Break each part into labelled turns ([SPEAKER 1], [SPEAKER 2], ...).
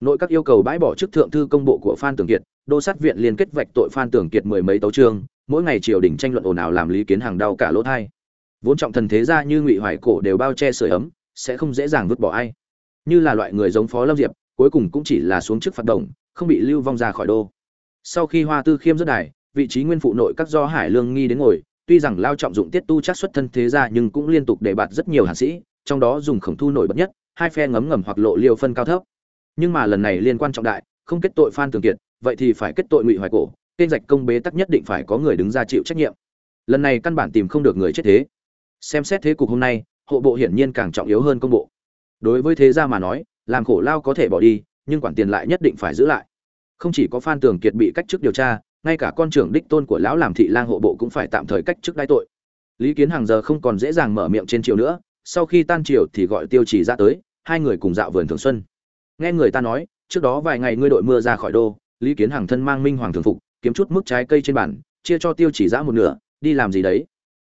[SPEAKER 1] nội các yêu cầu bãi bỏ chức thượng thư công bộ của phan tường kiệt đô sát viện liên kết vạch tội phan tường kiệt mười mấy tấu trương mỗi ngày triều đình tranh luận ồn ào làm lý kiến hàng đau cả lỗ thai. Vốn trọng thần thế gia như ngụy hoài cổ đều bao che sửa ấm sẽ không dễ dàng vứt bỏ ai. Như là loại người giống phó lâm diệp cuối cùng cũng chỉ là xuống chức phạt đồng, không bị lưu vong ra khỏi đô. Sau khi hoa tư khiêm rất đài vị trí nguyên phụ nội các do hải lương nghi đến ngồi tuy rằng lao trọng dụng tiết tu chắc xuất thân thế gia nhưng cũng liên tục đề bạt rất nhiều hạ sĩ trong đó dùng khổng thu nổi bật nhất hai phe ngấm ngầm hoặc lộ liêu phân cao thấp nhưng mà lần này liên quan trọng đại, không kết tội phan tường kiệt, vậy thì phải kết tội ngụy hoài cổ, kênh rạch công bế tắc nhất định phải có người đứng ra chịu trách nhiệm. Lần này căn bản tìm không được người chết thế. Xem xét thế cục hôm nay, hộ bộ hiển nhiên càng trọng yếu hơn công bộ. Đối với thế gia mà nói, làm khổ lao có thể bỏ đi, nhưng quản tiền lại nhất định phải giữ lại. Không chỉ có phan tường kiệt bị cách chức điều tra, ngay cả con trưởng đích tôn của lão làm thị lang hộ bộ cũng phải tạm thời cách chức đai tội. Lý kiến hàng giờ không còn dễ dàng mở miệng trên triều nữa, sau khi tan triều thì gọi tiêu chỉ ra tới, hai người cùng dạo vườn thường xuân nghe người ta nói, trước đó vài ngày ngươi đội mưa ra khỏi đô, lý kiến hàng thân mang minh hoàng thường phục, kiếm chút mức trái cây trên bàn, chia cho tiêu chỉ giã một nửa, đi làm gì đấy?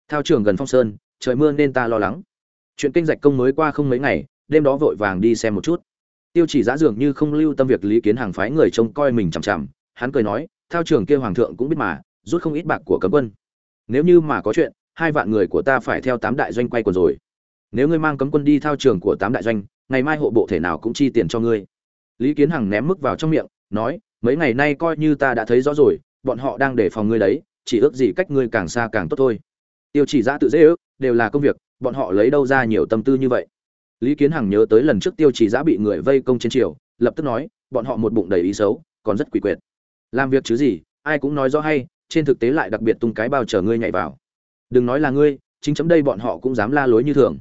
[SPEAKER 1] Thao trường gần phong sơn, trời mưa nên ta lo lắng. Chuyện kinh dạch công mới qua không mấy ngày, đêm đó vội vàng đi xem một chút. Tiêu chỉ giã dường như không lưu tâm việc lý kiến hàng phái người trông coi mình chằm chằm, hắn cười nói, thao trường kia hoàng thượng cũng biết mà, rút không ít bạc của cấm quân. Nếu như mà có chuyện, hai vạn người của ta phải theo tám đại doanh quay quần rồi. Nếu ngươi mang cấm quân đi thao trường của tám đại doanh ngày mai hộ bộ thể nào cũng chi tiền cho ngươi. Lý kiến hằng ném mức vào trong miệng, nói, mấy ngày nay coi như ta đã thấy rõ rồi, bọn họ đang đề phòng ngươi đấy, chỉ ước gì cách ngươi càng xa càng tốt thôi. Tiêu chỉ giã tự dễ ước, đều là công việc, bọn họ lấy đâu ra nhiều tâm tư như vậy? Lý kiến hằng nhớ tới lần trước tiêu chỉ giã bị người vây công trên triều, lập tức nói, bọn họ một bụng đầy ý xấu, còn rất quỷ quyệt. Làm việc chứ gì, ai cũng nói rõ hay, trên thực tế lại đặc biệt tung cái bao chờ ngươi nhảy vào. Đừng nói là ngươi, chính chấm đây bọn họ cũng dám la lối như thường.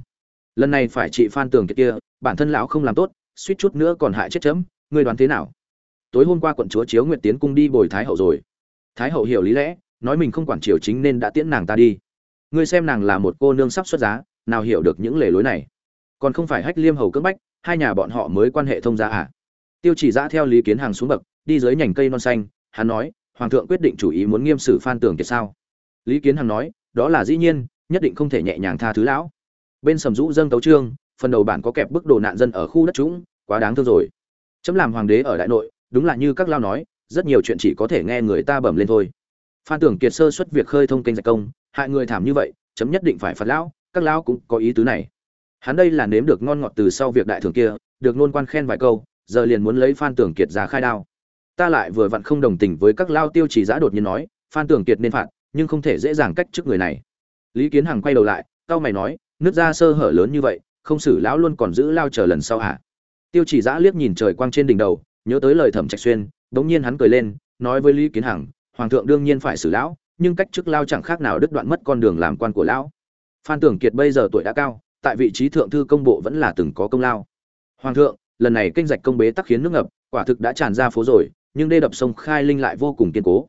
[SPEAKER 1] Lần này phải trị phan tường kiệt kia bản thân lão không làm tốt, suýt chút nữa còn hại chết chấm, ngươi đoán thế nào? Tối hôm qua quận chúa chiếu nguyệt tiến cung đi bồi thái hậu rồi. Thái hậu hiểu lý lẽ, nói mình không quản triều chính nên đã tiễn nàng ta đi. Ngươi xem nàng là một cô nương sắp xuất giá, nào hiểu được những lề lối này. Còn không phải hách liêm hầu cưỡng bách, hai nhà bọn họ mới quan hệ thông gia à? Tiêu chỉ giã theo lý kiến hàng xuống bậc, đi dưới nhành cây non xanh, hắn nói, hoàng thượng quyết định chủ ý muốn nghiêm xử phan tường kiệt sao? Lý kiến hằng nói, đó là dĩ nhiên, nhất định không thể nhẹ nhàng tha thứ lão. Bên sầm rũ dâng tấu trương phần đầu bản có kẹp bức đồ nạn dân ở khu đất chúng, quá đáng thương rồi. Chấm làm hoàng đế ở đại nội đúng là như các lao nói rất nhiều chuyện chỉ có thể nghe người ta bẩm lên thôi. Phan tưởng kiệt sơ xuất việc khơi thông kênh giải công hại người thảm như vậy chấm nhất định phải phạt lão các lão cũng có ý tứ này. Hắn đây là nếm được ngon ngọt từ sau việc đại thường kia được nôn quan khen vài câu giờ liền muốn lấy phan tưởng kiệt ra khai đao. Ta lại vừa vặn không đồng tình với các lao tiêu chỉ giã đột nhiên nói phan tưởng kiệt nên phạt nhưng không thể dễ dàng cách chức người này. Lý kiến hằng quay đầu lại cao mày nói nước ra sơ hở lớn như vậy không xử lão luôn còn giữ lao chờ lần sau hả? Tiêu chỉ giã liếc nhìn trời quang trên đỉnh đầu, nhớ tới lời thẩm trạch xuyên bỗng nhiên hắn cười lên, nói với lý kiến hằng, hoàng thượng đương nhiên phải xử lão, nhưng cách chức lao chẳng khác nào đứt đoạn mất con đường làm quan của lão. Phan tưởng kiệt bây giờ tuổi đã cao, tại vị trí thượng thư công bộ vẫn là từng có công lao. Hoàng thượng, lần này kênh rạch công bế tắc khiến nước ngập, quả thực đã tràn ra phố rồi, nhưng đê đập sông khai linh lại vô cùng kiên cố.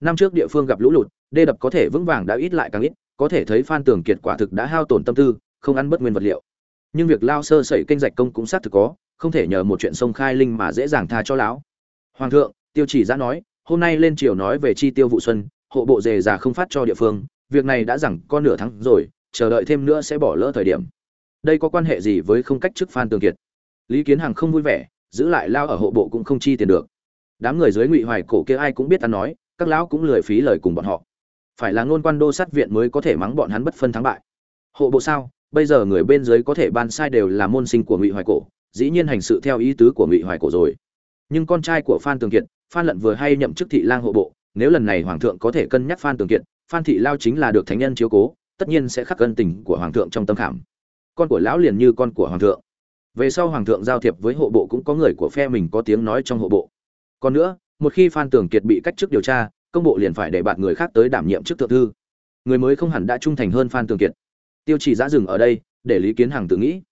[SPEAKER 1] Năm trước địa phương gặp lũ lụt, đê đập có thể vững vàng đã ít lại càng ít, có thể thấy phan tường kiệt quả thực đã hao tổn tâm tư, không ăn bất nguyên vật liệu nhưng việc lao sơ sẩy kênh rạch công cũng xác thực có, không thể nhờ một chuyện sông khai linh mà dễ dàng tha cho lão. Hoàng thượng, tiêu chỉ giã nói, hôm nay lên triều nói về chi tiêu vụ xuân, hộ bộ dề già không phát cho địa phương, việc này đã rằng con nửa tháng rồi, chờ đợi thêm nữa sẽ bỏ lỡ thời điểm. Đây có quan hệ gì với không cách chức phan tường kiệt? Lý kiến hằng không vui vẻ, giữ lại lao ở hộ bộ cũng không chi tiền được. Đám người dưới ngụy hoài cổ kia ai cũng biết ta nói, các lão cũng lười phí lời cùng bọn họ. Phải là ngôn quan đô sát viện mới có thể mắng bọn hắn bất phân thắng bại. Hộ bộ sao? Bây giờ người bên dưới có thể ban sai đều là môn sinh của ngụy hoài cổ, dĩ nhiên hành sự theo ý tứ của ngụy hoài cổ rồi. Nhưng con trai của phan tường kiệt, phan lận vừa hay nhậm chức thị lang hộ bộ, nếu lần này hoàng thượng có thể cân nhắc phan tường kiệt, phan thị lao chính là được thánh nhân chiếu cố, tất nhiên sẽ khắc cân tình của hoàng thượng trong tâm khảm. Con của lão liền như con của hoàng thượng. Về sau hoàng thượng giao thiệp với hộ bộ cũng có người của phe mình có tiếng nói trong hộ bộ. Còn nữa, một khi phan tường kiệt bị cách chức điều tra, công bộ liền phải để bạt người khác tới đảm nhiệm chức thượng thư. Người mới không hẳn đã trung thành hơn phan tường kiệt tiêu chỉ giã dừng ở đây, để lý kiến hằng tự nghĩ.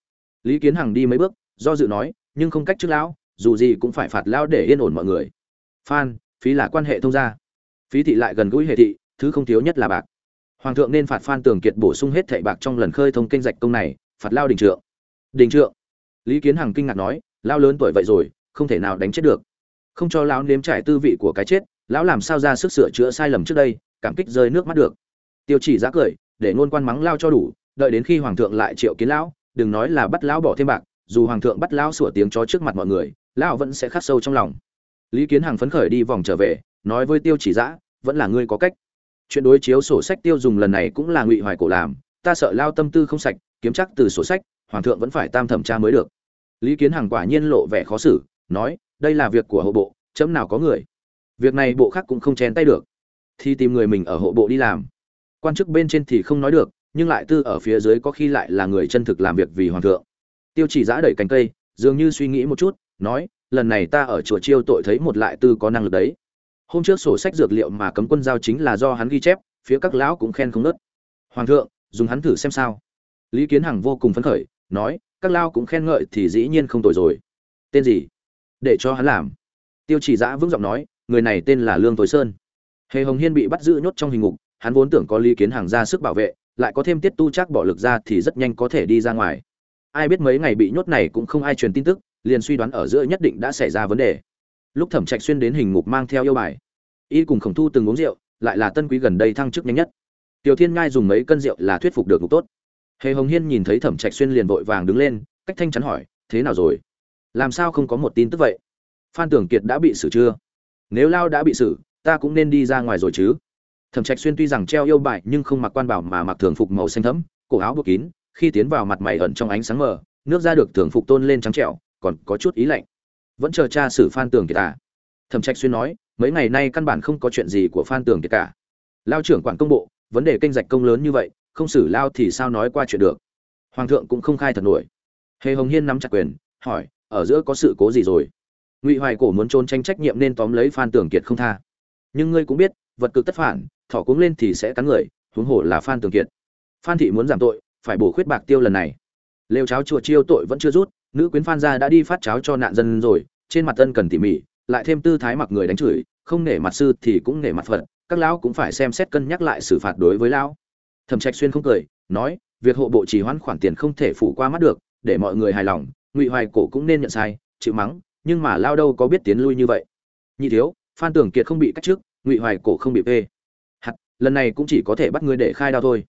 [SPEAKER 1] Lý kiến hằng đi mấy bước, do dự nói, nhưng không cách trước lão, dù gì cũng phải phạt lão để yên ổn mọi người. Phan, phí là quan hệ thông gia. Phí thị lại gần gũi hệ thị, thứ không thiếu nhất là bạc. Hoàng thượng nên phạt phan tường kiệt bổ sung hết thảy bạc trong lần khơi thông kênh rạch công này, phạt lao đình trượng. Đình trượng. Lý kiến hằng kinh ngạc nói lao lớn tuổi vậy rồi, không thể nào đánh chết được. Không cho lão nếm trải tư vị của cái chết, lão làm sao ra sức sửa chữa sai lầm trước đây, cảm kích rơi nước mắt được. Tiêu chỉ giã cười để ngôn quan mắng lao cho đủ, đợi đến khi hoàng thượng lại triệu kiến lão, đừng nói là bắt lão bỏ thêm bạc, dù hoàng thượng bắt lão sủa tiếng chó trước mặt mọi người, lão vẫn sẽ khắc sâu trong lòng. Lý kiến hằng phấn khởi đi vòng trở về, nói với tiêu chỉ giã vẫn là ngươi có cách. Chuyện đối chiếu sổ sách tiêu dùng lần này cũng là ngụy hoài cổ làm, ta sợ lao tâm tư không sạch, kiếm chắc từ sổ sách, hoàng thượng vẫn phải tam thẩm tra mới được. Lý kiến hằng quả nhiên lộ vẻ khó xử, nói, đây là việc của hộ bộ, chấm nào có người. Việc này bộ khác cũng không chén tay được. Thì tìm người mình ở hộ bộ đi làm quan chức bên trên thì không nói được, nhưng lại tư ở phía dưới có khi lại là người chân thực làm việc vì hoàng thượng. Tiêu chỉ giã đẩy cánh cây, dường như suy nghĩ một chút, nói, lần này ta ở chùa chiêu tội thấy một lại tư có năng lực đấy. Hôm trước sổ sách dược liệu mà cấm quân giao chính là do hắn ghi chép, phía các lão cũng khen không nớt hoàng thượng, dùng hắn thử xem sao. Lý kiến hằng vô cùng phấn khởi, nói, các lao cũng khen ngợi thì dĩ nhiên không tội rồi. Tên gì? Để cho hắn làm. Tiêu chỉ giã vững giọng nói, người này tên là lương tối sơn. Hề hồng hiên bị bắt giữ nhốt trong hình ngục hắn vốn tưởng có lý kiến hàng ra sức bảo vệ, lại có thêm tiết tu chắc bỏ lực ra thì rất nhanh có thể đi ra ngoài. Ai biết mấy ngày bị nhốt này cũng không ai truyền tin tức, liền suy đoán ở giữa nhất định đã xảy ra vấn đề. Lúc thẩm trạch xuyên đến hình ngục mang theo yêu bài, y cùng khổng thu từng uống rượu, lại là tân quý gần đây thăng chức nhanh nhất. Tiểu thiên ngai dùng mấy cân rượu là thuyết phục được ngục tốt. Hề hồng hiên nhìn thấy thẩm trạch xuyên liền vội vàng đứng lên, cách thanh chắn hỏi, thế nào rồi? Làm sao không có một tin tức vậy? Phan tưởng kiệt đã bị xử chưa? Nếu lao đã bị xử, ta cũng nên đi ra ngoài rồi chứ thẩm trạch xuyên tuy rằng treo yêu bài nhưng không mặc quan bảo mà mặc thường phục màu xanh thẫm, cổ áo buộc kín, khi tiến vào mặt mày ẩn trong ánh sáng mờ, nước ra được thường phục tôn lên trắng trẻo, còn có chút ý lạnh. Vẫn chờ cha xử phan tường kiệt à? Thẩm trạch xuyên nói, mấy ngày nay căn bản không có chuyện gì của phan tường kiệt cả. Lao trưởng quản công bộ, vấn đề kênh rạch công lớn như vậy, không xử lao thì sao nói qua chuyện được? Hoàng thượng cũng không khai thật nổi. Hề hồng hiên nắm chặt quyền, hỏi, ở giữa có sự cố gì rồi? Ngụy hoài cổ muốn trốn tranh trách nhiệm nên tóm lấy phan tường kiệt không tha. Nhưng ngươi cũng biết, vật cực tất phản thỏ cuống lên thì sẽ cắn người, huống hồ là phan tường kiệt. Phan thị muốn giảm tội, phải bổ khuyết bạc tiêu lần này. Lều cháo chùa chiêu tội vẫn chưa rút, nữ quyến phan gia đã đi phát cháo cho nạn dân rồi, trên mặt tân cần tỉ mỉ, lại thêm tư thái mặc người đánh chửi, không nể mặt sư thì cũng nể mặt phật, các lão cũng phải xem xét cân nhắc lại xử phạt đối với lão. Thẩm trạch xuyên không cười, nói, việc hộ bộ chỉ hoãn khoản tiền không thể phủ qua mắt được, để mọi người hài lòng, ngụy hoài cổ cũng nên nhận sai, chịu mắng, nhưng mà lao đâu có biết tiến lui như vậy. Nhị thiếu, phan tưởng kiệt không bị cách trước ngụy hoài cổ không bị phê lần này cũng chỉ có thể bắt ngươi để khai đao thôi.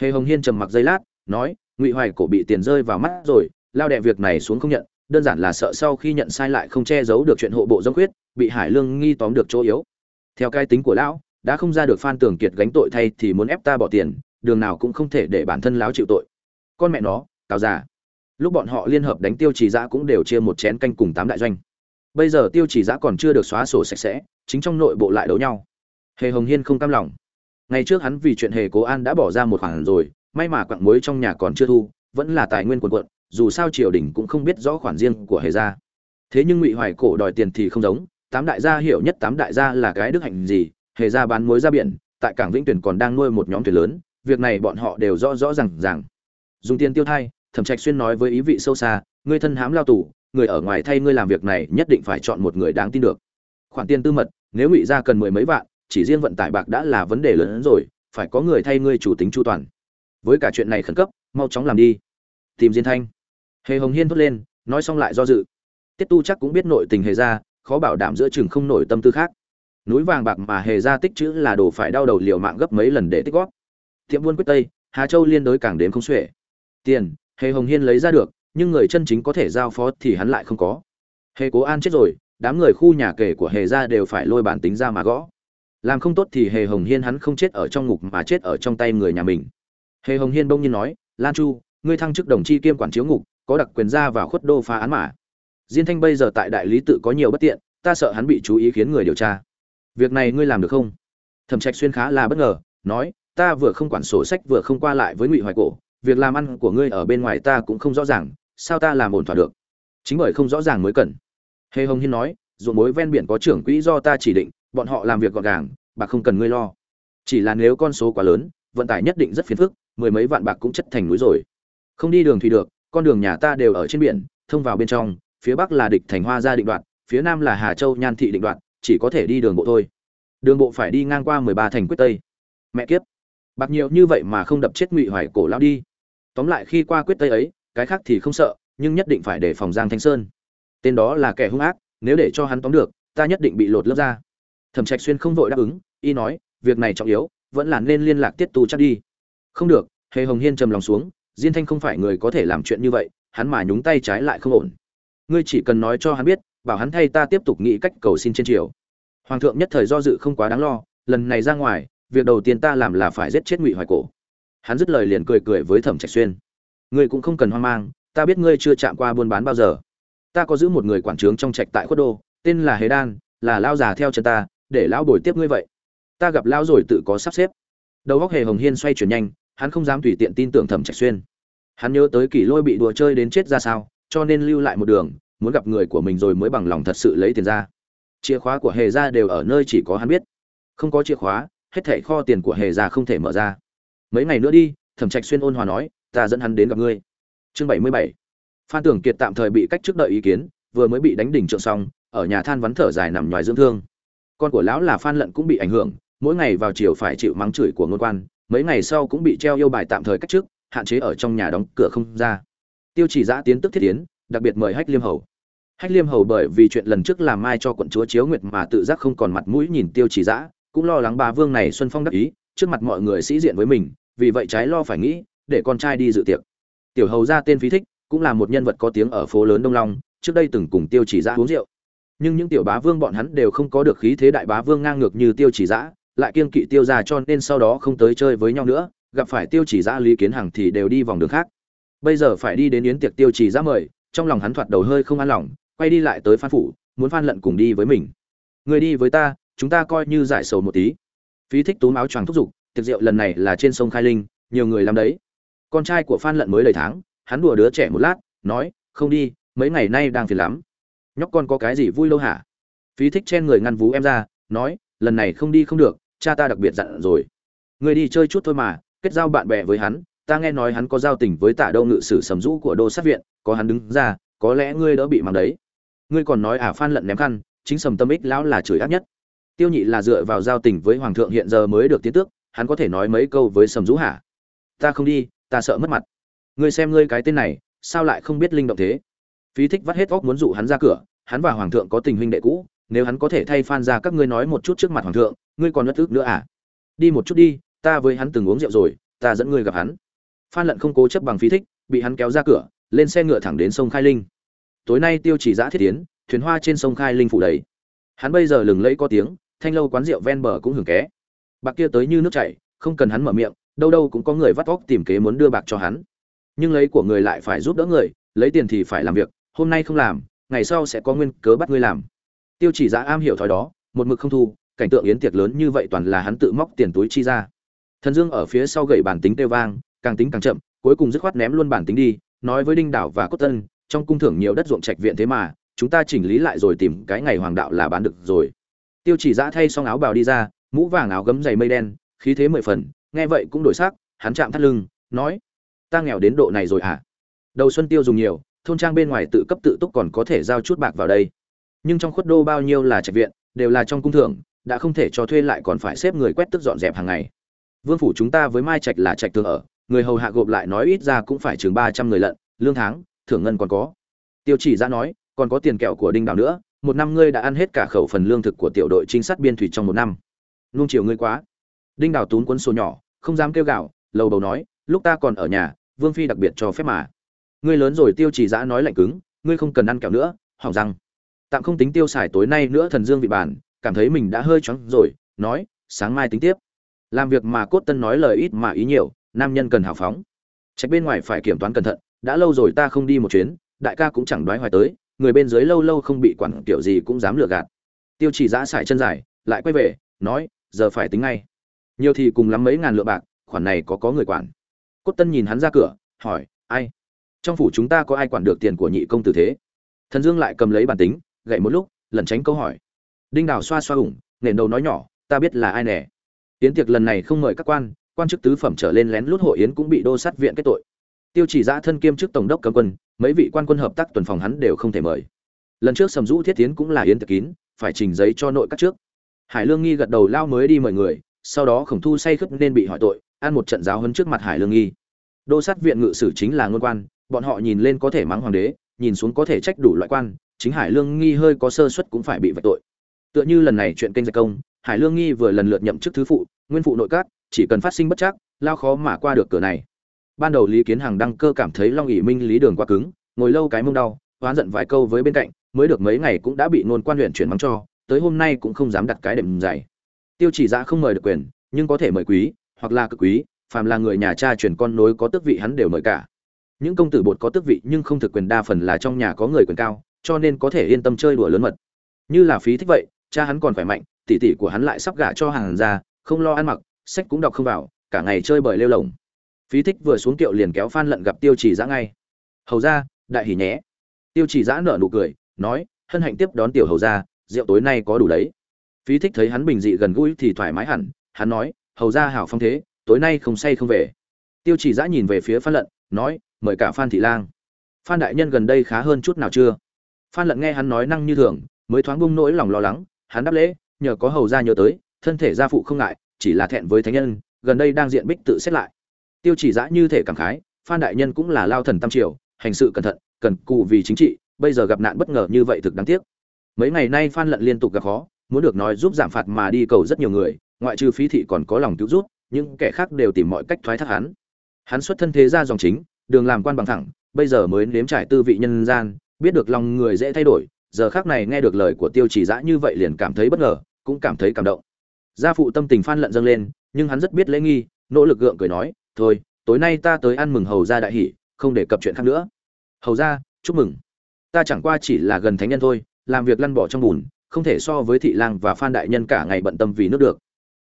[SPEAKER 1] Hề hồng hiên trầm mặc giây lát, nói, ngụy hoài cổ bị tiền rơi vào mắt rồi, lao đẹ việc này xuống không nhận, đơn giản là sợ sau khi nhận sai lại không che giấu được chuyện hộ bộ dâm khuyết, bị hải lương nghi tóm được chỗ yếu. Theo cái tính của lão, đã không ra được phan tưởng kiệt gánh tội thay thì muốn ép ta bỏ tiền, đường nào cũng không thể để bản thân lão chịu tội. Con mẹ nó, cáo già. Lúc bọn họ liên hợp đánh tiêu chỉ giã cũng đều chia một chén canh cùng tám đại doanh. Bây giờ tiêu chỉ giã còn chưa được xóa sổ sạch sẽ, chính trong nội bộ lại đấu nhau. Hề hồng hiên không cam lòng ngày trước hắn vì chuyện hề cố an đã bỏ ra một khoản rồi, may mà quặng muối trong nhà còn chưa thu, vẫn là tài nguyên quần quận dù sao triều đình cũng không biết rõ khoản riêng của hề gia. Thế nhưng ngụy hoài cổ đòi tiền thì không giống, tám đại gia hiểu nhất tám đại gia là cái đức hạnh gì, hề gia bán muối ra biển, tại cảng vĩnh tuyển còn đang nuôi một nhóm thuyền lớn, việc này bọn họ đều rõ rõ rằng rằng dùng tiền tiêu thai, thẩm trạch xuyên nói với ý vị sâu xa, ngươi thân hám lao tù, người ở ngoài thay ngươi làm việc này nhất định phải chọn một người đáng tin được. Khoản tiền tư mật, nếu ngụy gia cần mười mấy vạn chỉ riêng vận tải bạc đã là vấn đề lớn hơn rồi, phải có người thay ngươi chủ tính chu toàn. Với cả chuyện này khẩn cấp, mau chóng làm đi. Tìm diên thanh. Hề hồng hiên thốt lên, nói xong lại do dự. Tiết tu chắc cũng biết nội tình hề ra khó bảo đảm giữa chừng không nổi tâm tư khác. Núi vàng bạc mà hề ra tích chữ là đồ phải đau đầu liều mạng gấp mấy lần để tích góp. Tiệm buôn quyết tây, hà châu liên đối càng đến không xuể. Tiền, hề hồng hiên lấy ra được, nhưng người chân chính có thể giao phó thì hắn lại không có. Hề cố an chết rồi, đám người khu nhà kể của hề ra đều phải lôi bản tính ra mà gõ làm không tốt thì hề hồng hiên hắn không chết ở trong ngục mà chết ở trong tay người nhà mình. Hề hồng hiên bỗng nhiên nói, lan chu, ngươi thăng chức đồng chi kiêm quản chiếu ngục, có đặc quyền ra vào khuất đô phá án mà. Diên thanh bây giờ tại đại lý tự có nhiều bất tiện, ta sợ hắn bị chú ý khiến người điều tra. Việc này ngươi làm được không? Thẩm trạch xuyên khá là bất ngờ, nói, ta vừa không quản sổ sách vừa không qua lại với ngụy hoài cổ, việc làm ăn của ngươi ở bên ngoài ta cũng không rõ ràng, sao ta làm ổn thỏa được? Chính bởi không rõ ràng mới cần. Hề hồng hiên nói, ruộng mối ven biển có trưởng quỹ do ta chỉ định bọn họ làm việc gọn gàng bạc không cần ngươi lo. Chỉ là nếu con số quá lớn, vận tải nhất định rất phiền phức, mười mấy vạn bạc cũng chất thành núi rồi. Không đi đường thủy được, con đường nhà ta đều ở trên biển, thông vào bên trong, phía bắc là địch thành hoa gia định đoạn phía nam là hà châu nhan thị định đoạn chỉ có thể đi đường bộ thôi. Đường bộ phải đi ngang qua mười ba thành quyết tây. Mẹ kiếp. Bạc nhiều như vậy mà không đập chết ngụy hoài cổ lao đi. Tóm lại khi qua quyết tây ấy, cái khác thì không sợ, nhưng nhất định phải để phòng giang thanh sơn. Tên đó là kẻ hung ác, nếu để cho hắn tóm được, ta nhất định bị lột lớp ra thẩm trạch xuyên không vội đáp ứng, y nói, việc này trọng yếu, vẫn là nên liên lạc tiết tu chắc đi. Không được, hề hồng hiên trầm lòng xuống, diên thanh không phải người có thể làm chuyện như vậy, hắn mà nhúng tay trái lại không ổn. Ngươi chỉ cần nói cho hắn biết, bảo hắn thay ta tiếp tục nghĩ cách cầu xin trên triều. Hoàng thượng nhất thời do dự không quá đáng lo, lần này ra ngoài, việc đầu tiên ta làm là phải giết chết ngụy hoài cổ. Hắn dứt lời liền cười cười với thẩm trạch xuyên. Ngươi cũng không cần hoang mang, ta biết ngươi chưa chạm qua buôn bán bao giờ. Ta có giữ một người quản trướng trong trạch tại khuất đô, tên là Hề đan, là lao già theo chân ta để lão bồi tiếp ngươi vậy. Ta gặp lão rồi tự có sắp xếp. Đầu góc hề hồng hiên xoay chuyển nhanh, hắn không dám tùy tiện tin tưởng thẩm trạch xuyên. Hắn nhớ tới kỷ lôi bị đùa chơi đến chết ra sao, cho nên lưu lại một đường, muốn gặp người của mình rồi mới bằng lòng thật sự lấy tiền ra. Chìa khóa của hề gia đều ở nơi chỉ có hắn biết. Không có chìa khóa, hết thảy kho tiền của hề gia không thể mở ra. Mấy ngày nữa đi, thẩm trạch xuyên ôn hòa nói, ta dẫn hắn đến gặp ngươi. Chương bảy mươi bảy. Phan tưởng kiệt tạm thời bị cách trước đợi ý kiến, vừa mới bị đánh đỉnh trượng xong, ở nhà than vắn thở dài nằm ngoài dưỡng thương con của lão là phan lận cũng bị ảnh hưởng, mỗi ngày vào chiều phải chịu mắng chửi của ngôn quan, mấy ngày sau cũng bị treo yêu bài tạm thời cách trước hạn chế ở trong nhà đóng cửa không ra. Tiêu chỉ giã tiến tức thiết tiến đặc biệt mời hách liêm hầu. Hách liêm hầu bởi vì chuyện lần trước làm mai cho quận chúa chiếu nguyệt mà tự giác không còn mặt mũi nhìn tiêu chỉ giã, cũng lo lắng bà vương này xuân phong đắc ý, trước mặt mọi người sĩ diện với mình, vì vậy trái lo phải nghĩ, để con trai đi dự tiệc. Tiểu hầu ra tên phí thích, cũng là một nhân vật có tiếng ở phố lớn đông long, trước đây từng cùng tiêu chỉ giã uống rượu nhưng những tiểu bá vương bọn hắn đều không có được khí thế đại bá vương ngang ngược như tiêu chỉ giã lại kiên kỵ tiêu ra cho nên sau đó không tới chơi với nhau nữa, gặp phải tiêu chỉ giã lý kiến hằng thì đều đi vòng đường khác. Bây giờ phải đi đến yến tiệc tiêu chỉ giã mời, trong lòng hắn thoạt đầu hơi không an lòng, quay đi lại tới phan phủ, muốn phan lận cùng đi với mình. Người đi với ta, chúng ta coi như giải sầu một tí. Phí thích túm áo choàng thúc giục, tiệc rượu lần này là trên sông khai linh, nhiều người làm đấy. Con trai của phan lận mới đầy tháng, hắn đùa đứa trẻ một lát, nói, không đi, mấy ngày nay đang phiền lắm nhóc con có cái gì vui lâu hả? Phí thích chen người ngăn vú em ra, nói, lần này không đi không được, cha ta đặc biệt dặn rồi. Người đi chơi chút thôi mà, kết giao bạn bè với hắn, ta nghe nói hắn có giao tình với tả đâu ngự sử sầm rũ của đô sát viện, có hắn đứng ra, có lẽ ngươi đỡ bị mang đấy. Ngươi còn nói à phan lận ném khăn, chính sầm tâm ích lão là chửi ác nhất. Tiêu nhị là dựa vào giao tình với hoàng thượng hiện giờ mới được tiến tước, hắn có thể nói mấy câu với sầm rũ hả? Ta không đi, ta sợ mất mặt. Ngươi xem ngươi cái tên này, sao lại không biết linh động thế? Phí thích vắt hết óc muốn dụ hắn ra cửa, hắn và hoàng thượng có tình huynh đệ cũ, nếu hắn có thể thay phan ra các ngươi nói một chút trước mặt hoàng thượng, ngươi còn bất ức nữa à? Đi một chút đi, ta với hắn từng uống rượu rồi, ta dẫn ngươi gặp hắn. Phan lận không cố chấp bằng phí thích, bị hắn kéo ra cửa, lên xe ngựa thẳng đến sông khai linh. Tối nay tiêu chỉ giã thiết tiến thuyền hoa trên sông khai linh phủ đầy. Hắn bây giờ lừng lẫy có tiếng, thanh lâu quán rượu ven bờ cũng hưởng ké. Bạc kia tới như nước chảy, không cần hắn mở miệng, đâu đâu cũng có người vắt óc tìm kế muốn đưa bạc cho hắn. Nhưng lấy của người lại phải giúp đỡ người, lấy tiền thì phải làm việc hôm nay không làm, ngày sau sẽ có nguyên cớ bắt ngươi làm. Tiêu chỉ giã am hiểu thói đó, một mực không thu, cảnh tượng yến tiệc lớn như vậy toàn là hắn tự móc tiền túi chi ra. Thần dương ở phía sau gậy bản tính têu vang, càng tính càng chậm, cuối cùng dứt khoát ném luôn bản tính đi, nói với đinh đảo và cốt tân, trong cung thưởng nhiều đất ruộng trạch viện thế mà, chúng ta chỉnh lý lại rồi tìm cái ngày hoàng đạo là bán được rồi. Tiêu chỉ giã thay xong áo bào đi ra, mũ vàng áo gấm dày mây đen, khí thế mười phần, nghe vậy cũng đổi sắc, hắn chạm thắt lưng, nói, ta nghèo đến độ này rồi hả? À? đầu xuân tiêu dùng nhiều thôn trang bên ngoài tự cấp tự túc còn có thể giao chút bạc vào đây. Nhưng trong khuất đô bao nhiêu là trạch viện, đều là trong cung thưởng, đã không thể cho thuê lại còn phải xếp người quét tức dọn dẹp hàng ngày. Vương phủ chúng ta với mai trạch là trạch thường ở, người hầu hạ gộp lại nói ít ra cũng phải chừng ba trăm người lận, lương tháng, thưởng ngân còn có. Tiêu chỉ ra nói, còn có tiền kẹo của đinh đảo nữa, một năm ngươi đã ăn hết cả khẩu phần lương thực của tiểu đội trinh sát biên thủy trong một năm. Nung chiều ngươi quá. Đinh đảo tún cuốn sổ nhỏ, không dám kêu gạo lầu đầu nói, lúc ta còn ở nhà, vương phi đặc biệt cho phép mà ngươi lớn rồi tiêu chỉ giã nói lạnh cứng, ngươi không cần ăn kẹo nữa, hỏng răng. Tạm không tính tiêu xài tối nay nữa thần dương vị bản, cảm thấy mình đã hơi choáng rồi, nói, sáng mai tính tiếp. Làm việc mà cốt tân nói lời ít mà ý nhiều, nam nhân cần hào phóng. Trách bên ngoài phải kiểm toán cẩn thận, đã lâu rồi ta không đi một chuyến, đại ca cũng chẳng đoái hoài tới, người bên dưới lâu lâu không bị quản kiểu gì cũng dám lừa gạt. Tiêu chỉ giã xài chân dài, lại quay về, nói, giờ phải tính ngay. Nhiều thì cùng lắm mấy ngàn lượng bạc, khoản này có có người quản. Cốt tân nhìn hắn ra cửa, hỏi, ai? Trong phủ chúng ta có ai quản được tiền của nhị công tử thế? Thần dương lại cầm lấy bản tính, gậy một lúc, lẩn tránh câu hỏi. Đinh đào xoa xoa ủng nền đầu nói nhỏ, ta biết là ai nè. Yến tiệc lần này không mời các quan quan chức tứ phẩm trở lên lén lút hội yến cũng bị đô sát viện kết tội. Tiêu chỉ giã thân kiêm chức tổng đốc cấm quân, mấy vị quan quân hợp tác tuần phòng hắn đều không thể mời. Lần trước sầm rũ thiết tiến cũng là yến tiệc kín, phải trình giấy cho nội các trước. Hải lương nghi gật đầu lao mới đi mời người, sau đó khổng thu say khướp nên bị hỏi tội, ăn một trận giáo hơn trước mặt hải lương nghi. Đô sát viện ngự sử chính là ngôn quan bọn họ nhìn lên có thể mắng hoàng đế, nhìn xuống có thể trách đủ loại quan, chính hải lương nghi hơi có sơ suất cũng phải bị vạch tội. Tựa như lần này chuyện kênh gia công, hải lương nghi vừa lần lượt nhậm chức thứ phụ, nguyên phụ nội các, chỉ cần phát sinh bất chắc, lao khó mà qua được cửa này. Ban đầu lý kiến hằng đăng cơ cảm thấy long ỉ minh lý đường quá cứng, ngồi lâu cái mông đau, oán giận vài câu với bên cạnh, mới được mấy ngày cũng đã bị nôn quan huyện chuyển mắng cho, tới hôm nay cũng không dám đặt cái đệm dày. Tiêu chỉ giã không mời được quyền, nhưng có thể mời quý, hoặc là cực quý, phàm là người nhà cha truyền con nối có tước vị hắn đều mời cả những công tử bột có tước vị nhưng không thực quyền đa phần là trong nhà có người quyền cao, cho nên có thể yên tâm chơi đùa lớn mật. Như là phí thích vậy, cha hắn còn khỏe mạnh, tỷ tỷ của hắn lại sắp gả cho hàng ra không lo ăn mặc, sách cũng đọc không vào, cả ngày chơi bời lêu lồng. Phí thích vừa xuống kiệu liền kéo phan lận gặp tiêu chỉ giã ngay. Hầu ra đại hỉ nhé. Tiêu chỉ giã nở nụ cười, nói, hân hạnh tiếp đón tiểu hầu ra rượu tối nay có đủ đấy. Phí thích thấy hắn bình dị gần gũi thì thoải mái hẳn, hắn nói, hầu ra hảo phong thế, tối nay không say không về. Tiêu chỉ giã nhìn về phía phan lận nói, mời cả phan thị lang. Phan đại nhân gần đây khá hơn chút nào chưa? Phan lận nghe hắn nói năng như thường, mới thoáng bung nỗi lòng lo lắng, hắn đáp lễ, nhờ có hầu ra nhớ tới, thân thể gia phụ không ngại, chỉ là thẹn với thánh nhân, gần đây đang diện bích tự xét lại. Tiêu chỉ giã như thể cảm khái, phan đại nhân cũng là lao thần tam triều, hành sự cẩn thận, cần cù vì chính trị, bây giờ gặp nạn bất ngờ như vậy thực đáng tiếc. Mấy ngày nay phan lận liên tục gặp khó, muốn được nói giúp giảm phạt mà đi cầu rất nhiều người, ngoại trừ phí thị còn có lòng cứu giúp, những kẻ khác đều tìm mọi cách thoái thác hắn hắn xuất thân thế ra dòng chính, đường làm quan bằng thẳng, bây giờ mới nếm trải tư vị nhân gian, biết được lòng người dễ thay đổi, giờ khác này nghe được lời của tiêu chỉ dã như vậy liền cảm thấy bất ngờ, cũng cảm thấy cảm động. Gia phụ tâm tình phan lận dâng lên, nhưng hắn rất biết lễ nghi, nỗ lực gượng cười nói, thôi, tối nay ta tới ăn mừng hầu gia đại hỷ, không để cập chuyện khác nữa. Hầu gia, chúc mừng. Ta chẳng qua chỉ là gần thánh nhân thôi, làm việc lăn bỏ trong bùn, không thể so với thị lang và phan đại nhân cả ngày bận tâm vì nước được.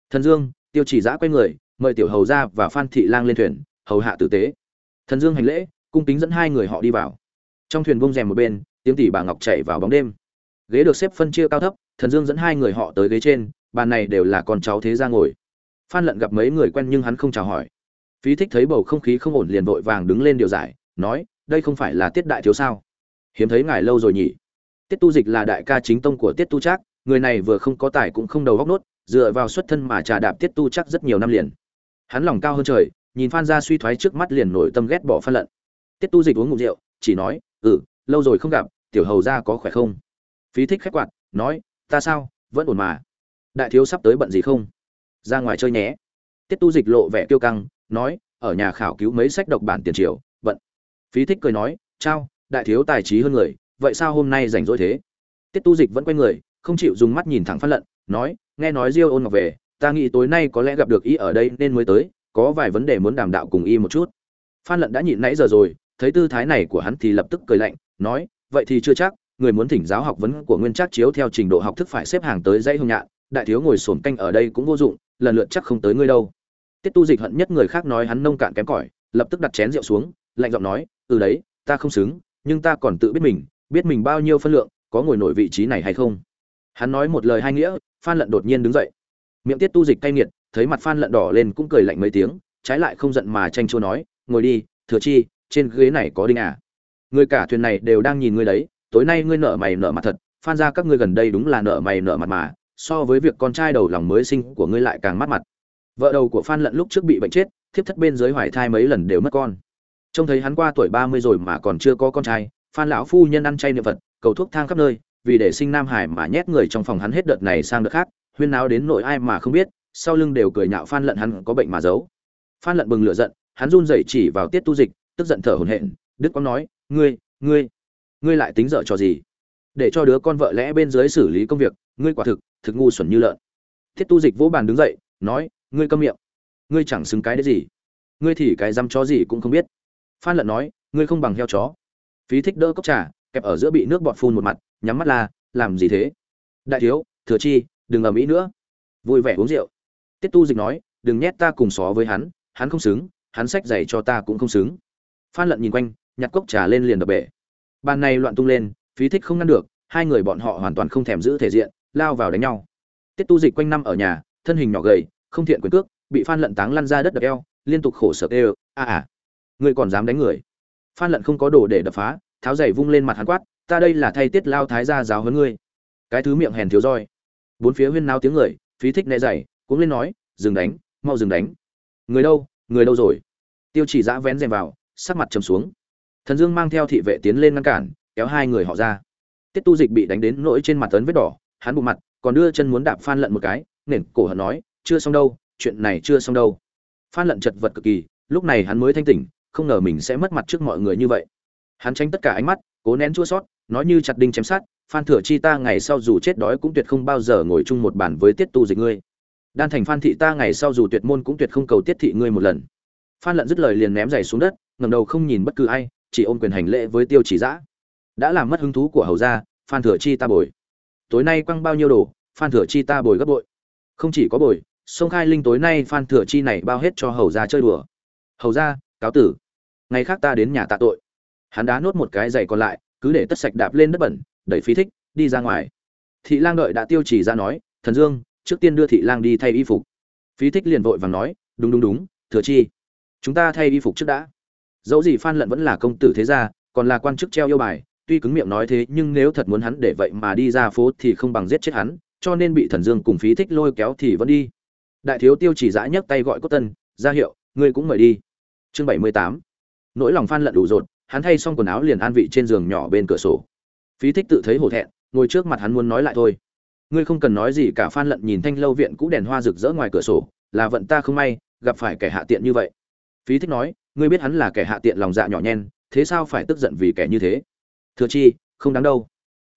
[SPEAKER 1] Thần dương, tiêu chỉ giã quay người, mời tiểu hầu gia và phan thị lang lên thuyền hầu hạ tử tế. Thần dương hành lễ, cung kính dẫn hai người họ đi vào. Trong thuyền bông rèm một bên, tiếng tỷ bà ngọc chạy vào bóng đêm. Ghế được xếp phân chia cao thấp, thần dương dẫn hai người họ tới ghế trên, bàn này đều là con cháu thế ra ngồi. Phan lận gặp mấy người quen nhưng hắn không chào hỏi. Phí thích thấy bầu không khí không ổn liền vội vàng đứng lên điều giải, nói, đây không phải là tiết đại thiếu sao? Hiếm thấy ngài lâu rồi nhỉ? Tiết tu dịch là đại ca chính tông của tiết tu trác, người này vừa không có tài cũng không đầu góc nốt, dựa vào xuất thân mà trà đạp tiết tu trác rất nhiều năm liền. Hắn lòng cao hơn trời nhìn phan Gia suy thoái trước mắt liền nổi tâm ghét bỏ phan lận. Tiết tu dịch uống ngụm rượu, chỉ nói ừ lâu rồi không gặp, tiểu hầu gia có khỏe không? Phí thích khách quạt, nói, ta sao, vẫn ổn mà. Đại thiếu sắp tới bận gì không? Ra ngoài chơi nhé. Tiết tu dịch lộ vẻ kiêu căng, nói, ở nhà khảo cứu mấy sách độc bản tiền triều, bận. Phí thích cười nói trao đại thiếu tài trí hơn người, vậy sao hôm nay rảnh rỗi thế? Tiết tu dịch vẫn quay người, không chịu dùng mắt nhìn thẳng Phan lận, nói, nghe nói diêu ôn ngọc về, ta nghĩ tối nay có lẽ gặp được ý ở đây nên mới tới có vài vấn đề muốn đàm đạo cùng y một chút. Phan lận đã nhịn nãy giờ rồi, thấy tư thái này của hắn thì lập tức cười lạnh, nói, vậy thì chưa chắc, người muốn thỉnh giáo học vấn của nguyên trác chiếu theo trình độ học thức phải xếp hàng tới dãy hung nhạn, đại thiếu ngồi sồn canh ở đây cũng vô dụng, lần lượt chắc không tới ngươi đâu. Tiết tu dịch hận nhất người khác nói hắn nông cạn kém cỏi, lập tức đặt chén rượu xuống, lạnh giọng nói từ đấy, ta không xứng, nhưng ta còn tự biết mình biết mình bao nhiêu phân lượng, có ngồi nổi vị trí này hay không? Hắn nói một lời hai nghĩa, phan lận đột nhiên đứng dậy. Miệng tiết tu dịch cay nghiệt thấy mặt phan lận đỏ lên cũng cười lạnh mấy tiếng, trái lại không giận mà tranh chua nói, ngồi đi, thừa chi, trên ghế này có đinh à? Người cả thuyền này đều đang nhìn ngươi đấy, tối nay ngươi nợ mày nợ mặt thật, phan gia các ngươi gần đây đúng là nợ mày nợ mặt mà, so với việc con trai đầu lòng mới sinh của ngươi lại càng mắt mặt. Vợ đầu của phan lận lúc trước bị bệnh chết, thiếp thất bên dưới hoài thai mấy lần đều mất con. Trông thấy hắn qua tuổi ba mươi rồi mà còn chưa có con trai, phan lão phu nhân ăn chay niệm vật cầu thuốc thang khắp nơi, vì để sinh nam hải mà nhét người trong phòng hắn hết đợt này sang đợt khác, huyên náo đến nội ai mà không biết sau lưng đều cười nhạo phan lận hắn có bệnh mà giấu. Phan lận bừng lửa giận, hắn run rẩy chỉ vào tiết tu dịch, tức giận thở hổn hển, đức quang nói, ngươi ngươi ngươi lại tính dở trò gì? Để cho đứa con vợ lẽ bên dưới xử lý công việc, ngươi quả thực thực ngu xuẩn như lợn. Tiết tu dịch vỗ bàn đứng dậy, nói, ngươi câm miệng. Ngươi chẳng xứng cái đấy gì. Ngươi thì cái dăm chó gì cũng không biết. Phan lận nói, ngươi không bằng heo chó. Phí thích đỡ cốc trà, kẹp ở giữa bị nước bọt phun một mặt, nhắm mắt la, làm gì thế? Đại thiếu, thừa chi, đừng ầm ĩ nữa. Vui vẻ uống rượu tiết tu dịch nói, đừng nhét ta cùng xó với hắn hắn không xứng, hắn sách giày cho ta cũng không xứng. Phan lận nhìn quanh, nhặt cốc trà lên liền đập bể. Bàn này loạn tung lên, phí thích không ngăn được, hai người bọn họ hoàn toàn không thèm giữ thể diện, lao vào đánh nhau. Tiết tu dịch quanh năm ở nhà, thân hình nhỏ gầy, không thiện quyền cước, bị phan lận táng lăn ra đất đập eo, liên tục khổ sở ê a à ngươi còn dám đánh người? Phan lận không có đồ để đập phá, tháo giày vung lên mặt hắn quát, ta đây là thay tiết lao thái gia giáo hơn ngươi. Cái thứ miệng hèn thiếu roi. Bốn phía huyên nao tiếng người, phí thích né giày cũng lên nói, dừng đánh, mau dừng đánh. Người đâu người đâu rồi? Tiêu chỉ giã vén rèm vào, sắc mặt trầm xuống. Thần dương mang theo thị vệ tiến lên ngăn cản, kéo hai người họ ra. Tiết tu dịch bị đánh đến nỗi trên mặt tấn vết đỏ, hắn bụng mặt, còn đưa chân muốn đạp phan lận một cái, nền cổ hận nói, chưa xong đâu, chuyện này chưa xong đâu. Phan lận chật vật cực kỳ, lúc này hắn mới thanh tỉnh, không ngờ mình sẽ mất mặt trước mọi người như vậy. Hắn tránh tất cả ánh mắt, cố nén chua sót, nói như chặt đinh chém sát, phan thừa chi ta ngày sau dù chết đói cũng tuyệt không bao giờ ngồi chung một bàn với tiết tu dịch ngươi đan thành phan thị ta ngày sau dù tuyệt môn cũng tuyệt không cầu tiết thị ngươi một lần. Phan lận dứt lời liền ném giày xuống đất ngầm đầu không nhìn bất cứ ai, chỉ ôm quyền hành lễ với tiêu chỉ giã đã làm mất hứng thú của hầu gia, phan thừa chi ta bồi. Tối nay quăng bao nhiêu đồ, phan thừa chi ta bồi gấp bội. Không chỉ có bồi, sông khai linh tối nay phan thừa chi này bao hết cho hầu gia chơi đùa. Hầu gia, cáo tử. Ngày khác ta đến nhà tạ tội. Hắn đá nốt một cái giày còn lại, cứ để tất sạch đạp lên đất bẩn, đẩy phí thích, đi ra ngoài. Thị lang đợi đã tiêu chỉ ra nói, thần dương trước tiên đưa thị lang đi thay y phục. Phí thích liền vội vàng nói, đúng đúng đúng, thừa chi. Chúng ta thay y phục trước đã. Dẫu gì phan lận vẫn là công tử thế gia, còn là quan chức treo yêu bài, tuy cứng miệng nói thế, nhưng nếu thật muốn hắn để vậy mà đi ra phố thì không bằng giết chết hắn, cho nên bị thần dương cùng phí thích lôi kéo thì vẫn đi. Đại thiếu tiêu chỉ giã nhấc tay gọi cốt tân, ra hiệu, ngươi cũng mời đi. Chương bảy mươi tám. Nỗi lòng phan lận đủ rột, hắn thay xong quần áo liền an vị trên giường nhỏ bên cửa sổ. Phí thích tự thấy hổ thẹn, ngồi trước mặt hắn muốn nói lại thôi ngươi không cần nói gì cả, phan lận nhìn thanh lâu viện cũ đèn hoa rực rỡ ngoài cửa sổ, là vận ta không may, gặp phải kẻ hạ tiện như vậy. Phí thích nói, ngươi biết hắn là kẻ hạ tiện lòng dạ nhỏ nhen, thế sao phải tức giận vì kẻ như thế? Thừa chi, không đáng đâu.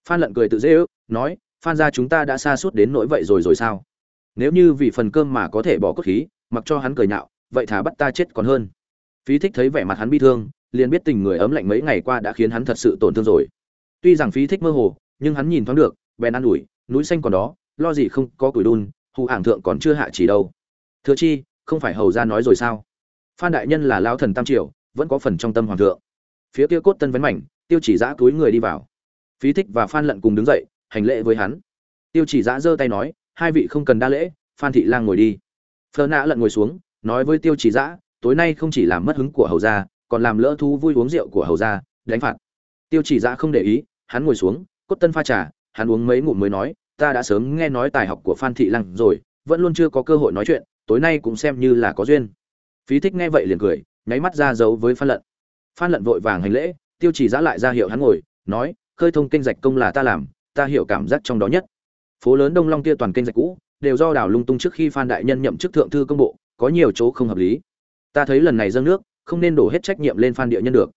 [SPEAKER 1] Phan lận cười tự dễ ước, nói, phan gia chúng ta đã xa suốt đến nỗi vậy rồi rồi sao? Nếu như vì phần cơm mà có thể bỏ cốt khí, mặc cho hắn cười nhạo, vậy thả bắt ta chết còn hơn. Phí thích thấy vẻ mặt hắn bi thương, liền biết tình người ấm lạnh mấy ngày qua đã khiến hắn thật sự tổn thương rồi. Tuy rằng phí thích mơ hồ, nhưng hắn nhìn thoáng được, bèn an ủi núi xanh còn đó, lo gì không có củi đun, hù hạng thượng còn chưa hạ chỉ đâu. Thừa chi, không phải hầu ra nói rồi sao? Phan đại nhân là lao thần tam triều, vẫn có phần trong tâm hoàng thượng. Phía kia cốt tân vấn mảnh, tiêu chỉ giã túi người đi vào. Phí thích và phan lận cùng đứng dậy, hành lễ với hắn. Tiêu chỉ giã giơ tay nói, hai vị không cần đa lễ, phan thị lang ngồi đi. Phơ nã lận ngồi xuống, nói với tiêu chỉ giã, tối nay không chỉ làm mất hứng của hầu gia, còn làm lỡ thú vui uống rượu của hầu gia, đánh phạt. Tiêu chỉ giã không để ý, hắn ngồi xuống, cốt tân pha trà hắn uống mấy ngụm mới nói, ta đã sớm nghe nói tài học của phan thị lăng rồi, vẫn luôn chưa có cơ hội nói chuyện, tối nay cũng xem như là có duyên. Phí thích nghe vậy liền cười, nháy mắt ra dấu với phan lận. Phan lận vội vàng hành lễ, tiêu chỉ giã lại ra hiệu hắn ngồi, nói, khơi thông kênh rạch công là ta làm, ta hiểu cảm giác trong đó nhất. Phố lớn đông long kia toàn kênh rạch cũ, đều do đảo lung tung trước khi phan đại nhân nhậm chức thượng thư công bộ, có nhiều chỗ không hợp lý. Ta thấy lần này dâng nước, không nên đổ hết trách nhiệm lên phan địa nhân được.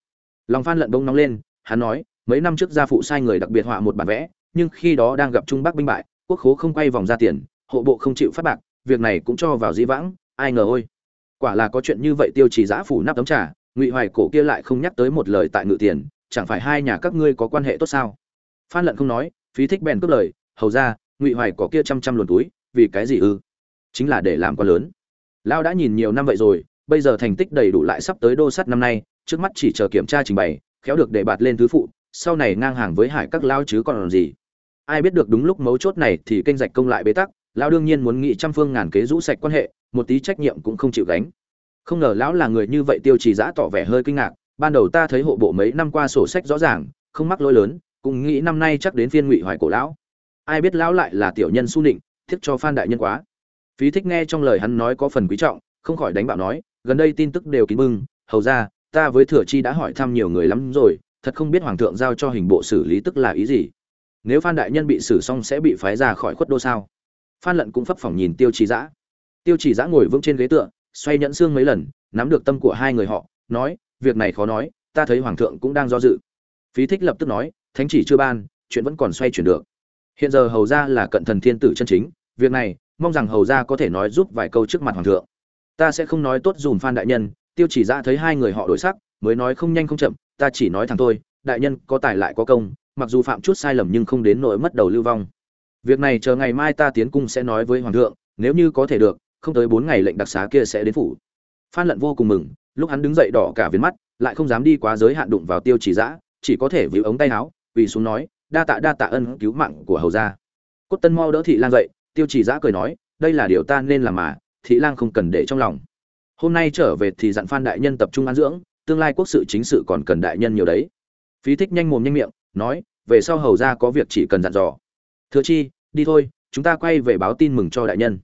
[SPEAKER 1] Lòng phan lận bông nóng lên, hắn nói, mấy năm trước gia phụ sai người đặc biệt họa một bản vẽ nhưng khi đó đang gặp trung bắc binh bại, quốc khố không quay vòng ra tiền, hộ bộ không chịu phát bạc, việc này cũng cho vào dĩ vãng, ai ngờ ôi. Quả là có chuyện như vậy tiêu chỉ giã phủ nắp tấm trà, ngụy hoài cổ kia lại không nhắc tới một lời tại ngự tiền, chẳng phải hai nhà các ngươi có quan hệ tốt sao? Phan lận không nói, phí thích bèn cướp lời, hầu ra, ngụy hoài cổ kia trăm trăm luồn túi, vì cái gì ư? Chính là để làm quá lớn. Lao đã nhìn nhiều năm vậy rồi, bây giờ thành tích đầy đủ lại sắp tới đô sắt năm nay, trước mắt chỉ chờ kiểm tra trình bày, khéo được để bạt lên thứ phụ, sau này ngang hàng với hải các lao chứ còn làm gì? Ai biết được đúng lúc mấu chốt này thì kênh rạch công lại bế tắc, Lão đương nhiên muốn nghị trăm phương ngàn kế rũ sạch quan hệ, một tí trách nhiệm cũng không chịu gánh. Không ngờ lão là người như vậy tiêu trì giã tỏ vẻ hơi kinh ngạc, ban đầu ta thấy hộ bộ mấy năm qua sổ sách rõ ràng, không mắc lỗi lớn, cũng nghĩ năm nay chắc đến phiên ngụy hoài cổ lão. Ai biết lão lại là tiểu nhân su nịnh thiết cho phan đại nhân quá. Phí thích nghe trong lời hắn nói có phần quý trọng, không khỏi đánh bạo nói, gần đây tin tức đều kín bưng, hầu ra, ta với thừa chi đã hỏi thăm nhiều người lắm rồi, thật không biết hoàng thượng giao cho hình bộ xử lý tức là ý gì nếu phan đại nhân bị xử xong sẽ bị phái ra khỏi khuất đô sao? Phan lận cũng phấp phỏng nhìn tiêu trì giã tiêu trì giã ngồi vững trên ghế tựa, xoay nhẫn xương mấy lần, nắm được tâm của hai người họ, nói, việc này khó nói, ta thấy hoàng thượng cũng đang do dự. Phí thích lập tức nói, thánh chỉ chưa ban, chuyện vẫn còn xoay chuyển được. Hiện giờ hầu ra là cận thần thiên tử chân chính, việc này, mong rằng hầu ra có thể nói giúp vài câu trước mặt hoàng thượng. Ta sẽ không nói tốt dùm phan đại nhân. Tiêu chỉ ra thấy hai người họ đổi sắc, mới nói, không nhanh không chậm, ta chỉ nói thẳng thôi, đại nhân có tài lại có công mặc dù phạm chút sai lầm nhưng không đến nỗi mất đầu lưu vong. Việc này chờ ngày mai ta tiến cung sẽ nói với hoàng thượng, nếu như có thể được, không tới bốn ngày lệnh đặc xá kia sẽ đến phủ. Phan lận vô cùng mừng, lúc hắn đứng dậy đỏ cả viền mắt, lại không dám đi quá giới hạn đụng vào tiêu chỉ giã chỉ có thể víu ống tay áo vì xuống nói, đa tạ đa tạ ân cứu mạng của hầu gia. Cốt tân mau đỡ thị lang dậy, tiêu chỉ giã cười nói, đây là điều ta nên làm mà, thị lang không cần để trong lòng. Hôm nay trở về thì dặn phan đại nhân tập trung ăn dưỡng, tương lai quốc sự chính sự còn cần đại nhân nhiều đấy. Phí thích nhanh mồm nhanh miệng, nói về sau hầu ra có việc chỉ cần dặn dò. Thừa chi, đi thôi, chúng ta quay về báo tin mừng cho đại nhân.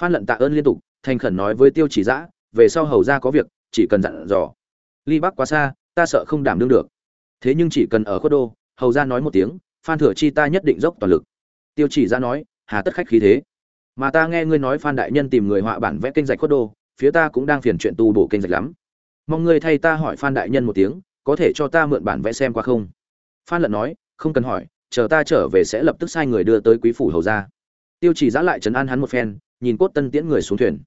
[SPEAKER 1] Phan lận tạ ơn liên tục, thành khẩn nói với tiêu chỉ giã về sau hầu ra có việc, chỉ cần dặn dò. Ly bắc quá xa, ta sợ không đảm đương được. Thế nhưng chỉ cần ở khuất đô, hầu ra nói một tiếng, phan thừa chi ta nhất định dốc toàn lực. Tiêu chỉ giã nói, hà tất khách khí thế. Mà ta nghe ngươi nói phan đại nhân tìm người họa bản vẽ kênh rạch khuất đô, phía ta cũng đang phiền chuyện tu bổ kênh rạch lắm. Mong ngươi thay ta hỏi phan đại nhân một tiếng, có thể cho ta mượn bản vẽ xem qua không? Phan lận nói không cần hỏi, chờ ta trở về sẽ lập tức sai người đưa tới quý phủ hầu ra. Tiêu chỉ giã lại trấn an hắn một phen, nhìn cốt tân tiễn người xuống thuyền.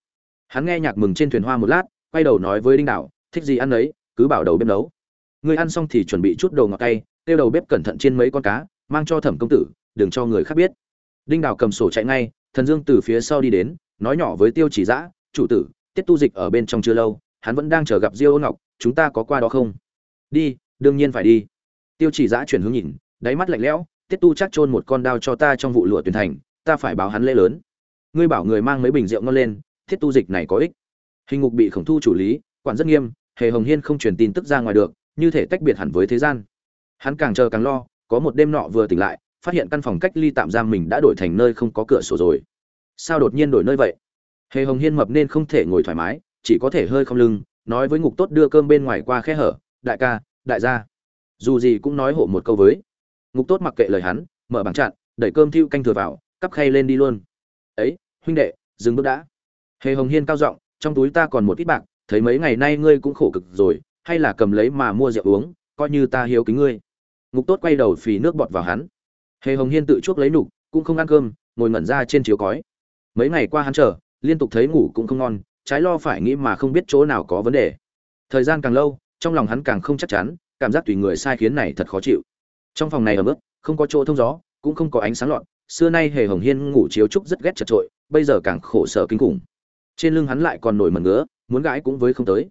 [SPEAKER 1] Hắn nghe nhạc mừng trên thuyền hoa một lát, quay đầu nói với đinh đạo, thích gì ăn ấy cứ bảo đầu bếp nấu. Người ăn xong thì chuẩn bị chút đồ ngọt tay tiêu đầu bếp cẩn thận trên mấy con cá, mang cho thẩm công tử, đừng cho người khác biết. Đinh đạo cầm sổ chạy ngay, thần dương từ phía sau đi đến, nói nhỏ với tiêu chỉ giã, chủ tử, tiết tu dịch ở bên trong chưa lâu, hắn vẫn đang chờ gặp diêu ôn ngọc, chúng ta có qua đó không? Đi, đương nhiên phải đi. Tiêu chỉ giã chuyển hướng nhìn đáy mắt lạnh lẽo, tiết tu chắc chôn một con đao cho ta trong vụ lụa tuyển thành, ta phải báo hắn lễ lớn. Ngươi bảo người mang mấy bình rượu ngon lên thiết tu dịch này có ích. Hình ngục bị khổng thu chủ lý, quản rất nghiêm, hề hồng hiên không truyền tin tức ra ngoài được, như thể tách biệt hẳn với thế gian. Hắn càng chờ càng lo, có một đêm nọ vừa tỉnh lại, phát hiện căn phòng cách ly tạm giam mình đã đổi thành nơi không có cửa sổ rồi. Sao đột nhiên đổi nơi vậy? Hề hồng hiên mập nên không thể ngồi thoải mái, chỉ có thể hơi không lưng, nói với ngục tốt đưa cơm bên ngoài qua khe hở, đại ca, đại gia. Dù gì cũng nói hộ một câu với ngục tốt mặc kệ lời hắn, mở bảng chặn, đẩy cơm thiêu canh thừa vào, cắp khay lên đi luôn. Ấy, huynh đệ, dừng bước đã. Hề hồng hiên cao giọng, trong túi ta còn một ít bạc, thấy mấy ngày nay ngươi cũng khổ cực rồi, hay là cầm lấy mà mua rượu uống, coi như ta hiếu kính ngươi. Ngục tốt quay đầu phì nước bọt vào hắn. Hề hồng hiên tự chuốc lấy nục, cũng không ăn cơm, ngồi ngẩn ra trên chiếu cói. Mấy ngày qua hắn chờ, liên tục thấy ngủ cũng không ngon, trái lo phải nghĩ mà không biết chỗ nào có vấn đề. Thời gian càng lâu, trong lòng hắn càng không chắc chắn, cảm giác tùy người sai khiến này thật khó chịu trong phòng này ở mức không có chỗ thông gió, cũng không có ánh sáng lọt, xưa nay hề hồng hiên ngủ chiếu trúc rất ghét chật trội bây giờ càng khổ sở kinh khủng. Trên lưng hắn lại còn nổi mẩn ngứa, muốn gãi cũng với không tới.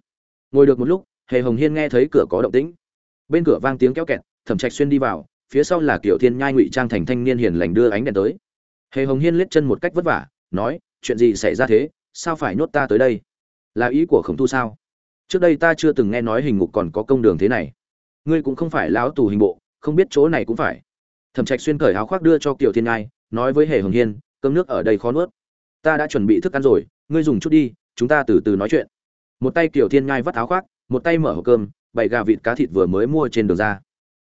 [SPEAKER 1] Ngồi được một lúc, hề hồng hiên nghe thấy cửa có động tĩnh. Bên cửa vang tiếng kéo kẹt, thẩm trạch xuyên đi vào, phía sau là kiểu thiên nhai ngụy trang thành thanh niên hiền lành đưa ánh đèn tới. Hề hồng hiên liếc chân một cách vất vả, nói, chuyện gì xảy ra thế? Sao phải nhốt ta tới đây? Là ý của khổng thu sao? Trước đây ta chưa từng nghe nói hình ngục còn có công đường thế này. Ngươi cũng không phải lão tù hình bộ không biết chỗ này cũng phải. Thẩm trạch xuyên cởi áo khoác đưa cho kiều thiên ngai, nói với hề hồng hiên, cơm nước ở đây khó nuốt. Ta đã chuẩn bị thức ăn rồi, ngươi dùng chút đi, chúng ta từ từ nói chuyện. Một tay kiều thiên ngai vắt áo khoác, một tay mở hộp cơm, bày gà vịt cá thịt vừa mới mua trên đường ra.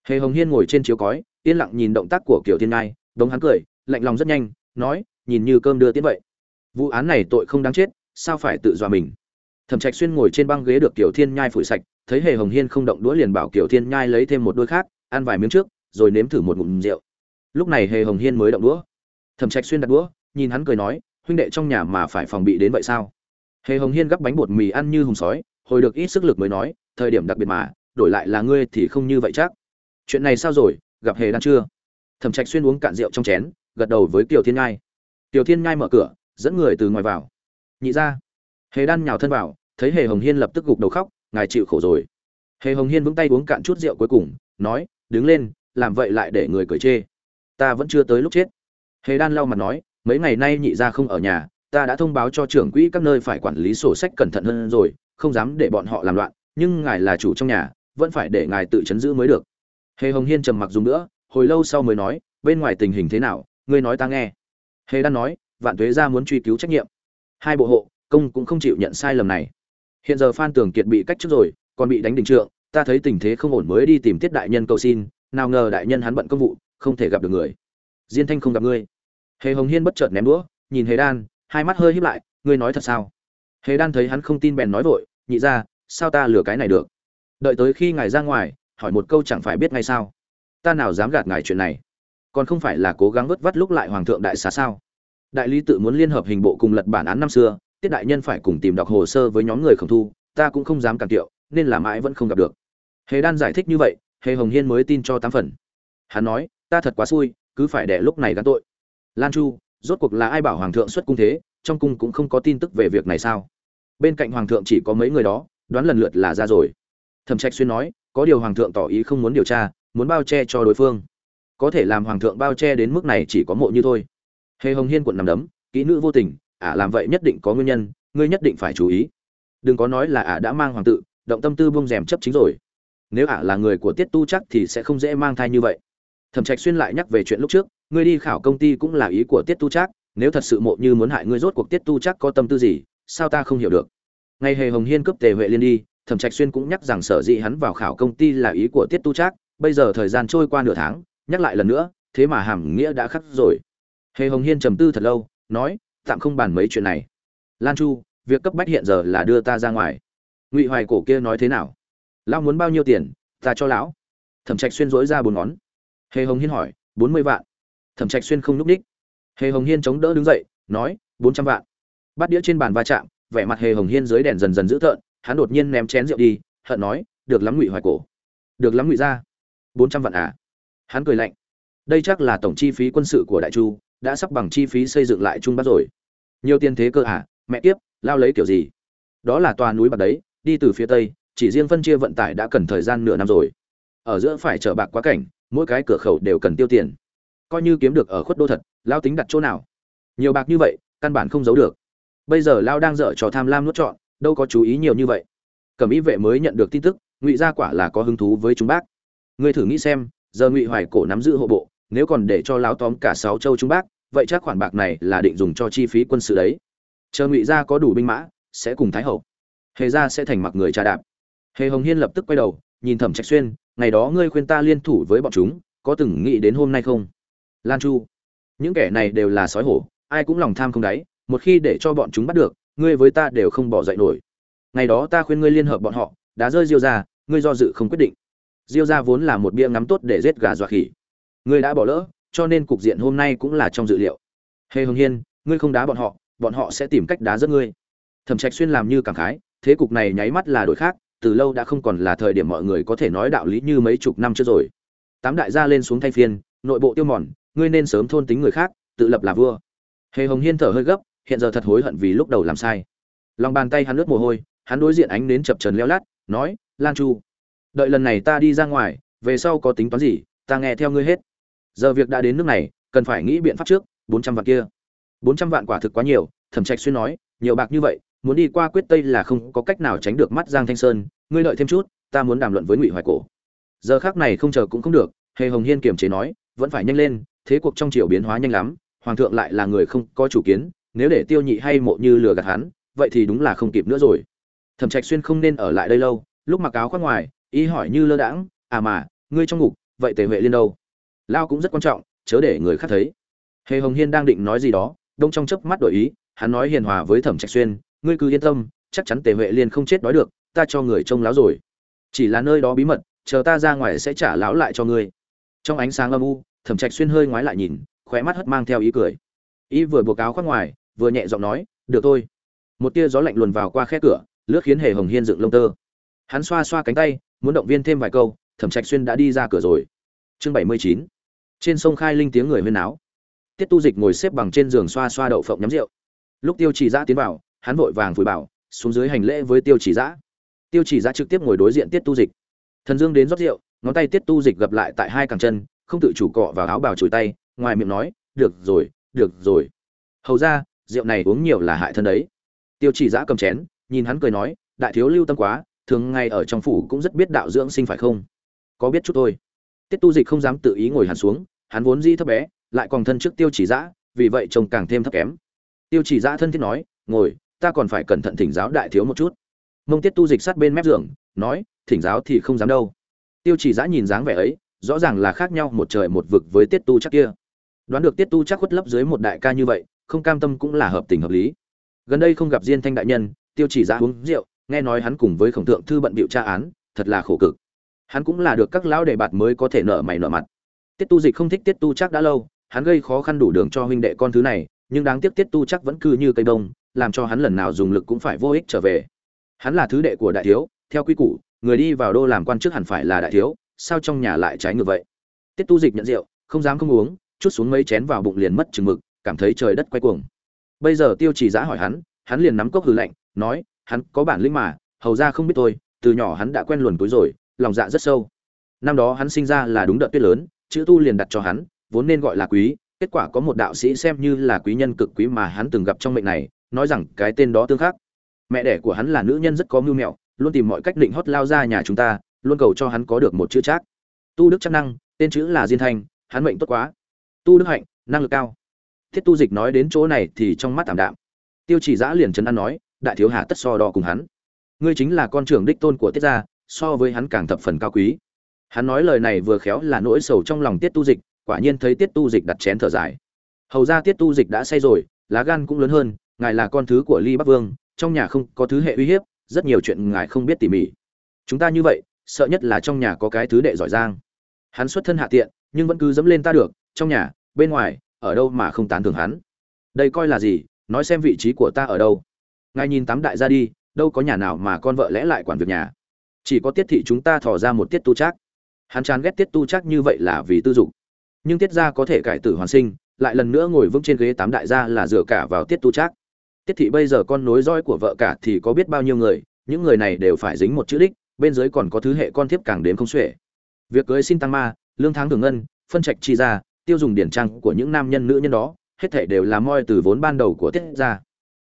[SPEAKER 1] Hề hồng hiên ngồi trên chiếu cói, yên lặng nhìn động tác của kiều thiên ngai, đống hắn cười, lạnh lòng rất nhanh, nói, nhìn như cơm đưa tiến vậy. Vụ án này tội không đáng chết, sao phải tự dọa mình? Thẩm trạch xuyên ngồi trên băng ghế được kiều thiên nhai phủi sạch, thấy hề hồng hiên không động đũa liền bảo kiều thiên nhai lấy thêm một đôi khác ăn vài miếng trước, rồi nếm thử một ngụm rượu. Lúc này hề hồng hiên mới động đũa. Thẩm trạch xuyên đặt đũa, nhìn hắn cười nói, huynh đệ trong nhà mà phải phòng bị đến vậy sao? Hề hồng hiên gắp bánh bột mì ăn như hùng sói, hồi được ít sức lực mới nói, thời điểm đặc biệt mà, đổi lại là ngươi thì không như vậy chắc. Chuyện này sao rồi, gặp hề đan chưa? Thẩm trạch xuyên uống cạn rượu trong chén, gật đầu với tiểu thiên nhai. Tiểu thiên nhai mở cửa, dẫn người từ ngoài vào. Nhị ra hề đan nhào thân vào, thấy hề hồng hiên lập tức gục đầu khóc, ngài chịu khổ rồi. Hề hồng hiên vững tay uống cạn chút rượu cuối cùng, nói đứng lên, làm vậy lại để người cười chê. Ta vẫn chưa tới lúc chết. Hề đan lau mặt nói, mấy ngày nay nhị ra không ở nhà, ta đã thông báo cho trưởng quỹ các nơi phải quản lý sổ sách cẩn thận hơn rồi, không dám để bọn họ làm loạn, nhưng ngài là chủ trong nhà, vẫn phải để ngài tự chấn giữ mới được. Hề hồng hiên trầm mặc dùng nữa, hồi lâu sau mới nói, bên ngoài tình hình thế nào, ngươi nói ta nghe. Hề đan nói, vạn tuế ra muốn truy cứu trách nhiệm. Hai bộ hộ, công cũng không chịu nhận sai lầm này. Hiện giờ phan tường kiệt bị cách chức rồi, còn bị đánh đình trượng ta thấy tình thế không ổn mới đi tìm tiết đại nhân cầu xin, nào ngờ đại nhân hắn bận công vụ, không thể gặp được người. Diên thanh không gặp ngươi. Hề hồng hiên bất chợt ném đũa, nhìn hề đan, hai mắt hơi híp lại, ngươi nói thật sao? Hề đan thấy hắn không tin bèn nói vội, nhị ra, sao ta lừa cái này được? Đợi tới khi ngài ra ngoài, hỏi một câu chẳng phải biết ngay sao? Ta nào dám gạt ngài chuyện này? Còn không phải là cố gắng vớt vắt lúc lại hoàng thượng đại xá sao? Đại lý tự muốn liên hợp hình bộ cùng lật bản án năm xưa, tiết đại nhân phải cùng tìm đọc hồ sơ với nhóm người khổng thu, ta cũng không dám cản tiệu nên là mãi vẫn không gặp được hề đan giải thích như vậy, hề hồng hiên mới tin cho tám phần. Hắn nói, ta thật quá xui, cứ phải để lúc này gắn tội. Lan chu, rốt cuộc là ai bảo hoàng thượng xuất cung thế, trong cung cũng không có tin tức về việc này sao? Bên cạnh hoàng thượng chỉ có mấy người đó, đoán lần lượt là ra rồi. Thẩm trạch xuyên nói, có điều hoàng thượng tỏ ý không muốn điều tra, muốn bao che cho đối phương. Có thể làm hoàng thượng bao che đến mức này chỉ có mộ như thôi. Hề hồng hiên quận nằm đấm, kỹ nữ vô tình, ả làm vậy nhất định có nguyên nhân, ngươi nhất định phải chú ý. Đừng có nói là ả đã mang hoàng tự, động tâm tư buông rèm chấp chính rồi nếu ả là người của tiết tu chắc thì sẽ không dễ mang thai như vậy. Thẩm trạch xuyên lại nhắc về chuyện lúc trước, ngươi đi khảo công ty cũng là ý của tiết tu chắc, nếu thật sự mộ như muốn hại ngươi rốt cuộc tiết tu chắc có tâm tư gì, sao ta không hiểu được? Ngày hề hồng hiên cướp tề huệ liên đi, thẩm trạch xuyên cũng nhắc rằng sở dĩ hắn vào khảo công ty là ý của tiết tu chắc, bây giờ thời gian trôi qua nửa tháng, nhắc lại lần nữa, thế mà hàm nghĩa đã khắc rồi. Hề hồng hiên trầm tư thật lâu, nói, tạm không bàn mấy chuyện này. Lan chu, việc cấp bách hiện giờ là đưa ta ra ngoài. Ngụy hoài cổ kia nói thế nào? Lão muốn bao nhiêu tiền, ta cho lão. Thẩm trạch xuyên dỗi ra bốn ngón. Hề hồng hiên hỏi, bốn mươi vạn. Thẩm trạch xuyên không núp ních hề hồng hiên chống đỡ đứng dậy, nói, bốn trăm vạn. Bắt đĩa trên bàn va chạm, vẻ mặt hề hồng hiên dưới đèn dần dần dữ tợn, hắn đột nhiên ném chén rượu đi, hận nói, được lắm ngụy hoài cổ. Được lắm ngụy ra bốn trăm vạn à? Hắn cười lạnh. Đây chắc là tổng chi phí quân sự của đại chu, đã sắp bằng chi phí xây dựng lại trung bắc rồi. Nhiều tiền thế cơ à? Mẹ kiếp, lao lấy kiểu gì? Đó là tòa núi bạc đấy, đi từ phía tây chỉ riêng phân chia vận tải đã cần thời gian nửa năm rồi. Ở giữa phải chở bạc quá cảnh, mỗi cái cửa khẩu đều cần tiêu tiền. Coi như kiếm được ở khuất đô thật, lao tính đặt chỗ nào? Nhiều bạc như vậy, căn bản không giấu được. Bây giờ lao đang dở trò tham lam nuốt trọn, đâu có chú ý nhiều như vậy. Cẩm ý vệ mới nhận được tin tức, ngụy gia quả là có hứng thú với chúng bác. Ngươi thử nghĩ xem, giờ ngụy hoài cổ nắm giữ hộ bộ, nếu còn để cho láo tóm cả sáu châu chúng bác, vậy chắc khoản bạc này là định dùng cho chi phí quân sự đấy. Chờ ngụy gia có đủ binh mã, sẽ cùng thái hậu. Hề gia sẽ thành mặc người trà đạp hề hồng hiên lập tức quay đầu, nhìn thẩm trạch xuyên, ngày đó ngươi khuyên ta liên thủ với bọn chúng, có từng nghĩ đến hôm nay không? Lan chu, những kẻ này đều là sói hổ, ai cũng lòng tham không đáy, một khi để cho bọn chúng bắt được, ngươi với ta đều không bỏ dậy nổi. Ngày đó ta khuyên ngươi liên hợp bọn họ, đã rơi diêu ra ngươi do dự không quyết định. Diêu ra vốn là một bia ngắm tốt để giết gà dọa khỉ. Ngươi đã bỏ lỡ, cho nên cục diện hôm nay cũng là trong dự liệu. Hề hồng hiên, ngươi không đá bọn họ bọn họ sẽ tìm cách đá rất ngươi. Thẩm trạch xuyên làm như cảm khái, thế cục này nháy mắt là đổi khác từ lâu đã không còn là thời điểm mọi người có thể nói đạo lý như mấy chục năm trước rồi. Tám đại gia lên xuống thay phiên, nội bộ tiêu mòn, ngươi nên sớm thôn tính người khác, tự lập là vua. Hề hồng hiên thở hơi gấp, hiện giờ thật hối hận vì lúc đầu làm sai. Lòng bàn tay hắn lướt mồ hôi, hắn đối diện ánh đến chập trần leo lát, nói, lan chu, đợi lần này ta đi ra ngoài, về sau có tính toán gì, ta nghe theo ngươi hết. Giờ việc đã đến nước này, cần phải nghĩ biện pháp trước, bốn trăm vạn kia. Bốn trăm vạn quả thực quá nhiều, thẩm trạch xuyên nói, nhiều bạc như vậy, muốn đi qua quyết tây là không có cách nào tránh được mắt giang thanh sơn ngươi đợi thêm chút, ta muốn đàm luận với ngụy hoài cổ. Giờ khác này không chờ cũng không được, hề hồng hiên kiềm chế nói, vẫn phải nhanh lên, thế cuộc trong triều biến hóa nhanh lắm, hoàng thượng lại là người không có chủ kiến, nếu để tiêu nhị hay mộ như lừa gạt hắn, vậy thì đúng là không kịp nữa rồi. Thẩm trạch xuyên không nên ở lại đây lâu, lúc mặc áo khoác ngoài ý hỏi như lơ đãng à mà, ngươi trong ngục, vậy tề huệ liên đâu? Lao cũng rất quan trọng, chớ để người khác thấy. Hề hồng hiên đang định nói gì đó, đông trong chớp mắt đổi ý, hắn nói hiền hòa với thẩm trạch xuyên, ngươi cứ yên tâm, chắc chắn tề huệ liên không chết đói được ta cho người trông láo rồi. Chỉ là nơi đó bí mật, chờ ta ra ngoài sẽ trả láo lại cho ngươi. Trong ánh sáng âm u, thẩm trạch xuyên hơi ngoái lại nhìn, khóe mắt hất mang theo ý cười. Ý vừa buộc áo khoác ngoài, vừa nhẹ giọng nói, được thôi. Một tia gió lạnh luồn vào qua khe cửa, lướt khiến hề hồng hiên dựng lông tơ. Hắn xoa xoa cánh tay, muốn động viên thêm vài câu, thẩm trạch xuyên đã đi ra cửa rồi. Chương bảy mươi chín. Trên sông khai linh tiếng người huyên áo tiết tu dịch ngồi xếp bằng trên giường xoa xoa đậu phộng nhắm rượu. Lúc tiêu chỉ giã tiến vào, hắn vội vàng phủi bảo, xuống dưới hành lễ với tiêu chỉ giã tiêu chỉ giã trực tiếp ngồi đối diện tiết tu dịch. Thần dương đến rót rượu, ngón tay tiết tu dịch gặp lại tại hai cẳng chân, không tự chủ cọ vào áo bào chùi tay, ngoài miệng nói, được rồi được rồi. Hầu ra, rượu này uống nhiều là hại thân đấy. Tiêu chỉ giã cầm chén, nhìn hắn cười nói, đại thiếu lưu tâm quá, thường ngày ở trong phủ cũng rất biết đạo dưỡng sinh phải không? Có biết chút thôi. Tiết tu dịch không dám tự ý ngồi hẳn xuống, hắn vốn di thấp bé, lại còn thân trước tiêu chỉ giã, vì vậy trông càng thêm thấp kém. Tiêu chỉ giã thân thiết nói, ngồi, ta còn phải cẩn thận thỉnh giáo đại thiếu một chút mông tiết tu dịch sát bên mép giường, nói, thỉnh giáo thì không dám đâu. Tiêu chỉ giã nhìn dáng vẻ ấy, rõ ràng là khác nhau một trời một vực với tiết tu chắc kia. Đoán được tiết tu chắc khuất lấp dưới một đại ca như vậy, không cam tâm cũng là hợp tình hợp lý. Gần đây không gặp diên thanh đại nhân, tiêu chỉ giã uống rượu, nghe nói hắn cùng với khổng thượng thư bận bịu tra án, thật là khổ cực. Hắn cũng là được các lão đề bạt mới có thể nợ mày nợ mặt. Tiết tu dịch không thích tiết tu chắc đã lâu, hắn gây khó khăn đủ đường cho huynh đệ con thứ này, nhưng đáng tiếc tiết tu chắc vẫn cư như cây đông làm cho hắn lần nào dùng lực cũng phải vô ích trở về hắn là thứ đệ của đại thiếu, theo quy củ, người đi vào đô làm quan trước hẳn phải là đại thiếu, sao trong nhà lại trái ngược vậy? Tiết tu dịch nhận rượu, không dám không uống, chút xuống mấy chén vào bụng liền mất chừng mực, cảm thấy trời đất quay cuồng. Bây giờ tiêu trì giã hỏi hắn hắn liền nắm cốc hư lạnh, nói, hắn có bản lĩnh mà, hầu ra không biết tôi từ nhỏ hắn đã quen luồn túi rồi, lòng dạ rất sâu. Năm đó hắn sinh ra là đúng đợt tuyết lớn, chữ tu liền đặt cho hắn, vốn nên gọi là quý, kết quả có một đạo sĩ xem như là quý nhân cực quý mà hắn từng gặp trong mệnh này, nói rằng cái tên đó tương khắc mẹ đẻ của hắn là nữ nhân rất có mưu mẹo, luôn tìm mọi cách định hót lao ra nhà chúng ta, luôn cầu cho hắn có được một chữ trác. Tu đức chắc năng, tên chữ là diên thanh, hắn mệnh tốt quá. Tu đức hạnh, năng lực cao. Thiết tu dịch nói đến chỗ này thì trong mắt tảm đạm. Tiêu chỉ giã liền trấn an nói, đại thiếu hà tất so đo cùng hắn. Ngươi chính là con trưởng đích tôn của tiết gia, so với hắn càng thập phần cao quý. Hắn nói lời này vừa khéo là nỗi sầu trong lòng tiết tu dịch, quả nhiên thấy tiết tu dịch đặt chén thở dài. Hầu ra tiết tu dịch đã say rồi, lá gan cũng lớn hơn, ngài là con thứ của ly bắc vương trong nhà không có thứ hệ uy hiếp, rất nhiều chuyện ngài không biết tỉ mỉ. Chúng ta như vậy, sợ nhất là trong nhà có cái thứ đệ giỏi giang. Hắn xuất thân hạ tiện, nhưng vẫn cứ dẫm lên ta được, trong nhà, bên ngoài, ở đâu mà không tán thưởng hắn. Đây coi là gì, nói xem vị trí của ta ở đâu. Ngài nhìn tám đại gia đi, đâu có nhà nào mà con vợ lẽ lại quản việc nhà. Chỉ có tiết thị chúng ta thò ra một tiết tu trác. Hắn chán ghét tiết tu trác như vậy là vì tư dục. Nhưng tiết gia có thể cải tử hoàn sinh, lại lần nữa ngồi vững trên ghế tám đại gia là dựa cả vào tiết tu trác tiết thị bây giờ con nối roi của vợ cả thì có biết bao nhiêu người, những người này đều phải dính một chữ đích, bên dưới còn có thứ hệ con thiếp càng đến không xuể. Việc cưới xin tăng ma, lương tháng thường ngân, phân trạch chi ra, tiêu dùng điển trang của những nam nhân nữ nhân đó, hết thảy đều là moi từ vốn ban đầu của tiết gia.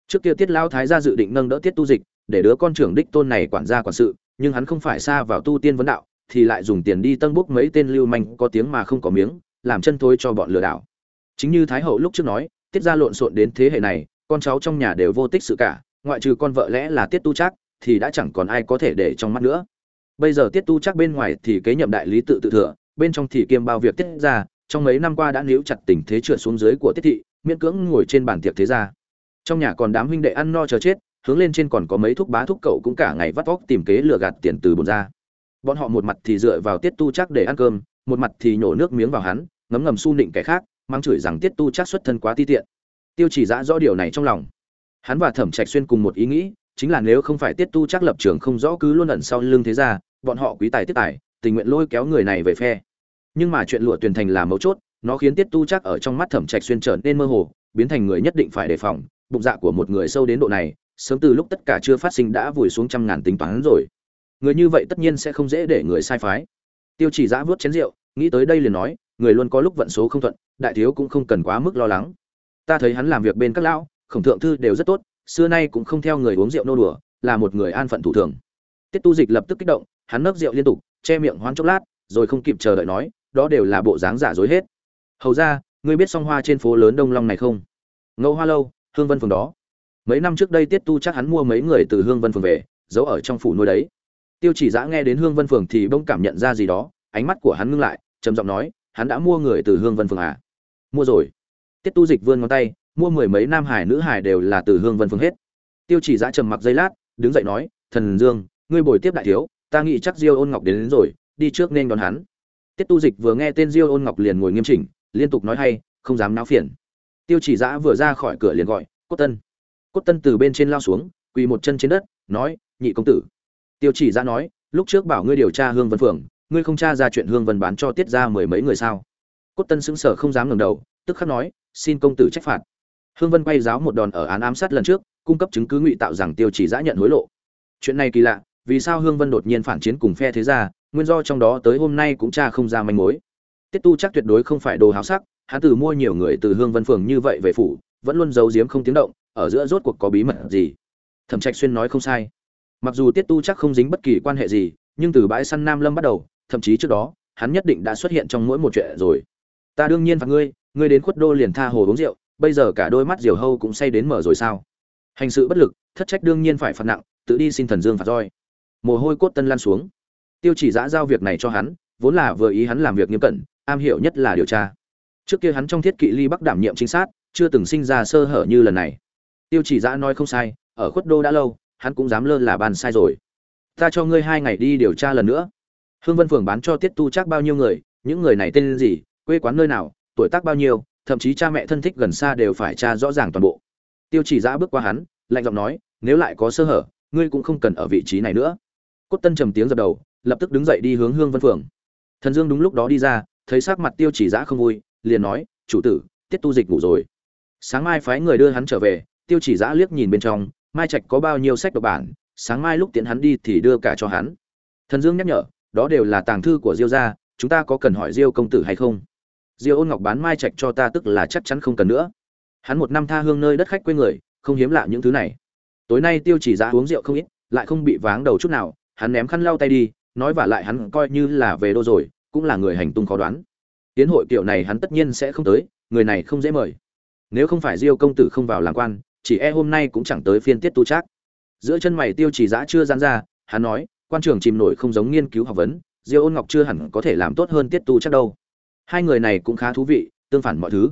[SPEAKER 1] Trước kia tiết lao thái gia dự định nâng đỡ tiết tu dịch, để đứa con trưởng đích tôn này quản gia quản sự, nhưng hắn không phải xa vào tu tiên vấn đạo, thì lại dùng tiền đi tân bốc mấy tên lưu manh, có tiếng mà không có miếng, làm chân thôi cho bọn lừa đảo. Chính như thái hậu lúc trước nói, tiết gia lộn xộn đến thế hệ này con cháu trong nhà đều vô tích sự cả ngoại trừ con vợ lẽ là tiết tu Trác, thì đã chẳng còn ai có thể để trong mắt nữa. Bây giờ tiết tu Trác bên ngoài thì kế nhậm đại lý tự tự thừa bên trong thì kiêm bao việc tiết ra trong mấy năm qua đã níu chặt tình thế trượt xuống dưới của tiết thị miễn cưỡng ngồi trên bàn tiệc thế gia. Trong nhà còn đám huynh đệ ăn no chờ chết hướng lên trên còn có mấy thúc bá thúc cậu cũng cả ngày vắt vóc tìm kế lừa gạt tiền từ bồn ra. Bọn họ một mặt thì dựa vào tiết tu chắc để ăn cơm một mặt thì nhổ nước miếng vào hắn ngấm ngầm su nịnh kẻ khác mang chửi rằng tiết tu chắc xuất thân quá ti tiện tiêu chỉ dã rõ điều này trong lòng. Hắn và thẩm trạch xuyên cùng một ý nghĩ, chính là nếu không phải tiết tu chắc lập trường không rõ cứ luôn ẩn sau lưng thế ra bọn họ quý tài tiết tài, tình nguyện lôi kéo người này về phe. Nhưng mà chuyện lụa tuyển thành là mấu chốt, nó khiến tiết tu chắc ở trong mắt thẩm trạch xuyên trở nên mơ hồ, biến thành người nhất định phải đề phòng, bụng dạ của một người sâu đến độ này, sớm từ lúc tất cả chưa phát sinh đã vùi xuống trăm ngàn tính toán rồi. Người như vậy tất nhiên sẽ không dễ để người sai phái. Tiêu chỉ giã vớt chén rượu, nghĩ tới đây liền nói, người luôn có lúc vận số không thuận, đại thiếu cũng không cần quá mức lo lắng ta thấy hắn làm việc bên các lão, khổng thượng thư đều rất tốt, xưa nay cũng không theo người uống rượu nô đùa, là một người an phận thủ thường. Tiết tu dịch lập tức kích động, hắn nấc rượu liên tục, che miệng hoán chốc lát, rồi không kịp chờ đợi nói, đó đều là bộ dáng giả dối hết. Hầu ra, ngươi biết song hoa trên phố lớn đông long này không? Ngẫu hoa lâu, hương vân phường đó. Mấy năm trước đây tiết tu chắc hắn mua mấy người từ hương vân phường về, giấu ở trong phủ nuôi đấy. Tiêu chỉ giã nghe đến hương vân phường thì bỗng cảm nhận ra gì đó, ánh mắt của hắn ngưng lại, trầm giọng nói, hắn đã mua người từ hương vân phường à? Mua rồi tiết tu dịch vươn ngón tay mua mười mấy nam hải nữ hải đều là từ hương vân phương hết. Tiêu chỉ giã trầm mặc giây lát đứng dậy nói thần dương ngươi bồi tiếp đại thiếu ta nghĩ chắc diêu ôn ngọc đến, đến rồi đi trước nên đón hắn. Tiết tu dịch vừa nghe tên diêu ôn ngọc liền ngồi nghiêm chỉnh liên tục nói hay không dám náo phiền. Tiêu chỉ giã vừa ra khỏi cửa liền gọi cốt tân. Cốt tân từ bên trên lao xuống quỳ một chân trên đất nói nhị công tử. Tiêu chỉ giã nói lúc trước bảo ngươi điều tra hương vân phường ngươi không tra ra chuyện hương vân bán cho tiết ra mười mấy người sao? Cốt tân sững sờ không dám ngẩng đầu tức khắc nói xin công tử trách phạt. Hương vân quay giáo một đòn ở án ám sát lần trước, cung cấp chứng cứ ngụy tạo rằng tiêu chỉ giã nhận hối lộ. Chuyện này kỳ lạ, vì sao hương vân đột nhiên phản chiến cùng phe thế gia, nguyên do trong đó tới hôm nay cũng tra không ra manh mối. Tiết tu chắc tuyệt đối không phải đồ háo sắc, hắn từ mua nhiều người từ hương vân phường như vậy về phủ, vẫn luôn giấu giếm không tiếng động, ở giữa rốt cuộc có bí mật gì? Thẩm trạch xuyên nói không sai. Mặc dù tiết tu chắc không dính bất kỳ quan hệ gì, nhưng từ bãi săn nam lâm bắt đầu, thậm chí trước đó, hắn nhất định đã xuất hiện trong mỗi một chuyện rồi. Ta đương nhiên phạt ngươi ngươi đến khuất đô liền tha hồ uống rượu, bây giờ cả đôi mắt diều hâu cũng say đến mở rồi sao? Hành sự bất lực, thất trách đương nhiên phải phạt nặng, tự đi xin thần dương phạt roi. Mồ hôi cốt tân lan xuống. Tiêu chỉ giã giao việc này cho hắn, vốn là vừa ý hắn làm việc nghiêm cẩn, am hiểu nhất là điều tra. Trước kia hắn trong thiết kỵ ly bắc đảm nhiệm chính sát, chưa từng sinh ra sơ hở như lần này. Tiêu chỉ giã nói không sai, ở khuất đô đã lâu, hắn cũng dám lơ là bàn sai rồi. Ta cho ngươi hai ngày đi điều tra lần nữa. Hương vân phường bán cho tiết tu chắc bao nhiêu người, những người này tên gì, quê quán nơi nào tuổi tác bao nhiêu, thậm chí cha mẹ thân thích gần xa đều phải tra rõ ràng toàn bộ. Tiêu chỉ giã bước qua hắn, lạnh giọng nói, nếu lại có sơ hở, ngươi cũng không cần ở vị trí này nữa. Cốt tân trầm tiếng dập đầu, lập tức đứng dậy đi hướng hương vân Phượng. thần dương đúng lúc đó đi ra, thấy sắc mặt tiêu chỉ giã không vui, liền nói, chủ tử, tiết tu dịch ngủ rồi. Sáng mai phái người đưa hắn trở về, tiêu chỉ giã liếc nhìn bên trong, mai trạch có bao nhiêu sách độc bản, sáng mai lúc tiễn hắn đi thì đưa cả cho hắn. Thần dương nhắc nhở, đó đều là tàng thư của diêu gia, chúng ta có cần hỏi diêu công tử hay không? Diêu ôn ngọc bán mai trạch cho ta tức là chắc chắn không cần nữa. Hắn một năm tha hương nơi đất khách quê người, không hiếm lạ những thứ này. Tối nay tiêu chỉ giã uống rượu không ít, lại không bị váng đầu chút nào, hắn ném khăn lau tay đi, nói vả lại hắn coi như là về đô rồi, cũng là người hành tung khó đoán. Tiến hội kiểu này hắn tất nhiên sẽ không tới, người này không dễ mời. Nếu không phải diêu công tử không vào làm quan, chỉ e hôm nay cũng chẳng tới phiên tiết tu trác. Giữa chân mày tiêu chỉ giã chưa dán ra, hắn nói, quan trường chìm nổi không giống nghiên cứu học vấn, diêu ôn ngọc chưa hẳn có thể làm tốt hơn tiết tu chắc đâu hai người này cũng khá thú vị, tương phản mọi thứ.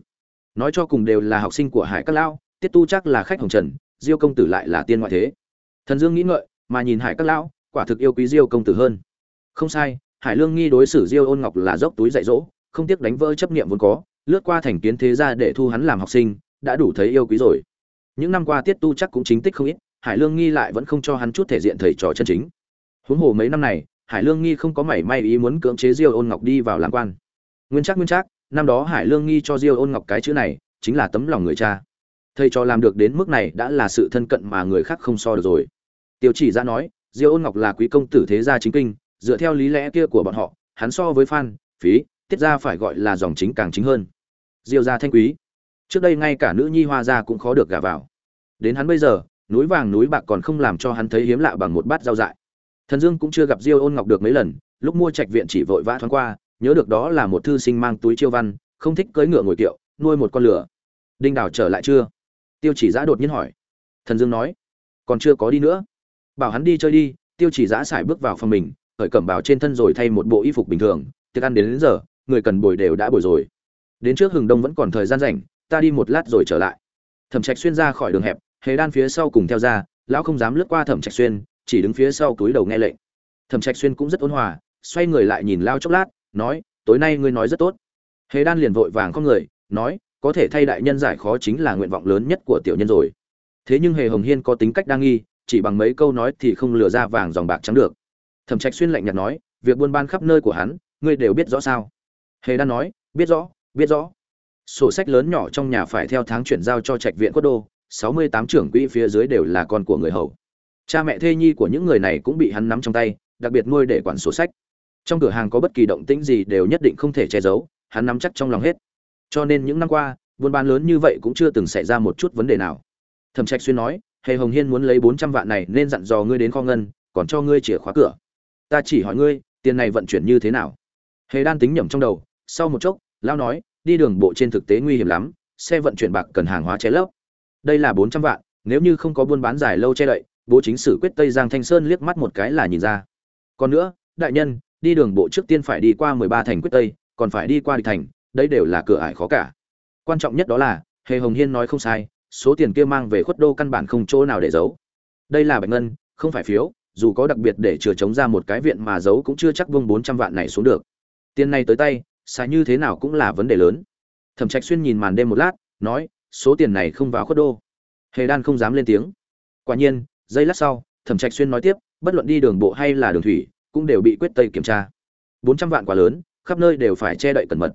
[SPEAKER 1] Nói cho cùng đều là học sinh của hải các lão, tiết tu chắc là khách hồng trần, diêu công tử lại là tiên ngoại thế. Thần dương nghĩ ngợi, mà nhìn hải các lão, quả thực yêu quý diêu công tử hơn. Không sai, hải lương nghi đối xử diêu ôn ngọc là dốc túi dạy dỗ, không tiếc đánh vỡ chấp niệm vốn có, lướt qua thành kiến thế gia để thu hắn làm học sinh, đã đủ thấy yêu quý rồi. Những năm qua tiết tu chắc cũng chính tích không ít, hải lương nghi lại vẫn không cho hắn chút thể diện thầy trò chân chính. Huống hồ mấy năm này, hải lương nghi không có mảy may ý muốn cưỡng chế diêu ôn ngọc đi vào làm quan nguyên chắc nguyên chắc năm đó hải lương nghi cho diêu ôn ngọc cái chữ này, chính là tấm lòng người cha. Thầy trò làm được đến mức này đã là sự thân cận mà người khác không so được rồi. Tiêu chỉ ra nói, diêu ôn ngọc là quý công tử thế gia chính kinh, dựa theo lý lẽ kia của bọn họ, hắn so với phan, phí, tiết ra phải gọi là dòng chính càng chính hơn. Diêu gia thanh quý. Trước đây ngay cả nữ nhi hoa gia cũng khó được gả vào. Đến hắn bây giờ, núi vàng núi bạc còn không làm cho hắn thấy hiếm lạ bằng một bát rau dại. Thần dương cũng chưa gặp diêu ôn ngọc được mấy lần, lúc mua trạch viện chỉ vội vã thoáng qua nhớ được đó là một thư sinh mang túi chiêu văn không thích cưỡi ngựa ngồi kiệu nuôi một con lửa. Đinh đào trở lại chưa? Tiêu chỉ giã đột nhiên hỏi. Thần dương nói còn chưa có đi nữa. Bảo hắn đi chơi đi tiêu chỉ giã xài bước vào phòng mình khởi cẩm bào trên thân rồi thay một bộ y phục bình thường tiệc ăn đến, đến giờ người cần bồi đều đã bồi rồi. Đến trước hừng đông vẫn còn thời gian rảnh ta đi một lát rồi trở lại. Thẩm trạch xuyên ra khỏi đường hẹp hề đan phía sau cùng theo ra lão không dám lướt qua thẩm trạch xuyên chỉ đứng phía sau túi đầu nghe lệnh. Thẩm trạch xuyên cũng rất ôn hòa xoay người lại nhìn lao chốc lát nói, tối nay ngươi nói rất tốt. Hề đan liền vội vàng con người, nói, có thể thay đại nhân giải khó chính là nguyện vọng lớn nhất của tiểu nhân rồi. Thế nhưng hề hồng hiên có tính cách đa nghi, chỉ bằng mấy câu nói thì không lừa ra vàng dòng bạc trắng được. Thẩm trạch xuyên lạnh nhạt nói, việc buôn bán khắp nơi của hắn, ngươi đều biết rõ sao? Hề đan nói, biết rõ biết rõ. Sổ sách lớn nhỏ trong nhà phải theo tháng chuyển giao cho trạch viện quốc đô, sáu mươi tám trưởng quỹ phía dưới đều là con của người hầu. Cha mẹ thê nhi của những người này cũng bị hắn nắm trong tay, đặc biệt nuôi để quản sổ sách trong cửa hàng có bất kỳ động tĩnh gì đều nhất định không thể che giấu, hắn nắm chắc trong lòng hết. Cho nên những năm qua, buôn bán lớn như vậy cũng chưa từng xảy ra một chút vấn đề nào. Thẩm trạch xuyên nói, hề hồng hiên muốn lấy bốn trăm vạn này nên dặn dò ngươi đến kho ngân, còn cho ngươi chìa khóa cửa. Ta chỉ hỏi ngươi, tiền này vận chuyển như thế nào? Hề đan tính nhẩm trong đầu, sau một chốc lao nói, đi đường bộ trên thực tế nguy hiểm lắm, xe vận chuyển bạc cần hàng hóa che lấp. Đây là bốn trăm vạn, nếu như không có buôn bán dài lâu che đậy, bố chính sử quyết tây giang thanh sơn liếc mắt một cái là nhìn ra. Còn nữa, đại nhân đi đường bộ trước tiên phải đi qua mười ba thành quyết tây, còn phải đi qua địch thành, đây đều là cửa ải khó cả. Quan trọng nhất đó là, hề hồng hiên nói không sai, số tiền kia mang về khuất đô căn bản không chỗ nào để giấu. Đây là bạch ngân, không phải phiếu, dù có đặc biệt để chừa chống ra một cái viện mà giấu cũng chưa chắc vương bốn trăm vạn này xuống được. Tiền này tới tay, xài như thế nào cũng là vấn đề lớn. Thẩm trạch xuyên nhìn màn đêm một lát, nói, số tiền này không vào khuất đô. Hề đan không dám lên tiếng. Quả nhiên, giây lát sau, thẩm trạch xuyên nói tiếp, bất luận đi đường bộ hay là đường thủy cũng đều bị quyết tây kiểm tra. Bốn trăm vạn quá lớn, khắp nơi đều phải che đậy cẩn mật.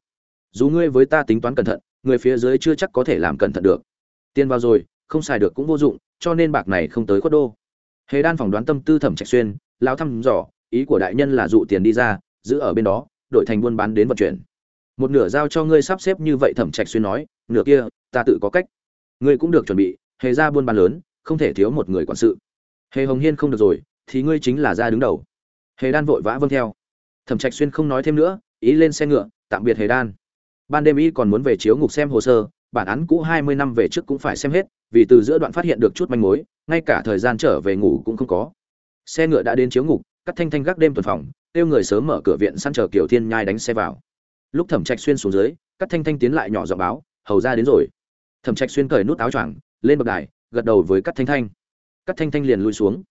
[SPEAKER 1] Dù ngươi với ta tính toán cẩn thận, người phía dưới chưa chắc có thể làm cẩn thận được. Tiền vào rồi, không xài được cũng vô dụng, cho nên bạc này không tới khuất đô. Hề đan phỏng đoán tâm tư thẩm trạch xuyên lao thăm dò, ý của đại nhân là dụ tiền đi ra, giữ ở bên đó, đổi thành buôn bán đến vận chuyển. Một nửa giao cho ngươi sắp xếp như vậy, thẩm trạch xuyên nói, nửa kia, ta tự có cách. Ngươi cũng được chuẩn bị, hề ra buôn bán lớn, không thể thiếu một người quản sự. Hề hồng hiên không được rồi, thì ngươi chính là ra đứng đầu hề đan vội vã vâng theo. Thẩm trạch xuyên không nói thêm nữa, ý lên xe ngựa, tạm biệt hề đan. Ban đêm y còn muốn về chiếu ngục xem hồ sơ, bản án cũ hai mươi năm về trước cũng phải xem hết, vì từ giữa đoạn phát hiện được chút manh mối, ngay cả thời gian trở về ngủ cũng không có. Xe ngựa đã đến chiếu ngục, cắt thanh thanh gác đêm tuần phòng, kêu người sớm mở cửa viện săn chờ kiểu thiên nhai đánh xe vào. Lúc thẩm trạch xuyên xuống dưới, cắt thanh thanh tiến lại nhỏ giọng báo, hầu ra đến rồi. Thẩm trạch xuyên cởi nút áo choàng, lên bậc đài, gật đầu với cắt thanh thanh. Cắt thanh thanh liền lui xuống.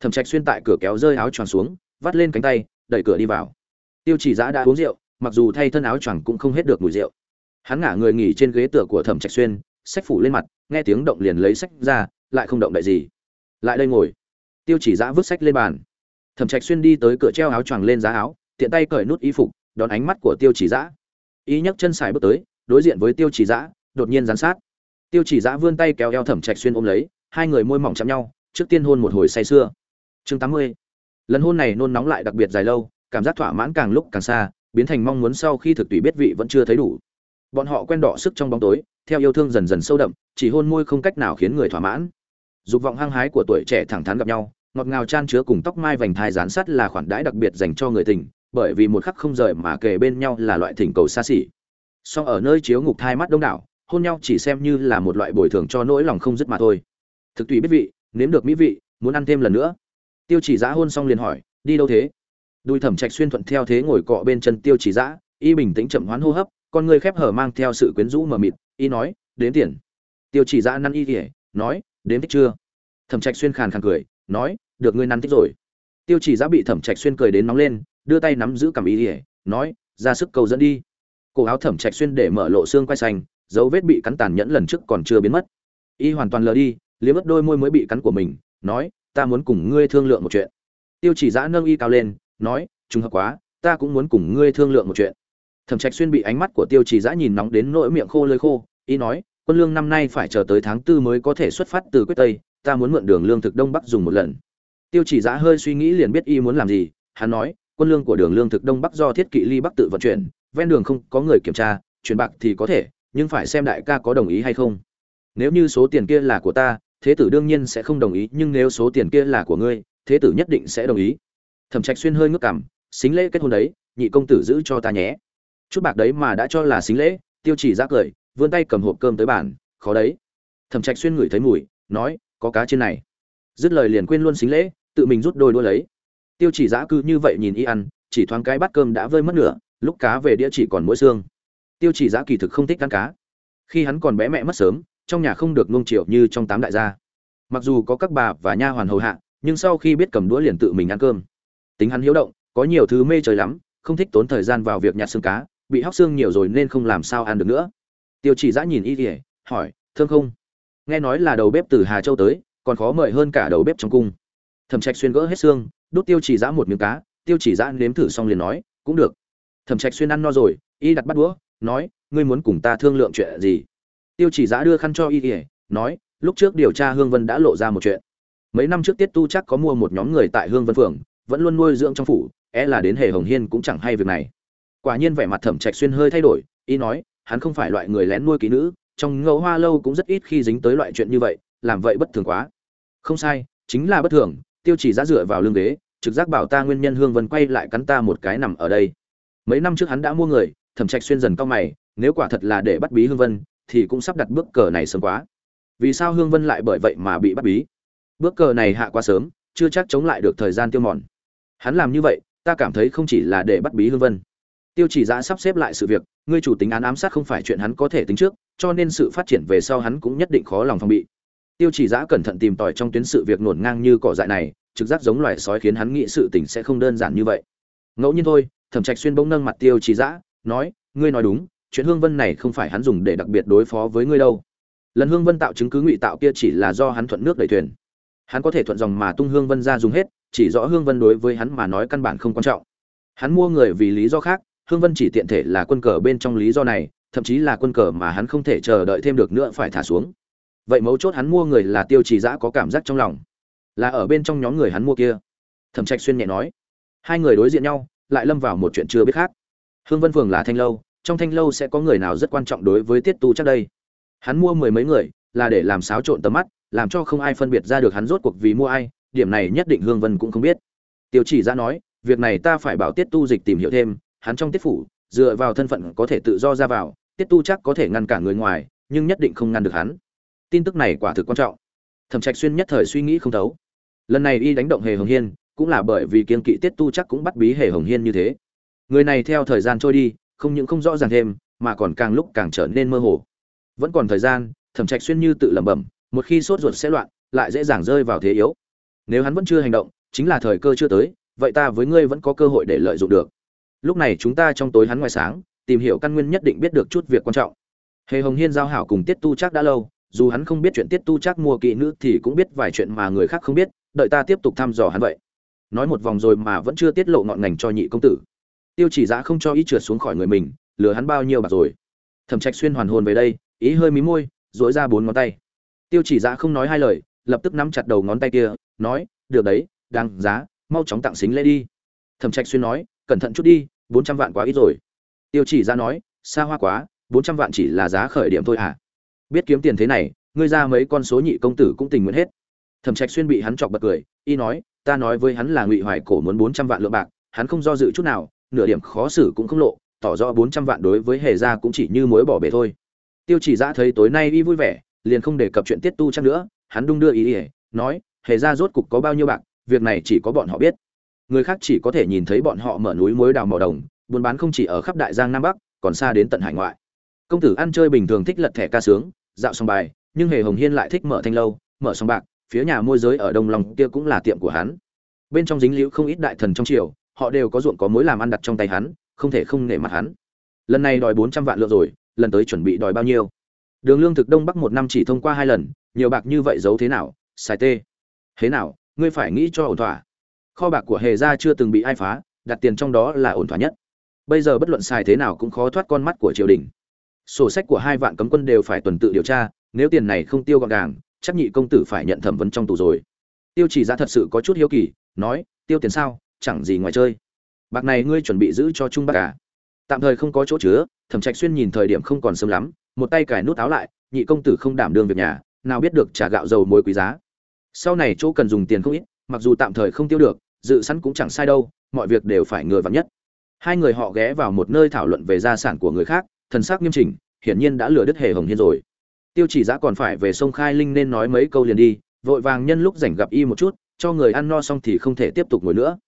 [SPEAKER 1] Thẩm trạch xuyên tại cửa kéo rơi áo choàng xuống vắt lên cánh tay, đẩy cửa đi vào. Tiêu chỉ giã đã uống rượu, mặc dù thay thân áo choàng cũng không hết được mùi rượu. Hắn ngả người nghỉ trên ghế tựa của thẩm trạch xuyên sách phủ lên mặt, nghe tiếng động liền lấy sách ra, lại không động đậy gì. Lại đây ngồi. Tiêu chỉ giã vứt sách lên bàn. Thẩm trạch xuyên đi tới cửa treo áo choàng lên giá áo, tiện tay cởi nút y phục, đón ánh mắt của tiêu chỉ giã. Y nhấc chân xài bước tới, đối diện với tiêu chỉ giã, đột nhiên gián sát. Tiêu chỉ giã vươn tay kéo eo thẩm trạch xuyên ôm lấy, hai người môi mỏng chạm nhau, trước tiên hôn một hồi say sưa. Chương tám mươi lần hôn này nôn nóng lại đặc biệt dài lâu, cảm giác thỏa mãn càng lúc càng xa, biến thành mong muốn sau khi thực tùy biết vị vẫn chưa thấy đủ. Bọn họ quen đỏ sức trong bóng tối, theo yêu thương dần dần sâu đậm, chỉ hôn môi không cách nào khiến người thỏa mãn. Dục vọng hăng hái của tuổi trẻ thẳng thắn gặp nhau, ngọt ngào chan chứa cùng tóc mai vành thai dán sắt là khoản đãi đặc biệt dành cho người tình, bởi vì một khắc không rời mà kề bên nhau là loại thỉnh cầu xa xỉ. Song ở nơi chiếu ngục thai mắt đông đảo, hôn nhau chỉ xem như là một loại bồi thường cho nỗi lòng không dứt mà thôi. Thực tùy biết vị, nếm được mỹ vị, muốn ăn thêm lần nữa tiêu chỉ giã hôn xong liền hỏi, đi đâu thế? Đùi thẩm trạch xuyên thuận theo thế ngồi cọ bên chân tiêu chỉ giã, y bình tĩnh chậm hoán hô hấp, con người khép hở mang theo sự quyến rũ mờ mịt, y nói, đến tiền. Tiêu chỉ giã năn y kể nói, đến thích chưa? Thẩm trạch xuyên khàn khàn cười, nói, được ngươi năn thích rồi. Tiêu chỉ giã bị thẩm trạch xuyên cười đến nóng lên, đưa tay nắm giữ cầm y ỉa nói, ra sức cầu dẫn đi. Cổ áo thẩm trạch xuyên để mở lộ xương quay xanh, dấu vết bị cắn tàn nhẫn lần trước còn chưa biến mất. Y hoàn toàn lờ đi, liếm mất đôi môi mới bị cắn của mình, nói ta muốn cùng ngươi thương lượng một chuyện. Tiêu chỉ giã nâng y cao lên, nói, trùng hợp quá, ta cũng muốn cùng ngươi thương lượng một chuyện. Thẩm trạch xuyên bị ánh mắt của tiêu chỉ giã nhìn nóng đến nỗi miệng khô lơi khô, y nói, quân lương năm nay phải chờ tới tháng tư mới có thể xuất phát từ quyết tây, ta muốn mượn đường lương thực đông bắc dùng một lần. Tiêu chỉ giã hơi suy nghĩ liền biết y muốn làm gì, hắn nói, quân lương của đường lương thực đông bắc do thiết kỵ ly bắc tự vận chuyển, ven đường không có người kiểm tra, chuyển bạc thì có thể, nhưng phải xem đại ca có đồng ý hay không. Nếu như số tiền kia là của ta thế tử đương nhiên sẽ không đồng ý nhưng nếu số tiền kia là của ngươi thế tử nhất định sẽ đồng ý. Thẩm trạch xuyên hơi ngước cằm, xính lễ kết hôn đấy nhị công tử giữ cho ta nhé. Chút bạc đấy mà đã cho là xính lễ tiêu chỉ ra cười vươn tay cầm hộp cơm tới bàn khó đấy. Thẩm trạch xuyên ngửi thấy mùi nói có cá trên này. Dứt lời liền quên luôn xính lễ tự mình rút đôi đua lấy. Tiêu chỉ giã cư như vậy nhìn y ăn chỉ thoáng cái bát cơm đã vơi mất nửa lúc cá về đĩa chỉ còn mỗi xương. Tiêu chỉ giã kỳ thực không thích ăn cá. Khi hắn còn bé mẹ mất sớm trong nhà không được nuông chiều như trong tám đại gia. Mặc dù có các bà và nha hoàn hầu hạ, nhưng sau khi biết cầm đũa liền tự mình ăn cơm. Tính hắn hiếu động, có nhiều thứ mê trời lắm, không thích tốn thời gian vào việc nhặt xương cá, bị hóc xương nhiều rồi nên không làm sao ăn được nữa. Tiêu chỉ giã nhìn y kỉa hỏi, thương không? Nghe nói là đầu bếp từ hà châu tới, còn khó mời hơn cả đầu bếp trong cung. Thẩm trạch xuyên gỡ hết xương, đút tiêu chỉ giã một miếng cá, tiêu chỉ giã nếm thử xong liền nói, cũng được. Thẩm trạch xuyên ăn no rồi, y đặt bắt đũa, nói, ngươi muốn cùng ta thương lượng chuyện gì? Tiêu chỉ giã đưa khăn cho y ỉa nói, lúc trước điều tra hương vân đã lộ ra một chuyện. Mấy năm trước tiết tu chắc có mua một nhóm người tại hương vân phường, vẫn luôn nuôi dưỡng trong phủ é e là đến hề hồng hiên cũng chẳng hay việc này. Quả nhiên vẻ mặt thẩm trạch xuyên hơi thay đổi, y nói, hắn không phải loại người lén nuôi kỹ nữ, trong ngẫu hoa lâu cũng rất ít khi dính tới loại chuyện như vậy, làm vậy bất thường quá. Không sai, chính là bất thường. Tiêu chỉ Giã dựa vào lưng ghế, trực giác bảo ta nguyên nhân hương vân quay lại cắn ta một cái nằm ở đây. Mấy năm trước hắn đã mua người, thẩm trạch xuyên dần cao mày, nếu quả thật là để bắt bí hương vân thì cũng sắp đặt bước cờ này sớm quá. Vì sao hương vân lại bởi vậy mà bị bắt bí? Bước cờ này hạ quá sớm, chưa chắc chống lại được thời gian tiêu mòn. Hắn làm như vậy, ta cảm thấy không chỉ là để bắt bí hương vân. Tiêu chỉ giã sắp xếp lại sự việc, ngươi chủ tính án ám sát không phải chuyện hắn có thể tính trước, cho nên sự phát triển về sau hắn cũng nhất định khó lòng phòng bị. Tiêu chỉ giã cẩn thận tìm tòi trong tuyến sự việc nổn ngang như cỏ dại này, trực giác giống loài sói khiến hắn nghĩ sự tình sẽ không đơn giản như vậy. Ngẫu nhiên thôi, thẩm trạch xuyên bỗng nâng mặt tiêu chỉ giã nói, ngươi nói đúng chuyện hương vân này không phải hắn dùng để đặc biệt đối phó với ngươi đâu. Lần hương vân tạo chứng cứ ngụy tạo kia chỉ là do hắn thuận nước đẩy thuyền. Hắn có thể thuận dòng mà tung hương vân ra dùng hết, chỉ rõ hương vân đối với hắn mà nói căn bản không quan trọng. Hắn mua người vì lý do khác, hương vân chỉ tiện thể là quân cờ bên trong lý do này, thậm chí là quân cờ mà hắn không thể chờ đợi thêm được nữa phải thả xuống. Vậy mấu chốt hắn mua người là tiêu trì giã có cảm giác trong lòng. Là ở bên trong nhóm người hắn mua kia. Thẩm trạch xuyên nhẹ nói. Hai người đối diện nhau, lại lâm vào một chuyện chưa biết khác. Hương vân phường là thanh lâu trong thanh lâu sẽ có người nào rất quan trọng đối với tiết tu chắc đây? Hắn mua mười mấy người, là để làm xáo trộn tầm mắt, làm cho không ai phân biệt ra được hắn rốt cuộc vì mua ai, điểm này nhất định hương vân cũng không biết. Tiêu chỉ ra nói, việc này ta phải bảo tiết tu dịch tìm hiểu thêm, hắn trong tiết phủ, dựa vào thân phận có thể tự do ra vào, tiết tu chắc có thể ngăn cản người ngoài, nhưng nhất định không ngăn được hắn. Tin tức này quả thực quan trọng. Thẩm trạch xuyên nhất thời suy nghĩ không thấu. Lần này y đánh động hề hồng hiên, cũng là bởi vì kiên kỵ tiết tu chắc cũng bắt bí hề hồng hiên như thế. Người này theo thời gian trôi đi không những không rõ ràng thêm, mà còn càng lúc càng trở nên mơ hồ. Vẫn còn thời gian, thẩm trạch xuyên như tự lẩm bẩm, một khi sốt ruột sẽ loạn, lại dễ dàng rơi vào thế yếu. Nếu hắn vẫn chưa hành động, chính là thời cơ chưa tới, vậy ta với ngươi vẫn có cơ hội để lợi dụng được. Lúc này chúng ta trong tối hắn ngoài sáng, tìm hiểu căn nguyên nhất định biết được chút việc quan trọng. Hề hồng hiên giao hảo cùng tiết tu chắc đã lâu, dù hắn không biết chuyện tiết tu chắc mua kỵ nữ thì cũng biết vài chuyện mà người khác không biết, đợi ta tiếp tục thăm dò hắn vậy. Nói một vòng rồi mà vẫn chưa tiết lộ ngọn ngành cho nhị công tử tiêu chỉ giã không cho ý trượt xuống khỏi người mình, lừa hắn bao nhiêu bạc rồi. Thẩm trạch xuyên hoàn hồn về đây, ý hơi mí môi dỗi ra bốn ngón tay. Tiêu chỉ giã không nói hai lời, lập tức nắm chặt đầu ngón tay kia, nói, được đấy, đáng giá, mau chóng tặng xính lễ đi. Thẩm trạch xuyên nói, cẩn thận chút đi, bốn trăm vạn quá ít rồi. Tiêu chỉ giã nói, xa hoa quá, bốn trăm vạn chỉ là giá khởi điểm thôi à biết kiếm tiền thế này, ngươi ra mấy con số nhị công tử cũng tình nguyện hết. Thẩm trạch xuyên bị hắn chọc bật cười, y nói, ta nói với hắn là ngụy hoài cổ muốn bốn trăm vạn lượng bạc, hắn không do dự chút nào nửa điểm khó xử cũng không lộ, tỏ rõ bốn trăm vạn đối với hề gia cũng chỉ như mối bỏ bể thôi. Tiêu chỉ giã thấy tối nay y vui vẻ, liền không đề cập chuyện tiết tu chắc nữa, hắn đung đưa ý ỉa nói, hề gia rốt cục có bao nhiêu bạc, việc này chỉ có bọn họ biết. Người khác chỉ có thể nhìn thấy bọn họ mở núi mối đào mỏ đồng, buôn bán không chỉ ở khắp đại giang nam bắc, còn xa đến tận hải ngoại. Công tử ăn chơi bình thường thích lật thẻ ca sướng, dạo xong bài, nhưng hề hồng hiên lại thích mở thanh lâu, mở xong bạc, phía nhà môi giới ở đông lòng kia cũng là tiệm của hắn. Bên trong dính liễu không ít đại thần trong triều họ đều có ruộng có mối làm ăn đặt trong tay hắn, không thể không nể mặt hắn. Lần này đòi bốn trăm vạn lượng rồi, lần tới chuẩn bị đòi bao nhiêu? Đường lương thực đông bắc một năm chỉ thông qua hai lần, nhiều bạc như vậy giấu thế nào? Xài tê. Thế nào? Ngươi phải nghĩ cho ổn thỏa. Kho bạc của hề gia chưa từng bị ai phá, đặt tiền trong đó là ổn thỏa nhất. Bây giờ bất luận xài thế nào cũng khó thoát con mắt của triều đình. Sổ sách của hai vạn cấm quân đều phải tuần tự điều tra, nếu tiền này không tiêu gọn gàng, chắc nhị công tử phải nhận thẩm vấn trong tù rồi. Tiêu chỉ ra thật sự có chút hiếu kỳ, nói, tiêu tiền sao? Chẳng gì ngoài chơi. Bạc này ngươi chuẩn bị giữ cho trung bắc cả à? tạm thời không có chỗ chứa, thẩm trạch xuyên nhìn thời điểm không còn sớm lắm, một tay cài nút áo lại, nhị công tử không đảm đương việc nhà, nào biết được trả gạo dầu muối quý giá. Sau này chỗ cần dùng tiền không ít, mặc dù tạm thời không tiêu được, dự sẵn cũng chẳng sai đâu, mọi việc đều phải người vặn nhất. Hai người họ ghé vào một nơi thảo luận về gia sản của người khác, thần sắc nghiêm chỉnh, hiển nhiên đã lừa đứt hề hồng hiên rồi. Tiêu chỉ giã còn phải về sông khai linh nên nói mấy câu liền đi, vội vàng nhân lúc rảnh gặp y một chút, cho người ăn no xong thì không thể tiếp tục ngồi nữa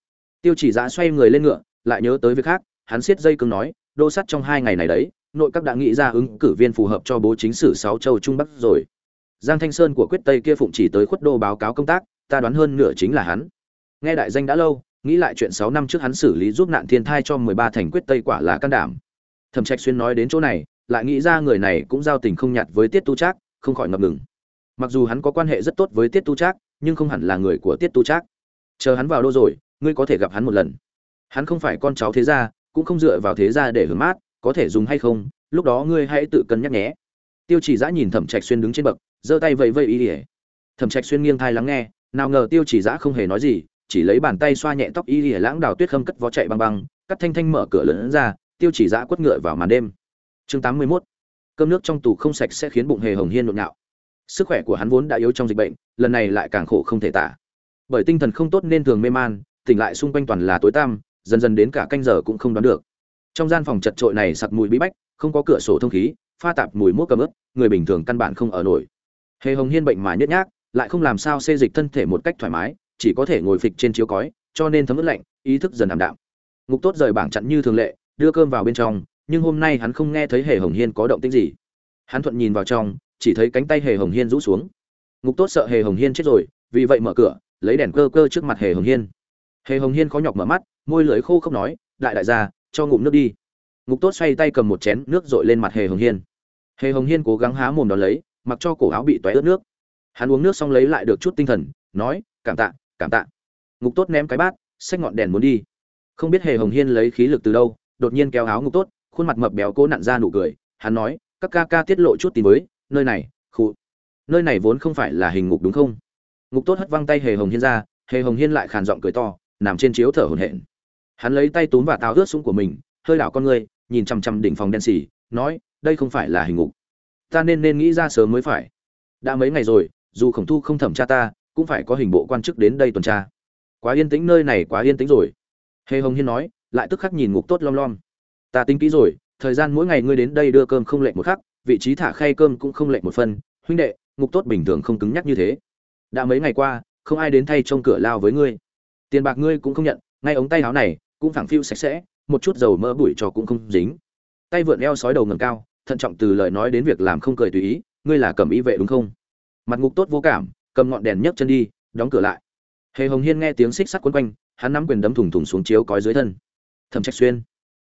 [SPEAKER 1] tiêu chỉ giã xoay người lên ngựa, lại nhớ tới việc khác, hắn siết dây cương nói, đô sắt trong hai ngày này đấy, nội các đã nghĩ ra ứng cử viên phù hợp cho bố chính sử sáu châu trung bắc rồi. Giang thanh sơn của quyết tây kia phụng chỉ tới khuất đô báo cáo công tác, ta đoán hơn nửa chính là hắn. Nghe đại danh đã lâu, nghĩ lại chuyện sáu năm trước hắn xử lý giúp nạn thiên thai cho mười ba thành quyết tây quả là can đảm. Thẩm trạch xuyên nói đến chỗ này, lại nghĩ ra người này cũng giao tình không nhạt với tiết tu trác, không khỏi ngập ngừng. Mặc dù hắn có quan hệ rất tốt với tiết tu trác, nhưng không hẳn là người của tiết tu trác. Chờ hắn vào đô rồi ngươi có thể gặp hắn một lần. Hắn không phải con cháu thế gia, cũng không dựa vào thế gia để hưởng mát, có thể dùng hay không, lúc đó ngươi hãy tự cân nhắc nhé. Tiêu chỉ giã nhìn thẩm trạch xuyên đứng trên bậc, giơ tay vẫy vẫy ý ỉa thẩm trạch xuyên nghiêng thai lắng nghe, nào ngờ tiêu chỉ giã không hề nói gì, chỉ lấy bàn tay xoa nhẹ tóc y ỉa lãng đào tuyết khâm cất vó chạy băng băng, cắt thanh thanh mở cửa lớn ra, tiêu chỉ giã quất ngựa vào màn đêm. Chương tám mươi 81. cơm nước trong tủ không sạch sẽ khiến bụng hề hồng hiên nhộn nhạo. Sức khỏe của hắn vốn đã yếu trong dịch bệnh, lần này lại càng khổ không thể tả. Bởi tinh thần không tốt nên thường mê man tỉnh lại xung quanh toàn là tối tăm, dần dần đến cả canh giờ cũng không đoán được. Trong gian phòng chật trội này sặc mùi bí bách, không có cửa sổ thông khí, pha tạp mùi mốc cầm ướp, người bình thường căn bản không ở nổi. Hề hồng hiên bệnh mà nhất nhác, lại không làm sao xê dịch thân thể một cách thoải mái, chỉ có thể ngồi phịch trên chiếu cói, cho nên thấm ướt lạnh, ý thức dần ảm đạm. Ngục tốt rời bảng chặn như thường lệ, đưa cơm vào bên trong, nhưng hôm nay hắn không nghe thấy hề hồng hiên có động tĩnh gì. Hắn thuận nhìn vào trong, chỉ thấy cánh tay hề hồng hiên rũ xuống. Ngục tốt sợ hề hồng hiên chết rồi, vì vậy mở cửa, lấy đèn cơ cơ trước mặt hề hồng hiên hề hồng hiên khó nhọc mở mắt, môi lưỡi khô không nói, đại đại gia, cho ngụm nước đi. Ngục tốt xoay tay cầm một chén nước dội lên mặt hề hồng hiên. Hề hồng hiên cố gắng há mồm đón lấy, mặc cho cổ áo bị tóe ướt nước. Hắn uống nước xong lấy lại được chút tinh thần, nói, cảm tạ cảm tạ. Ngục tốt ném cái bát, xách ngọn đèn muốn đi. Không biết hề hồng hiên lấy khí lực từ đâu, đột nhiên kéo áo ngục tốt, khuôn mặt mập béo cố nặn ra nụ cười. Hắn nói, các ca ca tiết lộ chút tin mới, nơi này khụ nơi này vốn không phải là hình ngục đúng không? Ngục tốt hất văng tay hề hồng hiên ra, hề hồng hiên lại khàn giọng cười to nằm trên chiếu thở hổn hển. Hắn lấy tay túm và táo ướt súng của mình, hơi đảo con người nhìn chằm chằm đỉnh phòng đen xì, nói, đây không phải là hình ngục. Ta nên nên nghĩ ra sớm mới phải. Đã mấy ngày rồi, dù khổng thu không thẩm tra ta, cũng phải có hình bộ quan chức đến đây tuần tra. Quá yên tĩnh, nơi này quá yên tĩnh rồi. Hề hồng hiên nói, lại tức khắc nhìn ngục tốt lom lom. Ta tính kỹ rồi, thời gian mỗi ngày ngươi đến đây đưa cơm không lệch một khắc, vị trí thả khay cơm cũng không lệch một phân. Huynh đệ, ngục tốt bình thường không cứng nhắc như thế. Đã mấy ngày qua, không ai đến thay trông cửa lao với ngươi tiền bạc ngươi cũng không nhận, ngay ống tay áo này cũng phẳng phiu sạch sẽ, một chút dầu mỡ bụi cho cũng không dính. Tay vượn eo sói đầu ngầm cao, thận trọng từ lời nói đến việc làm không cười tùy ý, ngươi là cầm ý vệ đúng không? Mặt ngục tốt vô cảm, cầm ngọn đèn nhấc chân đi, đóng cửa lại. Hề hồng hiên nghe tiếng xích sắt quấn quanh, hắn nắm quyền đấm thủng thủng xuống chiếu cói dưới thân. Thẩm trạch xuyên,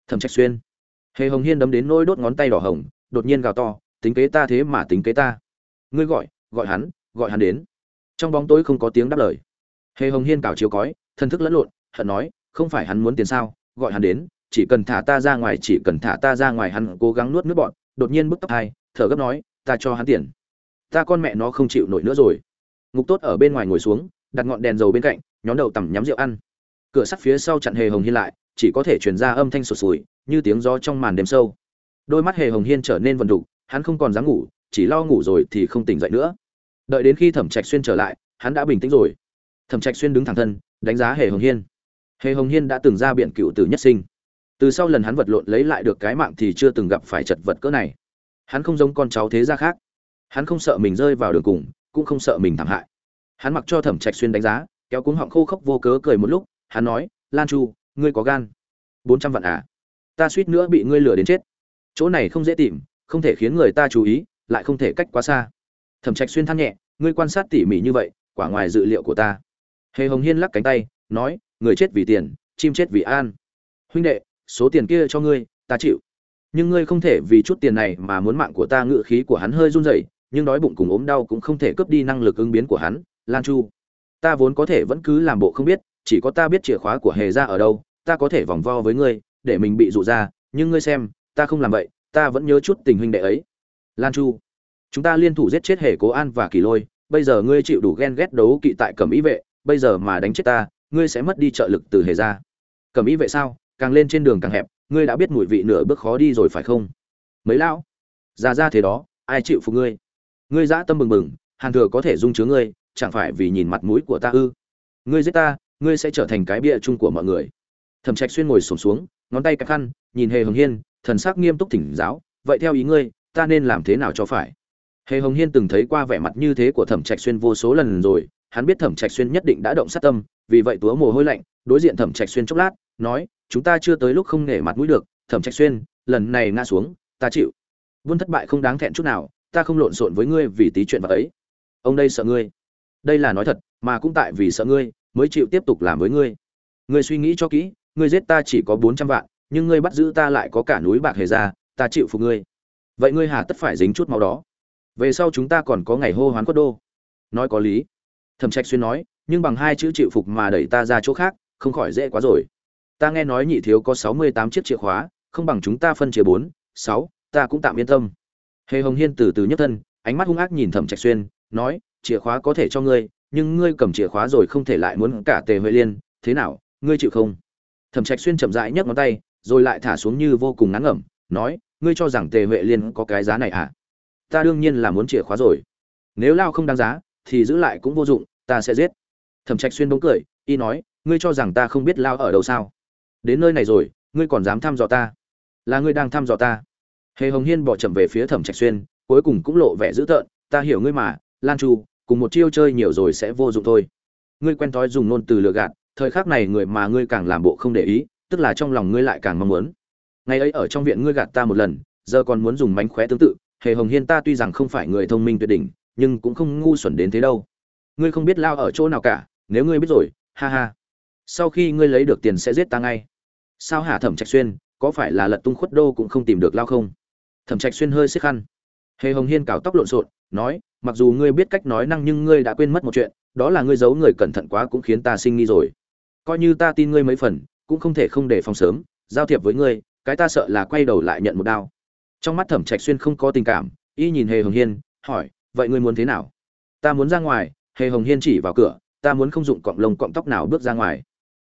[SPEAKER 1] thẩm trạch xuyên. Hề hồng hiên đấm đến nỗi đốt ngón tay đỏ hồng, đột nhiên gào to, tính kế ta thế mà tính kế ta. Ngươi gọi gọi hắn gọi hắn đến. Trong bóng tối không có tiếng đáp lời. Hề hồng hiên cào chiếu cói thân thức lẫn lộn, hận nói, không phải hắn muốn tiền sao? Gọi hắn đến, chỉ cần thả ta ra ngoài, chỉ cần thả ta ra ngoài, hắn cố gắng nuốt nước bọn đột nhiên bức tóc hai, thở gấp nói, ta cho hắn tiền. Ta con mẹ nó không chịu nổi nữa rồi. Ngục tốt ở bên ngoài ngồi xuống, đặt ngọn đèn dầu bên cạnh nhóm đầu tằm nhắm rượu ăn. Cửa sắt phía sau chặn hề hồng hiên lại, chỉ có thể truyền ra âm thanh sụt sùi, như tiếng gió trong màn đêm sâu. Đôi mắt hề hồng hiên trở nên vần đục, hắn không còn dám ngủ, chỉ lo ngủ rồi thì không tỉnh dậy nữa. Đợi đến khi thẩm trạch xuyên trở lại, hắn đã bình tĩnh rồi thẩm trạch xuyên đứng thẳng thân, đánh giá hề hồng hiên. Hề hồng hiên đã từng ra biện cựu tử nhất sinh. Từ sau lần hắn vật lộn lấy lại được cái mạng thì chưa từng gặp phải chật vật cỡ này. Hắn không giống con cháu thế gia khác. Hắn không sợ mình rơi vào đường cùng, cũng không sợ mình thảm hại. Hắn mặc cho thẩm trạch xuyên đánh giá, kéo cuống họng khô khốc vô cớ cười một lúc, hắn nói, lan chu, ngươi có gan. Bốn trăm vạn à? Ta suýt nữa bị ngươi lừa đến chết. Chỗ này không dễ tìm, không thể khiến người ta chú ý, lại không thể cách quá xa. Thẩm trạch xuyên than nhẹ, ngươi quan sát tỉ mỉ như vậy, quả ngoài dự liệu của ta hề hồng hiên lắc cánh tay, nói, người chết vì tiền, chim chết vì an. Huynh đệ, số tiền kia cho ngươi, ta chịu. Nhưng ngươi không thể vì chút tiền này mà muốn mạng của ta ngự khí của hắn hơi run rẩy, nhưng đói bụng cùng ốm đau cũng không thể cướp đi năng lực ứng biến của hắn. Lan chu, ta vốn có thể vẫn cứ làm bộ không biết, chỉ có ta biết chìa khóa của hề ra ở đâu, ta có thể vòng vo với ngươi, để mình bị dụ ra, nhưng ngươi xem, ta không làm vậy, ta vẫn nhớ chút tình huynh đệ ấy. Lan chu, chúng ta liên thủ giết chết hề cố an và kỳ lôi, bây giờ ngươi chịu đủ ghen ghét đấu kỵ tại cẩm ý vệ bây giờ mà đánh chết ta, ngươi sẽ mất đi trợ lực từ hề ra. Cẩm ý vệ sao? Càng lên trên đường càng hẹp, ngươi đã biết mùi vị nửa bước khó đi rồi phải không? Mấy lão ra ra thế đó, ai chịu phục ngươi? Ngươi dã tâm bừng bừng, hàn thừa có thể dung chứa ngươi, chẳng phải vì nhìn mặt mũi của ta ư? Ngươi giết ta, ngươi sẽ trở thành cái bịa chung của mọi người. Thẩm trạch xuyên ngồi sổm xuống, ngón tay cắt khăn, nhìn hề hồng hiên, thần sắc nghiêm túc thỉnh giáo, vậy theo ý ngươi, ta nên làm thế nào cho phải? Hề hồng hiên từng thấy qua vẻ mặt như thế của thẩm trạch xuyên vô số lần rồi hắn biết thẩm trạch xuyên nhất định đã động sát tâm, vì vậy túa mồ hôi lạnh, đối diện thẩm trạch xuyên chốc lát, nói, chúng ta chưa tới lúc không nể mặt mũi được, thẩm trạch xuyên, lần này ngã xuống, ta chịu. Buôn thất bại không đáng thẹn chút nào, ta không lộn xộn với ngươi vì tí chuyện vật ấy. Ông đây sợ ngươi. Đây là nói thật, mà cũng tại vì sợ ngươi, mới chịu tiếp tục làm với ngươi. Ngươi suy nghĩ cho kỹ, ngươi giết ta chỉ có bốn trăm vạn, nhưng ngươi bắt giữ ta lại có cả núi bạc hề ra, ta chịu phục ngươi. Vậy ngươi hà tất phải dính chút máu đó. Về sau chúng ta còn có ngày hô hoán quất đô. Nói có lý thẩm trạch xuyên nói, nhưng bằng hai chữ chịu phục mà đẩy ta ra chỗ khác, không khỏi dễ quá rồi. Ta nghe nói nhị thiếu có sáu mươi tám chiếc chìa khóa, không bằng chúng ta phân chia bốn, sáu, ta cũng tạm yên tâm. Hề hồng hiên từ từ nhấc thân, ánh mắt hung ác nhìn thẩm trạch xuyên, nói, chìa khóa có thể cho ngươi, nhưng ngươi cầm chìa khóa rồi không thể lại muốn cả tề huệ liên, thế nào, ngươi chịu không? Thẩm trạch xuyên chậm rãi nhấc ngón tay, rồi lại thả xuống như vô cùng ngán ngẩm, nói, ngươi cho rằng tề huệ liên có cái giá này à? Ta đương nhiên là muốn chìa khóa rồi. Nếu lao không đáng giá thì giữ lại cũng vô dụng, ta sẽ giết. Thẩm trạch xuyên bỗng cười, y nói, ngươi cho rằng ta không biết lao ở đâu sao? Đến nơi này rồi, ngươi còn dám thăm dò ta? Là ngươi đang thăm dò ta? Hề hồng hiên bỏ chậm về phía thẩm trạch xuyên, cuối cùng cũng lộ vẻ dữ tợn, ta hiểu ngươi mà, lan chu, cùng một chiêu chơi nhiều rồi sẽ vô dụng thôi. Ngươi quen thói dùng ngôn từ lừa gạt, thời khắc này người mà ngươi càng làm bộ không để ý, tức là trong lòng ngươi lại càng mong muốn. Ngày ấy ở trong viện ngươi gạt ta một lần, giờ còn muốn dùng mánh khóe tương tự, hề hồng hiên ta tuy rằng không phải người thông minh tuyệt đỉnh nhưng cũng không ngu xuẩn đến thế đâu. Ngươi không biết lao ở chỗ nào cả, nếu ngươi biết rồi, ha ha. Sau khi ngươi lấy được tiền sẽ giết ta ngay. Sao hả thẩm trạch xuyên, có phải là lật tung khuất đô cũng không tìm được lao không? Thẩm trạch xuyên hơi xích khăn. Hề hồng hiên cào tóc lộn xộn, nói, mặc dù ngươi biết cách nói năng nhưng ngươi đã quên mất một chuyện, đó là ngươi giấu người cẩn thận quá cũng khiến ta sinh nghi rồi. Coi như ta tin ngươi mấy phần, cũng không thể không để phòng sớm, giao thiệp với ngươi, cái ta sợ là quay đầu lại nhận một đao. Trong mắt thẩm trạch xuyên không có tình cảm, y nhìn hề hồng hiên, hỏi vậy ngươi muốn thế nào? Ta muốn ra ngoài, hề hồng hiên chỉ vào cửa, ta muốn không dụng cọng lông cọng tóc nào bước ra ngoài.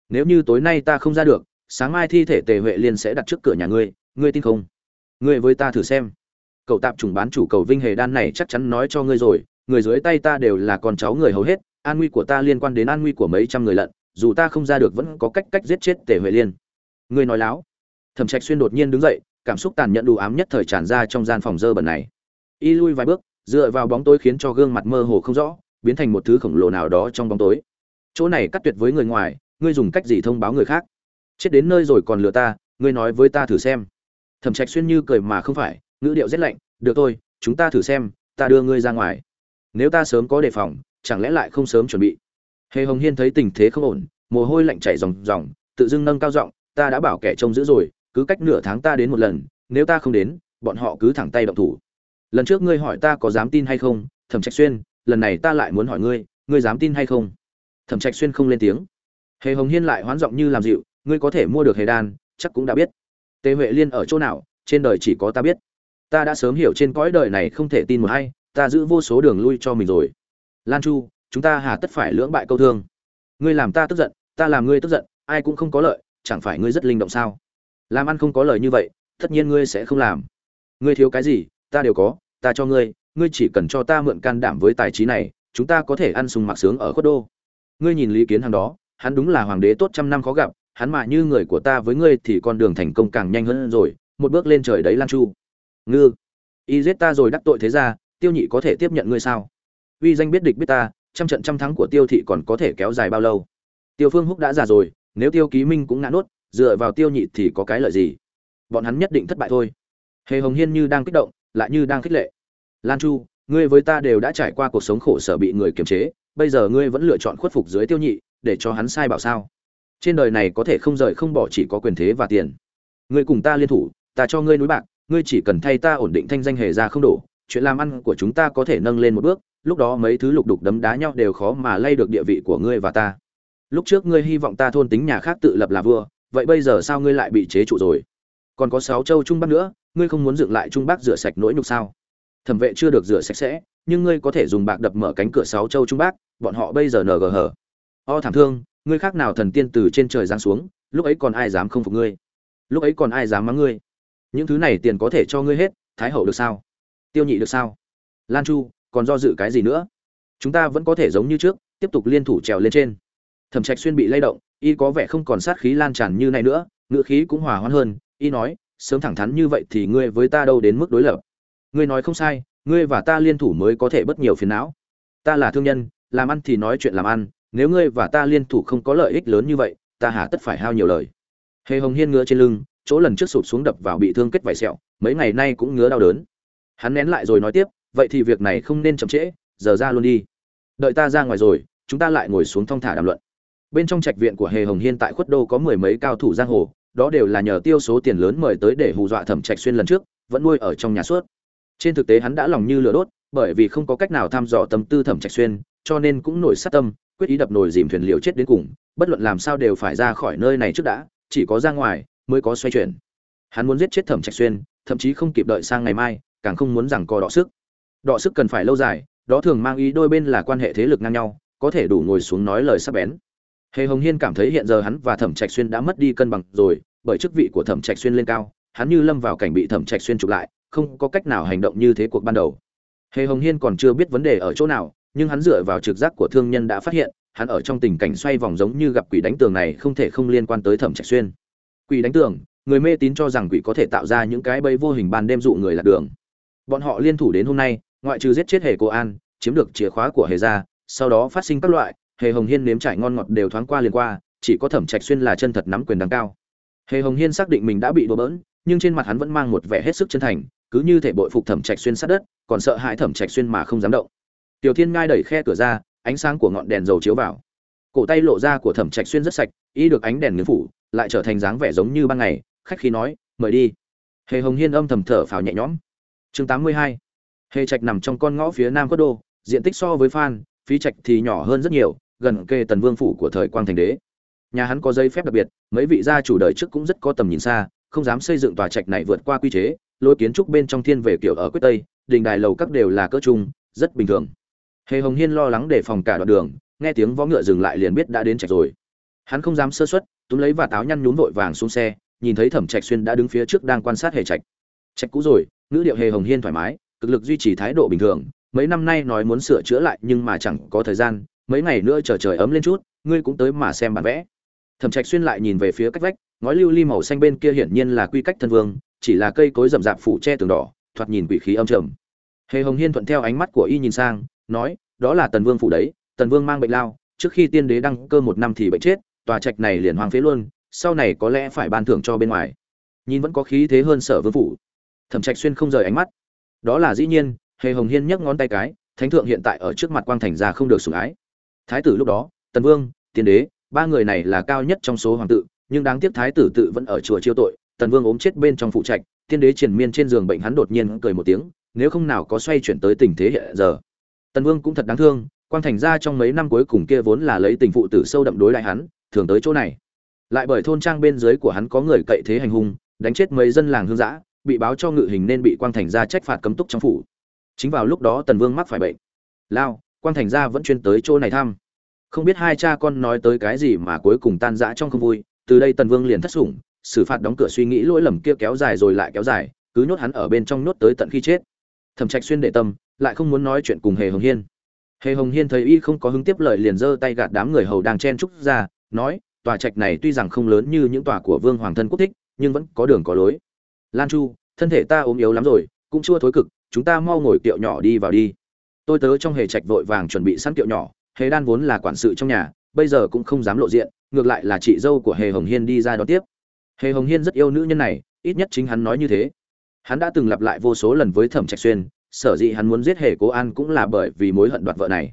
[SPEAKER 1] Nếu như tối nay ta không ra được, sáng mai thi thể tề huệ liên sẽ đặt trước cửa nhà ngươi ngươi tin không? Ngươi với ta thử xem. Cậu tạp trùng bán chủ cầu vinh hề đan này chắc chắn nói cho ngươi rồi, người dưới tay ta đều là con cháu người hầu hết, an nguy của ta liên quan đến an nguy của mấy trăm người lận, dù ta không ra được vẫn có cách cách giết chết tề huệ liên. Ngươi nói láo. Thẩm trạch xuyên đột nhiên đứng dậy, cảm xúc tàn nhẫn đủ ám nhất thời tràn ra trong gian phòng dơ bẩn này. Y lui vài bước dựa vào bóng tối khiến cho gương mặt mơ hồ không rõ, biến thành một thứ khổng lồ nào đó trong bóng tối. Chỗ này cắt tuyệt với người ngoài, ngươi dùng cách gì thông báo người khác? Chết đến nơi rồi còn lừa ta, ngươi nói với ta thử xem. Thẩm trạch xuyên như cười mà không phải, ngữ điệu rất lạnh, được thôi, chúng ta thử xem, ta đưa ngươi ra ngoài. Nếu ta sớm có đề phòng, chẳng lẽ lại không sớm chuẩn bị? Hề hồng hiên thấy tình thế không ổn, mồ hôi lạnh chảy ròng ròng, tự dưng nâng cao giọng, ta đã bảo kẻ trông giữ rồi, cứ cách nửa tháng ta đến một lần, nếu ta không đến, bọn họ cứ thẳng tay động thủ lần trước ngươi hỏi ta có dám tin hay không? Thẩm trạch xuyên, lần này ta lại muốn hỏi ngươi ngươi dám tin hay không? Thẩm trạch xuyên không lên tiếng. Hề hồng hiên lại hoán giọng như làm dịu, ngươi có thể mua được hề đan, chắc cũng đã biết. Tề huệ liên ở chỗ nào? Trên đời chỉ có ta biết. Ta đã sớm hiểu trên cõi đời này không thể tin một hay ta giữ vô số đường lui cho mình rồi. Lan chu, chúng ta hà tất phải lưỡng bại câu thương. Ngươi làm ta tức giận, ta làm ngươi tức giận, ai cũng không có lợi, chẳng phải ngươi rất linh động sao? Làm ăn không có lời như vậy, tất nhiên ngươi sẽ không làm. Ngươi thiếu cái gì ta đều có, ta cho ngươi ngươi chỉ cần cho ta mượn can đảm với tài trí này, chúng ta có thể ăn sung mặc sướng ở khuất đô. Ngươi nhìn lý kiến hàng đó, hắn đúng là hoàng đế tốt trăm năm khó gặp, hắn mà như người của ta với ngươi thì con đường thành công càng nhanh hơn rồi, một bước lên trời đấy lan chu. Ngư, y giết ta rồi đắc tội thế ra tiêu nhị có thể tiếp nhận ngươi sao? Uy danh biết địch biết ta, trăm trận trăm thắng của tiêu thị còn có thể kéo dài bao lâu? Tiêu phương húc đã già rồi, nếu tiêu ký minh cũng ngã nốt, dựa vào tiêu nhị thì có cái lợi gì? Bọn hắn nhất định thất bại thôi. Hề hồng hiên như đang kích động lại như đang khích lệ. Lan chu, ngươi với ta đều đã trải qua cuộc sống khổ sở bị người kiềm chế, bây giờ ngươi vẫn lựa chọn khuất phục dưới tiêu nhị, để cho hắn sai bảo sao? Trên đời này có thể không rời không bỏ chỉ có quyền thế và tiền. Ngươi cùng ta liên thủ, ta cho ngươi núi bạc, ngươi chỉ cần thay ta ổn định thanh danh hề ra không đủ. chuyện làm ăn của chúng ta có thể nâng lên một bước, lúc đó mấy thứ lục đục đấm đá nhau đều khó mà lay được địa vị của ngươi và ta. Lúc trước ngươi hy vọng ta thôn tính nhà khác tự lập là vua, vậy bây giờ sao ngươi lại bị chế trụ rồi? Còn có sáu châu trung bắc nữa, ngươi không muốn dựng lại trung bắc rửa sạch nỗi nhục sao? Thẩm vệ chưa được rửa sạch sẽ, nhưng ngươi có thể dùng bạc đập mở cánh cửa sáu châu trung bắc, bọn họ bây giờ ng hở o thảm thương, ngươi khác nào thần tiên từ trên trời giáng xuống, lúc ấy còn ai dám không phục ngươi? Lúc ấy còn ai dám mắng ngươi? Những thứ này tiền có thể cho ngươi hết, thái hậu được sao? Tiêu nhị được sao? Lan chu, còn do dự cái gì nữa? Chúng ta vẫn có thể giống như trước, tiếp tục liên thủ trèo lên trên. Thẩm trạch xuyên bị lay động, y có vẻ không còn sát khí lan tràn như này nữa ngựa khí cũng hòa hoãn hơn y nói, sớm thẳng thắn như vậy thì ngươi với ta đâu đến mức đối lập. Ngươi nói không sai, ngươi và ta liên thủ mới có thể bất nhiều phiền não. Ta là thương nhân, làm ăn thì nói chuyện làm ăn, nếu ngươi và ta liên thủ không có lợi ích lớn như vậy, ta hà tất phải hao nhiều lời. Hề hồng hiên ngứa trên lưng, chỗ lần trước sụp xuống đập vào bị thương kết vải sẹo, mấy ngày nay cũng ngứa đau đớn. Hắn nén lại rồi nói tiếp, vậy thì việc này không nên chậm trễ, giờ ra luôn đi. Đợi ta ra ngoài rồi, chúng ta lại ngồi xuống thong thả đàm luận. Bên trong trạch viện của hề hồng hiên tại khuất đô có mười mấy cao thủ giang hồ đó đều là nhờ tiêu số tiền lớn mời tới để hù dọa thẩm trạch xuyên lần trước, vẫn nuôi ở trong nhà suốt. Trên thực tế hắn đã lòng như lửa đốt, bởi vì không có cách nào thăm dò tâm tư thẩm trạch xuyên, cho nên cũng nổi sát tâm, quyết ý đập nồi dìm thuyền liều chết đến cùng, bất luận làm sao đều phải ra khỏi nơi này trước đã, chỉ có ra ngoài mới có xoay chuyển. Hắn muốn giết chết thẩm trạch xuyên, thậm chí không kịp đợi sang ngày mai, càng không muốn rằng co đọ sức. Đọ sức cần phải lâu dài, đó thường mang ý đôi bên là quan hệ thế lực ngang nhau, có thể đủ ngồi xuống nói lời sắc bén. Hề hồng hiên cảm thấy hiện giờ hắn và thẩm trạch xuyên đã mất đi cân bằng rồi bởi chức vị của thẩm trạch xuyên lên cao, hắn như lâm vào cảnh bị thẩm trạch xuyên chụp lại, không có cách nào hành động như thế cuộc ban đầu. Hề hồng hiên còn chưa biết vấn đề ở chỗ nào, nhưng hắn dựa vào trực giác của thương nhân đã phát hiện, hắn ở trong tình cảnh xoay vòng giống như gặp quỷ đánh tường này không thể không liên quan tới thẩm trạch xuyên. Quỷ đánh tường, người mê tín cho rằng quỷ có thể tạo ra những cái bẫy vô hình ban đêm dụ người lạc đường. Bọn họ liên thủ đến hôm nay, ngoại trừ giết chết hề cô an, chiếm được chìa khóa của hề gia, sau đó phát sinh các loại, hề hồng hiên nếm trải ngon ngọt đều thoáng qua liền qua, chỉ có thẩm trạch xuyên là chân thật nắm quyền đằng cao hề hồng hiên xác định mình đã bị đùa bỡn, nhưng trên mặt hắn vẫn mang một vẻ hết sức chân thành, cứ như thể bội phục thẩm trạch xuyên sát đất, còn sợ hãi thẩm trạch xuyên mà không dám động. Tiểu thiên ngai đẩy khe cửa ra, ánh sáng của ngọn đèn dầu chiếu vào. Cổ tay lộ ra của thẩm trạch xuyên rất sạch, y được ánh đèn nghiến phủ, lại trở thành dáng vẻ giống như ban ngày, khách khí nói, mời đi. Hề hồng hiên âm thầm thở phào nhẹ nhõm. Chương 82. hề trạch nằm trong con ngõ phía nam quốc đô, diện tích so với phan, phí trạch thì nhỏ hơn rất nhiều, gần kề tần vương phủ của thời quang thành đế nhà hắn có giấy phép đặc biệt, mấy vị gia chủ đời trước cũng rất có tầm nhìn xa, không dám xây dựng tòa trạch này vượt qua quy chế, lối kiến trúc bên trong thiên về kiểu ở quyết tây, đình đài lầu các đều là cỡ trung, rất bình thường. Hề hồng hiên lo lắng để phòng cả đoạn đường, nghe tiếng vó ngựa dừng lại liền biết đã đến trạch rồi. Hắn không dám sơ suất, túm lấy và táo nhăn nhún vội vàng xuống xe, nhìn thấy thẩm trạch xuyên đã đứng phía trước đang quan sát hề trạch. Trạch cũ rồi, ngữ điệu hề hồng hiên thoải mái, cực lực duy trì thái độ bình thường, mấy năm nay nói muốn sửa chữa lại nhưng mà chẳng có thời gian, mấy ngày nữa chờ trời ấm lên chút, ngươi cũng tới mà xem bản vẽ thẩm trạch xuyên lại nhìn về phía cách vách, ngói lưu ly màu xanh bên kia hiển nhiên là quy cách thân vương, chỉ là cây cối rậm rạp phủ che tường đỏ, thoạt nhìn quỷ khí âm trầm. Hề hồng hiên thuận theo ánh mắt của y nhìn sang, nói, đó là tần vương phủ đấy, tần vương mang bệnh lao, trước khi tiên đế đăng cơ một năm thì bệnh chết, tòa trạch này liền hoang phế luôn, sau này có lẽ phải ban thưởng cho bên ngoài. Nhìn vẫn có khí thế hơn sở vương phủ. Thẩm trạch xuyên không rời ánh mắt. Đó là dĩ nhiên, hề hồng hiên nhấc ngón tay cái, thánh thượng hiện tại ở trước mặt quang thành ra không được sủng ái. Thái tử lúc đó, tần vương, tiên đế ba người này là cao nhất trong số hoàng tự, nhưng đáng tiếc thái tử tự vẫn ở chùa chiêu tội, tần vương ốm chết bên trong phụ trạch, tiên đế triển miên trên giường bệnh hắn đột nhiên cười một tiếng, nếu không nào có xoay chuyển tới tình thế hiện giờ. Tần vương cũng thật đáng thương, quang thành ra trong mấy năm cuối cùng kia vốn là lấy tình phụ tử sâu đậm đối lại hắn, thường tới chỗ này. Lại bởi thôn trang bên dưới của hắn có người cậy thế hành hung, đánh chết mấy dân làng hương giã bị báo cho ngự hình nên bị quang thành ra trách phạt cấm túc trong phủ. Chính vào lúc đó tần vương mắc phải bệnh. Lao, quang thành ra vẫn chuyên tới chỗ này thăm không biết hai cha con nói tới cái gì mà cuối cùng tan rã trong không vui, từ đây tần vương liền thất sủng, xử phạt đóng cửa suy nghĩ lỗi lầm kia kéo dài rồi lại kéo dài, cứ nhốt hắn ở bên trong nhốt tới tận khi chết. Thẩm trạch xuyên đệ tâm, lại không muốn nói chuyện cùng hề hồng hiên. Hề hồng hiên thấy y không có hứng tiếp lời liền giơ tay gạt đám người hầu đang chen trúc ra, nói, tòa trạch này tuy rằng không lớn như những tòa của vương hoàng thân quốc thích, nhưng vẫn có đường có lối. Lan chu, thân thể ta ốm yếu lắm rồi, cũng chưa thối cực, chúng ta mau ngồi kiệu nhỏ đi vào đi. Tôi tớ trong hề trạch vội vàng chuẩn bị sẵn kiệu nhỏ hề đan vốn là quản sự trong nhà bây giờ cũng không dám lộ diện ngược lại là chị dâu của hề hồng hiên đi ra đón tiếp. Hề hồng hiên rất yêu nữ nhân này ít nhất chính hắn nói như thế. Hắn đã từng lặp lại vô số lần với thẩm trạch xuyên sở dĩ hắn muốn giết hề cố an cũng là bởi vì mối hận đoạt vợ này.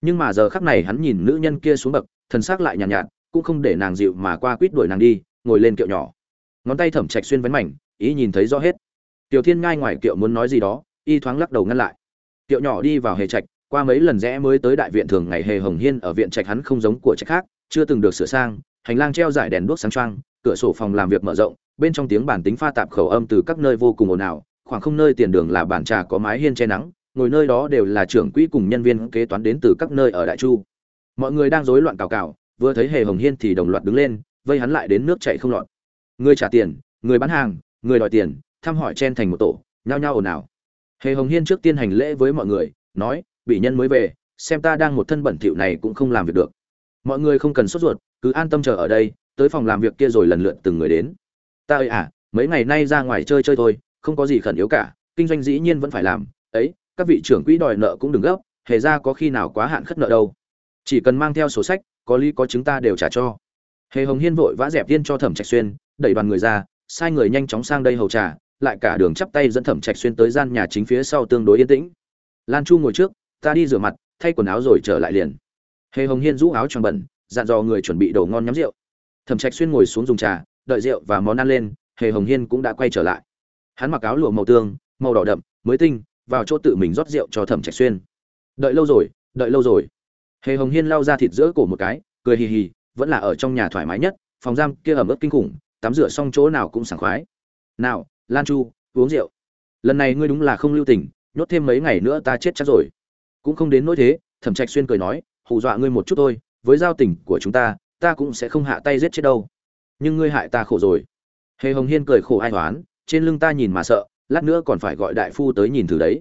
[SPEAKER 1] Nhưng mà giờ khắc này hắn nhìn nữ nhân kia xuống bậc thân xác lại nhàn nhạt, nhạt cũng không để nàng dịu mà qua quýt đuổi nàng đi ngồi lên kiệu nhỏ. Ngón tay thẩm trạch xuyên vánh mảnh ý nhìn thấy rõ hết. Tiểu thiên ngai ngoài kiệu muốn nói gì đó y thoáng lắc đầu ngăn lại. Kiệu nhỏ đi vào hề trạch qua mấy lần rẽ mới tới đại viện thường ngày hề hồng hiên ở viện trạch hắn không giống của trạch khác, chưa từng được sửa sang, hành lang treo dải đèn đuốc sáng trăng cửa sổ phòng làm việc mở rộng, bên trong tiếng bản tính pha tạp khẩu âm từ các nơi vô cùng ồn ào, khoảng không nơi tiền đường là bàn trà có mái hiên che nắng, ngồi nơi đó đều là trưởng quỹ cùng nhân viên kế toán đến từ các nơi ở đại chu. Mọi người đang rối loạn cào cào, vừa thấy hề hồng hiên thì đồng loạt đứng lên, vây hắn lại đến nước chảy không lọt. Người trả tiền, người bán hàng, người đòi tiền, thăm hỏi chen thành một tổ, nhao nhao ồn ào. Hề hồng hiên trước tiên hành lễ với mọi người, nói bị nhân mới về, xem ta đang một thân bẩn thỉu này cũng không làm việc được. Mọi người không cần sốt ruột, cứ an tâm chờ ở đây, tới phòng làm việc kia rồi lần lượt từng người đến. Ta ơi à mấy ngày nay ra ngoài chơi chơi thôi, không có gì khẩn yếu cả, kinh doanh dĩ nhiên vẫn phải làm. Ấy, các vị trưởng quỹ đòi nợ cũng đừng gấp, hề ra có khi nào quá hạn khất nợ đâu. Chỉ cần mang theo sổ sách, có lý có chứng ta đều trả cho. Hề hồng hiên vội vã dẹp viên cho thẩm trạch xuyên, đẩy đoàn người ra, sai người nhanh chóng sang đây hầu trà, lại cả đường chắp tay dẫn thẩm trạch xuyên tới gian nhà chính phía sau tương đối yên tĩnh. Lan chu ngồi trước ta đi rửa mặt, thay quần áo rồi trở lại liền. Hề hồng hiên rũ áo tròn bẩn, dặn dò người chuẩn bị đồ ngon nhắm rượu. Thẩm trạch xuyên ngồi xuống dùng trà, đợi rượu và món ăn lên, hề hồng hiên cũng đã quay trở lại. Hắn mặc áo lụa màu tương màu đỏ đậm, mới tinh, vào chỗ tự mình rót rượu cho thẩm trạch xuyên. Đợi lâu rồi, đợi lâu rồi. Hề hồng hiên lau ra thịt giữa cổ một cái, cười hì hì, vẫn là ở trong nhà thoải mái nhất, phòng giam kia ẩm ướt kinh khủng, tắm rửa xong chỗ nào cũng sảng khoái. Nào, lan chu, uống rượu. Lần này ngươi đúng là không lưu tình, nhốt thêm mấy ngày nữa ta chết chắc rồi cũng không đến nỗi thế thẩm trạch xuyên cười nói hù dọa ngươi một chút thôi với giao tình của chúng ta ta cũng sẽ không hạ tay giết chết đâu. Nhưng ngươi hại ta khổ rồi. Hề hồng hiên cười khổ ai hoán, trên lưng ta nhìn mà sợ lát nữa còn phải gọi đại phu tới nhìn thử đấy.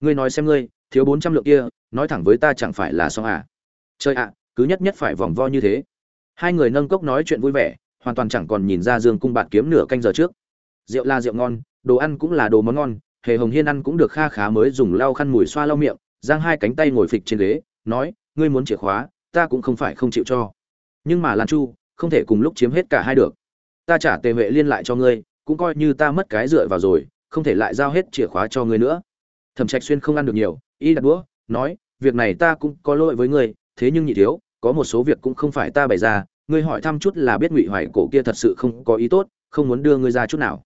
[SPEAKER 1] Ngươi nói xem ngươi thiếu bốn trăm lượng kia nói thẳng với ta chẳng phải là xong à? Chơi ạ cứ nhất nhất phải vòng vo như thế. Hai người nâng cốc nói chuyện vui vẻ hoàn toàn chẳng còn nhìn ra dương cung bạn kiếm nửa canh giờ trước. Rượu là rượu ngon đồ ăn cũng là đồ món ngon hề hồng hiên ăn cũng được kha khá mới dùng lau khăn mùi xoa lau miệng giang hai cánh tay ngồi phịch trên ghế, nói, ngươi muốn chìa khóa, ta cũng không phải không chịu cho. Nhưng mà lan chu, không thể cùng lúc chiếm hết cả hai được. Ta trả tề huệ liên lại cho ngươi, cũng coi như ta mất cái dựa vào rồi, không thể lại giao hết chìa khóa cho ngươi nữa. Thẩm trạch xuyên không ăn được nhiều, y đặt đũa, nói, việc này ta cũng có lỗi với ngươi, thế nhưng nhị thiếu, có một số việc cũng không phải ta bày ra, ngươi hỏi thăm chút là biết ngụy hoài cổ kia thật sự không có ý tốt, không muốn đưa ngươi ra chút nào.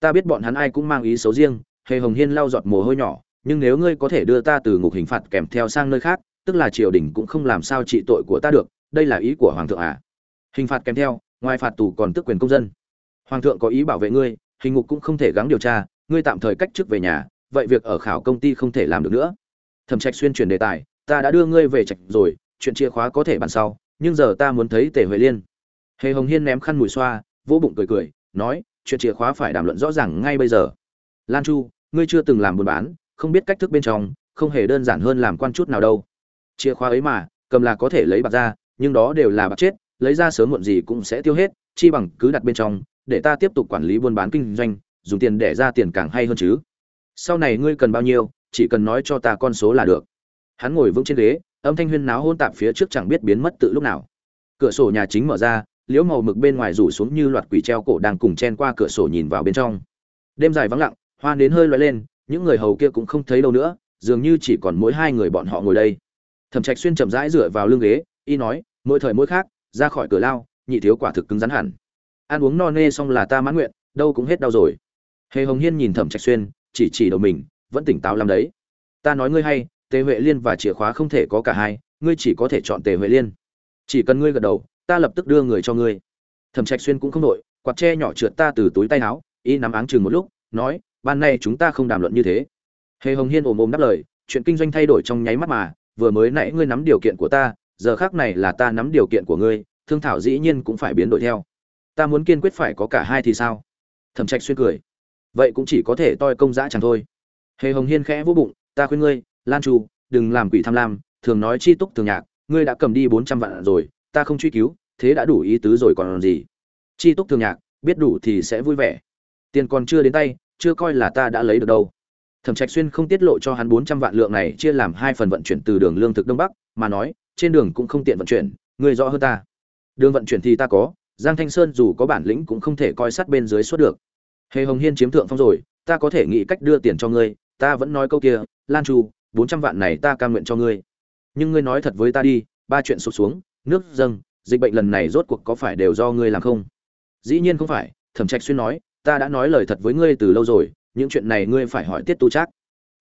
[SPEAKER 1] Ta biết bọn hắn ai cũng mang ý xấu riêng, hề hồng hiên lau giọt mồ hôi nhỏ nhưng nếu ngươi có thể đưa ta từ ngục hình phạt kèm theo sang nơi khác, tức là triều đình cũng không làm sao trị tội của ta được, đây là ý của hoàng thượng à? Hình phạt kèm theo, ngoài phạt tù còn tức quyền công dân. Hoàng thượng có ý bảo vệ ngươi, hình ngục cũng không thể gắng điều tra, ngươi tạm thời cách chức về nhà, vậy việc ở khảo công ty không thể làm được nữa. Thẩm trạch xuyên chuyển đề tài, ta đã đưa ngươi về trạch rồi, chuyện chìa khóa có thể bàn sau, nhưng giờ ta muốn thấy tề huệ liên. Hề hồng hiên ném khăn mùi xoa, vỗ bụng cười cười, nói, chuyện chìa khóa phải đàm luận rõ ràng ngay bây giờ. Lan chu, ngươi chưa từng làm buôn bán không biết cách thức bên trong, không hề đơn giản hơn làm quan chút nào đâu. Chìa khóa ấy mà, cầm là có thể lấy bạc ra, nhưng đó đều là bạc chết, lấy ra sớm muộn gì cũng sẽ tiêu hết, chi bằng cứ đặt bên trong, để ta tiếp tục quản lý buôn bán kinh doanh, dùng tiền để ra tiền càng hay hơn chứ. Sau này ngươi cần bao nhiêu, chỉ cần nói cho ta con số là được. Hắn ngồi vững trên ghế, âm thanh huyên náo hôn tạp phía trước chẳng biết biến mất tự lúc nào. Cửa sổ nhà chính mở ra, liễu màu mực bên ngoài rủ xuống như loạt quỷ treo cổ đang cùng chen qua cửa sổ nhìn vào bên trong. Đêm dài vắng lặng, hoa nến hơi loay lên những người hầu kia cũng không thấy đâu nữa, dường như chỉ còn mỗi hai người bọn họ ngồi đây. Thẩm trạch xuyên chậm rãi dựa vào lưng ghế, y nói, mỗi thời mỗi khác, ra khỏi cửa lao, nhị thiếu quả thực cứng rắn hẳn. Ăn uống no nê xong là ta mãn nguyện, đâu cũng hết đau rồi. Hề hồng hiên nhìn thẩm trạch xuyên, chỉ chỉ đầu mình, vẫn tỉnh táo lắm đấy. Ta nói ngươi hay, tề huệ liên và chìa khóa không thể có cả hai, ngươi chỉ có thể chọn tề huệ liên. Chỉ cần ngươi gật đầu, ta lập tức đưa người cho ngươi. Thẩm trạch xuyên cũng không đội quạt tre nhỏ trượt ta từ túi tay áo, y nắm áng chừng một lúc, nói ban nay chúng ta không đàm luận như thế. Hề hồng hiên ồm ồm đáp lời, chuyện kinh doanh thay đổi trong nháy mắt mà, vừa mới nãy ngươi nắm điều kiện của ta, giờ khác này là ta nắm điều kiện của ngươi, thương thảo dĩ nhiên cũng phải biến đổi theo. Ta muốn kiên quyết phải có cả hai thì sao? Thẩm trạch xuyên cười. Vậy cũng chỉ có thể toi công dã chẳng thôi. Hề hồng hiên khẽ vô bụng, ta khuyên ngươi, lan chu, đừng làm quỷ tham lam, thường nói chi túc thường nhạc, ngươi đã cầm đi bốn trăm vạn rồi, ta không truy cứu, thế đã đủ ý tứ rồi còn gì. Chi túc thường nhạc, biết đủ thì sẽ vui vẻ. Tiền còn chưa đến tay chưa coi là ta đã lấy được đâu. Thẩm trạch xuyên không tiết lộ cho hắn bốn trăm vạn lượng này, chia làm hai phần vận chuyển từ đường lương thực đông bắc, mà nói, trên đường cũng không tiện vận chuyển ngươi rõ hơn ta. Đường vận chuyển thì ta có, giang thanh sơn dù có bản lĩnh cũng không thể coi sát bên dưới suốt được. Hề hồng hiên chiếm thượng phong rồi, ta có thể nghĩ cách đưa tiền cho ngươi, ta vẫn nói câu kia, lan chu, bốn trăm vạn này ta cam nguyện cho ngươi. Nhưng ngươi nói thật với ta đi, ba chuyện sụt xuống, nước dâng, dịch bệnh lần này rốt cuộc có phải đều do ngươi làm không? Dĩ nhiên không phải, thẩm trạch xuyên nói ta đã nói lời thật với ngươi từ lâu rồi, những chuyện này ngươi phải hỏi tiết tu trác.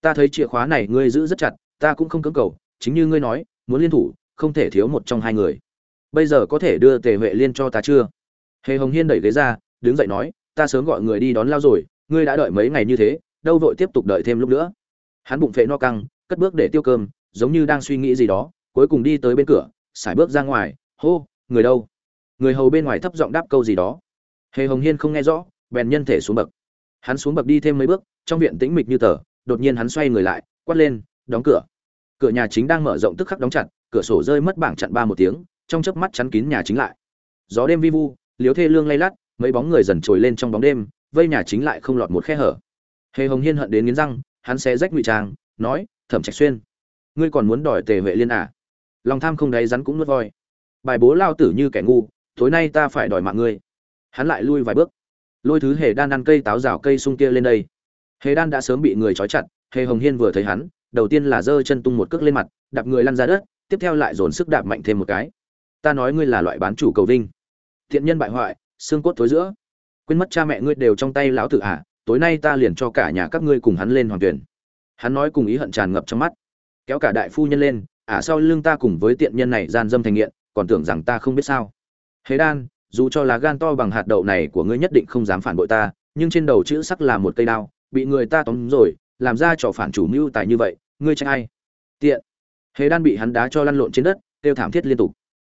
[SPEAKER 1] Ta thấy chìa khóa này ngươi giữ rất chặt, ta cũng không cưỡng cầu, chính như ngươi nói, muốn liên thủ, không thể thiếu một trong hai người. Bây giờ có thể đưa tề huệ liên cho ta chưa? Hề hồng hiên đẩy ghế ra, đứng dậy nói, ta sớm gọi người đi đón lao rồi, ngươi đã đợi mấy ngày như thế, đâu vội tiếp tục đợi thêm lúc nữa. Hắn bụng phệ no căng, cất bước để tiêu cơm, giống như đang suy nghĩ gì đó, cuối cùng đi tới bên cửa, sải bước ra ngoài, hô, người đâu? Người hầu bên ngoài thấp giọng đáp câu gì đó. Hề hồng hiên không nghe rõ bèn nhân thể xuống bậc. Hắn xuống bậc đi thêm mấy bước, trong viện tĩnh mịch như tờ, đột nhiên hắn xoay người lại, quát lên, đóng cửa. Cửa nhà chính đang mở rộng tức khắc đóng chặt, cửa sổ rơi mất bảng chặn ba một tiếng, trong chớp mắt chắn kín nhà chính lại. Gió đêm vi vu, liếu thê lương lay lắt, mấy bóng người dần trồi lên trong bóng đêm, vây nhà chính lại không lọt một khe hở. Hề hồng hiên hận đến nghiến răng, hắn sẽ rách ngụy trang, nói, thẩm trạch xuyên, ngươi còn muốn đòi tề huệ liên à? Lòng tham không đáy rắn cũng nuốt voi. Bài bố lao tử như kẻ ngu, tối nay ta phải đòi mạng ngươi. Hắn lại lui vài bước lôi thứ hề đan ăn cây táo rào cây sung kia lên đây. Hề đan đã sớm bị người trói chặt, hề hồng hiên vừa thấy hắn, đầu tiên là giơ chân tung một cước lên mặt, đạp người lăn ra đất, tiếp theo lại dồn sức đạp mạnh thêm một cái. Ta nói ngươi là loại bán chủ cầu vinh. Thiện nhân bại hoại, xương cốt thối giữa. Quên mất cha mẹ ngươi đều trong tay lão tử à tối nay ta liền cho cả nhà các ngươi cùng hắn lên hoàng tuyển. Hắn nói cùng ý hận tràn ngập trong mắt. Kéo cả đại phu nhân lên ả à sau lưng ta cùng với tiện nhân này gian dâm thành nghiện, còn tưởng rằng ta không biết sao. Hế đan dù cho là gan to bằng hạt đậu này của ngươi nhất định không dám phản bội ta, nhưng trên đầu chữ sắc là một cây đao, bị người ta tóm rồi, làm ra trò phản chủ mưu tài như vậy, ngươi trách ai? Tiện. Hề đan bị hắn đá cho lăn lộn trên đất, kêu thảm thiết liên tục.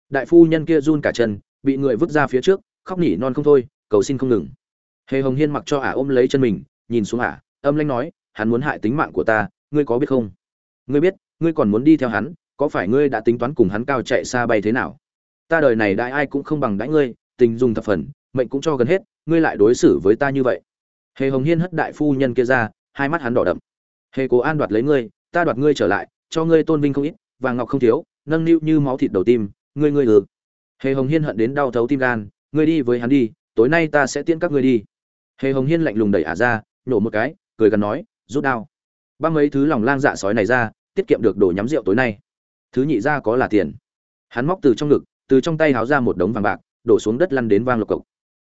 [SPEAKER 1] Đại phu nhân kia run cả chân, bị người vứt ra phía trước, khóc nỉ non không thôi, cầu xin không ngừng. Hề hồng hiên mặc cho ả ôm lấy chân mình, nhìn xuống ả, âm lanh nói, hắn muốn hại tính mạng của ta, ngươi có biết không? Ngươi biết, ngươi còn muốn đi theo hắn, có phải ngươi đã tính toán cùng hắn cao chạy xa bay thế nào? Ta đời này đại ai cũng không bằng đãi ngươi tình dùng thập phần, mệnh cũng cho gần hết, ngươi lại đối xử với ta như vậy. Hề hồng hiên hất đại phu nhân kia ra, hai mắt hắn đỏ đậm. Hề cố an đoạt lấy ngươi, ta đoạt ngươi trở lại, cho ngươi tôn vinh không ít, vàng ngọc không thiếu, nâng niu như máu thịt đầu tim, ngươi ngươi ừ. Hề hồng hiên hận đến đau thấu tim gan, ngươi đi với hắn đi, tối nay ta sẽ tiễn các ngươi đi. Hề hồng hiên lạnh lùng đẩy ả ra, nhổ một cái, cười gắn nói, rút đao. Ba mấy thứ lòng lang dạ sói này ra, tiết kiệm được đồ nhắm rượu tối nay. Thứ nhị ra có là tiền. Hắn móc từ trong ngực, từ trong tay háo ra một đống vàng bạc đổ xuống đất lăn đến vang lộc cộc.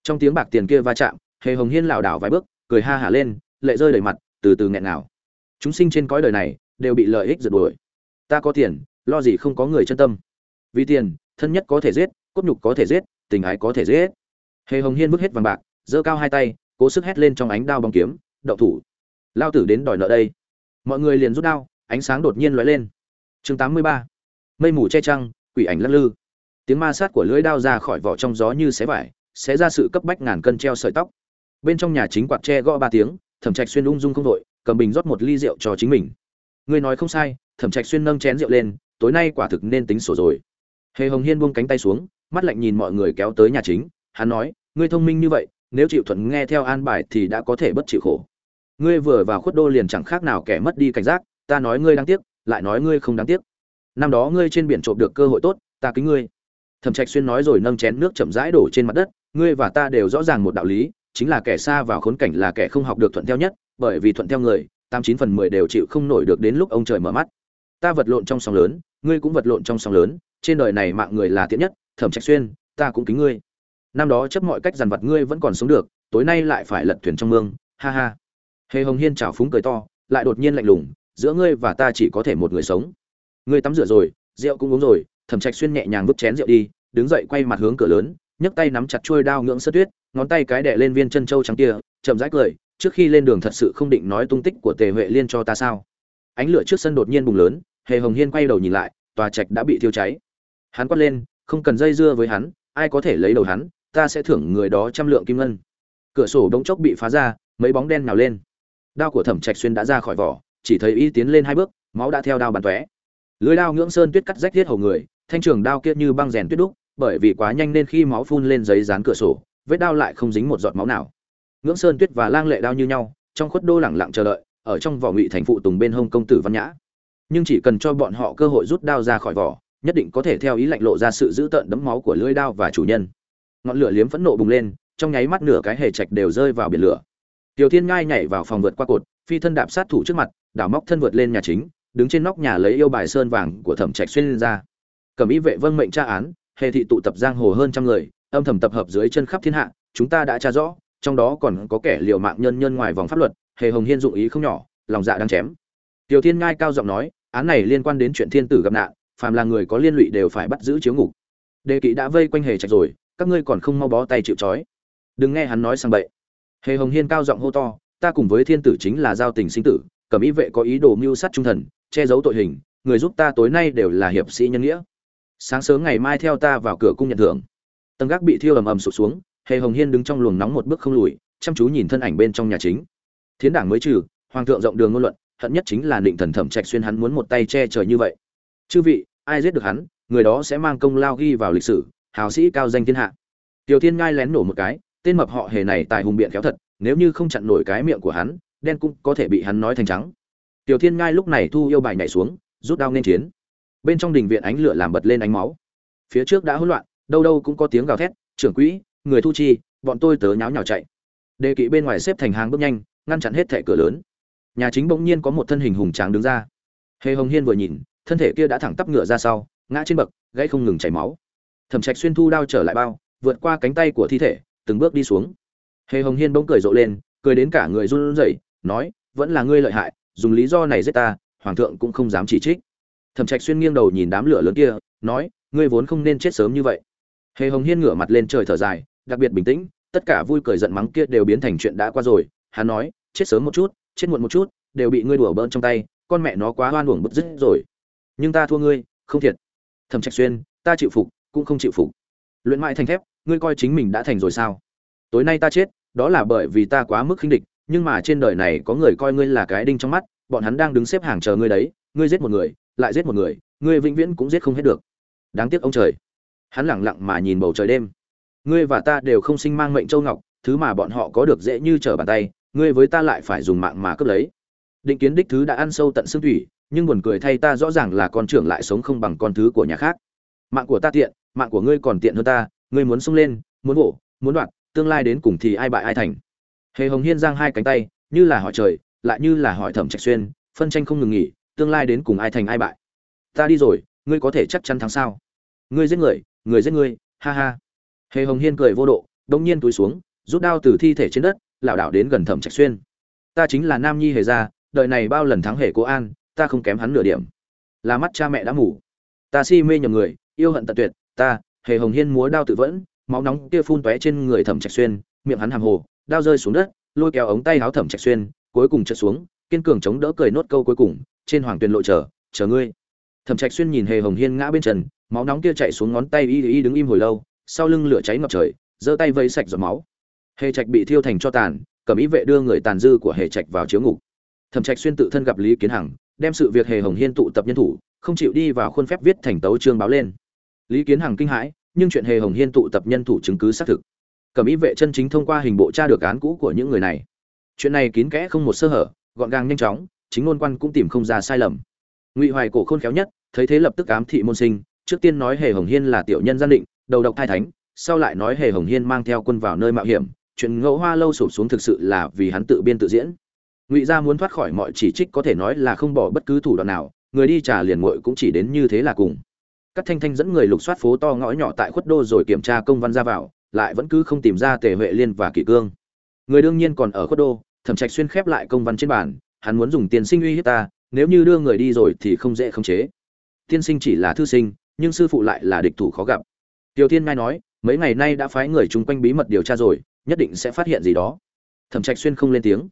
[SPEAKER 1] Trong tiếng bạc tiền kia va chạm, hề hồng hiên lảo đảo vài bước, cười ha hả lên, lệ rơi đầy mặt, từ từ nghẹn nào chúng sinh trên cõi đời này, đều bị lợi ích rượt đuổi. Ta có tiền, lo gì không có người chân tâm. Vì tiền, thân nhất có thể giết, cốt nhục có thể giết, tình ái có thể giết. Hề hồng hiên vứt hết vàng bạc, giơ cao hai tay, cố sức hét lên trong ánh đao bóng kiếm, đậu thủ. Lao tử đến đòi nợ đây. Mọi người liền rút đao, ánh sáng đột nhiên lóe lên. Chương tám mươi ba. Mây mù che trăng, quỷ ảnh lắc lư tiếng ma sát của lưỡi đao ra khỏi vỏ trong gió như xé vải, xé ra sự cấp bách ngàn cân treo sợi tóc. Bên trong nhà chính quạt tre gõ ba tiếng, thẩm trạch xuyên ung dung không đội, cầm bình rót một ly rượu cho chính mình. Ngươi nói không sai, thẩm trạch xuyên nâng chén rượu lên, tối nay quả thực nên tính sổ rồi. Hề hồng hiên buông cánh tay xuống, mắt lạnh nhìn mọi người kéo tới nhà chính, hắn nói, ngươi thông minh như vậy, nếu chịu thuận nghe theo an bài thì đã có thể bất chịu khổ. Ngươi vừa vào khuất đô liền chẳng khác nào kẻ mất đi cảnh giác, ta nói ngươi đáng tiếc, lại nói ngươi không đáng tiếc. Năm đó ngươi trên biển trộm được cơ hội tốt, ta kính ngươi thẩm trạch xuyên nói rồi nâng chén nước chậm rãi đổ trên mặt đất, ngươi và ta đều rõ ràng một đạo lý, chính là kẻ xa vào khốn cảnh là kẻ không học được thuận theo nhất, bởi vì thuận theo người, tám chín phần mười đều chịu không nổi được đến lúc ông trời mở mắt. Ta vật lộn trong sóng lớn, ngươi cũng vật lộn trong sóng lớn, trên đời này mạng người là tiện nhất, thẩm trạch xuyên, ta cũng kính ngươi. Năm đó chấp mọi cách dằn vặt ngươi vẫn còn sống được, tối nay lại phải lật thuyền trong mương, ha ha. Hề hồng hiên chảo phúng cười to, lại đột nhiên lạnh lùng, giữa ngươi và ta chỉ có thể một người sống. Ngươi tắm rửa rồi, rượu cũng uống rồi thẩm trạch xuyên nhẹ nhàng vứt chén rượu đi, đứng dậy quay mặt hướng cửa lớn, nhấc tay nắm chặt chuôi đao ngưỡng sơ tuyết, ngón tay cái đè lên viên chân châu trắng kia, chậm rãi cười, trước khi lên đường thật sự không định nói tung tích của tề huệ liên cho ta sao. Ánh lửa trước sân đột nhiên bùng lớn, hề hồng hiên quay đầu nhìn lại, tòa trạch đã bị thiêu cháy. Hắn quát lên, không cần dây dưa với hắn, ai có thể lấy đầu hắn, ta sẽ thưởng người đó trăm lượng kim ngân. Cửa sổ đống chốc bị phá ra, mấy bóng đen nào lên. Đao của thẩm trạch xuyên đã ra khỏi vỏ, chỉ thấy y tiến lên hai bước, máu đã theo đao bắn tóe. Lưới đao ngưỡng sơn tuyết cắt rách thiết hầu người thanh trường đao kia như băng rèn tuyết đúc, bởi vì quá nhanh nên khi máu phun lên giấy dán cửa sổ, vết đao lại không dính một giọt máu nào. Ngưỡng sơn tuyết và lang lệ đao như nhau, trong khuất đô lẳng lặng chờ đợi, ở trong vỏ ngụy thành phụ tùng bên hông công tử văn nhã. Nhưng chỉ cần cho bọn họ cơ hội rút đao ra khỏi vỏ, nhất định có thể theo ý lạnh lộ ra sự dữ tợn đấm máu của lưỡi đao và chủ nhân. Ngọn lửa liếm phẫn nộ bùng lên, trong nháy mắt nửa cái hề trạch đều rơi vào biển lửa. Tiểu thiên ngai nhảy vào phòng vượt qua cột, phi thân đạp sát thủ trước mặt, đảo móc thân vượt lên nhà chính, đứng trên nóc nhà lấy yêu bài sơn vàng của thẩm trạch xuyên lên ra. Cẩm Y vệ vâng mệnh tra án, hệ thị tụ tập giang hồ hơn trăm người, âm thầm tập hợp dưới chân khắp thiên hạ, chúng ta đã tra rõ, trong đó còn có kẻ liều mạng nhân nhân ngoài vòng pháp luật, hề hồng hiên dụng ý không nhỏ, lòng dạ đang chém. Tiểu thiên ngai cao giọng nói, án này liên quan đến chuyện thiên tử gặp nạn, phàm là người có liên lụy đều phải bắt giữ chiếu ngục. Đề kỵ đã vây quanh hề trạch rồi, các ngươi còn không mau bó tay chịu trói. Đừng nghe hắn nói sang bậy. Hề hồng hiên cao giọng hô to, ta cùng với thiên tử chính là giao tình sinh tử cẩm ý vệ có ý đồ mưu sát trung thần, che giấu tội hình, người giúp ta tối nay đều là hiệp sĩ nhân nghĩa sáng sớm ngày mai theo ta vào cửa cung nhận thưởng. Tầng gác bị thiêu ầm ầm sụp xuống, hề hồng hiên đứng trong luồng nóng một bước không lùi, chăm chú nhìn thân ảnh bên trong nhà chính. Thiến đảng mới trừ, hoàng thượng rộng đường ngôn luận, hận nhất chính là định thần thẩm trạch xuyên hắn muốn một tay che trời như vậy. Chư vị, ai giết được hắn, người đó sẽ mang công lao ghi vào lịch sử, hào sĩ cao danh thiên hạ. Tiểu thiên ngai lén nổ một cái, tên mập họ hề này tài hùng biện khéo thật, nếu như không chặn nổi cái miệng của hắn, đen cũng có thể bị hắn nói thành trắng. Tiểu thiên ngai lúc này thu yêu bài nhảy xuống, rút đao nên chiến bên trong đình viện ánh lửa làm bật lên ánh máu. Phía trước đã hỗn loạn, đâu đâu cũng có tiếng gào thét, trưởng quỹ, người thu chi, bọn tôi tớ nháo nhào chạy. Đề kỵ bên ngoài xếp thành hàng bước nhanh, ngăn chặn hết thẻ cửa lớn. Nhà chính bỗng nhiên có một thân hình hùng tráng đứng ra. Hề hồng hiên vừa nhìn, thân thể kia đã thẳng tắp ngựa ra sau, ngã trên bậc, gãy không ngừng chảy máu. Thẩm trạch xuyên thu đao trở lại bao, vượt qua cánh tay của thi thể, từng bước đi xuống. Hề hồng hiên bỗng cười rộ lên, cười đến cả người run rẩy, nói, vẫn là ngươi lợi hại, dùng lý do này giết ta, hoàng thượng cũng không dám chỉ trích thẩm trạch xuyên nghiêng đầu nhìn đám lửa lớn kia, nói, ngươi vốn không nên chết sớm như vậy. Hề hồng hiên ngửa mặt lên trời thở dài, đặc biệt bình tĩnh, tất cả vui cười giận mắng kia đều biến thành chuyện đã qua rồi. Hắn nói, chết sớm một chút, chết muộn một chút, đều bị ngươi đùa bỡn trong tay, con mẹ nó quá hoan uổng bứt rứt rồi. Nhưng ta thua ngươi, không thiệt. Thẩm trạch xuyên, ta chịu phục, cũng không chịu phục. Luyện mãi thành thép, ngươi coi chính mình đã thành rồi sao? Tối nay ta chết, đó là bởi vì ta quá mức khinh địch, nhưng mà trên đời này có người coi ngươi là cái đinh trong mắt, bọn hắn đang đứng xếp hàng chờ ngươi đấy, ngươi giết một người lại giết một người, ngươi vĩnh viễn cũng giết không hết được. Đáng tiếc ông trời. Hắn lẳng lặng mà nhìn bầu trời đêm. Ngươi và ta đều không sinh mang mệnh châu ngọc, thứ mà bọn họ có được dễ như trở bàn tay, ngươi với ta lại phải dùng mạng mà cướp lấy. Định kiến đích thứ đã ăn sâu tận xương thủy, nhưng buồn cười thay ta rõ ràng là con trưởng lại sống không bằng con thứ của nhà khác. Mạng của ta tiện, mạng của ngươi còn tiện hơn ta, ngươi muốn xông lên, muốn bổ, muốn đoạt, tương lai đến cùng thì ai bại ai thành. Hề hồng hiên giang hai cánh tay, như là hỏi trời, lại như là hỏi thẩm trạch xuyên, phân tranh không ngừng nghỉ tương lai đến cùng ai thành ai bại. Ta đi rồi, ngươi có thể chắc chắn thắng sao? Ngươi giết người người giết ngươi, ha ha. Hề hồng hiên cười vô độ đông nhiên túi xuống, rút đao từ thi thể trên đất, lảo đảo đến gần thẩm trạch xuyên. Ta chính là nam nhi hề gia đợi này bao lần thắng hề cố an, ta không kém hắn nửa điểm. Là mắt cha mẹ đã ngủ ta si mê nhầm người, yêu hận tận tuyệt, ta, hề hồng hiên múa đao tự vẫn, máu nóng kia phun tóe trên người thẩm trạch xuyên, miệng hắn hàm hồ, đao rơi xuống đất, lôi kéo ống tay áo thẩm trạch xuyên, cuối cùng trượt xuống, kiên cường chống đỡ cười nốt câu cuối cùng trên hoàng tuyền lộ chờ chờ ngươi. Thẩm trạch xuyên nhìn hề hồng hiên ngã bên trần, máu nóng kia chạy xuống ngón tay y y đứng im hồi lâu, sau lưng lửa cháy ngập trời, giơ tay vây sạch giọt máu. Hề trạch bị thiêu thành cho tàn Cẩm ý vệ đưa người tàn dư của hề trạch vào chiếu ngục. Thẩm trạch xuyên tự thân gặp lý kiến hằng, đem sự việc hề hồng hiên tụ tập nhân thủ, không chịu đi vào khuôn phép viết thành tấu chương báo lên. Lý kiến hằng kinh hãi, nhưng chuyện hề hồng hiên tụ tập nhân thủ chứng cứ xác thực. Cẩm ý vệ chân chính thông qua hình bộ tra được án cũ của những người này. Chuyện này kín kẽ không một sơ hở, gọn gàng nhanh chóng chính ngôn quan cũng tìm không ra sai lầm. Ngụy hoài cổ khôn khéo nhất, thấy thế lập tức ám thị môn sinh, trước tiên nói hề hồng hiên là tiểu nhân gian định, đầu độc thai thánh, sau lại nói hề hồng hiên mang theo quân vào nơi mạo hiểm, chuyện ngẫu hoa lâu sụp xuống thực sự là vì hắn tự biên tự diễn. Ngụy gia muốn thoát khỏi mọi chỉ trích có thể nói là không bỏ bất cứ thủ đoạn nào, người đi trà liền muội cũng chỉ đến như thế là cùng. Các thanh thanh dẫn người lục soát phố to ngõ nhỏ tại khuất đô rồi kiểm tra công văn ra vào, lại vẫn cứ không tìm ra tề huệ liên và kỷ cương. Người đương nhiên còn ở khuất đô, thẩm trạch xuyên khép lại công văn trên bàn hắn muốn dùng tiền sinh uy hiếp ta, nếu như đưa người đi rồi thì không dễ khống chế. Tiên sinh chỉ là thư sinh, nhưng sư phụ lại là địch thủ khó gặp. Tiểu thiên ngay nói, mấy ngày nay đã phái người chung quanh bí mật điều tra rồi, nhất định sẽ phát hiện gì đó. Thẩm trạch xuyên không lên tiếng.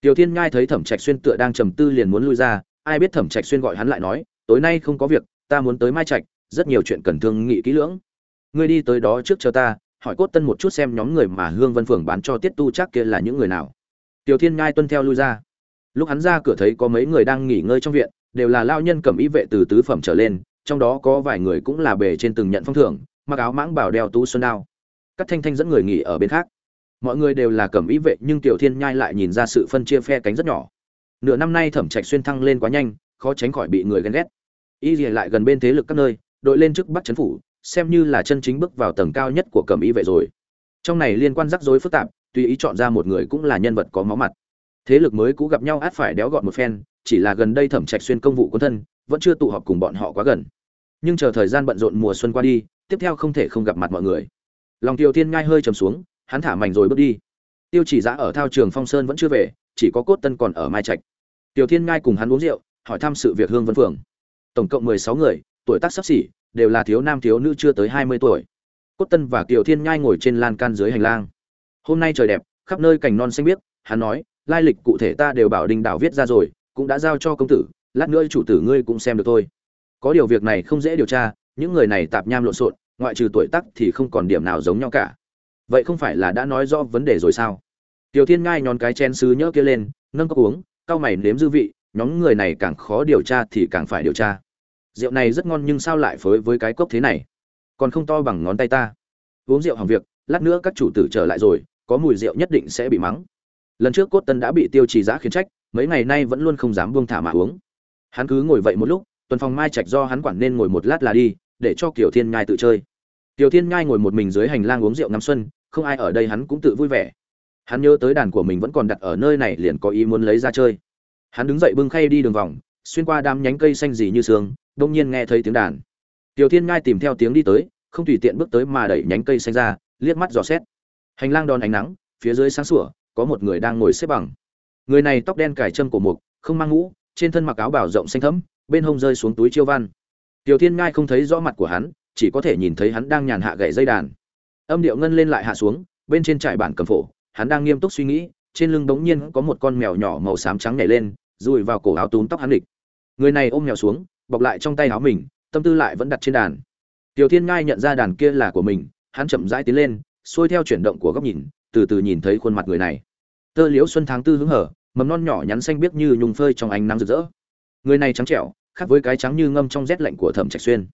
[SPEAKER 1] Tiểu thiên ngai thấy thẩm trạch xuyên tựa đang trầm tư liền muốn lui ra, ai biết thẩm trạch xuyên gọi hắn lại nói, tối nay không có việc, ta muốn tới mai trạch, rất nhiều chuyện cần thương nghị kỹ lưỡng. Ngươi đi tới đó trước chờ ta, hỏi cốt tân một chút xem nhóm người mà hương vân phường bán cho tiết tu chắc kia là những người nào. Tiểu thiên ngai tuân theo lui ra lúc hắn ra cửa thấy có mấy người đang nghỉ ngơi trong viện, đều là lao nhân cầm ý vệ từ tứ phẩm trở lên, trong đó có vài người cũng là bề trên từng nhận phong thưởng, mặc áo mãng bảo đeo tú xuân đao. Các thanh thanh dẫn người nghỉ ở bên khác. Mọi người đều là cầm ý vệ, nhưng tiểu thiên nhai lại nhìn ra sự phân chia phe cánh rất nhỏ. Nửa năm nay thẩm trạch xuyên thăng lên quá nhanh, khó tránh khỏi bị người ghen ghét. Y rìa lại gần bên thế lực các nơi, đội lên trước bắc chấn phủ, xem như là chân chính bước vào tầng cao nhất của cầm ý vệ rồi. Trong này liên quan rắc rối phức tạp, tùy ý chọn ra một người cũng là nhân vật có máu mặt thế lực mới cũ gặp nhau át phải đéo gọn một phen, chỉ là gần đây thẩm trạch xuyên công vụ quân thân, vẫn chưa tụ họp cùng bọn họ quá gần. Nhưng chờ thời gian bận rộn mùa xuân qua đi, tiếp theo không thể không gặp mặt mọi người. Lòng tiêu thiên ngai hơi trầm xuống, hắn thả mảnh rồi bước đi. Tiêu chỉ giã ở thao trường phong sơn vẫn chưa về, chỉ có cốt tân còn ở mai trạch. Tiểu thiên ngai cùng hắn uống rượu, hỏi thăm sự việc hương vân phường tổng cộng mười sáu người, tuổi tác sắp xỉ, đều là thiếu nam thiếu nữ chưa tới hai mươi tuổi. Cốt tân và tiêu thiên nhai ngồi trên lan can dưới hành lang. Hôm nay trời đẹp, khắp nơi cảnh non xanh biếc, hắn nói lai lịch cụ thể ta đều bảo đình đảo viết ra rồi, cũng đã giao cho công tử, lát nữa chủ tử ngươi cũng xem được thôi. Có điều việc này không dễ điều tra, những người này tạp nham lộn xộn, ngoại trừ tuổi tác thì không còn điểm nào giống nhau cả. Vậy không phải là đã nói rõ vấn đề rồi sao? Tiểu thiên ngai nhón cái chen sứ nhỡ kia lên, nâng cốc uống, cau mày nếm dư vị, nhóm người này càng khó điều tra thì càng phải điều tra. Rượu này rất ngon nhưng sao lại phối với cái cốc thế này? Còn không to bằng ngón tay ta. Uống rượu hỏng việc, lát nữa các chủ tử trở lại rồi, có mùi rượu nhất định sẽ bị mắng lần trước cốt tân đã bị tiêu trì giã khiến trách, mấy ngày nay vẫn luôn không dám buông thả mà uống. Hắn cứ ngồi vậy một lúc, tuần phòng mai trạch do hắn quản nên ngồi một lát là đi, để cho kiều thiên nhai tự chơi. Kiều thiên nhai ngồi một mình dưới hành lang uống rượu ngắm xuân, không ai ở đây hắn cũng tự vui vẻ. Hắn nhớ tới đàn của mình vẫn còn đặt ở nơi này liền có ý muốn lấy ra chơi. Hắn đứng dậy bưng khay đi đường vòng, xuyên qua đám nhánh cây xanh gì như sương, đông nhiên nghe thấy tiếng đàn. Tiểu thiên ngai tìm theo tiếng đi tới, không tùy tiện bước tới mà đẩy nhánh cây xanh ra, liếc mắt dò xét. Hành lang đòn ánh nắng, phía dưới sáng sủa có một người đang ngồi xếp bằng. Người này tóc đen cài châm cổ mục, không mang mũ, trên thân mặc áo bảo rộng xanh thẫm, bên hông rơi xuống túi chiêu văn. Tiểu thiên ngai không thấy rõ mặt của hắn, chỉ có thể nhìn thấy hắn đang nhàn hạ gậy dây đàn. Âm điệu ngân lên lại hạ xuống, bên trên trải bản cầm phổ, hắn đang nghiêm túc suy nghĩ, trên lưng bỗng nhiên có một con mèo nhỏ màu xám trắng nhảy lên rùi vào cổ áo túm tóc hắn địch. Người này ôm mèo xuống, bọc lại trong tay áo mình, tâm tư lại vẫn đặt trên đàn. Tiểu thiên ngai nhận ra đàn kia là của mình, hắn chậm rãi tiến lên, xuôi theo chuyển động của góc nhìn, từ từ nhìn thấy khuôn mặt người này tơ liễu xuân tháng tư hứng hở, mầm non nhỏ nhắn xanh biếc như nhung phơi trong ánh nắng rực rỡ. Người này trắng trẻo, khác với cái trắng như ngâm trong rét lạnh của thẩm trạch xuyên.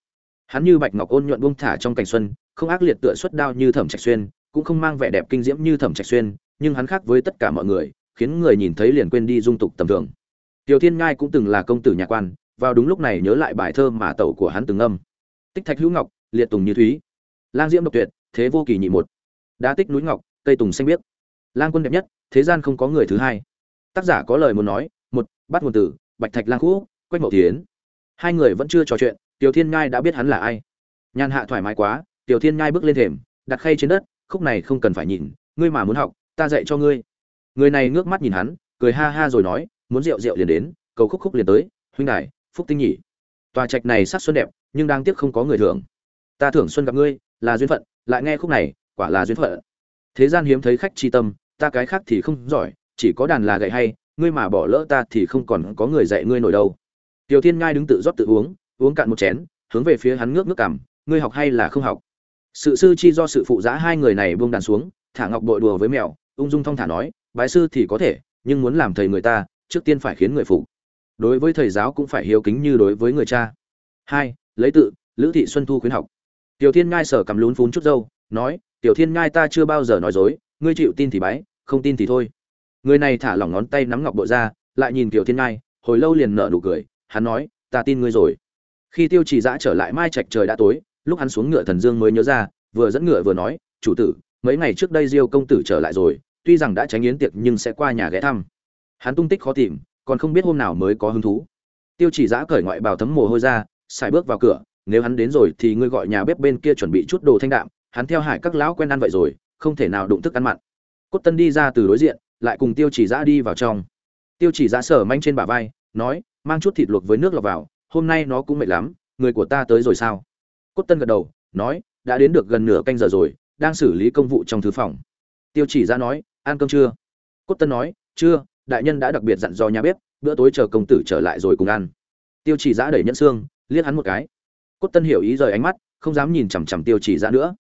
[SPEAKER 1] Hắn như bạch ngọc ôn nhuận buông thả trong cảnh xuân, không ác liệt tựa xuất đao như thẩm trạch xuyên, cũng không mang vẻ đẹp kinh diễm như thẩm trạch xuyên, nhưng hắn khác với tất cả mọi người, khiến người nhìn thấy liền quên đi dung tục tầm thường. Tiểu thiên ngai cũng từng là công tử nhà quan, vào đúng lúc này nhớ lại bài thơ mà tẩu của hắn từng âm tích thạch hữu ngọc, liệt tùng như thúy. Lang diễm độc tuyệt, thế vô kỳ nhị một. Đá tích núi ngọc, cây tùng xanh biếc lang quân đẹp nhất, thế gian không có người thứ hai. Tác giả có lời muốn nói, một, bắt nguồn từ, bạch thạch lang cũ quách mậu tiến hai người vẫn chưa trò chuyện, tiểu thiên ngai đã biết hắn là ai. Nhàn hạ thoải mái quá, tiểu thiên ngai bước lên thềm, đặt khay trên đất, khúc này không cần phải nhìn, ngươi mà muốn học, ta dạy cho ngươi. Người này ngước mắt nhìn hắn, cười ha ha rồi nói, muốn rượu rượu liền đến, cầu khúc khúc liền tới, huynh đài, phúc tinh nhỉ. Tòa trạch này sắc xuân đẹp, nhưng đang tiếc không có người thưởng. Ta thưởng xuân gặp ngươi, là duyên phận, lại nghe khúc này, quả là duyên phận. Thế gian hiếm thấy khách chi tâm ta cái khác thì không giỏi, chỉ có đàn là gậy hay, ngươi mà bỏ lỡ ta thì không còn có người dạy ngươi nổi đâu. Tiểu thiên ngai đứng tự rót tự uống uống cạn một chén, hướng về phía hắn ngước ngước cảm ngươi học hay là không học? Sự sư chi do sự phụ giã hai người này buông đàn xuống, thả ngọc bội đùa với mèo, ung dung thong thả nói, bái sư thì có thể, nhưng muốn làm thầy người ta, trước tiên phải khiến người phụ đối với thầy giáo cũng phải hiếu kính như đối với người cha. Hai, lấy tự, lữ thị xuân thu khuyến học. Tiểu thiên ngai sở cầm lún phún chút dâu, nói, tiểu thiên ngai ta chưa bao giờ nói dối, ngươi chịu tin thì bái không tin thì thôi. Người này thả lỏng ngón tay nắm ngọc bội ra, lại nhìn tiểu thiên ngai, hồi lâu liền nở nụ cười, hắn nói, ta tin ngươi rồi. Khi tiêu trì dã trở lại mai trạch trời đã tối, lúc hắn xuống ngựa thần dương mới nhớ ra, vừa dẫn ngựa vừa nói, chủ tử, mấy ngày trước đây diêu công tử trở lại rồi, tuy rằng đã tránh yến tiệc nhưng sẽ qua nhà ghé thăm. Hắn tung tích khó tìm, còn không biết hôm nào mới có hứng thú. Tiêu chỉ giã cởi ngoại bào thấm mồ hôi ra, xài bước vào cửa, nếu hắn đến rồi thì ngươi gọi nhà bếp bên kia chuẩn bị chút đồ thanh đạm, hắn theo hải các lão quen ăn vậy rồi, không thể nào đụng thức ăn mặn cốt tân đi ra từ đối diện, lại cùng tiêu chỉ giã đi vào trong. Tiêu chỉ giã sở manh trên bả vai, nói, mang chút thịt luộc với nước lọc vào, hôm nay nó cũng mệt lắm, người của ta tới rồi sao? Cốt tân gật đầu, nói, đã đến được gần nửa canh giờ rồi, đang xử lý công vụ trong thư phòng. Tiêu chỉ giã nói, ăn cơm chưa? Cốt tân nói, chưa, đại nhân đã đặc biệt dặn dò nhà bếp, bữa tối chờ công tử trở lại rồi cùng ăn. Tiêu chỉ giã đẩy nhẫn xương, liếc hắn một cái. Cốt tân hiểu ý rời ánh mắt, không dám nhìn chằm chằm tiêu chỉ giã nữa.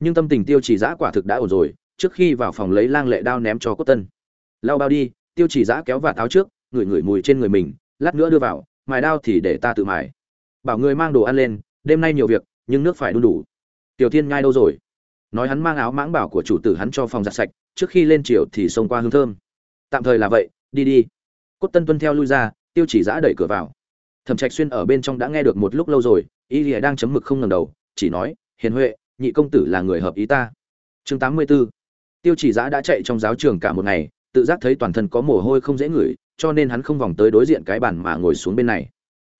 [SPEAKER 1] Nhưng tâm tình tiêu chỉ giã quả thực đã ổn rồi trước khi vào phòng lấy lang lệ đao ném cho cốt tân. Lao bao đi, tiêu chỉ giã kéo vạt áo trước, ngửi ngửi mùi trên người mình, lát nữa đưa vào, mài đao thì để ta tự mài. Bảo người mang đồ ăn lên, đêm nay nhiều việc, nhưng nước phải đun đủ. Tiểu thiên nhai đâu rồi? Nói hắn mang áo mãng bảo của chủ tử hắn cho phòng giặt sạch, trước khi lên triều thì xông qua hương thơm. Tạm thời là vậy, đi đi. Cốt tân tuân theo lui ra, tiêu chỉ giã đẩy cửa vào. Thẩm trạch xuyên ở bên trong đã nghe được một lúc lâu rồi, y lìa đang chấm mực không ngầm đầu, chỉ nói, hiền huệ, nhị công tử là người hợp ý ta. Chương tám mươi 84 tiêu chỉ giã đã chạy trong giáo trường cả một ngày, tự giác thấy toàn thân có mồ hôi không dễ ngửi, cho nên hắn không vòng tới đối diện cái bàn mà ngồi xuống bên này.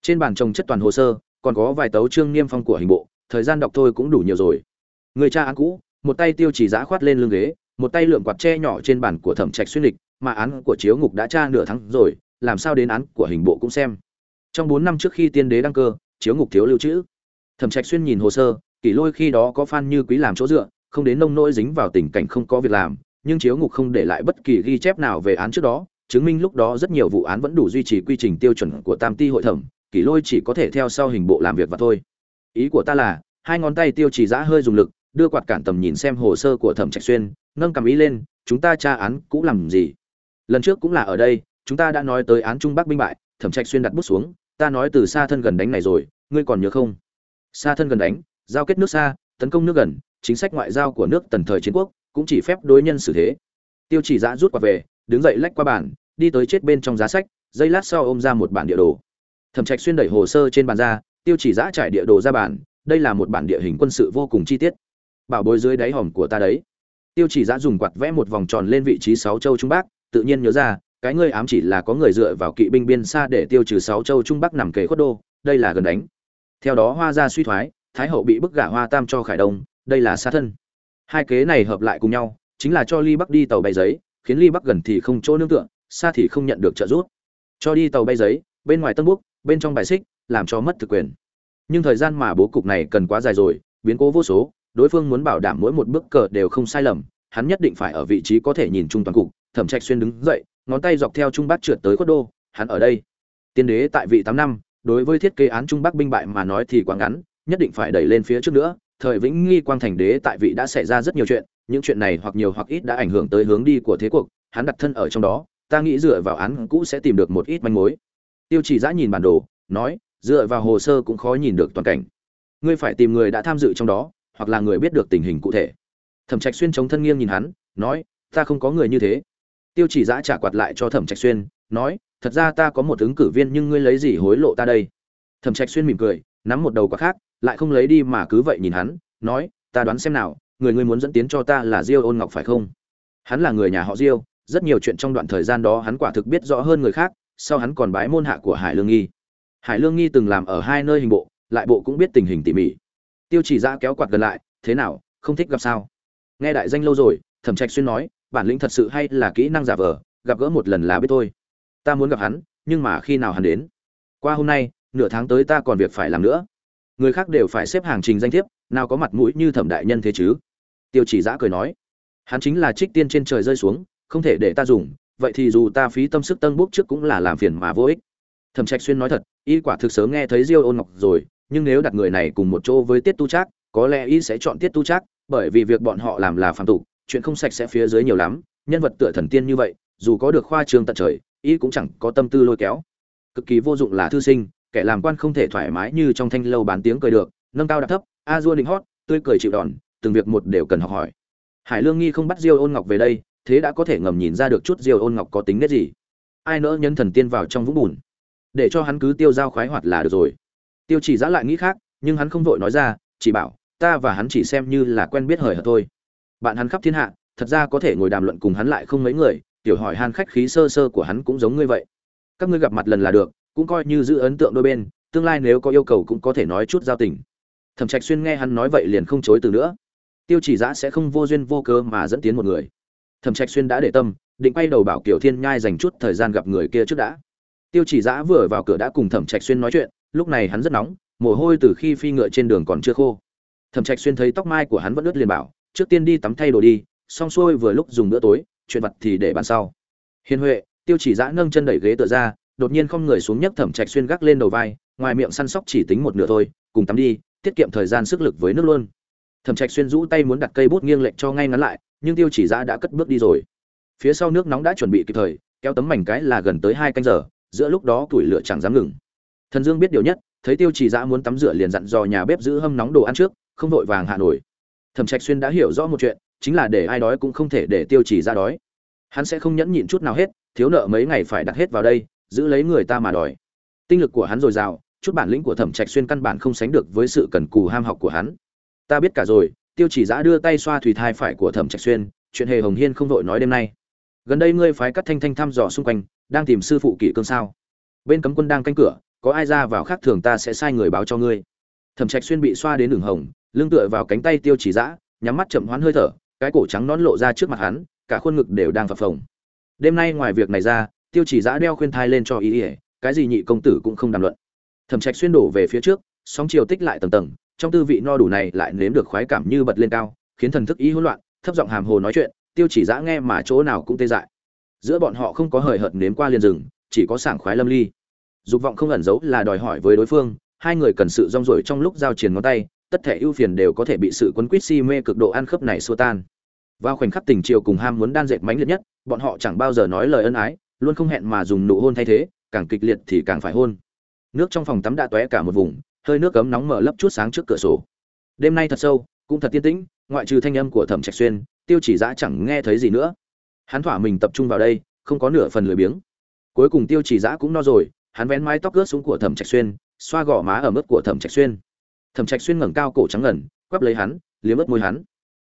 [SPEAKER 1] Trên bàn trồng chất toàn hồ sơ, còn có vài tấu chương niêm phong của hình bộ, thời gian đọc thôi cũng đủ nhiều rồi. Người cha án cũ, một tay tiêu chỉ giã khoát lên lưng ghế, một tay lượm quạt tre nhỏ trên bàn của thẩm trạch xuyên lịch, mà án của chiếu ngục đã tra nửa tháng rồi, làm sao đến án của hình bộ cũng xem. Trong bốn năm trước khi tiên đế đăng cơ, chiếu ngục thiếu lưu trữ. Thẩm trạch xuyên nhìn hồ sơ, kỷ lôi khi đó có phan như quý làm chỗ dựa không đến nông nỗi dính vào tình cảnh không có việc làm, nhưng chiếu ngục không để lại bất kỳ ghi chép nào về án trước đó, chứng minh lúc đó rất nhiều vụ án vẫn đủ duy trì quy trình tiêu chuẩn của tam ti hội thẩm, kỷ lôi chỉ có thể theo sau hình bộ làm việc và thôi. Ý của ta là, hai ngón tay tiêu chỉ giã hơi dùng lực, đưa quạt cản tầm nhìn xem hồ sơ của thẩm trạch xuyên, nâng cầm ý lên, chúng ta tra án cũ làm gì? Lần trước cũng là ở đây, chúng ta đã nói tới án trung bắc binh bại, thẩm trạch xuyên đặt bút xuống, ta nói từ xa thân gần đánh này rồi, ngươi còn nhớ không? Xa thân gần đánh, giao kết nước xa, tấn công nước gần chính sách ngoại giao của nước tần thời chiến quốc, cũng chỉ phép đối nhân xử thế. Tiêu chỉ giã rút qua về, đứng dậy lách qua bàn, đi tới chết bên trong giá sách, giây lát sau ôm ra một bản địa đồ. Thẩm trạch xuyên đẩy hồ sơ trên bàn ra, tiêu chỉ giã trải địa đồ ra bản đây là một bản địa hình quân sự vô cùng chi tiết. Bảo bối dưới đáy hòm của ta đấy. Tiêu chỉ giã dùng quạt vẽ một vòng tròn lên vị trí sáu châu trung bắc, tự nhiên nhớ ra, cái ngươi ám chỉ là có người dựa vào kỵ binh biên xa để tiêu trừ sáu châu trung bắc nằm kề khuất đô, đây là gần đánh. Theo đó hoa gia suy thoái, thái hậu bị bức gả hoa tam cho khải đông đây là xa thân. Hai kế này hợp lại cùng nhau, chính là cho ly bắc đi tàu bay giấy, khiến ly bắc gần thì không chỗ nương tựa, xa thì không nhận được trợ giúp. Cho đi tàu bay giấy, bên ngoài tân búc, bên trong bài xích, làm cho mất thực quyền. Nhưng thời gian mà bố cục này cần quá dài rồi, biến cố vô số, đối phương muốn bảo đảm mỗi một bước cờ đều không sai lầm, hắn nhất định phải ở vị trí có thể nhìn chung toàn cục, thẩm trạch xuyên đứng dậy, ngón tay dọc theo trung bắc trượt tới khuất đô, hắn ở đây. Tiên đế tại vị tám năm, đối với thiết kế án trung bắc binh bại mà nói thì quá ngắn, nhất định phải đẩy lên phía trước nữa thời vĩnh nghi quang thành đế tại vị đã xảy ra rất nhiều chuyện, những chuyện này hoặc nhiều hoặc ít đã ảnh hưởng tới hướng đi của thế cuộc, hắn đặt thân ở trong đó, ta nghĩ dựa vào án cũ sẽ tìm được một ít manh mối. Tiêu chỉ giã nhìn bản đồ, nói, dựa vào hồ sơ cũng khó nhìn được toàn cảnh. Ngươi phải tìm người đã tham dự trong đó, hoặc là người biết được tình hình cụ thể. Thẩm trạch xuyên chống thân nghiêng nhìn hắn, nói, ta không có người như thế. Tiêu chỉ giã trả quạt lại cho thẩm trạch xuyên, nói, thật ra ta có một ứng cử viên nhưng ngươi lấy gì hối lộ ta đây? Thẩm trạch xuyên mỉm cười, nắm một đầu quạt khác lại không lấy đi mà cứ vậy nhìn hắn, nói, ta đoán xem nào, người ngươi muốn dẫn tiến cho ta là diêu ôn ngọc phải không? Hắn là người nhà họ diêu, rất nhiều chuyện trong đoạn thời gian đó hắn quả thực biết rõ hơn người khác, sau hắn còn bái môn hạ của hải lương nghi. Hải lương nghi từng làm ở hai nơi hình bộ, lại bộ cũng biết tình hình tỉ mỉ. Tiêu chỉ ra kéo quạt gần lại, thế nào, không thích gặp sao? Nghe đại danh lâu rồi, thẩm trạch xuyên nói, bản lĩnh thật sự hay là kỹ năng giả vờ, gặp gỡ một lần là biết thôi. Ta muốn gặp hắn, nhưng mà khi nào hắn đến? Qua hôm nay, nửa tháng tới ta còn việc phải làm nữa người khác đều phải xếp hàng trình danh thiếp, nào có mặt mũi như thẩm đại nhân thế chứ? Tiêu chỉ giã cười nói, hắn chính là trích tiên trên trời rơi xuống, không thể để ta dùng, vậy thì dù ta phí tâm sức tân bút trước cũng là làm phiền mà vô ích. Thẩm trạch xuyên nói thật, y quả thực sớm nghe thấy diêu ôn ngọc rồi, nhưng nếu đặt người này cùng một chỗ với tiết tu trác, có lẽ y sẽ chọn tiết tu trác, bởi vì việc bọn họ làm là phạm tục, chuyện không sạch sẽ phía dưới nhiều lắm, nhân vật tựa thần tiên như vậy, dù có được khoa trường tận trời, y cũng chẳng có tâm tư lôi kéo. Cực kỳ vô dụng là thư sinh kẻ làm quan không thể thoải mái như trong thanh lâu bán tiếng cười được, nâng cao đạp thấp, a dua định hót, tươi cười chịu đòn, từng việc một đều cần học hỏi. Hải lương nghi không bắt diêu ôn ngọc về đây, thế đã có thể ngầm nhìn ra được chút diêu ôn ngọc có tính nết gì. Ai nỡ nhân thần tiên vào trong vũng bùn. Để cho hắn cứ tiêu dao khoái hoạt là được rồi. Tiêu chỉ giã lại nghĩ khác, nhưng hắn không vội nói ra, chỉ bảo, ta và hắn chỉ xem như là quen biết hời hợt thôi. Bạn hắn khắp thiên hạ, thật ra có thể ngồi đàm luận cùng hắn lại không mấy người, tiểu hỏi han khách khí sơ sơ của hắn cũng giống ngươi vậy. Các ngươi gặp mặt lần là được cũng coi như giữ ấn tượng đôi bên, tương lai nếu có yêu cầu cũng có thể nói chút giao tình. Thẩm trạch xuyên nghe hắn nói vậy liền không chối từ nữa. Tiêu chỉ giã sẽ không vô duyên vô cớ mà dẫn tiến một người. Thẩm trạch xuyên đã để tâm, định quay đầu bảo kiểu thiên nhai dành chút thời gian gặp người kia trước đã. Tiêu chỉ giã vừa vào cửa đã cùng thẩm trạch xuyên nói chuyện, lúc này hắn rất nóng, mồ hôi từ khi phi ngựa trên đường còn chưa khô. Thẩm trạch xuyên thấy tóc mai của hắn vẫn ướt liền bảo, trước tiên đi tắm thay đồ đi, xong xuôi vừa lúc dùng bữa tối, chuyện vật thì để bàn sau. Hiền huệ, tiêu chỉ giã nâng chân đẩy ghế tựa ra đột nhiên không người xuống nhấc thẩm trạch xuyên gác lên đầu vai, ngoài miệng săn sóc chỉ tính một nửa thôi, cùng tắm đi, tiết kiệm thời gian sức lực với nước luôn. Thẩm trạch xuyên rũ tay muốn đặt cây bút nghiêng lệch cho ngay ngắn lại, nhưng tiêu chỉ giã đã cất bước đi rồi. Phía sau nước nóng đã chuẩn bị kịp thời, kéo tấm mảnh cái là gần tới hai canh giờ, giữa lúc đó tuổi lửa chẳng dám ngừng. Thần dương biết điều nhất, thấy tiêu chỉ giã muốn tắm rửa liền dặn dò nhà bếp giữ hâm nóng đồ ăn trước, không vội vàng hạ nổi. Thẩm trạch xuyên đã hiểu rõ một chuyện, chính là để ai đói cũng không thể để tiêu chỉ ra đói. Hắn sẽ không nhẫn nhịn chút nào hết, thiếu nợ mấy ngày phải đặt hết vào đây giữ lấy người ta mà đòi. Tinh lực của hắn dồi dào, chút bản lĩnh của thẩm trạch xuyên căn bản không sánh được với sự cần cù ham học của hắn. Ta biết cả rồi, tiêu chỉ giã đưa tay xoa thủy thai phải của thẩm trạch xuyên, chuyện hề hồng hiên không vội nói đêm nay. Gần đây ngươi phái cắt thanh thanh thăm dò xung quanh, đang tìm sư phụ kỷ cương sao? Bên cấm quân đang canh cửa, có ai ra vào khác thường ta sẽ sai người báo cho ngươi. Thẩm trạch xuyên bị xoa đến đường hồng, lưng tựa vào cánh tay tiêu chỉ giã, nhắm mắt chậm hoán hơi thở, cái cổ trắng nón lộ ra trước mặt hắn, cả khuôn ngực đều đang phập phồng. Đêm nay ngoài việc này ra tiêu chỉ Giã đeo khuyên thai lên cho ý ỉa, cái gì nhị công tử cũng không đàm luận. Thẩm trạch xuyên đổ về phía trước, sóng chiều tích lại tầng tầng, trong tư vị no đủ này lại nếm được khoái cảm như bật lên cao, khiến thần thức ý hỗn loạn, thấp giọng hàm hồ nói chuyện, tiêu chỉ Giã nghe mà chỗ nào cũng tê dại. Giữa bọn họ không có hời hợt nếm qua liền rừng chỉ có sảng khoái lâm ly. Dục vọng không ẩn giấu là đòi hỏi với đối phương, hai người cần sự rong rổi trong lúc giao triển ngón tay, tất thể ưu phiền đều có thể bị sự quấn quýt si mê cực độ ăn khớp này xua tan. Vào khoảnh khắc tình chiều cùng ham muốn đan dệt mãnh liệt nhất, bọn họ chẳng bao giờ nói lời ân ái luôn không hẹn mà dùng nụ hôn thay thế, càng kịch liệt thì càng phải hôn. Nước trong phòng tắm đã tóe cả một vùng, hơi nước cấm nóng mở lấp chút sáng trước cửa sổ. Đêm nay thật sâu, cũng thật tiên tĩnh, ngoại trừ thanh âm của thẩm trạch xuyên, tiêu chỉ giã chẳng nghe thấy gì nữa. Hắn thỏa mình tập trung vào đây, không có nửa phần lười biếng. Cuối cùng tiêu chỉ giã cũng no rồi, hắn vén mái tóc ướt xuống của thẩm trạch xuyên, xoa gò má ở mức của thẩm trạch xuyên. Thẩm trạch xuyên ngẩng cao cổ trắng ngẩn quắp lấy hắn, liếm ướt môi hắn.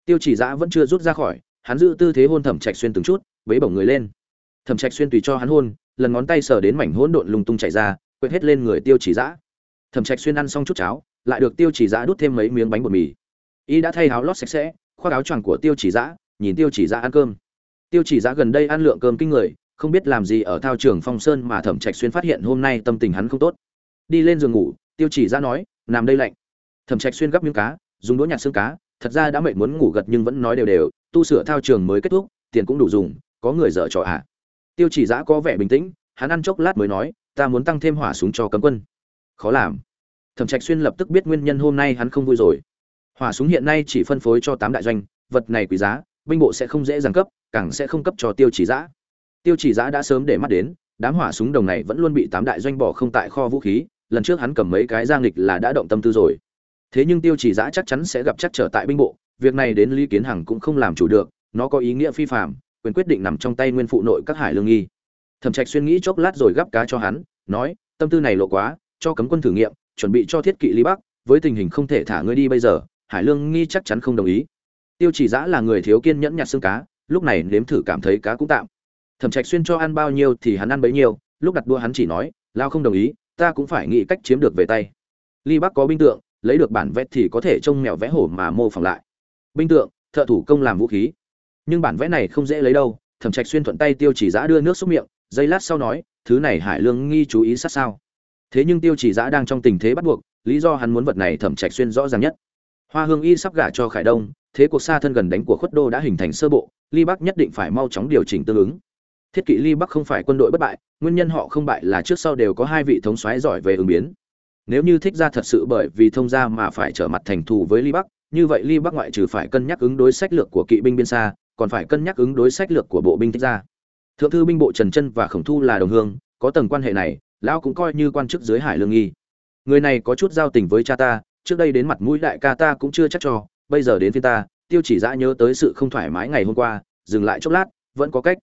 [SPEAKER 1] Tiêu chỉ giã vẫn chưa rút ra khỏi, hắn giữ tư thế hôn thẩm trạch xuyên từng chút, bế bổng người lên thẩm trạch xuyên tùy cho hắn hôn lần ngón tay sờ đến mảnh hỗn độn lung tung chảy ra quét hết lên người tiêu chỉ Dã. thẩm trạch xuyên ăn xong chút cháo lại được tiêu chỉ Dã đút thêm mấy miếng bánh bột mì y đã thay áo lót sạch sẽ khoác áo choàng của tiêu chỉ Dã, nhìn tiêu chỉ Dã ăn cơm tiêu chỉ Dã gần đây ăn lượng cơm kinh người không biết làm gì ở thao trường phong sơn mà thẩm trạch xuyên phát hiện hôm nay tâm tình hắn không tốt đi lên giường ngủ tiêu chỉ Dã nói nằm đây lạnh thẩm trạch xuyên gắp miếng cá dùng đũa nhặt xương cá thật ra đã mệt muốn ngủ gật nhưng vẫn nói đều đều tu sửa thao trường mới kết thúc tiền cũng đủ dùng có người dở trò ạ à tiêu chỉ giã có vẻ bình tĩnh, hắn ăn chốc lát mới nói, ta muốn tăng thêm hỏa súng cho cấm quân. Khó làm. Thẩm trạch xuyên lập tức biết nguyên nhân hôm nay hắn không vui rồi. Hỏa súng hiện nay chỉ phân phối cho tám đại doanh, vật này quý giá, binh bộ sẽ không dễ dàng cấp, càng sẽ không cấp cho tiêu chỉ giã. Tiêu chỉ giã đã sớm để mắt đến, đám hỏa súng đồng này vẫn luôn bị tám đại doanh bỏ không tại kho vũ khí, lần trước hắn cầm mấy cái giang lịch là đã động tâm tư rồi. Thế nhưng tiêu chỉ giã chắc chắn sẽ gặp chắc trở tại binh bộ, việc này đến lý kiến hằng cũng không làm chủ được, nó có ý nghĩa phi phạm quyền quyết định nằm trong tay nguyên phụ nội các hải lương nghi. Thẩm trạch xuyên nghĩ chốc lát rồi gắp cá cho hắn, nói, tâm tư này lộ quá, cho cấm quân thử nghiệm, chuẩn bị cho thiết kỵ lý bắc, với tình hình không thể thả ngươi đi bây giờ, hải lương nghi chắc chắn không đồng ý. Tiêu chỉ giã là người thiếu kiên nhẫn nhặt xương cá, lúc này nếm thử cảm thấy cá cũng tạm. Thẩm trạch xuyên cho ăn bao nhiêu thì hắn ăn bấy nhiêu, lúc đặt đua hắn chỉ nói, lao không đồng ý, ta cũng phải nghĩ cách chiếm được về tay. Ly bắc có binh tượng, lấy được bản vẽ thì có thể trông mèo vẽ hổ mà mô phỏng lại. Binh tượng, thợ thủ công làm vũ khí nhưng bản vẽ này không dễ lấy đâu, thẩm trạch xuyên thuận tay tiêu chỉ giã đưa nước xúc miệng, giây lát sau nói, thứ này hải lương nghi chú ý sát sao. Thế nhưng tiêu chỉ giã đang trong tình thế bắt buộc, lý do hắn muốn vật này thẩm trạch xuyên rõ ràng nhất. Hoa hương y sắp gả cho khải đông, thế cuộc xa thân gần đánh của khuất đô đã hình thành sơ bộ, ly bắc nhất định phải mau chóng điều chỉnh tương ứng. Thiết kỵ ly bắc không phải quân đội bất bại, nguyên nhân họ không bại là trước sau đều có hai vị thống soái giỏi về ứng biến. Nếu như thích ra thật sự bởi vì thông gia mà phải trở mặt thành thù với ly bắc, như vậy ly bắc ngoại trừ phải cân nhắc ứng đối sách lược của kỵ binh biên xa còn phải cân nhắc ứng đối sách lược của bộ binh thích ra. Thượng thư binh bộ trần chân và khổng thu là đồng hương, có tầng quan hệ này, lão cũng coi như quan chức dưới hải lương nghi. Người này có chút giao tình với cha ta, trước đây đến mặt mũi đại ca ta cũng chưa chắc cho, bây giờ đến phi ta, tiêu chỉ dã nhớ tới sự không thoải mái ngày hôm qua, dừng lại chốc lát, vẫn có cách.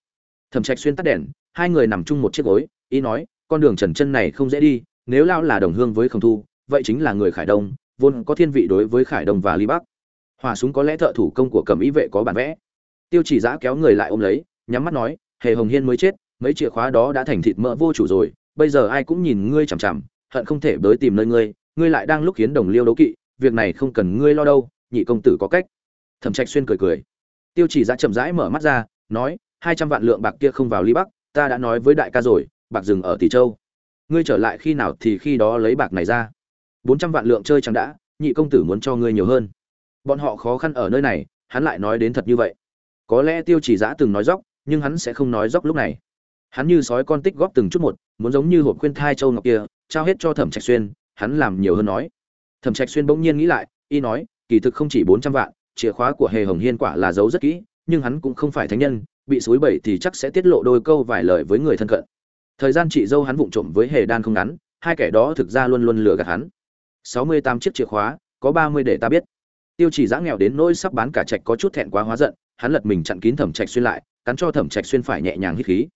[SPEAKER 1] Thẩm trạch xuyên tắt đèn, hai người nằm chung một chiếc gối, ý nói, con đường trần chân này không dễ đi, nếu lao là đồng hương với khổng thu, vậy chính là người khải đông, vốn có thiên vị đối với khải đông và ly bắc. Hỏa súng có lẽ thợ thủ công của cầm ý vệ có bản vẽ tiêu chỉ giã kéo người lại ôm lấy, nhắm mắt nói, hề hồng hiên mới chết, mấy chìa khóa đó đã thành thịt mỡ vô chủ rồi, bây giờ ai cũng nhìn ngươi chằm chằm, hận không thể bới tìm nơi ngươi ngươi lại đang lúc khiến đồng liêu đấu kỵ, việc này không cần ngươi lo đâu, nhị công tử có cách. Thẩm trạch xuyên cười cười. Tiêu chỉ giã chậm rãi mở mắt ra, nói, hai trăm vạn lượng bạc kia không vào ly bắc, ta đã nói với đại ca rồi, bạc dừng ở tỷ châu. Ngươi trở lại khi nào thì khi đó lấy bạc này ra. Bốn trăm vạn lượng chơi chẳng đã, nhị công tử muốn cho ngươi nhiều hơn. Bọn họ khó khăn ở nơi này, hắn lại nói đến thật như vậy có lẽ tiêu chỉ giã từng nói dóc nhưng hắn sẽ không nói dóc lúc này. Hắn như sói con tích góp từng chút một, muốn giống như hộp khuyên thai châu ngọc kia, trao hết cho thẩm trạch xuyên, hắn làm nhiều hơn nói. Thẩm trạch xuyên bỗng nhiên nghĩ lại, y nói, kỳ thực không chỉ bốn trăm vạn, chìa khóa của hề hồng hiên quả là giấu rất kỹ, nhưng hắn cũng không phải thánh nhân, bị suối bẩy thì chắc sẽ tiết lộ đôi câu vài lời với người thân cận. Thời gian chị dâu hắn vụng trộm với hề đan không ngắn, hai kẻ đó thực ra luôn luôn lừa gạt hắn. Sáu mươi tám chiếc chìa khóa, có ba mươi để ta biết tiêu chỉ giã nghèo đến nỗi sắp bán cả trạch có chút thẹn quá hóa giận, hắn lật mình chặn kín thẩm trạch xuyên lại, cắn cho thẩm trạch xuyên phải nhẹ nhàng hít khí.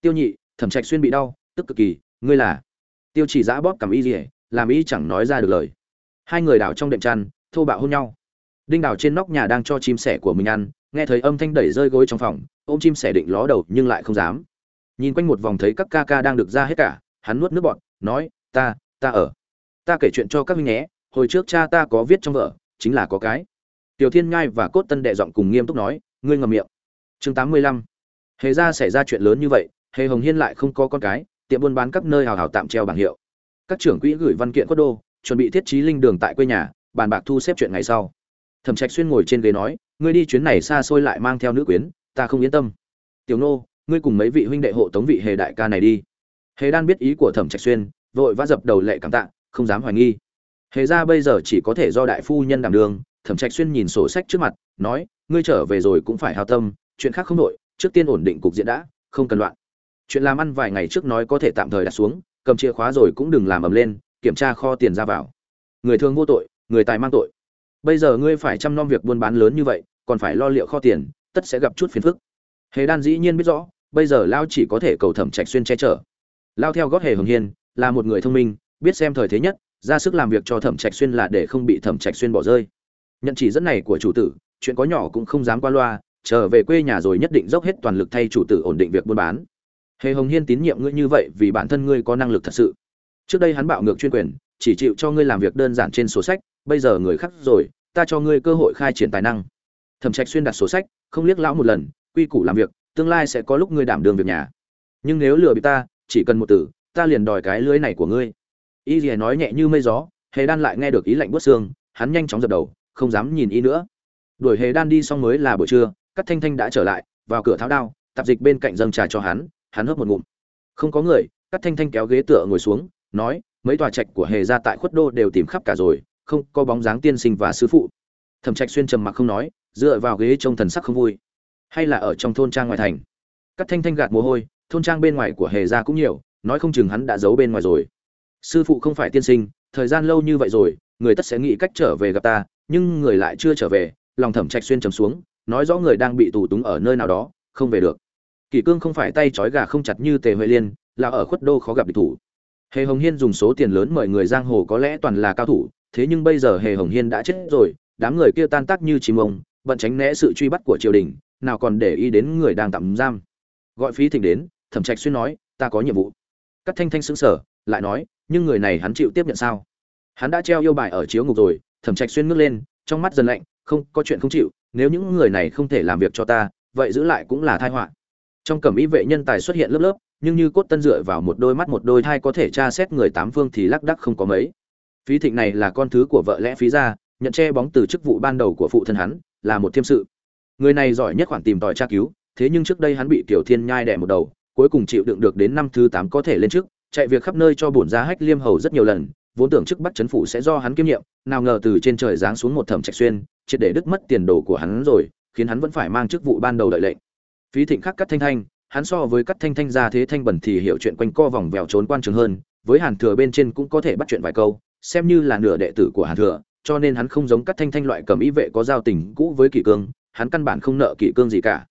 [SPEAKER 1] Tiêu nhị, thẩm trạch xuyên bị đau, tức cực kỳ, ngươi là? Tiêu chỉ giã bóp cầm y rỉa làm y chẳng nói ra được lời. Hai người đảo trong đệm chăn thô bạo hôn nhau. Đinh đảo trên nóc nhà đang cho chim sẻ của mình ăn, nghe thấy âm thanh đẩy rơi gối trong phòng, ôm chim sẻ định ló đầu nhưng lại không dám. Nhìn quanh một vòng thấy các ca ca đang được ra hết cả, hắn nuốt nước bọn nói, ta ta ở. Ta kể chuyện cho các minh nhé, hồi trước cha ta có viết trong vở chính là có cái. Tiểu thiên ngai và cốt tân đệ giọng cùng nghiêm túc nói, ngươi ngậm miệng. Chương tám mươi lăm. Hề ra xảy ra chuyện lớn như vậy, hề hồng hiên lại không có con cái, tiệm buôn bán các nơi hào hào tạm treo bảng hiệu. Các trưởng quỹ gửi văn kiện cốt đô, chuẩn bị thiết trí linh đường tại quê nhà, bàn bạc thu xếp chuyện ngày sau. Thẩm trạch xuyên ngồi trên ghế nói, ngươi đi chuyến này xa xôi lại mang theo nữ quyến, ta không yên tâm. Tiểu nô, ngươi cùng mấy vị huynh đệ hộ tống vị hề đại ca này đi. Hề đan biết ý của thẩm trạch xuyên, vội vã dập đầu lệ cảm tạ, không dám hoài nghi hề ra bây giờ chỉ có thể do đại phu nhân đảm đường, thẩm trạch xuyên nhìn sổ sách trước mặt, nói, ngươi trở về rồi cũng phải hao tâm, chuyện khác không đội trước tiên ổn định cục diện đã, không cần loạn. Chuyện làm ăn vài ngày trước nói có thể tạm thời đặt xuống, cầm chìa khóa rồi cũng đừng làm ầm lên, kiểm tra kho tiền ra vào. Người thường vô tội, người tài mang tội. Bây giờ ngươi phải chăm nom việc buôn bán lớn như vậy, còn phải lo liệu kho tiền, tất sẽ gặp chút phiền phức. Hề đan dĩ nhiên biết rõ, bây giờ lao chỉ có thể cầu thẩm trạch xuyên che chở. Lao theo gót hề hồng hiên, là một người thông minh, biết xem thời thế nhất ra sức làm việc cho thẩm trạch xuyên là để không bị thẩm trạch xuyên bỏ rơi. Nhận chỉ dẫn này của chủ tử, chuyện có nhỏ cũng không dám qua loa, trở về quê nhà rồi nhất định dốc hết toàn lực thay chủ tử ổn định việc buôn bán. Hề hồng hiên tín nhiệm ngươi như vậy vì bản thân ngươi có năng lực thật sự. Trước đây hắn bạo ngược chuyên quyền, chỉ chịu cho ngươi làm việc đơn giản trên sổ sách, bây giờ người khác rồi, ta cho ngươi cơ hội khai triển tài năng. Thẩm trạch xuyên đặt sổ sách, không liếc lão một lần, quy củ làm việc, tương lai sẽ có lúc ngươi đảm đường việc nhà. Nhưng nếu lừa bị ta, chỉ cần một tử ta liền đòi cái lưới này của ngươi y lìa nói nhẹ như mây gió, hề đan lại nghe được ý lạnh buốt xương, hắn nhanh chóng dập đầu, không dám nhìn y nữa. Đuổi hề đan đi xong mới là buổi trưa, các thanh thanh đã trở lại, vào cửa tháo đao, tạp dịch bên cạnh dâng trà cho hắn hắn hớp một ngụm. Không có người, các thanh thanh kéo ghế tựa ngồi xuống, nói, mấy tòa trạch của hề gia tại khuất đô đều tìm khắp cả rồi, không có bóng dáng tiên sinh và sư phụ. Thẩm trạch xuyên trầm mặc không nói, dựa vào ghế trông thần sắc không vui. Hay là ở trong thôn trang ngoài thành? Các thanh thanh gạt mồ hôi, thôn trang bên ngoài của hề gia cũng nhiều, nói không chừng hắn đã giấu bên ngoài rồi sư phụ không phải tiên sinh, thời gian lâu như vậy rồi, người tất sẽ nghĩ cách trở về gặp ta, nhưng người lại chưa trở về, lòng thẩm trạch xuyên trầm xuống, nói rõ người đang bị tù túng ở nơi nào đó, không về được. Kỷ cương không phải tay trói gà không chặt như tề huệ liên, là ở khuất đô khó gặp địch thủ. Hề hồng hiên dùng số tiền lớn mời người giang hồ có lẽ toàn là cao thủ, thế nhưng bây giờ hề hồng hiên đã chết rồi, đám người kia tan tác như chim ông, bận tránh né sự truy bắt của triều đình, nào còn để ý đến người đang tạm giam. Gọi phí thịnh đến, thẩm trạch xuyên nói, ta có nhiệm vụ. Cắt thanh thanh sững sở lại nói nhưng người này hắn chịu tiếp nhận sao? Hắn đã treo yêu bài ở chiếu ngục rồi, thẩm trạch xuyên ngước lên, trong mắt dần lạnh, không, có chuyện không chịu, nếu những người này không thể làm việc cho ta, vậy giữ lại cũng là tai họa. Trong cẩm ý vệ nhân tài xuất hiện lớp lớp, nhưng như cốt tân dựa vào một đôi mắt một đôi thai có thể tra xét người tám phương thì lác đắc không có mấy. Phí thịnh này là con thứ của vợ lẽ phí gia, nhận che bóng từ chức vụ ban đầu của phụ thân hắn, là một thiêm sự. Người này giỏi nhất khoản tìm tòi tra cứu, thế nhưng trước đây hắn bị tiểu thiên nhai đẻ một đầu, cuối cùng chịu đựng được đến năm thứ tám có thể lên chức chạy việc khắp nơi cho bổn gia hách liêm hầu rất nhiều lần, vốn tưởng chức bắt chấn phủ sẽ do hắn kiêm nhiệm, nào ngờ từ trên trời giáng xuống một thẩm trạch xuyên, triệt để đứt mất tiền đồ của hắn rồi, khiến hắn vẫn phải mang chức vụ ban đầu đợi lệnh. Phí thịnh khắc cắt thanh thanh, hắn so với cắt thanh thanh ra thế thanh bẩn thì hiểu chuyện quanh co vòng vèo trốn quan trường hơn, với hàn thừa bên trên cũng có thể bắt chuyện vài câu, xem như là nửa đệ tử của hàn thừa, cho nên hắn không giống cắt thanh thanh loại cầm ý vệ có giao tình cũ với kỷ cương, hắn căn bản không nợ kỷ cương gì cả.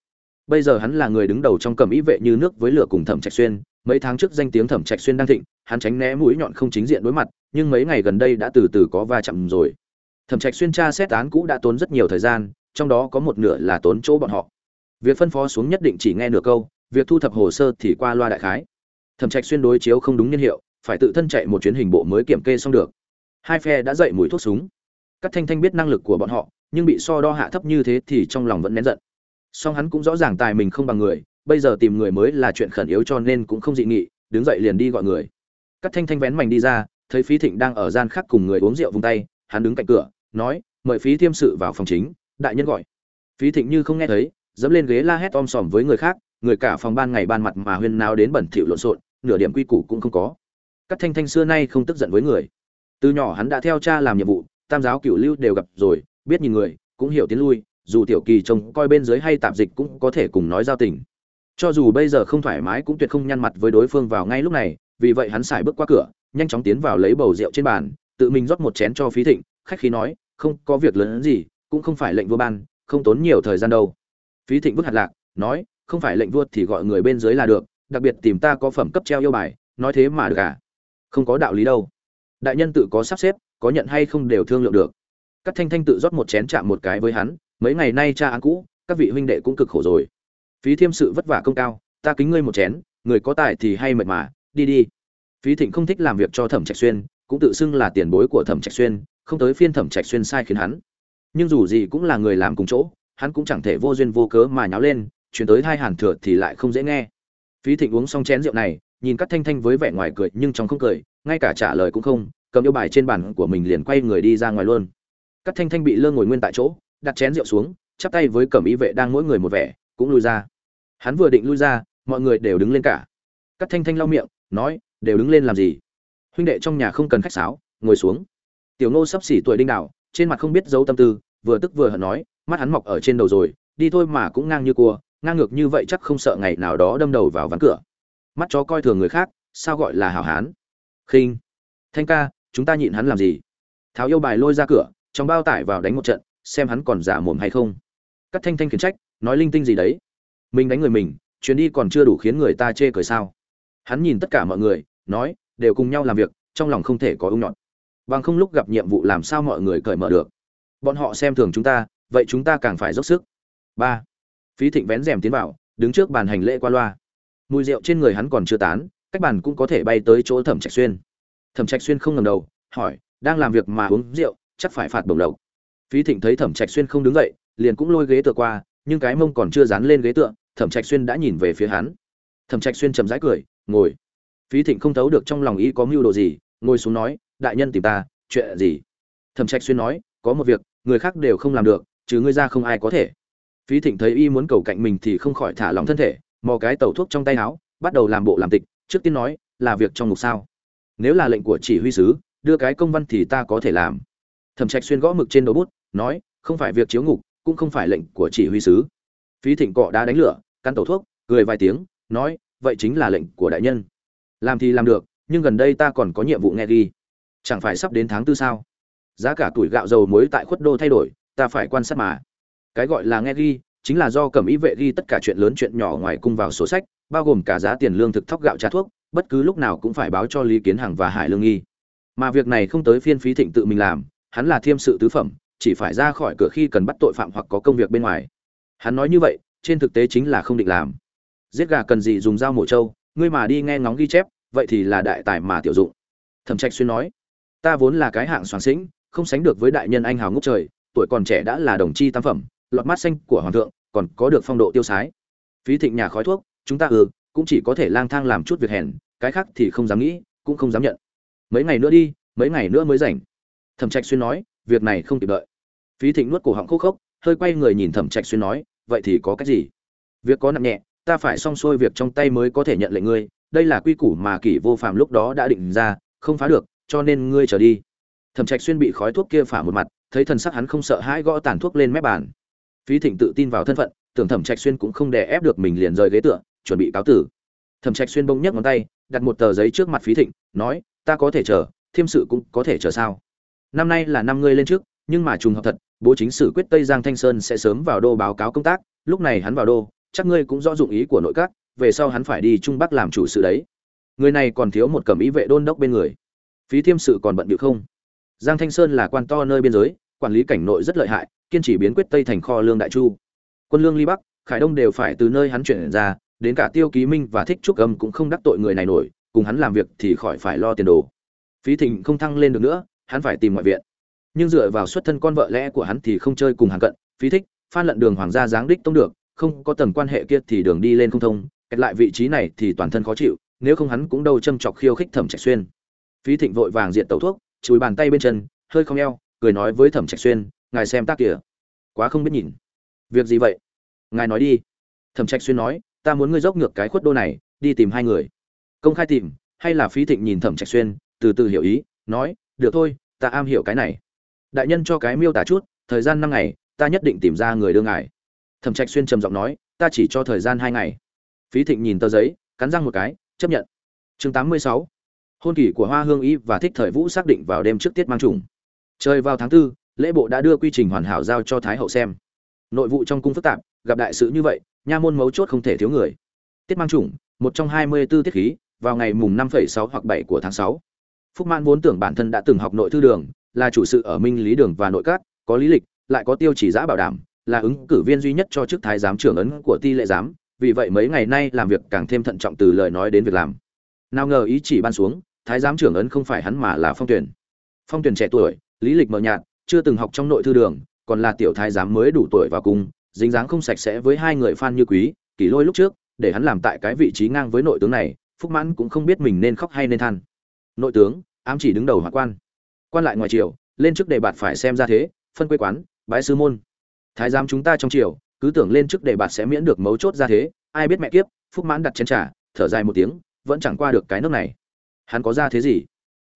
[SPEAKER 1] Bây giờ hắn là người đứng đầu trong cầm ý vệ như nước với lửa cùng thẩm trạch xuyên mấy tháng trước danh tiếng thẩm trạch xuyên đang thịnh, hắn tránh né mũi nhọn không chính diện đối mặt, nhưng mấy ngày gần đây đã từ từ có va chạm rồi. Thẩm trạch xuyên tra xét án cũ đã tốn rất nhiều thời gian, trong đó có một nửa là tốn chỗ bọn họ. Việc phân phó xuống nhất định chỉ nghe nửa câu, việc thu thập hồ sơ thì qua loa đại khái. Thẩm trạch xuyên đối chiếu không đúng niên hiệu, phải tự thân chạy một chuyến hình bộ mới kiểm kê xong được. Hai phe đã dậy mùi thuốc súng. Các thanh thanh biết năng lực của bọn họ, nhưng bị so đo hạ thấp như thế thì trong lòng vẫn nén giận. Song hắn cũng rõ ràng tài mình không bằng người bây giờ tìm người mới là chuyện khẩn yếu cho nên cũng không dị nghị, đứng dậy liền đi gọi người. Cắt thanh thanh vén mảnh đi ra, thấy phí thịnh đang ở gian khác cùng người uống rượu vung tay, hắn đứng cạnh cửa, nói, mời phí thiêm sự vào phòng chính. Đại nhân gọi. Phí thịnh như không nghe thấy, dẫm lên ghế la hét om sòm với người khác, người cả phòng ban ngày ban mặt mà huyên náo đến bẩn thỉu lộn xộn, nửa điểm quy củ cũng không có. Các thanh thanh xưa nay không tức giận với người. Từ nhỏ hắn đã theo cha làm nhiệm vụ, tam giáo cửu lưu đều gặp rồi, biết nhìn người, cũng hiểu tiến lui, dù tiểu kỳ trông coi bên dưới hay tạp dịch cũng có thể cùng nói giao tình cho dù bây giờ không thoải mái cũng tuyệt không nhăn mặt với đối phương vào ngay lúc này, vì vậy hắn xài bước qua cửa, nhanh chóng tiến vào lấy bầu rượu trên bàn, tự mình rót một chén cho phí thịnh, khách khí nói, không có việc lớn gì, cũng không phải lệnh vua ban, không tốn nhiều thời gian đâu. Phí thịnh vứt hạt lạc, nói, không phải lệnh vua thì gọi người bên dưới là được, đặc biệt tìm ta có phẩm cấp treo yêu bài, nói thế mà được à? Không có đạo lý đâu. Đại nhân tự có sắp xếp, có nhận hay không đều thương lượng được. Các thanh thanh tự rót một chén chạm một cái với hắn, mấy ngày nay cha án cũ, các vị huynh đệ cũng cực khổ rồi phí thiêm sự vất vả công cao, ta kính ngươi một chén, người có tài thì hay mệt mà, đi đi. Phí thịnh không thích làm việc cho thẩm trạch xuyên, cũng tự xưng là tiền bối của thẩm trạch xuyên, không tới phiên thẩm trạch xuyên sai khiến hắn. Nhưng dù gì cũng là người làm cùng chỗ, hắn cũng chẳng thể vô duyên vô cớ mà nháo lên, chuyển tới hai hàn thừa thì lại không dễ nghe. Phí thịnh uống xong chén rượu này, nhìn các thanh thanh với vẻ ngoài cười nhưng trong không cười, ngay cả trả lời cũng không, cầm yêu bài trên bàn của mình liền quay người đi ra ngoài luôn. Các thanh thanh bị lơ ngồi nguyên tại chỗ, đặt chén rượu xuống, chắp tay với cẩm y vệ đang mỗi người một vẻ, cũng lui ra hắn vừa định lui ra mọi người đều đứng lên cả. Cắt thanh thanh lau miệng nói đều đứng lên làm gì? Huynh đệ trong nhà không cần khách sáo ngồi xuống. Tiểu ngô sắp xỉ tuổi đinh đảo, trên mặt không biết giấu tâm tư vừa tức vừa hận nói mắt hắn mọc ở trên đầu rồi đi thôi mà cũng ngang như cua ngang ngược như vậy chắc không sợ ngày nào đó đâm đầu vào ván cửa. Mắt chó coi thường người khác sao gọi là hảo hán? Khinh. Thanh ca chúng ta nhịn hắn làm gì? Tháo yêu bài lôi ra cửa trong bao tải vào đánh một trận xem hắn còn giả mồm hay không. Cắt thanh thanh khiển trách nói linh tinh gì đấy? Mình đánh người mình, chuyến đi còn chưa đủ khiến người ta chê cười sao? Hắn nhìn tất cả mọi người, nói, đều cùng nhau làm việc, trong lòng không thể có ung nhọn. bằng không lúc gặp nhiệm vụ làm sao mọi người cởi mở được? Bọn họ xem thường chúng ta, vậy chúng ta càng phải dốc sức. Ba. Phí thịnh vén rèm tiến vào, đứng trước bàn hành lễ qua loa. Mùi rượu trên người hắn còn chưa tán, cách bàn cũng có thể bay tới chỗ thẩm trạch xuyên. Thẩm trạch xuyên không ngầm đầu, hỏi, đang làm việc mà uống rượu, chắc phải phạt bổng lộc. Phí thịnh thấy thẩm trạch xuyên không đứng dậy, liền cũng lôi ghế tựa qua, nhưng cái mông còn chưa dán lên ghế tựa thẩm trạch xuyên đã nhìn về phía hắn. Thẩm trạch xuyên chậm rãi cười, ngồi. Phí thịnh không thấu được trong lòng ý có mưu đồ gì, ngồi xuống nói, đại nhân tìm ta, chuyện gì? Thẩm trạch xuyên nói, có một việc, người khác đều không làm được, chứ ngươi ra không ai có thể. Phí thịnh thấy y muốn cầu cạnh mình thì không khỏi thả lỏng thân thể, mò cái tẩu thuốc trong tay áo, bắt đầu làm bộ làm tịch, trước tiên nói, là việc trong ngục sao? Nếu là lệnh của chỉ huy sứ, đưa cái công văn thì ta có thể làm. Thẩm trạch xuyên gõ mực trên đầu bút, nói, không phải việc chiếu ngục, cũng không phải lệnh của chỉ huy sứ phí thịnh cọ đá đánh lửa căn tẩu thuốc, cười vài tiếng, nói, vậy chính là lệnh của đại nhân. Làm thì làm được, nhưng gần đây ta còn có nhiệm vụ nghe ghi. Chẳng phải sắp đến tháng tư sao? Giá cả tuổi gạo dầu muối tại khuất đô thay đổi, ta phải quan sát mà. Cái gọi là nghe ghi, chính là do cẩm ý vệ ghi tất cả chuyện lớn chuyện nhỏ ngoài cung vào sổ sách, bao gồm cả giá tiền lương thực thóc gạo trà thuốc, bất cứ lúc nào cũng phải báo cho lý kiến hằng và hải lương nghi. Mà việc này không tới phiên phí thịnh tự mình làm, hắn là thiêm sự tứ phẩm, chỉ phải ra khỏi cửa khi cần bắt tội phạm hoặc có công việc bên ngoài hắn nói như vậy, trên thực tế chính là không định làm. Giết gà cần gì dùng dao mổ trâu, ngươi mà đi nghe ngóng ghi chép, vậy thì là đại tài mà tiểu dụng. Thẩm trạch xuyên nói, ta vốn là cái hạng soàn sĩnh, không sánh được với đại nhân anh hào ngút trời, tuổi còn trẻ đã là đồng chi tam phẩm, lọt mắt xanh của hoàng thượng, còn có được phong độ tiêu sái. Phí thịnh nhà khói thuốc, chúng ta ừ cũng chỉ có thể lang thang làm chút việc hèn, cái khác thì không dám nghĩ, cũng không dám nhận. Mấy ngày nữa đi, mấy ngày nữa mới rảnh. Thẩm trạch xuyên nói, việc này không kịp đợi. Phí thịnh nuốt cổ họng khô khốc, hơi quay người nhìn thẩm trạch xuyên nói vậy thì có cách gì? Việc có nặng nhẹ, ta phải xong xuôi việc trong tay mới có thể nhận lệnh ngươi. Đây là quy củ mà kỷ vô phàm lúc đó đã định ra, không phá được, cho nên ngươi trở đi. Thẩm trạch xuyên bị khói thuốc kia phả một mặt, thấy thần sắc hắn không sợ hãi gõ tàn thuốc lên mép bàn. Phí thịnh tự tin vào thân phận, tưởng thẩm trạch xuyên cũng không đè ép được mình liền rời ghế tựa, chuẩn bị cáo tử. Thẩm trạch xuyên bỗng nhấc ngón tay, đặt một tờ giấy trước mặt phí thịnh, nói, ta có thể chờ, thiêm sự cũng có thể chờ sao? Năm nay là năm ngươi lên trước nhưng mà trùng hợp thật, bố chính sử quyết tây giang thanh sơn sẽ sớm vào đô báo cáo công tác, lúc này hắn vào đô, chắc ngươi cũng rõ dụng ý của nội các, về sau hắn phải đi trung bắc làm chủ sự đấy. Người này còn thiếu một cẩm ý vệ đôn đốc bên người. Phí thiêm sự còn bận điệu không? Giang thanh sơn là quan to nơi biên giới, quản lý cảnh nội rất lợi hại, kiên trì biến quyết tây thành kho lương đại chu. Quân lương ly bắc, khải đông đều phải từ nơi hắn chuyển ra, đến cả tiêu ký minh và thích trúc âm cũng không đắc tội người này nổi, cùng hắn làm việc thì khỏi phải lo tiền đồ. Phí thịnh không thăng lên được nữa, hắn phải tìm ngoại viện nhưng dựa vào xuất thân con vợ lẽ của hắn thì không chơi cùng hàng cận, phí thích, phan lận đường hoàng gia giáng đích tông được, không có tầng quan hệ kia thì đường đi lên không thông, kẹt lại vị trí này thì toàn thân khó chịu, nếu không hắn cũng đâu châm chọc khiêu khích thẩm trạch xuyên. Phí thịnh vội vàng diện tẩu thuốc, chùi bàn tay bên chân, hơi không eo, cười nói với thẩm trạch xuyên, ngài xem tác kìa. Quá không biết nhìn. Việc gì vậy? Ngài nói đi. Thẩm trạch xuyên nói, ta muốn ngươi dốc ngược cái khuất đô này, đi tìm hai người. Công khai tìm, hay là phí thịnh nhìn thẩm trạch xuyên, từ từ hiểu ý, nói, được thôi, ta am hiểu cái này đại nhân cho cái miêu tả chút, thời gian năm ngày, ta nhất định tìm ra người đưa ngài. Thẩm trạch xuyên trầm giọng nói, ta chỉ cho thời gian hai ngày. Phí thịnh nhìn tờ giấy, cắn răng một cái, chấp nhận. Chương tám mươi sáu. Hôn kỳ của hoa hương y và thích thời vũ xác định vào đêm trước tiết mang trùng. Trời vào tháng tư, lễ bộ đã đưa quy trình hoàn hảo giao cho thái hậu xem. Nội vụ trong cung phức tạp, gặp đại sự như vậy, nha môn mấu chốt không thể thiếu người. Tiết mang trùng, một trong hai mươi 24 tiết khí, vào ngày mùng năm sáu hoặc bảy của tháng sáu. Phúc man vốn tưởng bản thân đã từng học nội thư đường là chủ sự ở minh lý đường và nội các, có lý lịch, lại có tiêu chỉ giã bảo đảm, là ứng cử viên duy nhất cho chức thái giám trưởng ấn của ti lệ giám, vì vậy mấy ngày nay làm việc càng thêm thận trọng từ lời nói đến việc làm. Nào ngờ ý chỉ ban xuống, thái giám trưởng ấn không phải hắn mà là phong tuyển phong tuyển trẻ tuổi, lý lịch mờ nhạt, chưa từng học trong nội thư đường, còn là tiểu thái giám mới đủ tuổi vào cung, dính dáng không sạch sẽ với hai người phan như quý, kỷ lôi lúc trước, để hắn làm tại cái vị trí ngang với nội tướng này, phúc mãn cũng không biết mình nên khóc hay nên than. Nội tướng, ám chỉ đứng đầu hoạn quan quan lại ngoài triều, lên trước đề bạt phải xem ra thế, phân quê quán, bái sư môn. Thái giám chúng ta trong triều, cứ tưởng lên trước đề bạt sẽ miễn được mấu chốt ra thế, ai biết mẹ kiếp, phúc mãn đặt chén trà, thở dài một tiếng, vẫn chẳng qua được cái nước này. Hắn có ra thế gì?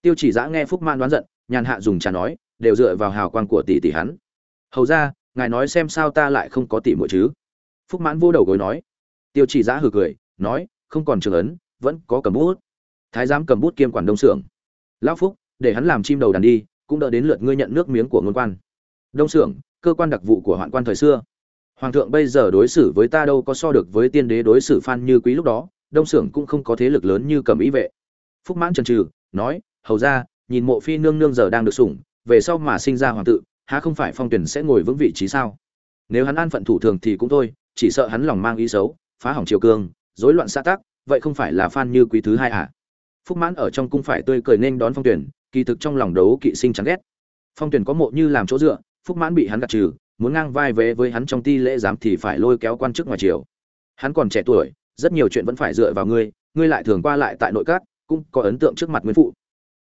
[SPEAKER 1] Tiêu chỉ giã nghe phúc mãn đoán giận, nhàn hạ dùng trà nói, đều dựa vào hào quang của tỷ tỷ hắn. Hầu ra, ngài nói xem sao ta lại không có tỷ muội chứ? Phúc mãn vô đầu gối nói. Tiêu chỉ giã hừ cười, nói, không còn trường ấn, vẫn có cầm bút. Thái giám cầm bút kiêm quản đông xưởng. Lão phúc để hắn làm chim đầu đàn đi, cũng đợi đến lượt ngươi nhận nước miếng của ngôn quan. Đông xưởng cơ quan đặc vụ của hoạn quan thời xưa. Hoàng thượng bây giờ đối xử với ta đâu có so được với tiên đế đối xử phan như quý lúc đó, đông xưởng cũng không có thế lực lớn như cầm ý vệ. Phúc mãn trần trừ nói, hầu ra nhìn mộ phi nương nương giờ đang được sủng, về sau mà sinh ra hoàng tự, há không phải phong tuyển sẽ ngồi vững vị trí sao? Nếu hắn an phận thủ thường thì cũng thôi, chỉ sợ hắn lòng mang ý xấu, phá hỏng triều cương, rối loạn xã tắc, vậy không phải là phan như quý thứ hai à? Phúc mãn ở trong cung phải tươi cười nên đón phong tuyển kỳ thực trong lòng đấu kỵ sinh chán ghét. Phong tuyển có mộ như làm chỗ dựa, phúc mãn bị hắn gạt trừ, muốn ngang vai vế với hắn trong ti lễ giám thì phải lôi kéo quan chức ngoài triều. Hắn còn trẻ tuổi, rất nhiều chuyện vẫn phải dựa vào ngươi ngươi lại thường qua lại tại nội các, cũng có ấn tượng trước mặt nguyên phụ.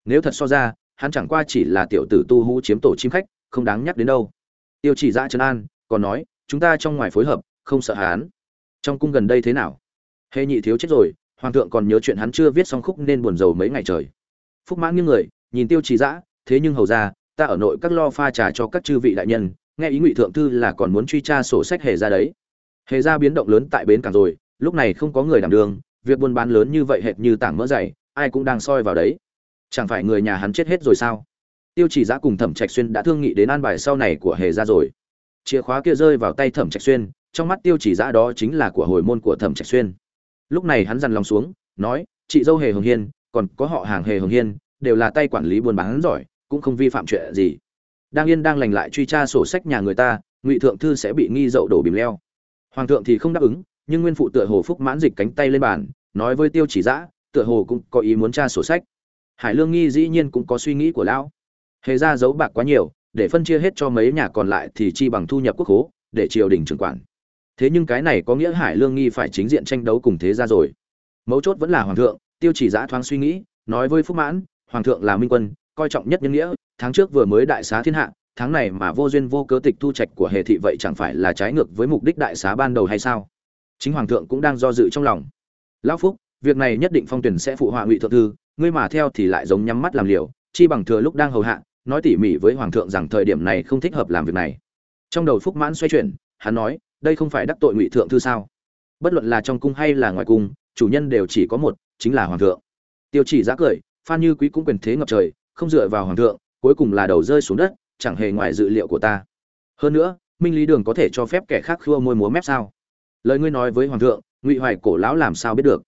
[SPEAKER 1] Nếu thật so ra, hắn chẳng qua chỉ là tiểu tử tu hú chiếm tổ chim khách, không đáng nhắc đến đâu. Tiêu chỉ ra trấn an, còn nói, chúng ta trong ngoài phối hợp, không sợ hắn. Trong cung gần đây thế nào? Hề nhị thiếu chết rồi, hoàng thượng còn nhớ chuyện hắn chưa viết xong khúc nên buồn rầu mấy ngày trời. Phúc mãn nghiêng người nhìn tiêu trì dã, thế nhưng hầu ra, ta ở nội các lo pha trà cho các chư vị đại nhân, nghe ý ngụy thượng thư là còn muốn truy tra sổ sách hề ra đấy. Hề ra biến động lớn tại bến cảng rồi, lúc này không có người đảm đường, việc buôn bán lớn như vậy hệt như tảng mỡ dày, ai cũng đang soi vào đấy. Chẳng phải người nhà hắn chết hết rồi sao? Tiêu chỉ giã cùng thẩm trạch xuyên đã thương nghị đến an bài sau này của hề ra rồi. Chìa khóa kia rơi vào tay thẩm trạch xuyên, trong mắt tiêu chỉ giã đó chính là của hồi môn của thẩm trạch xuyên. Lúc này hắn dằn lòng xuống, nói, chị dâu hề hồng hiên, còn có họ hàng hề hồng hiên đều là tay quản lý buôn bán giỏi, cũng không vi phạm chuyện gì. Đang yên đang lành lại truy tra sổ sách nhà người ta, ngụy thượng thư sẽ bị nghi dậu đổ bìm leo. Hoàng thượng thì không đáp ứng, nhưng nguyên phụ tựa hồ phúc mãn dịch cánh tay lên bàn, nói với tiêu chỉ giã tựa hồ cũng có ý muốn tra sổ sách. Hải lương nghi dĩ nhiên cũng có suy nghĩ của lão. Hề ra giấu bạc quá nhiều, để phân chia hết cho mấy nhà còn lại thì chi bằng thu nhập quốc hố để triều đình trưởng quản. Thế nhưng cái này có nghĩa hải lương nghi phải chính diện tranh đấu cùng thế ra rồi. Mấu chốt vẫn là hoàng thượng, tiêu chỉ giã thoáng suy nghĩ, nói với phúc mãn hoàng thượng là minh quân, coi trọng nhất nhân nghĩa, tháng trước vừa mới đại xá thiên hạ, tháng này mà vô duyên vô cớ tịch thu trạch của hề thị vậy chẳng phải là trái ngược với mục đích đại xá ban đầu hay sao? Chính hoàng thượng cũng đang do dự trong lòng. Lão phúc, việc này nhất định phong tuyển sẽ phụ họa ngụy thượng thư, ngươi mà theo thì lại giống nhắm mắt làm liều, chi bằng thừa lúc đang hầu hạ, nói tỉ mỉ với hoàng thượng rằng thời điểm này không thích hợp làm việc này. Trong đầu phúc mãn xoay chuyển, hắn nói, đây không phải đắc tội ngụy thượng thư sao? Bất luận là trong cung hay là ngoài cung, chủ nhân đều chỉ có một, chính là hoàng thượng. Tiêu chỉ giã cười phan như quý cũng quyền thế ngập trời, không dựa vào hoàng thượng, cuối cùng là đầu rơi xuống đất, chẳng hề ngoài dự liệu của ta. Hơn nữa, minh lý đường có thể cho phép kẻ khác khua môi múa mép sao? Lời ngươi nói với hoàng thượng, ngụy hoài cổ lão làm sao biết được?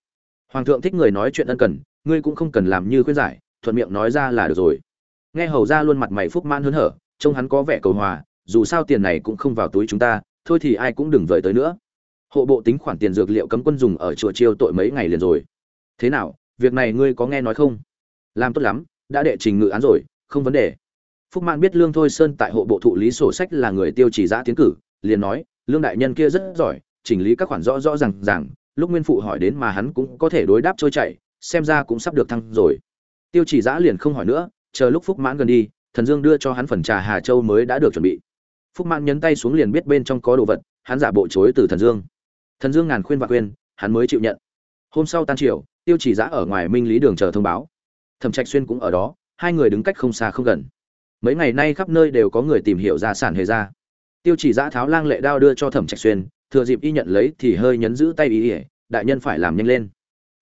[SPEAKER 1] Hoàng thượng thích người nói chuyện ân cần, ngươi cũng không cần làm như khuyên giải, thuận miệng nói ra là được rồi. Nghe hầu ra luôn mặt mày phúc man hớn hở, trông hắn có vẻ cầu hòa, dù sao tiền này cũng không vào túi chúng ta, thôi thì ai cũng đừng vời tới nữa. Hộ bộ tính khoản tiền dược liệu cấm quân dùng ở chùa chiêu tội mấy ngày liền rồi. Thế nào, việc này ngươi có nghe nói không? Làm tốt lắm, đã đệ trình ngự án rồi, không vấn đề. Phúc Mãn biết lương thôi sơn tại hộ bộ thụ lý sổ sách là người tiêu chỉ giã tiến cử, liền nói, lương đại nhân kia rất giỏi, chỉnh lý các khoản rõ rõ ràng ràng, lúc nguyên phụ hỏi đến mà hắn cũng có thể đối đáp trôi chảy, xem ra cũng sắp được thăng rồi. Tiêu chỉ giã liền không hỏi nữa, chờ lúc phúc mãn gần đi, thần dương đưa cho hắn phần trà hà châu mới đã được chuẩn bị. Phúc mãn nhấn tay xuống liền biết bên trong có đồ vật, hắn giả bộ chối từ thần dương. Thần dương ngàn khuyên và khuyên, hắn mới chịu nhận. Hôm sau tan triều, tiêu chỉ giã ở ngoài minh lý đường chờ thông báo thẩm trạch xuyên cũng ở đó, hai người đứng cách không xa không gần. Mấy ngày nay khắp nơi đều có người tìm hiểu gia sản hề ra tiêu chỉ giã tháo lang lệ đao đưa cho thẩm trạch xuyên, thừa dịp y nhận lấy thì hơi nhấn giữ tay ý ỉa đại nhân phải làm nhanh lên.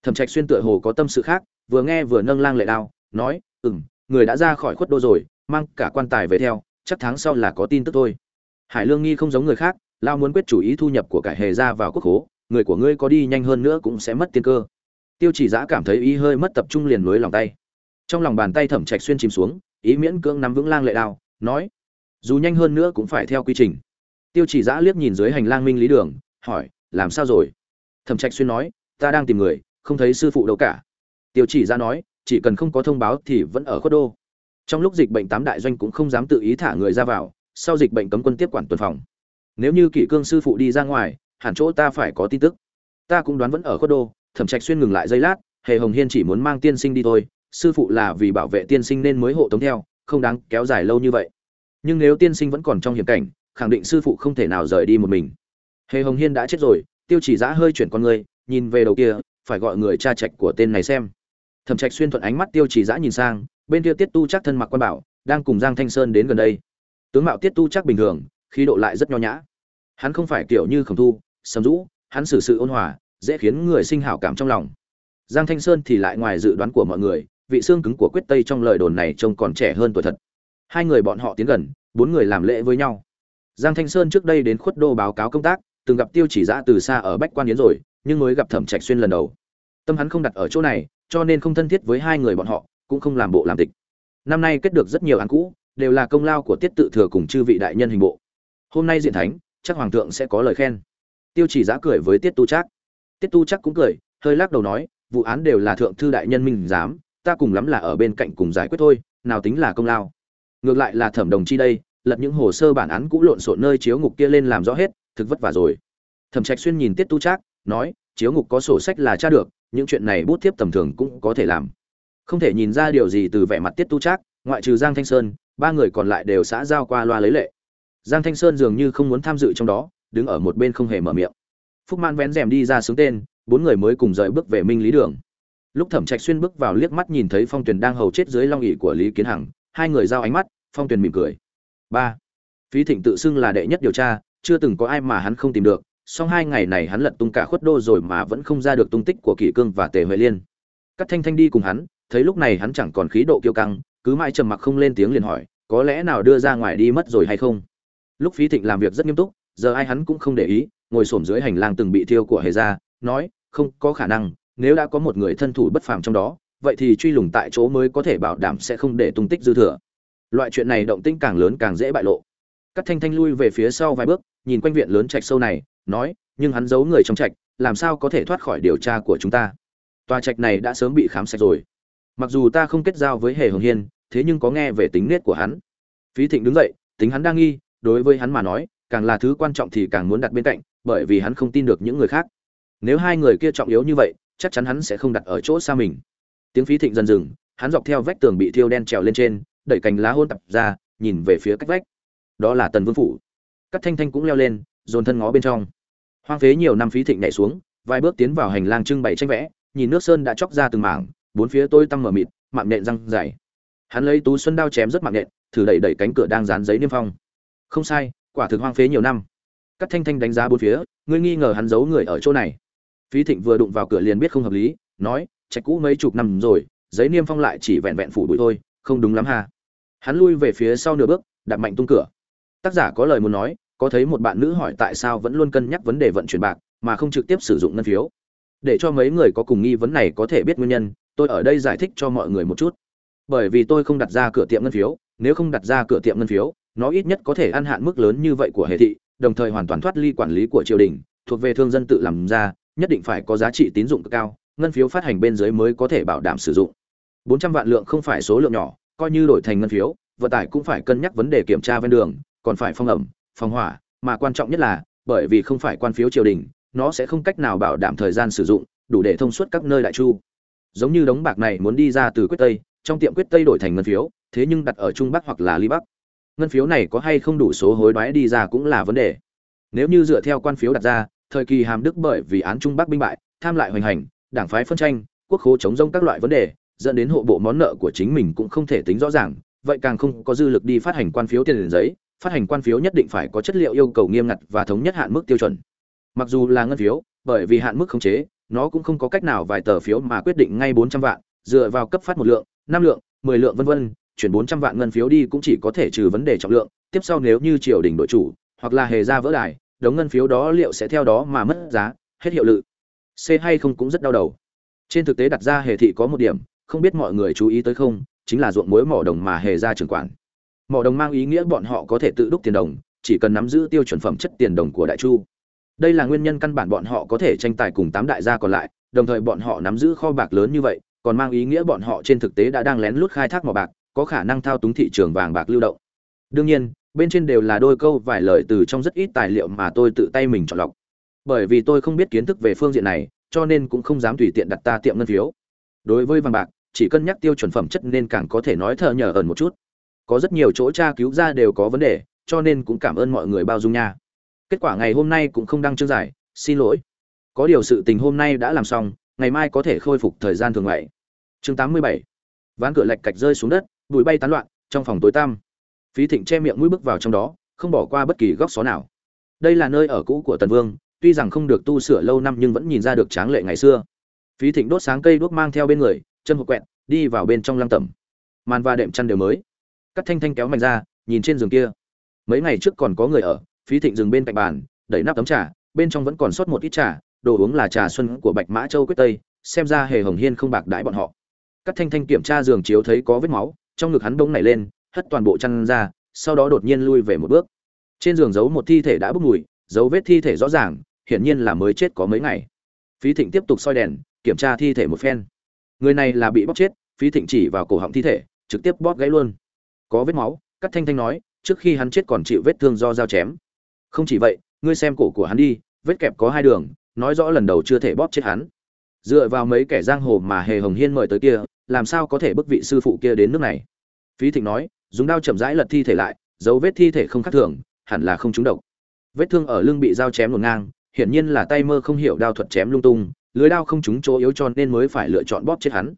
[SPEAKER 1] Thẩm trạch xuyên tựa hồ có tâm sự khác, vừa nghe vừa nâng lang lệ đao, nói, ừm, người đã ra khỏi khuất đô rồi, mang cả quan tài về theo, chắc tháng sau là có tin tức thôi. Hải lương nghi không giống người khác, lao muốn quyết chủ ý thu nhập của cải hề ra vào quốc hố người của ngươi có đi nhanh hơn nữa cũng sẽ mất tiên cơ. Tiêu chỉ giã cảm thấy ý hơi mất tập trung liền lối lòng tay trong lòng bàn tay thẩm trạch xuyên chìm xuống, ý miễn cưỡng nắm vững lang lệ đao, nói, dù nhanh hơn nữa cũng phải theo quy trình. Tiêu chỉ giã liếc nhìn dưới hành lang minh lý đường, hỏi, làm sao rồi? Thẩm trạch xuyên nói, ta đang tìm người, không thấy sư phụ đâu cả. Tiêu chỉ giã nói, chỉ cần không có thông báo thì vẫn ở khuất đô. Trong lúc dịch bệnh tám đại doanh cũng không dám tự ý thả người ra vào, sau dịch bệnh cấm quân tiếp quản tuần phòng. Nếu như kỷ cương sư phụ đi ra ngoài, hẳn chỗ ta phải có tin tức. Ta cũng đoán vẫn ở khuất đô, thẩm trạch xuyên ngừng lại giây lát, hề hồng hiên chỉ muốn mang tiên sinh đi thôi sư phụ là vì bảo vệ tiên sinh nên mới hộ tống theo, không đáng kéo dài lâu như vậy. Nhưng nếu tiên sinh vẫn còn trong hiểm cảnh, khẳng định sư phụ không thể nào rời đi một mình. Hề hồng hiên đã chết rồi, tiêu chỉ giã hơi chuyển con người, nhìn về đầu kia, phải gọi người cha trạch của tên này xem. Thẩm trạch xuyên thuận ánh mắt tiêu chỉ giã nhìn sang, bên kia tiết tu chắc thân mặc quan bảo, đang cùng giang thanh sơn đến gần đây. Tướng mạo tiết tu chắc bình thường, khí độ lại rất nho nhã. Hắn không phải kiểu như khổng thu, sầm rũ hắn xử sự ôn hòa, dễ khiến người sinh hảo cảm trong lòng. Giang thanh sơn thì lại ngoài dự đoán của mọi người vị xương cứng của quyết tây trong lời đồn này trông còn trẻ hơn tuổi thật. Hai người bọn họ tiến gần, bốn người làm lễ với nhau. Giang thanh sơn trước đây đến khuất đô báo cáo công tác, từng gặp tiêu chỉ giã từ xa ở bách quan yến rồi, nhưng mới gặp thẩm trạch xuyên lần đầu. Tâm hắn không đặt ở chỗ này, cho nên không thân thiết với hai người bọn họ, cũng không làm bộ làm tịch. Năm nay kết được rất nhiều án cũ, đều là công lao của tiết tự thừa cùng chư vị đại nhân hình bộ. Hôm nay diện thánh, chắc hoàng thượng sẽ có lời khen. Tiêu chỉ giã cười với tiết tu trác. Tiết tu Trác cũng cười, hơi lắc đầu nói, vụ án đều là thượng thư đại nhân minh giám ta cùng lắm là ở bên cạnh cùng giải quyết thôi, nào tính là công lao. Ngược lại là thẩm đồng chi đây, lật những hồ sơ bản án cũ lộn xộn nơi chiếu ngục kia lên làm rõ hết, thực vất vả rồi. Thẩm trạch xuyên nhìn tiết tu trác, nói, chiếu ngục có sổ sách là tra được, những chuyện này bút tiếp tầm thường cũng có thể làm. Không thể nhìn ra điều gì từ vẻ mặt tiết tu trác, ngoại trừ giang thanh sơn, ba người còn lại đều xã giao qua loa lấy lệ. Giang thanh sơn dường như không muốn tham dự trong đó, đứng ở một bên không hề mở miệng. Phúc man vén rèm đi ra sướng tên, bốn người mới cùng rời bước về minh lý đường lúc thẩm trạch xuyên bước vào liếc mắt nhìn thấy phong tuyền đang hầu chết dưới long ỉ của lý kiến hằng, hai người giao ánh mắt, phong tuyền mỉm cười. Ba. Phí thịnh tự xưng là đệ nhất điều tra, chưa từng có ai mà hắn không tìm được, song hai ngày này hắn lật tung cả khuất đô rồi mà vẫn không ra được tung tích của kỷ cương và tề huệ liên. Cắt thanh thanh đi cùng hắn, thấy lúc này hắn chẳng còn khí độ kiêu căng, cứ mãi trầm mặc không lên tiếng liền hỏi, có lẽ nào đưa ra ngoài đi mất rồi hay không? Lúc phí thịnh làm việc rất nghiêm túc, giờ ai hắn cũng không để ý, ngồi xổm dưới hành lang từng bị thiêu của hề ra nói, không có khả năng nếu đã có một người thân thủ bất phàm trong đó, vậy thì truy lùng tại chỗ mới có thể bảo đảm sẽ không để tung tích dư thừa. Loại chuyện này động tĩnh càng lớn càng dễ bại lộ. Cắt thanh thanh lui về phía sau vài bước, nhìn quanh viện lớn trạch sâu này, nói, nhưng hắn giấu người trong trạch, làm sao có thể thoát khỏi điều tra của chúng ta? Tòa trạch này đã sớm bị khám sạch rồi. Mặc dù ta không kết giao với hề hồng hiên, thế nhưng có nghe về tính nết của hắn. Phí thịnh đứng dậy, tính hắn đang nghi, đối với hắn mà nói, càng là thứ quan trọng thì càng muốn đặt bên cạnh, bởi vì hắn không tin được những người khác. Nếu hai người kia trọng yếu như vậy chắc chắn hắn sẽ không đặt ở chỗ xa mình. Tiếng phí thịnh dần dừng, hắn dọc theo vách tường bị thiêu đen trèo lên trên, đẩy cành lá hôn tập ra, nhìn về phía cách vách. Đó là tần vương phủ. Các thanh thanh cũng leo lên, dồn thân ngó bên trong. Hoang phế nhiều năm phí thịnh nhảy xuống, vài bước tiến vào hành lang trưng bày tranh vẽ, nhìn nước sơn đã chóc ra từng mảng, bốn phía tôi tăng mở mịt, mạng nện răng dày hắn lấy tú xuân đao chém rất mạng nện, thử đẩy đẩy cánh cửa đang dán giấy niêm phong. Không sai, quả thực hoang phế nhiều năm. Các thanh thanh đánh giá bốn phía, ngươi nghi ngờ hắn giấu người ở chỗ này phí thịnh vừa đụng vào cửa liền biết không hợp lý, nói, trạch cũ mấy chục năm rồi, giấy niêm phong lại chỉ vẹn vẹn phủ bụi thôi, không đúng lắm ha. Hắn lui về phía sau nửa bước đặt mạnh tung cửa. Tác giả có lời muốn nói, có thấy một bạn nữ hỏi tại sao vẫn luôn cân nhắc vấn đề vận chuyển bạc, mà không trực tiếp sử dụng ngân phiếu. Để cho mấy người có cùng nghi vấn này có thể biết nguyên nhân, tôi ở đây giải thích cho mọi người một chút. Bởi vì tôi không đặt ra cửa tiệm ngân phiếu, nếu không đặt ra cửa tiệm ngân phiếu, nó ít nhất có thể ăn hạn mức lớn như vậy của hệ thị, đồng thời hoàn toàn thoát ly quản lý của triều đình, thuộc về thương dân tự làm ra nhất định phải có giá trị tín dụng cao, ngân phiếu phát hành bên dưới mới có thể bảo đảm sử dụng. 400 vạn lượng không phải số lượng nhỏ, coi như đổi thành ngân phiếu, vận tải cũng phải cân nhắc vấn đề kiểm tra ven đường, còn phải phong ẩm phong hỏa, mà quan trọng nhất là, bởi vì không phải quan phiếu triều đình, nó sẽ không cách nào bảo đảm thời gian sử dụng, đủ để thông suốt các nơi đại chu. Giống như đống bạc này muốn đi ra từ quyết tây, trong tiệm quyết tây đổi thành ngân phiếu, thế nhưng đặt ở trung bắc hoặc là ly bắc. Ngân phiếu này có hay không đủ số hối đoái đi ra cũng là vấn đề. Nếu như dựa theo quan phiếu đặt ra thời kỳ hàm đức bởi vì án trung bắc binh bại, tham lại hoành hành, đảng phái phân tranh, quốc khố chống rông các loại vấn đề, dẫn đến hộ bộ món nợ của chính mình cũng không thể tính rõ ràng, vậy càng không có dư lực đi phát hành quan phiếu tiền giấy, phát hành quan phiếu nhất định phải có chất liệu yêu cầu nghiêm ngặt và thống nhất hạn mức tiêu chuẩn. Mặc dù là ngân phiếu, bởi vì hạn mức khống chế, nó cũng không có cách nào vài tờ phiếu mà quyết định ngay bốn trăm vạn, dựa vào cấp phát một lượng, năm lượng, mười lượng vân vân, chuyển bốn trăm vạn ngân phiếu đi cũng chỉ có thể trừ vấn đề trọng lượng, tiếp sau nếu như triều đình đội chủ, hoặc là hề ra vỡ đài đống ngân phiếu đó liệu sẽ theo đó mà mất giá, hết hiệu lực. C hay không cũng rất đau đầu. Trên thực tế đặt ra hề thị có một điểm, không biết mọi người chú ý tới không, chính là ruộng muối mỏ đồng mà hề ra trưởng quản. Mỏ đồng mang ý nghĩa bọn họ có thể tự đúc tiền đồng, chỉ cần nắm giữ tiêu chuẩn phẩm chất tiền đồng của đại chu. Đây là nguyên nhân căn bản bọn họ có thể tranh tài cùng tám đại gia còn lại, đồng thời bọn họ nắm giữ kho bạc lớn như vậy, còn mang ý nghĩa bọn họ trên thực tế đã đang lén lút khai thác mỏ bạc, có khả năng thao túng thị trường vàng bạc lưu động. Đương nhiên bên trên đều là đôi câu vài lời từ trong rất ít tài liệu mà tôi tự tay mình chọn lọc. Bởi vì tôi không biết kiến thức về phương diện này, cho nên cũng không dám tùy tiện đặt ta tiệm ngân phiếu. Đối với vàng bạc, chỉ cân nhắc tiêu chuẩn phẩm chất nên càng có thể nói thờ nhờ ẩn một chút. Có rất nhiều chỗ tra cứu ra đều có vấn đề, cho nên cũng cảm ơn mọi người bao dung nha. Kết quả ngày hôm nay cũng không đăng chương giải, xin lỗi. Có điều sự tình hôm nay đã làm xong, ngày mai có thể khôi phục thời gian thường ngày. Chương 87. ván cửa lạch cạch rơi xuống đất, bụi bay tán loạn, trong phòng tối tăm phí thịnh che miệng mũi bước vào trong đó, không bỏ qua bất kỳ góc xó nào. Đây là nơi ở cũ của tần vương, tuy rằng không được tu sửa lâu năm nhưng vẫn nhìn ra được tráng lệ ngày xưa. Phí thịnh đốt sáng cây đuốc mang theo bên người, chân hộp quẹt, đi vào bên trong lăng tẩm. Màn và đệm chăn đều mới. Cắt thanh thanh kéo mạnh ra, nhìn trên giường kia. Mấy ngày trước còn có người ở, phí thịnh dừng bên cạnh bàn, đẩy nắp tấm trà, bên trong vẫn còn sót một ít trà, đồ uống là trà xuân của bạch mã châu quyết tây, xem ra hề hồng hiên không bạc đãi bọn họ. Cắt thanh thanh kiểm tra giường chiếu thấy có vết máu, trong ngực hắn bỗng nảy lên hất toàn bộ chăn ra, sau đó đột nhiên lui về một bước. Trên giường giấu một thi thể đã bốc mùi, dấu vết thi thể rõ ràng, hiển nhiên là mới chết có mấy ngày. Phí thịnh tiếp tục soi đèn, kiểm tra thi thể một phen. Người này là bị bóp chết, phí thịnh chỉ vào cổ họng thi thể, trực tiếp bóp gãy luôn. Có vết máu cắt thanh thanh nói, trước khi hắn chết còn chịu vết thương do dao chém. Không chỉ vậy, ngươi xem cổ của hắn đi, vết kẹp có hai đường, nói rõ lần đầu chưa thể bóp chết hắn. Dựa vào mấy kẻ giang hồ mà hề hồng hiên mời tới kia, làm sao có thể bức vị sư phụ kia đến nước này? Phí thịnh nói dùng đao chậm rãi lật thi thể lại, dấu vết thi thể không khác thường, hẳn là không trúng độc. Vết thương ở lưng bị dao chém ngổn ngang, hiển nhiên là tay mơ không hiểu đao thuật chém lung tung, lưới đao không trúng chỗ yếu tròn nên mới phải lựa chọn bóp chết hắn.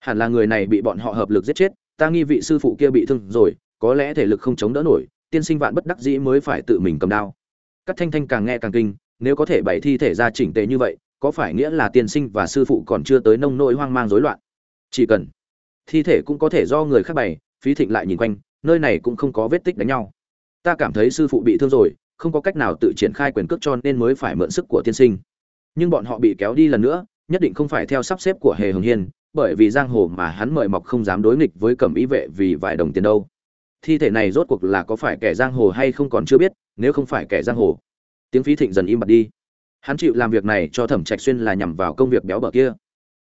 [SPEAKER 1] Hẳn là người này bị bọn họ hợp lực giết chết, ta nghi vị sư phụ kia bị thương rồi, có lẽ thể lực không chống đỡ nổi, tiên sinh vạn bất đắc dĩ mới phải tự mình cầm đao. Cắt thanh thanh càng nghe càng kinh, nếu có thể bày thi thể ra chỉnh tề như vậy, có phải nghĩa là tiên sinh và sư phụ còn chưa tới nông nỗi hoang mang rối loạn? Chỉ cần thi thể cũng có thể do người khác bày phí thịnh lại nhìn quanh, nơi này cũng không có vết tích đánh nhau. Ta cảm thấy sư phụ bị thương rồi, không có cách nào tự triển khai quyền cước cho nên mới phải mượn sức của tiên sinh. Nhưng bọn họ bị kéo đi lần nữa, nhất định không phải theo sắp xếp của hề hồng hiên, bởi vì giang hồ mà hắn mời mọc không dám đối nghịch với cẩm ý vệ vì vài đồng tiền đâu. Thi thể này rốt cuộc là có phải kẻ giang hồ hay không còn chưa biết, nếu không phải kẻ giang hồ. Tiếng phí thịnh dần im bặt đi. Hắn chịu làm việc này cho thẩm trạch xuyên là nhằm vào công việc béo bở kia.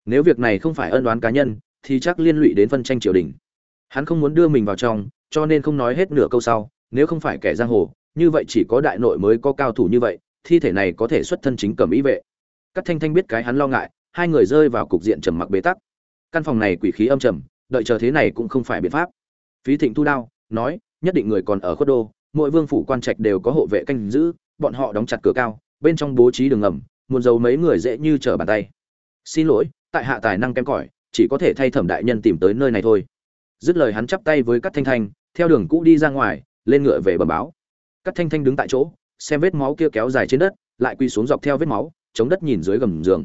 [SPEAKER 1] Nếu việc này không phải ân đoán cá nhân, thì chắc liên lụy đến phân tranh triều đình hắn không muốn đưa mình vào trong, cho nên không nói hết nửa câu sau, nếu không phải kẻ giang hồ, như vậy chỉ có đại nội mới có cao thủ như vậy, thi thể này có thể xuất thân chính cầm ý vệ. Các thanh thanh biết cái hắn lo ngại, hai người rơi vào cục diện trầm mặc bế tắc. Căn phòng này quỷ khí âm trầm, đợi chờ thế này cũng không phải biện pháp. Phí thịnh thu đao nói, nhất định người còn ở khuất đô, mỗi vương phủ quan trạch đều có hộ vệ canh giữ, bọn họ đóng chặt cửa cao, bên trong bố trí đường ngầm, muốn giấu mấy người dễ như trở bàn tay. Xin lỗi, tại hạ tài năng kém cỏi, chỉ có thể thay thẩm đại nhân tìm tới nơi này thôi dứt lời hắn chắp tay với các thanh thanh, theo đường cũ đi ra ngoài, lên ngựa về bờ báo. Các thanh thanh đứng tại chỗ, xem vết máu kia kéo dài trên đất, lại quy xuống dọc theo vết máu, chống đất nhìn dưới gầm giường.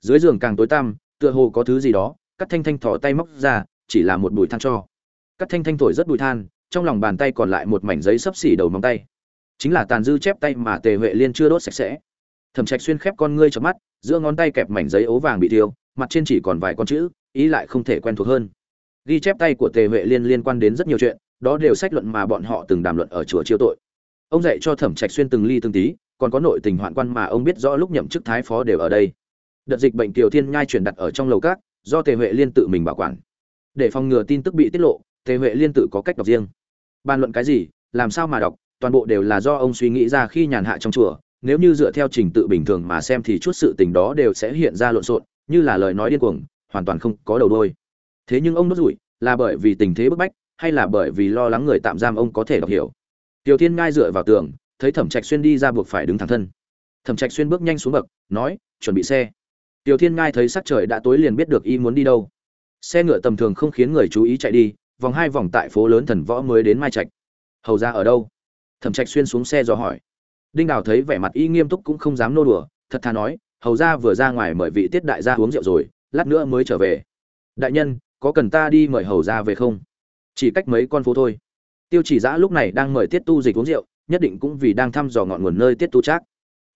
[SPEAKER 1] Dưới giường càng tối tăm, tựa hồ có thứ gì đó các thanh thanh thò tay móc ra, chỉ là một bụi than cho. Các thanh thanh thổi rất bụi than, trong lòng bàn tay còn lại một mảnh giấy sấp xỉ đầu móng tay. Chính là tàn dư chép tay mà tề huệ liên chưa đốt sạch sẽ. Thẩm trạch xuyên khép con ngươi chớp mắt, giữa ngón tay kẹp mảnh giấy ố vàng bị thiêu, mặt trên chỉ còn vài con chữ, ý lại không thể quen thuộc hơn ghi chép tay của tề huệ liên liên quan đến rất nhiều chuyện, đó đều sách luận mà bọn họ từng đàm luận ở chùa chiêu tội. Ông dạy cho thẩm trạch xuyên từng ly từng tí, còn có nội tình hoạn quan mà ông biết rõ lúc nhậm chức thái phó đều ở đây. Đợt dịch bệnh tiểu thiên nhai truyền đặt ở trong lầu cát do tề huệ liên tự mình bảo quản. Để phòng ngừa tin tức bị tiết lộ, tề huệ liên tự có cách đọc riêng. Bàn luận cái gì, làm sao mà đọc, toàn bộ đều là do ông suy nghĩ ra khi nhàn hạ trong chùa, nếu như dựa theo trình tự bình thường mà xem thì chút sự tình đó đều sẽ hiện ra lộn xộn, như là lời nói điên cuồng, hoàn toàn không có đầu đôi thế nhưng ông đốt rủi, là bởi vì tình thế bức bách, hay là bởi vì lo lắng người tạm giam ông có thể đọc hiểu? Tiểu thiên ngai dựa vào tường, thấy thẩm trạch xuyên đi ra buộc phải đứng thẳng thân. Thẩm trạch xuyên bước nhanh xuống bậc, nói, chuẩn bị xe. Tiểu thiên ngai thấy sắc trời đã tối liền biết được y muốn đi đâu. Xe ngựa tầm thường không khiến người chú ý chạy đi, vòng hai vòng tại phố lớn thần võ mới đến mai trạch. Hầu ra ở đâu? Thẩm trạch xuyên xuống xe do hỏi. Đinh đào thấy vẻ mặt y nghiêm túc cũng không dám nô đùa, thật thà nói, hầu ra vừa ra ngoài mời vị tiết đại gia uống rượu rồi, lát nữa mới trở về. Đại nhân có cần ta đi mời hầu ra về không? Chỉ cách mấy con phố thôi. Tiêu chỉ giã lúc này đang mời tiết tu dịch uống rượu, nhất định cũng vì đang thăm dò ngọn nguồn nơi tiết tu trác.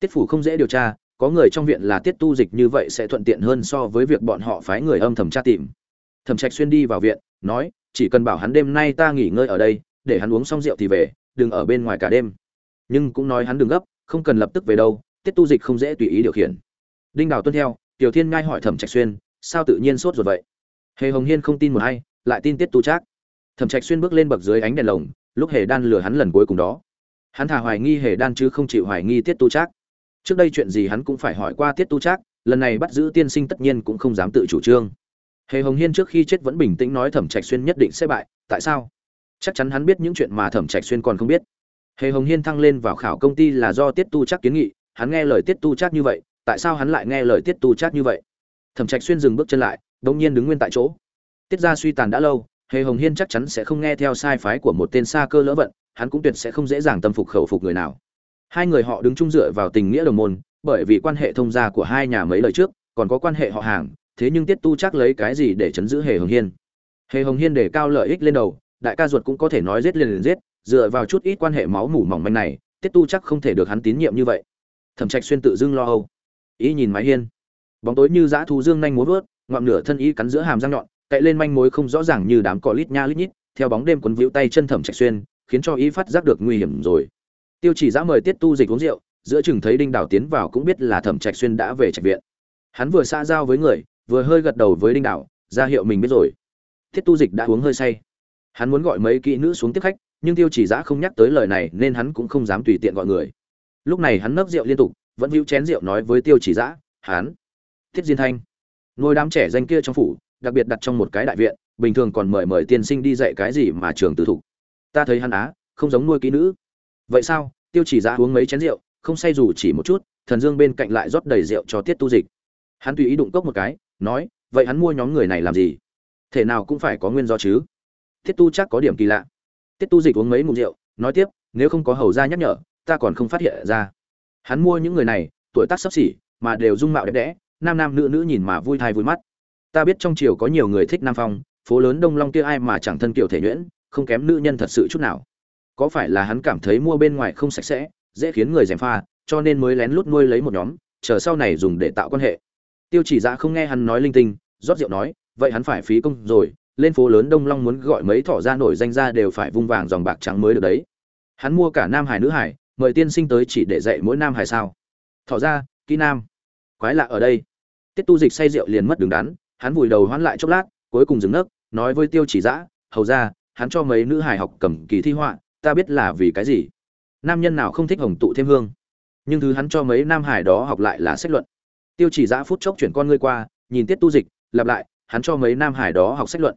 [SPEAKER 1] Tiết phủ không dễ điều tra, có người trong viện là tiết tu dịch như vậy sẽ thuận tiện hơn so với việc bọn họ phái người âm thầm tra tìm. Thẩm trạch xuyên đi vào viện, nói, chỉ cần bảo hắn đêm nay ta nghỉ ngơi ở đây, để hắn uống xong rượu thì về, đừng ở bên ngoài cả đêm. Nhưng cũng nói hắn đừng gấp, không cần lập tức về đâu, tiết tu dịch không dễ tùy ý điều khiển. Đinh đào tuân theo, tiểu thiên ngai hỏi thẩm trạch xuyên, sao tự nhiên sốt rồi vậy? Hề hồng hiên không tin một hay lại tin tiết tu trác. Thẩm trạch xuyên bước lên bậc dưới ánh đèn lồng, lúc hề đan lừa hắn lần cuối cùng đó. Hắn thà hoài nghi hề đan chứ không chịu hoài nghi tiết tu trác. Trước đây chuyện gì hắn cũng phải hỏi qua tiết tu trác, lần này bắt giữ tiên sinh tất nhiên cũng không dám tự chủ trương. Hề hồng hiên trước khi chết vẫn bình tĩnh nói thẩm trạch xuyên nhất định sẽ bại, tại sao? Chắc chắn hắn biết những chuyện mà thẩm trạch xuyên còn không biết. Hề hồng hiên thăng lên vào khảo công ty là do tiết tu Trác kiến nghị, hắn nghe lời tiết tu Trác như vậy, tại sao hắn lại nghe lời tiết tu Trác như vậy? Thẩm trạch xuyên dừng bước chân lại đông nhiên đứng nguyên tại chỗ. Tiết ra suy tàn đã lâu, hề hồng hiên chắc chắn sẽ không nghe theo sai phái của một tên xa cơ lỡ vận, hắn cũng tuyệt sẽ không dễ dàng tâm phục khẩu phục người nào. Hai người họ đứng chung dựa vào tình nghĩa đồng môn, bởi vì quan hệ thông gia của hai nhà mấy lời trước, còn có quan hệ họ hàng, thế nhưng tiết tu chắc lấy cái gì để chấn giữ hề hồng hiên? Hề hồng hiên để cao lợi ích lên đầu, đại ca ruột cũng có thể nói giết liền liền giết, dựa vào chút ít quan hệ máu mủ mỏng manh này, tiết tu chắc không thể được hắn tín nhiệm như vậy. Thẩm trạch xuyên tự dưng lo âu. Ý nhìn mái hiên. Bóng tối như dã thú dương nhanh muốn vớt ngọn nửa thân ý cắn giữa hàm răng nhọn, cậy lên manh mối không rõ ràng như đám cỏ lít nha lít nhít, theo bóng đêm quấn víu tay chân thẩm trạch xuyên, khiến cho ý phát giác được nguy hiểm rồi. Tiêu chỉ giã mời tiết tu dịch uống rượu, giữa chừng thấy đinh đảo tiến vào cũng biết là thẩm trạch xuyên đã về trạch viện. Hắn vừa xa giao với người, vừa hơi gật đầu với đinh đảo ra hiệu mình biết rồi. Tiết tu dịch đã uống hơi say. Hắn muốn gọi mấy kỹ nữ xuống tiếp khách, nhưng tiêu chỉ giã không nhắc tới lời này nên hắn cũng không dám tùy tiện gọi người. Lúc này hắn nấp rượu liên tục, vẫn hữu chén rượu nói với tiêu chỉ giã hắn. Thiết diên thanh ngôi đám trẻ danh kia trong phủ, đặc biệt đặt trong một cái đại viện, bình thường còn mời mời tiên sinh đi dạy cái gì mà trường tư thục. Ta thấy hắn á, không giống nuôi kỹ nữ. Vậy sao? Tiêu chỉ ra uống mấy chén rượu, không say dù chỉ một chút, thần dương bên cạnh lại rót đầy rượu cho tiết tu dịch. Hắn tùy ý đụng cốc một cái, nói, vậy hắn mua nhóm người này làm gì? Thể nào cũng phải có nguyên do chứ. Tiết tu chắc có điểm kỳ lạ. Tiết tu dịch uống mấy mục rượu, nói tiếp, nếu không có hầu ra nhắc nhở, ta còn không phát hiện ra. Hắn mua những người này, tuổi tác sắp xỉ, mà đều dung mạo đẹp đẽ nam nam nữ nữ nhìn mà vui thai vui mắt. Ta biết trong triều có nhiều người thích nam phong, phố lớn đông long kia ai mà chẳng thân kiểu thể nhuyễn, không kém nữ nhân thật sự chút nào. Có phải là hắn cảm thấy mua bên ngoài không sạch sẽ, dễ khiến người gièm pha, cho nên mới lén lút nuôi lấy một nhóm, chờ sau này dùng để tạo quan hệ. Tiêu chỉ dạ không nghe hắn nói linh tinh, rót rượu nói, vậy hắn phải phí công rồi, lên phố lớn đông long muốn gọi mấy thỏ ra nổi danh ra đều phải vung vàng dòng bạc trắng mới được đấy. Hắn mua cả nam hải nữ hải, mời tiên sinh tới chỉ để dạy mỗi nam hải sao? Thỏ ra, kỹ nam quái lạ ở đây. Tiết tu dịch say rượu liền mất đứng đắn, hắn vùi đầu hoãn lại chốc lát, cuối cùng dừng nấc, nói với tiêu chỉ dã, hầu ra, hắn cho mấy nữ hải học cầm kỳ thi họa, ta biết là vì cái gì. Nam nhân nào không thích hồng tụ thêm hương? Nhưng thứ hắn cho mấy nam hải đó học lại là sách luận. Tiêu chỉ giã phút chốc chuyển con ngươi qua, nhìn tiết tu dịch, lặp lại, hắn cho mấy nam hải đó học sách luận.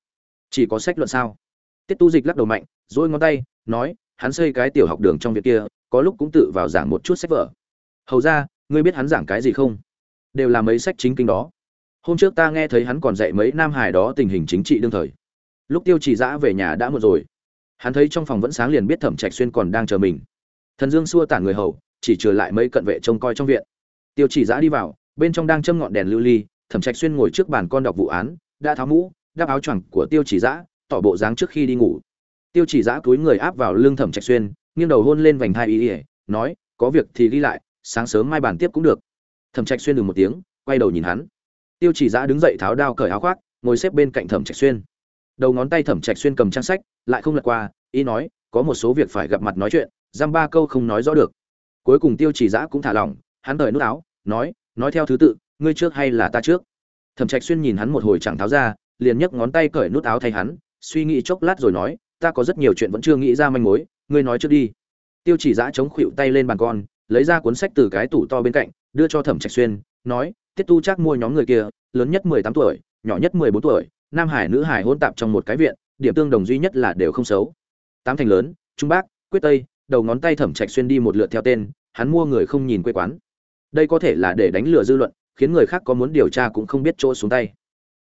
[SPEAKER 1] Chỉ có sách luận sao? Tiết tu dịch lắc đầu mạnh dỗi ngón tay, nói, hắn xây cái tiểu học đường trong việc kia, có lúc cũng tự vào giảng một chút sách vở. Hầu ra, ngươi biết hắn giảng cái gì không? Đều là mấy sách chính kinh đó. Hôm trước ta nghe thấy hắn còn dạy mấy nam hải đó tình hình chính trị đương thời. Lúc tiêu chỉ giã về nhà đã một rồi. Hắn thấy trong phòng vẫn sáng liền biết thẩm trạch xuyên còn đang chờ mình. Thần dương xua tản người hầu, chỉ trừ lại mấy cận vệ trông coi trong viện. Tiêu chỉ giã đi vào, bên trong đang châm ngọn đèn lưu ly, thẩm trạch xuyên ngồi trước bàn con đọc vụ án, đã tháo mũ, đắp áo choàng của tiêu chỉ giã tỏ bộ dáng trước khi đi ngủ. Tiêu chỉ giã cúi người áp vào lưng thẩm trạch xuyên, nghiêng đầu hôn lên vành thai ý ỉa nói, có việc thì ghi lại, sáng sớm mai bàn tiếp cũng được thẩm trạch xuyên đừng một tiếng, quay đầu nhìn hắn. Tiêu chỉ giã đứng dậy tháo đao cởi áo khoác, ngồi xếp bên cạnh thẩm trạch xuyên. Đầu ngón tay thẩm trạch xuyên cầm trang sách, lại không lật qua, ý nói, có một số việc phải gặp mặt nói chuyện, giam ba câu không nói rõ được. Cuối cùng tiêu chỉ giã cũng thả lỏng, hắn cởi nút áo, nói nói theo thứ tự, ngươi trước hay là ta trước? Thẩm trạch xuyên nhìn hắn một hồi chẳng tháo ra, liền nhấc ngón tay cởi nút áo thay hắn, suy nghĩ chốc lát rồi nói, ta có rất nhiều chuyện vẫn chưa nghĩ ra manh mối, ngươi nói trước đi. Tiêu chỉ giã chống khuỵu tay lên bàn con, lấy ra cuốn sách từ cái tủ to bên cạnh đưa cho thẩm trạch xuyên, nói, tiết tu chắc mua nhóm người kia, lớn nhất mười tám tuổi, nhỏ nhất mười bốn tuổi, nam hải nữ hải hôn tạp trong một cái viện, điểm tương đồng duy nhất là đều không xấu. Tám thành lớn, trung bắc quyết tây, đầu ngón tay thẩm trạch xuyên đi một lượt theo tên, hắn mua người không nhìn quê quán. Đây có thể là để đánh lừa dư luận, khiến người khác có muốn điều tra cũng không biết chỗ xuống tay.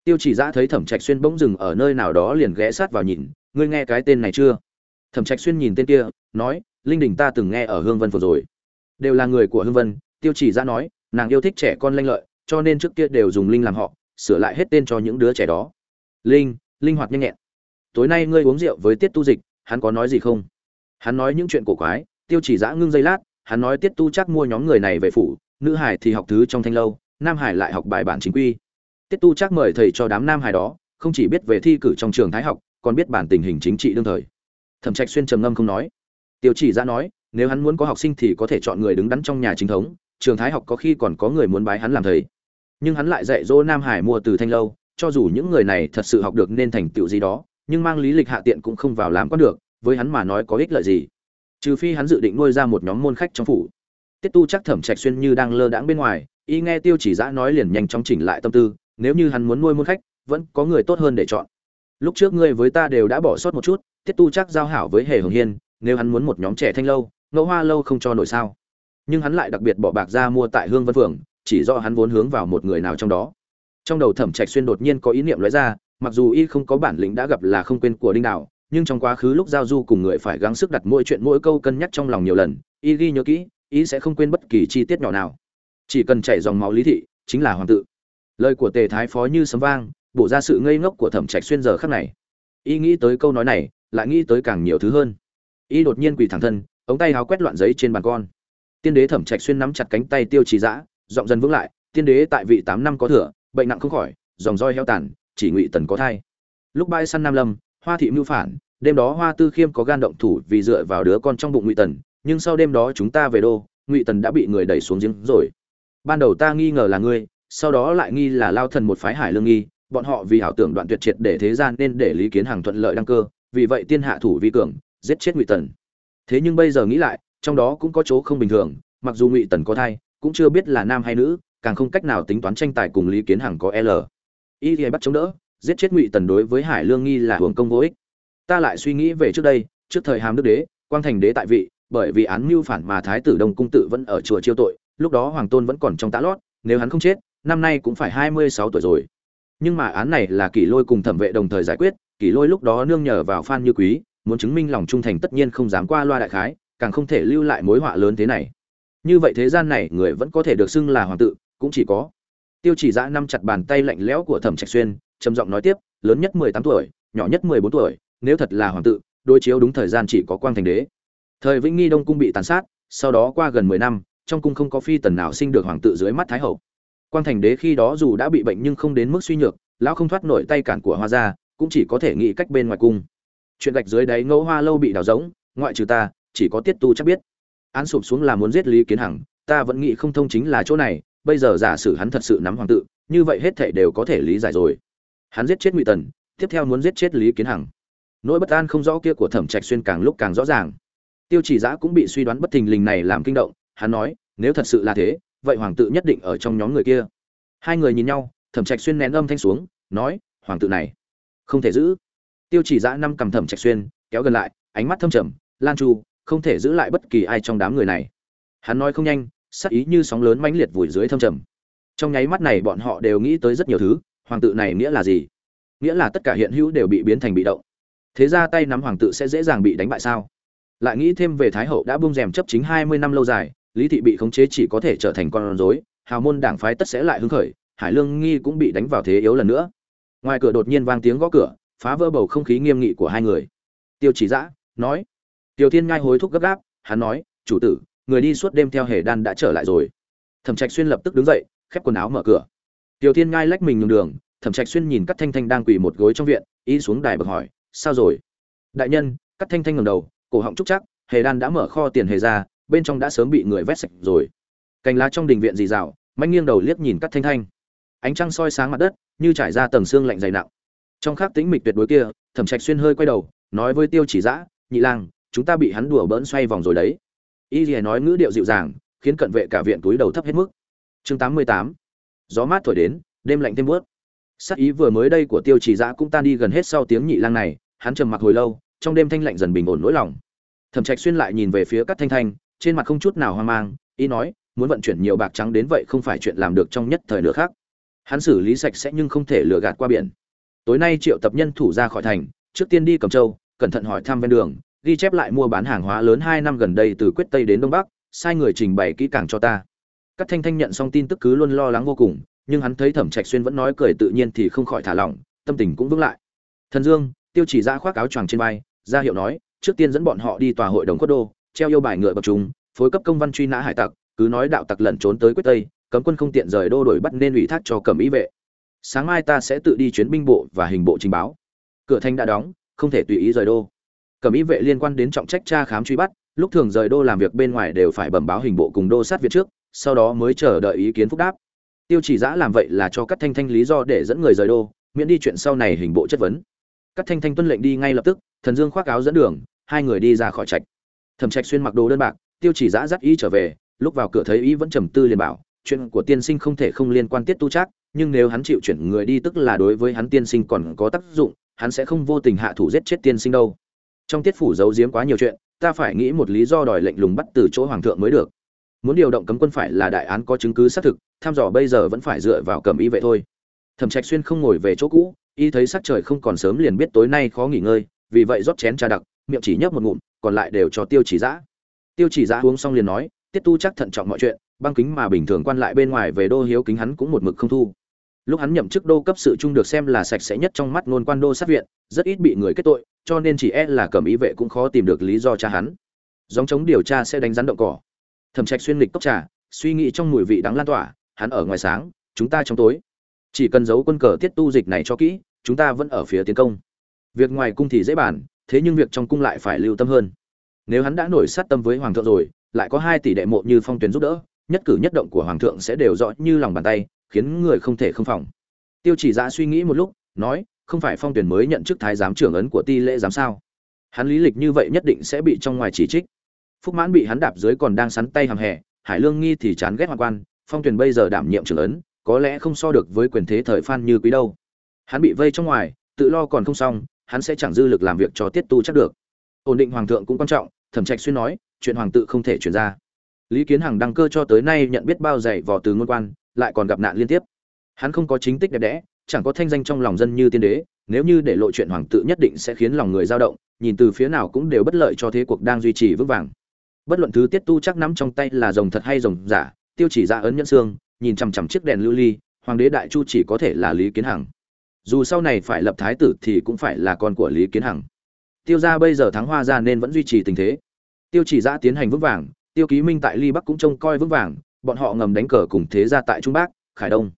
[SPEAKER 1] Tiêu chỉ giã thấy thẩm trạch xuyên bỗng dừng ở nơi nào đó liền ghé sát vào nhìn, ngươi nghe cái tên này chưa? Thẩm trạch xuyên nhìn tên kia, nói, linh đình ta từng nghe ở hương vân vừa rồi. Đều là người của hương vân tiêu chỉ giã nói, nàng yêu thích trẻ con lanh lợi, cho nên trước kia đều dùng linh làm họ, sửa lại hết tên cho những đứa trẻ đó. Linh linh hoạt nhanh nhẹn. Tối nay ngươi uống rượu với tiết tu dịch, hắn có nói gì không? Hắn nói những chuyện cổ quái, tiêu chỉ giã ngưng giây lát, hắn nói tiết tu chắc mua nhóm người này về phủ, nữ hải thì học thứ trong thanh lâu, nam hải lại học bài bản chính quy. Tiết tu chắc mời thầy cho đám nam hải đó, không chỉ biết về thi cử trong trường thái học, còn biết bản tình hình chính trị đương thời. Thẩm trạch xuyên trầm ngâm không nói. Tiêu chỉ Giã nói, nếu hắn muốn có học sinh thì có thể chọn người đứng đắn trong nhà chính thống trường thái học có khi còn có người muốn bái hắn làm thầy. Nhưng hắn lại dạy dỗ nam hải mua từ thanh lâu, cho dù những người này thật sự học được nên thành tựu gì đó, nhưng mang lý lịch hạ tiện cũng không vào làm có được, với hắn mà nói có ích lợi gì. Trừ phi hắn dự định nuôi ra một nhóm môn khách trong phủ. Tiết tu chắc thẩm trạch xuyên như đang lơ đãng bên ngoài, y nghe tiêu chỉ giã nói liền nhanh chóng chỉnh lại tâm tư, nếu như hắn muốn nuôi môn khách, vẫn có người tốt hơn để chọn. Lúc trước ngươi với ta đều đã bỏ sót một chút, tiết tu chắc giao hảo với hề hồng hiên, nếu hắn muốn một nhóm trẻ thanh lâu, ngẫu hoa lâu không cho nổi sao? Nhưng hắn lại đặc biệt bỏ bạc ra mua tại hương vân phường, chỉ do hắn vốn hướng vào một người nào trong đó. Trong đầu thẩm trạch xuyên đột nhiên có ý niệm lóe ra, mặc dù y không có bản lĩnh đã gặp là không quên của đinh đạo, nhưng trong quá khứ lúc giao du cùng người phải gắng sức đặt mỗi chuyện mỗi câu cân nhắc trong lòng nhiều lần, y ghi nhớ kỹ, y sẽ không quên bất kỳ chi tiết nhỏ nào. Chỉ cần chảy dòng máu lý thị, chính là hoàng tự. Lời của tề thái phó như sấm vang, bổ ra sự ngây ngốc của thẩm trạch xuyên giờ khắc này. Y nghĩ tới câu nói này, lại nghĩ tới càng nhiều thứ hơn. Y đột nhiên quỳ thẳng thân, ống tay háo quét loạn giấy trên bàn con tiên đế thẩm trạch xuyên nắm chặt cánh tay tiêu trì dã, giọng dần vững lại, tiên đế tại vị tám năm có thừa, bệnh nặng không khỏi, dòng roi heo tàn, chỉ ngụy tần có thai. Lúc bãi săn nam lâm, hoa thị mưu phản, đêm đó hoa tư khiêm có gan động thủ vì dựa vào đứa con trong bụng ngụy tần, nhưng sau đêm đó chúng ta về đô, ngụy tần đã bị người đẩy xuống giếng rồi. Ban đầu ta nghi ngờ là ngươi, sau đó lại nghi là lao thần một phái hải lương nghi, bọn họ vì ảo tưởng đoạn tuyệt triệt để thế gian nên để lý kiến hàng thuận lợi đăng cơ, vì vậy tiên hạ thủ vi cường, giết chết ngụy tần. Thế nhưng bây giờ nghĩ lại trong đó cũng có chỗ không bình thường, mặc dù ngụy tần có thai, cũng chưa biết là nam hay nữ, càng không cách nào tính toán tranh tài cùng lý kiến hằng có l. Y thì bắt chống đỡ, giết chết ngụy tần đối với hải lương nghi là hưởng công vô ích. Ta lại suy nghĩ về trước đây, trước thời hàm đức đế, quang thành đế tại vị, bởi vì án mưu phản mà thái tử đông cung tự vẫn ở chùa chiêu tội, lúc đó hoàng tôn vẫn còn trong tã lót, nếu hắn không chết, năm nay cũng phải hai mươi sáu tuổi rồi. Nhưng mà án này là kỷ lôi cùng thẩm vệ đồng thời giải quyết, kỷ lôi lúc đó nương nhờ vào phan như quý, muốn chứng minh lòng trung thành tất nhiên không dám qua loa đại khái càng không thể lưu lại mối họa lớn thế này. Như vậy thế gian này, người vẫn có thể được xưng là hoàng tự, cũng chỉ có tiêu chỉ dạ giã năm chặt bàn tay lạnh lẽo của thẩm trạch xuyên, trầm giọng nói tiếp, lớn nhất mười tám tuổi, nhỏ nhất mười bốn tuổi, nếu thật là hoàng tự, đối chiếu đúng thời gian chỉ có quang thành đế. Thời vĩnh nghi đông cung bị tàn sát, sau đó qua gần mười năm, trong cung không có phi tần nào sinh được hoàng tự dưới mắt thái hậu. Quang thành đế khi đó dù đã bị bệnh nhưng không đến mức suy nhược, lão không thoát nổi tay cản của hoa gia, cũng chỉ có thể nghĩ cách bên ngoài cung. Chuyện gạch dưới đáy ngẫu hoa lâu bị đào rỗng, ngoại trừ ta chỉ có tiết tu chắc biết. Án sụp xuống là muốn giết lý kiến hằng, ta vẫn nghĩ không thông chính là chỗ này, bây giờ giả sử hắn thật sự nắm hoàng tự, như vậy hết thảy đều có thể lý giải rồi. Hắn giết chết ngụy tần, tiếp theo muốn giết chết lý kiến hằng. Nỗi bất an không rõ kia của thẩm trạch xuyên càng lúc càng rõ ràng. Tiêu chỉ giã cũng bị suy đoán bất thình lình này làm kinh động, hắn nói, nếu thật sự là thế, vậy hoàng tự nhất định ở trong nhóm người kia. Hai người nhìn nhau, thẩm trạch xuyên nén âm thanh xuống, nói, hoàng tự này, không thể giữ. Tiêu chỉ giã năm cầm thẩm trạch xuyên, kéo gần lại, ánh mắt thâm trầm, lan chu không thể giữ lại bất kỳ ai trong đám người này. Hắn nói không nhanh sắc ý như sóng lớn mãnh liệt vùi dưới thâm trầm. Trong nháy mắt này bọn họ đều nghĩ tới rất nhiều thứ, hoàng tự này nghĩa là gì? Nghĩa là tất cả hiện hữu đều bị biến thành bị động. Thế ra tay nắm hoàng tự sẽ dễ dàng bị đánh bại sao? Lại nghĩ thêm về thái hậu đã buông rèm chấp chính hai mươi năm lâu dài, lý thị bị khống chế chỉ có thể trở thành con rối, hào môn đảng phái tất sẽ lại hứng khởi, hải lương nghi cũng bị đánh vào thế yếu lần nữa. Ngoài cửa đột nhiên vang tiếng gõ cửa, phá vỡ bầu không khí nghiêm nghị của hai người. Tiêu chỉ giã nói tiêu thiên ngai hối thúc gấp gáp, hắn nói, chủ tử, người đi suốt đêm theo hề đan đã trở lại rồi. Thẩm trạch xuyên lập tức đứng dậy, khép quần áo mở cửa. Tiêu thiên ngai lách mình nhường đường, thẩm trạch xuyên nhìn Cát thanh thanh đang quỳ một gối trong viện ý xuống đài bậc hỏi, sao rồi? Đại nhân, Cát thanh thanh ngẩng đầu, cổ họng trúc chắc, hề đan đã mở kho tiền hề ra, bên trong đã sớm bị người vét sạch rồi. Cành lá trong đình viện dì rào mạnh nghiêng đầu liếc nhìn Cát thanh thanh. Ánh trăng soi sáng mặt đất, như trải ra tầng xương lạnh dày nặng. Trong khắc tĩnh mịch tuyệt đối kia, thẩm trạch xuyên hơi quay đầu, nói với tiêu chỉ dã, nhị lang chúng ta bị hắn đùa bỡn xoay vòng rồi đấy. Y lìa nói ngữ điệu dịu dàng, khiến cận vệ cả viện túi đầu thấp hết mức. Chương tám mươi tám. Gió mát thổi đến, đêm lạnh thêm bớt. Sắc ý vừa mới đây của tiêu chỉ dã cũng tan đi gần hết sau tiếng nhị lang này, hắn trầm mặc hồi lâu, trong đêm thanh lạnh dần bình ổn nỗi lòng. Thẩm trạch xuyên lại nhìn về phía các thanh thanh, trên mặt không chút nào hoang mang, y nói, muốn vận chuyển nhiều bạc trắng đến vậy không phải chuyện làm được trong nhất thời nữa khác hắn xử lý sạch sẽ nhưng không thể lừa gạt qua biển. Tối nay triệu tập nhân thủ ra khỏi thành, trước tiên đi cầm châu, cẩn thận hỏi thăm ven đường ghi chép lại mua bán hàng hóa lớn hai năm gần đây từ quyết tây đến đông bắc, sai người trình bày kỹ càng cho ta. Các thanh thanh nhận xong tin tức cứ luôn lo lắng vô cùng, nhưng hắn thấy thẩm trạch xuyên vẫn nói cười tự nhiên thì không khỏi thả lỏng, tâm tình cũng vững lại. Thần dương, tiêu chỉ ra khoác áo choàng trên vai, ra hiệu nói, trước tiên dẫn bọn họ đi tòa hội đồng quốc đô, treo yêu bài ngựa bậc chúng phối cấp công văn truy nã hải tặc, cứ nói đạo tặc lẩn trốn tới quyết tây, cấm quân không tiện rời đô đổi bắt nên ủy thác cho cẩm ý vệ. Sáng mai ta sẽ tự đi chuyến binh bộ và hình bộ trình báo. Cửa thành đã đóng, không thể tùy ý rời đô cẩm ý vệ liên quan đến trọng trách tra khám truy bắt lúc thường rời đô làm việc bên ngoài đều phải bẩm báo hình bộ cùng đô sát việt trước sau đó mới chờ đợi ý kiến phúc đáp tiêu chỉ giã làm vậy là cho các thanh thanh lý do để dẫn người rời đô miễn đi chuyện sau này hình bộ chất vấn các Thanh Thanh tuân lệnh đi ngay lập tức, Thần Dương khoác áo dẫn đường, hai người đi ra khỏi trạch. Thẩm Trạch xuyên mặc đồ đơn bạc, Tiêu Chỉ giã dắt ý trở về, lúc vào cửa thấy ý vẫn trầm tư liền bảo, chuyện của tiên sinh không thể không liên quan tiết tu trác nhưng nếu hắn chịu chuyển người đi tức là đối với hắn tiên sinh còn có tác dụng, hắn sẽ không vô tình hạ thủ giết chết tiên sinh đâu. Trong tiết phủ giấu giếm quá nhiều chuyện, ta phải nghĩ một lý do đòi lệnh lùng bắt từ chỗ hoàng thượng mới được. Muốn điều động cấm quân phải là đại án có chứng cứ xác thực, tham dò bây giờ vẫn phải dựa vào cầm y vậy thôi. Thẩm Trạch xuyên không ngồi về chỗ cũ, y thấy sắc trời không còn sớm liền biết tối nay khó nghỉ ngơi, vì vậy rót chén trà đặc, miệng chỉ nhấp một ngụm, còn lại đều cho Tiêu Chỉ Dã. Tiêu Chỉ Dã uống xong liền nói, tiết tu chắc thận trọng mọi chuyện, băng kính mà bình thường quan lại bên ngoài về đô hiếu kính hắn cũng một mực không thu. Lúc hắn nhậm chức đô cấp sự trung được xem là sạch sẽ nhất trong mắt ngôn quan đô sát viện, rất ít bị người kết tội, cho nên chỉ e là cẩm ý vệ cũng khó tìm được lý do cha hắn. dòng chống điều tra sẽ đánh rắn động cỏ. Thẩm Trạch xuyên lịch cốc trà, suy nghĩ trong mùi vị đắng lan tỏa, hắn ở ngoài sáng, chúng ta trong tối. Chỉ cần giấu quân cờ tiết tu dịch này cho kỹ, chúng ta vẫn ở phía tiến công việc ngoài cung thì dễ bàn thế nhưng việc trong cung lại phải lưu tâm hơn nếu hắn đã nổi sát tâm với hoàng thượng rồi lại có hai tỷ đệ mộ như phong tuyến giúp đỡ nhất cử nhất động của hoàng thượng sẽ đều rõ như lòng bàn tay khiến người không thể không phòng. Tiêu chỉ giã suy nghĩ một lúc, nói, không phải phong tuyển mới nhận chức thái giám trưởng ấn của ti lễ giám sao? Hắn lý lịch như vậy nhất định sẽ bị trong ngoài chỉ trích. Phúc mãn bị hắn đạp dưới còn đang sắn tay hàm hè, hải lương nghi thì chán ghét hoàng quan, phong tuyển bây giờ đảm nhiệm trưởng ấn, có lẽ không so được với quyền thế thời phan như quý đâu. Hắn bị vây trong ngoài, tự lo còn không xong, hắn sẽ chẳng dư lực làm việc cho tiết tu chắc được. Ổn định hoàng thượng cũng quan trọng, thẩm trạch xuyên nói, chuyện hoàng tự không thể chuyển ra. Lý kiến hằng đăng cơ cho tới nay nhận biết bao dày vò từ ngôn quan lại còn gặp nạn liên tiếp. Hắn không có chính tích đẹp đẽ, chẳng có thanh danh trong lòng dân như tiên đế, nếu như để lộ chuyện hoàng tự nhất định sẽ khiến lòng người dao động, nhìn từ phía nào cũng đều bất lợi cho thế cuộc đang duy trì vững vàng. Bất luận thứ tiết tu chắc nắm trong tay là rồng thật hay rồng giả, tiêu chỉ ra ấn nhẫn xương, nhìn chằm chằm chiếc đèn lưu ly, hoàng đế đại chu chỉ có thể là lý kiến hằng. Dù sau này phải lập thái tử thì cũng phải là con của lý kiến hằng. Tiêu gia bây giờ thắng hoa ra nên vẫn duy trì tình thế. Tiêu chỉ ra tiến hành vững vàng, tiêu ký minh tại ly bắc cũng trông coi vững vàng bọn họ ngầm đánh cờ cùng thế gia tại trung bắc, khải đông.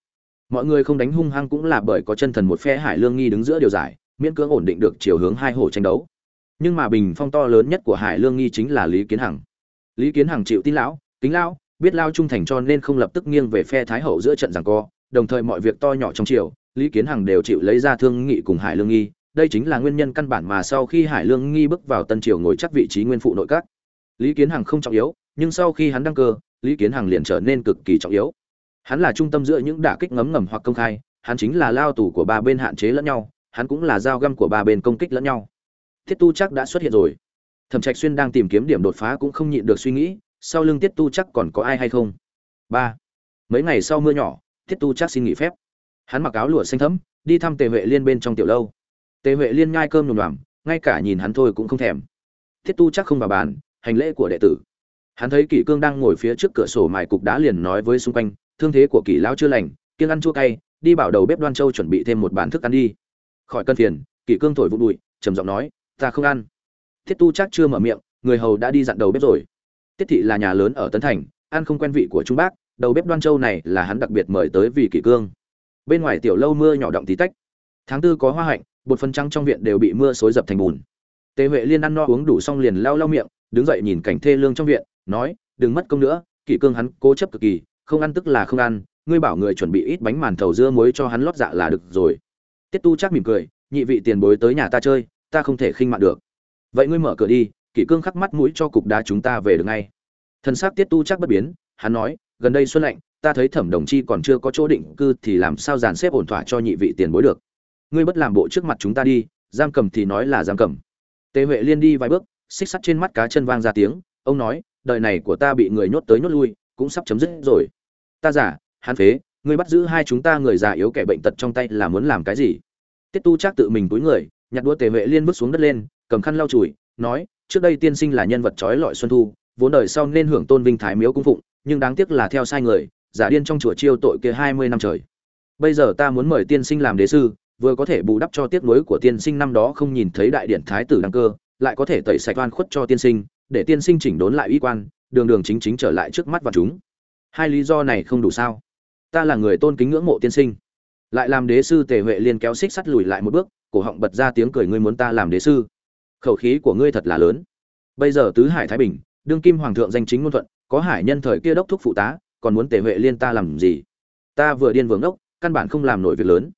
[SPEAKER 1] Mọi người không đánh hung hăng cũng là bởi có chân thần một phe hải lương nghi đứng giữa điều giải, miễn cưỡng ổn định được chiều hướng hai hồ tranh đấu. Nhưng mà bình phong to lớn nhất của hải lương nghi chính là lý kiến hằng. Lý kiến hằng chịu tin lão, kính lão, biết lao trung thành cho nên không lập tức nghiêng về phe thái hậu giữa trận giằng co, đồng thời mọi việc to nhỏ trong triều, lý kiến hằng đều chịu lấy ra thương nghị cùng hải lương nghi. Đây chính là nguyên nhân căn bản mà sau khi hải lương nghi bước vào tân triều ngồi chắc vị trí nguyên phụ nội các. Lý kiến hằng không trọng yếu, nhưng sau khi hắn đăng cơ lý kiến hằng liền trở nên cực kỳ trọng yếu. Hắn là trung tâm giữa những đả kích ngấm ngầm hoặc công khai, hắn chính là lao tù của ba bên hạn chế lẫn nhau, hắn cũng là dao găm của ba bên công kích lẫn nhau. Thiết tu chắc đã xuất hiện rồi. Thẩm trạch xuyên đang tìm kiếm điểm đột phá cũng không nhịn được suy nghĩ, sau lưng tiết tu chắc còn có ai hay không? Ba. Mấy ngày sau mưa nhỏ, tiết tu chắc xin nghỉ phép. Hắn mặc áo lụa xanh thẫm, đi thăm tề huệ liên bên trong tiểu lâu. Tề huệ liên nhai cơm nhồm đoàm ngay cả nhìn hắn thôi cũng không thèm. Thiết tu chắc không vào bàn, hành lễ của đệ tử hắn thấy kỷ cương đang ngồi phía trước cửa sổ mài cục đá liền nói với xung quanh, thương thế của kỷ lão chưa lành, kiêng ăn chua cay, đi bảo đầu bếp đoan châu chuẩn bị thêm một bàn thức ăn đi. Khỏi cân phiền, kỷ cương thổi vụn bụi, trầm giọng nói, ta không ăn. Thiết tu chắc chưa mở miệng, người hầu đã đi dặn đầu bếp rồi. Tiết thị là nhà lớn ở tấn thành, ăn không quen vị của trung bác, đầu bếp đoan châu này là hắn đặc biệt mời tới vì kỷ cương. Bên ngoài tiểu lâu mưa nhỏ động tí tách. Tháng tư có hoa hạnh, bột phân trắng trong viện đều bị mưa xối dập thành bùn. Tề huệ liên ăn no uống đủ xong liền lao lao miệng, đứng dậy nhìn cảnh thê lương trong viện nói, đừng mất công nữa, kỷ cương hắn cố chấp cực kỳ, không ăn tức là không ăn, ngươi bảo người chuẩn bị ít bánh màn thầu dưa muối cho hắn lót dạ là được rồi. Tiết tu chắc mỉm cười, nhị vị tiền bối tới nhà ta chơi, ta không thể khinh mạn được. Vậy ngươi mở cửa đi, kỷ cương khắc mắt mũi cho cục đá chúng ta về được ngay. Thân xác tiết tu chắc bất biến, hắn nói, gần đây xuân lạnh, ta thấy thẩm đồng chi còn chưa có chỗ định cư thì làm sao dàn xếp ổn thỏa cho nhị vị tiền bối được? Ngươi bất làm bộ trước mặt chúng ta đi, giam cầm thì nói là giam cầm. Tề huệ liên đi vài bước, xích sắt trên mắt cá chân vang ra tiếng, ông nói đời này của ta bị người nhốt tới nhốt lui, cũng sắp chấm dứt rồi. Ta giả hắn phế, ngươi bắt giữ hai chúng ta người già yếu kẻ bệnh tật trong tay là muốn làm cái gì? Tiết tu chắc tự mình túi người, nhặt đua tề huệ liên bước xuống đất lên, cầm khăn lau chùi, nói, trước đây tiên sinh là nhân vật trói lọi xuân thu, vốn đời sau nên hưởng tôn vinh thái miếu cung phụng, nhưng đáng tiếc là theo sai người, giả điên trong chùa chiêu tội kia hai mươi năm trời. Bây giờ ta muốn mời tiên sinh làm đế sư, vừa có thể bù đắp cho tiếc nuối của tiên sinh năm đó không nhìn thấy đại điển thái tử đăng cơ, lại có thể tẩy sạch oan khuất cho tiên sinh để tiên sinh chỉnh đốn lại uy quan, đường đường chính chính trở lại trước mắt và chúng. Hai lý do này không đủ sao? Ta là người tôn kính ngưỡng mộ tiên sinh. Lại làm đế sư tề huệ liên kéo xích sắt lùi lại một bước, cổ họng bật ra tiếng cười, ngươi muốn ta làm đế sư? Khẩu khí của ngươi thật là lớn. Bây giờ tứ hải thái bình, đương kim hoàng thượng danh chính ngôn thuận, có hải nhân thời kia đốc thúc phụ tá, còn muốn tề huệ liên ta làm gì? Ta vừa điên vừa ngốc, căn bản không làm nổi việc lớn.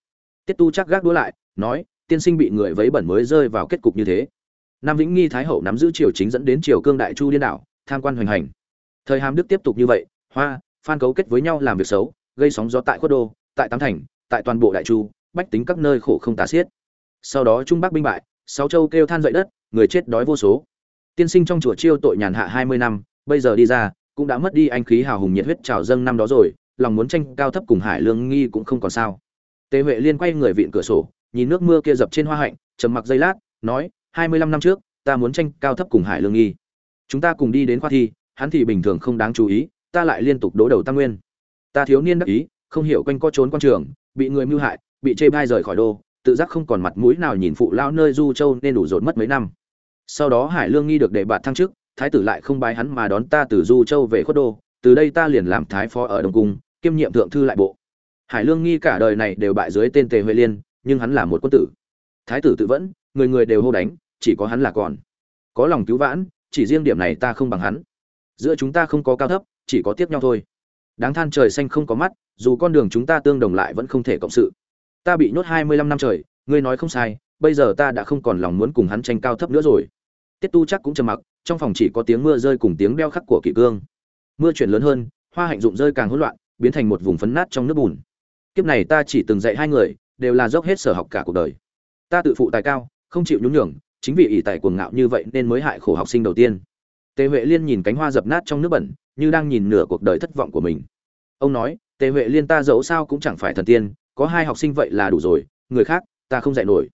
[SPEAKER 1] Tiết tu chắc gác đũa lại, nói, tiên sinh bị người vấy bẩn mới rơi vào kết cục như thế nam vĩnh nghi thái hậu nắm giữ triều chính dẫn đến triều cương đại chu điên đảo, tham quan hoành hành. Thời hàm đức tiếp tục như vậy, hoa, phan cấu kết với nhau làm việc xấu, gây sóng gió tại khuất đô, tại tám thành, tại toàn bộ đại chu, bách tính các nơi khổ không tả xiết. Sau đó trung bắc binh bại, sáu châu kêu than dậy đất, người chết đói vô số. Tiên sinh trong chùa chiêu tội nhàn hạ hai mươi năm, bây giờ đi ra, cũng đã mất đi anh khí hào hùng nhiệt huyết trào dâng năm đó rồi, lòng muốn tranh cao thấp cùng hải lương nghi cũng không còn sao. Tề huệ liên quay người vịn cửa sổ, nhìn nước mưa kia dập trên hoa hạnh, trầm mặc giây lát, nói hai mươi lăm năm trước, ta muốn tranh cao thấp cùng hải lương nghi. Chúng ta cùng đi đến khoa thi, hắn thì bình thường không đáng chú ý, ta lại liên tục đố đầu tam nguyên. Ta thiếu niên đắc ý, không hiểu quanh co trốn quan trường, bị người mưu hại, bị chê bai rời khỏi đô, tự giác không còn mặt mũi nào nhìn phụ lao nơi du châu nên đủ rột mất mấy năm. Sau đó hải lương nghi được đệ bạt thăng chức, thái tử lại không bái hắn mà đón ta từ du châu về khuất đô, từ đây ta liền làm thái phó ở đông cung, kiêm nhiệm thượng thư lại bộ. Hải lương nghi cả đời này đều bại dưới tên tề huệ liên, nhưng hắn là một quân tử. Thái tử tự vẫn người người đều hô đánh, chỉ có hắn là còn. Có lòng cứu vãn, chỉ riêng điểm này ta không bằng hắn. Giữa chúng ta không có cao thấp, chỉ có tiếp nhau thôi. Đáng than trời xanh không có mắt, dù con đường chúng ta tương đồng lại vẫn không thể cộng sự. Ta bị nhốt hai mươi lăm năm trời, ngươi nói không sai, bây giờ ta đã không còn lòng muốn cùng hắn tranh cao thấp nữa rồi. Tiết tu chắc cũng trầm mặc, trong phòng chỉ có tiếng mưa rơi cùng tiếng đeo khắc của kỷ cương. Mưa chuyển lớn hơn, hoa hạnh dụng rơi càng hỗn loạn, biến thành một vùng phấn nát trong nước bùn. Kiếp này ta chỉ từng dạy hai người, đều là dốc hết sở học cả cuộc đời. Ta tự phụ tài cao không chịu nhún nhường, chính vì ỷ tài cuồng ngạo như vậy nên mới hại khổ học sinh đầu tiên. Tề huệ liên nhìn cánh hoa dập nát trong nước bẩn, như đang nhìn nửa cuộc đời thất vọng của mình. Ông nói, tề huệ liên ta dẫu sao cũng chẳng phải thần tiên, có hai học sinh vậy là đủ rồi, người khác, ta không dạy nổi.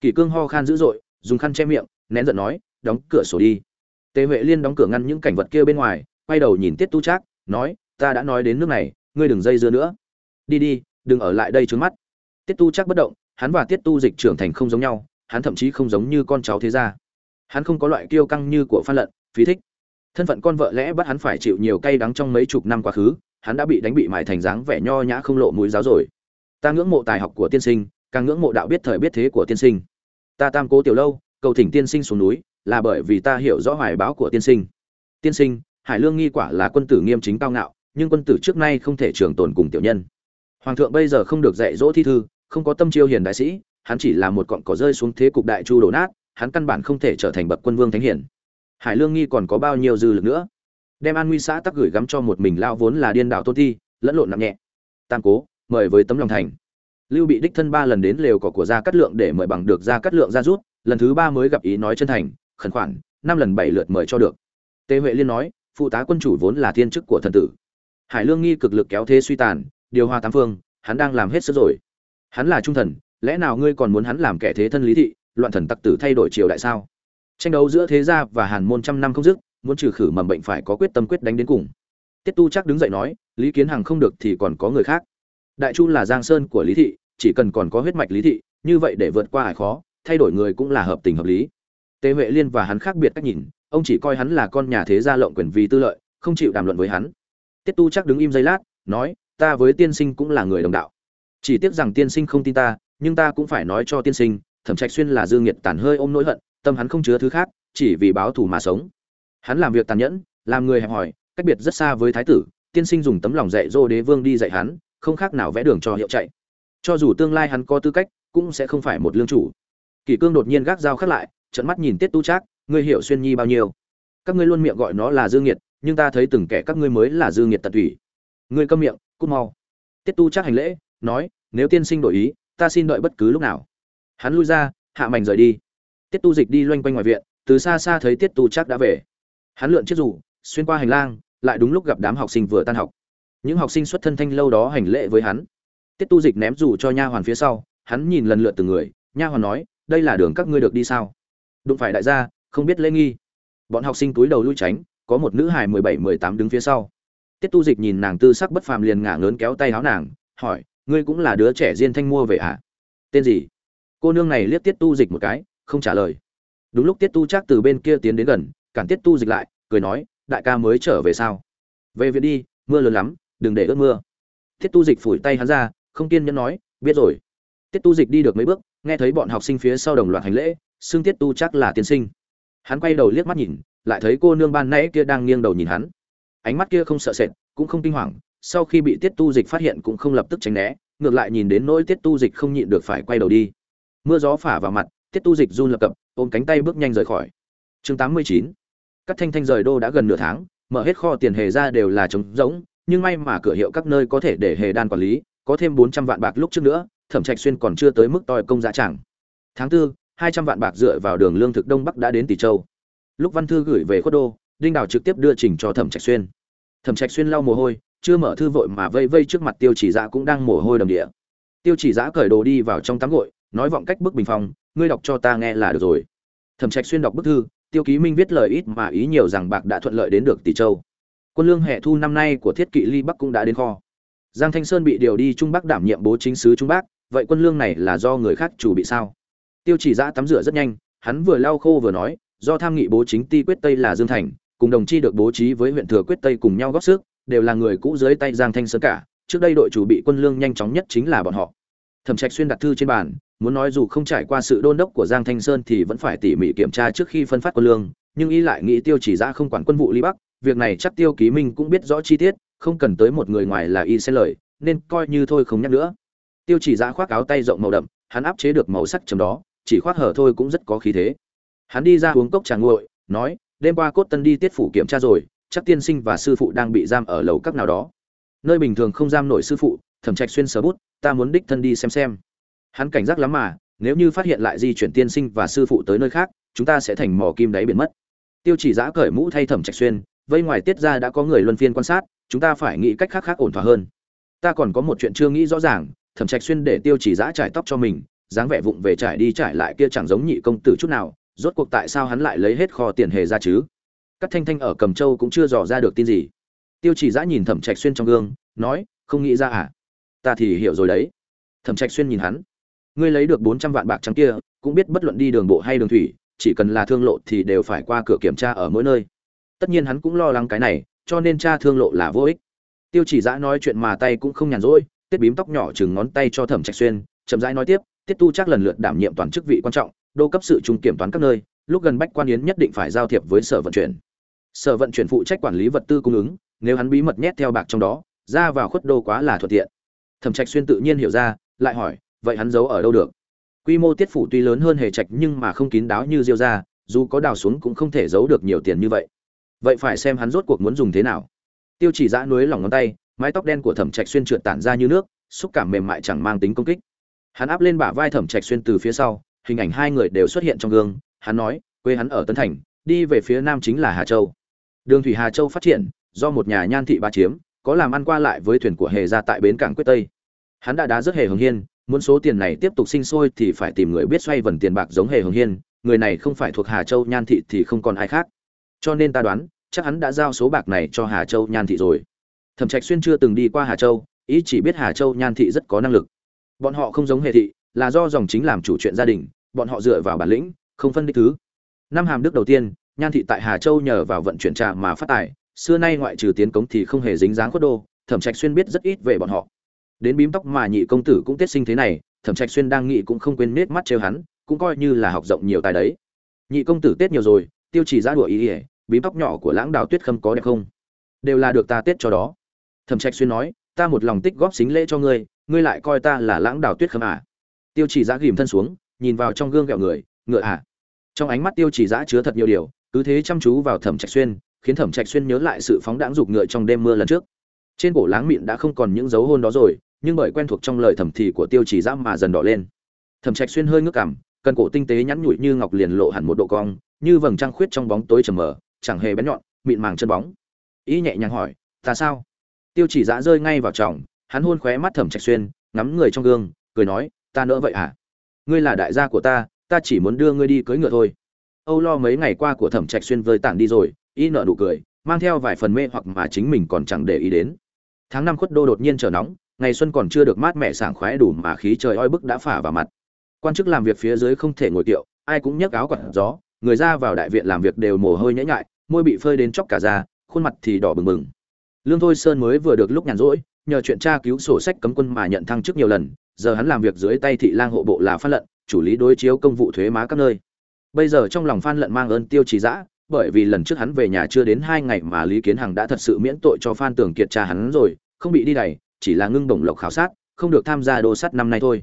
[SPEAKER 1] Kỷ cương ho khan dữ dội, dùng khăn che miệng, nén giận nói, đóng cửa sổ đi. Tề huệ liên đóng cửa ngăn những cảnh vật kia bên ngoài, quay đầu nhìn tiết tu trác, nói, ta đã nói đến nước này, ngươi đừng dây dưa nữa. Đi đi, đừng ở lại đây trướng mắt. Tiết tu Trác bất động, hắn và tiết tu dịch trưởng thành không giống nhau hắn thậm chí không giống như con cháu thế gia. Hắn không có loại kiêu căng như của phan lận, phí thích. Thân phận con vợ lẽ bắt hắn phải chịu nhiều cay đắng trong mấy chục năm quá khứ, hắn đã bị đánh bị mại thành dáng vẻ nho nhã không lộ mũi giáo rồi. Ta ngưỡng mộ tài học của tiên sinh, càng ngưỡng mộ đạo biết thời biết thế của tiên sinh. Ta tam cố tiểu lâu, cầu thỉnh tiên sinh xuống núi, là bởi vì ta hiểu rõ hoài báo của tiên sinh. Tiên sinh, hải lương nghi quả là quân tử nghiêm chính cao ngạo, nhưng quân tử trước nay không thể trường tồn cùng tiểu nhân. Hoàng thượng bây giờ không được dạy dỗ thi thư, không có tâm chiêu hiền đại sĩ hắn chỉ là một cọng cỏ rơi xuống thế cục đại chu đổ nát, hắn căn bản không thể trở thành bậc quân vương thánh hiển hải lương nghi còn có bao nhiêu dư lực nữa? Đem an nguy xã tắc gửi gắm cho một mình lao vốn là điên đảo tôn thi lẫn lộn nặng nhẹ. Tam cố, mời với tấm lòng thành. Lưu bị đích thân ba lần đến lều cỏ của gia cát lượng để mời bằng được gia cát lượng ra rút, lần thứ ba mới gặp ý nói chân thành, khẩn khoản, năm lần bảy lượt mời cho được. Tề huệ liên nói, phụ tá quân chủ vốn là thiên chức của thần tử. Hải lương nghi cực lực kéo thế suy tàn, điều hòa tám phương, hắn đang làm hết sức rồi. Hắn là trung thần lẽ nào ngươi còn muốn hắn làm kẻ thế thân lý thị, loạn thần tặc tử thay đổi triều đại sao? Tranh đấu giữa thế gia và hàn môn trăm năm không dứt, muốn trừ khử mầm bệnh phải có quyết tâm quyết đánh đến cùng. Tiết tu chắc đứng dậy nói, lý kiến hằng không được thì còn có người khác. Đại chu là giang sơn của lý thị, chỉ cần còn có huyết mạch lý thị, như vậy để vượt qua hải khó, thay đổi người cũng là hợp tình hợp lý. Tề huệ liên và hắn khác biệt cách nhìn, ông chỉ coi hắn là con nhà thế gia lộng quyền vì tư lợi, không chịu đàm luận với hắn. Tiết tu chắc đứng im giây lát, nói, ta với tiên sinh cũng là người đồng đạo. Chỉ tiếc rằng tiên sinh không tin ta nhưng ta cũng phải nói cho tiên sinh, thẩm trạch xuyên là dương nghiệt tàn hơi ôm nỗi hận, tâm hắn không chứa thứ khác, chỉ vì báo thù mà sống. Hắn làm việc tàn nhẫn, làm người hẹp hòi, cách biệt rất xa với thái tử, tiên sinh dùng tấm lòng dạy dỗ đế vương đi dạy hắn, không khác nào vẽ đường cho hiệu chạy. Cho dù tương lai hắn có tư cách, cũng sẽ không phải một lương chủ. Kỷ cương đột nhiên gác dao khắc lại trận mắt nhìn tiết tu trác, ngươi hiểu xuyên nhi bao nhiêu? Các ngươi luôn miệng gọi nó là dương nghiệt, nhưng ta thấy từng kẻ các ngươi mới là dương nghiệt tận thủy ngươi câm miệng, cút mau. Tiết tu trác hành lễ, nói, nếu tiên sinh đổi ý ta xin đợi bất cứ lúc nào. Hắn lui ra, hạ mảnh rời đi. Tiết tu dịch đi loanh quanh ngoài viện, từ xa xa thấy tiết tu trác đã về. Hắn lượn chiếc rủ xuyên qua hành lang, lại đúng lúc gặp đám học sinh vừa tan học. Những học sinh xuất thân thanh lâu đó hành lễ với hắn. Tiết tu dịch ném rủ cho nha hoàn phía sau, hắn nhìn lần lượt từng người, nha hoàn nói, đây là đường các ngươi được đi sao? Đụng phải đại gia, không biết lễ nghi. Bọn học sinh túi đầu lui tránh, có một nữ hài mười bảy, mười tám đứng phía sau. Tiết tu dịch nhìn nàng tư sắc bất phàm liền ngả ngớn kéo tay áo nàng, hỏi ngươi cũng là đứa trẻ diên thanh mua về à? Tên gì? Cô nương này liếc tiết tu dịch một cái, không trả lời. Đúng lúc tiết tu chắc từ bên kia tiến đến gần, cản tiết tu dịch lại, cười nói, đại ca mới trở về sao? Về viện đi, mưa lớn lắm, đừng để ướt mưa. Tiết tu dịch phủi tay hắn ra, không kiên nhẫn nói, biết rồi. Tiết tu dịch đi được mấy bước, nghe thấy bọn học sinh phía sau đồng loạt hành lễ, xưng tiết tu chắc là tiên sinh. Hắn quay đầu liếc mắt nhìn, lại thấy cô nương ban nãy kia đang nghiêng đầu nhìn hắn. Ánh mắt kia không sợ sệt, cũng không kinh hoàng sau khi bị tiết tu dịch phát hiện cũng không lập tức tránh né, ngược lại nhìn đến nỗi tiết tu dịch không nhịn được phải quay đầu đi. Mưa gió phả vào mặt, tiết tu dịch run lập cập, ôm cánh tay bước nhanh rời khỏi. Chương tám mươi chín. Các thanh thanh rời đô đã gần nửa tháng, mở hết kho tiền hề ra đều là trống rỗng, nhưng may mà cửa hiệu các nơi có thể để hề đan quản lý, có thêm bốn trăm vạn bạc lúc trước nữa, thẩm trạch xuyên còn chưa tới mức toi công giá chẳng tháng tư, hai trăm vạn bạc dựa vào đường lương thực đông bắc đã đến tỷ châu. Lúc văn thư gửi về khuất đô, đinh đào trực tiếp đưa trình cho thẩm trạch xuyên. Thẩm trạch xuyên lau mồ hôi chưa mở thư vội mà vây vây trước mặt tiêu chỉ giã cũng đang mồ hôi đầm địa. Tiêu chỉ giã cởi đồ đi vào trong tắm gội, nói vọng cách bức bình phong, ngươi đọc cho ta nghe là được rồi. Thẩm trạch xuyên đọc bức thư, tiêu ký minh viết lời ít mà ý nhiều rằng bạc đã thuận lợi đến được tỷ châu. Quân lương hệ thu năm nay của thiết kỵ ly bắc cũng đã đến kho. Giang thanh sơn bị điều đi trung bắc đảm nhiệm bố chính sứ trung bắc, vậy quân lương này là do người khác chủ bị sao? Tiêu chỉ giã tắm rửa rất nhanh, hắn vừa lau khô vừa nói, do tham nghị bố chính ti quyết tây là dương thành, cùng đồng chi được bố trí với huyện thừa quyết tây cùng nhau góp sức đều là người cũ dưới tay giang thanh sơn cả, trước đây đội chủ bị quân lương nhanh chóng nhất chính là bọn họ. Thẩm trạch xuyên đặt thư trên bàn, muốn nói dù không trải qua sự đôn đốc của giang thanh sơn thì vẫn phải tỉ mỉ kiểm tra trước khi phân phát quân lương, nhưng y lại nghĩ tiêu chỉ Dã không quản quân vụ ly bắc, việc này chắc tiêu ký minh cũng biết rõ chi tiết, không cần tới một người ngoài là y sẽ lời, nên coi như thôi không nhắc nữa. Tiêu chỉ Dã khoác áo tay rộng màu đậm, hắn áp chế được màu sắc chấm đó, chỉ khoác hở thôi cũng rất có khí thế. Hắn đi ra uống cốc trà nguội, nói, đêm qua cốt tân đi tiết phủ kiểm tra rồi chắc tiên sinh và sư phụ đang bị giam ở lầu các nào đó. Nơi bình thường không giam nổi sư phụ, thẩm trạch xuyên sờ bút, ta muốn đích thân đi xem xem. Hắn cảnh giác lắm mà, nếu như phát hiện lại di chuyển tiên sinh và sư phụ tới nơi khác, chúng ta sẽ thành mỏ kim đáy biển mất. Tiêu chỉ giã cởi mũ thay thẩm trạch xuyên, vây ngoài tiết ra đã có người luân phiên quan sát, chúng ta phải nghĩ cách khác khác ổn thỏa hơn. Ta còn có một chuyện chưa nghĩ rõ ràng, thẩm trạch xuyên để tiêu chỉ giã trải tóc cho mình, dáng vẻ vụng về trải đi trải lại kia chẳng giống nhị công tử chút nào, rốt cuộc tại sao hắn lại lấy hết kho tiền hề ra chứ? Các thanh thanh ở cầm châu cũng chưa dò ra được tin gì. Tiêu chỉ giã nhìn thẩm trạch xuyên trong gương, nói, không nghĩ ra à? Ta thì hiểu rồi đấy. Thẩm trạch xuyên nhìn hắn, ngươi lấy được bốn trăm vạn bạc trắng kia, cũng biết bất luận đi đường bộ hay đường thủy, chỉ cần là thương lộ thì đều phải qua cửa kiểm tra ở mỗi nơi. Tất nhiên hắn cũng lo lắng cái này, cho nên tra thương lộ là vô ích. Tiêu chỉ giã nói chuyện mà tay cũng không nhàn rỗi, tiết bím tóc nhỏ chừng ngón tay cho thẩm trạch xuyên, chậm rãi nói tiếp, tiết tu chắc lần lượt đảm nhiệm toàn chức vị quan trọng, đô cấp sự trung kiểm toán các nơi, lúc gần bách quan yến nhất định phải giao thiệp với sở vận chuyển sở vận chuyển phụ trách quản lý vật tư cung ứng, nếu hắn bí mật nhét theo bạc trong đó, ra vào khuất đô quá là thuận tiện. Thẩm trạch xuyên tự nhiên hiểu ra, lại hỏi, vậy hắn giấu ở đâu được? Quy mô tiết phủ tuy lớn hơn hề trạch nhưng mà không kín đáo như diêu ra dù có đào xuống cũng không thể giấu được nhiều tiền như vậy. Vậy phải xem hắn rốt cuộc muốn dùng thế nào. Tiêu chỉ giã núi lòng ngón tay, mái tóc đen của thẩm trạch xuyên trượt tản ra như nước, xúc cảm mềm mại chẳng mang tính công kích. Hắn áp lên bả vai thẩm trạch xuyên từ phía sau, hình ảnh hai người đều xuất hiện trong gương, hắn nói, quê hắn ở tân thành, đi về phía nam chính là hà châu đường thủy hà châu phát triển, do một nhà nhan thị ba chiếm, có làm ăn qua lại với thuyền của hề ra tại bến cảng quyết tây. Hắn đã đá rất hề hồng hiên, muốn số tiền này tiếp tục sinh sôi thì phải tìm người biết xoay vần tiền bạc giống hề hồng hiên, người này không phải thuộc hà châu nhan thị thì không còn ai khác. Cho nên ta đoán, chắc hắn đã giao số bạc này cho hà châu nhan thị rồi. Thẩm trạch xuyên chưa từng đi qua hà châu, ý chỉ biết hà châu nhan thị rất có năng lực. Bọn họ không giống hề thị, là do dòng chính làm chủ chuyện gia đình, bọn họ dựa vào bản lĩnh, không phân đích thứ. Năm hàm đức đầu tiên nhan thị tại hà châu nhờ vào vận chuyển trà mà phát tài, xưa nay ngoại trừ tiến cống thì không hề dính dáng khuất đô, thẩm trạch xuyên biết rất ít về bọn họ. Đến bím tóc mà nhị công tử cũng tiết sinh thế này, thẩm trạch xuyên đang nghĩ cũng không quên nết mắt trêu hắn, cũng coi như là học rộng nhiều tài đấy. Nhị công tử tết nhiều rồi, tiêu chỉ ra đùa ý ỉa bím tóc nhỏ của lãng đào tuyết khâm có đẹp không? Đều là được ta tết cho đó. Thẩm trạch xuyên nói, ta một lòng tích góp xính lễ cho ngươi ngươi lại coi ta là lãng đào tuyết khâm à? Tiêu chỉ giã ghìm thân xuống, nhìn vào trong gương gẹo người, ngựa à? Trong ánh mắt tiêu chỉ giã chứa thật nhiều điều cứ thế chăm chú vào thẩm trạch xuyên, khiến thẩm trạch xuyên nhớ lại sự phóng đãng dục ngựa trong đêm mưa lần trước. Trên cổ láng miệng đã không còn những dấu hôn đó rồi, nhưng bởi quen thuộc trong lời thẩm thì của tiêu chỉ giã mà dần đỏ lên. Thẩm trạch xuyên hơi ngước cảm, cần cổ tinh tế nhắn nhủi như ngọc liền lộ hẳn một độ cong, như vầng trăng khuyết trong bóng tối trầm mờ, chẳng hề bén nhọn, mịn màng chân bóng. Ý nhẹ nhàng hỏi, ta sao? Tiêu chỉ giã rơi ngay vào trọng, hắn hôn khóe mắt thẩm trạch xuyên, ngắm người trong gương, cười nói, ta nỡ vậy à ngươi là đại gia của ta ta chỉ muốn đưa ngươi đi cưới ngựa thôi âu lo mấy ngày qua của thẩm trạch xuyên vơi tản đi rồi y nợ nụ cười mang theo vài phần mê hoặc mà chính mình còn chẳng để ý đến. Tháng năm khuất đô đột nhiên trở nóng ngày xuân còn chưa được mát mẻ sảng khoái đủ mà khí trời oi bức đã phả vào mặt. Quan chức làm việc phía dưới không thể ngồi tiệu, ai cũng nhấc áo quạt gió người ra vào đại viện làm việc đều mồ hôi nhễ nhại môi bị phơi đến chóc cả da khuôn mặt thì đỏ bừng bừng. Lương thôi sơn mới vừa được lúc nhàn rỗi nhờ chuyện tra cứu sổ sách cấm quân mà nhận thăng chức nhiều lần giờ hắn làm việc dưới tay thị lang hộ bộ là phát lận chủ lý đối chiếu công vụ thuế má các nơi bây giờ trong lòng phan lận mang ơn tiêu trì dã, bởi vì lần trước hắn về nhà chưa đến hai ngày mà lý kiến hằng đã thật sự miễn tội cho phan tường kiệt cha hắn rồi, không bị đi đày, chỉ là ngưng bổng lộc khảo sát, không được tham gia đô sắt năm nay thôi.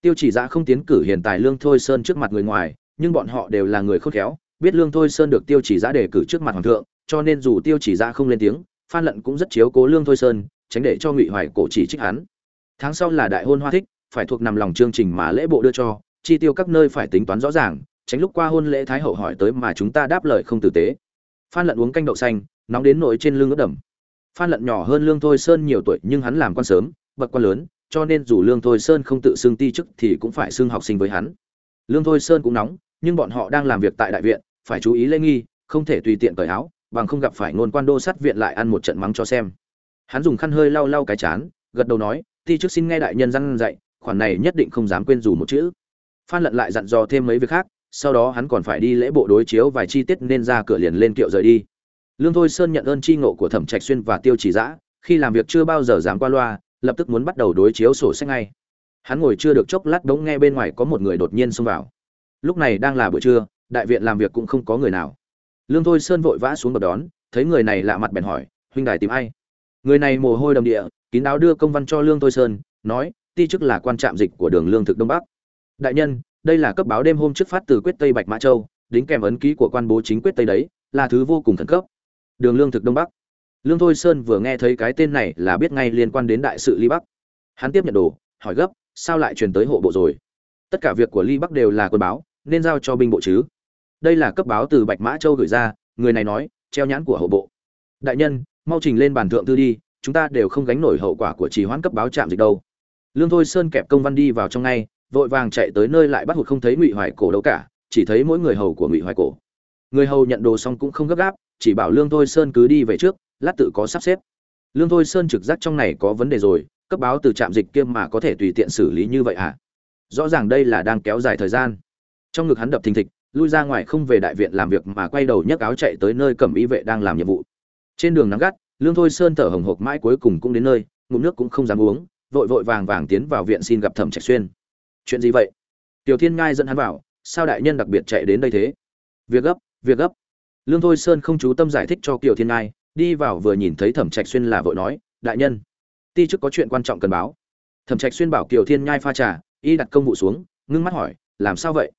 [SPEAKER 1] Tiêu chỉ giã không tiến cử hiện tại lương thôi sơn trước mặt người ngoài, nhưng bọn họ đều là người khôn khéo, biết lương thôi sơn được tiêu chỉ giã đề cử trước mặt hoàng thượng, cho nên dù tiêu chỉ giã không lên tiếng, phan lận cũng rất chiếu cố lương thôi sơn, tránh để cho ngụy hoài cổ chỉ trích hắn. Tháng sau là đại hôn hoa thích, phải thuộc nằm lòng chương trình mà lễ bộ đưa cho, chi tiêu các nơi phải tính toán rõ ràng tránh lúc qua hôn lễ thái hậu hỏi tới mà chúng ta đáp lời không tử tế. Phan lận uống canh đậu xanh, nóng đến nỗi trên lưng ướt đầm phan lận nhỏ hơn lương thôi sơn nhiều tuổi, nhưng hắn làm quan sớm, bậc quan lớn, cho nên dù lương thôi sơn không tự xưng ti chức thì cũng phải xưng học sinh với hắn. Lương thôi sơn cũng nóng, nhưng bọn họ đang làm việc tại đại viện, phải chú ý lễ nghi, không thể tùy tiện cởi áo, bằng không gặp phải ngôn quan đô sát viện lại ăn một trận mắng cho xem. Hắn dùng khăn hơi lau lau cái chán, gật đầu nói, ti chức xin nghe đại nhân răn dạy, khoản này nhất định không dám quên dù một chữ. Phan lận lại dặn dò thêm mấy việc khác sau đó hắn còn phải đi lễ bộ đối chiếu vài chi tiết nên ra cửa liền lên kiệu rời đi. Lương thôi sơn nhận ơn tri ngộ của thẩm trạch xuyên và tiêu chỉ giã, khi làm việc chưa bao giờ dám qua loa, lập tức muốn bắt đầu đối chiếu sổ sách ngay. Hắn ngồi chưa được chốc lát đống nghe bên ngoài có một người đột nhiên xông vào. Lúc này đang là buổi trưa, đại viện làm việc cũng không có người nào. Lương thôi sơn vội vã xuống bậc đón, thấy người này lạ mặt bèn hỏi, huynh đài tìm ai? Người này mồ hôi đầm địa, kín đáo đưa công văn cho lương thôi sơn, nói, ti chức là quan trạm dịch của đường lương thực đông bắc. Đại nhân đây là cấp báo đêm hôm trước phát từ quyết tây bạch mã châu, đính kèm ấn ký của quan bố chính quyết tây đấy, là thứ vô cùng khẩn cấp. Đường lương thực đông bắc. Lương thôi sơn vừa nghe thấy cái tên này là biết ngay liên quan đến đại sự ly bắc. Hắn tiếp nhận đồ, hỏi gấp, sao lại truyền tới hộ bộ rồi? Tất cả việc của ly bắc đều là quân báo, nên giao cho binh bộ chứ? Đây là cấp báo từ bạch mã châu gửi ra, người này nói, treo nhãn của hộ bộ. Đại nhân, mau trình lên bàn thượng thư đi, chúng ta đều không gánh nổi hậu quả của trì hoãn cấp báo chạm dịch đâu. Lương thôi sơn kẹp công văn đi vào trong ngay vội vàng chạy tới nơi lại bắt hụt không thấy ngụy hoài cổ đâu cả, chỉ thấy mỗi người hầu của ngụy hoài cổ. Người hầu nhận đồ xong cũng không gấp gáp, chỉ bảo lương thôi sơn cứ đi về trước, lát tự có sắp xếp. Lương thôi sơn trực giác trong này có vấn đề rồi, cấp báo từ trạm dịch kia mà có thể tùy tiện xử lý như vậy à? Rõ ràng đây là đang kéo dài thời gian. Trong ngực hắn đập thình thịch, lui ra ngoài không về đại viện làm việc mà quay đầu nhấc áo chạy tới nơi cẩm y vệ đang làm nhiệm vụ. Trên đường nắng gắt, lương thôi sơn thở hồng hộc mãi cuối cùng cũng đến nơi, ngụm nước cũng không dám uống, vội vội vàng vàng tiến vào viện xin gặp thẩm trạch xuyên chuyện gì vậy? Tiểu thiên ngai dẫn hắn vào, sao đại nhân đặc biệt chạy đến đây thế? Việc gấp việc gấp. Lương thôi sơn không chú tâm giải thích cho kiều thiên ngai, đi vào vừa nhìn thấy thẩm trạch xuyên là vội nói, đại nhân, ti chức có chuyện quan trọng cần báo. Thẩm trạch xuyên bảo kiều thiên nhai pha trà, y đặt công vụ xuống, ngưng mắt hỏi, làm sao vậy?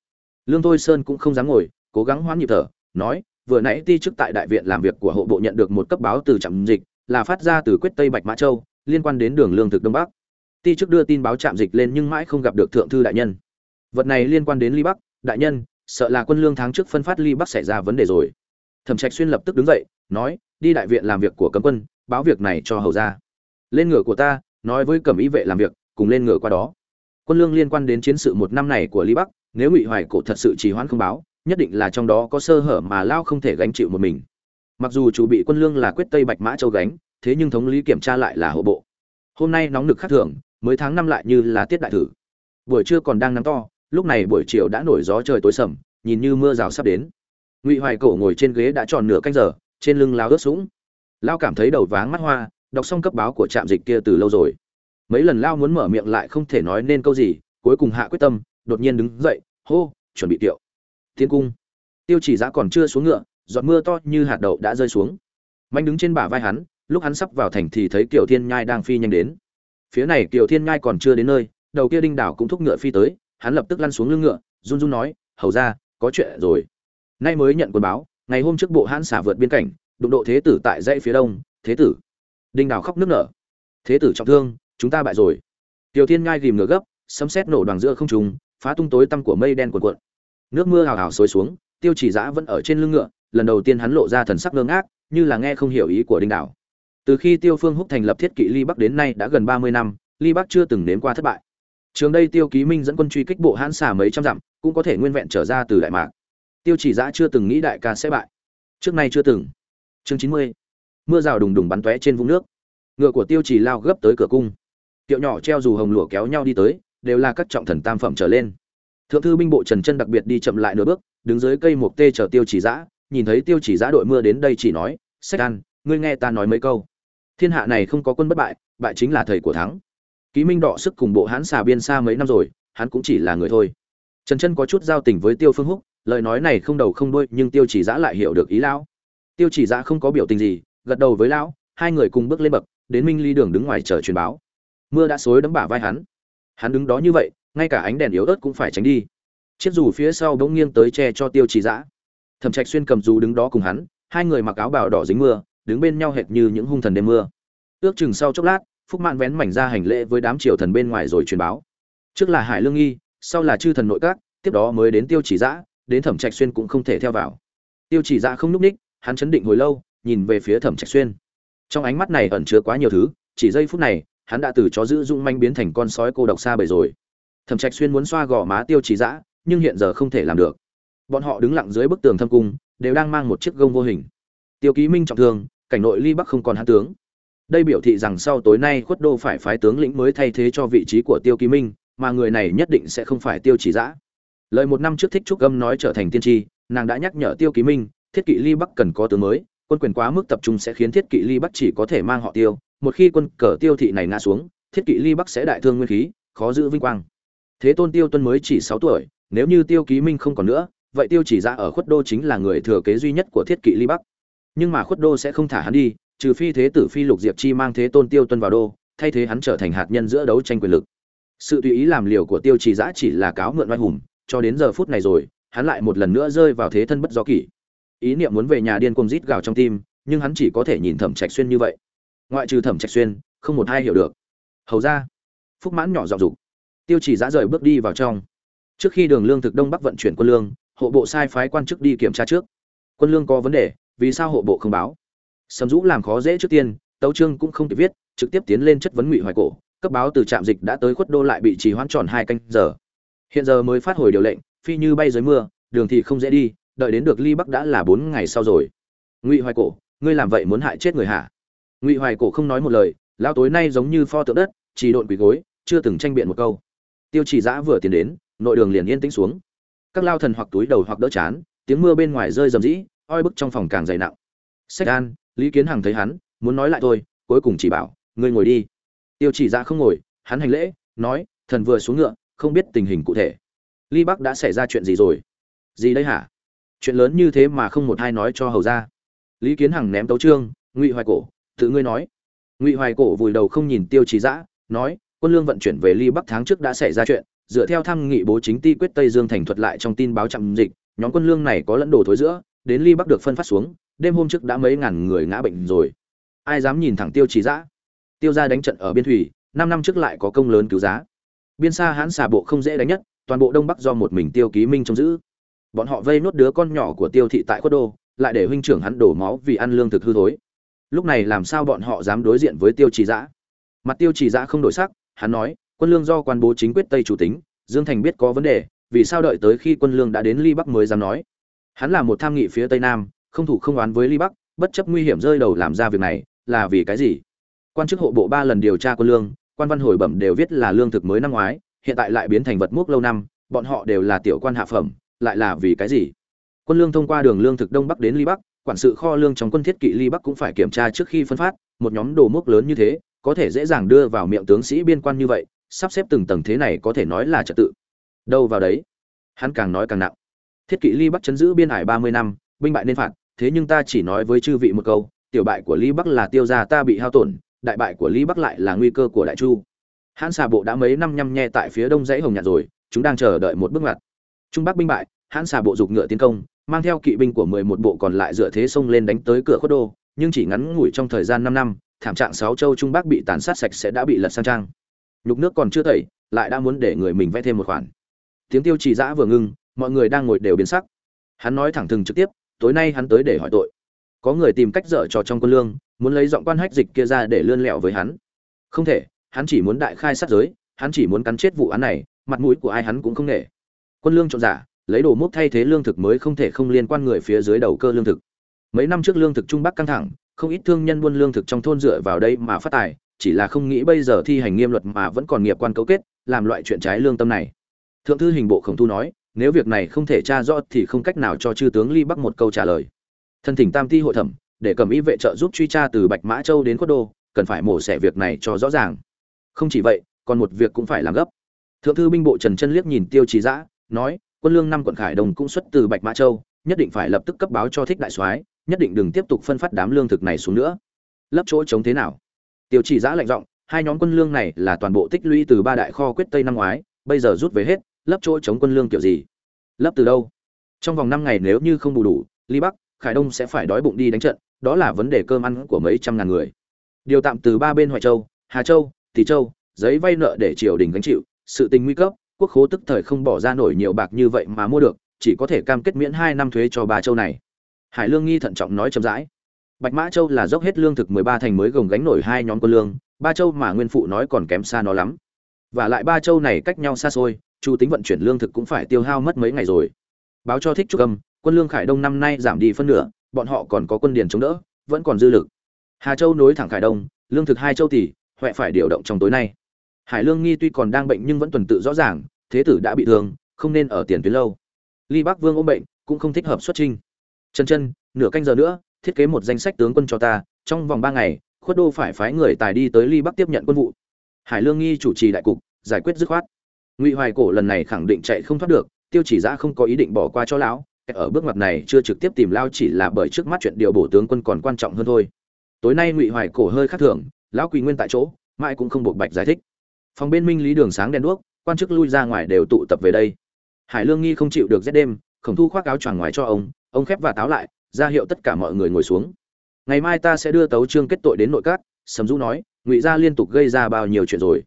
[SPEAKER 1] Lương thôi sơn cũng không dám ngồi, cố gắng hoãn nhịp thở, nói, vừa nãy ti chức tại đại viện làm việc của hộ bộ nhận được một cấp báo từ trạm dịch, là phát ra từ quyết tây bạch mã châu, liên quan đến đường lương thực đông bắc ti trước đưa tin báo chạm dịch lên nhưng mãi không gặp được thượng thư đại nhân. Vật này liên quan đến ly bắc, đại nhân, sợ là quân lương tháng trước phân phát ly bắc xảy ra vấn đề rồi. Thẩm trạch xuyên lập tức đứng dậy, nói, đi đại viện làm việc của cấm quân, báo việc này cho hầu ra lên ngựa của ta, nói với cẩm y vệ làm việc, cùng lên ngựa qua đó. Quân lương liên quan đến chiến sự một năm này của ly bắc, nếu ngụy hoài cổ thật sự trì hoãn không báo, nhất định là trong đó có sơ hở mà lao không thể gánh chịu một mình. Mặc dù chủ bị quân lương là quyết tây bạch mã châu gánh, thế nhưng thống lý kiểm tra lại là hộ bộ. Hôm nay nóng nực khác thường mới tháng năm lại như là tiết đại thử. Buổi trưa còn đang nắng to, lúc này buổi chiều đã nổi gió trời tối sầm, nhìn như mưa rào sắp đến. Ngụy hoài cổ ngồi trên ghế đã tròn nửa canh giờ, trên lưng lao ướt sũng. Lao cảm thấy đầu váng mắt hoa, đọc xong cấp báo của trạm dịch kia từ lâu rồi. Mấy lần lao muốn mở miệng lại không thể nói nên câu gì, cuối cùng hạ quyết tâm, đột nhiên đứng dậy, hô, chuẩn bị tiệu. Tiến cung. Tiêu chỉ giã còn chưa xuống ngựa, giọt mưa to như hạt đậu đã rơi xuống. Mạnh đứng trên bả vai hắn, lúc hắn sắp vào thành thì thấy kiều thiên nhai đang phi nhanh đến phía này kiều thiên nhai còn chưa đến nơi, đầu kia đinh đảo cũng thúc ngựa phi tới, hắn lập tức lăn xuống lưng ngựa, run run nói, hầu ra, có chuyện rồi. Nay mới nhận quân báo, ngày hôm trước bộ hãn xả vượt biên cảnh, đụng độ thế tử tại dãy phía đông, thế tử. Đinh đảo khóc nức nở. Thế tử trọng thương, chúng ta bại rồi. Tiểu thiên ngai ghìm ngựa gấp, sấm sét nổ đoàn giữa không trùng phá tung tối tăm của mây đen cuộn cuộn. Nước mưa hào hào xối xuống, tiêu chỉ giã vẫn ở trên lưng ngựa, lần đầu tiên hắn lộ ra thần sắc ngơ ngác, như là nghe không hiểu ý của đinh đảo từ khi tiêu phương húc thành lập thiết kỵ ly bắc đến nay đã gần ba mươi năm, ly bắc chưa từng nếm qua thất bại. Trường đây tiêu ký minh dẫn quân truy kích bộ hãn xả mấy trăm dặm, cũng có thể nguyên vẹn trở ra từ đại mạc. Tiêu chỉ giã chưa từng nghĩ đại ca sẽ bại. Trước nay chưa từng. Chương chín mươi. Mưa rào đùng đùng bắn tóe trên vũng nước. Ngựa của tiêu chỉ lao gấp tới cửa cung. Tiệu nhỏ treo dù hồng lụa kéo nhau đi tới, đều là các trọng thần tam phẩm trở lên. Thượng thư binh bộ trần chân đặc biệt đi chậm lại nửa bước, đứng dưới cây mục tê chờ tiêu chỉ giã, nhìn thấy tiêu chỉ giã đội mưa đến đây chỉ nói, sách ăn ngươi nghe ta nói mấy câu thiên hạ này không có quân bất bại bại chính là thầy của thắng. Ký minh đọ sức cùng bộ hãn xà biên xa mấy năm rồi, hắn cũng chỉ là người thôi. Trần chân có chút giao tình với tiêu phương húc, lời nói này không đầu không đuôi, nhưng tiêu chỉ giã lại hiểu được ý lão. Tiêu chỉ giã không có biểu tình gì, gật đầu với lão, hai người cùng bước lên bậc, đến minh ly đường đứng ngoài chờ truyền báo. Mưa đã xối đấm bả vai hắn. Hắn đứng đó như vậy, ngay cả ánh đèn yếu ớt cũng phải tránh đi. Chiếc dù phía sau bỗng nghiêng tới che cho tiêu chỉ giã. Thẩm trạch xuyên cầm dù đứng đó cùng hắn, hai người mặc áo bào đỏ dính mưa đứng bên nhau hệt như những hung thần đêm mưa. Ước chừng sau chốc lát, phúc mạn vén mảnh ra hành lễ với đám triều thần bên ngoài rồi truyền báo. Trước là hải lương nghi, sau là chư thần nội các, tiếp đó mới đến tiêu chỉ dã, đến thẩm trạch xuyên cũng không thể theo vào. Tiêu chỉ dã không núp ních, hắn chấn định hồi lâu, nhìn về phía thẩm trạch xuyên. Trong ánh mắt này ẩn chứa quá nhiều thứ, chỉ giây phút này, hắn đã từ chó giữ dung manh biến thành con sói cô độc xa bầy rồi. Thẩm trạch xuyên muốn xoa gò má tiêu chỉ dã, nhưng hiện giờ không thể làm được. Bọn họ đứng lặng dưới bức tường thâm cung, đều đang mang một chiếc gông vô hình. Tiêu ký minh trọng thương cảnh nội ly bắc không còn hãn tướng. Đây biểu thị rằng sau tối nay khuất đô phải phái tướng lĩnh mới thay thế cho vị trí của tiêu ký minh, mà người này nhất định sẽ không phải tiêu chỉ dã lời một năm trước thích trúc âm nói trở thành tiên tri, nàng đã nhắc nhở tiêu ký minh, thiết kỵ ly bắc cần có tướng mới, quân quyền quá mức tập trung sẽ khiến thiết kỵ ly bắc chỉ có thể mang họ tiêu. Một khi quân cờ tiêu thị này ngã xuống, thiết kỵ ly bắc sẽ đại thương nguyên khí, khó giữ vinh quang. Thế tôn tiêu tuân mới chỉ sáu tuổi, nếu như tiêu ký minh không còn nữa, vậy tiêu chỉ ra ở khuất đô chính là người thừa kế duy nhất của thiết kỵ ly bắc nhưng mà khuất đô sẽ không thả hắn đi, trừ phi thế tử phi lục diệp chi mang thế tôn tiêu tuân vào đô, thay thế hắn trở thành hạt nhân giữa đấu tranh quyền lực. Sự tùy ý làm liều của tiêu chỉ giã chỉ là cáo mượn oai hùng, cho đến giờ phút này rồi, hắn lại một lần nữa rơi vào thế thân bất do kỷ. Ý niệm muốn về nhà điên cuồng rít gào trong tim, nhưng hắn chỉ có thể nhìn thẩm trạch xuyên như vậy. Ngoại trừ thẩm trạch xuyên, không một ai hiểu được. Hầu ra, phúc mãn nhỏ giọng dục. Tiêu chỉ giã rời bước đi vào trong. Trước khi đường lương thực đông bắc vận chuyển quân lương, hộ bộ sai phái quan chức đi kiểm tra trước. Quân lương có vấn đề vì sao hộ bộ không báo? Sầm dũ làm khó dễ trước tiên, tấu trương cũng không kịp viết, trực tiếp tiến lên chất vấn ngụy hoài cổ, cấp báo từ trạm dịch đã tới khuất đô lại bị trì hoãn tròn hai canh giờ. Hiện giờ mới phát hồi điều lệnh, phi như bay dưới mưa, đường thì không dễ đi, đợi đến được ly bắc đã là bốn ngày sau rồi. Ngụy hoài cổ, ngươi làm vậy muốn hại chết người hả? Ngụy hoài cổ không nói một lời lao tối nay giống như pho tượng đất, chỉ độn quỳ gối, chưa từng tranh biện một câu. Tiêu chỉ giã vừa tiến đến, nội đường liền yên tĩnh xuống. Các lao thần hoặc túi đầu hoặc đỡ chán, tiếng mưa bên ngoài rơi rầm rĩ oi bức trong phòng càng dày nặng. Sách an, lý kiến hằng thấy hắn, muốn nói lại thôi, cuối cùng chỉ bảo, ngươi ngồi đi. Tiêu chỉ ra không ngồi, hắn hành lễ, nói, thần vừa xuống ngựa, không biết tình hình cụ thể. Ly bắc đã xảy ra chuyện gì rồi? Gì đấy hả? Chuyện lớn như thế mà không một ai nói cho hầu ra. Lý kiến hằng ném tấu trương ngụy hoài cổ, tự ngươi nói. Ngụy hoài cổ vùi đầu không nhìn tiêu chỉ giã nói, quân lương vận chuyển về ly bắc tháng trước đã xảy ra chuyện, dựa theo tham nghị bố chính ti quyết tây dương thành thuật lại trong tin báo chậm dịch, nhóm quân lương này có lẫn đồ thối giữa đến ly bắc được phân phát xuống, đêm hôm trước đã mấy ngàn người ngã bệnh rồi. Ai dám nhìn thẳng tiêu trí giã tiêu ra đánh trận ở biên thủy, năm năm trước lại có công lớn cứu giá. Biên xa hãn xà bộ không dễ đánh nhất, toàn bộ đông bắc do một mình tiêu ký minh trông giữ. Bọn họ vây nốt đứa con nhỏ của tiêu thị tại quốc đô, lại để huynh trưởng hắn đổ máu vì ăn lương thực hư thối. Lúc này làm sao bọn họ dám đối diện với tiêu trì giã mặt tiêu trì giã không đổi sắc, hắn nói, quân lương do quan bố chính quyết tây chủ tính, dương thành biết có vấn đề, vì sao đợi tới khi quân lương đã đến ly bắc mới dám nói? Hắn là một tham nghị phía tây nam, không thủ không oán với ly bắc, bất chấp nguy hiểm rơi đầu làm ra việc này, là vì cái gì? Quan chức hộ bộ ba lần điều tra quân lương, quan văn hồi bẩm đều viết là lương thực mới năm ngoái, hiện tại lại biến thành vật múc lâu năm, bọn họ đều là tiểu quan hạ phẩm, lại là vì cái gì? Quân lương thông qua đường lương thực đông bắc đến ly bắc, quản sự kho lương trong quân thiết kỵ ly bắc cũng phải kiểm tra trước khi phân phát, một nhóm đồ mốc lớn như thế, có thể dễ dàng đưa vào miệng tướng sĩ biên quan như vậy, sắp xếp từng tầng thế này có thể nói là trật tự. Đâu vào đấy? Hắn càng nói càng nặng thiết kỵ ly bắc chấn giữ biên hải ba mươi năm, binh bại nên phạt, thế nhưng ta chỉ nói với chư vị một câu, tiểu bại của ly bắc là tiêu gia ta bị hao tổn, đại bại của ly bắc lại là nguy cơ của đại chu. Hãn xà bộ đã mấy năm nhăm nhe tại phía đông dãy hồng nhạt rồi, chúng đang chờ đợi một bước ngoặt. Trung bắc binh bại, hãn xà bộ dục ngựa tiến công, mang theo kỵ binh của mười một bộ còn lại dựa thế sông lên đánh tới cửa khuất đô, nhưng chỉ ngắn ngủi trong thời gian năm năm, thảm trạng sáu châu trung bắc bị tàn sát sạch sẽ đã bị lật sang trang. Nhục nước còn chưa tẩy, lại đã muốn để người mình vẽ thêm một khoản. Tiếng tiêu trì giã vừa ngưng mọi người đang ngồi đều biến sắc. Hắn nói thẳng thừng trực tiếp, tối nay hắn tới để hỏi tội. Có người tìm cách dở trò trong quân lương, muốn lấy giọng quan hách dịch kia ra để lươn lẹo với hắn. Không thể, hắn chỉ muốn đại khai sát giới, hắn chỉ muốn cắn chết vụ án này, mặt mũi của ai hắn cũng không nể. Quân lương chọn giả, lấy đồ mốc thay thế lương thực mới không thể không liên quan người phía dưới đầu cơ lương thực. Mấy năm trước lương thực trung bắc căng thẳng, không ít thương nhân buôn lương thực trong thôn dựa vào đây mà phát tài, chỉ là không nghĩ bây giờ thi hành nghiêm luật mà vẫn còn nghiệp quan cấu kết, làm loại chuyện trái lương tâm này. Thượng thư hình bộ khổng thu nói nếu việc này không thể tra rõ thì không cách nào cho chư tướng ly bắc một câu trả lời. Thân thỉnh tam ti hội thẩm, để cầm ý vệ trợ giúp truy tra từ bạch mã châu đến quốc đô, cần phải mổ xẻ việc này cho rõ ràng. Không chỉ vậy, còn một việc cũng phải làm gấp. Thượng thư binh bộ trần chân liếc nhìn tiêu trí giã nói, quân lương năm quận khải đồng cũng xuất từ bạch mã châu, nhất định phải lập tức cấp báo cho thích đại soái, nhất định đừng tiếp tục phân phát đám lương thực này xuống nữa. Lấp chỗ chống thế nào? Tiêu chỉ giã lạnh giọng, hai nhóm quân lương này là toàn bộ tích lũy từ ba đại kho quyết tây năm ngoái, bây giờ rút về hết lấp chỗ chống quân lương kiểu gì? Lấp từ đâu? Trong vòng năm ngày nếu như không bù đủ ly bắc, khải đông sẽ phải đói bụng đi đánh trận, đó là vấn đề cơm ăn của mấy trăm ngàn người. Điều tạm từ ba bên hoài châu, hà châu tỷ châu, giấy vay nợ để triều đình gánh chịu, sự tình nguy cấp, quốc khố tức thời không bỏ ra nổi nhiều bạc như vậy mà mua được, chỉ có thể cam kết miễn hai năm thuế cho bà châu này. Hải lương nghi thận trọng nói chậm rãi. Bạch mã châu là dốc hết lương thực mười ba thành mới gồng gánh nổi hai nhóm quân lương, ba châu mà nguyên phụ nói còn kém xa nó lắm. Và lại ba châu này cách nhau xa xôi chu tính vận chuyển lương thực cũng phải tiêu hao mất mấy ngày rồi. Báo cho thích trúc âm, quân lương khải đông năm nay giảm đi phân nửa, bọn họ còn có quân điền chống đỡ, vẫn còn dư lực. Hà châu nối thẳng khải đông, lương thực hai châu tỷ, huệ phải điều động trong tối nay. Hải lương nghi tuy còn đang bệnh nhưng vẫn tuần tự rõ ràng, thế tử đã bị thương, không nên ở tiền tuyến lâu. Ly bắc vương ôm bệnh, cũng không thích hợp xuất trinh chân chân, nửa canh giờ nữa, thiết kế một danh sách tướng quân cho ta, trong vòng ba ngày, khuất đô phải phái người tài đi tới ly bắc tiếp nhận quân vụ. Hải lương nghi chủ trì đại cục, giải quyết dứt khoát ngụy hoài cổ lần này khẳng định chạy không thoát được, tiêu chỉ giã không có ý định bỏ qua cho lão ở bước ngoặt này chưa trực tiếp tìm lao chỉ là bởi trước mắt chuyện điều bổ tướng quân còn quan trọng hơn thôi. Tối nay ngụy hoài cổ hơi khác thường, lão quỳ nguyên tại chỗ, mãi cũng không buộc bạch giải thích. Phòng bên minh lý đường sáng đèn đuốc, quan chức lui ra ngoài đều tụ tập về đây. Hải lương nghi không chịu được rét đêm, khổng thu khoác áo choàng ngoài cho ông ông khép và táo lại, ra hiệu tất cả mọi người ngồi xuống. Ngày mai ta sẽ đưa tấu trương kết tội đến nội các, sầm du nói, ngụy gia liên tục gây ra bao nhiêu chuyện rồi.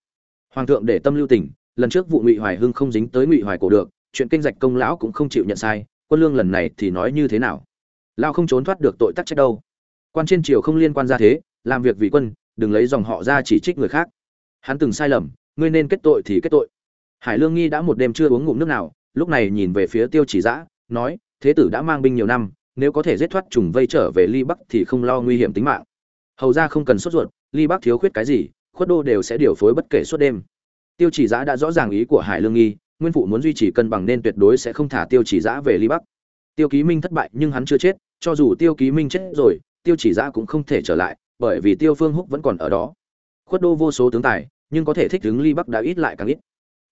[SPEAKER 1] Hoàng thượng để tâm lưu tình lần trước vụ ngụy hoài hưng không dính tới ngụy hoài cổ được, chuyện kinh dạch công lão cũng không chịu nhận sai, quân lương lần này thì nói như thế nào? Lão không trốn thoát được tội tắc trách đâu. Quan trên triều không liên quan ra thế, làm việc vì quân, đừng lấy dòng họ ra chỉ trích người khác. Hắn từng sai lầm, ngươi nên kết tội thì kết tội. Hải lương nghi đã một đêm chưa uống ngụm nước nào, lúc này nhìn về phía tiêu chỉ giã nói, thế tử đã mang binh nhiều năm, nếu có thể giết thoát trùng vây trở về ly bắc thì không lo nguy hiểm tính mạng. Hầu ra không cần sốt ruột, ly bắc thiếu khuyết cái gì, khuất đô đều sẽ điều phối bất kể suốt đêm tiêu chỉ giã đã rõ ràng ý của hải lương nghi, nguyên phụ muốn duy trì cân bằng nên tuyệt đối sẽ không thả tiêu chỉ giã về ly bắc. Tiêu ký minh thất bại nhưng hắn chưa chết, cho dù tiêu ký minh chết rồi, tiêu chỉ giã cũng không thể trở lại, bởi vì tiêu phương húc vẫn còn ở đó. Khuất đô vô số tướng tài, nhưng có thể thích ứng ly bắc đã ít lại càng ít.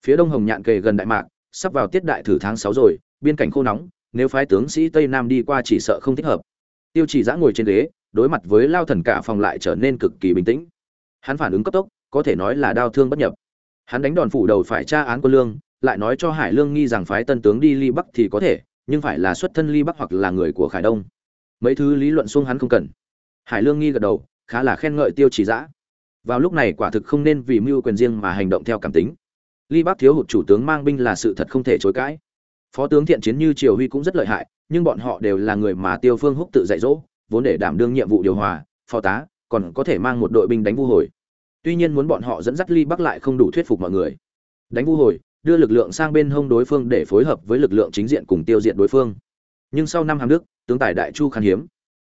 [SPEAKER 1] Phía đông hồng nhạn kề gần đại mạc, sắp vào tiết đại thử tháng sáu rồi, biên cảnh khô nóng, nếu phái tướng sĩ tây nam đi qua chỉ sợ không thích hợp. Tiêu chỉ giã ngồi trên ghế, đối mặt với lao thần cả phòng lại trở nên cực kỳ bình tĩnh. Hắn phản ứng cấp tốc, có thể nói là đau thương bất nhập hắn đánh đòn phủ đầu phải tra án quân lương, lại nói cho hải lương nghi rằng phái tân tướng đi ly bắc thì có thể, nhưng phải là xuất thân ly bắc hoặc là người của khải đông. Mấy thứ lý luận xuông hắn không cần. Hải lương nghi gật đầu, khá là khen ngợi tiêu chỉ giã vào lúc này quả thực không nên vì mưu quyền riêng mà hành động theo cảm tính. Ly bắc thiếu hụt chủ tướng mang binh là sự thật không thể chối cãi. Phó tướng thiện chiến như triều huy cũng rất lợi hại, nhưng bọn họ đều là người mà tiêu phương húc tự dạy dỗ, vốn để đảm đương nhiệm vụ điều hòa phó tá, còn có thể mang một đội binh đánh vu hồi tuy nhiên muốn bọn họ dẫn dắt ly bắc lại không đủ thuyết phục mọi người. Đánh vu hồi, đưa lực lượng sang bên hông đối phương để phối hợp với lực lượng chính diện cùng tiêu diệt đối phương. Nhưng sau năm hàm đức, tướng tài đại chu khan hiếm.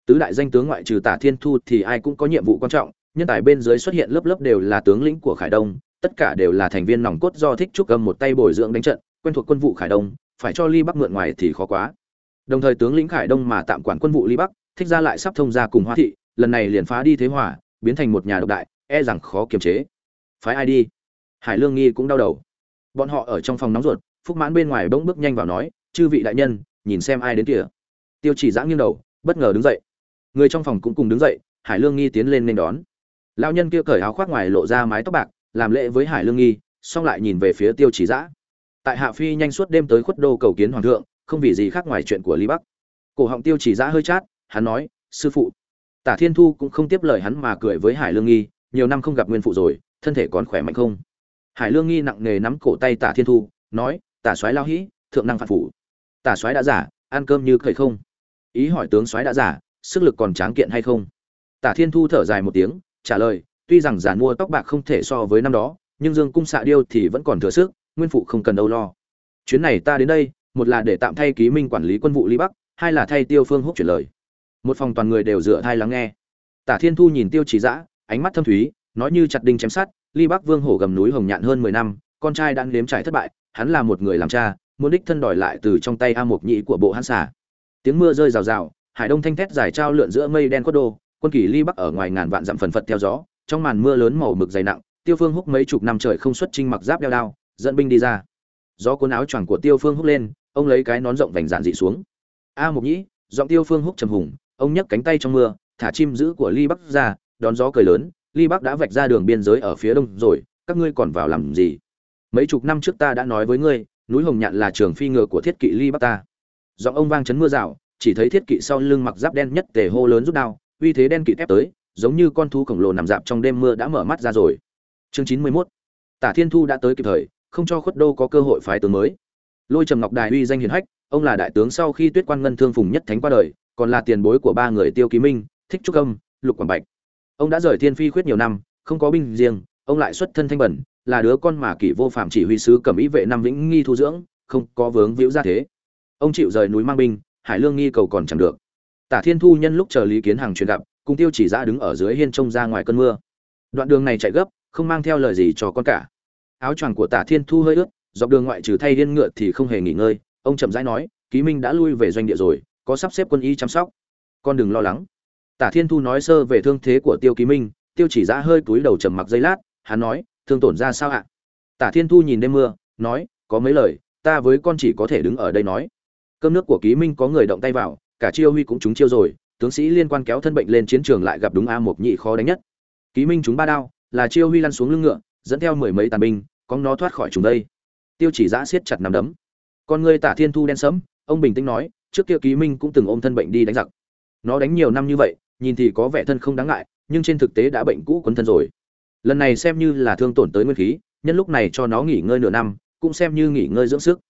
[SPEAKER 1] Tứ đại danh tướng ngoại trừ tả thiên thu thì ai cũng có nhiệm vụ quan trọng, nhân tài bên dưới xuất hiện lớp lớp đều là tướng lĩnh của khải đông, tất cả đều là thành viên nòng cốt do thích trúc cầm một tay bồi dưỡng đánh trận, quen thuộc quân vụ khải đông, phải cho ly bắc mượn ngoài thì khó quá. Đồng thời tướng lĩnh khải đông mà tạm quản quân vụ ly bắc, thích ra lại sắp thông ra cùng hoa thị, lần này liền phá đi thế hòa, biến thành một nhà độc đại e rằng khó kiềm chế. Phái ai đi? Hải lương nghi cũng đau đầu. Bọn họ ở trong phòng nóng ruột, phúc mãn bên ngoài bỗng bước nhanh vào nói, chư vị đại nhân, nhìn xem ai đến kìa. Tiêu chỉ giã nghiêng đầu, bất ngờ đứng dậy. Người trong phòng cũng cùng đứng dậy, hải lương nghi tiến lên nên đón. Lao nhân kia cởi áo khoác ngoài lộ ra mái tóc bạc, làm lễ với hải lương nghi, xong lại nhìn về phía tiêu chỉ giã. Tại hạ phi nhanh suốt đêm tới khuất đô cầu kiến hoàng thượng, không vì gì khác ngoài chuyện của lý bắc. Cổ họng tiêu chỉ giã hơi chát, hắn nói, sư phụ. Tả thiên thu cũng không tiếp lời hắn mà cười với hải lương nghi nhiều năm không gặp nguyên phụ rồi, thân thể còn khỏe mạnh không? Hải lương nghi nặng nề nắm cổ tay tả thiên thu, nói, tả soái lao hĩ thượng năng phạt phủ. Tả soái đã giả, ăn cơm như cậy không? Ý hỏi tướng soái đã giả, sức lực còn tráng kiện hay không? Tả thiên thu thở dài một tiếng, trả lời, tuy rằng giàn mua tóc bạc không thể so với năm đó, nhưng dương cung xạ điêu thì vẫn còn thừa sức, nguyên phụ không cần đâu lo. Chuyến này ta đến đây, một là để tạm thay ký minh quản lý quân vụ lý bắc, hai là thay tiêu phương húc chuyển lời. Một phòng toàn người đều dựa thai lắng nghe. Tả thiên thu nhìn tiêu chỉ dã ánh mắt thâm thúy, nói như chặt đinh chém sắt, ly bắc vương hổ gầm núi hồng nhạn hơn mười năm, con trai đang nếm trải thất bại, hắn là một người làm cha, muốn đích thân đòi lại từ trong tay a mộc nhĩ của bộ hắn xả tiếng mưa rơi rào rào, hải đông thanh thét dài trao lượn giữa mây đen quất đồ. quân kỳ ly bắc ở ngoài ngàn vạn dặm phần phật theo gió, trong màn mưa lớn màu mực dày nặng, tiêu phương húc mấy chục năm trời không xuất trinh mặc giáp đeo đao, dẫn binh đi ra gió cuốn áo choàng của tiêu phương húc lên, ông lấy cái nón rộng vành dạn dị xuống a mộc nhĩ, giọng tiêu phương húc trầm hùng, ông nhấc cánh tay trong mưa, thả chim giữ của ly bắc ra đón gió cười lớn, ly bắc đã vạch ra đường biên giới ở phía đông rồi, các ngươi còn vào làm gì? Mấy chục năm trước ta đã nói với ngươi, núi hồng nhạn là trường phi ngựa của thiết kỵ ly bắc ta. Giọng ông vang chấn mưa rào, chỉ thấy thiết kỵ sau lưng mặc giáp đen nhất tề hô lớn rút đao, uy thế đen kỵ ép tới, giống như con thú khổng lồ nằm dạp trong đêm mưa đã mở mắt ra rồi. Chương chín mươi 91 tả thiên thu đã tới kịp thời, không cho khuất đô có cơ hội phái tướng mới. Lôi trầm ngọc đài uy danh hiền hách, ông là đại tướng sau khi tuyết quan ngân thương phùng nhất thánh qua đời, còn là tiền bối của ba người tiêu ký minh, thích trúc âm, lục quảng bạch ông đã rời thiên phi khuyết nhiều năm, không có binh riêng, ông lại xuất thân thanh bẩn, là đứa con mà kỷ vô phạm chỉ huy sứ cầm ý vệ năm vĩnh nghi thu dưỡng, không có vướng víu ra thế. Ông chịu rời núi mang binh, hải lương nghi cầu còn chẳng được. Tả thiên thu nhân lúc chờ lý kiến hàng truyền gặp, cùng tiêu chỉ ra đứng ở dưới hiên trông ra ngoài cơn mưa. Đoạn đường này chạy gấp, không mang theo lời gì cho con cả. Áo choàng của tả thiên thu hơi ướt, dọc đường ngoại trừ thay điên ngựa thì không hề nghỉ ngơi. Ông chậm rãi nói, ký minh đã lui về doanh địa rồi, có sắp xếp quân y chăm sóc. Con đừng lo lắng tả thiên thu nói sơ về thương thế của tiêu ký minh, tiêu chỉ Giã hơi cúi đầu trầm mặc giây lát, hắn nói, thương tổn ra sao ạ? Tả thiên thu nhìn đêm mưa, nói, có mấy lời, ta với con chỉ có thể đứng ở đây nói. Cơm nước của ký minh có người động tay vào, cả chiêu huy cũng trúng chiêu rồi, tướng sĩ liên quan kéo thân bệnh lên chiến trường lại gặp đúng a một nhị khó đánh nhất. Ký minh trúng ba đao, là chiêu huy lăn xuống lưng ngựa, dẫn theo mười mấy tàn binh, có nó thoát khỏi chúng đây. Tiêu chỉ giã siết chặt nằm đấm. Con người tả thiên thu đen sẫm, ông bình tĩnh nói, trước kia ký minh cũng từng ôm thân bệnh đi đánh giặc. Nó đánh nhiều năm như vậy nhìn thì có vẻ thân không đáng ngại, nhưng trên thực tế đã bệnh cũ quấn thân rồi. Lần này xem như là thương tổn tới nguyên khí, nhân lúc này cho nó nghỉ ngơi nửa năm, cũng xem như nghỉ ngơi dưỡng sức.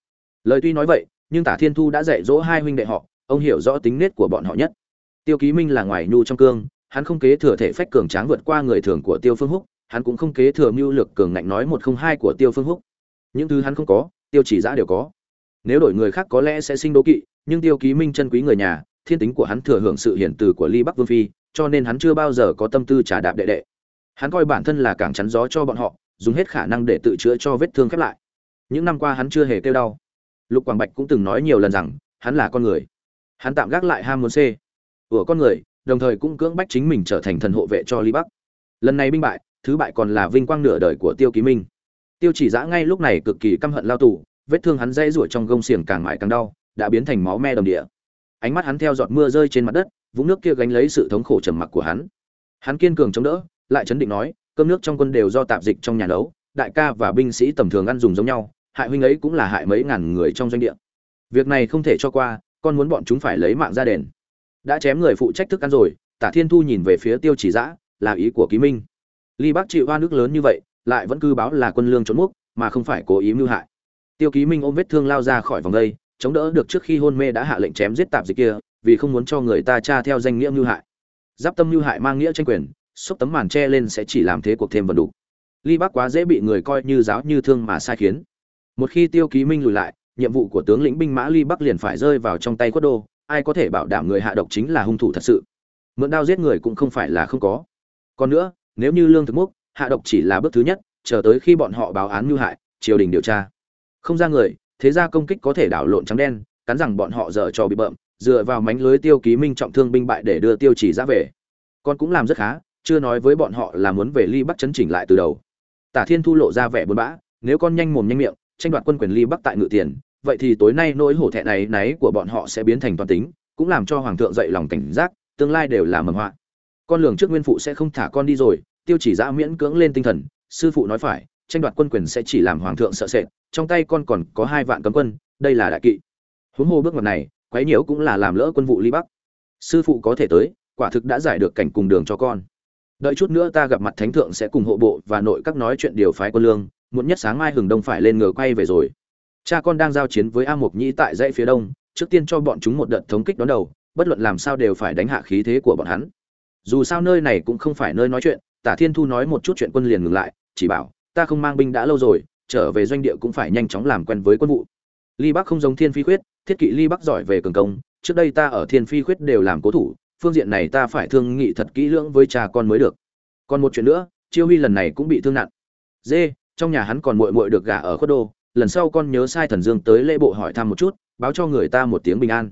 [SPEAKER 1] Lời tuy nói vậy, nhưng tả thiên thu đã dạy dỗ hai huynh đệ họ, ông hiểu rõ tính nết của bọn họ nhất. Tiêu ký minh là ngoài nhu trong cương, hắn không kế thừa thể phách cường tráng vượt qua người thường của tiêu phương húc, hắn cũng không kế thừa mưu lược cường ngạnh nói một không hai của tiêu phương húc. Những thứ hắn không có, tiêu chỉ giã đều có. Nếu đổi người khác có lẽ sẽ sinh đố kỵ, nhưng tiêu ký minh chân quý người nhà thiên tính của hắn thừa hưởng sự hiển từ của ly bắc vương phi, cho nên hắn chưa bao giờ có tâm tư trả đạp đệ đệ. Hắn coi bản thân là cảng chắn gió cho bọn họ, dùng hết khả năng để tự chữa cho vết thương khép lại. Những năm qua hắn chưa hề kêu đau. Lục quảng bạch cũng từng nói nhiều lần rằng, hắn là con người. Hắn tạm gác lại ham muốn c của con người, đồng thời cũng cưỡng bách chính mình trở thành thần hộ vệ cho ly bắc. Lần này binh bại, thứ bại còn là vinh quang nửa đời của tiêu ký minh. Tiêu chỉ giã ngay lúc này cực kỳ căm hận lao tù, vết thương hắn dây ruổi trong gông xiềng càng mãi càng đau, đã biến thành máu me đầm địa ánh mắt hắn theo giọt mưa rơi trên mặt đất, vũng nước kia gánh lấy sự thống khổ trầm mặc của hắn. Hắn kiên cường chống đỡ, lại chấn định nói, cơm nước trong quân đều do tạp dịch trong nhà nấu, đại ca và binh sĩ tầm thường ăn dùng giống nhau, hại huynh ấy cũng là hại mấy ngàn người trong doanh địa. Việc này không thể cho qua, con muốn bọn chúng phải lấy mạng ra đền. Đã chém người phụ trách thức ăn rồi, tả thiên thu nhìn về phía tiêu chỉ giã là ý của ký minh. Ly bác chịu hoa nước lớn như vậy, lại vẫn cứ báo là quân lương trốn múc, mà không phải cố ý mưu hại. Tiêu ký minh ôm vết thương lao ra khỏi vòng đây chống đỡ được trước khi hôn mê đã hạ lệnh chém giết tạp dịch kia, vì không muốn cho người ta tra theo danh nghĩa mưu hại. Giáp tâm mưu hại mang nghĩa tranh quyền, xúc tấm màn che lên sẽ chỉ làm thế cuộc thêm vần đủ ly bắc quá dễ bị người coi như giáo như thương mà sai khiến. Một khi tiêu ký minh lùi lại, nhiệm vụ của tướng lĩnh binh mã ly bắc liền phải rơi vào trong tay quất đô, ai có thể bảo đảm người hạ độc chính là hung thủ thật sự? Mượn đao giết người cũng không phải là không có. Còn nữa, nếu như lương thực múc, hạ độc chỉ là bước thứ nhất, chờ tới khi bọn họ báo án mưu hại, triều đình điều tra. Không ra người thế ra công kích có thể đảo lộn trắng đen, cắn rằng bọn họ dở trò bị bợm, dựa vào mánh lưới tiêu ký minh trọng thương binh bại để đưa tiêu chỉ ra về. Con cũng làm rất khá, chưa nói với bọn họ là muốn về ly bắc chấn chỉnh lại từ đầu. Tả thiên thu lộ ra vẻ buồn bã, nếu con nhanh mồm nhanh miệng, tranh đoạt quân quyền ly bắc tại ngự tiền, vậy thì tối nay nỗi hổ thẹn này, náy của bọn họ sẽ biến thành toàn tính, cũng làm cho hoàng thượng dậy lòng cảnh giác, tương lai đều là mầm họa. Con lường trước nguyên phụ sẽ không thả con đi rồi, tiêu chỉ giã miễn cưỡng lên tinh thần, sư phụ nói phải tranh đoạt quân quyền sẽ chỉ làm hoàng thượng sợ sệt, trong tay con còn có hai vạn cấm quân, đây là đại kỵ. Huống hồ bước ngoặt này, quấy nhiễu cũng là làm lỡ quân vụ ly bắc. Sư phụ có thể tới, quả thực đã giải được cảnh cùng đường cho con. Đợi chút nữa ta gặp mặt thánh thượng sẽ cùng hộ bộ và nội các nói chuyện điều phái quân lương muộn nhất sáng mai hừng đông phải lên ngờ quay về rồi. Cha con đang giao chiến với a mộc nhĩ tại dãy phía đông, trước tiên cho bọn chúng một đợt thống kích đón đầu, bất luận làm sao đều phải đánh hạ khí thế của bọn hắn. Dù sao nơi này cũng không phải nơi nói chuyện, tả thiên thu nói một chút chuyện quân liền ngừng lại, chỉ bảo ta không mang binh đã lâu rồi, trở về doanh địa cũng phải nhanh chóng làm quen với quân vụ. Ly bắc không giống thiên phi khuyết, thiết kỵ ly bắc giỏi về cường công, trước đây ta ở thiên phi khuyết đều làm cố thủ, phương diện này ta phải thương nghị thật kỹ lưỡng với cha con mới được. Còn một chuyện nữa, chiêu huy lần này cũng bị thương nặng. Dê, trong nhà hắn còn muội muội được gả ở khuất đô, lần sau con nhớ sai thần dương tới lễ bộ hỏi thăm một chút, báo cho người ta một tiếng bình an.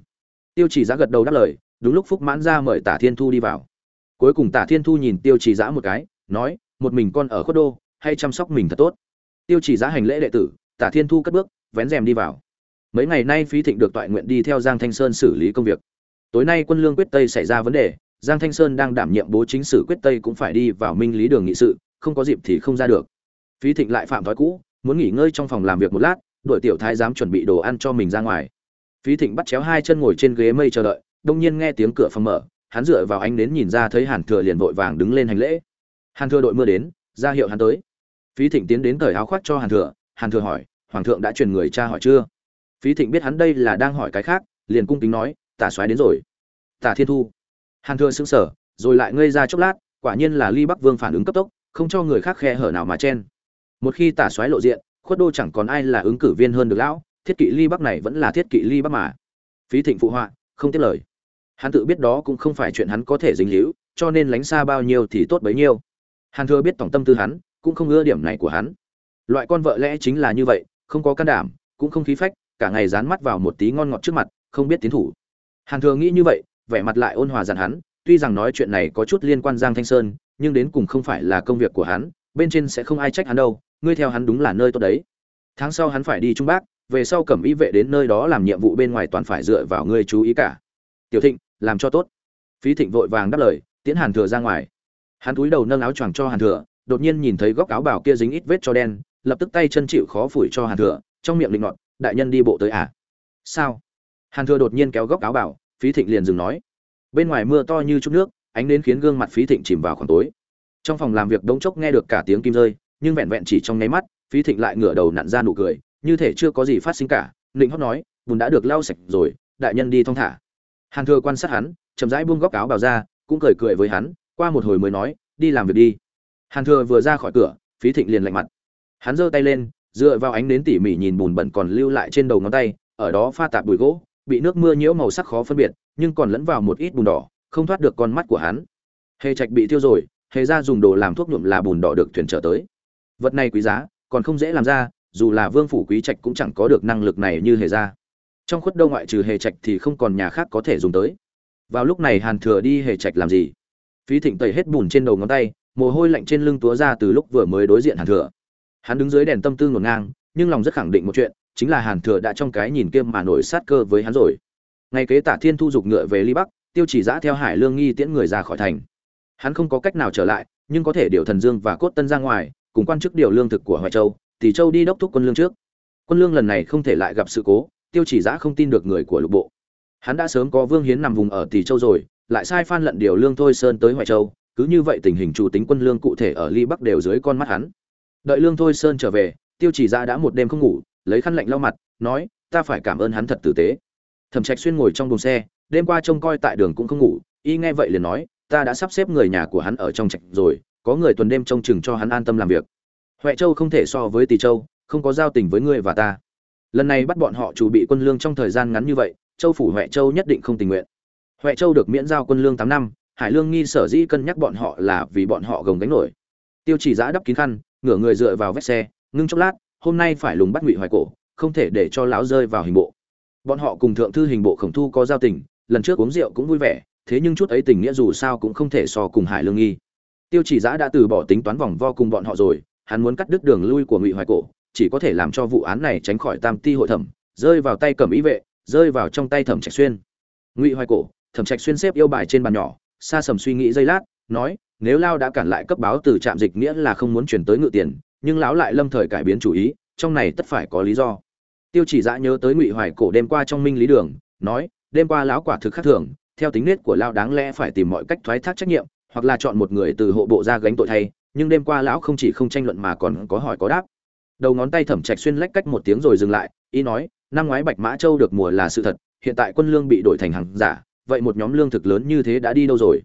[SPEAKER 1] Tiêu chỉ giã gật đầu đáp lời, đúng lúc phúc mãn ra mời tả thiên thu đi vào. Cuối cùng tả thiên thu nhìn tiêu chỉ giã một cái, nói, một mình con ở khuất đô hay chăm sóc mình thật tốt. Tiêu chỉ giá hành lễ đệ tử, tả thiên thu cất bước, vén rèm đi vào. Mấy ngày nay phí thịnh được toại nguyện đi theo giang thanh sơn xử lý công việc. Tối nay quân lương quyết tây xảy ra vấn đề, giang thanh sơn đang đảm nhiệm bố chính sử quyết tây cũng phải đi vào minh lý đường nghị sự, không có dịp thì không ra được. Phí thịnh lại phạm thói cũ, muốn nghỉ ngơi trong phòng làm việc một lát đội tiểu thái dám chuẩn bị đồ ăn cho mình ra ngoài. Phí thịnh bắt chéo hai chân ngồi trên ghế mây chờ đợi, đông nhiên nghe tiếng cửa phòng mở, hắn dựa vào ánh đến nhìn ra thấy hàn thừa liền vội vàng đứng lên hành lễ. Hàn thừa đội mưa đến, ra hiệu hắn tới phí thịnh tiến đến thời áo khoác cho hàn thừa hàn thừa hỏi, hoàng thượng đã truyền người cha hỏi chưa? Phí thịnh biết hắn đây là đang hỏi cái khác, liền cung kính nói, tả soái đến rồi. Tả thiên thu. Hàn thừa sững sờ, rồi lại ngây ra chốc lát, quả nhiên là ly bắc vương phản ứng cấp tốc, không cho người khác khe hở nào mà chen. Một khi tả soái lộ diện, khuất đô chẳng còn ai là ứng cử viên hơn được lão, thiết kỵ ly bắc này vẫn là thiết kỵ ly bắc mà. Phí thịnh phụ họa, không tiếp lời. Hắn tự biết đó cũng không phải chuyện hắn có thể dính líu, cho nên lánh xa bao nhiêu thì tốt bấy nhiêu. Hàn thừa biết tổng tâm tư hắn cũng không ưa điểm này của hắn. Loại con vợ lẽ chính là như vậy, không có can đảm, cũng không khí phách, cả ngày dán mắt vào một tí ngon ngọt trước mặt, không biết tiến thủ. Hàn thừa nghĩ như vậy, vẻ mặt lại ôn hòa dặn hắn, tuy rằng nói chuyện này có chút liên quan giang thanh sơn, nhưng đến cùng không phải là công việc của hắn, bên trên sẽ không ai trách hắn đâu, ngươi theo hắn đúng là nơi tốt đấy. Tháng sau hắn phải đi trung bắc, về sau cẩm y vệ đến nơi đó làm nhiệm vụ bên ngoài toàn phải dựa vào ngươi chú ý cả. Tiểu thịnh, làm cho tốt. Phí thịnh vội vàng đáp lời, tiễn hàn thừa ra ngoài. Hắn cúi đầu nâng áo choàng cho hàn thừa đột nhiên nhìn thấy góc áo bảo kia dính ít vết cho đen, lập tức tay chân chịu khó phủi cho hàn thừa, trong miệng định ngọt đại nhân đi bộ tới à? Sao? Hàn thừa đột nhiên kéo góc áo bảo phí thịnh liền dừng nói, bên ngoài mưa to như chút nước, ánh đến khiến gương mặt phí thịnh chìm vào khoảng tối. Trong phòng làm việc đống chốc nghe được cả tiếng kim rơi, nhưng vẹn vẹn chỉ trong nháy mắt, phí thịnh lại ngửa đầu nặn ra nụ cười, như thể chưa có gì phát sinh cả, định hót nói, bùn đã được lau sạch rồi, đại nhân đi thong thả. Hàn thừa quan sát hắn, chậm rãi buông góc áo bào ra, cũng cười cười với hắn, qua một hồi mới nói, đi làm việc đi hàn thừa vừa ra khỏi cửa, phí thịnh liền lạnh mặt. Hắn giơ tay lên, dựa vào ánh nến tỉ mỉ nhìn bùn bẩn còn lưu lại trên đầu ngón tay, ở đó pha tạp bụi gỗ, bị nước mưa nhiễu màu sắc khó phân biệt, nhưng còn lẫn vào một ít bùn đỏ, không thoát được con mắt của hắn. Hề trạch bị tiêu rồi, hề ra dùng đồ làm thuốc nhuộm là bùn đỏ được thuyền trở tới. Vật này quý giá, còn không dễ làm ra, dù là vương phủ quý trạch cũng chẳng có được năng lực này như hề ra trong khuất đâu ngoại trừ hề trạch thì không còn nhà khác có thể dùng tới. Vào lúc này hàn thừa đi hề trạch làm gì? Phí thịnh tẩy hết bùn trên đầu ngón tay mồ hôi lạnh trên lưng túa ra từ lúc vừa mới đối diện hàn thừa. Hắn đứng dưới đèn tâm tư ngổn ngang, nhưng lòng rất khẳng định một chuyện, chính là hàn thừa đã trong cái nhìn kia mà nổi sát cơ với hắn rồi. Ngày kế tả thiên thu dục ngựa về ly bắc, tiêu chỉ giã theo hải lương nghi tiễn người ra khỏi thành. Hắn không có cách nào trở lại, nhưng có thể điều thần dương và cốt tân ra ngoài, cùng quan chức điều lương thực của hoài châu tỷ châu đi đốc thúc quân lương trước. Quân lương lần này không thể lại gặp sự cố, tiêu chỉ giã không tin được người của lục bộ. Hắn đã sớm có vương hiến nằm vùng ở tỷ châu rồi, lại sai phan lận điều lương thôi sơn tới hoài châu cứ như vậy tình hình chủ tính quân lương cụ thể ở ly bắc đều dưới con mắt hắn. Đợi lương thôi sơn trở về, tiêu chỉ ra đã một đêm không ngủ, lấy khăn lạnh lau mặt, nói, ta phải cảm ơn hắn thật tử tế. Thẩm trạch xuyên ngồi trong đồn xe, đêm qua trông coi tại đường cũng không ngủ, y nghe vậy liền nói, ta đã sắp xếp người nhà của hắn ở trong trạch rồi, có người tuần đêm trông chừng cho hắn an tâm làm việc. Huệ châu không thể so với tỳ châu, không có giao tình với ngươi và ta. Lần này bắt bọn họ chủ bị quân lương trong thời gian ngắn như vậy, châu phủ huệ châu nhất định không tình nguyện. Huệ châu được miễn giao quân lương tám năm hải lương nghi sở dĩ cân nhắc bọn họ là vì bọn họ gồng gánh nổi. Tiêu chỉ giã đắp kín khăn, ngửa người dựa vào vết xe, ngưng chốc lát, hôm nay phải lùng bắt ngụy hoài cổ, không thể để cho lão rơi vào hình bộ. Bọn họ cùng thượng thư hình bộ khổng thu có giao tình, lần trước uống rượu cũng vui vẻ, thế nhưng chút ấy tình nghĩa dù sao cũng không thể so cùng hải lương nghi. Tiêu chỉ giã đã từ bỏ tính toán vòng vo cùng bọn họ rồi, hắn muốn cắt đứt đường lui của ngụy hoài cổ, chỉ có thể làm cho vụ án này tránh khỏi tam ti hội thẩm, rơi vào tay cẩm ý vệ, rơi vào trong tay thẩm trạch xuyên. Ngụy hoài cổ, thẩm trạch xuyên xếp yêu bài trên bàn nhỏ xa sầm suy nghĩ giây lát, nói, nếu lao đã cản lại cấp báo từ trạm dịch nghĩa là không muốn chuyển tới ngự tiền, nhưng lão lại lâm thời cải biến chủ ý, trong này tất phải có lý do. Tiêu chỉ dã nhớ tới ngụy hoài cổ đêm qua trong minh lý đường, nói, đêm qua lão quả thực khác thường, theo tính nết của lão đáng lẽ phải tìm mọi cách thoái thác trách nhiệm, hoặc là chọn một người từ hộ bộ ra gánh tội thay, nhưng đêm qua lão không chỉ không tranh luận mà còn có hỏi có đáp. Đầu ngón tay thẩm trạch xuyên lách cách một tiếng rồi dừng lại, ý nói, năm ngoái bạch mã châu được mùa là sự thật, hiện tại quân lương bị đổi thành hàng giả vậy một nhóm lương thực lớn như thế đã đi đâu rồi?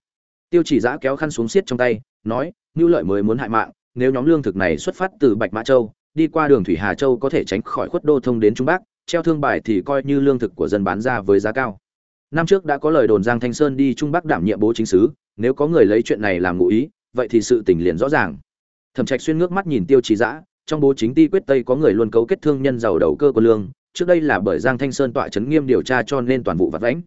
[SPEAKER 1] Tiêu chỉ giã kéo khăn xuống xiết trong tay, nói, ngưu lợi mới muốn hại mạng, nếu nhóm lương thực này xuất phát từ bạch mã châu, đi qua đường thủy hà châu có thể tránh khỏi khuất đô thông đến trung bắc, treo thương bài thì coi như lương thực của dân bán ra với giá cao. Năm trước đã có lời đồn giang thanh sơn đi trung bắc đảm nhiệm bố chính sứ, nếu có người lấy chuyện này làm ngụ ý, vậy thì sự tình liền rõ ràng. Thẩm trạch xuyên ngước mắt nhìn tiêu trí giã, trong bố chính ti quyết tây có người luôn cấu kết thương nhân giàu đầu cơ của lương, trước đây là bởi giang thanh sơn tọa chấn nghiêm điều tra cho nên toàn vụ vặt vãnh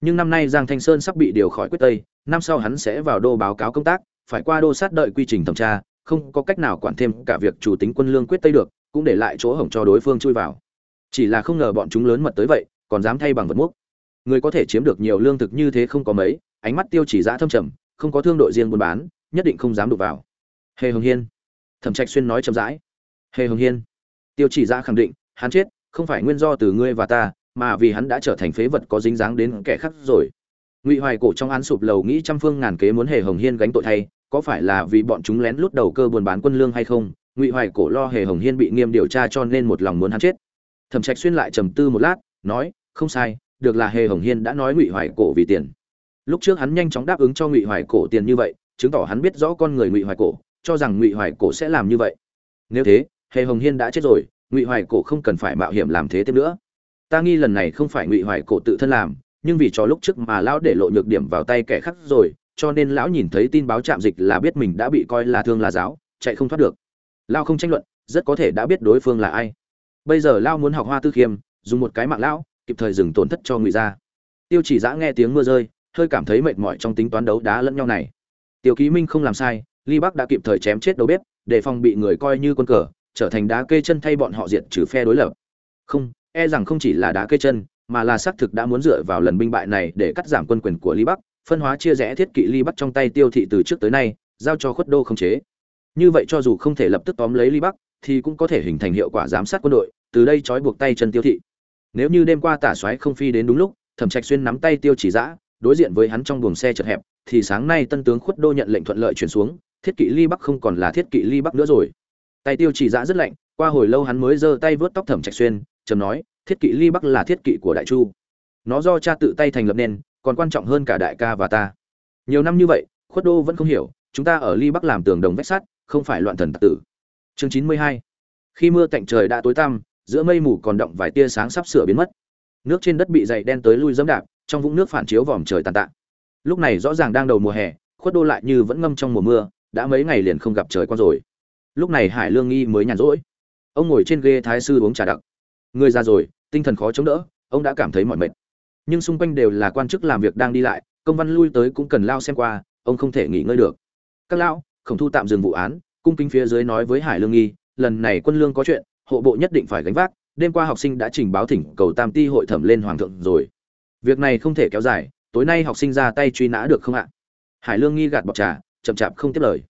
[SPEAKER 1] nhưng năm nay giang thanh sơn sắp bị điều khỏi quyết tây, năm sau hắn sẽ vào đô báo cáo công tác, phải qua đô sát đợi quy trình thẩm tra, không có cách nào quản thêm cả việc chủ tính quân lương quyết tây được, cũng để lại chỗ hổng cho đối phương chui vào. Chỉ là không ngờ bọn chúng lớn mật tới vậy, còn dám thay bằng vật múc người có thể chiếm được nhiều lương thực như thế không có mấy, ánh mắt tiêu chỉ giã thâm trầm, không có thương đội riêng buôn bán, nhất định không dám đụng vào. Hề hồng hiên. Thẩm trạch xuyên nói chậm rãi. Hề hồng hiên. Tiêu chỉ giã khẳng định, hắn chết, không phải nguyên do từ ngươi và ta mà vì hắn đã trở thành phế vật có dính dáng đến kẻ khác rồi. Ngụy hoài cổ trong án sụp lầu nghĩ trăm phương ngàn kế muốn hề hồng hiên gánh tội thay, có phải là vì bọn chúng lén lút đầu cơ buôn bán quân lương hay không? Ngụy hoài cổ lo hề hồng hiên bị nghiêm điều tra cho nên một lòng muốn hắn chết. Thẩm trạch xuyên lại trầm tư một lát, nói, không sai, được là hề hồng hiên đã nói ngụy hoài cổ vì tiền. Lúc trước hắn nhanh chóng đáp ứng cho ngụy hoài cổ tiền như vậy, chứng tỏ hắn biết rõ con người ngụy hoài cổ, cho rằng ngụy hoài cổ sẽ làm như vậy. Nếu thế, hề hồng hiên đã chết rồi, ngụy hoài cổ không cần phải mạo hiểm làm thế tiếp nữa ta nghi lần này không phải ngụy hoài cổ tự thân làm, nhưng vì cho lúc trước mà lão để lộ nhược điểm vào tay kẻ khác rồi, cho nên lão nhìn thấy tin báo chạm dịch là biết mình đã bị coi là thương là giáo, chạy không thoát được. Lão không tranh luận, rất có thể đã biết đối phương là ai. Bây giờ lão muốn học hoa tư khiêm, dùng một cái mạng lão, kịp thời dừng tổn thất cho ngụy ra. tiêu chỉ giã nghe tiếng mưa rơi, hơi cảm thấy mệt mỏi trong tính toán đấu đá lẫn nhau này. Tiêu ký minh không làm sai, ly bắc đã kịp thời chém chết đầu bếp, để phòng bị người coi như quân cờ, trở thành đá kê chân thay bọn họ diệt trừ phe đối lập. Không e rằng không chỉ là đá cây chân, mà là xác thực đã muốn dựa vào lần binh bại này để cắt giảm quân quyền của ly bắc, phân hóa chia rẽ thiết kỵ ly bắc trong tay tiêu thị từ trước tới nay, giao cho khuất đô không chế. Như vậy cho dù không thể lập tức tóm lấy ly bắc, thì cũng có thể hình thành hiệu quả giám sát quân đội, từ đây trói buộc tay chân tiêu thị. Nếu như đêm qua tả xoáy không phi đến đúng lúc, thẩm trạch xuyên nắm tay tiêu chỉ giã, đối diện với hắn trong buồng xe chật hẹp, thì sáng nay tân tướng khuất đô nhận lệnh thuận lợi chuyển xuống, thiết kỵ ly bắc không còn là thiết kỵ ly bắc nữa rồi. Tay tiêu chỉ giã rất lạnh, qua hồi lâu hắn mới giơ tay vớt tóc thẩm trạch xuyên trầm nói, thiết kỵ ly bắc là thiết kỵ của đại chu. Nó do cha tự tay thành lập nên, còn quan trọng hơn cả đại ca và ta. Nhiều năm như vậy, khuất đô vẫn không hiểu, chúng ta ở ly bắc làm tường đồng vách sắt, không phải loạn thần tặc tử. Chương chín mươi hai. Khi mưa tạnh trời đã tối tăm, giữa mây mù còn động vài tia sáng sắp sửa biến mất. Nước trên đất bị dày đen tới lui dẫm đạp, trong vũng nước phản chiếu vòm trời tàn tạ. Lúc này rõ ràng đang đầu mùa hè, khuất đô lại như vẫn ngâm trong mùa mưa, đã mấy ngày liền không gặp trời qua rồi. Lúc này hải lương nghi mới nhàn rỗi. Ông ngồi trên ghế thái sư uống trà đặc người già rồi, tinh thần khó chống đỡ, ông đã cảm thấy mỏi mệt. Nhưng xung quanh đều là quan chức làm việc đang đi lại, công văn lui tới cũng cần lao xem qua, ông không thể nghỉ ngơi được. Các lão, khổng thu tạm dừng vụ án, cung kính phía dưới nói với hải lương nghi, lần này quân lương có chuyện, hộ bộ nhất định phải gánh vác, đêm qua học sinh đã trình báo thỉnh cầu tam ti hội thẩm lên hoàng thượng rồi. Việc này không thể kéo dài, tối nay học sinh ra tay truy nã được không ạ? Hải lương nghi gạt bọc trà, chậm chạp không tiếp lời.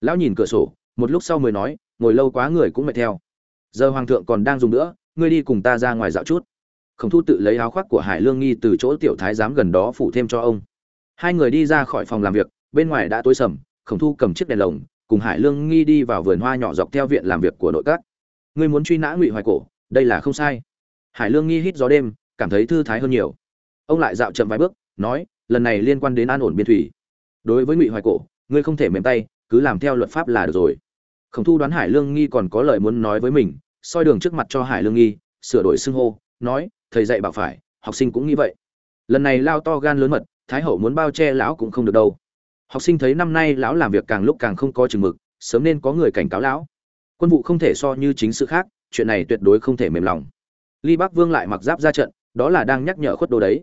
[SPEAKER 1] Lão nhìn cửa sổ, một lúc sau mới nói, ngồi lâu quá người cũng mệt theo. Giờ hoàng thượng còn đang dùng nữa ngươi đi cùng ta ra ngoài dạo chút. Khổng thu tự lấy áo khoác của hải lương nghi từ chỗ tiểu thái giám gần đó phủ thêm cho ông. Hai người đi ra khỏi phòng làm việc, bên ngoài đã tối sầm, khổng thu cầm chiếc đèn lồng, cùng hải lương nghi đi vào vườn hoa nhỏ dọc theo viện làm việc của nội các. Ngươi muốn truy nã ngụy hoài cổ, đây là không sai. Hải lương nghi hít gió đêm, cảm thấy thư thái hơn nhiều. Ông lại dạo chậm vài bước, nói, lần này liên quan đến an ổn biên thủy. Đối với ngụy hoài cổ, ngươi không thể mềm tay, cứ làm theo luật pháp là được rồi. Khổng thu đoán hải lương nghi còn có lời muốn nói với mình soi đường trước mặt cho hải lương nghi, sửa đổi xưng hô, nói, thầy dạy bảo phải, học sinh cũng nghĩ vậy. Lần này lao to gan lớn mật, thái hậu muốn bao che lão cũng không được đâu. Học sinh thấy năm nay lão làm việc càng lúc càng không có chừng mực, sớm nên có người cảnh cáo lão. Quân vụ không thể so như chính sự khác, chuyện này tuyệt đối không thể mềm lòng. Ly bắc vương lại mặc giáp ra trận, đó là đang nhắc nhở khuất đồ đấy.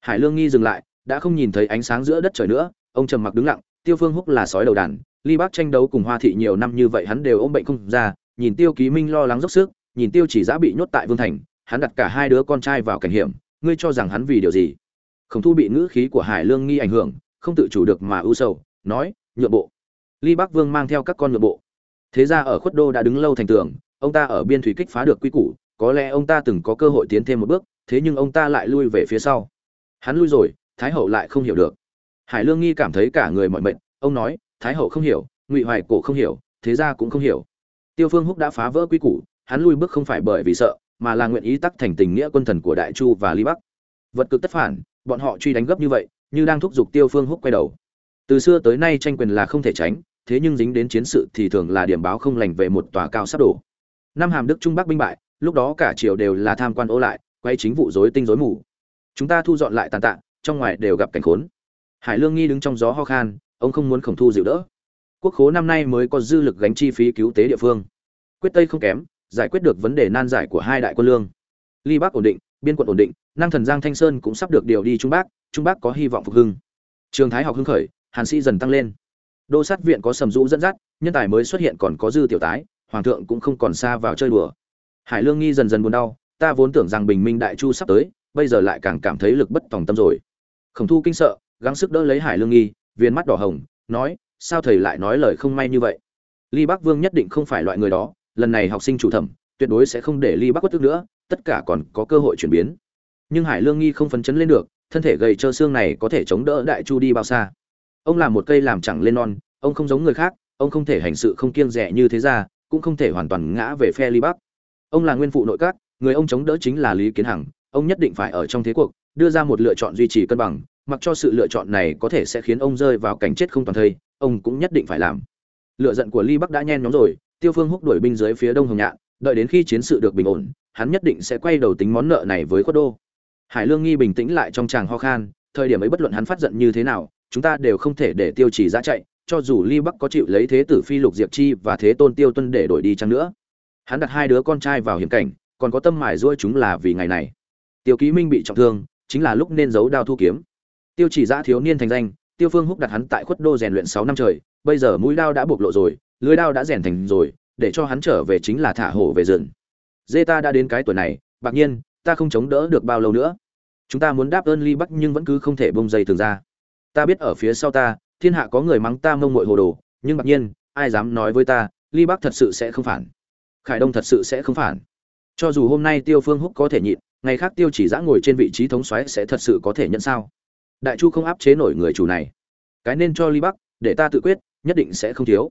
[SPEAKER 1] Hải lương nghi dừng lại, đã không nhìn thấy ánh sáng giữa đất trời nữa, ông trầm mặc đứng lặng, tiêu phương húc là sói đầu đàn, ly bắc tranh đấu cùng hoa thị nhiều năm như vậy hắn đều ôm bệnh không ra nhìn tiêu ký minh lo lắng dốc sức, nhìn tiêu chỉ giã bị nhốt tại vương thành, hắn đặt cả hai đứa con trai vào cảnh hiểm, ngươi cho rằng hắn vì điều gì? Khổng thu bị ngữ khí của hải lương nghi ảnh hưởng, không tự chủ được mà ưu sầu, nói, nhượng bộ. Ly bắc vương mang theo các con nhượng bộ. Thế ra ở khuất đô đã đứng lâu thành tường, ông ta ở biên thủy kích phá được quy củ, có lẽ ông ta từng có cơ hội tiến thêm một bước, thế nhưng ông ta lại lui về phía sau. Hắn lui rồi, thái hậu lại không hiểu được. Hải lương nghi cảm thấy cả người mọi mệnh ông nói, thái hậu không hiểu, ngụy hoài cổ không hiểu, thế ra cũng không hiểu tiêu phương húc đã phá vỡ quy củ, hắn lui bước không phải bởi vì sợ, mà là nguyện ý tắc thành tình nghĩa quân thần của đại chu và ly bắc. Vật cực tất phản, bọn họ truy đánh gấp như vậy, như đang thúc giục tiêu phương húc quay đầu. Từ xưa tới nay tranh quyền là không thể tránh, thế nhưng dính đến chiến sự thì thường là điểm báo không lành về một tòa cao sắp đổ. Năm hàm đức trung bắc binh bại, lúc đó cả triều đều là tham quan ô lại, quay chính vụ rối tinh rối mù. Chúng ta thu dọn lại tàn tạ, trong ngoài đều gặp cảnh khốn. Hải lương nghi đứng trong gió ho khan, ông không muốn khổng thu dịu đỡ quốc khố năm nay mới có dư lực gánh chi phí cứu tế địa phương. Quyết tây không kém, giải quyết được vấn đề nan giải của hai đại quân lương. Ly bắc ổn định, biên quận ổn định, năng thần giang thanh sơn cũng sắp được điều đi trung bắc trung bắc có hy vọng phục hưng. Trường thái học hưng khởi, hàn sĩ dần tăng lên. Đô sát viện có sầm rũ dẫn dắt, nhân tài mới xuất hiện còn có dư tiểu tái, hoàng thượng cũng không còn xa vào chơi đùa. Hải lương nghi dần dần buồn đau, ta vốn tưởng rằng bình minh đại chu sắp tới, bây giờ lại càng cảm thấy lực bất tòng tâm rồi. Khổng thu kinh sợ, gắng sức đỡ lấy hải lương nghi viên mắt đỏ hồng, nói sao thầy lại nói lời không may như vậy? Ly bắc vương nhất định không phải loại người đó, lần này học sinh chủ thẩm, tuyệt đối sẽ không để ly bắc quất tức nữa, tất cả còn có cơ hội chuyển biến. Nhưng hải lương nghi không phấn chấn lên được, thân thể gầy trơ xương này có thể chống đỡ đại chu đi bao xa. Ông làm một cây làm chẳng lên non, ông không giống người khác, ông không thể hành sự không kiêng rẻ như thế ra, cũng không thể hoàn toàn ngã về phe ly bắc. Ông là nguyên phụ nội các, người ông chống đỡ chính là lý kiến hằng, ông nhất định phải ở trong thế cuộc, đưa ra một lựa chọn duy trì cân bằng mặc cho sự lựa chọn này có thể sẽ khiến ông rơi vào cảnh chết không toàn thây, ông cũng nhất định phải làm. Lựa giận của ly bắc đã nhen nhóm rồi, tiêu phương húc đuổi binh dưới phía đông hồng nhạn, đợi đến khi chiến sự được bình ổn, hắn nhất định sẽ quay đầu tính món nợ này với khuất đô. Hải lương nghi bình tĩnh lại trong tràng ho khan, thời điểm ấy bất luận hắn phát giận như thế nào, chúng ta đều không thể để tiêu chỉ ra chạy, cho dù ly bắc có chịu lấy thế tử phi lục diệp chi và thế tôn tiêu tuân để đổi đi chăng nữa. Hắn đặt hai đứa con trai vào hiểm cảnh, còn có tâm mải ruôi chúng là vì ngày này. Tiêu ký minh bị trọng thương, chính là lúc nên giấu đao thu kiếm tiêu chỉ giã thiếu niên thành danh, tiêu phương húc đặt hắn tại khuất đô rèn luyện sáu năm trời, bây giờ mũi đao đã bộc lộ rồi, lưới đao đã rèn thành rồi, để cho hắn trở về chính là thả hổ về rừng. Dê ta đã đến cái tuổi này, bạc nhiên, ta không chống đỡ được bao lâu nữa. Chúng ta muốn đáp ơn ly bắc nhưng vẫn cứ không thể bông dây thường ra. Ta biết ở phía sau ta, thiên hạ có người mắng ta mông mội hồ đồ, nhưng bạc nhiên, ai dám nói với ta, ly bắc thật sự sẽ không phản. Khải đông thật sự sẽ không phản. Cho dù hôm nay tiêu phương húc có thể nhịn, ngày khác tiêu chỉ giã ngồi trên vị trí thống xoáy sẽ thật sự có thể nhận sao? Đại chu không áp chế nổi người chủ này. Cái nên cho ly bắc, để ta tự quyết, nhất định sẽ không thiếu.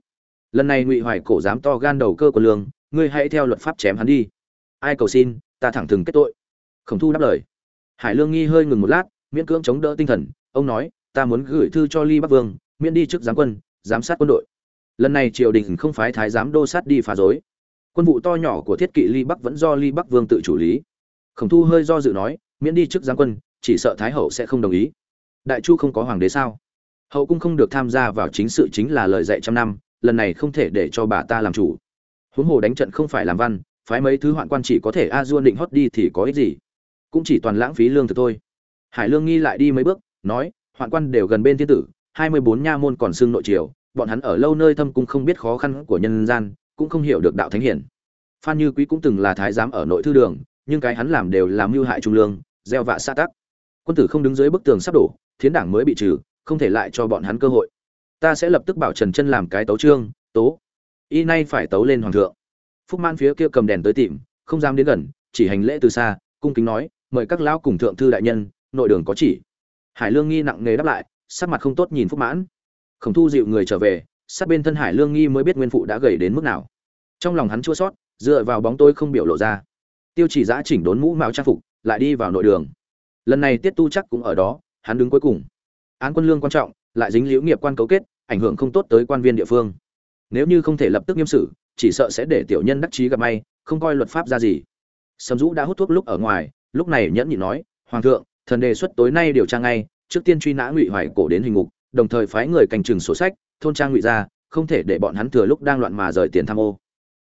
[SPEAKER 1] Lần này ngụy hoài cổ dám to gan đầu cơ của lương, ngươi hãy theo luật pháp chém hắn đi. Ai cầu xin, ta thẳng thừng kết tội. Khổng thu đáp lời. Hải lương nghi hơi ngừng một lát, miễn cưỡng chống đỡ tinh thần. Ông nói, ta muốn gửi thư cho ly bắc vương, miễn đi trước giám quân, giám sát quân đội. Lần này triều đình không phái thái giám đô sát đi phá rối. Quân vụ to nhỏ của thiết kỵ ly bắc vẫn do ly bắc vương tự chủ lý. Khổng thu hơi do dự nói, miễn đi trước giám quân, chỉ sợ thái hậu sẽ không đồng ý đại chu không có hoàng đế sao? Hậu cung không được tham gia vào chính sự chính là lời dạy trăm năm, lần này không thể để cho bà ta làm chủ. Huống hồ đánh trận không phải làm văn, phái mấy thứ hoạn quan chỉ có thể a duôn định hót đi thì có ích gì? Cũng chỉ toàn lãng phí lương thực thôi. Hải lương nghi lại đi mấy bước, nói, hoạn quan đều gần bên thiên tử, hai mươi bốn nha môn còn xưng nội triều, bọn hắn ở lâu nơi thâm cung không biết khó khăn của nhân gian, cũng không hiểu được đạo thánh hiển. Phan như quý cũng từng là thái giám ở nội thư đường, nhưng cái hắn làm đều làm mưu hại trung lương, gieo vạ xa tắc. Quân tử không đứng dưới bức tường sắp đổ thiến đảng mới bị trừ, không thể lại cho bọn hắn cơ hội. Ta sẽ lập tức bảo trần chân làm cái tấu trương, tố. Y nay phải tấu lên hoàng thượng. Phúc man phía kia cầm đèn tới tìm, không dám đến gần, chỉ hành lễ từ xa, cung kính nói, mời các lão cùng thượng thư đại nhân, nội đường có chỉ. Hải lương nghi nặng nề đáp lại, sắc mặt không tốt nhìn phúc mãn. Khổng thu dịu người trở về, sát bên thân hải lương nghi mới biết nguyên phụ đã gầy đến mức nào. Trong lòng hắn chua sót dựa vào bóng tôi không biểu lộ ra. Tiêu chỉ giã chỉnh đốn mũ mạo trang phục, lại đi vào nội đường. Lần này tiết tu chắc cũng ở đó hắn đứng cuối cùng. Án quân lương quan trọng, lại dính liễu nghiệp quan cấu kết, ảnh hưởng không tốt tới quan viên địa phương. Nếu như không thể lập tức nghiêm xử, chỉ sợ sẽ để tiểu nhân đắc chí gặp may, không coi luật pháp ra gì. Sầm dũ đã hút thuốc lúc ở ngoài, lúc này nhẫn nhịn nói, hoàng thượng, thần đề xuất tối nay điều tra ngay, trước tiên truy nã ngụy hoài cổ đến hình ngục, đồng thời phái người canh chừng sổ sách, thôn trang ngụy ra, không thể để bọn hắn thừa lúc đang loạn mà rời tiền tham ô.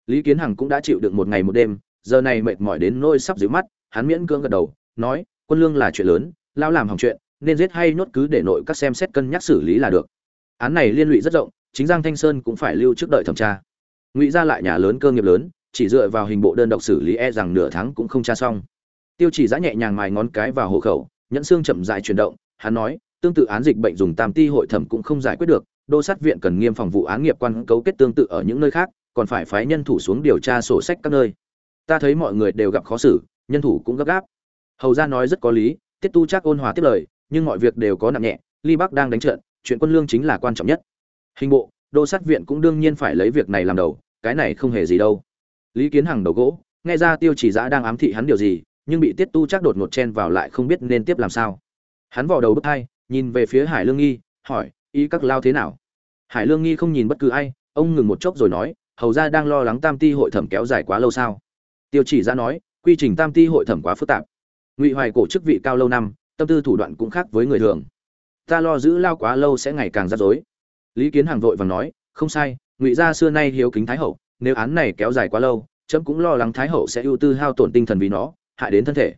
[SPEAKER 1] Lý kiến hằng cũng đã chịu được một ngày một đêm, giờ này mệt mỏi đến nôi sắp dưới mắt, hắn miễn cưỡng gật đầu, nói, quân lương là chuyện lớn lao làm hỏng chuyện nên giết hay nhốt cứ để nội các xem xét cân nhắc xử lý là được. Án này liên lụy rất rộng, chính giang thanh sơn cũng phải lưu trước đợi thẩm tra. Ngụy ra lại nhà lớn cơ nghiệp lớn, chỉ dựa vào hình bộ đơn độc xử lý e rằng nửa tháng cũng không tra xong. Tiêu chỉ giã nhẹ nhàng mài ngón cái vào hộ khẩu, nhẫn xương chậm rãi chuyển động, hắn nói, tương tự án dịch bệnh dùng tam ti hội thẩm cũng không giải quyết được, đô sát viện cần nghiêm phòng vụ án nghiệp quan cấu kết tương tự ở những nơi khác, còn phải phái nhân thủ xuống điều tra sổ sách các nơi. Ta thấy mọi người đều gặp khó xử, nhân thủ cũng gấp gáp. Hầu ra nói rất có lý, tiết tu chắc ôn hòa tiếp lời nhưng mọi việc đều có nặng nhẹ, ly bắc đang đánh trận, chuyện quân lương chính là quan trọng nhất. Hình bộ, đô sát viện cũng đương nhiên phải lấy việc này làm đầu, cái này không hề gì đâu. Lý kiến hằng đầu gỗ, nghe ra tiêu chỉ giã đang ám thị hắn điều gì, nhưng bị tiết tu chắc đột ngột chen vào lại không biết nên tiếp làm sao. Hắn vò đầu bức hai, nhìn về phía hải lương nghi, hỏi, ý các lao thế nào? Hải lương nghi không nhìn bất cứ ai, ông ngừng một chốc rồi nói, hầu ra đang lo lắng tam ti hội thẩm kéo dài quá lâu sao? Tiêu chỉ ra nói, quy trình tam ti hội thẩm quá phức tạp. Ngụy hoài cổ chức vị cao lâu năm tâm tư thủ đoạn cũng khác với người thường. Ta lo giữ lao quá lâu sẽ ngày càng rắc rối. Lý kiến hàng vội vàng nói, không sai, ngụy gia xưa nay hiếu kính thái hậu, nếu án này kéo dài quá lâu trẫm cũng lo lắng thái hậu sẽ ưu tư hao tổn tinh thần vì nó, hại đến thân thể.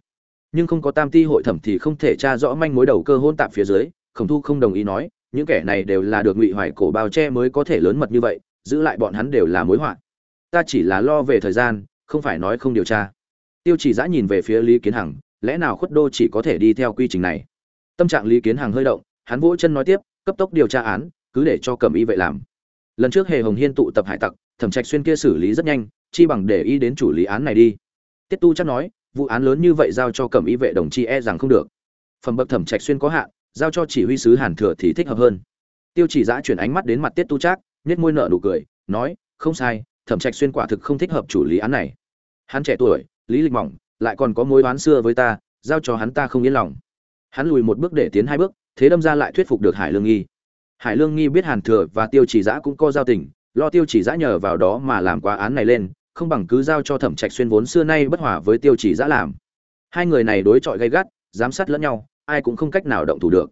[SPEAKER 1] Nhưng không có tam ti hội thẩm thì không thể tra rõ manh mối đầu cơ hôn tạp phía dưới, khổng thu không đồng ý nói, những kẻ này đều là được ngụy hoài cổ bao che mới có thể lớn mật như vậy, giữ lại bọn hắn đều là mối họa. Ta chỉ là lo về thời gian, không phải nói không điều tra. Tiêu chỉ giã nhìn về phía lý kiến hằng lẽ nào khuất đô chỉ có thể đi theo quy trình này? Tâm trạng lý kiến hằng hơi động, hắn vỗ chân nói tiếp, cấp tốc điều tra án, cứ để cho cầm y vậy làm. Lần trước hề hồng hiên tụ tập hải tặc, thẩm trạch xuyên kia xử lý rất nhanh, chi bằng để ý đến chủ lý án này đi. Tiết tu chắc nói, vụ án lớn như vậy giao cho cẩm y vệ đồng chi e rằng không được. Phẩm bậc thẩm trạch xuyên có hạn, giao cho chỉ huy sứ hàn thừa thì thích hợp hơn. Tiêu chỉ giã chuyển ánh mắt đến mặt tiết tu trác nhét môi nợ nụ cười, nói, không sai, thẩm trạch xuyên quả thực không thích hợp chủ lý án này. Hắn trẻ tuổi, lý lịch mỏng lại còn có mối đoán xưa với ta, giao cho hắn ta không yên lòng. Hắn lùi một bước để tiến hai bước, thế đâm ra lại thuyết phục được hải lương nghi. Hải lương nghi biết hàn thừa và tiêu chỉ giã cũng có giao tình, lo tiêu chỉ giã nhờ vào đó mà làm quá án này lên, không bằng cứ giao cho thẩm trạch xuyên vốn xưa nay bất hòa với tiêu chỉ giã làm. Hai người này đối chọi gay gắt, giám sát lẫn nhau, ai cũng không cách nào động thủ được.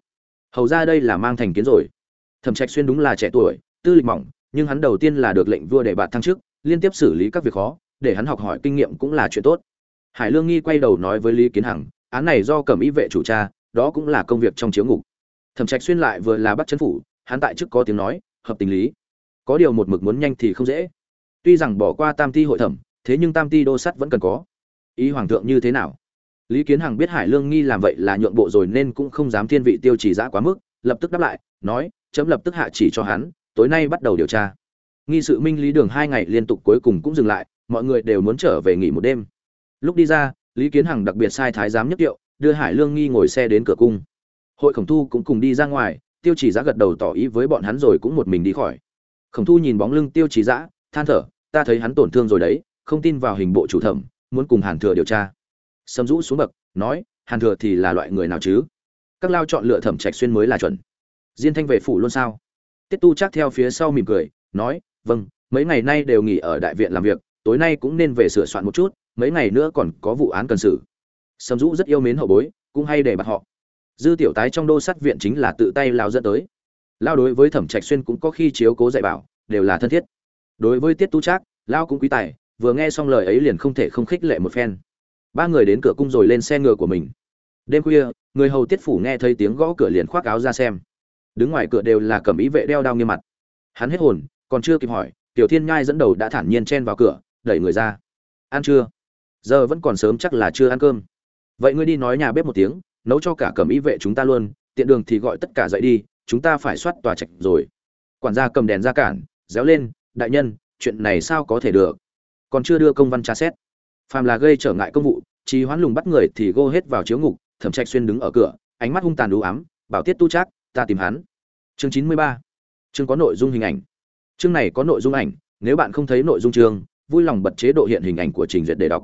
[SPEAKER 1] Hầu ra đây là mang thành kiến rồi. Thẩm trạch xuyên đúng là trẻ tuổi, tư lịch mỏng, nhưng hắn đầu tiên là được lệnh vua để bạt thăng chức, liên tiếp xử lý các việc khó, để hắn học hỏi kinh nghiệm cũng là chuyện tốt hải lương nghi quay đầu nói với lý kiến hằng, án này do cẩm y vệ chủ tra, đó cũng là công việc trong chiếu ngục. Thẩm trạch xuyên lại vừa là bắt chấn phủ, hắn tại chức có tiếng nói, hợp tình lý. Có điều một mực muốn nhanh thì không dễ. Tuy rằng bỏ qua tam ti hội thẩm, thế nhưng tam ti đô sắt vẫn cần có. Ý hoàng thượng như thế nào? Lý kiến hằng biết hải lương nghi làm vậy là nhượng bộ rồi nên cũng không dám thiên vị tiêu chỉ giã quá mức, lập tức đáp lại, nói, chấm lập tức hạ chỉ cho hắn, tối nay bắt đầu điều tra. Nghi sự minh lý đường hai ngày liên tục cuối cùng cũng dừng lại, mọi người đều muốn trở về nghỉ một đêm lúc đi ra, lý kiến hằng đặc biệt sai thái giám nhất tiệu đưa hải lương nghi ngồi xe đến cửa cung. Hội khổng thu cũng cùng đi ra ngoài, tiêu chỉ giã gật đầu tỏ ý với bọn hắn rồi cũng một mình đi khỏi. Khổng thu nhìn bóng lưng tiêu chỉ giã, than thở, ta thấy hắn tổn thương rồi đấy, không tin vào hình bộ chủ thẩm, muốn cùng hàn thừa điều tra. Sâm rũ xuống bậc, nói, hàn thừa thì là loại người nào chứ? Các lao chọn lựa thẩm trạch xuyên mới là chuẩn. Diên thanh về phủ luôn sao? Tiết tu chắc theo phía sau mỉm cười, nói vâng mấy ngày nay đều nghỉ ở đại viện làm việc, tối nay cũng nên về sửa soạn một chút mấy ngày nữa còn có vụ án cần xử. Sâm Dũ rất yêu mến hậu bối, cũng hay để bạt họ. Dư tiểu tái trong đô sát viện chính là tự tay lao dẫn tới. Lao đối với thẩm trạch xuyên cũng có khi chiếu cố dạy bảo, đều là thân thiết. Đối với tiết tu trác, lao cũng quý tài, vừa nghe xong lời ấy liền không thể không khích lệ một phen. Ba người đến cửa cung rồi lên xe ngựa của mình. Đêm khuya, người hầu tiết phủ nghe thấy tiếng gõ cửa liền khoác áo ra xem. Đứng ngoài cửa đều là cầm ý vệ đeo đao nghiêm mặt. Hắn hết hồn, còn chưa kịp hỏi, tiểu thiên nhai dẫn đầu đã thản nhiên chen vào cửa, đẩy người ra. Ăn chưa? Giờ vẫn còn sớm chắc là chưa ăn cơm. Vậy ngươi đi nói nhà bếp một tiếng, nấu cho cả cầm ý vệ chúng ta luôn, tiện đường thì gọi tất cả dậy đi, chúng ta phải soát tòa trạch rồi. Quản gia cầm đèn ra cản, réo lên, đại nhân, chuyện này sao có thể được? Còn chưa đưa công văn tra xét. Phàm là gây trở ngại công vụ, trì hoãn lùng bắt người thì gô hết vào chiếu ngục, thẩm trạch xuyên đứng ở cửa, ánh mắt hung tàn đủ ám, bảo tiết tu trác, ta tìm hắn. Chương chín mươi ba. Chương có nội dung hình ảnh. Chương này có nội dung ảnh, nếu bạn không thấy nội dung chương, vui lòng bật chế độ hiện hình ảnh của trình duyệt để đọc.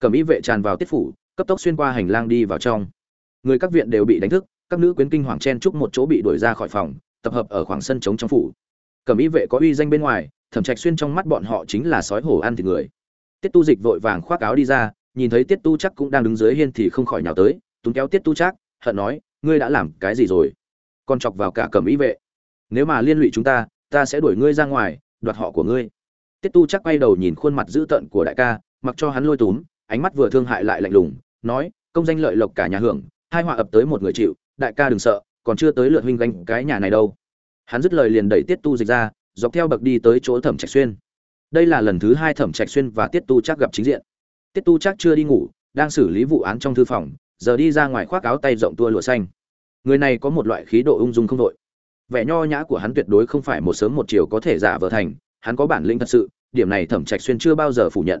[SPEAKER 1] Cẩm Y vệ tràn vào tiết phủ, cấp tốc xuyên qua hành lang đi vào trong. Người các viện đều bị đánh thức, các nữ quyến kinh hoàng chen chúc một chỗ bị đuổi ra khỏi phòng, tập hợp ở khoảng sân trống trong phủ. Cẩm Y vệ có uy danh bên ngoài, thẩm trạch xuyên trong mắt bọn họ chính là sói hổ ăn thịt người. Tiết tu dịch vội vàng khoác áo đi ra, nhìn thấy tiết tu chắc cũng đang đứng dưới hiên thì không khỏi nhào tới, túm kéo tiết tu chắc hận nói, ngươi đã làm cái gì rồi? Còn chọc vào cả Cẩm Y vệ. Nếu mà liên lụy chúng ta ta sẽ đuổi ngươi ra ngoài, đoạt họ của ngươi. Tiết tu chắc quay đầu nhìn khuôn mặt dữ tợn của đại ca, mặc cho hắn lôi túm ánh mắt vừa thương hại lại lạnh lùng, nói, công danh lợi lộc cả nhà hưởng, hai họa ập tới một người chịu, đại ca đừng sợ, còn chưa tới lượt huynh gánh cái nhà này đâu. Hắn dứt lời liền đẩy tiết tu dịch ra, dọc theo bậc đi tới chỗ thẩm trạch xuyên. Đây là lần thứ hai thẩm trạch xuyên và tiết tu chắc gặp chính diện. Tiết tu chắc chưa đi ngủ, đang xử lý vụ án trong thư phòng, giờ đi ra ngoài khoác áo tay rộng tua lụa xanh. Người này có một loại khí độ ung dung không đội. Vẻ nho nhã của hắn tuyệt đối không phải một sớm một chiều có thể giả vờ thành, hắn có bản lĩnh thật sự, điểm này thẩm trạch xuyên chưa bao giờ phủ nhận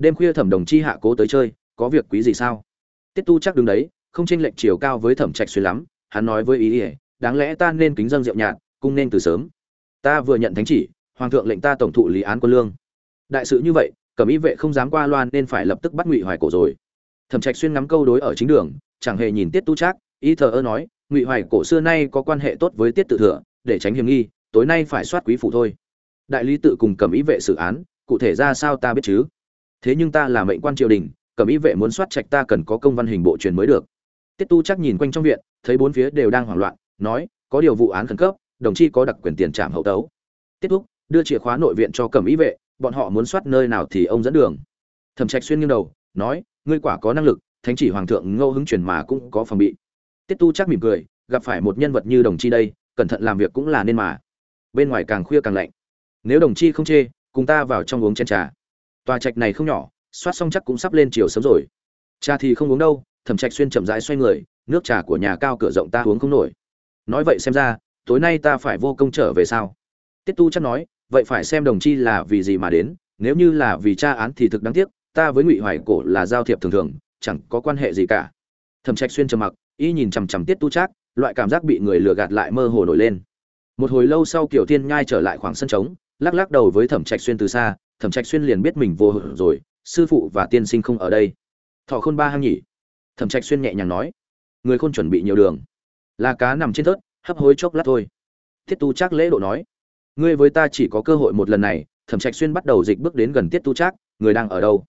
[SPEAKER 1] đêm khuya thẩm đồng chi hạ cố tới chơi, có việc quý gì sao? Tiết tu chắc đứng đấy, không tranh lệch chiều cao với thẩm trạch xuyên lắm, hắn nói với ý ỉa đáng lẽ ta nên kính dâng rượu nhạt, cung nên từ sớm. Ta vừa nhận thánh chỉ, hoàng thượng lệnh ta tổng thụ lý án quân lương. Đại sự như vậy, cẩm ý vệ không dám qua loan nên phải lập tức bắt ngụy hoài cổ rồi. Thẩm trạch xuyên ngắm câu đối ở chính đường, chẳng hề nhìn tiết tu trác ý thờ ơ nói, ngụy hoài cổ xưa nay có quan hệ tốt với tiết tự thừa, để tránh hiểm nghi, tối nay phải soát quý phủ thôi. Đại lý tự cùng cẩm ý vệ xử án, cụ thể ra sao ta biết chứ? Thế nhưng ta là mệnh quan triều đình cẩm ý vệ muốn soát trạch ta cần có công văn hình bộ truyền mới được. Tiết tu chắc nhìn quanh trong viện, thấy bốn phía đều đang hoảng loạn, nói, có điều vụ án khẩn cấp, đồng chi có đặc quyền tiền trảm hậu tấu. Tiết thúc, đưa chìa khóa nội viện cho cẩm ý vệ, bọn họ muốn soát nơi nào thì ông dẫn đường. Thẩm trạch xuyên nghiêng đầu, nói, ngươi quả có năng lực, thánh chỉ hoàng thượng ngô hứng truyền mà cũng có phòng bị. Tiết tu chắc mỉm cười, gặp phải một nhân vật như đồng chi đây, cẩn thận làm việc cũng là nên mà. Bên ngoài càng khuya càng lạnh. Nếu đồng chi không chê, cùng ta vào trong uống chén trà tòa trạch này không nhỏ, soát xong chắc cũng sắp lên chiều sớm rồi. Cha thì không uống đâu, thẩm trạch xuyên chậm rãi xoay người, nước trà của nhà cao cửa rộng ta uống không nổi. Nói vậy xem ra, tối nay ta phải vô công trở về sao? Tiết tu chắc nói, vậy phải xem đồng chi là vì gì mà đến, nếu như là vì tra án thì thực đáng tiếc, ta với ngụy hoài cổ là giao thiệp thường thường, chẳng có quan hệ gì cả. Thẩm trạch xuyên trầm mặc, y nhìn chằm chằm tiết tu trác loại cảm giác bị người lừa gạt lại mơ hồ nổi lên. Một hồi lâu sau kiểu thiên nhai trở lại khoảng sân trống, lắc lắc đầu với thẩm trạch xuyên từ xa thẩm trạch xuyên liền biết mình vô hưởng rồi, sư phụ và tiên sinh không ở đây. Thọ khôn ba hang nhỉ? Thẩm trạch xuyên nhẹ nhàng nói. Người khôn chuẩn bị nhiều đường. Là cá nằm trên thớt, hấp hối chốc lát thôi. Tiết tu trác lễ độ nói. Ngươi với ta chỉ có cơ hội một lần này, thẩm trạch xuyên bắt đầu dịch bước đến gần tiết tu trác, người đang ở đâu?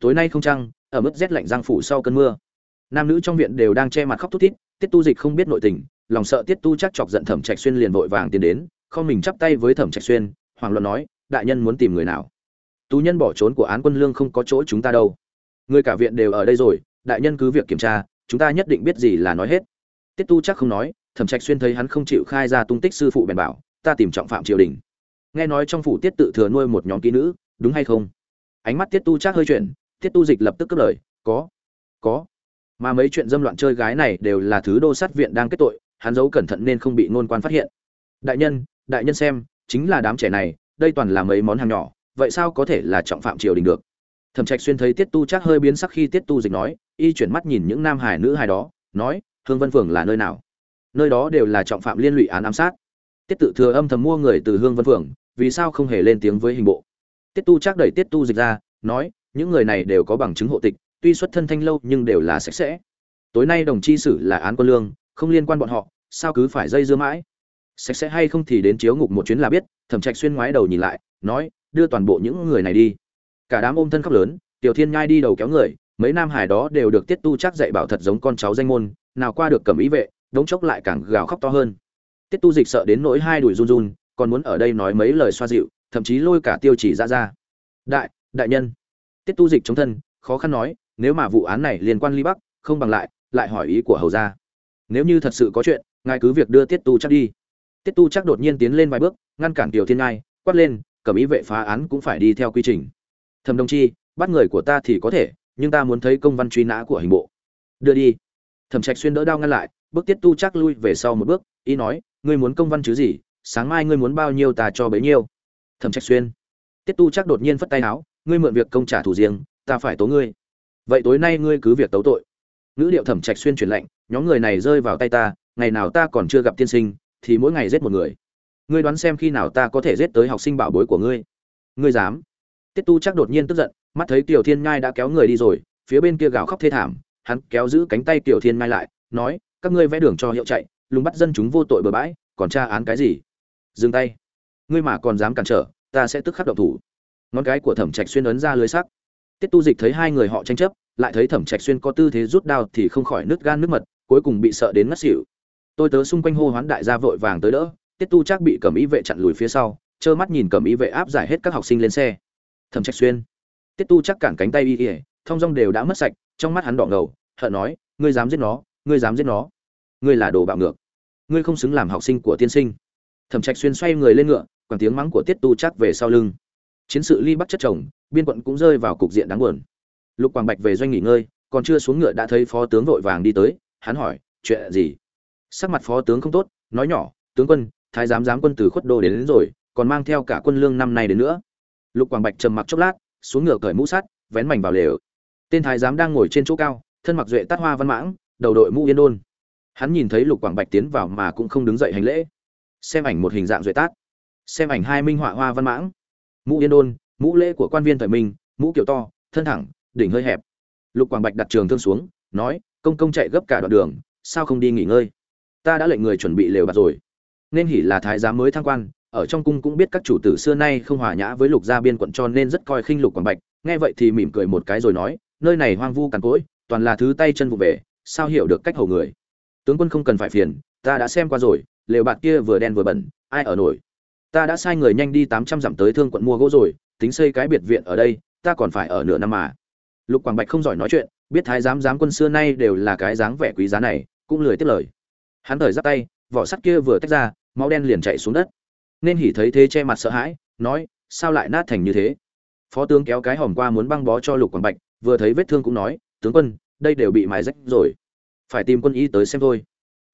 [SPEAKER 1] Tối nay không trăng, ở mức rét lạnh giang phủ sau cơn mưa. Nam nữ trong viện đều đang che mặt khóc thút thít tiết tu dịch không biết nội tình, lòng sợ tiết tu chắc chọc giận thẩm trạch xuyên liền vội vàng tiến đến, không mình chắp tay với thẩm trạch xuyên hoàng luận nói, đại nhân muốn tìm người nào? Tú nhân bỏ trốn của án quân lương không có chỗ chúng ta đâu. Người cả viện đều ở đây rồi, đại nhân cứ việc kiểm tra, chúng ta nhất định biết gì là nói hết. Tiết tu chắc không nói, thẩm trạch xuyên thấy hắn không chịu khai ra tung tích sư phụ bèn bảo, ta tìm trọng phạm triều đình. Nghe nói trong phủ tiết tự thừa nuôi một nhóm kỹ nữ, đúng hay không? Ánh mắt tiết tu chắc hơi chuyển, tiết tu dịch lập tức cất lời, có có. Mà mấy chuyện dâm loạn chơi gái này đều là thứ đô sát viện đang kết tội, hắn giấu cẩn thận nên không bị ngôn quan phát hiện. Đại nhân đại nhân xem, chính là đám trẻ này, đây toàn là mấy món hàng nhỏ vậy sao có thể là trọng phạm triều đình được? Thẩm trạch xuyên thấy tiết tu chắc hơi biến sắc khi tiết tu dịch nói, y chuyển mắt nhìn những nam hải nữ hài đó, nói, hương vân phường là nơi nào? Nơi đó đều là trọng phạm liên lụy án ám sát. Tiết tự thừa âm thầm mua người từ hương vân phường vì sao không hề lên tiếng với hình bộ? Tiết tu chắc đẩy tiết tu dịch ra, nói, những người này đều có bằng chứng hộ tịch, tuy xuất thân thanh lâu nhưng đều là sạch sẽ. Tối nay đồng chi xử là án quân lương, không liên quan bọn họ, sao cứ phải dây dưa mãi? Sạch sẽ hay không thì đến chiếu ngục một chuyến là biết, thẩm trạch xuyên ngoái đầu nhìn lại, nói đưa toàn bộ những người này đi. Cả đám ôm thân khóc lớn, tiểu thiên nhai đi đầu kéo người, mấy nam hải đó đều được tiết tu chắc dạy bảo thật giống con cháu danh môn, nào qua được cầm ý vệ, đống chốc lại càng gào khóc to hơn. Tiết tu dịch sợ đến nỗi hai đùi run run, còn muốn ở đây nói mấy lời xoa dịu, thậm chí lôi cả tiêu chỉ ra ra. Đại đại nhân. Tiết tu dịch chống thân, khó khăn nói, nếu mà vụ án này liên quan ly bắc, không bằng lại lại hỏi ý của hầu gia. Nếu như thật sự có chuyện, ngài cứ việc đưa tiết tu chắc đi. Tiết tu chắc đột nhiên tiến lên vài bước, ngăn cản tiểu thiên ngai quát lên cầm ý vệ phá án cũng phải đi theo quy trình. Thẩm đồng chi, bắt người của ta thì có thể, nhưng ta muốn thấy công văn truy nã của hình bộ. Đưa đi. Thẩm trạch xuyên đỡ đao ngăn lại, bước tiết tu chắc lui về sau một bước, ý nói, ngươi muốn công văn chứ gì, sáng mai ngươi muốn bao nhiêu ta cho bấy nhiêu. Thẩm trạch xuyên. Tiết tu chắc đột nhiên phất tay áo ngươi mượn việc công trả thù riêng, ta phải tố ngươi. Vậy tối nay ngươi cứ việc tấu tội. Ngữ điệu thẩm trạch xuyên truyền lệnh nhóm người này rơi vào tay ta, ngày nào ta còn chưa gặp tiên sinh, thì mỗi ngày giết một người ngươi đoán xem khi nào ta có thể giết tới học sinh bảo bối của ngươi. Ngươi dám? Tiết tu chắc đột nhiên tức giận, mắt thấy kiều thiên ngai đã kéo người đi rồi, phía bên kia gào khóc thê thảm, hắn kéo giữ cánh tay kiều thiên ngai lại, nói, các ngươi vẽ đường cho hiệu chạy, lùng bắt dân chúng vô tội bừa bãi, còn tra án cái gì? Dừng tay. Ngươi mà còn dám cản trở, ta sẽ tức khắc động thủ. Ngón cái của thẩm trạch xuyên ấn ra lưới sắc. Tiết tu dịch thấy hai người họ tranh chấp, lại thấy thẩm trạch xuyên có tư thế rút đao thì không khỏi nứt gan nước mật, cuối cùng bị sợ đến ngất xỉu. Tôi tớ xung quanh hô hoán đại gia vội vàng tới đỡ tiết tu Trác bị cầm ý vệ chặn lùi phía sau, trơ mắt nhìn cầm ý vệ áp giải hết các học sinh lên xe. Thẩm trạch xuyên. Tiết tu chắc cản cánh tay y ỉa thong dong đều đã mất sạch, trong mắt hắn đỏ ngầu, hận nói, ngươi dám giết nó, ngươi dám giết nó. Ngươi là đồ bạo ngược. Ngươi không xứng làm học sinh của tiên sinh. Thẩm trạch xuyên xoay người lên ngựa còn tiếng mắng của tiết tu chắc về sau lưng. Chiến sự ly bắc chất chồng, biên quận cũng rơi vào cục diện đáng buồn. Lục quảng bạch về doanh nghỉ ngơi, còn chưa xuống ngựa đã thấy phó tướng vội vàng đi tới, hắn hỏi, chuyện gì? Sắc mặt phó tướng không tốt, nói nhỏ, tướng quân thái giám giám quân từ khuất đô đến, đến rồi còn mang theo cả quân lương năm nay đến nữa. Lục quảng bạch trầm mặc chốc lát xuống ngựa cởi mũ sắt vén mảnh vào lều. Tên thái giám đang ngồi trên chỗ cao thân mặc duệ tát hoa văn mãng đầu đội mũ yên đôn. Hắn nhìn thấy lục quảng bạch tiến vào mà cũng không đứng dậy hành lễ. Xem ảnh một hình dạng duệ tát. Xem ảnh hai minh họa hoa văn mãng. Mũ yên đôn mũ lễ của quan viên thời minh mũ kiểu to thân thẳng đỉnh hơi hẹp. Lục quảng bạch đặt trường thương xuống nói công công chạy gấp cả đoạn đường sao không đi nghỉ ngơi? Ta đã lệnh người chuẩn bị lều bạt rồi nên hỉ là thái giám mới thăng quan, ở trong cung cũng biết các chủ tử xưa nay không hòa nhã với lục gia biên quận cho nên rất coi khinh lục quảng bạch. Nghe vậy thì mỉm cười một cái rồi nói, nơi này hoang vu cằn cỗi, toàn là thứ tay chân vụ về, sao hiểu được cách hầu người? Tướng quân không cần phải phiền, ta đã xem qua rồi, lều bạt kia vừa đen vừa bẩn, ai ở nổi? Ta đã sai người nhanh đi tám trăm dặm tới thương quận mua gỗ rồi, tính xây cái biệt viện ở đây, ta còn phải ở nửa năm mà. Lục quảng bạch không giỏi nói chuyện, biết thái giám giám quân xưa nay đều là cái dáng vẻ quý giá này, cũng lười tiếc lời. Hắn thời giáp tay vỏ sắt kia vừa tách ra, máu đen liền chạy xuống đất. Nên hỉ thấy thế che mặt sợ hãi, nói, sao lại nát thành như thế? Phó tướng kéo cái hòm qua muốn băng bó cho lục quảng bạch, vừa thấy vết thương cũng nói, tướng quân, đây đều bị mài rách rồi. Phải tìm quân y tới xem thôi.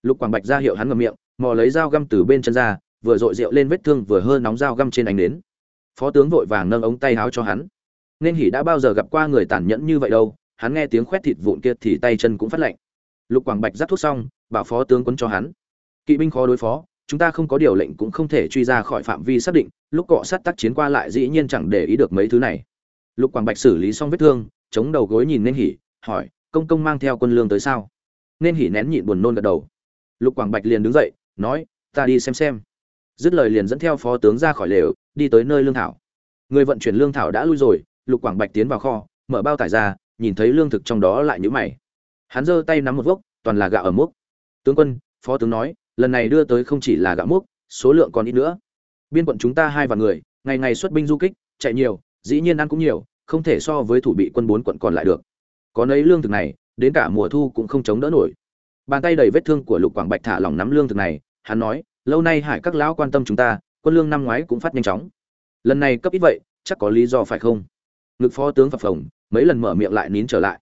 [SPEAKER 1] Lục quảng bạch ra hiệu hắn ngậm miệng, mò lấy dao găm từ bên chân ra, vừa dội rượu lên vết thương vừa hơ nóng dao găm trên ánh đến phó tướng vội vàng nâng ống tay áo cho hắn. Nên hỉ đã bao giờ gặp qua người tàn nhẫn như vậy đâu, hắn nghe tiếng khoét thịt vụn kia thì tay chân cũng phát lạnh. Lục quảng bạch dắt thuốc xong, bảo phó tướng quấn cho hắn kỵ binh khó đối phó, chúng ta không có điều lệnh cũng không thể truy ra khỏi phạm vi xác định, lúc cọ sát tác chiến qua lại dĩ nhiên chẳng để ý được mấy thứ này. Lục quảng bạch xử lý xong vết thương, chống đầu gối nhìn nên hỉ hỏi, công công mang theo quân lương tới sao? Nên hỉ nén nhịn buồn nôn gật đầu. Lục quảng bạch liền đứng dậy, nói, ta đi xem xem. Dứt lời liền dẫn theo phó tướng ra khỏi lều, đi tới nơi lương thảo. Người vận chuyển lương thảo đã lui rồi, lục quảng bạch tiến vào kho, mở bao tải ra, nhìn thấy lương thực trong đó lại nhữ mày. Hắn giơ tay nắm một vốc, toàn là gạo ở múc. Tướng quân, phó tướng nói lần này đưa tới không chỉ là gạo múc, số lượng còn ít nữa. Biên quận chúng ta hai vạn người, ngày ngày xuất binh du kích, chạy nhiều, dĩ nhiên ăn cũng nhiều, không thể so với thủ bị quân bốn quận còn lại được. Có nấy lương thực này, đến cả mùa thu cũng không chống đỡ nổi. Bàn tay đầy vết thương của lục quảng bạch thả lỏng nắm lương thực này, hắn nói, lâu nay hải các lão quan tâm chúng ta, quân lương năm ngoái cũng phát nhanh chóng. Lần này cấp ít vậy, chắc có lý do phải không? Ngực phó tướng phập phồng, mấy lần mở miệng lại nín trở lại.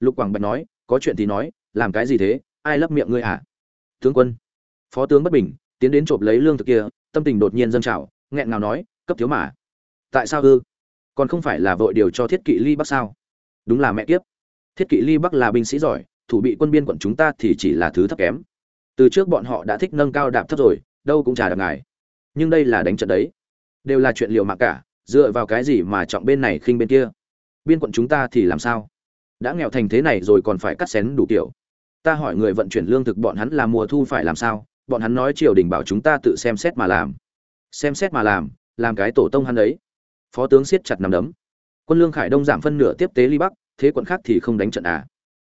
[SPEAKER 1] Lục quảng bạch nói, có chuyện thì nói, làm cái gì thế? Ai lấp miệng ngươi hả? Tướng quân phó tướng bất bình, tiến đến trộm lấy lương thực kia, tâm tình đột nhiên dâng trào, nghẹn ngào nói, cấp thiếu mà, tại sao ư? Còn không phải là vội điều cho thiết kỵ ly bắc sao? Đúng là mẹ kiếp. Thiết kỵ ly bắc là binh sĩ giỏi, thủ bị quân biên quận chúng ta thì chỉ là thứ thấp kém. Từ trước bọn họ đã thích nâng cao đạp thấp rồi, đâu cũng chả đạp ngài. Nhưng đây là đánh trận đấy. Đều là chuyện liều mạng cả, dựa vào cái gì mà trọng bên này khinh bên kia? Biên quận chúng ta thì làm sao? Đã nghèo thành thế này rồi còn phải cắt xén đủ kiểu. Ta hỏi người vận chuyển lương thực bọn hắn là mùa thu phải làm sao? Bọn hắn nói triều đình bảo chúng ta tự xem xét mà làm. Xem xét mà làm làm cái tổ tông hắn ấy. Phó tướng siết chặt nằm đấm. Quân lương khải đông giảm phân nửa tiếp tế ly bắc, thế quận khác thì không đánh trận à.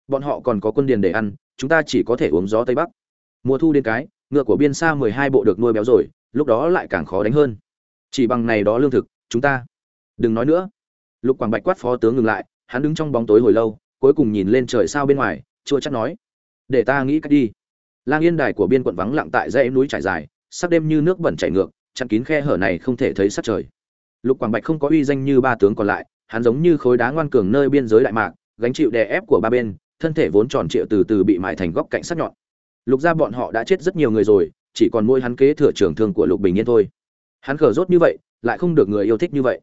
[SPEAKER 1] Bọn họ còn có quân điền để ăn, chúng ta chỉ có thể uống gió tây bắc. Mùa thu đến cái, ngựa của biên xa mười hai bộ được nuôi béo rồi, lúc đó lại càng khó đánh hơn. Chỉ bằng này đó lương thực, chúng ta. Đừng nói nữa. Lục quảng bạch quát phó tướng ngừng lại, hắn đứng trong bóng tối hồi lâu, cuối cùng nhìn lên trời sao bên ngoài, chua chắc nói. Để ta nghĩ cách đi lang yên đài của biên quận vắng lặng tại dãy núi trải dài, sắc đêm như nước bẩn chảy ngược chặn kín khe hở này không thể thấy sát trời. Lục quảng bạch không có uy danh như ba tướng còn lại, hắn giống như khối đá ngoan cường nơi biên giới đại mạc, gánh chịu đè ép của ba bên, thân thể vốn tròn trịa từ từ bị mài thành góc cạnh sắc nhọn. Lục gia bọn họ đã chết rất nhiều người rồi, chỉ còn mỗi hắn kế thừa trưởng thương của lục bình yên thôi. Hắn khở rốt như vậy, lại không được người yêu thích như vậy.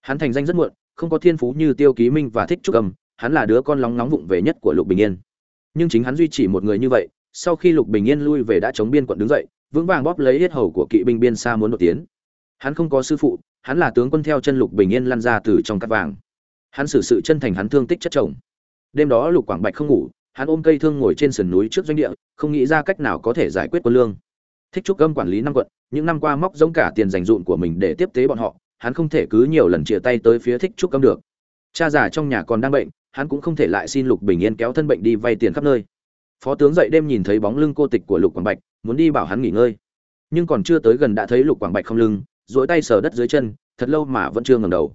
[SPEAKER 1] Hắn thành danh rất muộn, không có thiên phú như tiêu ký minh và thích trúc âm, hắn là đứa con lóng nóng vụng về nhất của lục bình yên. Nhưng chính hắn duy trì một người như vậy sau khi lục bình yên lui về đã chống biên quận đứng dậy, vững vàng bóp lấy hết hầu của kỵ binh biên xa muốn nổi tiến. Hắn không có sư phụ, hắn là tướng quân theo chân lục bình yên lăn ra từ trong cát vàng. Hắn xử sự chân thành, hắn thương tích chất chồng. Đêm đó lục quảng bạch không ngủ, hắn ôm cây thương ngồi trên sườn núi trước doanh địa, không nghĩ ra cách nào có thể giải quyết quân lương. Thích trúc gâm quản lý năm quận, những năm qua móc giống cả tiền dành dụn của mình để tiếp tế bọn họ, hắn không thể cứ nhiều lần chia tay tới phía thích trúc gâm được. Cha già trong nhà còn đang bệnh, hắn cũng không thể lại xin lục bình yên kéo thân bệnh đi vay tiền khắp nơi phó tướng dậy đêm nhìn thấy bóng lưng cô tịch của lục quảng bạch, muốn đi bảo hắn nghỉ ngơi. Nhưng còn chưa tới gần đã thấy lục quảng bạch không lưng dỗi tay sờ đất dưới chân, thật lâu mà vẫn chưa ngẩng đầu.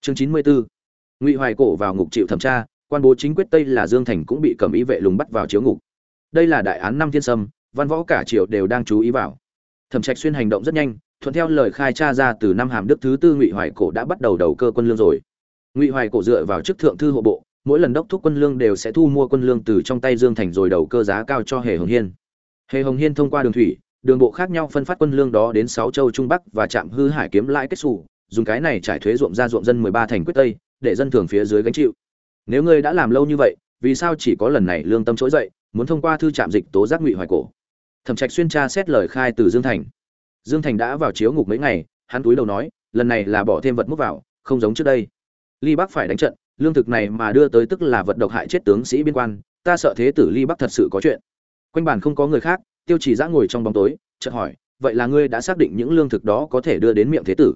[SPEAKER 1] Chương chín mươi bốn ngụy hoài cổ vào ngục chịu thẩm tra, quan bố chính quyết tây là dương thành cũng bị cầm ý vệ lùng bắt vào chiếu ngục. Đây là đại án năm thiên sâm, văn võ cả triều đều đang chú ý vào. Thẩm trạch xuyên hành động rất nhanh, thuận theo lời khai tra ra từ năm hàm đức thứ tư ngụy hoài cổ đã bắt đầu đầu cơ quân lương rồi. Ngụy hoài cổ dựa vào chức thượng thư hộ bộ mỗi lần đốc thúc quân lương đều sẽ thu mua quân lương từ trong tay dương thành rồi đầu cơ giá cao cho hề hồng hiên. Hề hồng hiên thông qua đường thủy, đường bộ khác nhau phân phát quân lương đó đến sáu châu trung bắc và trạm hư hải kiếm lãi kết xù, dùng cái này trải thuế ruộng ra ruộng dân mười ba thành quyết tây, để dân thường phía dưới gánh chịu. Nếu ngươi đã làm lâu như vậy, vì sao chỉ có lần này lương tâm trỗi dậy, muốn thông qua thư trạm dịch tố giác ngụy hoài cổ? Thẩm trạch xuyên tra xét lời khai từ dương thành. Dương thành đã vào chiếu ngục mấy ngày, hắn túi đầu nói, lần này là bỏ thêm vật múc vào, không giống trước đây. Ly bắc phải đánh trận lương thực này mà đưa tới tức là vật độc hại chết tướng sĩ biên quan, ta sợ thế tử ly bắc thật sự có chuyện. Quanh bàn không có người khác, tiêu chỉ giã ngồi trong bóng tối, chợt hỏi, vậy là ngươi đã xác định những lương thực đó có thể đưa đến miệng thế tử?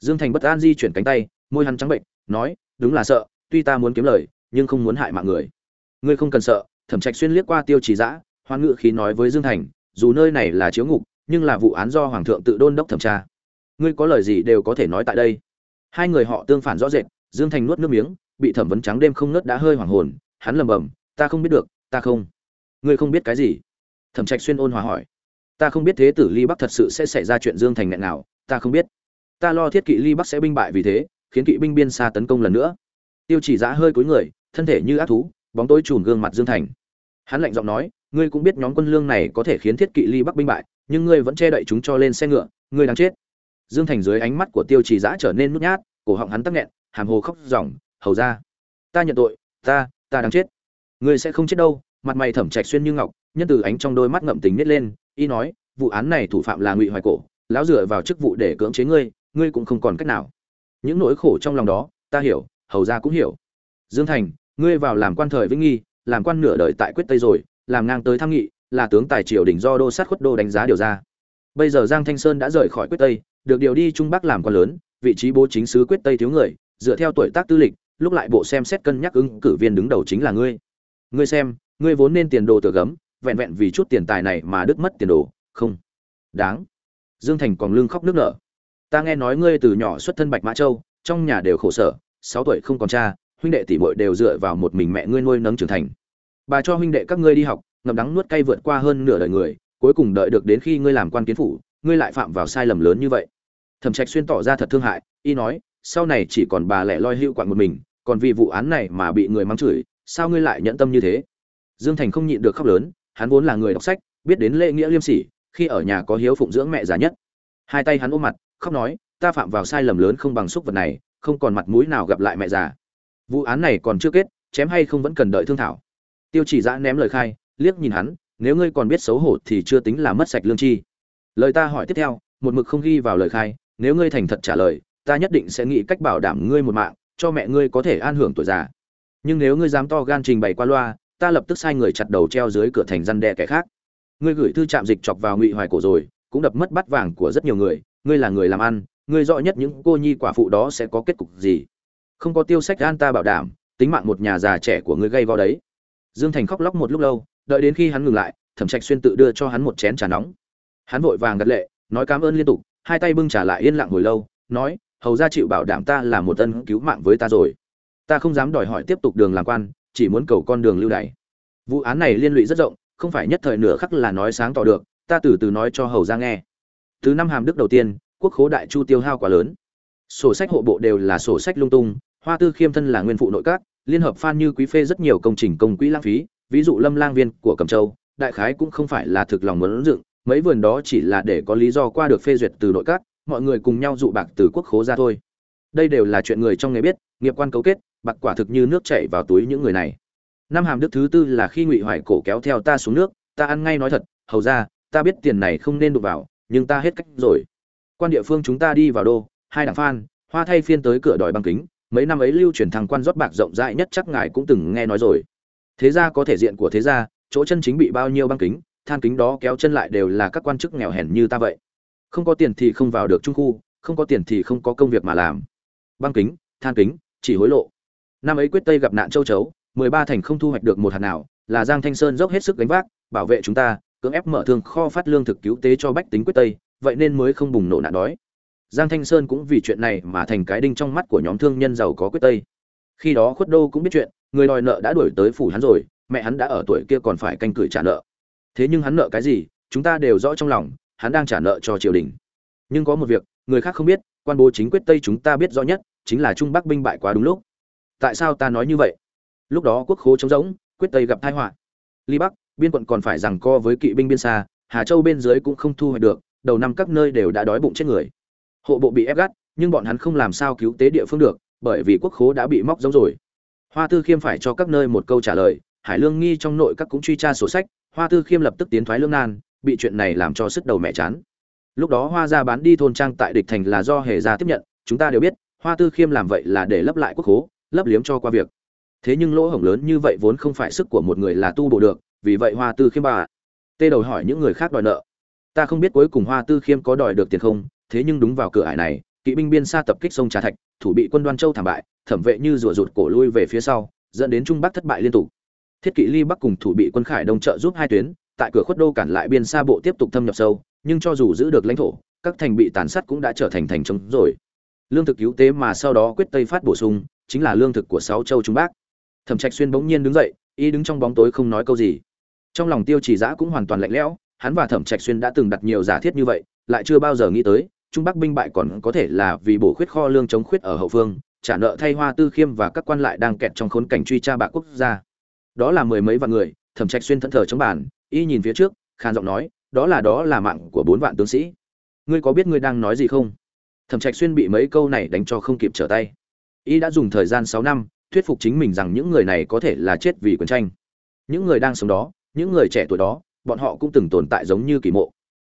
[SPEAKER 1] Dương thành bất an di chuyển cánh tay, môi hắn trắng bệnh, nói, đúng là sợ, tuy ta muốn kiếm lời, nhưng không muốn hại mạng người. Ngươi không cần sợ, thẩm trạch xuyên liếc qua tiêu chỉ giã, hoan ngự khí nói với dương thành, dù nơi này là chiếu ngục, nhưng là vụ án do hoàng thượng tự đôn đốc thẩm tra. Ngươi có lời gì đều có thể nói tại đây. Hai người họ tương phản rõ rệt dương thành nuốt nước miếng, bị thẩm vấn trắng đêm không nớt đã hơi hoảng hồn, hắn lầm bầm, ta không biết được, ta không. Ngươi không biết cái gì? Thẩm trạch xuyên ôn hòa hỏi. Ta không biết thế tử ly bắc thật sự sẽ xảy ra chuyện dương thành nghẹn nào, ta không biết. Ta lo thiết kỵ ly bắc sẽ binh bại vì thế, khiến kỵ binh biên xa tấn công lần nữa. Tiêu chỉ Dã hơi cúi người, thân thể như ác thú, bóng tối trùm gương mặt dương thành. Hắn lạnh giọng nói, ngươi cũng biết nhóm quân lương này có thể khiến thiết kỵ ly bắc binh bại, nhưng ngươi vẫn che đậy chúng cho lên xe ngựa, ngươi đang chết. Dương thành dưới ánh mắt của tiêu Chỉ Dã trở nên nút nhát, cổ họng hắn tắc nghẹn hàm hồ khóc ròng, hầu ra. Ta nhận tội, ta ta đang chết. Ngươi sẽ không chết đâu, mặt mày thẩm trạch xuyên như ngọc, nhân từ ánh trong đôi mắt ngậm tình nít lên, y nói, vụ án này thủ phạm là ngụy hoài cổ, lão dựa vào chức vụ để cưỡng chế ngươi ngươi cũng không còn cách nào. Những nỗi khổ trong lòng đó, ta hiểu, hầu ra cũng hiểu. Dương thành, ngươi vào làm quan thời vĩnh nghi, làm quan nửa đời tại quyết tây rồi, làm ngang tới tham nghị, là tướng tài triều đỉnh do đô sát khuất đô đánh giá điều ra. Bây giờ giang thanh sơn đã rời khỏi quyết tây, được điều đi trung bắc làm quan lớn, vị trí bố chính sứ quyết tây thiếu người dựa theo tuổi tác tư lịch, lúc lại bộ xem xét cân nhắc ứng cử viên đứng đầu chính là ngươi. Ngươi xem, ngươi vốn nên tiền đồ tựa gấm, vẹn vẹn vì chút tiền tài này mà đứt mất tiền đồ, không. Đáng. Dương thành còn lưng khóc nước nở. Ta nghe nói ngươi từ nhỏ xuất thân bạch mã châu, trong nhà đều khổ sở, sáu tuổi không còn cha, huynh đệ tỷ muội đều dựa vào một mình mẹ ngươi nuôi nấng trưởng thành. Bà cho huynh đệ các ngươi đi học, ngậm đắng nuốt cay vượt qua hơn nửa đời người, cuối cùng đợi được đến khi ngươi làm quan kiến phủ, ngươi lại phạm vào sai lầm lớn như vậy. Thẩm trạch xuyên tỏ ra thật thương hại, y nói sau này chỉ còn bà lẻ loi hưu quặn một mình, còn vì vụ án này mà bị người mắng chửi, sao ngươi lại nhẫn tâm như thế? Dương thành không nhịn được khóc lớn, hắn vốn là người đọc sách, biết đến lễ nghĩa liêm sỉ, khi ở nhà có hiếu phụng dưỡng mẹ già nhất. Hai tay hắn ôm mặt, khóc nói, ta phạm vào sai lầm lớn không bằng xúc vật này, không còn mặt mũi nào gặp lại mẹ già. Vụ án này còn chưa kết, chém hay không vẫn cần đợi thương thảo. Tiêu chỉ giã ném lời khai, liếc nhìn hắn, nếu ngươi còn biết xấu hổ thì chưa tính là mất sạch lương chi. Lời ta hỏi tiếp theo, một mực không ghi vào lời khai, nếu ngươi thành thật trả lời ta nhất định sẽ nghĩ cách bảo đảm ngươi một mạng, cho mẹ ngươi có thể an hưởng tuổi già. Nhưng nếu ngươi dám to gan trình bày qua loa, ta lập tức sai người chặt đầu treo dưới cửa thành răn đe kẻ khác. Ngươi gửi thư trạm dịch chọc vào ngụy hoài cổ rồi, cũng đập mất bắt vàng của rất nhiều người, ngươi là người làm ăn, ngươi rõ nhất những cô nhi quả phụ đó sẽ có kết cục gì. Không có tiêu sách an ta bảo đảm, tính mạng một nhà già trẻ của ngươi gây vào đấy. Dương thành khóc lóc một lúc lâu, đợi đến khi hắn ngừng lại, thẩm trạch xuyên tự đưa cho hắn một chén trà nóng. Hắn vội vàng gật lệ, nói cảm ơn liên tục, hai tay bưng trà lại yên lặng hồi lâu, nói hầu ra chịu bảo đảm ta là một ân cứu mạng với ta rồi. Ta không dám đòi hỏi tiếp tục đường làm quan, chỉ muốn cầu con đường lưu đày. Vụ án này liên lụy rất rộng, không phải nhất thời nửa khắc là nói sáng tỏ được, ta từ từ nói cho hầu ra nghe. Từ năm hàm đức đầu tiên, quốc khố đại chu tiêu hao quá lớn. Sổ sách hộ bộ đều là sổ sách lung tung, hoa tư khiêm thân là nguyên phụ nội các, liên hợp phan như quý phê rất nhiều công trình công quỹ lãng phí, ví dụ lâm lang viên của cầm châu, đại khái cũng không phải là thực lòng muốn dựng, mấy vườn đó chỉ là để có lý do qua được phê duyệt từ nội các mọi người cùng nhau dụ bạc từ quốc khố ra thôi. Đây đều là chuyện người trong nghề biết, nghiệp quan cấu kết, bạc quả thực như nước chảy vào túi những người này. Năm hàm đức thứ tư là khi ngụy hoài cổ kéo theo ta xuống nước, ta ăn ngay nói thật, hầu ra, ta biết tiền này không nên đụng vào, nhưng ta hết cách rồi. Quan địa phương chúng ta đi vào đô, hai đảng phan, hoa thay phiên tới cửa đòi băng kính, mấy năm ấy lưu truyền thằng quan rót bạc rộng rãi nhất chắc ngài cũng từng nghe nói rồi. Thế gia có thể diện của thế gia, chỗ chân chính bị bao nhiêu băng kính, than kính đó kéo chân lại đều là các quan chức nghèo hèn như ta vậy không có tiền thì không vào được trung khu, không có tiền thì không có công việc mà làm. Băng kính, than kính, chỉ hối lộ. Năm ấy quyết tây gặp nạn châu chấu, mười ba thành không thu hoạch được một hạt nào, là giang thanh sơn dốc hết sức gánh vác, bảo vệ chúng ta, cưỡng ép mở thương kho phát lương thực cứu tế cho bách tính quyết tây, vậy nên mới không bùng nổ nạn đói. Giang thanh sơn cũng vì chuyện này mà thành cái đinh trong mắt của nhóm thương nhân giàu có quyết tây. Khi đó khuất đô cũng biết chuyện, người đòi nợ đã đuổi tới phủ hắn rồi, mẹ hắn đã ở tuổi kia còn phải canh cửi trả nợ. Thế nhưng hắn nợ cái gì, chúng ta đều rõ trong lòng hắn đang trả nợ cho triều đình. Nhưng có một việc, người khác không biết, quan bố chính quyết tây chúng ta biết rõ nhất, chính là trung bắc binh bại quá đúng lúc. Tại sao ta nói như vậy? Lúc đó quốc khố trống rỗng, quyết tây gặp tai họa. Ly bắc, biên quận còn phải rằng co với kỵ binh biên xa, hà châu bên dưới cũng không thu hoạch được, đầu năm các nơi đều đã đói bụng chết người. Hộ bộ bị ép gắt, nhưng bọn hắn không làm sao cứu tế địa phương được, bởi vì quốc khố đã bị móc giống rồi. Hoa tư khiêm phải cho các nơi một câu trả lời, hải lương nghi trong nội các cũng truy tra sổ sách, hoa tư khiêm lập tức tiến thoái lương nan bị chuyện này làm cho sức đầu mẹ chán. Lúc đó hoa gia bán đi thôn trang tại địch thành là do hề gia tiếp nhận, chúng ta đều biết, hoa tư khiêm làm vậy là để lấp lại quốc khố, lấp liếm cho qua việc. Thế nhưng lỗ hổng lớn như vậy vốn không phải sức của một người là tu bổ được, vì vậy hoa tư khiêm bà tê đầu hỏi những người khác đòi nợ. Ta không biết cuối cùng hoa tư khiêm có đòi được tiền không, thế nhưng đúng vào cửa ải này, kỵ binh biên xa tập kích sông trà thạch, thủ bị quân đoan châu thảm bại, thẩm vệ như rùa rụt cổ lui về phía sau, dẫn đến trung bắc thất bại liên tục. Thiết kỵ ly bắc cùng thủ bị quân khải đông trợ giúp hai tuyến tại cửa khuất đô cản lại biên xa bộ tiếp tục thâm nhập sâu, nhưng cho dù giữ được lãnh thổ, các thành bị tàn sát cũng đã trở thành thành trống rồi. Lương thực cứu tế mà sau đó quyết tây phát bổ sung, chính là lương thực của sáu châu trung bắc. Thẩm trạch xuyên bỗng nhiên đứng dậy, y đứng trong bóng tối không nói câu gì. Trong lòng tiêu chỉ giã cũng hoàn toàn lạnh lẽo, hắn và thẩm trạch xuyên đã từng đặt nhiều giả thiết như vậy, lại chưa bao giờ nghĩ tới, trung bắc binh bại còn có thể là vì bổ khuyết kho lương chống khuyết ở hậu phương, trả nợ thay hoa tư khiêm và các quan lại đang kẹt trong khốn cảnh truy tra bạc quốc gia. Đó là mười mấy vạn người, thẩm trạch xuyên thẫn thờ chống bàn y nhìn phía trước, khàn giọng nói, đó là đó là mạng của bốn vạn tướng sĩ. Ngươi có biết ngươi đang nói gì không? Thẩm trạch xuyên bị mấy câu này đánh cho không kịp trở tay. Y đã dùng thời gian sáu năm, thuyết phục chính mình rằng những người này có thể là chết vì quyền tranh. Những người đang sống đó, những người trẻ tuổi đó, bọn họ cũng từng tồn tại giống như kỳ mộ.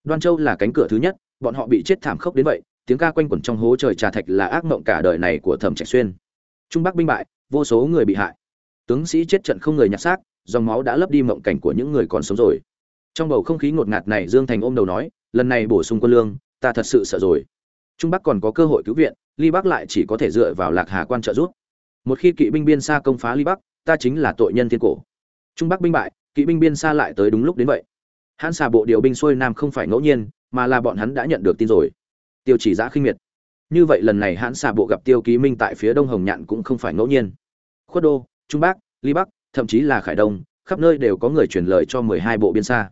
[SPEAKER 1] Đoan châu là cánh cửa thứ nhất, bọn họ bị chết thảm khốc đến vậy, tiếng ca quanh quẩn trong hố trời trà thạch là ác mộng cả đời này của thẩm trạch xuyên. Trung bắc binh bại, vô số người bị hại. Tướng sĩ chết trận không người nhặt xác dòng máu đã lấp đi mộng cảnh của những người còn sống rồi. Trong bầu không khí ngột ngạt này, dương thành ôm đầu nói, lần này bổ sung quân lương, ta thật sự sợ rồi. Trung bắc còn có cơ hội cứu viện, ly bắc lại chỉ có thể dựa vào lạc hà quan trợ giúp. Một khi kỵ binh biên xa công phá ly bắc, ta chính là tội nhân thiên cổ. Trung bắc binh bại, kỵ binh biên xa lại tới đúng lúc đến vậy. Hãn xà bộ điều binh xuôi nam không phải ngẫu nhiên, mà là bọn hắn đã nhận được tin rồi. Tiêu chỉ giã khinh miệt. Như vậy lần này hãn xà bộ gặp tiêu ký minh tại phía đông hồng nhạn cũng không phải ngẫu nhiên. Khuất đô, trung bắc, ly bắc thậm chí là khải đông, khắp nơi đều có người truyền lời cho mười hai bộ biên xa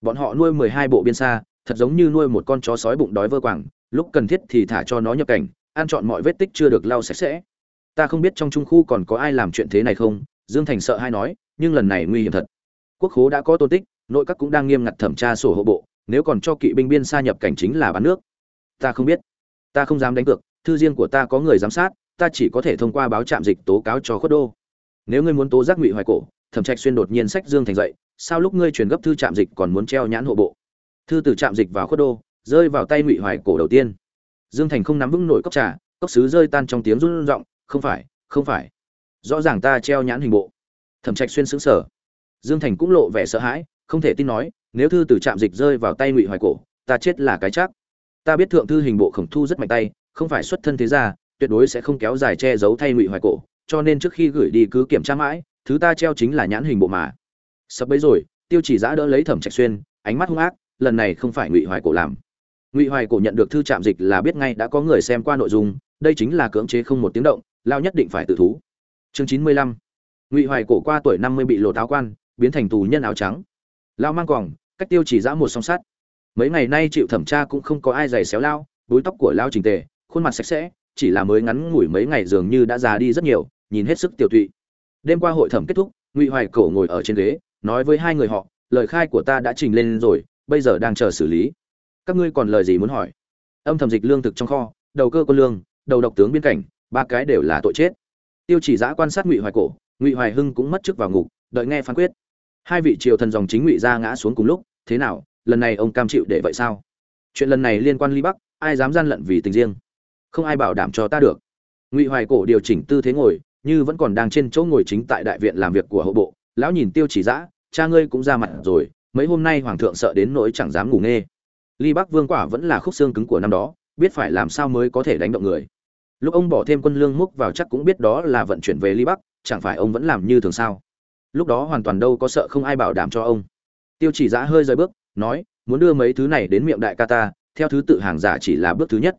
[SPEAKER 1] bọn họ nuôi mười hai bộ biên xa thật giống như nuôi một con chó sói bụng đói vơ quảng, lúc cần thiết thì thả cho nó nhập cảnh, ăn chọn mọi vết tích chưa được lau sạch sẽ. Ta không biết trong trung khu còn có ai làm chuyện thế này không, dương thành sợ hay nói, nhưng lần này nguy hiểm thật. Quốc khố đã có tôn tích, nội các cũng đang nghiêm ngặt thẩm tra sổ hộ bộ, nếu còn cho kỵ binh biên xa nhập cảnh chính là bán nước. Ta không biết. Ta không dám đánh cược, thư riêng của ta có người giám sát, ta chỉ có thể thông qua báo trạm dịch tố cáo cho khuất đô nếu ngươi muốn tố giác ngụy hoài cổ, thẩm trạch xuyên đột nhiên sách dương thành dậy, sao lúc ngươi truyền gấp thư trạm dịch còn muốn treo nhãn hộ bộ? Thư từ trạm dịch vào khuất đô, rơi vào tay ngụy hoài cổ đầu tiên. Dương thành không nắm vững nổi cốc trà, cốc sứ rơi tan trong tiếng run rộng, không phải không phải. Rõ ràng ta treo nhãn hình bộ. Thẩm trạch xuyên sững sờ. Dương thành cũng lộ vẻ sợ hãi, không thể tin nói, nếu thư từ trạm dịch rơi vào tay ngụy hoài cổ, ta chết là cái chắc. Ta biết thượng thư hình bộ khổng thu rất mạnh tay, không phải xuất thân thế gia, tuyệt đối sẽ không kéo dài che giấu thay ngụy hoài cổ cho nên trước khi gửi đi cứ kiểm tra mãi, thứ ta treo chính là nhãn hình bộ mà. Sập bấy rồi, tiêu chỉ giã đỡ lấy thẩm trạch xuyên, ánh mắt hung ác, lần này không phải ngụy hoài cổ làm. Ngụy hoài cổ nhận được thư trạm dịch là biết ngay đã có người xem qua nội dung, đây chính là cưỡng chế không một tiếng động, lao nhất định phải tự thú. Chương chín mươi lăm. Ngụy hoài cổ qua tuổi năm mươi bị lộ tháo quan, biến thành tù nhân áo trắng. Lao mang quòng cách tiêu chỉ giã một song sắt. Mấy ngày nay chịu thẩm tra cũng không có ai giày xéo lao, búi tóc của lao trình tề, khuôn mặt sạch sẽ, chỉ là mới ngắn ngủi mấy ngày dường như đã già đi rất nhiều nhìn hết sức tiểu tụy. Đêm qua hội thẩm kết thúc, ngụy hoài cổ ngồi ở trên ghế, nói với hai người họ, lời khai của ta đã trình lên rồi, bây giờ đang chờ xử lý. Các ngươi còn lời gì muốn hỏi? Âm thầm dịch lương thực trong kho, đầu cơ quân lương, đầu độc tướng biên cảnh, ba cái đều là tội chết. Tiêu chỉ giã quan sát ngụy hoài cổ, ngụy hoài hưng cũng mất chức vào ngục, đợi nghe phán quyết. Hai vị triều thần dòng chính ngụy ra ngã xuống cùng lúc, thế nào, lần này ông cam chịu để vậy sao? Chuyện lần này liên quan ly bắc, ai dám gian lận vì tình riêng? Không ai bảo đảm cho ta được. Ngụy hoài cổ điều chỉnh tư thế ngồi như vẫn còn đang trên chỗ ngồi chính tại đại viện làm việc của hậu bộ, lão nhìn tiêu chỉ giã cha ngươi cũng ra mặt rồi, mấy hôm nay hoàng thượng sợ đến nỗi chẳng dám ngủ nghe ly bắc vương quả vẫn là khúc xương cứng của năm đó, biết phải làm sao mới có thể đánh động người. Lúc ông bỏ thêm quân lương múc vào chắc cũng biết đó là vận chuyển về ly bắc, chẳng phải ông vẫn làm như thường sao? Lúc đó hoàn toàn đâu có sợ không ai bảo đảm cho ông. Tiêu chỉ giã hơi rời bước, nói, muốn đưa mấy thứ này đến miệng đại ca ta, theo thứ tự hàng giả chỉ là bước thứ nhất.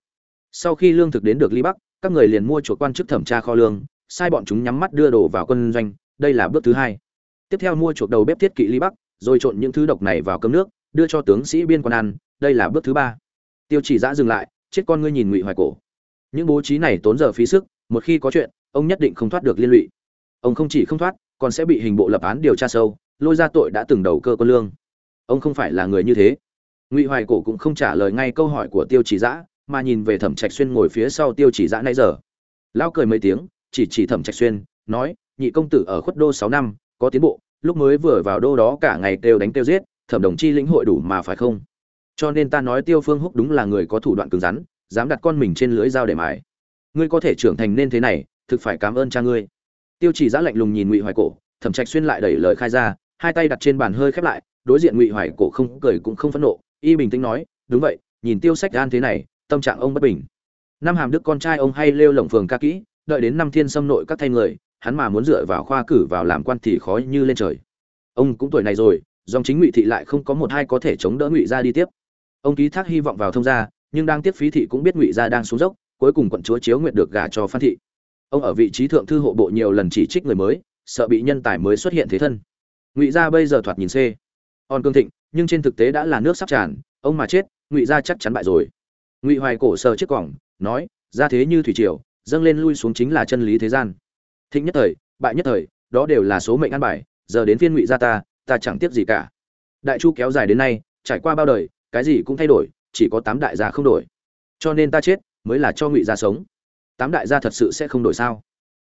[SPEAKER 1] Sau khi lương thực đến được ly bắc, các người liền mua chuộc quan chức thẩm tra kho lương sai bọn chúng nhắm mắt đưa đồ vào quân doanh, đây là bước thứ hai. Tiếp theo mua chuộc đầu bếp thiết kỵ ly bắc, rồi trộn những thứ độc này vào cơm nước, đưa cho tướng sĩ biên quan ăn, đây là bước thứ ba. Tiêu chỉ giã dừng lại, chết con ngươi nhìn ngụy hoài cổ. Những bố trí này tốn giờ phí sức, một khi có chuyện, ông nhất định không thoát được liên lụy. Ông không chỉ không thoát, còn sẽ bị hình bộ lập án điều tra sâu, lôi ra tội đã từng đầu cơ con lương. Ông không phải là người như thế. Ngụy hoài cổ cũng không trả lời ngay câu hỏi của tiêu chỉ giã mà nhìn về thẩm trạch xuyên ngồi phía sau tiêu chỉ giã nãy giờ. Lao cười mấy tiếng chỉ chỉ thẩm trạch xuyên, nói, nhị công tử ở khuất đô sáu năm, có tiến bộ, lúc mới vừa vào đô đó cả ngày đều đánh tiêu giết, thẩm đồng chi lĩnh hội đủ mà phải không? Cho nên ta nói tiêu phương húc đúng là người có thủ đoạn cứng rắn, dám đặt con mình trên lưới dao để mài. Ngươi có thể trưởng thành nên thế này, thực phải cảm ơn cha ngươi. Tiêu chỉ giã lạnh lùng nhìn ngụy hoài cổ, thẩm trạch xuyên lại đẩy lời khai ra, hai tay đặt trên bàn hơi khép lại, đối diện ngụy hoài cổ không cười cũng không phẫn nộ, y bình tĩnh nói, đúng vậy, nhìn tiêu sách gan thế này, tâm trạng ông bất bình. Năm hàm đức con trai ông hay lêu lồng phường ca kỹ đợi đến năm thiên xâm nội các thay người, hắn mà muốn dựa vào khoa cử vào làm quan thì khó như lên trời. Ông cũng tuổi này rồi, dòng chính ngụy thị lại không có một hai có thể chống đỡ ngụy gia đi tiếp. Ông ký thác hy vọng vào thông gia, nhưng đang tiếp phí thị cũng biết ngụy gia đang xuống dốc, cuối cùng quận chúa chiếu nguyện được gả cho phan thị. Ông ở vị trí thượng thư hộ bộ nhiều lần chỉ trích người mới, sợ bị nhân tài mới xuất hiện thế thân. Ngụy gia bây giờ thoạt nhìn c on cương thịnh, nhưng trên thực tế đã là nước sắp tràn, ông mà chết, ngụy gia chắc chắn bại rồi. Ngụy hoài cổ sờ chiếc quỏng nói, ra thế như thủy triều dâng lên lui xuống chính là chân lý thế gian. Thịnh nhất thời, bại nhất thời, đó đều là số mệnh ăn bài, giờ đến phiên ngụy gia ta ta chẳng tiếc gì cả. Đại chu kéo dài đến nay, trải qua bao đời, cái gì cũng thay đổi, chỉ có tám đại gia không đổi. Cho nên ta chết, mới là cho ngụy gia sống. Tám đại gia thật sự sẽ không đổi sao?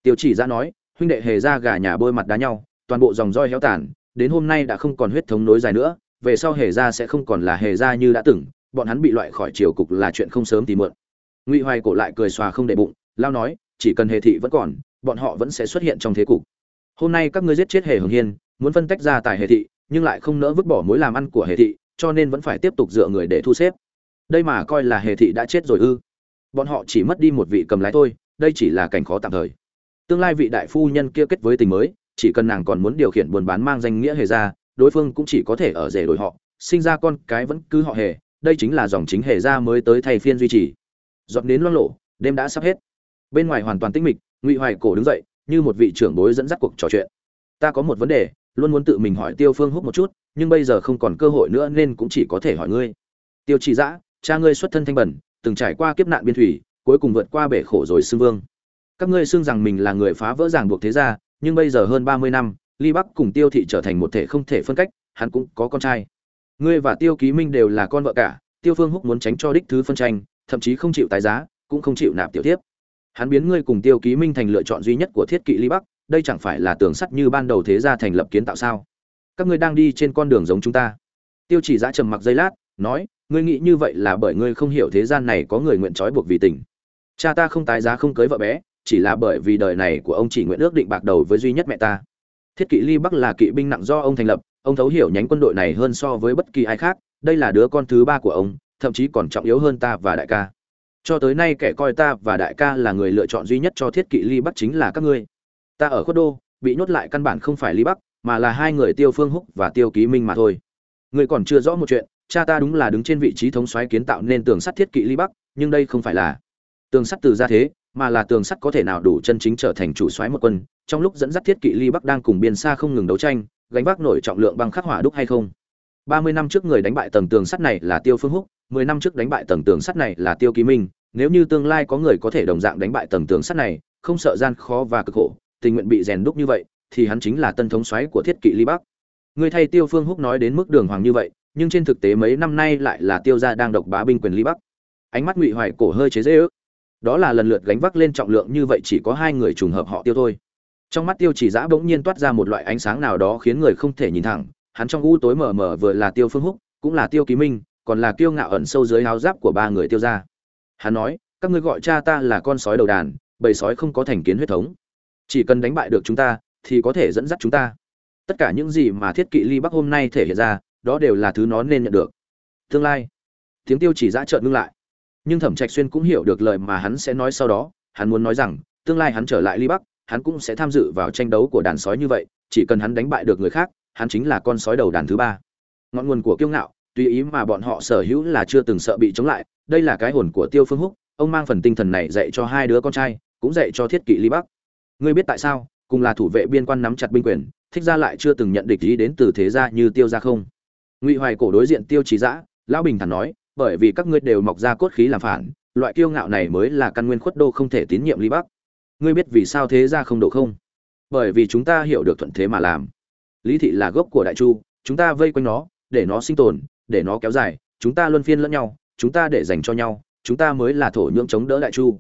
[SPEAKER 1] Tiêu chỉ ra nói, huynh đệ hề ra gà nhà bôi mặt đá nhau, toàn bộ dòng roi héo tàn, đến hôm nay đã không còn huyết thống nối dài nữa, về sau hề ra sẽ không còn là hề ra như đã từng, bọn hắn bị loại khỏi triều cục là chuyện không sớm thì muộn. Ngụy hoài cổ lại cười xòa không để bụng lao nói, chỉ cần hề thị vẫn còn, bọn họ vẫn sẽ xuất hiện trong thế cục. Hôm nay các ngươi giết chết hề hồng hiên, muốn phân tách ra tài hề thị, nhưng lại không nỡ vứt bỏ mối làm ăn của hề thị, cho nên vẫn phải tiếp tục dựa người để thu xếp. Đây mà coi là hề thị đã chết rồi ư. Bọn họ chỉ mất đi một vị cầm lái thôi, đây chỉ là cảnh khó tạm thời. Tương lai vị đại phu nhân kia kết với tình mới, chỉ cần nàng còn muốn điều khiển buôn bán mang danh nghĩa hề ra đối phương cũng chỉ có thể ở rể đổi họ, sinh ra con cái vẫn cứ họ hề, đây chính là dòng chính hề ra mới tới thay phiên duy trì. Dọn đến loang lộ, đêm đã sắp hết bên ngoài hoàn toàn tĩnh mịch, ngụy hoài cổ đứng dậy, như một vị trưởng bối dẫn dắt cuộc trò chuyện. Ta có một vấn đề, luôn muốn tự mình hỏi tiêu phương húc một chút, nhưng bây giờ không còn cơ hội nữa nên cũng chỉ có thể hỏi ngươi. Tiêu trì dã, cha ngươi xuất thân thanh bẩn, từng trải qua kiếp nạn biên thủy, cuối cùng vượt qua bể khổ rồi xưng vương. Các ngươi xưng rằng mình là người phá vỡ ràng buộc thế gia, nhưng bây giờ hơn ba mươi năm, ly bắc cùng tiêu thị trở thành một thể không thể phân cách, hắn cũng có con trai. Ngươi và tiêu ký minh đều là con vợ cả, tiêu phương húc muốn tránh cho đích thứ phân tranh, thậm chí không chịu tái giá, cũng không chịu nạp tiểu tiếp hắn biến ngươi cùng tiêu ký minh thành lựa chọn duy nhất của thiết kỵ ly bắc, đây chẳng phải là tường sắt như ban đầu thế gia thành lập kiến tạo sao? Các ngươi đang đi trên con đường giống chúng ta. Tiêu chỉ giã trầm mặc giây lát, nói, ngươi nghĩ như vậy là bởi ngươi không hiểu thế gian này có người nguyện trói buộc vì tình. Cha ta không tái giá không cưới vợ bé, chỉ là bởi vì đời này của ông chỉ nguyện ước định bạc đầu với duy nhất mẹ ta. Thiết kỵ ly bắc là kỵ binh nặng do ông thành lập, ông thấu hiểu nhánh quân đội này hơn so với bất kỳ ai khác, đây là đứa con thứ ba của ông, thậm chí còn trọng yếu hơn ta và đại ca cho tới nay kẻ coi ta và đại ca là người lựa chọn duy nhất cho thiết kỵ ly bắc chính là các ngươi. Ta ở khuất đô, bị nhốt lại căn bản không phải ly bắc, mà là hai người tiêu phương húc và tiêu ký minh mà thôi. Ngươi còn chưa rõ một chuyện, cha ta đúng là đứng trên vị trí thống soái kiến tạo nên tường sắt thiết kỵ ly bắc, nhưng đây không phải là tường sắt từ gia thế, mà là tường sắt có thể nào đủ chân chính trở thành chủ soái một quân, trong lúc dẫn dắt thiết kỵ ly bắc đang cùng biên xa không ngừng đấu tranh, gánh vác nổi trọng lượng băng khắc hỏa đúc hay không? Ba mươi năm trước người đánh bại tầng tường sắt này là tiêu phương húc mười năm trước đánh bại tầng tường sắt này là tiêu ký minh, nếu như tương lai có người có thể đồng dạng đánh bại tầng tường sắt này, không sợ gian khó và cực khổ, tình nguyện bị rèn đúc như vậy, thì hắn chính là tân thống soái của thiết kỵ ly bắc. Người thay tiêu phương húc nói đến mức đường hoàng như vậy, nhưng trên thực tế mấy năm nay lại là tiêu gia đang độc bá binh quyền ly bắc. Ánh mắt ngụy hoài cổ hơi chế giễu. đó là lần lượt gánh vác lên trọng lượng như vậy chỉ có hai người trùng hợp họ tiêu thôi. Trong mắt tiêu chỉ dã bỗng nhiên toát ra một loại ánh sáng nào đó khiến người không thể nhìn thẳng, hắn trong u tối mờ mờ vừa là tiêu phương húc, cũng là tiêu ký minh còn là kiêu ngạo ẩn sâu dưới áo giáp của ba người tiêu gia. Hắn nói, các ngươi gọi cha ta là con sói đầu đàn, bầy sói không có thành kiến huyết thống. Chỉ cần đánh bại được chúng ta, thì có thể dẫn dắt chúng ta. Tất cả những gì mà thiết kỵ ly bắc hôm nay thể hiện ra, đó đều là thứ nó nên nhận được. Tương lai, tiếng tiêu chỉ dã trợn ngưng lại. Nhưng thẩm trạch xuyên cũng hiểu được lời mà hắn sẽ nói sau đó. Hắn muốn nói rằng, tương lai hắn trở lại ly bắc, hắn cũng sẽ tham dự vào tranh đấu của đàn sói như vậy. Chỉ cần hắn đánh bại được người khác, hắn chính là con sói đầu đàn thứ ba. Ngọn nguồn của kiêu ngạo tùy ý mà bọn họ sở hữu là chưa từng sợ bị chống lại, đây là cái hồn của tiêu phương húc, ông mang phần tinh thần này dạy cho hai đứa con trai, cũng dạy cho thiết kỵ ly bắc. Ngươi biết tại sao, cùng là thủ vệ biên quan nắm chặt binh quyền, thích ra lại chưa từng nhận địch ý đến từ thế gia như tiêu gia không? Ngụy hoài cổ đối diện tiêu trí giã lão bình thản nói, bởi vì các ngươi đều mọc ra cốt khí làm phản, loại kiêu ngạo này mới là căn nguyên khuất đô không thể tín nhiệm ly bắc. Ngươi biết vì sao thế gia không độ không? Bởi vì chúng ta hiểu được thuận thế mà làm. Lý thị là gốc của đại chu, chúng ta vây quanh nó, để nó sinh tồn để nó kéo dài, chúng ta luân phiên lẫn nhau, chúng ta để dành cho nhau, chúng ta mới là thổ nhưỡng chống đỡ đại chu.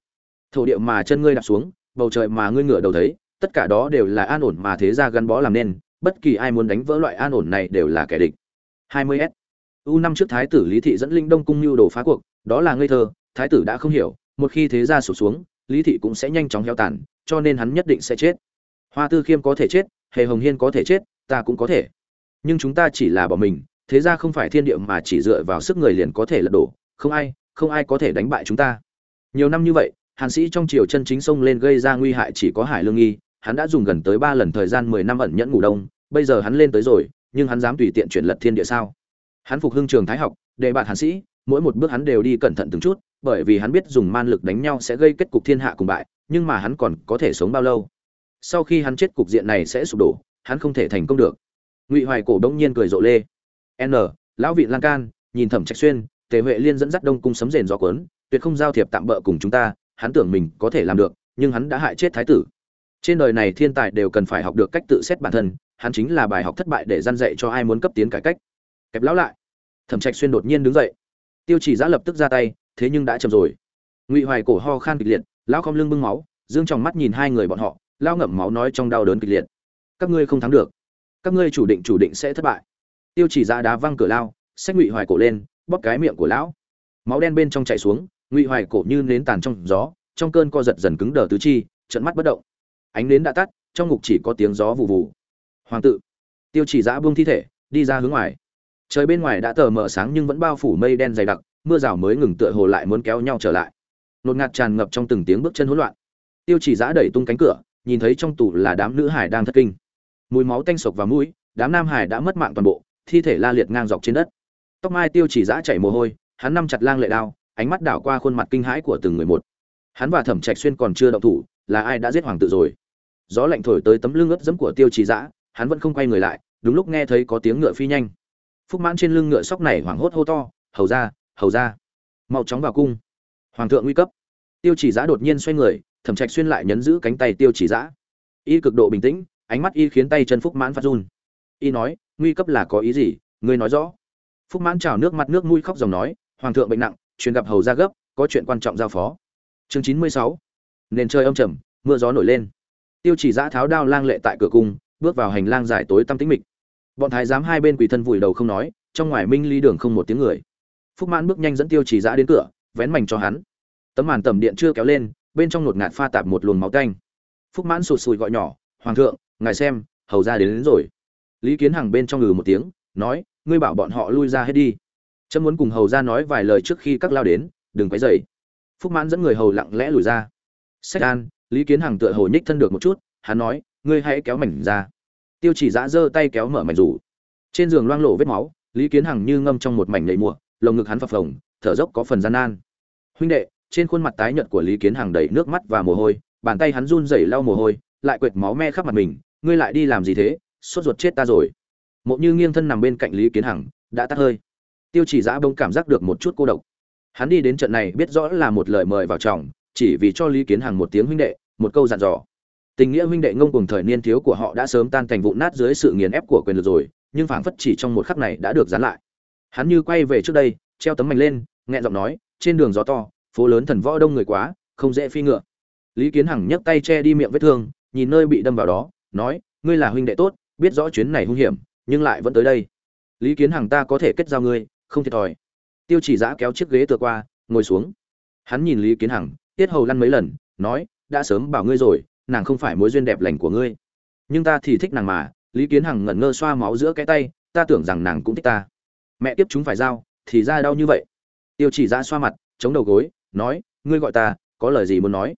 [SPEAKER 1] Thổ địa mà chân ngươi đạp xuống, bầu trời mà ngươi ngửa đầu thấy, tất cả đó đều là an ổn mà thế gia gắn bó làm nên, bất kỳ ai muốn đánh vỡ loại an ổn này đều là kẻ địch. 20 s. U năm trước thái tử lý thị dẫn linh đông cung lưu đồ phá cuộc, đó là ngây thơ, thái tử đã không hiểu, một khi thế gia sụp xuống, lý thị cũng sẽ nhanh chóng heo tàn, cho nên hắn nhất định sẽ chết. Hoa tư khiêm có thể chết, hề hồng hiên có thể chết, ta cũng có thể. Nhưng chúng ta chỉ là bỏ mình thế ra không phải thiên địa mà chỉ dựa vào sức người liền có thể lật đổ, không ai không ai có thể đánh bại chúng ta. Nhiều năm như vậy, hàn sĩ trong triều chân chính sông lên gây ra nguy hại chỉ có hải lương nghi, hắn đã dùng gần tới ba lần thời gian mười năm ẩn nhẫn ngủ đông, bây giờ hắn lên tới rồi, nhưng hắn dám tùy tiện chuyển lật thiên địa sao? Hắn phục hưng trường thái học, đề bạt hàn sĩ, mỗi một bước hắn đều đi cẩn thận từng chút, bởi vì hắn biết dùng man lực đánh nhau sẽ gây kết cục thiên hạ cùng bại, nhưng mà hắn còn có thể sống bao lâu? Sau khi hắn chết cục diện này sẽ sụp đổ, hắn không thể thành công được. Ngụy hoài cổ đông nhiên cười rộ lê n, lão vị lan can, nhìn thẩm trạch xuyên, tề huệ liên dẫn dắt đông cung sấm rền gió cuốn, tuyệt không giao thiệp tạm bỡ cùng chúng ta, hắn tưởng mình có thể làm được, nhưng hắn đã hại chết thái tử. Trên đời này thiên tài đều cần phải học được cách tự xét bản thân, hắn chính là bài học thất bại để gian dạy cho ai muốn cấp tiến cải cách. Kẹp lão lại. Thẩm trạch xuyên đột nhiên đứng dậy. Tiêu chỉ giã lập tức ra tay, thế nhưng đã chậm rồi. Ngụy hoài cổ ho khan kịch liệt, lão không lưng bưng máu, dương trong mắt nhìn hai người bọn họ lao ngậm máu nói trong đau đớn kịch liệt. Các ngươi không thắng được. Các ngươi chủ định chủ định sẽ thất bại tiêu chỉ ra đá văng cửa lao, xách ngụy hoài cổ lên, bóp cái miệng của lão. Máu đen bên trong chảy xuống, ngụy hoài cổ như nến tàn trong gió, trong cơn co giật dần cứng đờ tứ chi trận mắt bất động. Ánh nến đã tắt, trong ngục chỉ có tiếng gió vụ vụ hoàng tự tiêu chỉ giã buông thi thể, đi ra hướng ngoài. Trời bên ngoài đã tờ mờ sáng nhưng vẫn bao phủ mây đen dày đặc, mưa rào mới ngừng tựa hồ lại muốn kéo nhau trở lại. Nột ngạt tràn ngập trong từng tiếng bước chân hỗn loạn. Tiêu chỉ giã đẩy tung cánh cửa, nhìn thấy trong tủ là đám nữ hải đang thất kinh. Mùi máu tanh sộc và mũi, đám nam hải đã mất mạng toàn bộ thi thể la liệt ngang dọc trên đất. Tóc mai tiêu chỉ giã chảy mồ hôi, hắn nắm chặt lang lệ đao, ánh mắt đảo qua khuôn mặt kinh hãi của từng người một. Hắn và thẩm trạch xuyên còn chưa động thủ, là ai đã giết hoàng tự rồi? Gió lạnh thổi tới tấm lưng ướt dẫm của tiêu chỉ giã hắn vẫn không quay người lại, đúng lúc nghe thấy có tiếng ngựa phi nhanh. Phúc mãn trên lưng ngựa sóc này hoảng hốt hô to, hầu ra hầu ra, mau chóng vào cung. Hoàng thượng nguy cấp. Tiêu chỉ giã đột nhiên xoay người, thẩm trạch xuyên lại nhấn giữ cánh tay tiêu chỉ giã y cực độ bình tĩnh, ánh mắt y khiến tay chân phúc mãn phát run. Y nói nguy cấp là có ý gì ngươi nói rõ. Phúc mãn trào nước mặt nước mũi khóc dòng nói hoàng thượng bệnh nặng truyền gặp hầu ra gấp có chuyện quan trọng giao phó. Chương chín mươi sáu. Nền trời âm trầm mưa gió nổi lên. Tiêu chỉ giã tháo đao lang lệ tại cửa cung bước vào hành lang dài tối tăm tĩnh mịch. Bọn thái giám hai bên quỳ thân vùi đầu không nói trong ngoài minh ly đường không một tiếng người. Phúc mãn bước nhanh dẫn tiêu chỉ giã đến cửa vén mảnh cho hắn. Tấm màn tầm điện chưa kéo lên bên trong nột ngạt pha tạp một luồng máu canh phúc mãn sụt sùi gọi nhỏ hoàng thượng ngài xem hầu ra đến, đến rồi lý kiến hằng bên trong ngừ một tiếng, nói, ngươi bảo bọn họ lui ra hết đi. Trâm muốn cùng hầu ra nói vài lời trước khi các lao đến, đừng quấy dậy phúc mãn dẫn người hầu lặng lẽ lùi ra. Sách an, lý kiến hằng tựa hồ nhích thân được một chút, hắn nói, ngươi hãy kéo mảnh ra. Tiêu chỉ giã giơ tay kéo mở mảnh rủ. Trên giường loang lộ vết máu, lý kiến hằng như ngâm trong một mảnh nhảy mùa, lồng ngực hắn phập phồng, thở dốc có phần gian nan. Huynh đệ, trên khuôn mặt tái nhợt của lý kiến hằng đầy nước mắt và mồ hôi, bàn tay hắn run rẩy lau mồ hôi, lại quệt máu me khắp mặt mình, ngươi lại đi làm gì thế? Sốt ruột chết ta rồi. Mộ như nghiêng thân nằm bên cạnh lý kiến hằng, đã tắt hơi. Tiêu chỉ giã bông cảm giác được một chút cô độc. Hắn đi đến trận này biết rõ là một lời mời vào chồng, chỉ vì cho lý kiến hằng một tiếng huynh đệ, một câu dặn dò. Tình nghĩa huynh đệ ngông cùng thời niên thiếu của họ đã sớm tan thành vụn nát dưới sự nghiền ép của quyền lực rồi, nhưng phảng phất chỉ trong một khắc này đã được dán lại. Hắn như quay về trước đây, treo tấm mảnh lên, nghẹn giọng nói, trên đường gió to, phố lớn thần võ đông người quá, không dễ phi ngựa. Lý kiến hằng nhấc tay che đi miệng vết thương, nhìn nơi bị đâm vào đó, nói, ngươi là huynh đệ tốt biết rõ chuyến này hung hiểm, nhưng lại vẫn tới đây. Lý kiến hằng ta có thể kết giao ngươi, không thiệt thòi. Tiêu chỉ giã kéo chiếc ghế tựa qua, ngồi xuống. Hắn nhìn lý kiến hằng, tiết hầu lăn mấy lần, nói, đã sớm bảo ngươi rồi, nàng không phải mối duyên đẹp lành của ngươi. Nhưng ta thì thích nàng mà, lý kiến hằng ngẩn ngơ xoa máu giữa cái tay, ta tưởng rằng nàng cũng thích ta. Mẹ tiếp chúng phải giao, thì ra đau như vậy. Tiêu chỉ ra xoa mặt, chống đầu gối, nói, ngươi gọi ta, có lời gì muốn nói?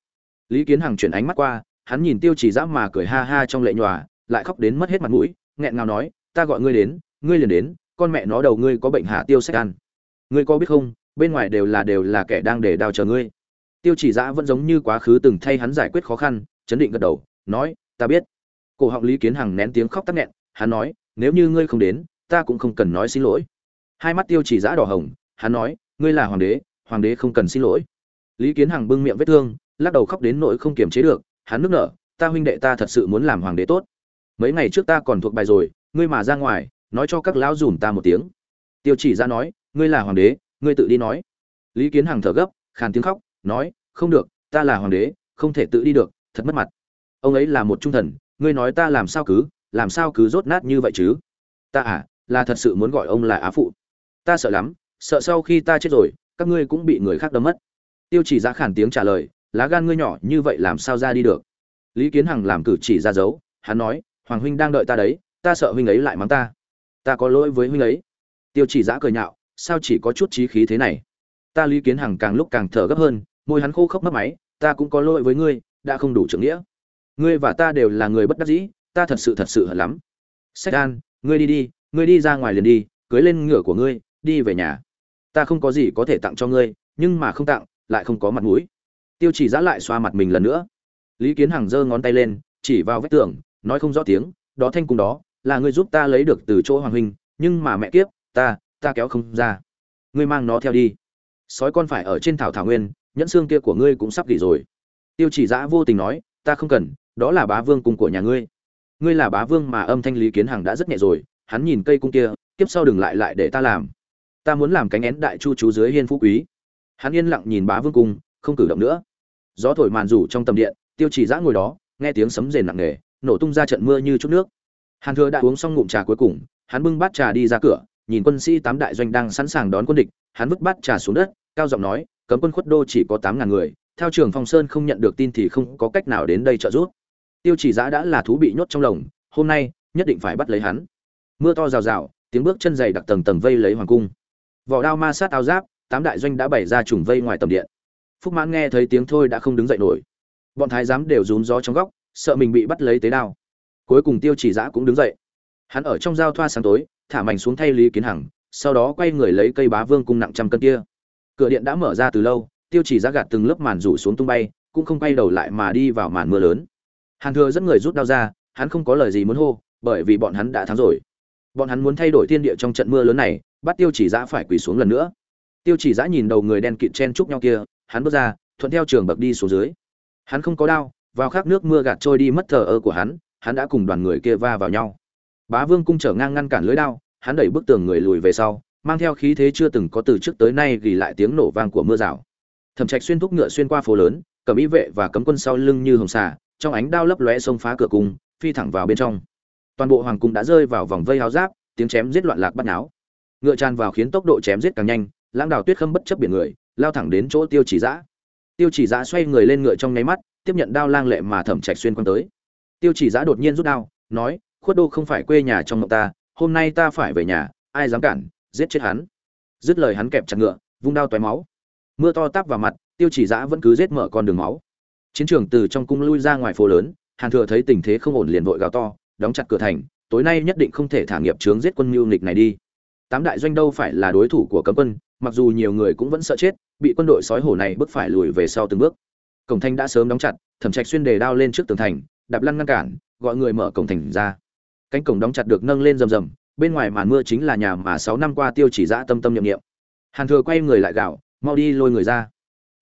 [SPEAKER 1] Lý kiến hằng chuyển ánh mắt qua, hắn nhìn tiêu chỉ giã mà cười ha ha trong lệ nhòa lại khóc đến mất hết mặt mũi, nghẹn ngào nói, ta gọi ngươi đến, ngươi liền đến, con mẹ nó đầu ngươi có bệnh hạ tiêu sách ăn ngươi có biết không, bên ngoài đều là đều là kẻ đang để đào chờ ngươi. Tiêu chỉ giã vẫn giống như quá khứ từng thay hắn giải quyết khó khăn, chấn định gật đầu, nói, ta biết. Cổ họng lý kiến hằng nén tiếng khóc tắc nghẹn, hắn nói, nếu như ngươi không đến, ta cũng không cần nói xin lỗi. Hai mắt tiêu chỉ giã đỏ hồng, hắn nói, ngươi là hoàng đế hoàng đế không cần xin lỗi. Lý kiến hằng bưng miệng vết thương, lắc đầu khóc đến nỗi không kiềm chế được, hắn nức nở, ta huynh đệ ta thật sự muốn làm hoàng đế tốt mấy ngày trước ta còn thuộc bài rồi, ngươi mà ra ngoài, nói cho các lão dùm ta một tiếng. Tiêu chỉ ra nói, ngươi là hoàng đế, ngươi tự đi nói. Lý kiến hằng thở gấp, khàn tiếng khóc, nói, không được, ta là hoàng đế, không thể tự đi được, thật mất mặt. Ông ấy là một trung thần, ngươi nói ta làm sao cứ, làm sao cứ rốt nát như vậy chứ? Ta à là thật sự muốn gọi ông là á phụ. Ta sợ lắm, sợ sau khi ta chết rồi, các ngươi cũng bị người khác đâm mất. Tiêu chỉ ra khản tiếng trả lời, lá gan ngươi nhỏ như vậy làm sao ra đi được? Lý kiến hằng làm cử chỉ ra dấu, hắn nói hoàng huynh đang đợi ta đấy, ta sợ huynh ấy lại mắng ta. Ta có lỗi với huynh ấy. Tiêu chỉ giã cười nhạo, sao chỉ có chút trí khí thế này? Ta lý kiến hằng càng lúc càng thở gấp hơn, môi hắn khô khốc mất máy, ta cũng có lỗi với ngươi, đã không đủ trưởng nghĩa. Ngươi và ta đều là người bất đắc dĩ, ta thật sự thật sự hận lắm. Sách an, ngươi đi đi, ngươi đi ra ngoài liền đi, cưới lên ngựa của ngươi, đi về nhà. Ta không có gì có thể tặng cho ngươi, nhưng mà không tặng, lại không có mặt mũi. Tiêu chỉ giã lại xoa mặt mình lần nữa. Lý kiến hằng giơ ngón tay lên, chỉ vào vách tường nói không rõ tiếng, đó thanh cùng đó, là ngươi giúp ta lấy được từ chỗ hoàng huynh, nhưng mà mẹ kiếp, ta ta kéo không ra. Ngươi mang nó theo đi. Sói con phải ở trên thảo thảo nguyên, nhẫn xương kia của ngươi cũng sắp gỉ rồi. Tiêu chỉ giã vô tình nói, ta không cần, đó là bá vương cung của nhà ngươi. Ngươi là bá vương mà âm thanh lý kiến hằng đã rất nhẹ rồi, hắn nhìn cây cung kia, kiếp sau đừng lại lại để ta làm. Ta muốn làm cánh én đại chu chú dưới hiên phú quý. Hắn yên lặng nhìn bá vương cung, không cử động nữa. Gió thổi màn rủ trong tầm điện, tiêu chỉ giã ngồi đó, nghe tiếng sấm rền nặng nề nổ tung ra trận mưa như chút nước. Hàn thừa đã uống xong ngụm trà cuối cùng, hắn bưng bát trà đi ra cửa, nhìn quân sĩ tám đại doanh đang sẵn sàng đón quân địch, hắn vứt bát trà xuống đất, cao giọng nói, cấm quân khuất đô chỉ có tám ngàn người, theo trường phong sơn không nhận được tin thì không có cách nào đến đây trợ giúp. Tiêu chỉ giã đã là thú bị nhốt trong lồng, hôm nay nhất định phải bắt lấy hắn. Mưa to rào rào, tiếng bước chân dày đặc tầng tầng vây lấy hoàng cung. Vỏ đao ma sát áo giáp, tám đại doanh đã bày ra trùng vây ngoài tầm điện. Phúc mãn nghe thấy tiếng thôi đã không đứng dậy nổi. Bọn thái giám đều rún gió trong góc sợ mình bị bắt lấy tế đao. Cuối cùng tiêu chỉ giã cũng đứng dậy. Hắn ở trong giao thoa sáng tối, thả mảnh xuống thay lý kiến hằng, sau đó quay người lấy cây bá vương cung nặng trăm cân kia. Cửa điện đã mở ra từ lâu, tiêu chỉ giã gạt từng lớp màn rủ xuống tung bay, cũng không quay đầu lại mà đi vào màn mưa lớn. Hàn thừa dẫn người rút đao ra, hắn không có lời gì muốn hô, bởi vì bọn hắn đã thắng rồi. Bọn hắn muốn thay đổi thiên địa trong trận mưa lớn này, bắt tiêu chỉ giã phải quỳ xuống lần nữa. Tiêu chỉ giã nhìn đầu người đen kịt chen chúc nhau kia, hắn bước ra, thuận theo trường bậc đi xuống dưới. Hắn không có đao vào khắc nước mưa gạt trôi đi mất thờ ơ của hắn hắn đã cùng đoàn người kia va vào nhau. Bá vương cung trở ngang ngăn cản lưới đao, hắn đẩy bức tường người lùi về sau, mang theo khí thế chưa từng có từ trước tới nay ghi lại tiếng nổ vang của mưa rào. Thẩm trạch xuyên thúc ngựa xuyên qua phố lớn, cầm ý vệ và cấm quân sau lưng như hồng xà, trong ánh đao lấp lóe xông phá cửa cung, phi thẳng vào bên trong. Toàn bộ hoàng cung đã rơi vào vòng vây háo giáp, tiếng chém giết loạn lạc bắt náo. Ngựa tràn vào khiến tốc độ chém giết càng nhanh, lãng đào tuyết khâm bất chấp biển người, lao thẳng đến chỗ tiêu chỉ Dã. tiêu chỉ Dã xoay người lên ngựa trong nháy mắt tiếp nhận đao lang lệ mà thẩm trạch xuyên quăng tới. Tiêu chỉ giã đột nhiên rút đao, nói, khuất đô không phải quê nhà trong ngục ta, hôm nay ta phải về nhà, ai dám cản, giết chết hắn. Dứt lời hắn kẹp chặt ngựa, vung đao toái máu. Mưa to táp vào mặt, tiêu chỉ giã vẫn cứ giết mở con đường máu. Chiến trường từ trong cung lui ra ngoài phố lớn, hàn thừa thấy tình thế không ổn liền vội gào to, đóng chặt cửa thành, tối nay nhất định không thể thả nghiệp chướng giết quân mưu nghịch này đi. Tám đại doanh đâu phải là đối thủ của cấm quân, mặc dù nhiều người cũng vẫn sợ chết, bị quân đội sói hổ này bức phải lùi về sau từng bước cổng thành đã sớm đóng chặt, thẩm trạch xuyên đề đao lên trước tường thành, đạp lăn ngăn cản, gọi người mở cổng thành ra. Cánh cổng đóng chặt được nâng lên rầm rầm, bên ngoài màn mưa chính là nhà mà sáu năm qua tiêu chỉ dã tâm tâm nhậm nghiệm hàn thừa quay người lại gạo mau đi lôi người ra.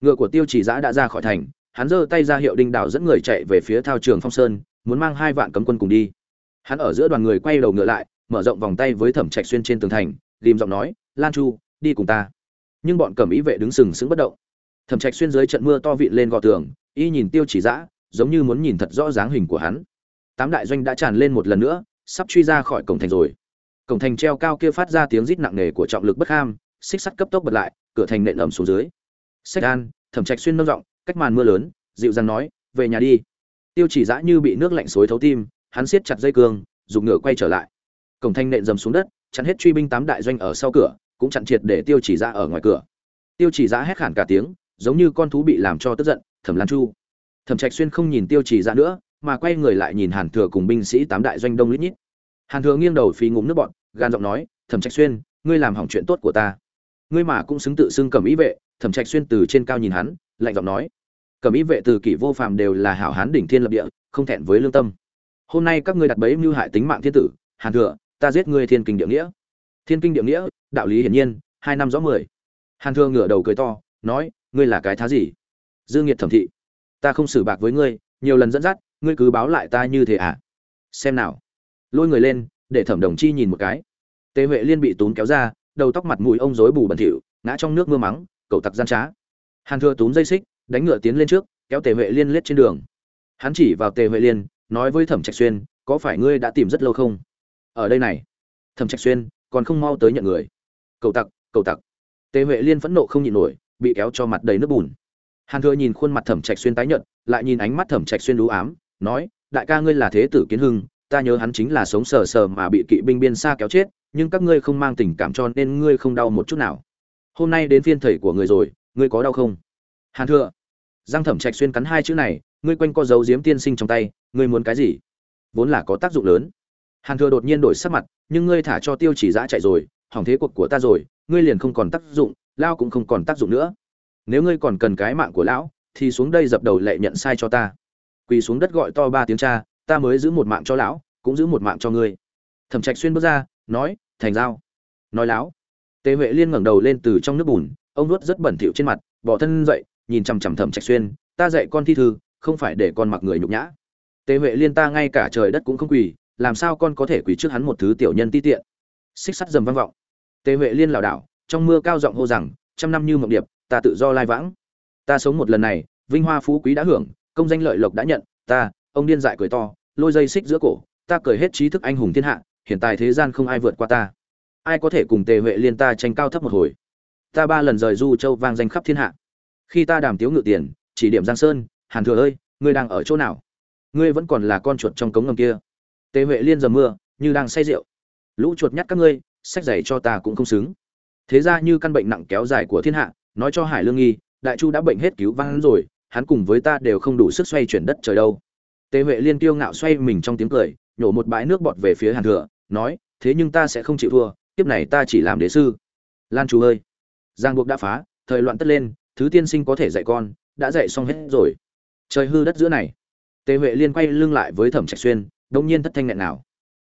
[SPEAKER 1] Ngựa của tiêu chỉ dã đã ra khỏi thành, hắn giơ tay ra hiệu đinh đảo dẫn người chạy về phía thao trường phong sơn, muốn mang hai vạn cấm quân cùng đi. Hắn ở giữa đoàn người quay đầu ngựa lại, mở rộng vòng tay với thẩm trạch xuyên trên tường thành lim giọng nói, lan chu, đi cùng ta. Nhưng bọn cẩm ý vệ đứng sừng sững bất động thẩm trạch xuyên dưới trận mưa to vịn lên gò tường, y nhìn tiêu chỉ dã, giống như muốn nhìn thật rõ dáng hình của hắn. Tám đại doanh đã tràn lên một lần nữa, sắp truy ra khỏi cổng thành rồi. Cổng thành treo cao kia phát ra tiếng rít nặng nề của trọng lực bất ham, xích sắt cấp tốc bật lại, cửa thành nện ẩm xuống dưới. Sách an thẩm trạch xuyên nâng giọng, cách màn mưa lớn, dịu dàng nói, về nhà đi. Tiêu chỉ dã như bị nước lạnh xối thấu tim, hắn siết chặt dây cương, dùng ngựa quay trở lại. Cổng thanh nện dầm xuống đất, chặn hết truy binh tám đại doanh ở sau cửa, cũng chặn triệt để tiêu chỉ dã ở ngoài cửa. Tiêu chỉ dã hét khản cả tiếng giống như con thú bị làm cho tức giận, thẩm lan chu. Thẩm trạch xuyên không nhìn tiêu chỉ ra dạ nữa, mà quay người lại nhìn hàn thừa cùng binh sĩ tám đại doanh đông lít nhít. Hàn thừa nghiêng đầu phí ngụm nước bọn, gan giọng nói, thẩm trạch xuyên, ngươi làm hỏng chuyện tốt của ta. Ngươi mà cũng xứng tự xưng cầm ý vệ, thẩm trạch xuyên từ trên cao nhìn hắn, lạnh giọng nói cầm ý vệ từ kỷ vô phàm đều là hảo hán đỉnh thiên lập địa, không thẹn với lương tâm. Hôm nay các ngươi đặt bẫy mưu hại tính mạng thiên tử, hàn thừa, ta giết ngươi thiên kinh địa nghĩa. Thiên kinh địa nghĩa, đạo lý hiển nhiên, hai năm rõ mười. Hàn thừa ngửa đầu cười to, nói ngươi là cái thá gì? Dương nhiệt thẩm thị. Ta không xử bạc với ngươi, nhiều lần dẫn dắt, ngươi cứ báo lại ta như thế à? Xem nào. Lôi người lên, để thẩm đồng chi nhìn một cái. Tề huệ liên bị tún kéo ra, đầu tóc mặt mũi ông rối bù bẩn thỉu, ngã trong nước mưa mắng cậu tặc gian trá. Hàn thừa tún dây xích, đánh ngựa tiến lên trước, kéo tề huệ liên lết trên đường. Hắn chỉ vào tề huệ liên, nói với thẩm trạch xuyên, có phải ngươi đã tìm rất lâu không? Ở đây này. Thẩm trạch xuyên, còn không mau tới nhận người. Cầu tặc cầu tặc. Tề huệ liên phẫn nộ không nhịn nổi bị kéo cho mặt đầy nước bùn. Hàn thừa nhìn khuôn mặt thẩm trạch xuyên tái nhợt, lại nhìn ánh mắt thẩm trạch xuyên đú ám, nói, đại ca ngươi là thế tử kiến hưng, ta nhớ hắn chính là sống sờ sờ mà bị kỵ binh biên xa kéo chết, nhưng các ngươi không mang tình cảm cho nên ngươi không đau một chút nào. Hôm nay đến phiên thầy của người rồi, ngươi có đau không? Hàn thừa giang thẩm trạch xuyên cắn hai chữ này, ngươi quanh co dấu diếm tiên sinh trong tay, ngươi muốn cái gì? Vốn là có tác dụng lớn. Hàn thừa đột nhiên đổi sắc mặt, nhưng ngươi thả cho tiêu chỉ giã chạy rồi, hỏng thế cuộc của ta rồi, ngươi liền không còn tác dụng lao cũng không còn tác dụng nữa. Nếu ngươi còn cần cái mạng của lão, thì xuống đây dập đầu lệ nhận sai cho ta. Quỳ xuống đất gọi to ba tiếng cha, ta mới giữ một mạng cho lão, cũng giữ một mạng cho ngươi. Thẩm trạch xuyên bước ra, nói, thành giao. Nói láo. Tề huệ liên ngẩng đầu lên từ trong nước bùn, ông nuốt rất bẩn thỉu trên mặt, bỏ thân dậy, nhìn chằm chằm thẩm trạch xuyên, ta dạy con thi thư, không phải để con mặc người nhục nhã. Tề huệ liên ta ngay cả trời đất cũng không quỳ, làm sao con có thể quỳ trước hắn một thứ tiểu nhân ti tiện? Xích sắt dầm vang vọng. Tề huệ liên lảo đảo trong mưa cao giọng hô rằng, trăm năm như mộng điệp, ta tự do lai vãng. Ta sống một lần này, vinh hoa phú quý đã hưởng, công danh lợi lộc đã nhận, ta, ông điên dại cười to, lôi dây xích giữa cổ, ta cười hết trí thức anh hùng thiên hạ, hiện tại thế gian không ai vượt qua ta. Ai có thể cùng tề huệ liên ta tranh cao thấp một hồi? Ta ba lần rời du châu vang danh khắp thiên hạ. Khi ta đàm tiếu ngự tiền, chỉ điểm giang sơn, hàn thừa ơi, ngươi đang ở chỗ nào? Ngươi vẫn còn là con chuột trong cống ngầm kia. Tề huệ liên dầm mưa, như đang say rượu. Lũ chuột nhắt các ngươi, sách giày cho ta cũng không xứng thế ra như căn bệnh nặng kéo dài của thiên hạ, nói cho hải lương nghi, đại chu đã bệnh hết cứu vãn rồi, hắn cùng với ta đều không đủ sức xoay chuyển đất trời đâu. Tề huệ liên tiêu ngạo xoay mình trong tiếng cười, nhổ một bãi nước bọt về phía hàn thừa, nói, thế nhưng ta sẽ không chịu thua tiếp này ta chỉ làm đế sư. Lan chú ơi! Giang buộc đã phá, thời loạn tất lên, thứ tiên sinh có thể dạy con, đã dạy xong hết rồi. Trời hư đất giữa này. Tề huệ liên quay lưng lại với thẩm trạch xuyên, đông nhiên thất thanh nghẹn nào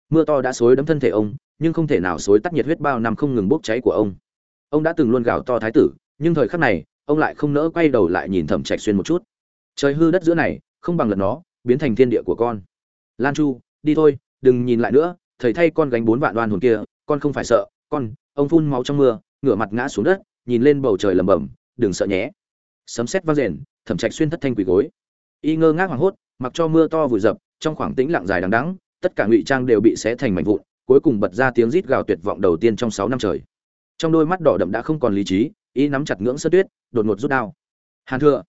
[SPEAKER 1] mưa to đã xối đấm thân thể ông, nhưng không thể nào xối tắt nhiệt huyết bao năm không ngừng bốc cháy của ông ông đã từng luôn gào to thái tử, nhưng thời khắc này, ông lại không nỡ quay đầu lại nhìn thẩm trạch xuyên một chút. Trời hư đất giữa này, không bằng lần nó, biến thành thiên địa của con. Lan chu, đi thôi, đừng nhìn lại nữa, thầy thay con gánh bốn vạn đoan hồn kia, con không phải sợ, con, ông phun máu trong mưa, ngửa mặt ngã xuống đất, nhìn lên bầu trời lầm bầm đừng sợ nhé. Sấm sét vang rền, thẩm trạch xuyên thất thanh quỳ gối. Y ngơ ngác hoảng hốt, mặc cho mưa to vùi dập, trong khoảng tĩnh lặng dài đằng đẵng, tất cả ngụy trang đều bị xé thành mảnh vụn, cuối cùng bật ra tiếng rít gào tuyệt vọng đầu tiên trong sáu năm trời trong đôi mắt đỏ đậm đã không còn lý trí, y nắm chặt ngưỡng sơ tuyết, đột ngột rút đao. Hàn thừa,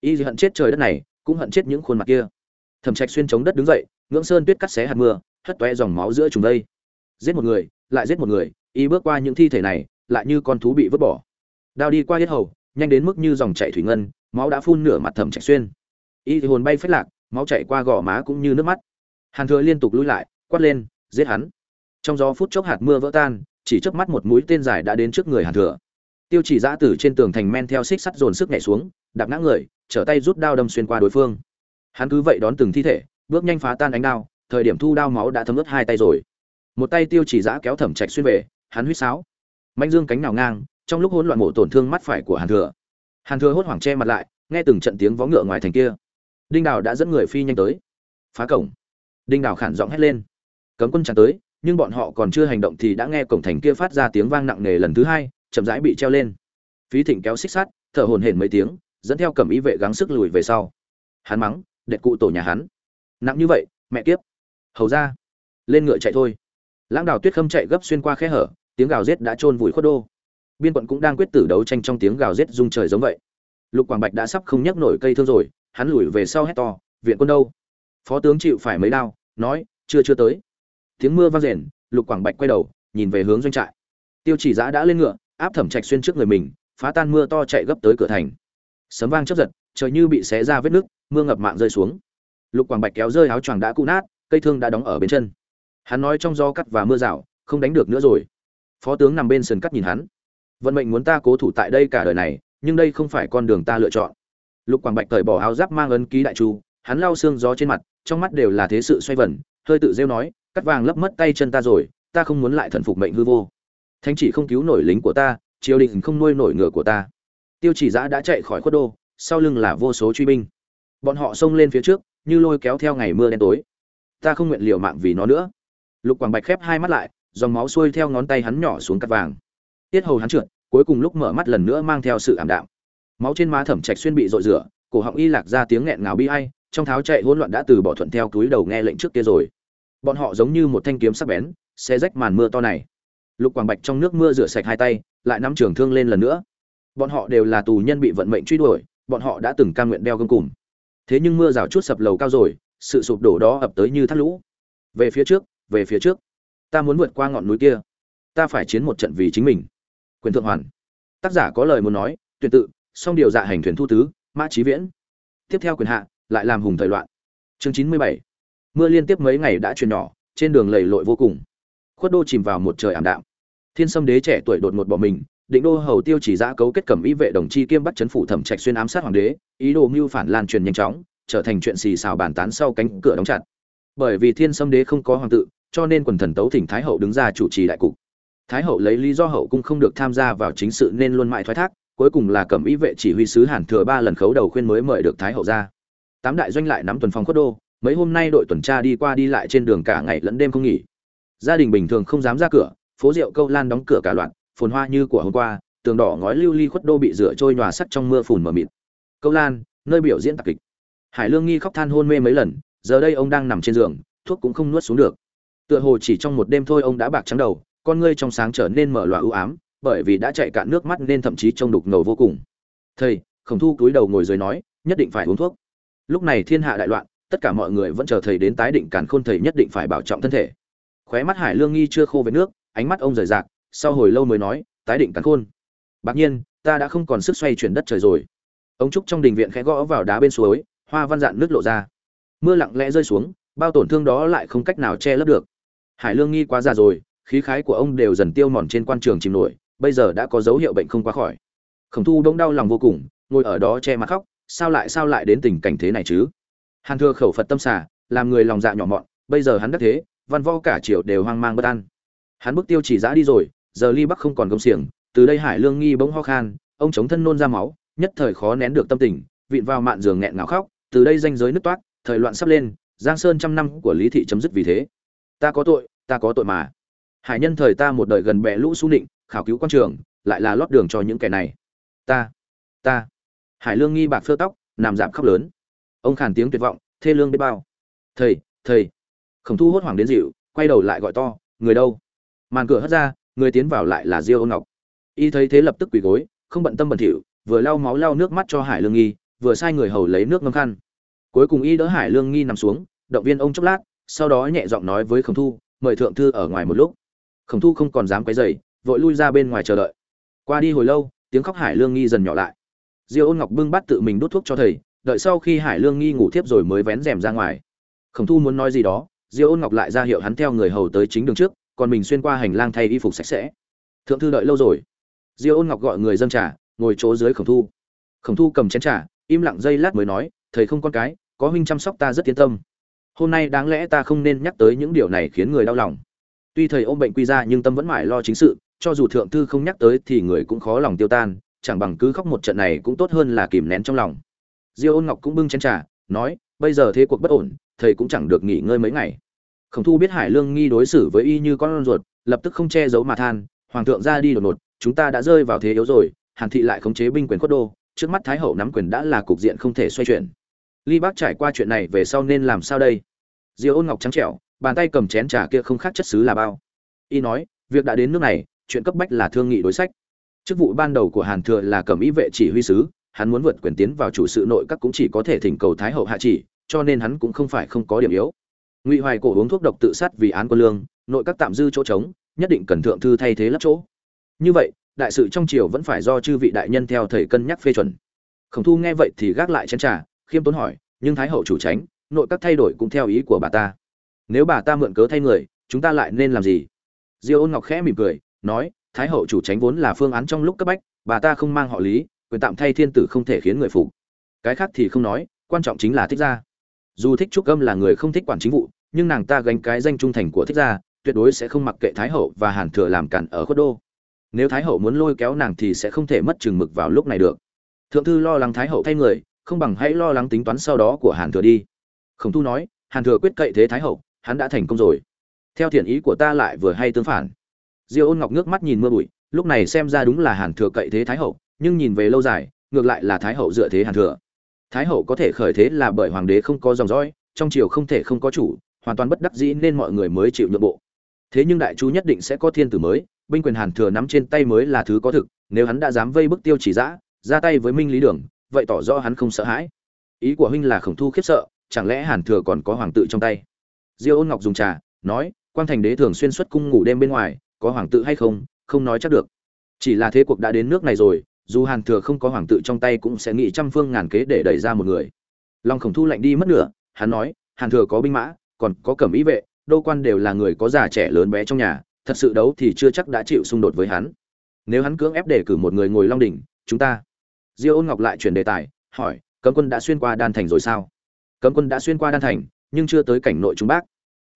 [SPEAKER 1] y hận chết trời đất này, cũng hận chết những khuôn mặt kia. Thẩm trạch xuyên chống đất đứng dậy, ngưỡng sơn tuyết cắt xé hạt mưa, hất toe dòng máu giữa chúng đây. Giết một người, lại giết một người, y bước qua những thi thể này, lại như con thú bị vứt bỏ. Đao đi qua yết hầu, nhanh đến mức như dòng chảy thủy ngân, máu đã phun nửa mặt thẩm trạch xuyên. Y hồn bay phết lạc, máu chảy qua gò má cũng như nước mắt. Hàn thừa liên tục lui lại, quát lên, giết hắn. Trong gió phút chốc hạt mưa vỡ tan chỉ chớp mắt một mũi tên dài đã đến trước người hàn thừa. Tiêu chỉ giã từ trên tường thành men theo xích sắt dồn sức nhảy xuống, đạp ngã người, trở tay rút đao đâm xuyên qua đối phương. Hắn cứ vậy đón từng thi thể, bước nhanh phá tan ánh đao, thời điểm thu đao máu đã thấm ướt hai tay rồi. Một tay tiêu chỉ giã kéo thẩm trạch xuyên về, hắn huýt sáo. Mạnh dương cánh nào ngang, trong lúc hỗn loạn mổ tổn thương mắt phải của hàn thừa. Hàn thừa hốt hoảng che mặt lại, nghe từng trận tiếng vó ngựa ngoài thành kia. Đinh đào đã dẫn người phi nhanh tới. Phá cổng. Đinh đào khản giọng hét lên. Cấm quân tràn tới nhưng bọn họ còn chưa hành động thì đã nghe cổng thành kia phát ra tiếng vang nặng nề lần thứ hai, chậm rãi bị treo lên. Phí thịnh kéo xích sắt, thở hổn hển mấy tiếng, dẫn theo cầm ý vệ gắng sức lùi về sau. Hắn mắng đệ cụ tổ nhà hắn. Nặng như vậy, mẹ kiếp. Hầu ra, lên ngựa chạy thôi. Lãng đào tuyết khâm chạy gấp xuyên qua khe hở, tiếng gào rết đã chôn vùi khuất đô. Biên quận cũng đang quyết tử đấu tranh trong tiếng gào rết rung trời giống vậy. Lục quảng bạch đã sắp không nhấc nổi cây thương rồi, hắn lùi về sau hét to, viện quân đâu? Phó tướng chịu phải mấy đao, nói, chưa chưa tới tiếng mưa vang rền, lục quảng bạch quay đầu, nhìn về hướng doanh trại. Tiêu chỉ giã đã lên ngựa, áp thẩm trạch xuyên trước người mình, phá tan mưa to chạy gấp tới cửa thành. Sấm vang chớp giật, trời như bị xé ra vết nước mưa ngập mạng rơi xuống. Lục quảng bạch kéo rơi áo choàng đã cũ nát, cây thương đã đóng ở bên chân. Hắn nói trong gió cắt và mưa rào, không đánh được nữa rồi. Phó tướng nằm bên sườn cắt nhìn hắn. Vận mệnh muốn ta cố thủ tại đây cả đời này, nhưng đây không phải con đường ta lựa chọn. Lục quảng bạch cởi bỏ áo giáp mang ấn ký đại chu, hắn lau xương gió trên mặt, trong mắt đều là thế sự xoay vần, hơi tự rêu nói cắt vàng lấp mất tay chân ta rồi, ta không muốn lại thần phục mệnh hư vô. Thánh chỉ không cứu nổi lính của ta, triều đình không nuôi nổi ngựa của ta. Tiêu chỉ giã đã chạy khỏi khuất đô, sau lưng là vô số truy binh. Bọn họ xông lên phía trước, như lôi kéo theo ngày mưa đen tối. Ta không nguyện liều mạng vì nó nữa. Lục quảng bạch khép hai mắt lại, dòng máu xuôi theo ngón tay hắn nhỏ xuống cắt vàng. Tiết hầu hắn trượt, cuối cùng lúc mở mắt lần nữa mang theo sự ảm đạm. Máu trên má thẩm trạch xuyên bị rội rửa, cổ họng y lạc ra tiếng nghẹn ngào bi ai, trong tháo chạy hỗn loạn đã từ bỏ thuận theo túi đầu nghe lệnh trước kia rồi bọn họ giống như một thanh kiếm sắc bén xe rách màn mưa to này. Lục quảng bạch trong nước mưa rửa sạch hai tay, lại nắm trường thương lên lần nữa. Bọn họ đều là tù nhân bị vận mệnh truy đuổi, bọn họ đã từng cam nguyện đeo gông cùng thế nhưng mưa rào chút sập lầu cao rồi, sự sụp đổ đó ập tới như thác lũ. Về phía trước, về phía trước. Ta muốn vượt qua ngọn núi kia. Ta phải chiến một trận vì chính mình. Quyền thượng hoàn. Tác giả có lời muốn nói, tuyển tự, song điều dạ hành thuyền thu tứ, mã trí viễn. Tiếp theo quyền hạ, lại làm hùng thời loạn. Chương chín mươi bảy mưa liên tiếp mấy ngày đã chuyển nhỏ, trên đường lầy lội vô cùng. Khuất đô chìm vào một trời ảm đạm. Thiên sâm đế trẻ tuổi đột ngột bỏ mình, định đô hầu tiêu chỉ giã cấu kết cẩm ý vệ đồng chi kiêm bắt chấn phủ thẩm trạch xuyên ám sát hoàng đế, ý đồ mưu phản lan truyền nhanh chóng, trở thành chuyện xì xào bàn tán sau cánh cửa đóng chặt. Bởi vì thiên sâm đế không có hoàng tự, cho nên quần thần tấu thỉnh thái hậu đứng ra chủ trì đại cục. Thái hậu lấy lý do hậu cung không được tham gia vào chính sự nên luôn mãi thoái thác, cuối cùng là cẩm ý vệ chỉ huy sứ hàn thừa ba lần khấu đầu khuyên mới mời được thái hậu ra. Tám đại doanh lại nắm tuần phòng khuất đô mấy hôm nay đội tuần tra đi qua đi lại trên đường cả ngày lẫn đêm không nghỉ. Gia đình bình thường không dám ra cửa, phố rượu câu lan đóng cửa cả loạn phồn hoa như của hôm qua, tường đỏ ngói lưu ly khuất đô bị rửa trôi nhòa sắt trong mưa phùn mờ mịt. Câu lan, nơi biểu diễn tạp kịch. Hải lương nghi khóc than hôn mê mấy lần, giờ đây ông đang nằm trên giường, thuốc cũng không nuốt xuống được. Tựa hồ chỉ trong một đêm thôi ông đã bạc trắng đầu, con ngươi trong sáng trở nên mở loà ưu ám, bởi vì đã chạy cạn nước mắt nên thậm chí trông đục ngầu vô cùng. Thầy, khổng thu cúi đầu ngồi dưới nói, nhất định phải uống thuốc. Lúc này thiên hạ đại loạn tất cả mọi người vẫn chờ thầy đến tái định càn khôn thầy nhất định phải bảo trọng thân thể. Khóe mắt hải lương nghi chưa khô với nước, ánh mắt ông rời rạc, sau hồi lâu mới nói, tái định càn khôn. Bạc nhiên, ta đã không còn sức xoay chuyển đất trời rồi. Ông trúc trong đình viện khẽ gõ vào đá bên suối, hoa văn dạn nước lộ ra. Mưa lặng lẽ rơi xuống, bao tổn thương đó lại không cách nào che lấp được. Hải lương nghi quá già rồi, khí khái của ông đều dần tiêu mòn trên quan trường chìm nổi, bây giờ đã có dấu hiệu bệnh không qua khỏi. Khổng thu bỗng đau lòng vô cùng, ngồi ở đó che mặt khóc, sao lại sao lại đến tình cảnh thế này chứ? Hàn thừa khẩu phật tâm xả làm người lòng dạ nhỏ mọn, bây giờ hắn đắc thế, văn võ cả triều đều hoang mang bất an. Hắn bước tiêu chỉ giã đi rồi, giờ ly bắc không còn công xiềng, từ đây hải lương nghi bỗng ho khan, ông chống thân nôn ra máu, nhất thời khó nén được tâm tình, vịn vào mạn giường nghẹn ngào khóc, từ đây danh giới nứt toát, thời loạn sắp lên, giang sơn trăm năm của lý thị chấm dứt vì thế. Ta có tội, ta có tội mà. Hải nhân thời ta một đời gần bẹ lũ xu nịnh, khảo cứu quan trường, lại là lót đường cho những kẻ này. Ta ta. Hải lương nghi bạc phơ tóc, nằm dạp khóc lớn ông khàn tiếng tuyệt vọng, thê lương biết bao. Thầy thầy. Khổng thu hốt hoảng đến dịu, quay đầu lại gọi to, người đâu? Màn cửa hất ra, người tiến vào lại là diêu ôn ngọc. Y thấy thế lập tức quỳ gối, không bận tâm bẩn thỉu, vừa lau máu lau nước mắt cho hải lương nghi, vừa sai người hầu lấy nước ngâm khăn. Cuối cùng y đỡ hải lương nghi nằm xuống, động viên ông chốc lát, sau đó nhẹ giọng nói với khổng thu, mời thượng thư ở ngoài một lúc. Khổng thu không còn dám quấy dày vội lui ra bên ngoài chờ đợi. Qua đi hồi lâu, tiếng khóc hải lương nghi dần nhỏ lại. Diêu ôn ngọc bưng bắt tự mình đút thuốc cho thầy đợi sau khi hải lương nghi ngủ thiếp rồi mới vén rèm ra ngoài. Khổng thu muốn nói gì đó, diêu ôn ngọc lại ra hiệu hắn theo người hầu tới chính đường trước, còn mình xuyên qua hành lang thay y phục sạch sẽ. Thượng thư đợi lâu rồi. Diêu ôn ngọc gọi người dâng trà, ngồi chỗ dưới khổng thu. Khổng thu cầm chén trà, im lặng giây lát mới nói, thầy không con cái, có huynh chăm sóc ta rất yên tâm. Hôm nay đáng lẽ ta không nên nhắc tới những điều này khiến người đau lòng. Tuy thầy ôm bệnh quy ra nhưng tâm vẫn mãi lo chính sự, cho dù thượng thư không nhắc tới thì người cũng khó lòng tiêu tan, chẳng bằng cứ khóc một trận này cũng tốt hơn là kìm nén trong lòng diêu ôn ngọc cũng bưng chén trà, nói, bây giờ thế cuộc bất ổn, thầy cũng chẳng được nghỉ ngơi mấy ngày. Khổng thu biết hải lương nghi đối xử với y như con ruột, lập tức không che giấu mà than, hoàng thượng ra đi đột ngột, chúng ta đã rơi vào thế yếu rồi, hàn thị lại khống chế binh quyền khuất đô, trước mắt thái hậu nắm quyền đã là cục diện không thể xoay chuyển. Ly bác trải qua chuyện này về sau nên làm sao đây? Diêu ôn ngọc trắng trẻo, bàn tay cầm chén trà kia không khác chất xứ là bao. Y nói, việc đã đến nước này, chuyện cấp bách là thương nghị đối sách. Chức vụ ban đầu của hàn thừa là cầm ý vệ chỉ huy sứ hắn muốn vượt quyền tiến vào chủ sự nội các cũng chỉ có thể thỉnh cầu thái hậu hạ chỉ, cho nên hắn cũng không phải không có điểm yếu. Ngụy hoài cổ uống thuốc độc tự sát vì án quân lương, nội các tạm dư chỗ trống, nhất định cần thượng thư thay thế lấp chỗ. Như vậy, đại sự trong triều vẫn phải do chư vị đại nhân theo thầy cân nhắc phê chuẩn. Khổng thu nghe vậy thì gác lại chén trà, khiêm tốn hỏi, nhưng thái hậu chủ tránh, nội các thay đổi cũng theo ý của bà ta. Nếu bà ta mượn cớ thay người, chúng ta lại nên làm gì? Diêu ôn ngọc khẽ mỉm cười, nói, thái hậu chủ tránh vốn là phương án trong lúc cấp bách, bà ta không mang họ lý quyền tạm thay thiên tử không thể khiến người phục. Cái khác thì không nói, quan trọng chính là thích gia. Dù thích trúc âm là người không thích quản chính vụ, nhưng nàng ta gánh cái danh trung thành của thích gia, tuyệt đối sẽ không mặc kệ thái hậu và hàn thừa làm cản ở khuất đô. Nếu thái hậu muốn lôi kéo nàng thì sẽ không thể mất chừng mực vào lúc này được. Thượng thư lo lắng thái hậu thay người, không bằng hãy lo lắng tính toán sau đó của hàn thừa đi. Khổng thu nói, hàn thừa quyết cậy thế thái hậu, hắn đã thành công rồi. Theo thiện ý của ta lại vừa hay tương phản. Diêu ôn ngọc nước mắt nhìn mưa bụi, lúc này xem ra đúng là hàn thừa cậy thế thái hậu nhưng nhìn về lâu dài, ngược lại là thái hậu dựa thế hàn thừa. Thái hậu có thể khởi thế là bởi hoàng đế không có dòng dõi, trong triều không thể không có chủ, hoàn toàn bất đắc dĩ nên mọi người mới chịu nhượng bộ. Thế nhưng đại chu nhất định sẽ có thiên tử mới, binh quyền hàn thừa nắm trên tay mới là thứ có thực, nếu hắn đã dám vây bức tiêu chỉ giã ra tay với minh lý đường, vậy tỏ rõ hắn không sợ hãi. Ý của huynh là khổng thu khiếp sợ, chẳng lẽ hàn thừa còn có hoàng tự trong tay? Diêu ôn ngọc dùng trà, nói quan thành đế thường xuyên xuất cung ngủ đêm bên ngoài, có hoàng tự hay không không nói chắc được. Chỉ là thế cuộc đã đến nước này rồi dù hàn thừa không có hoàng tự trong tay cũng sẽ nghĩ trăm phương ngàn kế để đẩy ra một người. Long khổng thu lạnh đi mất nửa, hắn nói, hàn thừa có binh mã, còn có cẩm ý vệ, đô quan đều là người có già trẻ lớn bé trong nhà, thật sự đấu thì chưa chắc đã chịu xung đột với hắn. Nếu hắn cưỡng ép để cử một người ngồi long đỉnh, chúng ta diêu ôn ngọc lại chuyển đề tài, hỏi, cấm quân đã xuyên qua đan thành rồi sao? Cấm quân đã xuyên qua đan thành, nhưng chưa tới cảnh nội trung bắc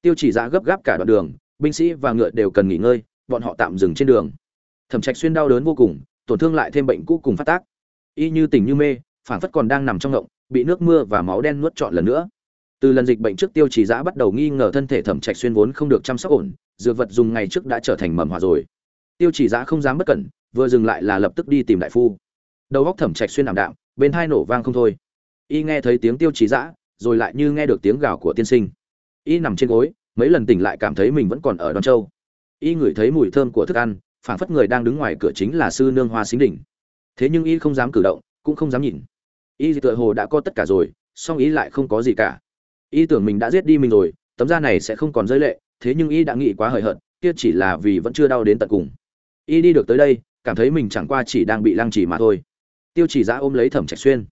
[SPEAKER 1] tiêu chỉ giã gấp gáp cả đoạn đường, binh sĩ và ngựa đều cần nghỉ ngơi, bọn họ tạm dừng trên đường. Thẩm trạch xuyên đau đớn vô cùng tổn thương lại thêm bệnh cũ cùng phát tác. Y như tỉnh như mê phản phất còn đang nằm trong ngộng, bị nước mưa và máu đen nuốt trọn lần nữa. Từ lần dịch bệnh trước tiêu chỉ giã bắt đầu nghi ngờ thân thể thẩm trạch xuyên vốn không được chăm sóc ổn, dược vật dùng ngày trước đã trở thành mầm hòa rồi. Tiêu chỉ giã không dám bất cẩn, vừa dừng lại là lập tức đi tìm đại phu. Đầu góc thẩm trạch xuyên ảm đạm, bên hai nổ vang không thôi. Y nghe thấy tiếng tiêu trì giã rồi lại như nghe được tiếng gào của tiên sinh. Y nằm trên gối, mấy lần tỉnh lại cảm thấy mình vẫn còn ở đón châu. Y ngửi thấy mùi thơm của thức ăn phảng phất người đang đứng ngoài cửa chính là sư nương hoa xính đỉnh. Thế nhưng y không dám cử động, cũng không dám nhìn. Y tựa hồ đã có tất cả rồi, song y lại không có gì cả. Y tưởng mình đã giết đi mình rồi, tấm da này sẽ không còn rơi lệ, thế nhưng y đã nghĩ quá hời hợt, kia chỉ là vì vẫn chưa đau đến tận cùng. Y đi được tới đây, cảm thấy mình chẳng qua chỉ đang bị lăng trì mà thôi. Tiêu chỉ giã ôm lấy thẩm trạch xuyên.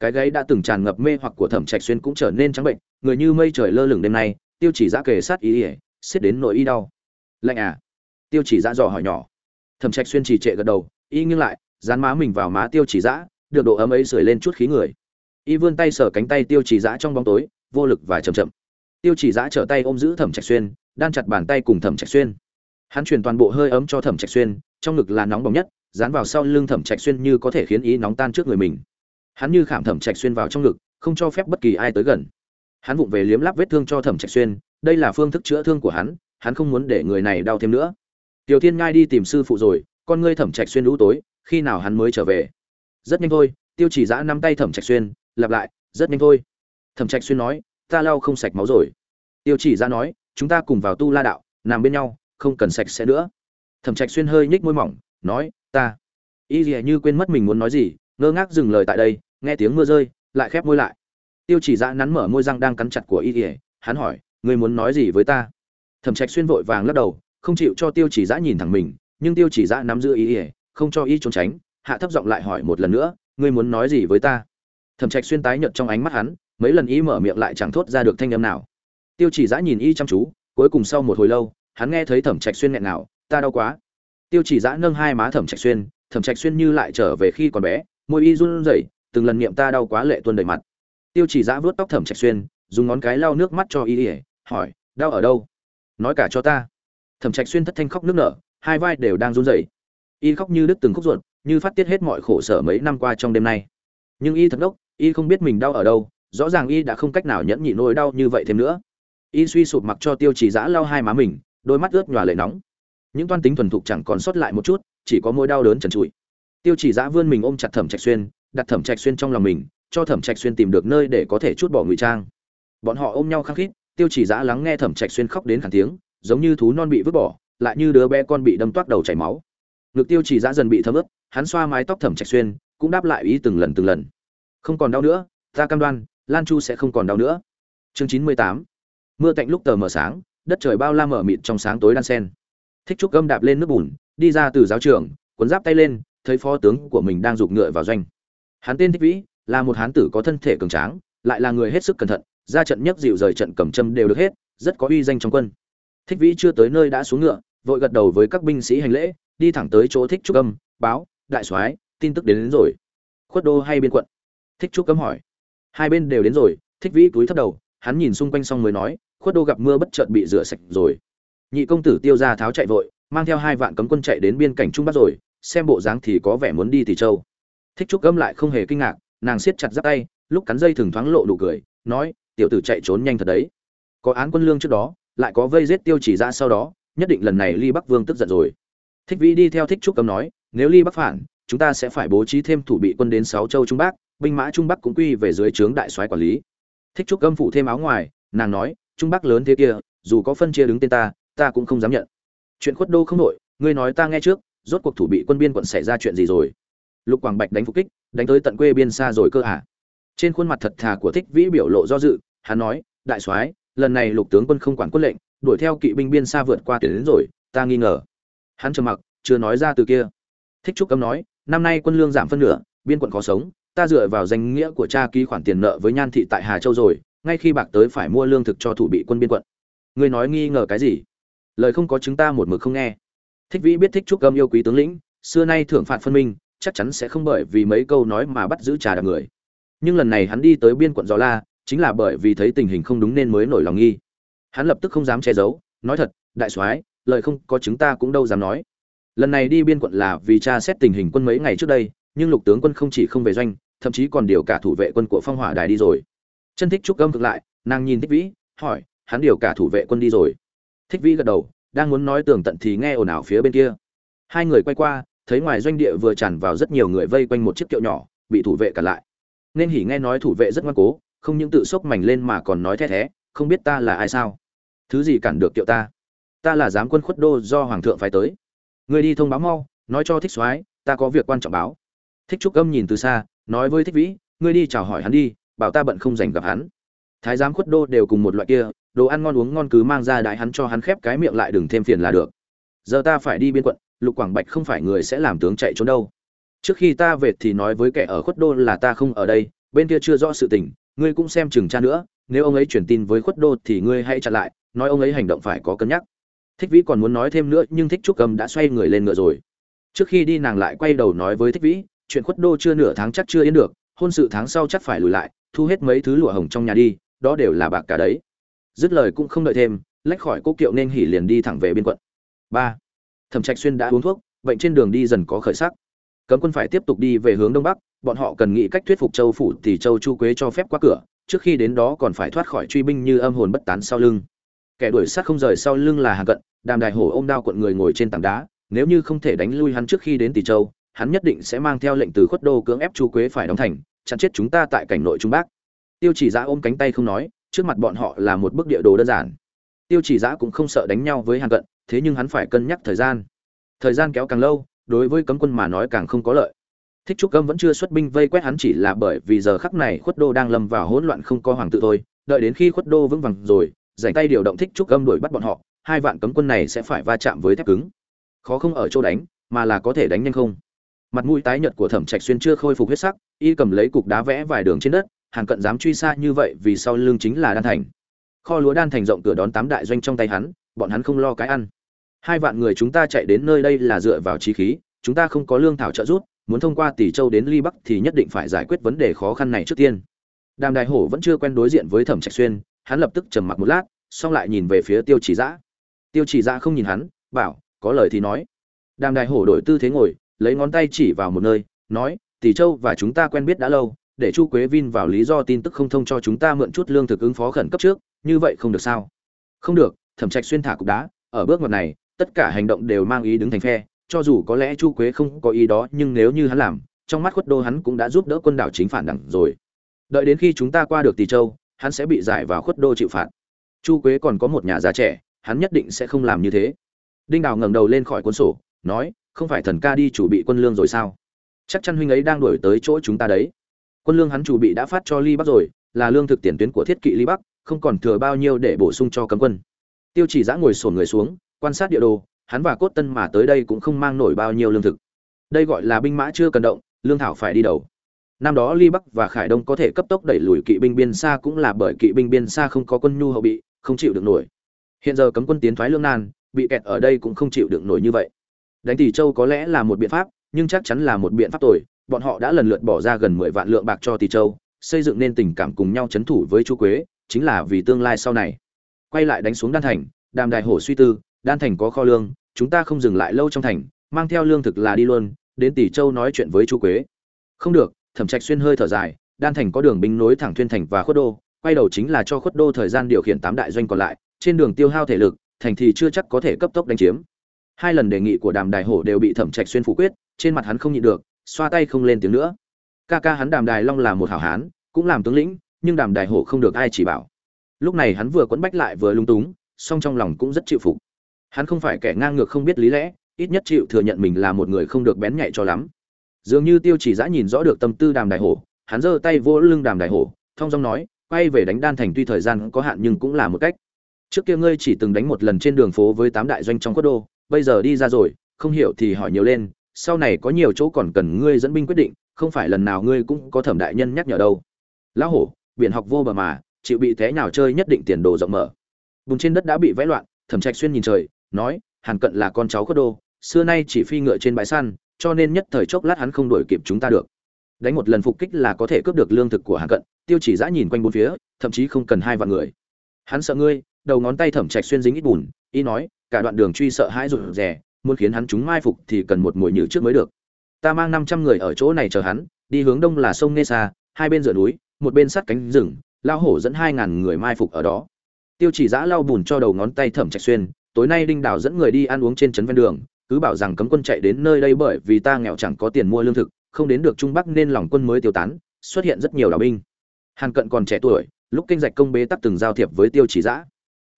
[SPEAKER 1] Cái gáy đã từng tràn ngập mê hoặc của thẩm trạch xuyên cũng trở nên trắng bệnh, người như mây trời lơ lửng đêm nay, tiêu chỉ giã kề sát ý ỉa xiết đến nỗi y đau. Lạnh à? Tiêu chỉ giã dò hỏi nhỏ thẩm trạch xuyên chỉ trệ gật đầu, y nghiêng lại, dán má mình vào má tiêu chỉ giã được độ ấm ấy sưởi lên chút khí người. Y vươn tay sờ cánh tay tiêu chỉ giã trong bóng tối, vô lực và chậm chậm. Tiêu chỉ giã trở tay ôm giữ thẩm trạch xuyên, đan chặt bàn tay cùng thẩm trạch xuyên. Hắn truyền toàn bộ hơi ấm cho thẩm trạch xuyên, trong ngực là nóng bỏng nhất, dán vào sau lưng thẩm trạch xuyên như có thể khiến ý nóng tan trước người mình. Hắn như khảm thẩm trạch xuyên vào trong ngực, không cho phép bất kỳ ai tới gần. Hắn vụng về liếm láp vết thương cho thẩm trạch xuyên, đây là phương thức chữa thương của hắn hắn không muốn để người này đau thêm nữa tiểu thiên ngai đi tìm sư phụ rồi, con ngươi thẩm trạch xuyên lũ tối, khi nào hắn mới trở về? Rất nhanh thôi, tiêu chỉ giã nắm tay thẩm trạch xuyên, lặp lại, rất nhanh thôi. Thẩm trạch xuyên nói, ta lau không sạch máu rồi. Tiêu chỉ giã nói, chúng ta cùng vào tu la đạo, nằm bên nhau, không cần sạch sẽ nữa. Thẩm trạch xuyên hơi nhích môi mỏng, nói, ta. Y gì như quên mất mình muốn nói gì, ngơ ngác dừng lời tại đây, nghe tiếng mưa rơi, lại khép môi lại. Tiêu chỉ giã nắn mở môi răng đang cắn chặt của y ỉa hắn hỏi, ngươi muốn nói gì với ta? Thẩm trạch xuyên vội vàng lắc đầu không chịu cho tiêu chỉ giã nhìn thẳng mình nhưng tiêu chỉ giã nắm giữ ý, ỉa không cho ý trốn tránh hạ thấp giọng lại hỏi một lần nữa ngươi muốn nói gì với ta? Thẩm trạch xuyên tái nhợt trong ánh mắt hắn mấy lần ý mở miệng lại chẳng thốt ra được thanh âm nào. Tiêu chỉ giã nhìn y chăm chú cuối cùng sau một hồi lâu hắn nghe thấy thẩm trạch xuyên nghẹn nào ta đau quá. Tiêu chỉ giã nâng hai má thẩm trạch xuyên thẩm trạch xuyên như lại trở về khi còn bé môi y run rẩy từng lần niệm ta đau quá lệ tuôn đầy mặt. Tiêu chỉ giã vuốt tóc thẩm trạch xuyên dùng ngón cái lau nước mắt cho y ỉa hỏi đau ở đâu? Nói cả cho ta thẩm trạch xuyên thất thanh khóc nước nở, hai vai đều đang run rẩy. Y khóc như đứt từng khúc ruột, như phát tiết hết mọi khổ sở mấy năm qua trong đêm nay. Nhưng y thật đốc y không biết mình đau ở đâu, rõ ràng y đã không cách nào nhẫn nhịn nỗi đau như vậy thêm nữa. Y suy sụp mặc cho tiêu chỉ giã lau hai má mình, đôi mắt ướt nhòa lệ nóng. Những toan tính thuần thục chẳng còn sót lại một chút, chỉ có môi đau đớn trần trụi. Tiêu chỉ giã vươn mình ôm chặt thẩm trạch xuyên, đặt thẩm trạch xuyên trong lòng mình, cho thẩm trạch xuyên tìm được nơi để có thể chút bỏ ngụy trang. Bọn họ ôm nhau khăng khít, tiêu chỉ giã lắng nghe thẩm trạch xuyên khóc đến khản tiếng giống như thú non bị vứt bỏ, lại như đứa bé con bị đâm toát đầu chảy máu. Ngực tiêu chỉ giã dần bị thấm ướt, hắn xoa mái tóc thẩm trạch xuyên, cũng đáp lại ý từng lần từng lần. Không còn đau nữa, ta cam đoan, lan chu sẽ không còn đau nữa. Chương chín mươi tám. Mưa tạnh lúc tờ mờ sáng, đất trời bao la mở mịt trong sáng tối đan sen. Thích trúc gâm đạp lên nước bùn, đi ra từ giáo trường cuốn giáp tay lên, thấy phó tướng của mình đang giục ngựa vào doanh. Hắn tên thích vĩ, là một hán tử có thân thể cường tráng, lại là người hết sức cẩn thận, ra trận nhất dịu rời trận cầm châm đều được hết, rất có uy danh trong quân thích vĩ chưa tới nơi đã xuống ngựa vội gật đầu với các binh sĩ hành lễ đi thẳng tới chỗ thích trúc âm báo đại soái tin tức đến, đến rồi. Khuất đô hay biên quận? Thích trúc âm hỏi. Hai bên đều đến rồi thích vĩ cúi thấp đầu hắn nhìn xung quanh xong mới nói khuất đô gặp mưa bất chợt bị rửa sạch rồi. Nhị công tử tiêu ra tháo chạy vội mang theo hai vạn cấm quân chạy đến biên cảnh trung bắc rồi xem bộ dáng thì có vẻ muốn đi tỷ châu. Thích trúc âm lại không hề kinh ngạc nàng siết chặt giáp tay lúc cắn dây thường thoáng lộ đủ cười nói tiểu tử chạy trốn nhanh thật đấy. Có án quân lương trước đó lại có vây giết tiêu chỉ ra sau đó, nhất định lần này ly bắc vương tức giận rồi. Thích vĩ đi theo thích trúc cấm nói, nếu ly bắc phản, chúng ta sẽ phải bố trí thêm thủ bị quân đến sáu châu trung bắc, binh mã trung bắc cũng quy về dưới trướng đại soái quản lý. Thích trúc cấm phụ thêm áo ngoài, nàng nói, trung bắc lớn thế kia, dù có phân chia đứng tên ta ta cũng không dám nhận. Chuyện khuất đô không nội ngươi nói ta nghe trước, rốt cuộc thủ bị quân biên quận xảy ra chuyện gì rồi? Lục quảng bạch đánh phục kích, đánh tới tận quê biên xa rồi cơ à? Trên khuôn mặt thật thà của thích vĩ biểu lộ do dự, hắn nói, đại soái lần này lục tướng quân không quản quân lệnh, đuổi theo kỵ binh biên xa vượt qua tuyển đến rồi, ta nghi ngờ. Hắn trầm mặc, chưa nói ra từ kia. Thích trúc cấm nói, năm nay quân lương giảm phân nửa, biên quận khó sống, ta dựa vào danh nghĩa của cha ký khoản tiền nợ với nhan thị tại hà châu rồi, ngay khi bạc tới phải mua lương thực cho thủ bị quân biên quận. Ngươi nói nghi ngờ cái gì? Lời không có chứng ta một mực không nghe. Thích vĩ biết thích trúc cấm yêu quý tướng lĩnh, xưa nay thưởng phạt phân minh, chắc chắn sẽ không bởi vì mấy câu nói mà bắt giữ trà đạp người. Nhưng lần này hắn đi tới biên quận gió la chính là bởi vì thấy tình hình không đúng nên mới nổi lòng nghi. Hắn lập tức không dám che giấu, nói thật, đại soái, lời không có chúng ta cũng đâu dám nói. Lần này đi biên quận là vì tra xét tình hình quân mấy ngày trước đây, nhưng lục tướng quân không chỉ không về doanh, thậm chí còn điều cả thủ vệ quân của phong hỏa đài đi rồi. Chân thích trúc âm thực lại, nàng nhìn thích vĩ, hỏi, hắn điều cả thủ vệ quân đi rồi. Thích vĩ gật đầu, đang muốn nói tường tận thì nghe ồn ào phía bên kia. Hai người quay qua, thấy ngoài doanh địa vừa tràn vào rất nhiều người vây quanh một chiếc kiệu nhỏ, bị thủ vệ cản lại. Nên hỉ nghe nói thủ vệ rất ngoan cố không những tự sốc mảnh lên mà còn nói the thé, không biết ta là ai sao? Thứ gì cản được kiệu ta? Ta là giám quân khuất đô do hoàng thượng phái tới. Người đi thông báo mau, nói cho thích soái, ta có việc quan trọng báo. Thích trúc âm nhìn từ xa, nói với thích vĩ, ngươi đi chào hỏi hắn đi, bảo ta bận không dành gặp hắn. Thái giám khuất đô đều cùng một loại kia, đồ ăn ngon uống ngon cứ mang ra đại hắn cho hắn khép cái miệng lại đừng thêm phiền là được. Giờ ta phải đi biên quận, lục quảng bạch không phải người sẽ làm tướng chạy trốn đâu. Trước khi ta về thì nói với kẻ ở khuất đô là ta không ở đây, bên kia chưa rõ sự tình ngươi cũng xem chừng cha nữa, nếu ông ấy truyền tin với khuất đô thì ngươi hãy chặn lại, nói ông ấy hành động phải có cân nhắc. Thích vĩ còn muốn nói thêm nữa, nhưng thích trúc cầm đã xoay người lên ngựa rồi. Trước khi đi nàng lại quay đầu nói với thích vĩ, chuyện khuất đô chưa nửa tháng chắc chưa yên được, hôn sự tháng sau chắc phải lùi lại, thu hết mấy thứ lụa hồng trong nhà đi, đó đều là bạc cả đấy. Dứt lời cũng không đợi thêm, lách khỏi cô kiệu nên hỉ liền đi thẳng về biên quận. Ba. Thẩm trạch xuyên đã uống thuốc, bệnh trên đường đi dần có khởi sắc. Cấm quân phải tiếp tục đi về hướng đông bắc bọn họ cần nghĩ cách thuyết phục châu phủ thì châu chu quế cho phép qua cửa, trước khi đến đó còn phải thoát khỏi truy binh như âm hồn bất tán sau lưng. Kẻ đuổi sát không rời sau lưng là hàng cận, đàm đài hổ ôm đao cuộn người ngồi trên tảng đá, nếu như không thể đánh lui hắn trước khi đến tỷ châu, hắn nhất định sẽ mang theo lệnh từ khuất đô cưỡng ép chu quế phải đóng thành, chặn chết chúng ta tại cảnh nội trung bắc. Tiêu chỉ giã ôm cánh tay không nói, trước mặt bọn họ là một bức địa đồ đơn giản. Tiêu chỉ giã cũng không sợ đánh nhau với hàng cận, thế nhưng hắn phải cân nhắc thời gian. Thời gian kéo càng lâu, đối với cấm quân mà nói càng không có lợi thích trúc âm vẫn chưa xuất binh, vây quét hắn chỉ là bởi vì giờ khắc này khuất đô đang lâm vào hỗn loạn không có hoàng tự thôi. Đợi đến khi khuất đô vững vàng rồi dành tay điều động thích trúc âm đuổi bắt bọn họ, hai vạn cấm quân này sẽ phải va chạm với thép cứng. Khó không ở chỗ đánh, mà là có thể đánh nhanh không. Mặt mũi tái nhợt của thẩm trạch xuyên chưa khôi phục huyết sắc, y cầm lấy cục đá vẽ vài đường trên đất hàng cận dám truy xa như vậy vì sau lưng chính là đan thành. Kho lúa đan thành rộng cửa đón tám đại doanh trong tay hắn, bọn hắn không lo cái ăn. Hai vạn người chúng ta chạy đến nơi đây là dựa vào trí khí, chúng ta không có lương thảo trợ giúp muốn thông qua tỷ châu đến ly bắc thì nhất định phải giải quyết vấn đề khó khăn này trước tiên. Đàm đại hổ vẫn chưa quen đối diện với thẩm trạch xuyên, hắn lập tức trầm mặc một lát, xong lại nhìn về phía tiêu chỉ giã tiêu chỉ giã không nhìn hắn, bảo, có lời thì nói. Đàm đại hổ đổi tư thế ngồi, lấy ngón tay chỉ vào một nơi, nói tỷ châu và chúng ta quen biết đã lâu, để chu quế vin vào lý do tin tức không thông cho chúng ta mượn chút lương thực ứng phó khẩn cấp trước, như vậy không được sao? Không được, thẩm trạch xuyên thả cục đá, ở bước ngoặt này, tất cả hành động đều mang ý đứng thành phe cho dù có lẽ chu quế không có ý đó, nhưng nếu như hắn làm, trong mắt khuất đô hắn cũng đã giúp đỡ quân đảo chính phản đẳng rồi. Đợi đến khi chúng ta qua được Tỳ châu, hắn sẽ bị giải vào khuất đô chịu phạt. Chu quế còn có một nhà già trẻ, hắn nhất định sẽ không làm như thế. Đinh đào ngẩng đầu lên khỏi cuốn sổ, nói, không phải thần ca đi chủ bị quân lương rồi sao? Chắc chắn huynh ấy đang đuổi tới chỗ chúng ta đấy. Quân lương hắn chủ bị đã phát cho ly bắc rồi, là lương thực tiền tuyến của thiết kỵ ly bắc, không còn thừa bao nhiêu để bổ sung cho cấm quân. Tiêu chỉ giã ngồi sổn người xuống, quan sát địa đồ hắn và cốt tân mà tới đây cũng không mang nổi bao nhiêu lương thực. Đây gọi là binh mã chưa cần động, lương thảo phải đi đầu. Năm đó ly bắc và khải đông có thể cấp tốc đẩy lùi kỵ binh biên xa cũng là bởi kỵ binh biên xa không có quân nhu hậu bị, không chịu được nổi. Hiện giờ cấm quân tiến thoái lương nan, bị kẹt ở đây cũng không chịu được nổi như vậy. Đánh tỷ châu có lẽ là một biện pháp, nhưng chắc chắn là một biện pháp tồi. Bọn họ đã lần lượt bỏ ra gần mười vạn lượng bạc cho tỷ châu, xây dựng nên tình cảm cùng nhau chấn thủ với chu quế, chính là vì tương lai sau này. Quay lại đánh xuống đan thành, đàm đại hổ suy tư đan thành có kho lương, chúng ta không dừng lại lâu trong thành, mang theo lương thực là đi luôn, đến tỷ châu nói chuyện với chu quế. Không được, thẩm trạch xuyên hơi thở dài, đan thành có đường binh nối thẳng thuyên thành và khuất đô, quay đầu chính là cho khuất đô thời gian điều khiển tám đại doanh còn lại, trên đường tiêu hao thể lực, thành thì chưa chắc có thể cấp tốc đánh chiếm. Hai lần đề nghị của đàm đài hổ đều bị thẩm trạch xuyên phủ quyết, trên mặt hắn không nhịn được, xoa tay không lên tiếng nữa. Ca ca hắn đàm đài long là một hảo hán, cũng làm tướng lĩnh, nhưng đàm đài hổ không được ai chỉ bảo. Lúc này hắn vừa quấn bách lại vừa lung túng, song trong lòng cũng rất chịu phục hắn không phải kẻ ngang ngược không biết lý lẽ, ít nhất chịu thừa nhận mình là một người không được bén nhạy cho lắm. Dường như tiêu chỉ giã nhìn rõ được tâm tư đàm đại hổ, hắn giơ tay vô lưng đàm đại hổ thong dong nói, quay về đánh đan thành tuy thời gian có hạn nhưng cũng là một cách. Trước kia ngươi chỉ từng đánh một lần trên đường phố với tám đại doanh trong quốc đô, bây giờ đi ra rồi, không hiểu thì hỏi nhiều lên, sau này có nhiều chỗ còn cần ngươi dẫn binh quyết định, không phải lần nào ngươi cũng có thẩm đại nhân nhắc nhở đâu. Lão hổ, biển học vô bờ mà, chịu bị thế nào chơi nhất định tiền đồ rộng mở. Bùng trên đất đã bị vẽ loạn, thẩm trạch xuyên nhìn trời nói, hàn cận là con cháu cốt đô, xưa nay chỉ phi ngựa trên bãi săn, cho nên nhất thời chốc lát hắn không đuổi kịp chúng ta được. Đánh một lần phục kích là có thể cướp được lương thực của hàn cận, tiêu chỉ giã nhìn quanh bốn phía, thậm chí không cần hai vạn người. Hắn sợ ngươi, đầu ngón tay thẩm trạch xuyên dính ít bùn y nói, cả đoạn đường truy sợ hãi rụt rè, muốn khiến hắn chúng mai phục thì cần một mũi nhử trước mới được. Ta mang năm trăm người ở chỗ này chờ hắn, đi hướng đông là sông nê sa, hai bên dựa núi, một bên sát cánh rừng lao hổ dẫn hai ngàn người mai phục ở đó. Tiêu chỉ giã lau bùn cho đầu ngón tay thẩm trạch xuyên tối nay đinh đào dẫn người đi ăn uống trên trấn ven đường, cứ bảo rằng cấm quân chạy đến nơi đây bởi vì ta nghèo chẳng có tiền mua lương thực, không đến được trung bắc nên lòng quân mới tiêu tán, xuất hiện rất nhiều đào binh. Hàn cận còn trẻ tuổi, lúc kinh dạch công bế tắc từng giao thiệp với tiêu chỉ giã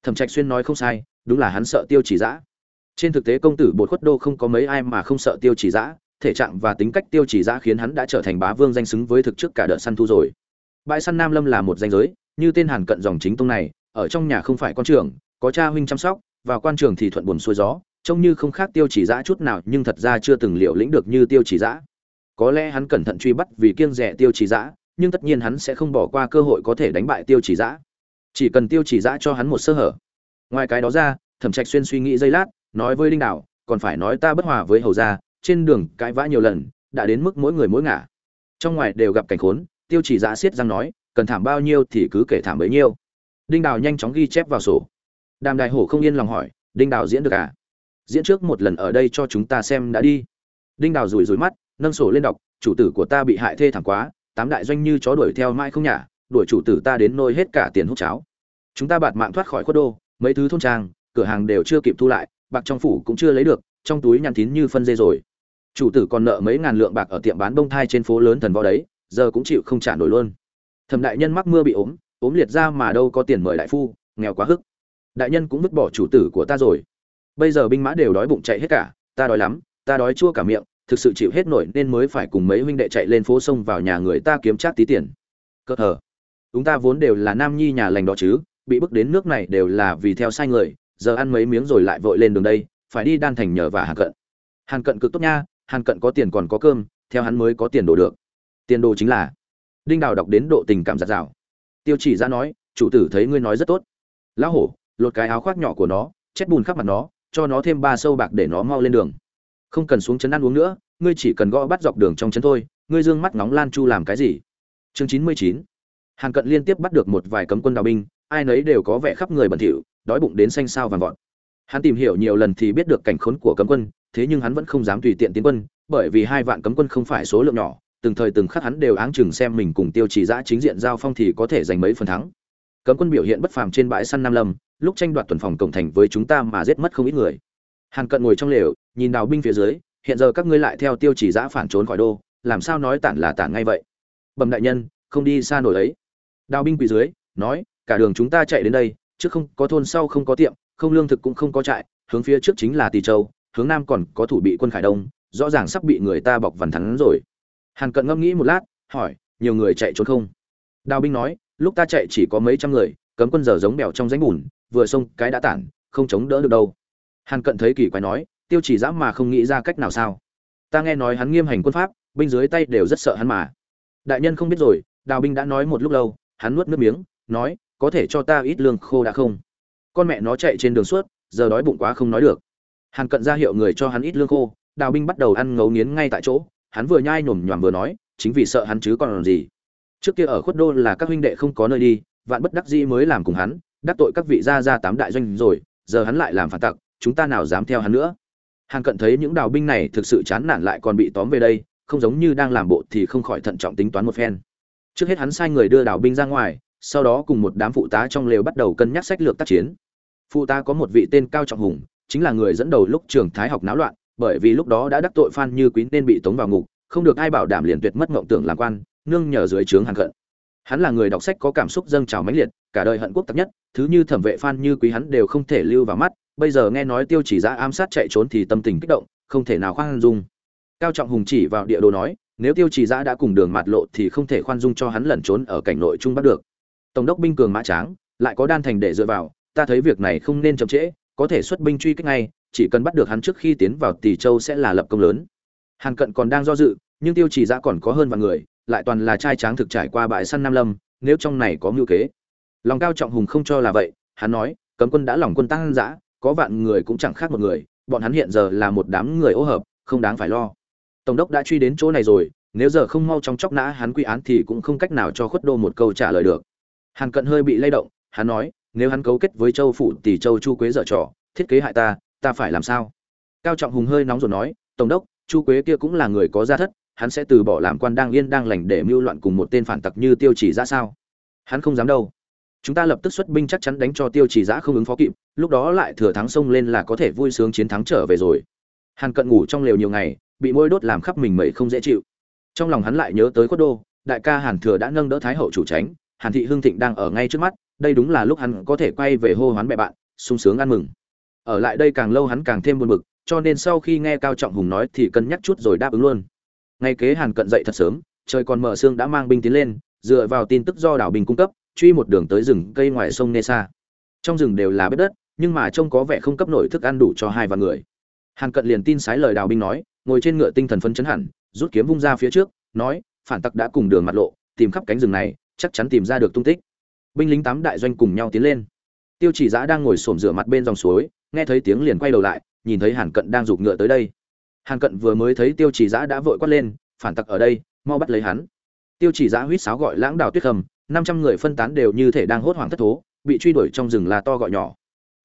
[SPEAKER 1] thẩm trạch xuyên nói không sai, đúng là hắn sợ tiêu chỉ giã trên thực tế công tử bột khuất đô không có mấy ai mà không sợ tiêu chỉ giã thể trạng và tính cách tiêu chỉ giã khiến hắn đã trở thành bá vương danh xứng với thực trước cả đợt săn thu rồi. Bãi săn nam lâm là một danh giới, như tên hàn cận dòng chính tông này, ở trong nhà không phải con trưởng, có cha huynh chăm sóc vào quan trường thì thuận buồn xuôi gió, trông như không khác tiêu chỉ giã chút nào, nhưng thật ra chưa từng liệu lĩnh được như tiêu chỉ giã có lẽ hắn cẩn thận truy bắt vì kiêng rẻ tiêu chỉ giã nhưng tất nhiên hắn sẽ không bỏ qua cơ hội có thể đánh bại tiêu chỉ giã chỉ cần tiêu chỉ giã cho hắn một sơ hở. Ngoài cái đó ra, thẩm trạch xuyên suy nghĩ giây lát, nói với linh đạo còn phải nói ta bất hòa với hầu gia, trên đường cãi vã nhiều lần, đã đến mức mỗi người mỗi ngả. Trong ngoài đều gặp cảnh khốn, tiêu chỉ giã siết răng nói, cần thảm bao nhiêu thì cứ kể thảm bấy nhiêu. Đinh đào nhanh chóng ghi chép vào sổ đàm đại hổ không yên lòng hỏi, đinh đào diễn được à? Diễn trước một lần ở đây cho chúng ta xem đã đi. Đinh đào rủi rủi mắt, nâng sổ lên đọc, chủ tử của ta bị hại thê thảm quá, tám đại doanh như chó đuổi theo mãi không nhả, đuổi chủ tử ta đến nôi hết cả tiền hút cháo. Chúng ta bạt mạng thoát khỏi khuất đô, mấy thứ thôn trang, cửa hàng đều chưa kịp thu lại, bạc trong phủ cũng chưa lấy được, trong túi nhăn tín như phân dê rồi. Chủ tử còn nợ mấy ngàn lượng bạc ở tiệm bán bông thai trên phố lớn thần võ đấy, giờ cũng chịu không trả nổi luôn. Thẩm đại nhân mắc mưa bị ốm ốm liệt ra mà đâu có tiền mời đại phu, nghèo quá hức đại nhân cũng vứt bỏ chủ tử của ta rồi. Bây giờ binh mã đều đói bụng chạy hết cả, ta đói lắm, ta đói chua cả miệng, thực sự chịu hết nổi nên mới phải cùng mấy huynh đệ chạy lên phố sông vào nhà người ta kiếm chát tí tiền. Cơ hờ chúng ta vốn đều là nam nhi nhà lành đó chứ, bị bức đến nước này đều là vì theo sai người, giờ ăn mấy miếng rồi lại vội lên đường đây, phải đi đan thành nhờ và hàn cận. Hàn cận cực tốt nha, hàn cận có tiền còn có cơm, theo hắn mới có tiền đồ được. Tiền đồ chính là đinh đào đọc đến độ tình cảm giặt rào. Tiêu chỉ ra nói, chủ tử thấy ngươi nói rất tốt. Lão hổ lột cái áo khoác nhỏ của nó, chết bùn khắp mặt nó, cho nó thêm ba sâu bạc để nó mau lên đường. Không cần xuống chấn ăn uống nữa, ngươi chỉ cần gõ bắt dọc đường trong chấn thôi, ngươi dương mắt nóng lan chu làm cái gì? Chương chín mươi chín. Hàn cận liên tiếp bắt được một vài cấm quân đào binh, ai nấy đều có vẻ khắp người bẩn thỉu, đói bụng đến xanh sao vàng vọt. Hắn tìm hiểu nhiều lần thì biết được cảnh khốn của cấm quân, thế nhưng hắn vẫn không dám tùy tiện tiến quân, bởi vì hai vạn cấm quân không phải số lượng nhỏ, từng thời từng khắc hắn đều áng chừng xem mình cùng tiêu trì giã chính diện giao phong thì có thể giành mấy phần thắng. Cấm quân biểu hiện bất phàm trên bãi săn nam lâm lúc tranh đoạt tuần phòng cổng thành với chúng ta mà giết mất không ít người. Hàn cận ngồi trong lều, nhìn đào binh phía dưới, hiện giờ các ngươi lại theo tiêu chỉ giã phản trốn khỏi đô, làm sao nói tản là tản ngay vậy? Bẩm đại nhân, không đi xa nổi ấy. Đào binh quỳ dưới, nói, cả đường chúng ta chạy đến đây, trước không có thôn sau không có tiệm, không lương thực cũng không có trại, hướng phía trước chính là tỳ châu, hướng nam còn có thủ bị quân khải đông, rõ ràng sắp bị người ta bọc vằn thắn rồi. Hàn cận ngẫm nghĩ một lát, hỏi, nhiều người chạy trốn không? Đào binh nói, lúc ta chạy chỉ có mấy trăm người, cấm quân giờ giống bèo trong ránh bùn vừa xông cái đã tản, không chống đỡ được đâu. Hàn cận thấy kỳ quái nói, tiêu chỉ dã mà không nghĩ ra cách nào sao? Ta nghe nói hắn nghiêm hành quân pháp, binh dưới tay đều rất sợ hắn mà. Đại nhân không biết rồi, đào binh đã nói một lúc lâu, hắn nuốt nước miếng, nói, có thể cho ta ít lương khô đã không? Con mẹ nó chạy trên đường suốt, giờ đói bụng quá không nói được. Hàn cận ra hiệu người cho hắn ít lương khô, đào binh bắt đầu ăn ngấu nghiến ngay tại chỗ, hắn vừa nhai nhổm nhòm vừa nói, chính vì sợ hắn chứ còn làm gì. Trước kia ở khuất đô là các huynh đệ không có nơi đi, vạn bất đắc dĩ mới làm cùng hắn đắc tội các vị gia gia tám đại doanh rồi, giờ hắn lại làm phản tặc, chúng ta nào dám theo hắn nữa? Hàn cận thấy những đào binh này thực sự chán nản lại còn bị tóm về đây, không giống như đang làm bộ thì không khỏi thận trọng tính toán một phen. Trước hết hắn sai người đưa đào binh ra ngoài, sau đó cùng một đám phụ tá trong lều bắt đầu cân nhắc sách lược tác chiến. Phụ tá có một vị tên cao trọng hùng, chính là người dẫn đầu lúc trường thái học náo loạn, bởi vì lúc đó đã đắc tội phan như quý nên bị tống vào ngục, không được ai bảo đảm liền tuyệt mất mộng tưởng làm quan, nương nhờ dưới trướng hàn cận hắn là người đọc sách có cảm xúc dâng trào mãnh liệt, cả đời hận quốc tặc nhất, thứ như thẩm vệ phan như quý hắn đều không thể lưu vào mắt, bây giờ nghe nói tiêu chỉ ra ám sát chạy trốn thì tâm tình kích động, không thể nào khoan dung. Cao trọng hùng chỉ vào địa đồ nói, nếu tiêu chỉ giã đã cùng đường mạt lộ thì không thể khoan dung cho hắn lẩn trốn ở cảnh nội trung bắt được. Tổng đốc binh cường mã tráng, lại có đan thành để dựa vào, ta thấy việc này không nên chậm trễ, có thể xuất binh truy kích ngay, chỉ cần bắt được hắn trước khi tiến vào tỷ châu sẽ là lập công lớn. Hàn cận còn đang do dự, nhưng tiêu chỉ giã còn có hơn vài người lại toàn là trai tráng thực trải qua bãi săn nam lâm, nếu trong này có mưu kế. Lòng cao trọng hùng không cho là vậy, hắn nói, cấm quân đã lòng quân tăng dã, có vạn người cũng chẳng khác một người, bọn hắn hiện giờ là một đám người ô hợp, không đáng phải lo. Tổng đốc đã truy đến chỗ này rồi, nếu giờ không mau trong chóc nã hắn quy án thì cũng không cách nào cho khuất đô một câu trả lời được. Hàn cận hơi bị lay động, hắn nói, nếu hắn cấu kết với châu phụ tỷ châu chu quế dở trò, thiết kế hại ta ta phải làm sao? Cao trọng hùng hơi nóng rồi nói, tổng đốc, chu quế kia cũng là người có gia thất hắn sẽ từ bỏ làm quan đang yên đang lành để mưu loạn cùng một tên phản tặc như tiêu chỉ ra sao? Hắn không dám đâu. Chúng ta lập tức xuất binh chắc chắn đánh cho tiêu chỉ giã không ứng phó kịp, lúc đó lại thừa thắng sông lên là có thể vui sướng chiến thắng trở về rồi. Hàn cận ngủ trong lều nhiều ngày, bị môi đốt làm khắp mình mẩy không dễ chịu. Trong lòng hắn lại nhớ tới khuất đô, đại ca hàn thừa đã nâng đỡ thái hậu chủ tránh, hàn thị hương thịnh đang ở ngay trước mắt, đây đúng là lúc hắn có thể quay về hô hoán mẹ bạn, sung sướng ăn mừng. Ở lại đây càng lâu hắn càng thêm buồn bực, cho nên sau khi nghe cao trọng hùng nói thì cân nhắc chút rồi đáp ứng luôn ngay kế hàn cận dậy thật sớm, trời còn mở sương đã mang binh tiến lên, dựa vào tin tức do đảo bình cung cấp, truy một đường tới rừng cây ngoài sông nê sa. Trong rừng đều là bếp đất, nhưng mà trông có vẻ không cấp nổi thức ăn đủ cho hai vạn người. Hàn cận liền tin sái lời đào binh nói, ngồi trên ngựa tinh thần phấn chấn hẳn, rút kiếm vung ra phía trước, nói, phản tặc đã cùng đường mặt lộ, tìm khắp cánh rừng này, chắc chắn tìm ra được tung tích. Binh lính tám đại doanh cùng nhau tiến lên. Tiêu chỉ giã đang ngồi xổm rửa mặt bên dòng suối, nghe thấy tiếng liền quay đầu lại, nhìn thấy hàn cận đang giục ngựa tới đây hàn cận vừa mới thấy tiêu chỉ giã đã vội quát lên, phản tặc ở đây, mau bắt lấy hắn. Tiêu chỉ giã huýt sáo gọi lãng đào tuyết hầm năm trăm người phân tán đều như thể đang hốt hoảng thất thố, bị truy đuổi trong rừng là to gọi nhỏ.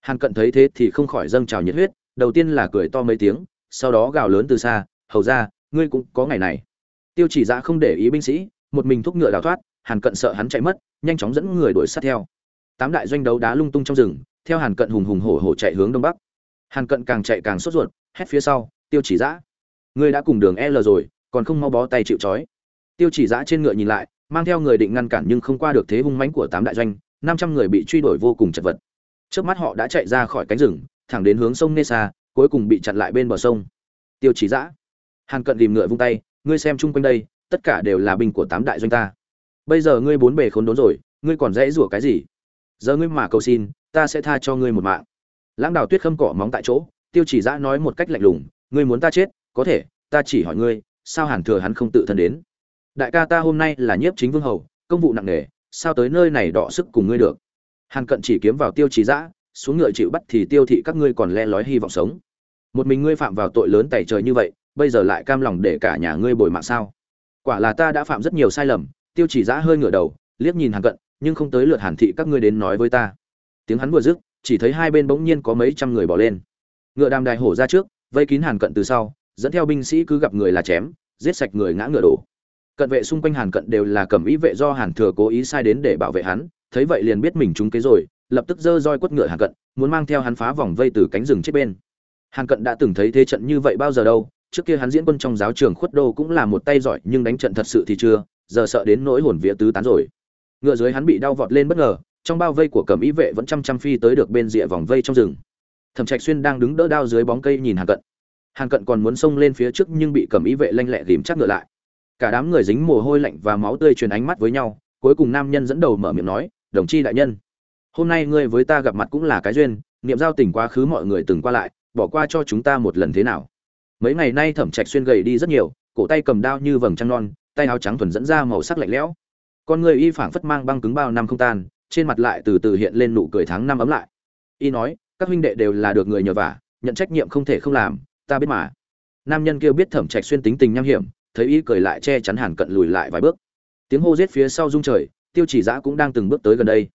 [SPEAKER 1] Hàn cận thấy thế thì không khỏi dâng trào nhiệt huyết, đầu tiên là cười to mấy tiếng, sau đó gào lớn từ xa, hầu ra, ngươi cũng có ngày này. Tiêu chỉ giã không để ý binh sĩ, một mình thúc ngựa đào thoát, hàn cận sợ hắn chạy mất, nhanh chóng dẫn người đuổi sát theo. Tám đại doanh đấu đá lung tung trong rừng, theo hàn cận hùng hùng hổ hổ chạy hướng đông bắc. Hàn cận càng chạy càng sốt ruột, hét phía sau tiêu chỉ giã. Ngươi đã cùng đường l rồi còn không mau bó tay chịu trói. Tiêu chỉ giã trên ngựa nhìn lại mang theo người định ngăn cản nhưng không qua được thế hung mãnh của tám đại doanh năm trăm người bị truy đuổi vô cùng chật vật. Trước mắt họ đã chạy ra khỏi cánh rừng thẳng đến hướng sông Nesa, cuối cùng bị chặn lại bên bờ sông. Tiêu chỉ giã. Hàn cận tìm ngựa vung tay ngươi xem chung quanh đây tất cả đều là binh của tám đại doanh ta. Bây giờ ngươi bốn bề khốn đốn rồi ngươi còn dễ rủa cái gì? Giờ ngươi mà cầu xin ta sẽ tha cho ngươi một mạng. Lãng đào tuyết khâm cỏ móng tại chỗ tiêu chỉ giã nói một cách lạnh lùng ngươi muốn ta chết, có thể, ta chỉ hỏi ngươi, sao hàn thừa hắn không tự thân đến? Đại ca ta hôm nay là nhiếp chính vương hầu, công vụ nặng nề, sao tới nơi này đọ sức cùng ngươi được? Hàn cận chỉ kiếm vào tiêu chỉ giã, xuống ngựa chịu bắt thì tiêu thị các ngươi còn le lói hy vọng sống. Một mình ngươi phạm vào tội lớn tẩy trời như vậy, bây giờ lại cam lòng để cả nhà ngươi bồi mạng sao? Quả là ta đã phạm rất nhiều sai lầm, tiêu chỉ giã hơi ngửa đầu, liếc nhìn hàn cận, nhưng không tới lượt hàn thị các ngươi đến nói với ta. Tiếng hắn vừa dứt, chỉ thấy hai bên bỗng nhiên có mấy trăm người bỏ lên. Ngựa đàm đài hổ ra trước vây kín hàn cận từ sau, dẫn theo binh sĩ cứ gặp người là chém, giết sạch người ngã ngựa đổ. Cận vệ xung quanh hàn cận đều là cầm ý vệ do hàn thừa cố ý sai đến để bảo vệ hắn, thấy vậy liền biết mình trúng kế rồi, lập tức giơ roi quất ngựa hàn cận, muốn mang theo hắn phá vòng vây từ cánh rừng chết bên. Hàn cận đã từng thấy thế trận như vậy bao giờ đâu, trước kia hắn diễn quân trong giáo trường khuất đô cũng là một tay giỏi, nhưng đánh trận thật sự thì chưa, giờ sợ đến nỗi hồn vía tứ tán rồi. Ngựa dưới hắn bị đau vọt lên bất ngờ, trong bao vây của cầm ý vệ vẫn chăm chăm phi tới được bên rìa vòng vây trong rừng thẩm trạch xuyên đang đứng đỡ đao dưới bóng cây nhìn hàn cận. Hàn cận còn muốn xông lên phía trước nhưng bị cầm ý vệ lanh lẹ ghìm chắc ngựa lại. Cả đám người dính mồ hôi lạnh và máu tươi truyền ánh mắt với nhau, cuối cùng nam nhân dẫn đầu mở miệng nói, đồng chi đại nhân, hôm nay ngươi với ta gặp mặt cũng là cái duyên, niệm giao tình quá khứ mọi người từng qua lại, bỏ qua cho chúng ta một lần thế nào? Mấy ngày nay thẩm trạch xuyên gầy đi rất nhiều, cổ tay cầm đao như vầng trăng non, tay áo trắng thuần dẫn ra màu sắc lạnh lẽo. Con người y phảng phất mang băng cứng bao năm không tan, trên mặt lại từ từ hiện lên nụ cười tháng năm ấm lại. Y nói các huynh đệ đều là được người nhờ vả, nhận trách nhiệm không thể không làm, ta biết mà. Nam nhân kia biết thẩm trạch xuyên tính tình nham hiểm, thấy y cười lại che chắn hàn cận lùi lại vài bước. Tiếng hô giết phía sau rung trời, tiêu chỉ giã cũng đang từng bước tới gần đây.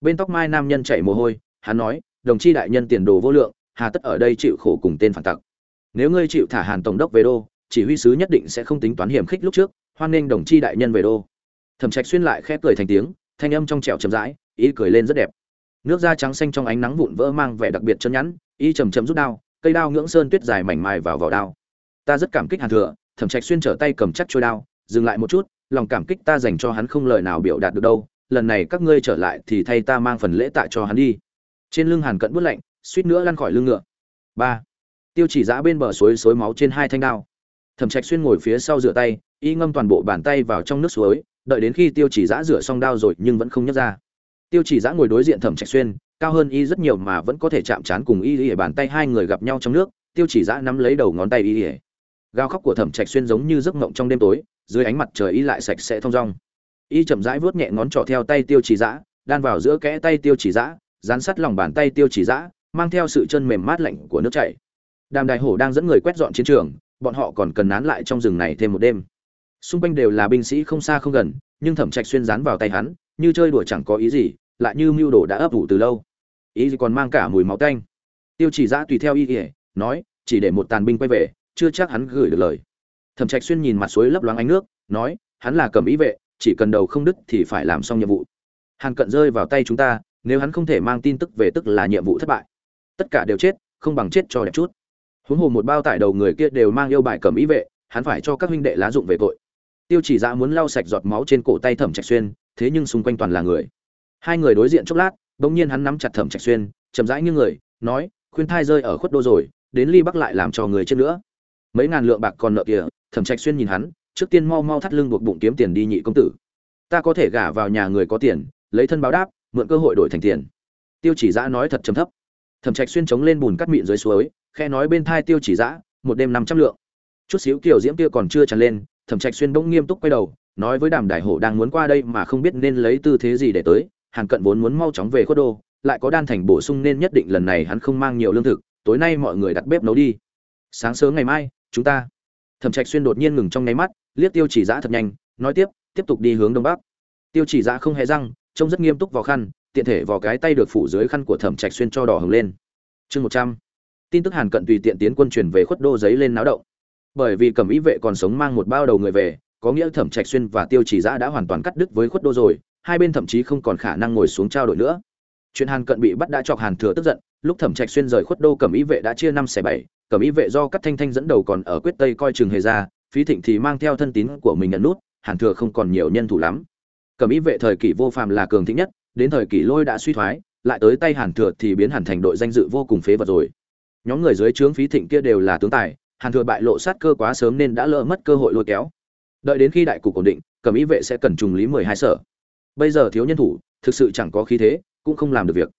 [SPEAKER 1] Bên tóc mai nam nhân chạy mồ hôi, hắn nói, đồng chi đại nhân tiền đồ vô lượng, hà tất ở đây chịu khổ cùng tên phản tặc. Nếu ngươi chịu thả hàn tổng đốc về đô, chỉ huy sứ nhất định sẽ không tính toán hiểm khích lúc trước, hoan nghênh đồng chi đại nhân về đô. Thẩm trạch xuyên lại khẽ cười thành tiếng, thanh âm trong trẻo chậm rãi, ý cười lên rất đẹp nước da trắng xanh trong ánh nắng vụn vỡ mang vẻ đặc biệt chân nhẵn, y chầm chầm rút đao, cây đao ngưỡng sơn tuyết dài mảnh mài vào vỏ đao. Ta rất cảm kích hàn thừa, thẩm trạch xuyên trở tay cầm chắc trôi đao, dừng lại một chút, lòng cảm kích ta dành cho hắn không lời nào biểu đạt được đâu, lần này các ngươi trở lại thì thay ta mang phần lễ tạ cho hắn đi. Trên lưng hàn cận bút lạnh, suýt nữa lăn khỏi lưng ngựa. Ba. Tiêu chỉ giã bên bờ suối suối máu trên hai thanh đao. Thẩm trạch xuyên ngồi phía sau rửa tay, y ngâm toàn bộ bàn tay vào trong nước suối, đợi đến khi tiêu chỉ giã rửa xong đao rồi nhưng vẫn không nhấc ra tiêu chỉ giã ngồi đối diện thẩm trạch xuyên, cao hơn y rất nhiều mà vẫn có thể chạm trán cùng y y bàn tay hai người gặp nhau trong nước, tiêu chỉ giã nắm lấy đầu ngón tay y y gào khóc của thẩm trạch xuyên giống như giấc mộng trong đêm tối, dưới ánh mặt trời y lại sạch sẽ thong dong. Y chậm rãi vuốt nhẹ ngón trỏ theo tay tiêu chỉ giã, đan vào giữa kẽ tay tiêu chỉ giã, dán sát lòng bàn tay tiêu chỉ giã, mang theo sự chân mềm mát lạnh của nước chảy. Đàm đại hổ đang dẫn người quét dọn chiến trường, bọn họ còn cần nán lại trong rừng này thêm một đêm. Xung quanh đều là binh sĩ không xa không gần, nhưng thẩm trạch xuyên dán vào tay hắn như chơi đùa chẳng có ý gì, lại như mưu đồ đã ấp ủ từ lâu. Ý gì còn mang cả mùi máu tanh. Tiêu chỉ giã tùy theo ý ỉa nói, chỉ để một tàn binh quay về, chưa chắc hắn gửi được lời. Thẩm trạch xuyên nhìn mặt suối lấp loáng ánh nước, nói, hắn là cầm ý vệ, chỉ cần đầu không đứt thì phải làm xong nhiệm vụ. Hàn cận rơi vào tay chúng ta, nếu hắn không thể mang tin tức về tức là nhiệm vụ thất bại. Tất cả đều chết, không bằng chết cho đẹp chút. Huống hồ một bao tải đầu người kia đều mang yêu bài cầm ý vệ, hắn phải cho các huynh đệ lá dụng về tội tiêu chỉ dạ muốn lau sạch giọt máu trên cổ tay thẩm trạch xuyên, thế nhưng xung quanh toàn là người. Hai người đối diện chốc lát, bỗng nhiên hắn nắm chặt thẩm trạch xuyên, chậm rãi như người, nói, khuyên thai rơi ở khuất đô rồi, đến ly bắc lại làm cho người chết nữa. Mấy ngàn lượng bạc còn nợ kìa, thẩm trạch xuyên nhìn hắn, trước tiên mau mau thắt lưng buộc bụng kiếm tiền đi nhị công tử. Ta có thể gả vào nhà người có tiền, lấy thân báo đáp, mượn cơ hội đổi thành tiền. Tiêu chỉ giã nói thật trầm thấp. Thẩm trạch xuyên chống lên bùn cắt mịn dưới suối khe nói bên thai tiêu chỉ giã một đêm năm trăm lượng. Chút xíu kiểu diễm kia còn chưa tràn lên thẩm trạch xuyên bỗng nghiêm túc quay đầu, nói với đàm đại hổ đang muốn qua đây mà không biết nên lấy tư thế gì để tới, hàn cận vốn muốn mau chóng về khuất đô, lại có đan thành bổ sung nên nhất định lần này hắn không mang nhiều lương thực, tối nay mọi người đặt bếp nấu đi. Sáng sớm ngày mai, chúng ta. Thẩm trạch xuyên đột nhiên ngừng trong nháy mắt, liếc tiêu chỉ giã thật nhanh, nói tiếp tiếp tục đi hướng đông bắc. Tiêu chỉ giã không hề răng, trông rất nghiêm túc vào khăn, tiện thể vào cái tay được phủ dưới khăn của thẩm trạch xuyên cho đỏ hừng lên. Chương một trăm. Tin tức hàn cận tùy tiện tiến quân chuyển về khuất đô giấy lên náo động bởi vì cẩm ý vệ còn sống mang một bao đầu người về, có nghĩa thẩm trạch xuyên và tiêu chỉ giã đã hoàn toàn cắt đứt với khuất đô rồi, hai bên thậm chí không còn khả năng ngồi xuống trao đổi nữa. Chuyện hàn cận bị bắt đã chọc hàn thừa tức giận, lúc thẩm trạch xuyên rời khuất đô cẩm ý vệ đã chia năm xẻ bảy, cẩm ý vệ do các thanh thanh dẫn đầu còn ở quyết tây coi chừng hề ra, phí thịnh thì mang theo thân tín của mình nhận nút, hàn thừa không còn nhiều nhân thủ lắm. Cẩm ý vệ thời kỳ vô phàm là cường thịnh nhất, đến thời kỳ lôi đã suy thoái, lại tới tay hàn thừa thì biến hẳn thành đội danh dự vô cùng phế vật rồi. Nhóm người dưới trướng phí thịnh kia đều là tướng tài hàn thừa bại lộ sát cơ quá sớm nên đã lỡ mất cơ hội lôi kéo. Đợi đến khi đại cục ổn định, cẩm ý vệ sẽ cần trùng lý mười hai sở. Bây giờ thiếu nhân thủ, thực sự chẳng có khí thế, cũng không làm được việc.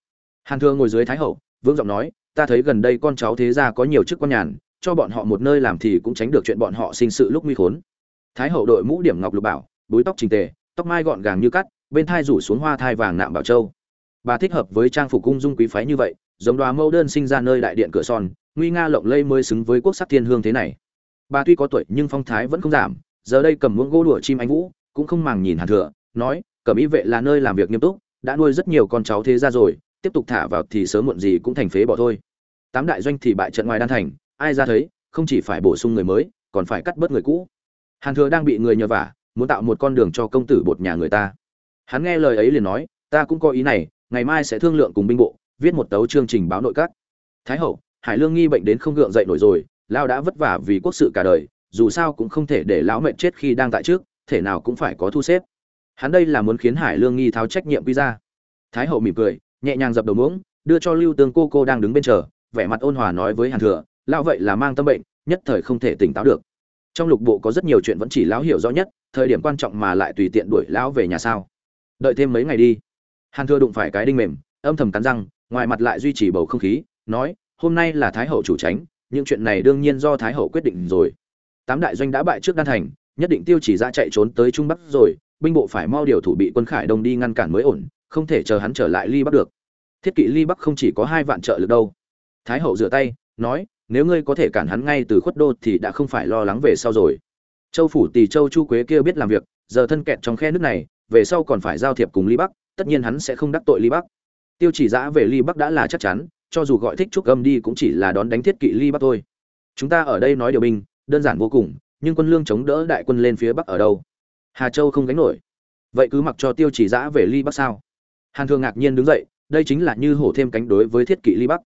[SPEAKER 1] Hàn thừa ngồi dưới thái hậu vương giọng nói, ta thấy gần đây con cháu thế gia có nhiều chức quan nhàn, cho bọn họ một nơi làm thì cũng tránh được chuyện bọn họ sinh sự lúc nguy khốn. Thái hậu đội mũ điểm ngọc lục bảo, búi tóc trình tề, tóc mai gọn gàng như cắt, bên thai rủ xuống hoa thai vàng nạm bảo châu. Bà thích hợp với trang phục cung dung quý phái như vậy giống đoá mẫu đơn sinh ra nơi đại điện cửa son, nguy nga lộng lây mới xứng với quốc sắc thiên hương thế này. Bà tuy có tuổi nhưng phong thái vẫn không giảm, giờ đây cầm muỗng gỗ đùa chim anh vũ, cũng không màng nhìn hàn thừa, nói, cẩm ý vệ là nơi làm việc nghiêm túc, đã nuôi rất nhiều con cháu thế ra rồi, tiếp tục thả vào thì sớm muộn gì cũng thành phế bỏ thôi. Tám đại doanh thì bại trận ngoài đan thành, ai ra thấy, không chỉ phải bổ sung người mới, còn phải cắt bớt người cũ. Hàn thừa đang bị người nhờ vả, muốn tạo một con đường cho công tử bột nhà người ta. Hắn nghe lời ấy liền nói, ta cũng có ý này, ngày mai sẽ thương lượng cùng binh bộ viết một tấu chương trình báo nội các. Thái hậu, hải lương nghi bệnh đến không gượng dậy nổi rồi, lao đã vất vả vì quốc sự cả đời, dù sao cũng không thể để lão mệnh chết khi đang tại trước, thể nào cũng phải có thu xếp. Hắn đây là muốn khiến hải lương nghi tháo trách nhiệm quy ra. Thái hậu mỉm cười, nhẹ nhàng dập đầu muỗng, đưa cho lưu tương cô cô đang đứng bên chờ, vẻ mặt ôn hòa nói với hàn thừa, lão vậy là mang tâm bệnh, nhất thời không thể tỉnh táo được. Trong lục bộ có rất nhiều chuyện vẫn chỉ lão hiểu rõ nhất, thời điểm quan trọng mà lại tùy tiện đuổi lão về nhà sao. Đợi thêm mấy ngày đi. Hàn thừa đụng phải cái đinh mềm, âm thầm cắn răng ngoài mặt lại duy trì bầu không khí, nói, hôm nay là thái hậu chủ tránh, những chuyện này đương nhiên do thái hậu quyết định rồi. Tám đại doanh đã bại trước đan thành, nhất định tiêu chỉ ra chạy trốn tới trung bắc rồi, binh bộ phải mau điều thủ bị quân khải đông đi ngăn cản mới ổn, không thể chờ hắn trở lại ly bắc được. Thiết kỵ ly bắc không chỉ có hai vạn trợ lực đâu. Thái hậu rửa tay, nói, nếu ngươi có thể cản hắn ngay từ khuất đô thì đã không phải lo lắng về sau rồi. Châu phủ tỷ châu chu quế kia biết làm việc, giờ thân kẹt trong khe nước này, về sau còn phải giao thiệp cùng ly bắc, tất nhiên hắn sẽ không đắc tội ly bắc tiêu chỉ giã về ly bắc đã là chắc chắn, cho dù gọi thích trúc âm đi cũng chỉ là đón đánh thiết kỵ ly bắc thôi. Chúng ta ở đây nói điều binh đơn giản vô cùng, nhưng quân lương chống đỡ đại quân lên phía bắc ở đâu? Hà châu không gánh nổi. Vậy cứ mặc cho tiêu chỉ giã về ly bắc sao? Hàn thương ngạc nhiên đứng dậy, đây chính là như hổ thêm cánh đối với thiết kỵ ly bắc.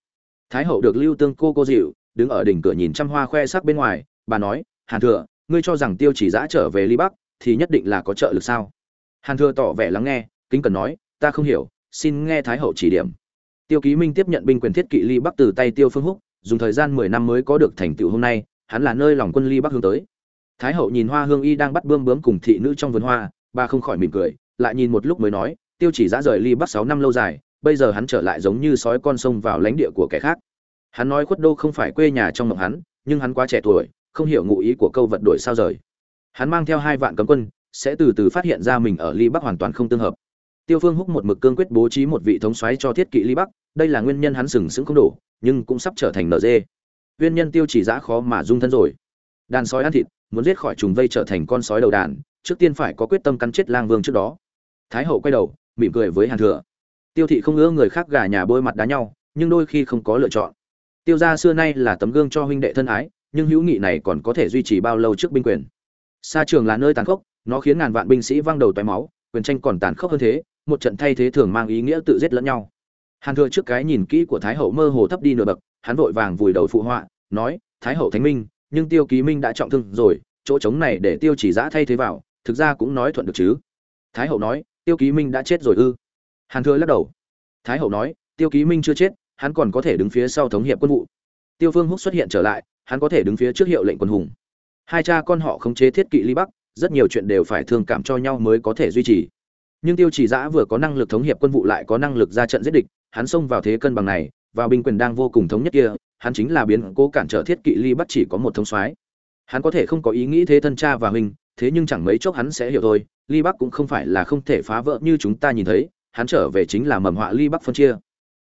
[SPEAKER 1] Thái hậu được lưu tương cô cô dịu, đứng ở đỉnh cửa nhìn trăm hoa khoe sắc bên ngoài, bà nói, hàn thừa, ngươi cho rằng tiêu chỉ giã trở về ly bắc thì nhất định là có trợ lực sao? Hàn thừa tỏ vẻ lắng nghe, kính cần nói, ta không hiểu xin nghe thái hậu chỉ điểm. Tiêu ký minh tiếp nhận binh quyền thiết kỵ ly bắc từ tay tiêu phương húc, dùng thời gian mười năm mới có được thành tựu hôm nay, hắn là nơi lòng quân ly bắc hướng tới. Thái hậu nhìn hoa hương y đang bắt bươm bướm cùng thị nữ trong vườn hoa, bà không khỏi mỉm cười, lại nhìn một lúc mới nói, tiêu chỉ giã rời ly bắc sáu năm lâu dài, bây giờ hắn trở lại giống như sói con sông vào lãnh địa của kẻ khác. Hắn nói khuất đô không phải quê nhà trong mộng hắn, nhưng hắn quá trẻ tuổi, không hiểu ngụ ý của câu vận đổi sao rời. Hắn mang theo hai vạn cấm quân, sẽ từ từ phát hiện ra mình ở ly bắc hoàn toàn không tương hợp tiêu phương húc một mực cương quyết bố trí một vị thống soái cho thiết kỵ ly bắc, đây là nguyên nhân hắn sừng sững không đủ nhưng cũng sắp trở thành nợ dê nguyên nhân tiêu chỉ giã khó mà dung thân rồi. Đàn sói ăn thịt, muốn giết khỏi trùng vây trở thành con sói đầu đàn, trước tiên phải có quyết tâm cắn chết lang vương trước đó. Thái hậu quay đầu, mỉm cười với hàn thừa. Tiêu thị không ưa người khác gà nhà bôi mặt đá nhau, nhưng đôi khi không có lựa chọn. Tiêu gia xưa nay là tấm gương cho huynh đệ thân ái, nhưng hữu nghị này còn có thể duy trì bao lâu trước binh quyền? Sa trường là nơi tàn khốc, nó khiến ngàn vạn binh sĩ văng đầu toái máu, quyền tranh còn tàn khốc hơn thế một trận thay thế thường mang ý nghĩa tự giết lẫn nhau. Hàn thừa trước cái nhìn kỹ của thái hậu mơ hồ thấp đi nửa bậc, hắn vội vàng vùi đầu phụ họa, nói, thái hậu thánh minh, nhưng tiêu ký minh đã trọng thương rồi, chỗ trống này để tiêu chỉ giã thay thế vào, thực ra cũng nói thuận được chứ. Thái hậu nói, tiêu ký minh đã chết rồi ư? Hàn thừa lắc đầu. Thái hậu nói, tiêu ký minh chưa chết, hắn còn có thể đứng phía sau thống hiệp quân vụ. Tiêu phương húc xuất hiện trở lại, hắn có thể đứng phía trước hiệu lệnh quân hùng. Hai cha con họ khống chế thiết kỵ ly bắc, rất nhiều chuyện đều phải thương cảm cho nhau mới có thể duy trì nhưng tiêu chỉ giã vừa có năng lực thống hiệp quân vụ lại có năng lực ra trận giết địch, hắn xông vào thế cân bằng này, vào binh quyền đang vô cùng thống nhất kia, hắn chính là biến cố cản trở thiết kỵ ly bắc chỉ có một thống soái. Hắn có thể không có ý nghĩ thế thân cha và huynh, thế nhưng chẳng mấy chốc hắn sẽ hiểu thôi, ly bắc cũng không phải là không thể phá vỡ như chúng ta nhìn thấy, hắn trở về chính là mầm họa ly bắc phân chia.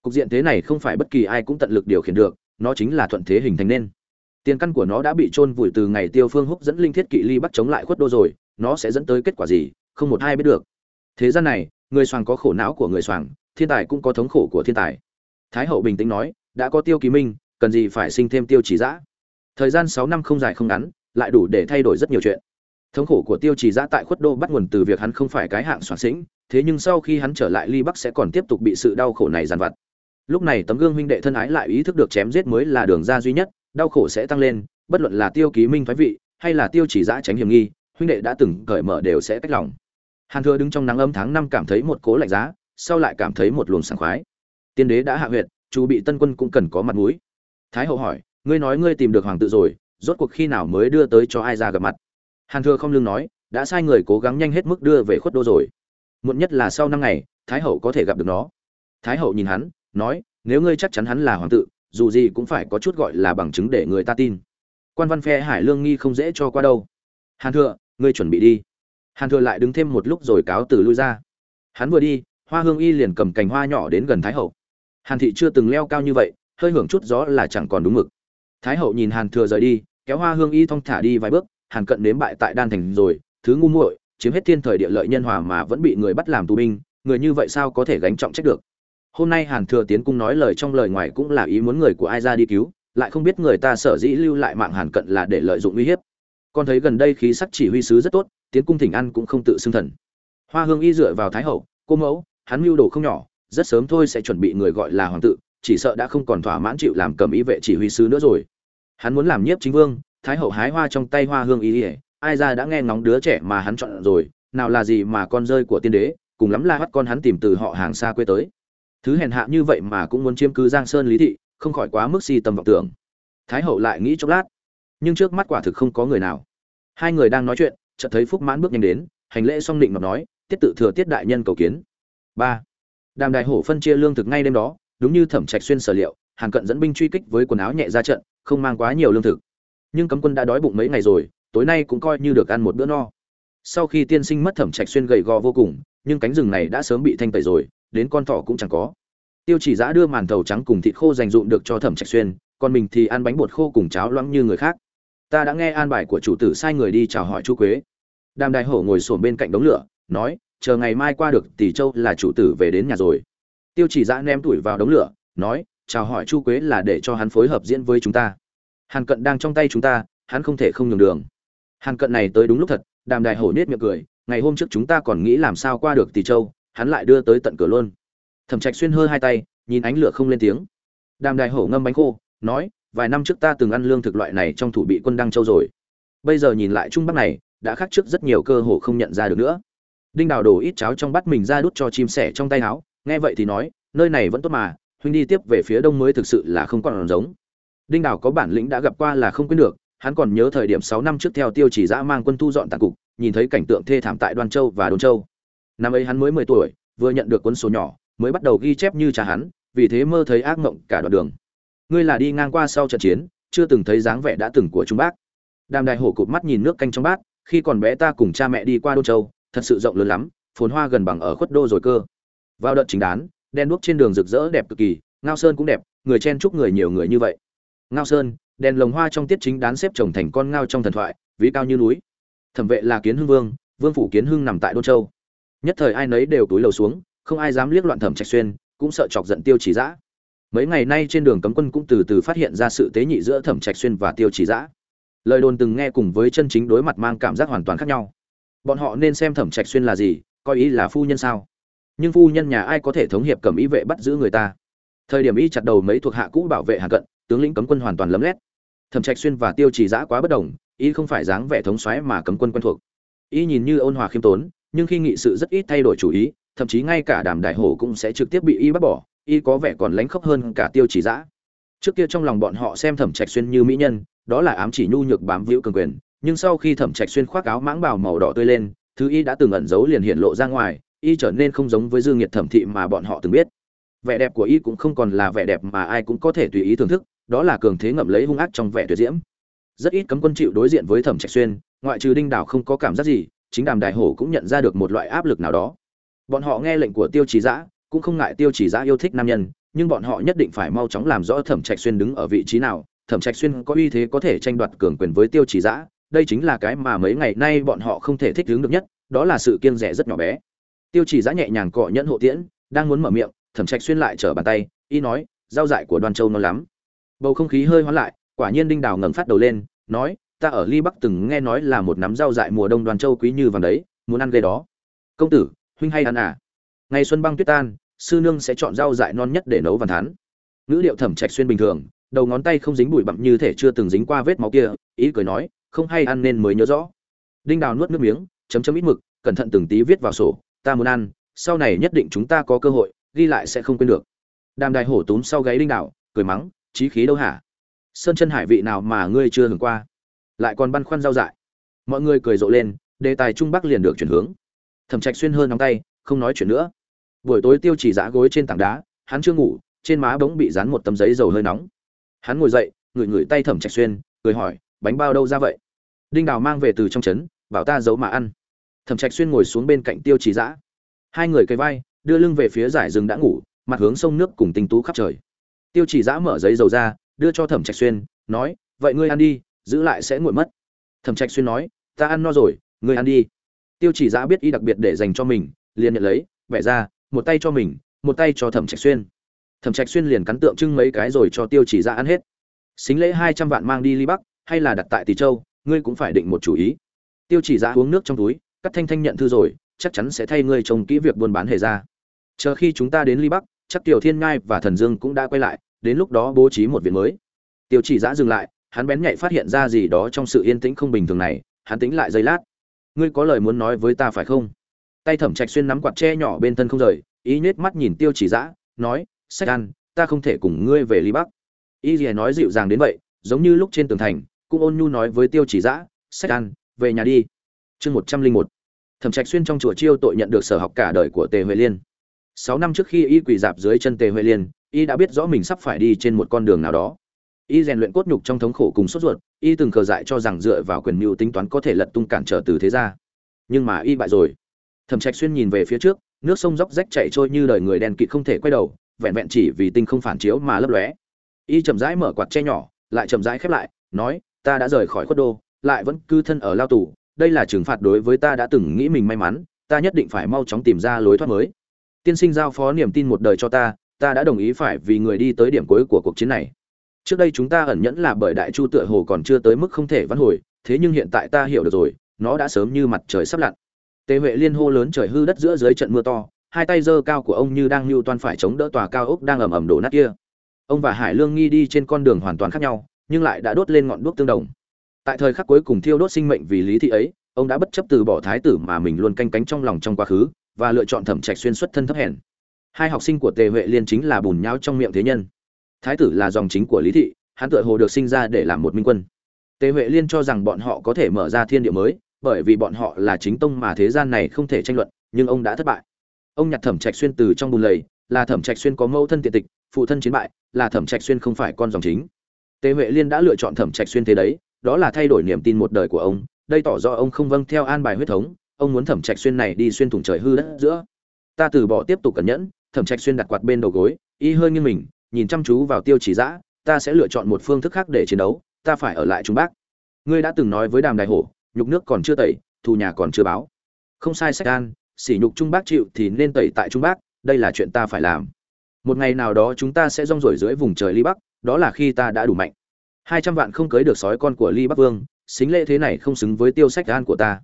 [SPEAKER 1] Cục diện thế này không phải bất kỳ ai cũng tận lực điều khiển được, nó chính là thuận thế hình thành nên. Tiền căn của nó đã bị chôn vùi từ ngày tiêu phương húc dẫn linh thiết kỵ ly bắc chống lại khuất đô rồi, nó sẽ dẫn tới kết quả gì, không một ai biết được thế gian này, người soàng có khổ não của người soàng thiên tài cũng có thống khổ của thiên tài. Thái hậu bình tĩnh nói, đã có tiêu ký minh, cần gì phải sinh thêm tiêu chỉ giã? Thời gian sáu năm không dài không ngắn, lại đủ để thay đổi rất nhiều chuyện. Thống khổ của tiêu chỉ giã tại khuất đô bắt nguồn từ việc hắn không phải cái hạng soạn sĩnh, thế nhưng sau khi hắn trở lại ly bắc sẽ còn tiếp tục bị sự đau khổ này dằn vặt. Lúc này tấm gương huynh đệ thân ái lại ý thức được chém giết mới là đường ra duy nhất, đau khổ sẽ tăng lên, bất luận là tiêu ký minh thoái vị, hay là tiêu chỉ giã tránh hiểm nghi, huynh đệ đã từng cởi mở đều sẽ cách lòng hàn thừa đứng trong nắng âm tháng năm cảm thấy một cố lạnh giá, sau lại cảm thấy một luồng sảng khoái. Tiên đế đã hạ huyệt chú bị tân quân cũng cần có mặt mũi. Thái hậu hỏi, ngươi nói ngươi tìm được hoàng tự rồi, rốt cuộc khi nào mới đưa tới cho ai ra gặp mặt? Hàn thừa không lương nói, đã sai người cố gắng nhanh hết mức đưa về khuất đô rồi. Muộn nhất là sau năm ngày, thái hậu có thể gặp được nó. Thái hậu nhìn hắn, nói, nếu ngươi chắc chắn hắn là hoàng tự dù gì cũng phải có chút gọi là bằng chứng để người ta tin. Quan văn phe hải lương nghi không dễ cho qua đâu. Hàn thừa, ngươi chuẩn bị đi hàn thừa lại đứng thêm một lúc rồi cáo từ lui ra. Hắn vừa đi, hoa hương y liền cầm cành hoa nhỏ đến gần thái hậu. Hàn thị chưa từng leo cao như vậy, hơi hưởng chút gió là chẳng còn đúng mực. Thái hậu nhìn hàn thừa rời đi, kéo hoa hương y thong thả đi vài bước, hàn cận nếm bại tại đan thành rồi, thứ ngu muội, chiếm hết thiên thời địa lợi nhân hòa mà vẫn bị người bắt làm tù binh, người như vậy sao có thể gánh trọng trách được? Hôm nay hàn thừa tiến cung nói lời trong lời ngoài cũng là ý muốn người của ai ra đi cứu, lại không biết người ta sở dĩ lưu lại mạng hàn cận là để lợi dụng uy hiếp. Con thấy gần đây khí sắc chỉ huy sứ rất tốt tiến cung thỉnh ăn cũng không tự xưng thần. Hoa hương y dựa vào thái hậu, cô mẫu, hắn mưu đồ không nhỏ, rất sớm thôi sẽ chuẩn bị người gọi là hoàng tự, chỉ sợ đã không còn thỏa mãn chịu làm cầm ý vệ chỉ huy sứ nữa rồi. Hắn muốn làm nhiếp chính vương, thái hậu hái hoa trong tay hoa hương y ỉa ai ra đã nghe ngóng đứa trẻ mà hắn chọn rồi, nào là gì mà con rơi của tiên đế, cùng lắm là bắt con hắn tìm từ họ hàng xa quê tới. Thứ hèn hạ như vậy mà cũng muốn chiếm cứ giang sơn lý thị, không khỏi quá mức si tầm vọng tưởng. Thái hậu lại nghĩ chốc lát, nhưng trước mắt quả thực không có người nào. Hai người đang nói chuyện chợt thấy phúc mãn bước nhanh đến, hành lễ xong định ngọc nói, tiết tự thừa tiết đại nhân cầu kiến. Ba. Đàm đại hổ phân chia lương thực ngay đêm đó, đúng như thẩm trạch xuyên sở liệu hàng cận dẫn binh truy kích với quần áo nhẹ ra trận, không mang quá nhiều lương thực. Nhưng cấm quân đã đói bụng mấy ngày rồi, tối nay cũng coi như được ăn một bữa no. Sau khi tiên sinh mất thẩm trạch xuyên gầy gò vô cùng, nhưng cánh rừng này đã sớm bị thanh tẩy rồi, đến con thỏ cũng chẳng có. Tiêu chỉ giã đưa màn thầu trắng cùng thịt khô dành dụm được cho thẩm trạch xuyên, còn mình thì ăn bánh bột khô cùng cháo loãng như người khác ta đã nghe an bài của chủ tử sai người đi chào hỏi chu quế. Đàm đại hổ ngồi sổm bên cạnh đống lửa, nói, chờ ngày mai qua được tỷ châu là chủ tử về đến nhà rồi. Tiêu chỉ dã ném tuổi vào đống lửa, nói, chào hỏi chu quế là để cho hắn phối hợp diễn với chúng ta. Hàn cận đang trong tay chúng ta, hắn không thể không nhường đường. Hàn cận này tới đúng lúc thật, đàm đại hổ nết miệng cười, ngày hôm trước chúng ta còn nghĩ làm sao qua được tỷ châu, hắn lại đưa tới tận cửa luôn. Thẩm trạch xuyên hơ hai tay, nhìn ánh lửa không lên tiếng. Đàm đại hổ ngâm bánh khô, nói vài năm trước ta từng ăn lương thực loại này trong thủ bị quân đăng châu rồi. Bây giờ nhìn lại trung bắc này, đã khác trước rất nhiều cơ hồ không nhận ra được nữa. Đinh đào đổ ít cháo trong bát mình ra đút cho chim sẻ trong tay áo, nghe vậy thì nói, nơi này vẫn tốt mà, huynh đi tiếp về phía đông mới thực sự là không còn giống. Đinh đào có bản lĩnh đã gặp qua là không quên được, hắn còn nhớ thời điểm sáu năm trước theo tiêu chỉ dã mang quân thu dọn tàn cục, nhìn thấy cảnh tượng thê thảm tại đoan châu và đồn châu. Năm ấy hắn mới mười tuổi, vừa nhận được quân số nhỏ, mới bắt đầu ghi chép như cha hắn, vì thế mơ thấy ác mộng cả đoạn đường ngươi là đi ngang qua sau trận chiến, chưa từng thấy dáng vẻ đã từng của chúng bác. Đàm đại hổ cụp mắt nhìn nước canh trong bát, khi còn bé ta cùng cha mẹ đi qua đô châu, thật sự rộng lớn lắm, phồn hoa gần bằng ở khuất đô rồi cơ. Vào đợt chính đán đen đuốc trên đường rực rỡ đẹp cực kỳ, ngao sơn cũng đẹp, người chen chúc người nhiều người như vậy. Ngao sơn, đèn lồng hoa trong tiết chính đán xếp trồng thành con ngao trong thần thoại, ví cao như núi. Thẩm vệ là kiến hưng vương vương phủ kiến hưng nằm tại đô châu. Nhất thời ai nấy đều túi lầu xuống, không ai dám liếc loạn thẩm trạch xuyên, cũng sợ chọc giận tiêu chỉ dã mấy ngày nay trên đường cấm quân cũng từ từ phát hiện ra sự tế nhị giữa thẩm trạch xuyên và tiêu chỉ dã. Lời đồn từng nghe cùng với chân chính đối mặt mang cảm giác hoàn toàn khác nhau. Bọn họ nên xem thẩm trạch xuyên là gì, coi ý là phu nhân sao? Nhưng phu nhân nhà ai có thể thống hiệp cầm ý vệ bắt giữ người ta? Thời điểm y chặt đầu mấy thuộc hạ cũ bảo vệ hàng cận, tướng lĩnh cấm quân hoàn toàn lấm lét. Thẩm trạch xuyên và tiêu chỉ dã quá bất đồng, y không phải dáng vẻ thống xoáy mà cấm quân quen thuộc. Y nhìn như ôn hòa khiêm tốn, nhưng khi nghị sự rất ít thay đổi chủ ý, thậm chí ngay cả đàm đại hổ cũng sẽ trực tiếp bị y bắt bỏ y có vẻ còn lánh khóc hơn cả tiêu chỉ giã trước kia trong lòng bọn họ xem thẩm trạch xuyên như mỹ nhân, đó là ám chỉ nhu nhược bám víu cường quyền, nhưng sau khi thẩm trạch xuyên khoác áo mãng bào màu đỏ tươi lên, thứ y đã từng ẩn giấu liền hiện lộ ra ngoài, y trở nên không giống với dương nhiệt thẩm thị mà bọn họ từng biết. Vẻ đẹp của y cũng không còn là vẻ đẹp mà ai cũng có thể tùy ý thưởng thức, đó là cường thế ngậm lấy hung ác trong vẻ tuyệt diễm. Rất ít cấm quân chịu đối diện với thẩm trạch xuyên, ngoại trừ đinh đảo không có cảm giác gì, chính đàm đại hổ cũng nhận ra được một loại áp lực nào đó. Bọn họ nghe lệnh của tiêu chỉ giã cũng không ngại tiêu chỉ giã yêu thích nam nhân, nhưng bọn họ nhất định phải mau chóng làm rõ thẩm trạch xuyên đứng ở vị trí nào. Thẩm trạch xuyên có uy thế có thể tranh đoạt cường quyền với tiêu chỉ giã đây chính là cái mà mấy ngày nay bọn họ không thể thích ứng được nhất, đó là sự kiêng rẻ rất nhỏ bé. Tiêu chỉ giã nhẹ nhàng cọ nhẫn hộ tiễn, đang muốn mở miệng, thẩm trạch xuyên lại trở bàn tay, y nói, giao dại của đoan châu nó lắm. Bầu không khí hơi hoán lại, quả nhiên đinh đào ngẩng phát đầu lên, nói, ta ở ly bắc từng nghe nói là một nắm rau dại mùa đông đoàn châu quý như vàng đấy, muốn ăn gây đó. Công tử, huynh hay ăn à? Ngày xuân băng tuyết tan sư nương sẽ chọn rau dại non nhất để nấu văn thán. Ngữ điệu thẩm trạch xuyên bình thường, đầu ngón tay không dính bụi bặm như thể chưa từng dính qua vết máu kia, ý cười nói, không hay ăn nên mới nhớ rõ. Đinh đào nuốt nước miếng, chấm chấm ít mực, cẩn thận từng tí viết vào sổ, ta muốn ăn, sau này nhất định chúng ta có cơ hội, ghi lại sẽ không quên được. Đàm đài hổ túm sau gáy đinh đào, cười mắng trí khí đâu hả? Sơn chân hải vị nào mà ngươi chưa hưởng qua? Lại còn băn khoăn rau dại. Mọi người cười rộ lên, đề tài trung bắc liền được chuyển hướng. Thẩm trạch xuyên hơn nóng tay, không nói chuyện nữa buổi tối tiêu chỉ giã gối trên tảng đá, hắn chưa ngủ, trên má bỗng bị dán một tấm giấy dầu hơi nóng. Hắn ngồi dậy ngửi ngửi tay thẩm trạch xuyên, cười hỏi, bánh bao đâu ra vậy? Đinh đào mang về từ trong trấn, bảo ta giấu mà ăn. Thẩm trạch xuyên ngồi xuống bên cạnh tiêu chỉ giã hai người cây vai, đưa lưng về phía giải rừng đã ngủ, mặt hướng sông nước cùng tinh tú khắp trời. Tiêu chỉ giã mở giấy dầu ra, đưa cho thẩm trạch xuyên, nói, vậy ngươi ăn đi, giữ lại sẽ nguội mất. Thẩm trạch xuyên nói, ta ăn no rồi, ngươi ăn đi. Tiêu chỉ giã biết y đặc biệt để dành cho mình, liền nhận lấy vẻ ra một tay cho mình, một tay cho thẩm trạch xuyên. Thẩm trạch xuyên liền cắn tượng trưng mấy cái rồi cho tiêu chỉ ra ăn hết. Xính lễ hai trăm vạn mang đi ly bắc, hay là đặt tại tỷ châu, ngươi cũng phải định một chủ ý. Tiêu chỉ ra uống nước trong túi, cắt thanh thanh nhận thư rồi, chắc chắn sẽ thay ngươi trông kỹ việc buôn bán hề ra. Chờ khi chúng ta đến ly bắc, chắc tiểu thiên ngai và thần dương cũng đã quay lại, đến lúc đó bố trí một viện mới. Tiêu chỉ giã dừng lại, hắn bén nhạy phát hiện ra gì đó trong sự yên tĩnh không bình thường này, hắn tính lại giây lát. Ngươi có lời muốn nói với ta phải không? Tay thẩm trạch xuyên nắm quạt tre nhỏ bên thân không rời ý nhếch mắt nhìn tiêu chỉ dã, nói sách ăn ta không thể cùng ngươi về ly bắc. Y gì nói dịu dàng đến vậy giống như lúc trên tường thành cũng ôn nhu nói với tiêu chỉ dã: sách ăn về nhà đi. Chương một trăm linh một. Thẩm trạch xuyên trong chùa chiêu tội nhận được sở học cả đời của tề huệ liên. Sáu năm trước khi y quỳ dạp dưới chân tề huệ liên y đã biết rõ mình sắp phải đi trên một con đường nào đó. Y rèn luyện cốt nhục trong thống khổ cùng sốt ruột y từng cờ dại cho rằng dựa vào quyền mưu tính toán có thể lật tung cản trở từ thế gia. Nhưng mà y bại rồi thẩm trạch xuyên nhìn về phía trước, nước sông róc rách chảy trôi như đời người đen kịt không thể quay đầu, vẹn vẹn chỉ vì tinh không phản chiếu mà lấp lóe. Y chậm rãi mở quạt che nhỏ, lại chậm rãi khép lại, nói, ta đã rời khỏi khuất đô, lại vẫn cư thân ở lao tù, đây là trừng phạt đối với ta đã từng nghĩ mình may mắn, ta nhất định phải mau chóng tìm ra lối thoát mới. Tiên sinh giao phó niềm tin một đời cho ta ta đã đồng ý phải vì người đi tới điểm cuối của cuộc chiến này. Trước đây chúng ta ẩn nhẫn là bởi đại chu tựa hồ còn chưa tới mức không thể vãn hồi, thế nhưng hiện tại ta hiểu được rồi, nó đã sớm như mặt trời sắp lặn tề huệ liên hô lớn trời hư đất giữa dưới trận mưa to, hai tay giơ cao của ông như đang nưu toan phải chống đỡ tòa cao ốc đang ầm ầm đổ nát kia. Ông và hải lương nghi đi trên con đường hoàn toàn khác nhau, nhưng lại đã đốt lên ngọn đuốc tương đồng. Tại thời khắc cuối cùng thiêu đốt sinh mệnh vì lý thị ấy, ông đã bất chấp từ bỏ thái tử mà mình luôn canh cánh trong lòng trong quá khứ, và lựa chọn thẩm trạch xuyên xuất thân thấp hèn. Hai học sinh của tề huệ liên chính là bùn nhão trong miệng thế nhân. Thái tử là dòng chính của lý thị, hắn tựa hồ được sinh ra để làm một minh quân. Tề huệ liên cho rằng bọn họ có thể mở ra thiên địa mới bởi vì bọn họ là chính tông mà thế gian này không thể tranh luận, nhưng ông đã thất bại. Ông nhặt thẩm trạch xuyên từ trong bùn lầy, là thẩm trạch xuyên có mẫu thân tiện tịch, phụ thân chiến bại, là thẩm trạch xuyên không phải con dòng chính. Tế huệ liên đã lựa chọn thẩm trạch xuyên thế đấy, đó là thay đổi niềm tin một đời của ông, đây tỏ rõ ông không vâng theo an bài huyết thống, ông muốn thẩm trạch xuyên này đi xuyên thủng trời hư đất giữa. Ta từ bỏ tiếp tục cẩn nhẫn, thẩm trạch xuyên đặt quạt bên đầu gối, y hơi nghiêng mình, nhìn chăm chú vào tiêu chỉ dã, ta sẽ lựa chọn một phương thức khác để chiến đấu, ta phải ở lại trung bắc ngươi đã từng nói với đàm đại hổ nhục nước còn chưa tẩy, thù nhà còn chưa báo. Không sai sách an, sỉ nhục trung bắc chịu thì nên tẩy tại trung bắc đây là chuyện ta phải làm. Một ngày nào đó chúng ta sẽ rong rổi dưới vùng trời ly bắc, đó là khi ta đã đủ mạnh. Hai trăm vạn không cưới được sói con của ly bắc vương, xính lễ thế này không xứng với tiêu sách an của ta.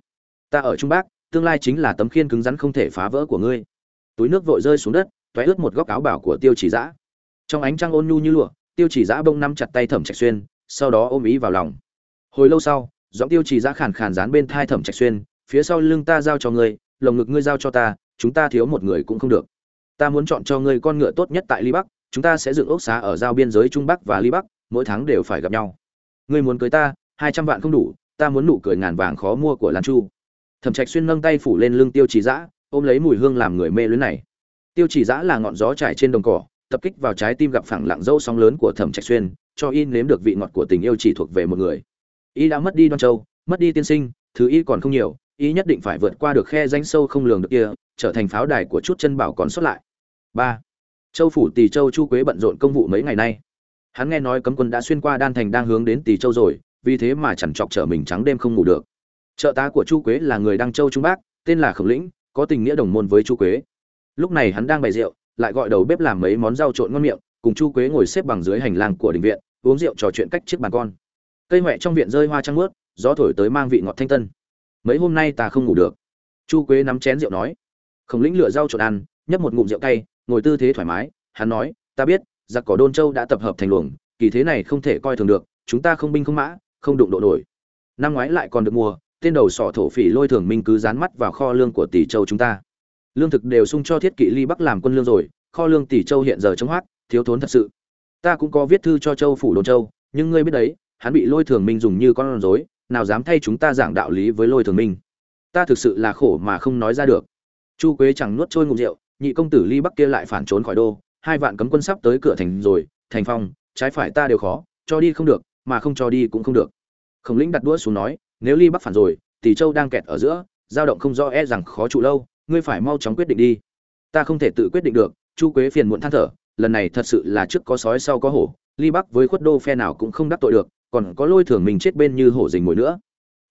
[SPEAKER 1] Ta ở trung bắc tương lai chính là tấm khiên cứng rắn không thể phá vỡ của ngươi. Túi nước vội rơi xuống đất, toé ướt một góc áo bảo của tiêu chỉ dã trong ánh trăng ôn nhu như lụa, tiêu chỉ dã bông nắm chặt tay thẩm trạch xuyên, sau đó ôm ý vào lòng. Hồi lâu sau giọng tiêu trì dã khàn khàn dán bên thai thẩm trạch xuyên, phía sau lưng ta giao cho ngươi, lồng ngực ngươi giao cho ta, chúng ta thiếu một người cũng không được. Ta muốn chọn cho ngươi con ngựa tốt nhất tại ly bắc, chúng ta sẽ dựng ốc xá ở giao biên giới trung bắc và ly bắc, mỗi tháng đều phải gặp nhau. Ngươi muốn cưới ta, hai trăm vạn không đủ, ta muốn nụ cười ngàn vàng khó mua của lan chu. Thẩm trạch xuyên nâng tay phủ lên lưng tiêu trì dã, ôm lấy mùi hương làm người mê luyến này. Tiêu trì dã là ngọn gió trải trên đồng cỏ, tập kích vào trái tim gặp phẳng lặng dâu sóng lớn của thẩm trạch xuyên, cho in nếm được vị ngọt của tình yêu chỉ thuộc về một người y đã mất đi đoan châu, mất đi tiên sinh, thứ y còn không nhiều, y nhất định phải vượt qua được khe danh sâu không lường được kia, trở thành pháo đài của chút chân bảo còn sót lại. Ba. Châu phủ tỳ châu chu quế bận rộn công vụ mấy ngày nay. Hắn nghe nói cấm quân đã xuyên qua đan thành đang hướng đến tỳ châu rồi, vì thế mà chẳng chọc trở mình trắng đêm không ngủ được. Trợ tá của chu quế là người đăng châu trung bắc, tên là khổng lĩnh, có tình nghĩa đồng môn với chu quế. Lúc này hắn đang bày rượu, lại gọi đầu bếp làm mấy món rau trộn ngon miệng, cùng chu quế ngồi xếp bằng dưới hành lang của đình viện, uống rượu trò chuyện cách chiếc bàn con cây huệ trong viện rơi hoa trăng mướt, gió thổi tới mang vị ngọt thanh tân. Mấy hôm nay ta không ngủ được. Chu quế nắm chén rượu nói, khổng lĩnh lựa rau trộn ăn, nhấp một ngụm rượu cay, ngồi tư thế thoải mái. Hắn nói, ta biết, giặc cỏ đôn châu đã tập hợp thành luồng, kỳ thế này không thể coi thường được, chúng ta không binh không mã, không đụng độ nổi. Năm ngoái lại còn được mua tên đầu sỏ thổ phỉ lôi thường minh cứ dán mắt vào kho lương của tỷ châu chúng ta. Lương thực đều sung cho thiết kỵ ly bắc làm quân lương rồi, kho lương tỷ châu hiện giờ chống hoát thiếu thốn thật sự. Ta cũng có viết thư cho châu phủ đồn châu, nhưng ngươi biết đấy hắn bị lôi thường minh dùng như con rối, nào dám thay chúng ta giảng đạo lý với lôi thường minh. Ta thực sự là khổ mà không nói ra được. Chu quế chẳng nuốt trôi ngụm rượu, nhị công tử ly bắc kia lại phản trốn khỏi đô, hai vạn cấm quân sắp tới cửa thành rồi, thành phong, trái phải ta đều khó, cho đi không được, mà không cho đi cũng không được. Khổng lĩnh đặt đũa xuống nói, nếu ly bắc phản rồi tỷ châu đang kẹt ở giữa dao động không do e rằng khó trụ lâu, ngươi phải mau chóng quyết định đi. Ta không thể tự quyết định được, chu quế phiền muộn than thở, lần này thật sự là trước có sói sau có hổ, ly bắc với khuất đô phe nào cũng không đắc tội được còn có lôi thường minh chết bên như hổ dình mồi nữa.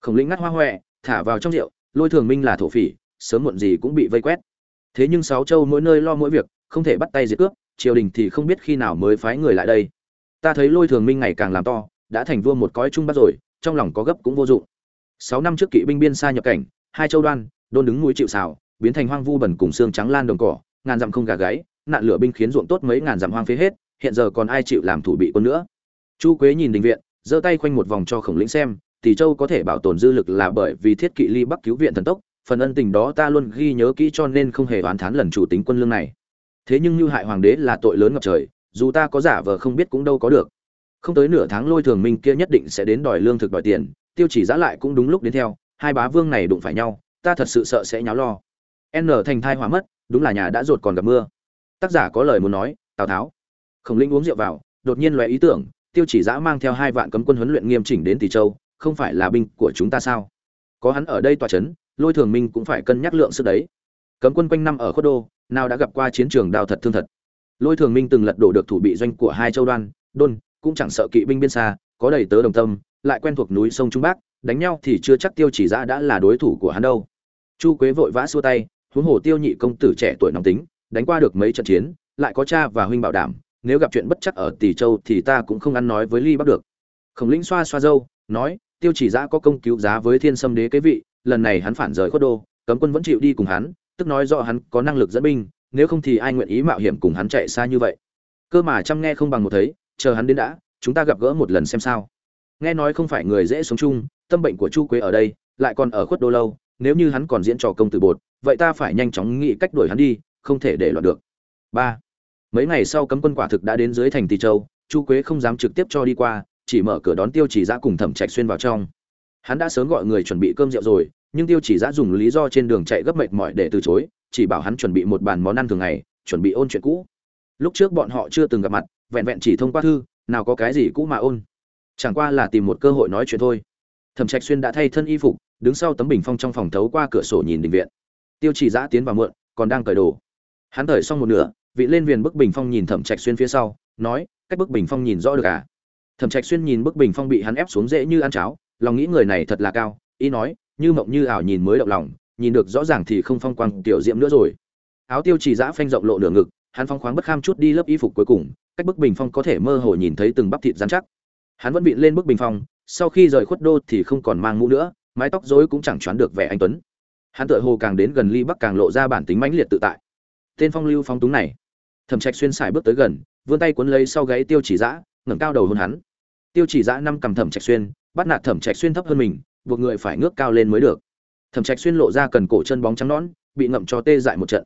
[SPEAKER 1] Khổng lĩnh ngắt hoa huệ thả vào trong rượu, lôi thường minh là thổ phỉ, sớm muộn gì cũng bị vây quét. Thế nhưng sáu châu mỗi nơi lo mỗi việc, không thể bắt tay diệt cướp, triều đình thì không biết khi nào mới phái người lại đây. Ta thấy lôi thường minh ngày càng làm to, đã thành vua một cõi trung bắt rồi, trong lòng có gấp cũng vô dụng. Sáu năm trước kỵ binh biên xa nhập cảnh, hai châu đoan, đôn đứng núi chịu xào biến thành hoang vu bẩn cùng xương trắng lan đồng cỏ, ngàn dặm không gà gáy, nạn lửa binh khiến ruộng tốt mấy ngàn dặm hoang phế hết, hiện giờ còn ai chịu làm thủ bị quân nữa? Chu quế nhìn đình viện giơ tay quanh một vòng cho khổng lĩnh xem, tỷ châu có thể bảo tồn dư lực là bởi vì thiết kỵ ly bắc cứu viện thần tốc, phần ân tình đó ta luôn ghi nhớ kỹ cho nên không hề oán thán lần chủ tính quân lương này. Thế nhưng như hại hoàng đế là tội lớn ngập trời, dù ta có giả vờ không biết cũng đâu có được. Không tới nửa tháng lôi thường minh kia nhất định sẽ đến đòi lương thực đòi tiền, tiêu chỉ giã lại cũng đúng lúc đến theo, hai bá vương này đụng phải nhau, ta thật sự sợ sẽ nháo lo. N thành thai hỏa mất, đúng là nhà đã rột còn gặp mưa. Tác giả có lời muốn nói, tào tháo. Khổng linh uống rượu vào, đột nhiên loại ý tưởng tiêu chỉ giã mang theo hai vạn cấm quân huấn luyện nghiêm chỉnh đến tỷ châu, không phải là binh của chúng ta sao? Có hắn ở đây tòa c h ấ n lôi thường minh cũng phải cân nhắc lượng sức đấy. Cấm quân quanh năm ở khuất đô, nào đã gặp qua chiến trường đào thật thương thật. Lôi thường minh từng lật đổ được thủ bị doanh của hai châu đoan, đôn, cũng chẳng sợ kỵ binh biên xa, có đầy tớ đồng tâm, lại quen thuộc núi sông trung bắc, đánh nhau thì chưa chắc tiêu chỉ giã đã là đối thủ của hắn đâu. Chu quế vội vã xua tay, huống hồ tiêu nhị công tử trẻ tuổi nóng tính, đánh qua được mấy trận chiến, lại có cha và huynh bảo đảm nếu gặp chuyện bất chắc ở tỷ châu thì ta cũng không ăn nói với ly bắc được. Khổng lĩnh xoa xoa dâu nói, tiêu chỉ giã có công cứu giá với thiên sâm đế kế vị, lần này hắn phản rời khuất đô, cấm quân vẫn chịu đi cùng hắn, tức nói rõ hắn có năng lực dẫn binh, nếu không thì ai nguyện ý mạo hiểm cùng hắn chạy xa như vậy? Cơ mà chăm nghe không bằng một thấy, chờ hắn đến đã, chúng ta gặp gỡ một lần xem sao. Nghe nói không phải người dễ sống chung, tâm bệnh của chu quế ở đây, lại còn ở khuất đô lâu, nếu như hắn còn diễn trò công tử bột, vậy ta phải nhanh chóng nghĩ cách đuổi hắn đi, không thể để loạn được. Ba mấy ngày sau cấm quân quả thực đã đến dưới thành tỳ châu, chu quế không dám trực tiếp cho đi qua, chỉ mở cửa đón tiêu chỉ giã cùng thẩm trạch xuyên vào trong. Hắn đã sớm gọi người chuẩn bị cơm rượu rồi, nhưng tiêu chỉ giã dùng lý do trên đường chạy gấp mệt mỏi để từ chối, chỉ bảo hắn chuẩn bị một bàn món ăn thường ngày, chuẩn bị ôn chuyện cũ. Lúc trước bọn họ chưa từng gặp mặt, vẹn vẹn chỉ thông qua thư, nào có cái gì cũ mà ôn. Chẳng qua là tìm một cơ hội nói chuyện thôi. Thẩm trạch xuyên đã thay thân y phục, đứng sau tấm bình phong trong phòng thấu qua cửa sổ nhìn đình viện. Tiêu chỉ giã tiến vào muộn, còn đang cởi đồ. Hắn cởi xong một nửa vị lên viền bức bình phong nhìn thẩm trạch xuyên phía sau, nói, cách bức bình phong nhìn rõ được à? Thẩm trạch xuyên nhìn bức bình phong bị hắn ép xuống dễ như ăn cháo, lòng nghĩ người này thật là cao, ý nói, như mộng như ảo nhìn mới động lòng, nhìn được rõ ràng thì không phong quang, tiểu diệm nữa rồi. Áo tiêu chỉ giã phanh rộng lộ nửa ngực, hắn phong khoáng bất kham chút đi lớp y phục cuối cùng, cách bức bình phong có thể mơ hồ nhìn thấy từng bắp thịt dán chắc. Hắn vẫn bị lên bức bình phong, sau khi rời khuất đô thì không còn mang mũ nữa, mái tóc rối cũng chẳng choán được vẻ anh tuấn. Hắn tựa hồ càng đến gần ly bắc càng lộ ra bản tính mãnh liệt tự tại. Tên phong lưu phong túng này thẩm trạch xuyên xài bước tới gần, vươn tay cuốn lấy sau gáy tiêu chỉ dã, ngẩng cao đầu hôn hắn. Tiêu chỉ dã năm cầm thẩm trạch xuyên, bắt nạt thẩm trạch xuyên thấp hơn mình, buộc người phải ngước cao lên mới được. Thẩm trạch xuyên lộ ra cần cổ chân bóng trắng nõn, bị ngậm cho tê dại một trận.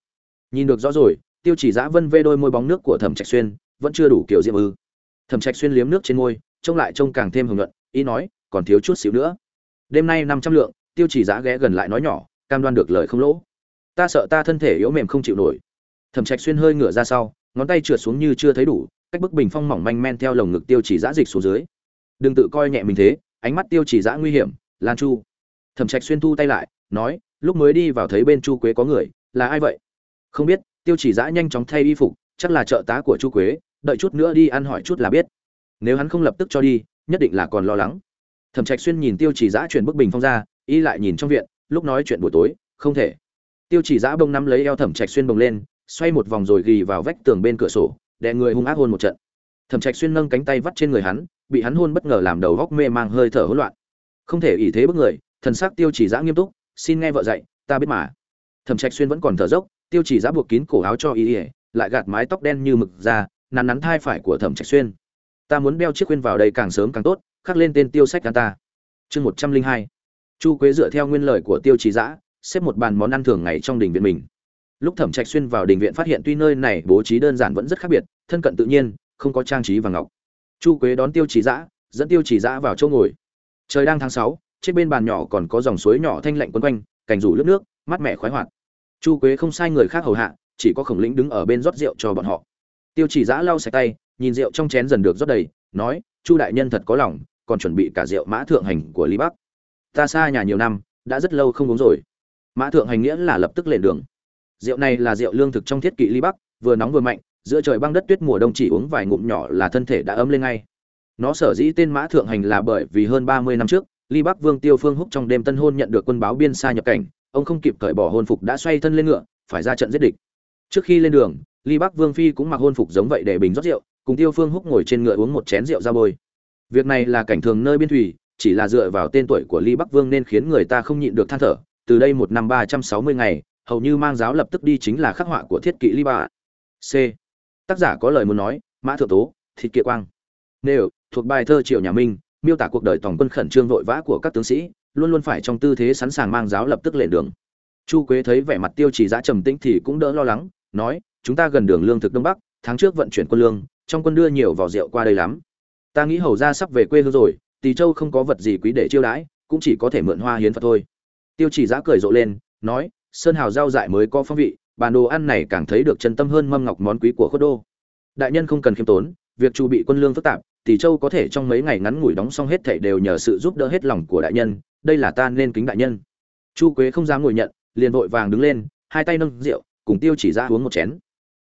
[SPEAKER 1] Nhìn được rõ rồi, tiêu chỉ Dã vân vê đôi môi bóng nước của thẩm trạch xuyên, vẫn chưa đủ kiểu diệm ư. Thẩm trạch xuyên liếm nước trên môi, trông lại trông càng thêm hưởng luận ý nói, còn thiếu chút xíu nữa. Đêm nay năm trăm lượng, tiêu chỉ Dã ghé gần lại nói nhỏ, cam đoan được lời không lỗ. Ta sợ ta thân thể yếu mềm không chịu nổi thẩm trạch xuyên hơi ngửa ra sau, ngón tay trượt xuống như chưa thấy đủ, cách bức bình phong mỏng manh men theo lồng ngực tiêu chỉ giã dịch xuống dưới. Đừng tự coi nhẹ mình thế, ánh mắt tiêu chỉ giã nguy hiểm, lan chu. Thẩm trạch xuyên thu tay lại, nói, lúc mới đi vào thấy bên chu quế có người, là ai vậy? Không biết, tiêu chỉ giã nhanh chóng thay y phục, chắc là trợ tá của chu quế, đợi chút nữa đi ăn hỏi chút là biết. Nếu hắn không lập tức cho đi, nhất định là còn lo lắng. Thẩm trạch xuyên nhìn tiêu chỉ giã chuyển bức bình phong ra, y lại nhìn trong viện, lúc nói chuyện buổi tối, không thể. Tiêu chỉ giã bông nắm lấy eo thẩm trạch xuyên bồng lên xoay một vòng rồi ghi vào vách tường bên cửa sổ, đè người hung ác hôn một trận. Thẩm trạch xuyên nâng cánh tay vắt trên người hắn, bị hắn hôn bất ngờ làm đầu góc mê mang hơi thở hỗn loạn. Không thể ỷ thế bức người, thần sắc tiêu chỉ giã nghiêm túc, xin nghe vợ dạy, ta biết mà. Thẩm trạch xuyên vẫn còn thở dốc, tiêu chỉ giã buộc kín cổ áo cho y ỉa lại gạt mái tóc đen như mực ra, nắn nắn thai phải của thẩm trạch xuyên. Ta muốn đeo chiếc khuyên vào đây càng sớm càng tốt, khắc lên tên tiêu sách ta. Chương một trăm linh hai. Chu quế dựa theo nguyên lời của tiêu chỉ giã xếp một bàn món ăn thường ngày trong đình viện mình lúc thẩm trạch xuyên vào đình viện phát hiện tuy nơi này bố trí đơn giản vẫn rất khác biệt, thân cận tự nhiên, không có trang trí và ngọc. Chu quế đón tiêu chỉ dã, dẫn tiêu chỉ dã vào chỗ ngồi. Trời đang tháng sáu, trên bên bàn nhỏ còn có dòng suối nhỏ thanh lạnh quấn quanh, cành rủ lướt nước, mát mẻ khoái hoạt. Chu quế không sai người khác hầu hạ, chỉ có khổng lĩnh đứng ở bên rót rượu cho bọn họ. Tiêu chỉ giã lau sạch tay, nhìn rượu trong chén dần được rót đầy, nói, chu đại nhân thật có lòng, còn chuẩn bị cả rượu mã thượng hành của lý bắc. Ta xa nhà nhiều năm, đã rất lâu không uống rồi. Mã thượng hành nghĩa là lập tức lên đường rượu này là rượu lương thực trong thiết kỵ ly bắc, vừa nóng vừa mạnh, giữa trời băng đất tuyết mùa đông chỉ uống vài ngụm nhỏ là thân thể đã ấm lên ngay. Nó sở dĩ tên mã thượng hành là bởi vì hơn ba mươi năm trước, ly bắc vương tiêu phương húc trong đêm tân hôn nhận được quân báo biên xa nhập cảnh, ông không kịp cởi bỏ hôn phục đã xoay thân lên ngựa, phải ra trận giết địch. Trước khi lên đường, ly bắc vương phi cũng mặc hôn phục giống vậy để bình rót rượu, cùng tiêu phương húc ngồi trên ngựa uống một chén rượu ra bôi. Việc này là cảnh thường nơi biên thủy, chỉ là dựa vào tên tuổi của ly bắc vương nên khiến người ta không nhịn được than thở. Từ đây một năm ba trăm sáu mươi ngày hầu như mang giáo lập tức đi chính là khắc họa của thiết kỵ ly bạ c. Tác giả có lời muốn nói, mã thượng tố, thịt kiệt quang. Nêu, thuộc bài thơ triệu nhà minh, miêu tả cuộc đời tổng quân khẩn trương vội vã của các tướng sĩ, luôn luôn phải trong tư thế sẵn sàng mang giáo lập tức lệ đường. Chu quế thấy vẻ mặt tiêu chỉ giã trầm tĩnh thì cũng đỡ lo lắng, nói, chúng ta gần đường lương thực đông bắc, tháng trước vận chuyển quân lương, trong quân đưa nhiều vỏ rượu qua đây lắm. Ta nghĩ hầu ra sắp về quê hương rồi, tỳ châu không có vật gì quý để chiêu đãi, cũng chỉ có thể mượn hoa hiến phật thôi. Tiêu chỉ giã cười rộ lên, nói sơn hào rau dại mới có phong vị bàn đồ ăn này càng thấy được chân tâm hơn mâm ngọc món quý của khuất đô. Đại nhân không cần khiêm tốn, việc chu bị quân lương phức tạp, tỷ châu có thể trong mấy ngày ngắn ngủi đóng xong hết thảy đều nhờ sự giúp đỡ hết lòng của đại nhân, đây là ta nên kính đại nhân. Chu quế không dám ngồi nhận, liền vội vàng đứng lên, hai tay nâng rượu, cùng tiêu chỉ ra uống một chén.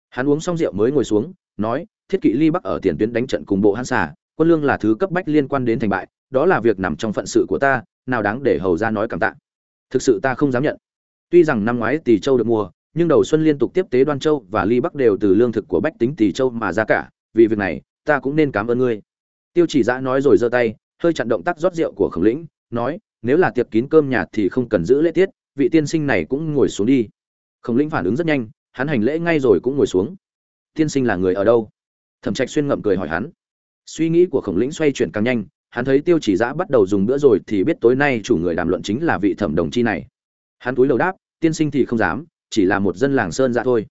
[SPEAKER 1] Hắn uống xong rượu mới ngồi xuống, nói, thiết kỵ ly bắc ở tiền tuyến đánh trận cùng bộ hắn xả quân lương là thứ cấp bách liên quan đến thành bại, đó là việc nằm trong phận sự của ta, nào đáng để hầu ra nói cảm tạ. Thực sự ta không dám nhận tuy rằng năm ngoái tỷ châu được mua, nhưng đầu xuân liên tục tiếp tế đoan châu và ly bắc đều từ lương thực của bách tính tỷ châu mà ra cả, vì việc này, ta cũng nên cảm ơn ngươi. Tiêu chỉ giã nói rồi giơ tay, hơi chặn động tác rót rượu của khổng lĩnh, nói, nếu là tiệc kín cơm nhạt thì không cần giữ lễ tiết, vị tiên sinh này cũng ngồi xuống đi. Khổng lĩnh phản ứng rất nhanh, hắn hành lễ ngay rồi cũng ngồi xuống. Tiên sinh là người ở đâu? Thẩm trạch xuyên ngậm cười hỏi hắn. Suy nghĩ của khổng lĩnh xoay chuyển càng nhanh, hắn thấy tiêu chỉ giã bắt đầu dùng bữa rồi thì biết tối nay chủ người đàm luận chính là vị thẩm đồng chi này. Hắn túi lầu đáp tiên sinh thì không dám, chỉ là một dân làng sơn dạ thôi.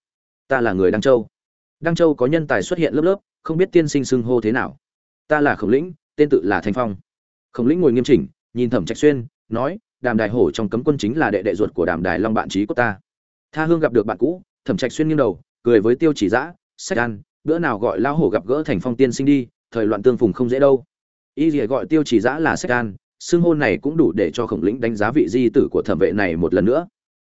[SPEAKER 1] Ta là người đăng châu. Đăng châu có nhân tài xuất hiện lớp lớp, không biết tiên sinh xưng hô thế nào. Ta là khổng lĩnh, tên tự là thanh phong. Khổng lĩnh ngồi nghiêm chỉnh, nhìn thẩm trạch xuyên, nói, đàm đài hổ trong cấm quân chính là đệ đệ ruột của đàm đài long bạn trí của ta. Tha hương gặp được bạn cũ, thẩm trạch xuyên nghiêng đầu, cười với tiêu chỉ dã, sách ăn bữa nào gọi lão hổ gặp gỡ thành phong tiên sinh đi, thời loạn tương phùng không dễ đâu. Y gì gọi tiêu chỉ dã là sách ăn xưng hôn này cũng đủ để cho khổng lĩnh đánh giá vị di tử của thẩm vệ này một lần nữa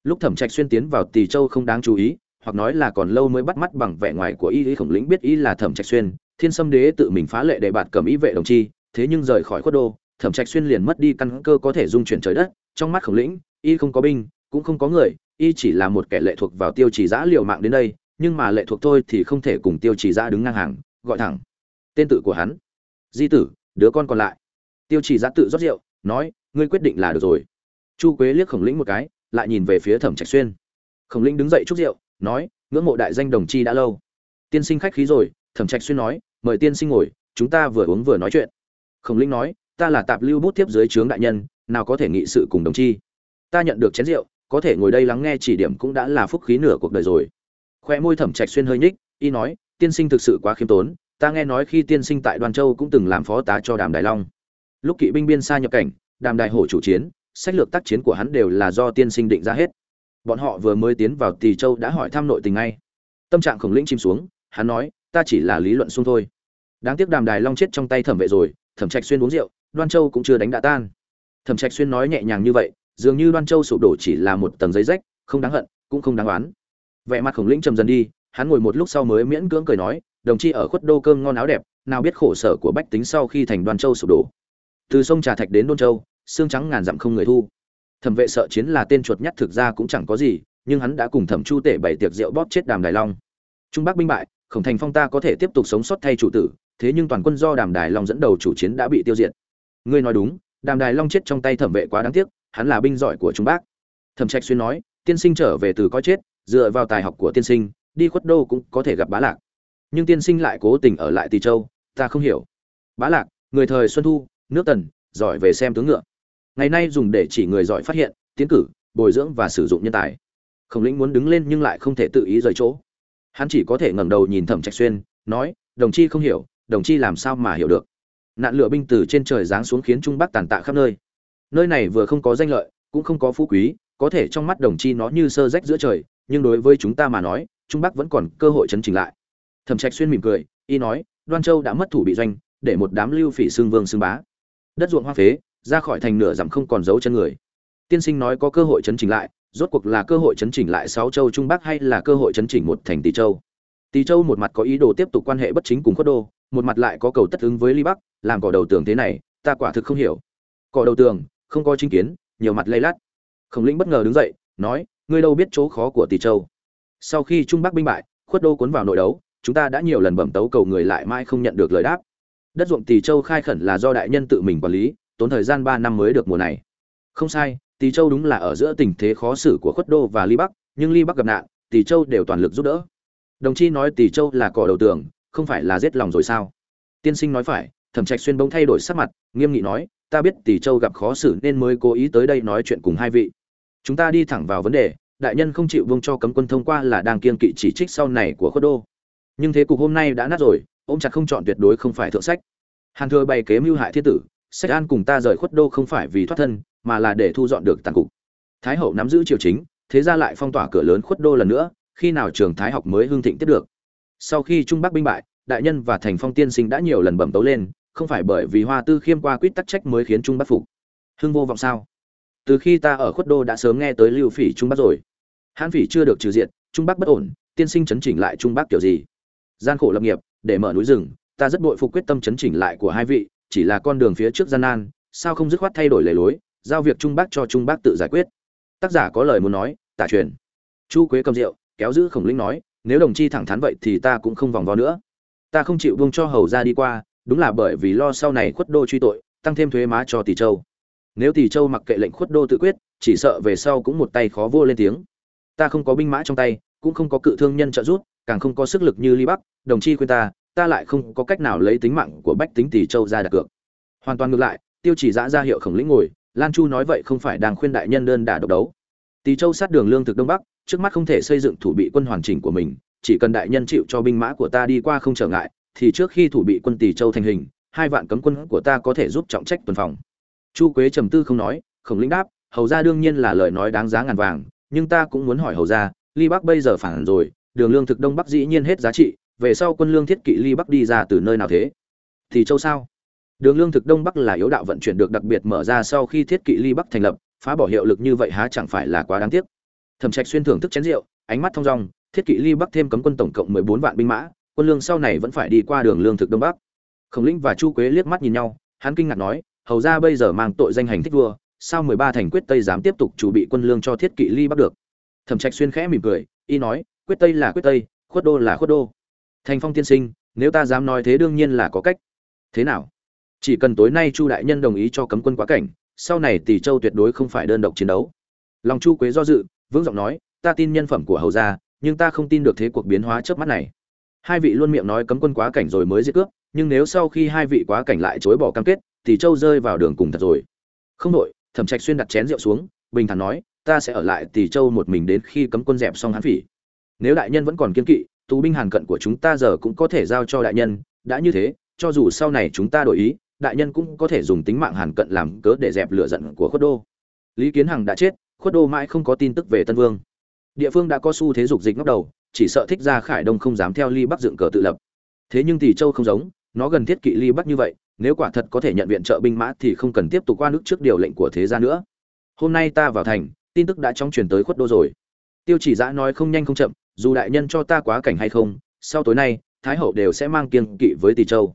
[SPEAKER 1] lúc thẩm trạch xuyên tiến vào tỷ châu không đáng chú ý, hoặc nói là còn lâu mới bắt mắt bằng vẻ ngoài của y lý khổng lĩnh biết y là thẩm trạch xuyên, thiên sâm đế tự mình phá lệ để bạt cầm y vệ đồng chi, thế nhưng rời khỏi khuất đô, thẩm trạch xuyên liền mất đi căn cơ có thể dung chuyển trời đất, trong mắt khổng lĩnh, y không có binh, cũng không có người, y chỉ là một kẻ lệ thuộc vào tiêu chỉ giã liều mạng đến đây, nhưng mà lệ thuộc thôi thì không thể cùng tiêu chỉ giã đứng ngang hàng, gọi thẳng. Tên tự của hắn, di tử, đứa con còn lại. Tiêu chỉ giã tự rót rượu, nói, ngươi quyết định là được rồi. Chu quế liếc khổng lĩnh một cái lại nhìn về phía thẩm trạch xuyên. Khổng linh đứng dậy chúc rượu, nói, ngưỡng mộ đại danh đồng chi đã lâu. Tiên sinh khách khí rồi, thẩm trạch xuyên nói, mời tiên sinh ngồi, chúng ta vừa uống vừa nói chuyện. Khổng linh nói, ta là tạp lưu bút tiếp dưới trướng đại nhân, nào có thể nghị sự cùng đồng chi. Ta nhận được chén rượu, có thể ngồi đây lắng nghe chỉ điểm cũng đã là phúc khí nửa cuộc đời rồi. Khoe môi thẩm trạch xuyên hơi nhích, y nói, tiên sinh thực sự quá khiêm tốn, ta nghe nói khi tiên sinh tại đoàn châu cũng từng làm phó tá cho đàm đài long. Lúc kỵ binh biên xa nhập cảnh, đàm đại hổ chủ chiến sách lược tác chiến của hắn đều là do tiên sinh định ra hết. Bọn họ vừa mới tiến vào tỳ châu đã hỏi thăm nội tình ngay. Tâm trạng khổng lĩnh chìm xuống, hắn nói, ta chỉ là lý luận xung thôi. Đáng tiếc đàm đài long chết trong tay thẩm vệ rồi, thẩm trạch xuyên uống rượu, đoan châu cũng chưa đánh đã tan. Thẩm trạch xuyên nói nhẹ nhàng như vậy, dường như đoan châu sụp đổ chỉ là một tầng giấy rách, không đáng hận, cũng không đáng oán. Vẻ mặt khổng lĩnh trầm dần đi, hắn ngồi một lúc sau mới miễn cưỡng cười nói, đồng chi ở khuất đô cơm ngon áo đẹp, nào biết khổ sở của bách tính sau khi thành đoan châu sụp đổ. Từ sông trà thạch đến đôn châu xương trắng ngàn dặm không người thu. Thẩm vệ sợ chiến là tên chuột nhắt thực ra cũng chẳng có gì, nhưng hắn đã cùng thẩm chu tể bảy tiệc rượu bóp chết đàm đài long. Trung bắc binh bại, khổng thành phong ta có thể tiếp tục sống sót thay chủ tử, thế nhưng toàn quân do đàm đài long dẫn đầu chủ chiến đã bị tiêu diệt. Ngươi nói đúng, đàm đài long chết trong tay thẩm vệ quá đáng tiếc, hắn là binh giỏi của trung bắc. Thẩm trạch xuyên nói, tiên sinh trở về từ coi chết, dựa vào tài học của tiên sinh, đi khuất đô cũng có thể gặp bá lạc. Nhưng tiên sinh lại cố tình ở lại tỳ châu, ta không hiểu. Bá lạc, người thời xuân thu, nước tần, giỏi về xem tướng ngựa ngày nay dùng để chỉ người giỏi phát hiện, tiến cử, bồi dưỡng và sử dụng nhân tài. Khổng lĩnh muốn đứng lên nhưng lại không thể tự ý rời chỗ. Hắn chỉ có thể ngẩng đầu nhìn thẩm trạch xuyên, nói, đồng chi không hiểu, đồng chi làm sao mà hiểu được? Nạn lửa binh từ trên trời giáng xuống khiến trung bắc tàn tạ khắp nơi. Nơi này vừa không có danh lợi, cũng không có phú quý, có thể trong mắt đồng chi nó như sơ rách giữa trời, nhưng đối với chúng ta mà nói, trung bắc vẫn còn cơ hội chấn chỉnh lại. Thẩm trạch xuyên mỉm cười, y nói, đoan châu đã mất thủ bị doanh, để một đám lưu phỉ xương vương xương bá. Đất ruộng hoa phế ra khỏi thành nửa dặm không còn dấu chân người. Tiên sinh nói có cơ hội chấn chỉnh lại, rốt cuộc là cơ hội chấn chỉnh lại sáu châu trung bắc hay là cơ hội chấn chỉnh một thành tỷ châu? Tỷ châu một mặt có ý đồ tiếp tục quan hệ bất chính cùng khuất đô, một mặt lại có cầu tất ứng với ly bắc, làm cỏ đầu tường thế này, ta quả thực không hiểu. Cỏ đầu tường, không có chính kiến, nhiều mặt lay lát khổng lĩnh bất ngờ đứng dậy, nói, ngươi đâu biết chỗ khó của tỷ châu? Sau khi trung bắc binh bại, khuất đô cuốn vào nội đấu, chúng ta đã nhiều lần bẩm tấu cầu người lại mãi không nhận được lời đáp. Đất ruộng tỷ châu khai khẩn là do đại nhân tự mình quản lý tốn thời gian ba năm mới được mùa này. Không sai tỷ châu đúng là ở giữa tình thế khó xử của khuất đô và ly bắc, nhưng ly bắc gặp nạn tỷ châu đều toàn lực giúp đỡ. Đồng chi nói tỷ châu là cỏ đầu tường, không phải là giết lòng rồi sao? Tiên sinh nói phải, thẩm trạch xuyên bỗng thay đổi sắc mặt, nghiêm nghị nói, ta biết tỷ châu gặp khó xử nên mới cố ý tới đây nói chuyện cùng hai vị. Chúng ta đi thẳng vào vấn đề, đại nhân không chịu vương cho cấm quân thông qua là đang kiên kỵ chỉ trích sau này của khuất đô. Nhưng thế cục hôm nay đã nát rồi, ôm chặt không chọn tuyệt đối không phải thượng sách. Hàn thừa bày kế mưu hại thiên tử sách an cùng ta rời khuất đô không phải vì thoát thân, mà là để thu dọn được tàn cục. Thái hậu nắm giữ triều chính, thế ra lại phong tỏa cửa lớn khuất đô lần nữa, khi nào trường thái học mới hưng thịnh tiếp được. Sau khi trung bắc binh bại, đại nhân và thành phong tiên sinh đã nhiều lần bẩm tấu lên, không phải bởi vì hoa tư khiêm qua quýt tắc trách mới khiến trung bắc phục. Hưng vô vọng sao? Từ khi ta ở khuất đô đã sớm nghe tới lưu phỉ trung bắc rồi. Hãn phỉ chưa được trừ diện trung bắc bất ổn, tiên sinh chấn chỉnh lại trung bắc kiểu gì? Gian khổ lập nghiệp, để mở núi rừng, ta rất bội phục quyết tâm chấn chỉnh lại của hai vị chỉ là con đường phía trước gian nan, sao không dứt khoát thay đổi lề lối, giao việc trung bắc cho trung bắc tự giải quyết. Tác giả có lời muốn nói, tả truyền. Chu quế cầm rượu, kéo giữ khổng linh nói, nếu đồng chi thẳng thắn vậy thì ta cũng không vòng vo nữa. Ta không chịu buông cho hầu ra đi qua, đúng là bởi vì lo sau này khuất đô truy tội, tăng thêm thuế má cho tỷ châu. Nếu tỷ châu mặc kệ lệnh khuất đô tự quyết, chỉ sợ về sau cũng một tay khó vô lên tiếng. Ta không có binh mã trong tay, cũng không có cự thương nhân trợ giúp, càng không có sức lực như ly bắc, đồng chi khuyên ta ta lại không có cách nào lấy tính mạng của bách tính tỷ châu ra đặt cược. Hoàn toàn ngược lại, tiêu chỉ giã ra hiệu khổng lĩnh ngồi, lan chu nói vậy không phải đang khuyên đại nhân đơn đả độc đấu. Tỷ châu sát đường lương thực đông bắc, trước mắt không thể xây dựng thủ bị quân hoàn chỉnh của mình, chỉ cần đại nhân chịu cho binh mã của ta đi qua không trở ngại, thì trước khi thủ bị quân tỷ châu thành hình, hai vạn cấm quân của ta có thể giúp trọng trách tuần phòng. Chu quế trầm tư không nói, khổng lĩnh đáp, hầu ra đương nhiên là lời nói đáng giá ngàn vàng, nhưng ta cũng muốn hỏi hầu ra ly bắc bây giờ phản rồi, đường lương thực đông bắc dĩ nhiên hết giá trị về sau quân lương thiết kỵ ly bắc đi ra từ nơi nào thế? Thì châu sao? Đường lương thực đông bắc là yếu đạo vận chuyển được đặc biệt mở ra sau khi thiết kỵ ly bắc thành lập, phá bỏ hiệu lực như vậy há chẳng phải là quá đáng tiếc. Thẩm trạch xuyên thưởng thức chén rượu, ánh mắt thong dong, thiết kỵ ly bắc thêm cấm quân tổng cộng mười bốn vạn binh mã, quân lương sau này vẫn phải đi qua đường lương thực đông bắc. Khổng lĩnh và chu quế liếc mắt nhìn nhau, hắn kinh ngạc nói, hầu ra bây giờ mang tội danh hành thích vua, sao mười ba thành quyết tây dám tiếp tục chủ bị quân lương cho thiết kỵ ly bắc được? Thẩm trạch xuyên khẽ mỉm cười, y nói, quyết tây là quyết tây, khuất đô là khuất đô thành phong tiên sinh, nếu ta dám nói thế đương nhiên là có cách. Thế nào? Chỉ cần tối nay chu đại nhân đồng ý cho cấm quân quá cảnh, sau này tỷ châu tuyệt đối không phải đơn độc chiến đấu. Lòng chu quế do dự, vững giọng nói, ta tin nhân phẩm của hầu gia, nhưng ta không tin được thế cuộc biến hóa trước mắt này. Hai vị luôn miệng nói cấm quân quá cảnh rồi mới giết cướp, nhưng nếu sau khi hai vị quá cảnh lại chối bỏ cam kết thì châu rơi vào đường cùng thật rồi. Không đội, thẩm trạch xuyên đặt chén rượu xuống, bình thản nói, ta sẽ ở lại tỷ châu một mình đến khi cấm quân dẹp xong hán phỉ. Nếu đại nhân vẫn còn kiên kỵ tù binh hàn cận của chúng ta giờ cũng có thể giao cho đại nhân, đã như thế, cho dù sau này chúng ta đổi ý, đại nhân cũng có thể dùng tính mạng hàn cận làm cớ để dẹp lửa giận của khuất đô. Lý kiến hằng đã chết, khuất đô mãi không có tin tức về tân vương. Địa phương đã có xu thế dục dịch ngóc đầu, chỉ sợ thích ra khải đông không dám theo ly bắc dựng cờ tự lập. Thế nhưng tỷ châu không giống, nó gần thiết kỵ ly bắc như vậy, nếu quả thật có thể nhận viện trợ binh mã thì không cần tiếp tục qua nước trước điều lệnh của thế gia nữa. Hôm nay ta vào thành, tin tức đã trong truyền tới khuất đô rồi tiêu chỉ giã nói không nhanh không chậm, dù đại nhân cho ta quá cảnh hay không, sau tối nay, thái hậu đều sẽ mang kiên kỵ với tỷ châu.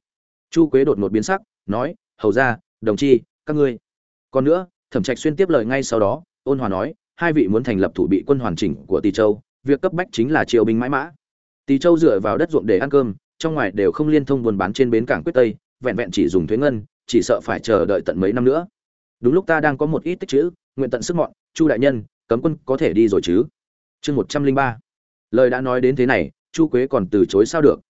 [SPEAKER 1] Chu quế đột một biến sắc, nói, hầu ra đồng chi, các ngươi. Còn nữa, thẩm trạch xuyên tiếp lời ngay sau đó, ôn hòa nói, hai vị muốn thành lập thủ bị quân hoàn chỉnh của tỷ châu, việc cấp bách chính là triều binh mãi mã. Tỷ châu dựa vào đất ruộng để ăn cơm, trong ngoài đều không liên thông buôn bán trên bến cảng quyết tây, vẹn vẹn chỉ dùng thuế ngân, chỉ sợ phải chờ đợi tận mấy năm nữa. Đúng lúc ta đang có một ít tích chữ, nguyện tận sức mọn, chu đại nhân, cấm quân có thể đi rồi chứ? Chương một trăm linh ba. Lời đã nói đến thế này, chu quế còn từ chối sao được.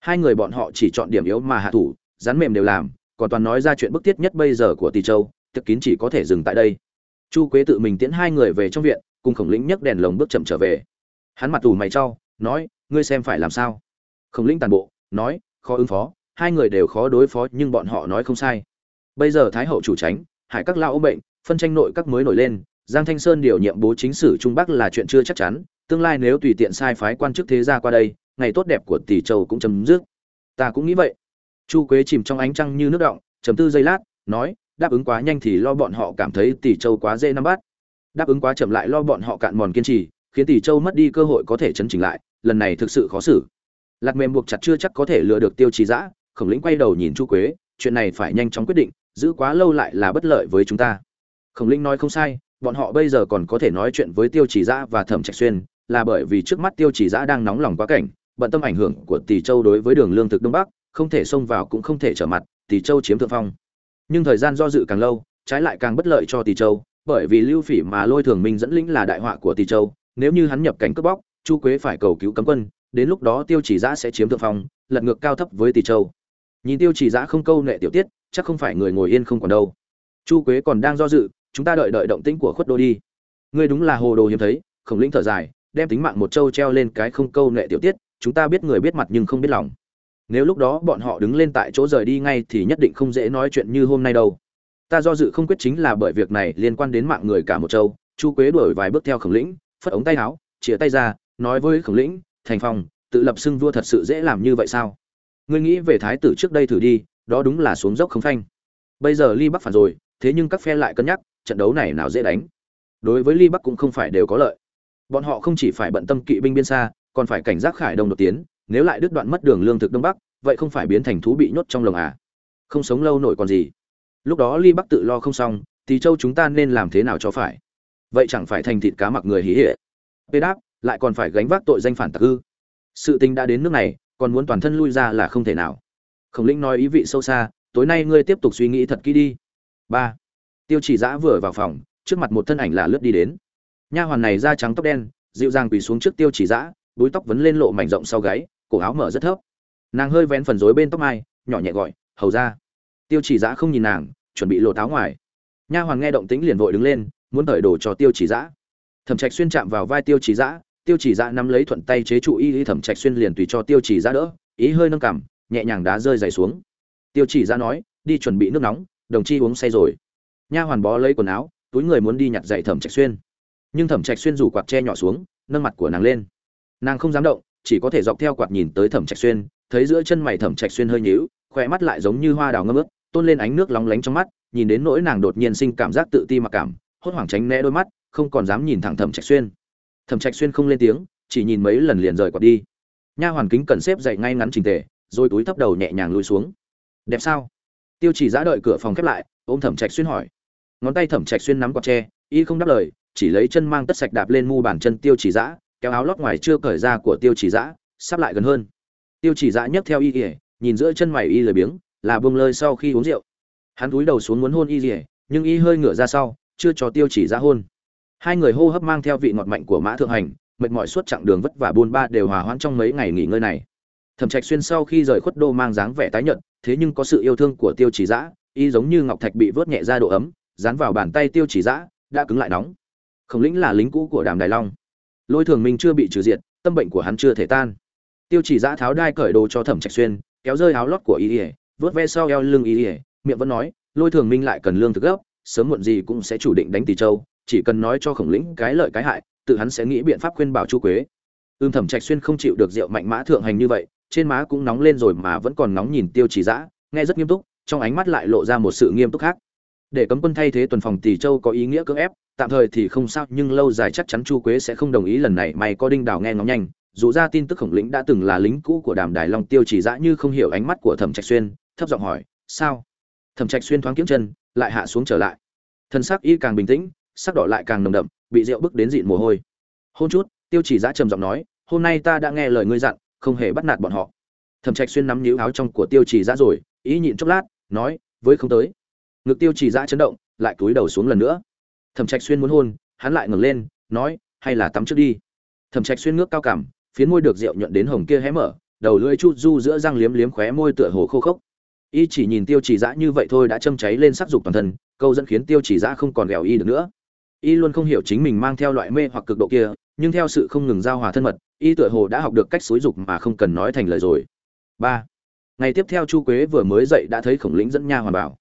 [SPEAKER 1] Hai người bọn họ chỉ chọn điểm yếu mà hạ thủ, rắn mềm đều làm, còn toàn nói ra chuyện bức thiết nhất bây giờ của tỷ châu, tiệc kín chỉ có thể dừng tại đây. Chu quế tự mình tiễn hai người về trong viện, cùng khổng lĩnh nhấc đèn lồng bước chậm trở về. Hắn mặt tù mày trau nói, ngươi xem phải làm sao? Khổng lĩnh tàn bộ, nói, khó ứng phó, hai người đều khó đối phó, nhưng bọn họ nói không sai. Bây giờ thái hậu chủ tránh, hải các lao ôm bệnh, phân tranh nội các mới nổi lên giang thanh sơn điều nhiệm bố chính sử trung bắc là chuyện chưa chắc chắn, tương lai nếu tùy tiện sai phái quan chức thế gia qua đây, ngày tốt đẹp của tỷ châu cũng chấm dứt. Ta cũng nghĩ vậy. Chu quế chìm trong ánh trăng như nước động, trầm tư giây lát, nói, đáp ứng quá nhanh thì lo bọn họ cảm thấy tỷ châu quá dễ nắm bắt. Đáp ứng quá chậm lại lo bọn họ cạn mòn kiên trì, khiến tỷ châu mất đi cơ hội có thể chấn chỉnh lại, lần này thực sự khó xử. Lạc mềm buộc chặt chưa chắc có thể lừa được tiêu trì dã khổng lĩnh quay đầu nhìn chu quế, chuyện này phải nhanh chóng quyết định, giữ quá lâu lại là bất lợi với chúng ta. Khổng lĩnh nói không sai bọn họ bây giờ còn có thể nói chuyện với tiêu Chỉ Giã và thẩm trạch xuyên, là bởi vì trước mắt tiêu Chỉ Giã đang nóng lòng quá cảnh, bận tâm ảnh hưởng của tỷ châu đối với đường lương thực đông bắc, không thể xông vào cũng không thể trở mặt tỷ châu chiếm thượng phong. Nhưng thời gian do dự càng lâu, trái lại càng bất lợi cho tỷ châu, bởi vì lưu phỉ mà lôi thường minh dẫn lĩnh là đại họa của tỷ châu, nếu như hắn nhập cảnh cướp bóc, chu quế phải cầu cứu cấm quân, đến lúc đó tiêu chỉ giã sẽ chiếm thượng phong, lật ngược cao thấp với tỷ châu. Nhìn tiêu chỉ giã không câu nệ tiểu tiết, chắc không phải người ngồi yên không còn đâu. Chu quế còn đang do dự chúng ta đợi đợi động tĩnh của khuất đô đi. Ngươi đúng là hồ đồ hiếm thấy, khổng lĩnh thở dài, đem tính mạng một châu treo lên cái không câu nệ tiểu tiết, chúng ta biết người biết mặt nhưng không biết lòng. Nếu lúc đó bọn họ đứng lên tại chỗ rời đi ngay thì nhất định không dễ nói chuyện như hôm nay đâu. Ta do dự không quyết chính là bởi việc này liên quan đến mạng người cả một châu, chu quế đuổi vài bước theo khổng lĩnh, phất ống tay áo chĩa tay ra, nói với khổng lĩnh, thành phong, tự lập xưng vua thật sự dễ làm như vậy sao? Ngươi nghĩ về thái tử trước đây thử đi, đó đúng là xuống dốc không phanh. Bây giờ ly bắc phản rồi, thế nhưng các phe lại cân nhắc trận đấu này nào dễ đánh. Đối với ly bắc cũng không phải đều có lợi. Bọn họ không chỉ phải bận tâm kỵ binh biên xa, còn phải cảnh giác khải đông đột tiến, nếu lại đứt đoạn mất đường lương thực đông bắc, vậy không phải biến thành thú bị nhốt trong lồng à? Không sống lâu nổi còn gì. Lúc đó ly bắc tự lo không xong thì châu chúng ta nên làm thế nào cho phải? Vậy chẳng phải thành thịt cá mặc người hí hệ Pê đáp, lại còn phải gánh vác tội danh phản tặc ư. Sự tình đã đến nước này, còn muốn toàn thân lui ra là không thể nào. Khổng linh nói ý vị sâu xa, tối nay ngươi tiếp tục suy nghĩ thật kỹ đi. Ba tiêu chỉ giã vừa vào phòng, trước mặt một thân ảnh là lướt đi đến. Nha hoàn này da trắng tóc đen, dịu dàng quỳ xuống trước tiêu chỉ giã búi tóc vấn lên lộ mảnh rộng sau gáy, cổ áo mở rất thấp. Nàng hơi vén phần rối bên tóc mai, nhỏ nhẹ gọi, hầu ra. Tiêu chỉ giã không nhìn nàng, chuẩn bị lộ táo ngoài. Nha hoàn nghe động tĩnh liền vội đứng lên, muốn cởi đồ cho tiêu chỉ giã thẩm trạch xuyên chạm vào vai tiêu chỉ giã tiêu chỉ giã nắm lấy thuận tay chế trụ y y thẩm trạch xuyên liền tùy cho tiêu chỉ giã đỡ, ý hơi nâng cằm, nhẹ nhàng đá rơi dày xuống. Tiêu chỉ giã nói, đi chuẩn bị nước nóng, đồng chi uống say rồi nha hoàn bó lấy quần áo, túi người muốn đi nhặt dậy thẩm trạch xuyên. Nhưng thẩm trạch xuyên rủ quạt che nhỏ xuống, nâng mặt của nàng lên. Nàng không dám động, chỉ có thể dọc theo quạt nhìn tới thẩm trạch xuyên, thấy giữa chân mày thẩm trạch xuyên hơi nhíu khỏe mắt lại giống như hoa đào ngâm ướt, tôn lên ánh nước lóng lánh trong mắt, nhìn đến nỗi nàng đột nhiên sinh cảm giác tự ti mặc cảm, hốt hoảng tránh né đôi mắt, không còn dám nhìn thẳng thẩm trạch xuyên. Thẩm trạch xuyên không lên tiếng, chỉ nhìn mấy lần liền rời quạt đi. Nha hoàn kính cần xếp dậy ngay ngắn trình tề, rồi túi thấp đầu nhẹ nhàng lùi xuống. Đẹp sao? Tiêu chỉ giã đợi cửa phòng khép lại, ôm thẩm trạch xuyên hỏi ngón tay thẩm trạch xuyên nắm quạt tre, y không đáp lời, chỉ lấy chân mang tất sạch đạp lên mu bàn chân tiêu chỉ dã, kéo áo lót ngoài chưa cởi ra của tiêu chỉ dã, sắp lại gần hơn. Tiêu chỉ dã nhấc theo y ỉa nhìn giữa chân mày y lười biếng, là buông lơi sau khi uống rượu. Hắn cúi đầu xuống muốn hôn y ỉa nhưng y hơi ngửa ra sau, chưa cho tiêu chỉ dã hôn. Hai người hô hấp mang theo vị ngọt mạnh của mã thượng hành, mệt mỏi suốt chặng đường vất vả buôn ba đều hòa hoãn trong mấy ngày nghỉ ngơi này. Thẩm trạch xuyên sau khi rời khuất đô mang dáng vẻ tái nhợt, thế nhưng có sự yêu thương của tiêu chỉ dã, y giống như ngọc thạch bị vớt nhẹ ra độ ấm dán vào bàn tay tiêu chỉ giã đã cứng lại nóng. Khổng lĩnh là lính cũ của đàm đài long. Lôi thường minh chưa bị trừ diệt, tâm bệnh của hắn chưa thể tan. Tiêu chỉ giã tháo đai cởi đồ cho thẩm trạch xuyên, kéo rơi áo lót của y ỉa vớt ve sau eo lưng y ỉa miệng vẫn nói, lôi thường minh lại cần lương thực gấp, sớm muộn gì cũng sẽ chủ định đánh tỷ châu, chỉ cần nói cho khổng lĩnh cái lợi cái hại, tự hắn sẽ nghĩ biện pháp khuyên bảo chu quế. Ưm thẩm trạch xuyên không chịu được rượu mạnh mã thượng hành như vậy, trên má cũng nóng lên rồi mà vẫn còn nóng nhìn tiêu chỉ giã nghe rất nghiêm túc, trong ánh mắt lại lộ ra một sự nghiêm túc khác để cấm quân thay thế tuần phòng tỷ châu có ý nghĩa cưỡng ép, tạm thời thì không sao, nhưng lâu dài chắc chắn chu quế sẽ không đồng ý lần này mày có đinh đào nghe ngóng nhanh, dù ra tin tức khổng lĩnh đã từng là lính cũ của đàm đài long tiêu chỉ dã như không hiểu ánh mắt của thẩm trạch xuyên, thấp giọng hỏi, sao? Thẩm trạch xuyên thoáng kiếm chân, lại hạ xuống trở lại. Thân xác y càng bình tĩnh, sắc đỏ lại càng nồng đậm, bị rượu bức đến dịn mồ hôi. Hôn chút, tiêu chỉ dã trầm giọng nói, hôm nay ta đã nghe lời ngươi dặn, không hề bắt nạt bọn họ. Thẩm trạch xuyên nắm nhíu áo trong của tiêu chỉ dã rồi, ý nhịn chốc lát, nói, với không tới ngực tiêu chỉ dã chấn động, lại cúi đầu xuống lần nữa. Thẩm trạch xuyên muốn hôn, hắn lại ngẩng lên, nói, hay là tắm trước đi. Thẩm trạch xuyên ngước cao cảm phiến môi được rượu nhuận đến hồng kia hé mở, đầu lưỡi chút du giữa răng liếm liếm khóe môi tựa hồ khô khốc. Y chỉ nhìn tiêu chỉ dã như vậy thôi đã châm cháy lên sắc dục toàn thân, câu dẫn khiến tiêu chỉ dã không còn ghẹo y được nữa. Y luôn không hiểu chính mình mang theo loại mê hoặc cực độ kia, nhưng theo sự không ngừng giao hòa thân mật, y tựa hồ đã học được cách xúi dục mà không cần nói thành lời rồi. Ba. Ngày tiếp theo chu quế vừa mới dậy đã thấy khổng lĩnh dẫn nha hoàn bảo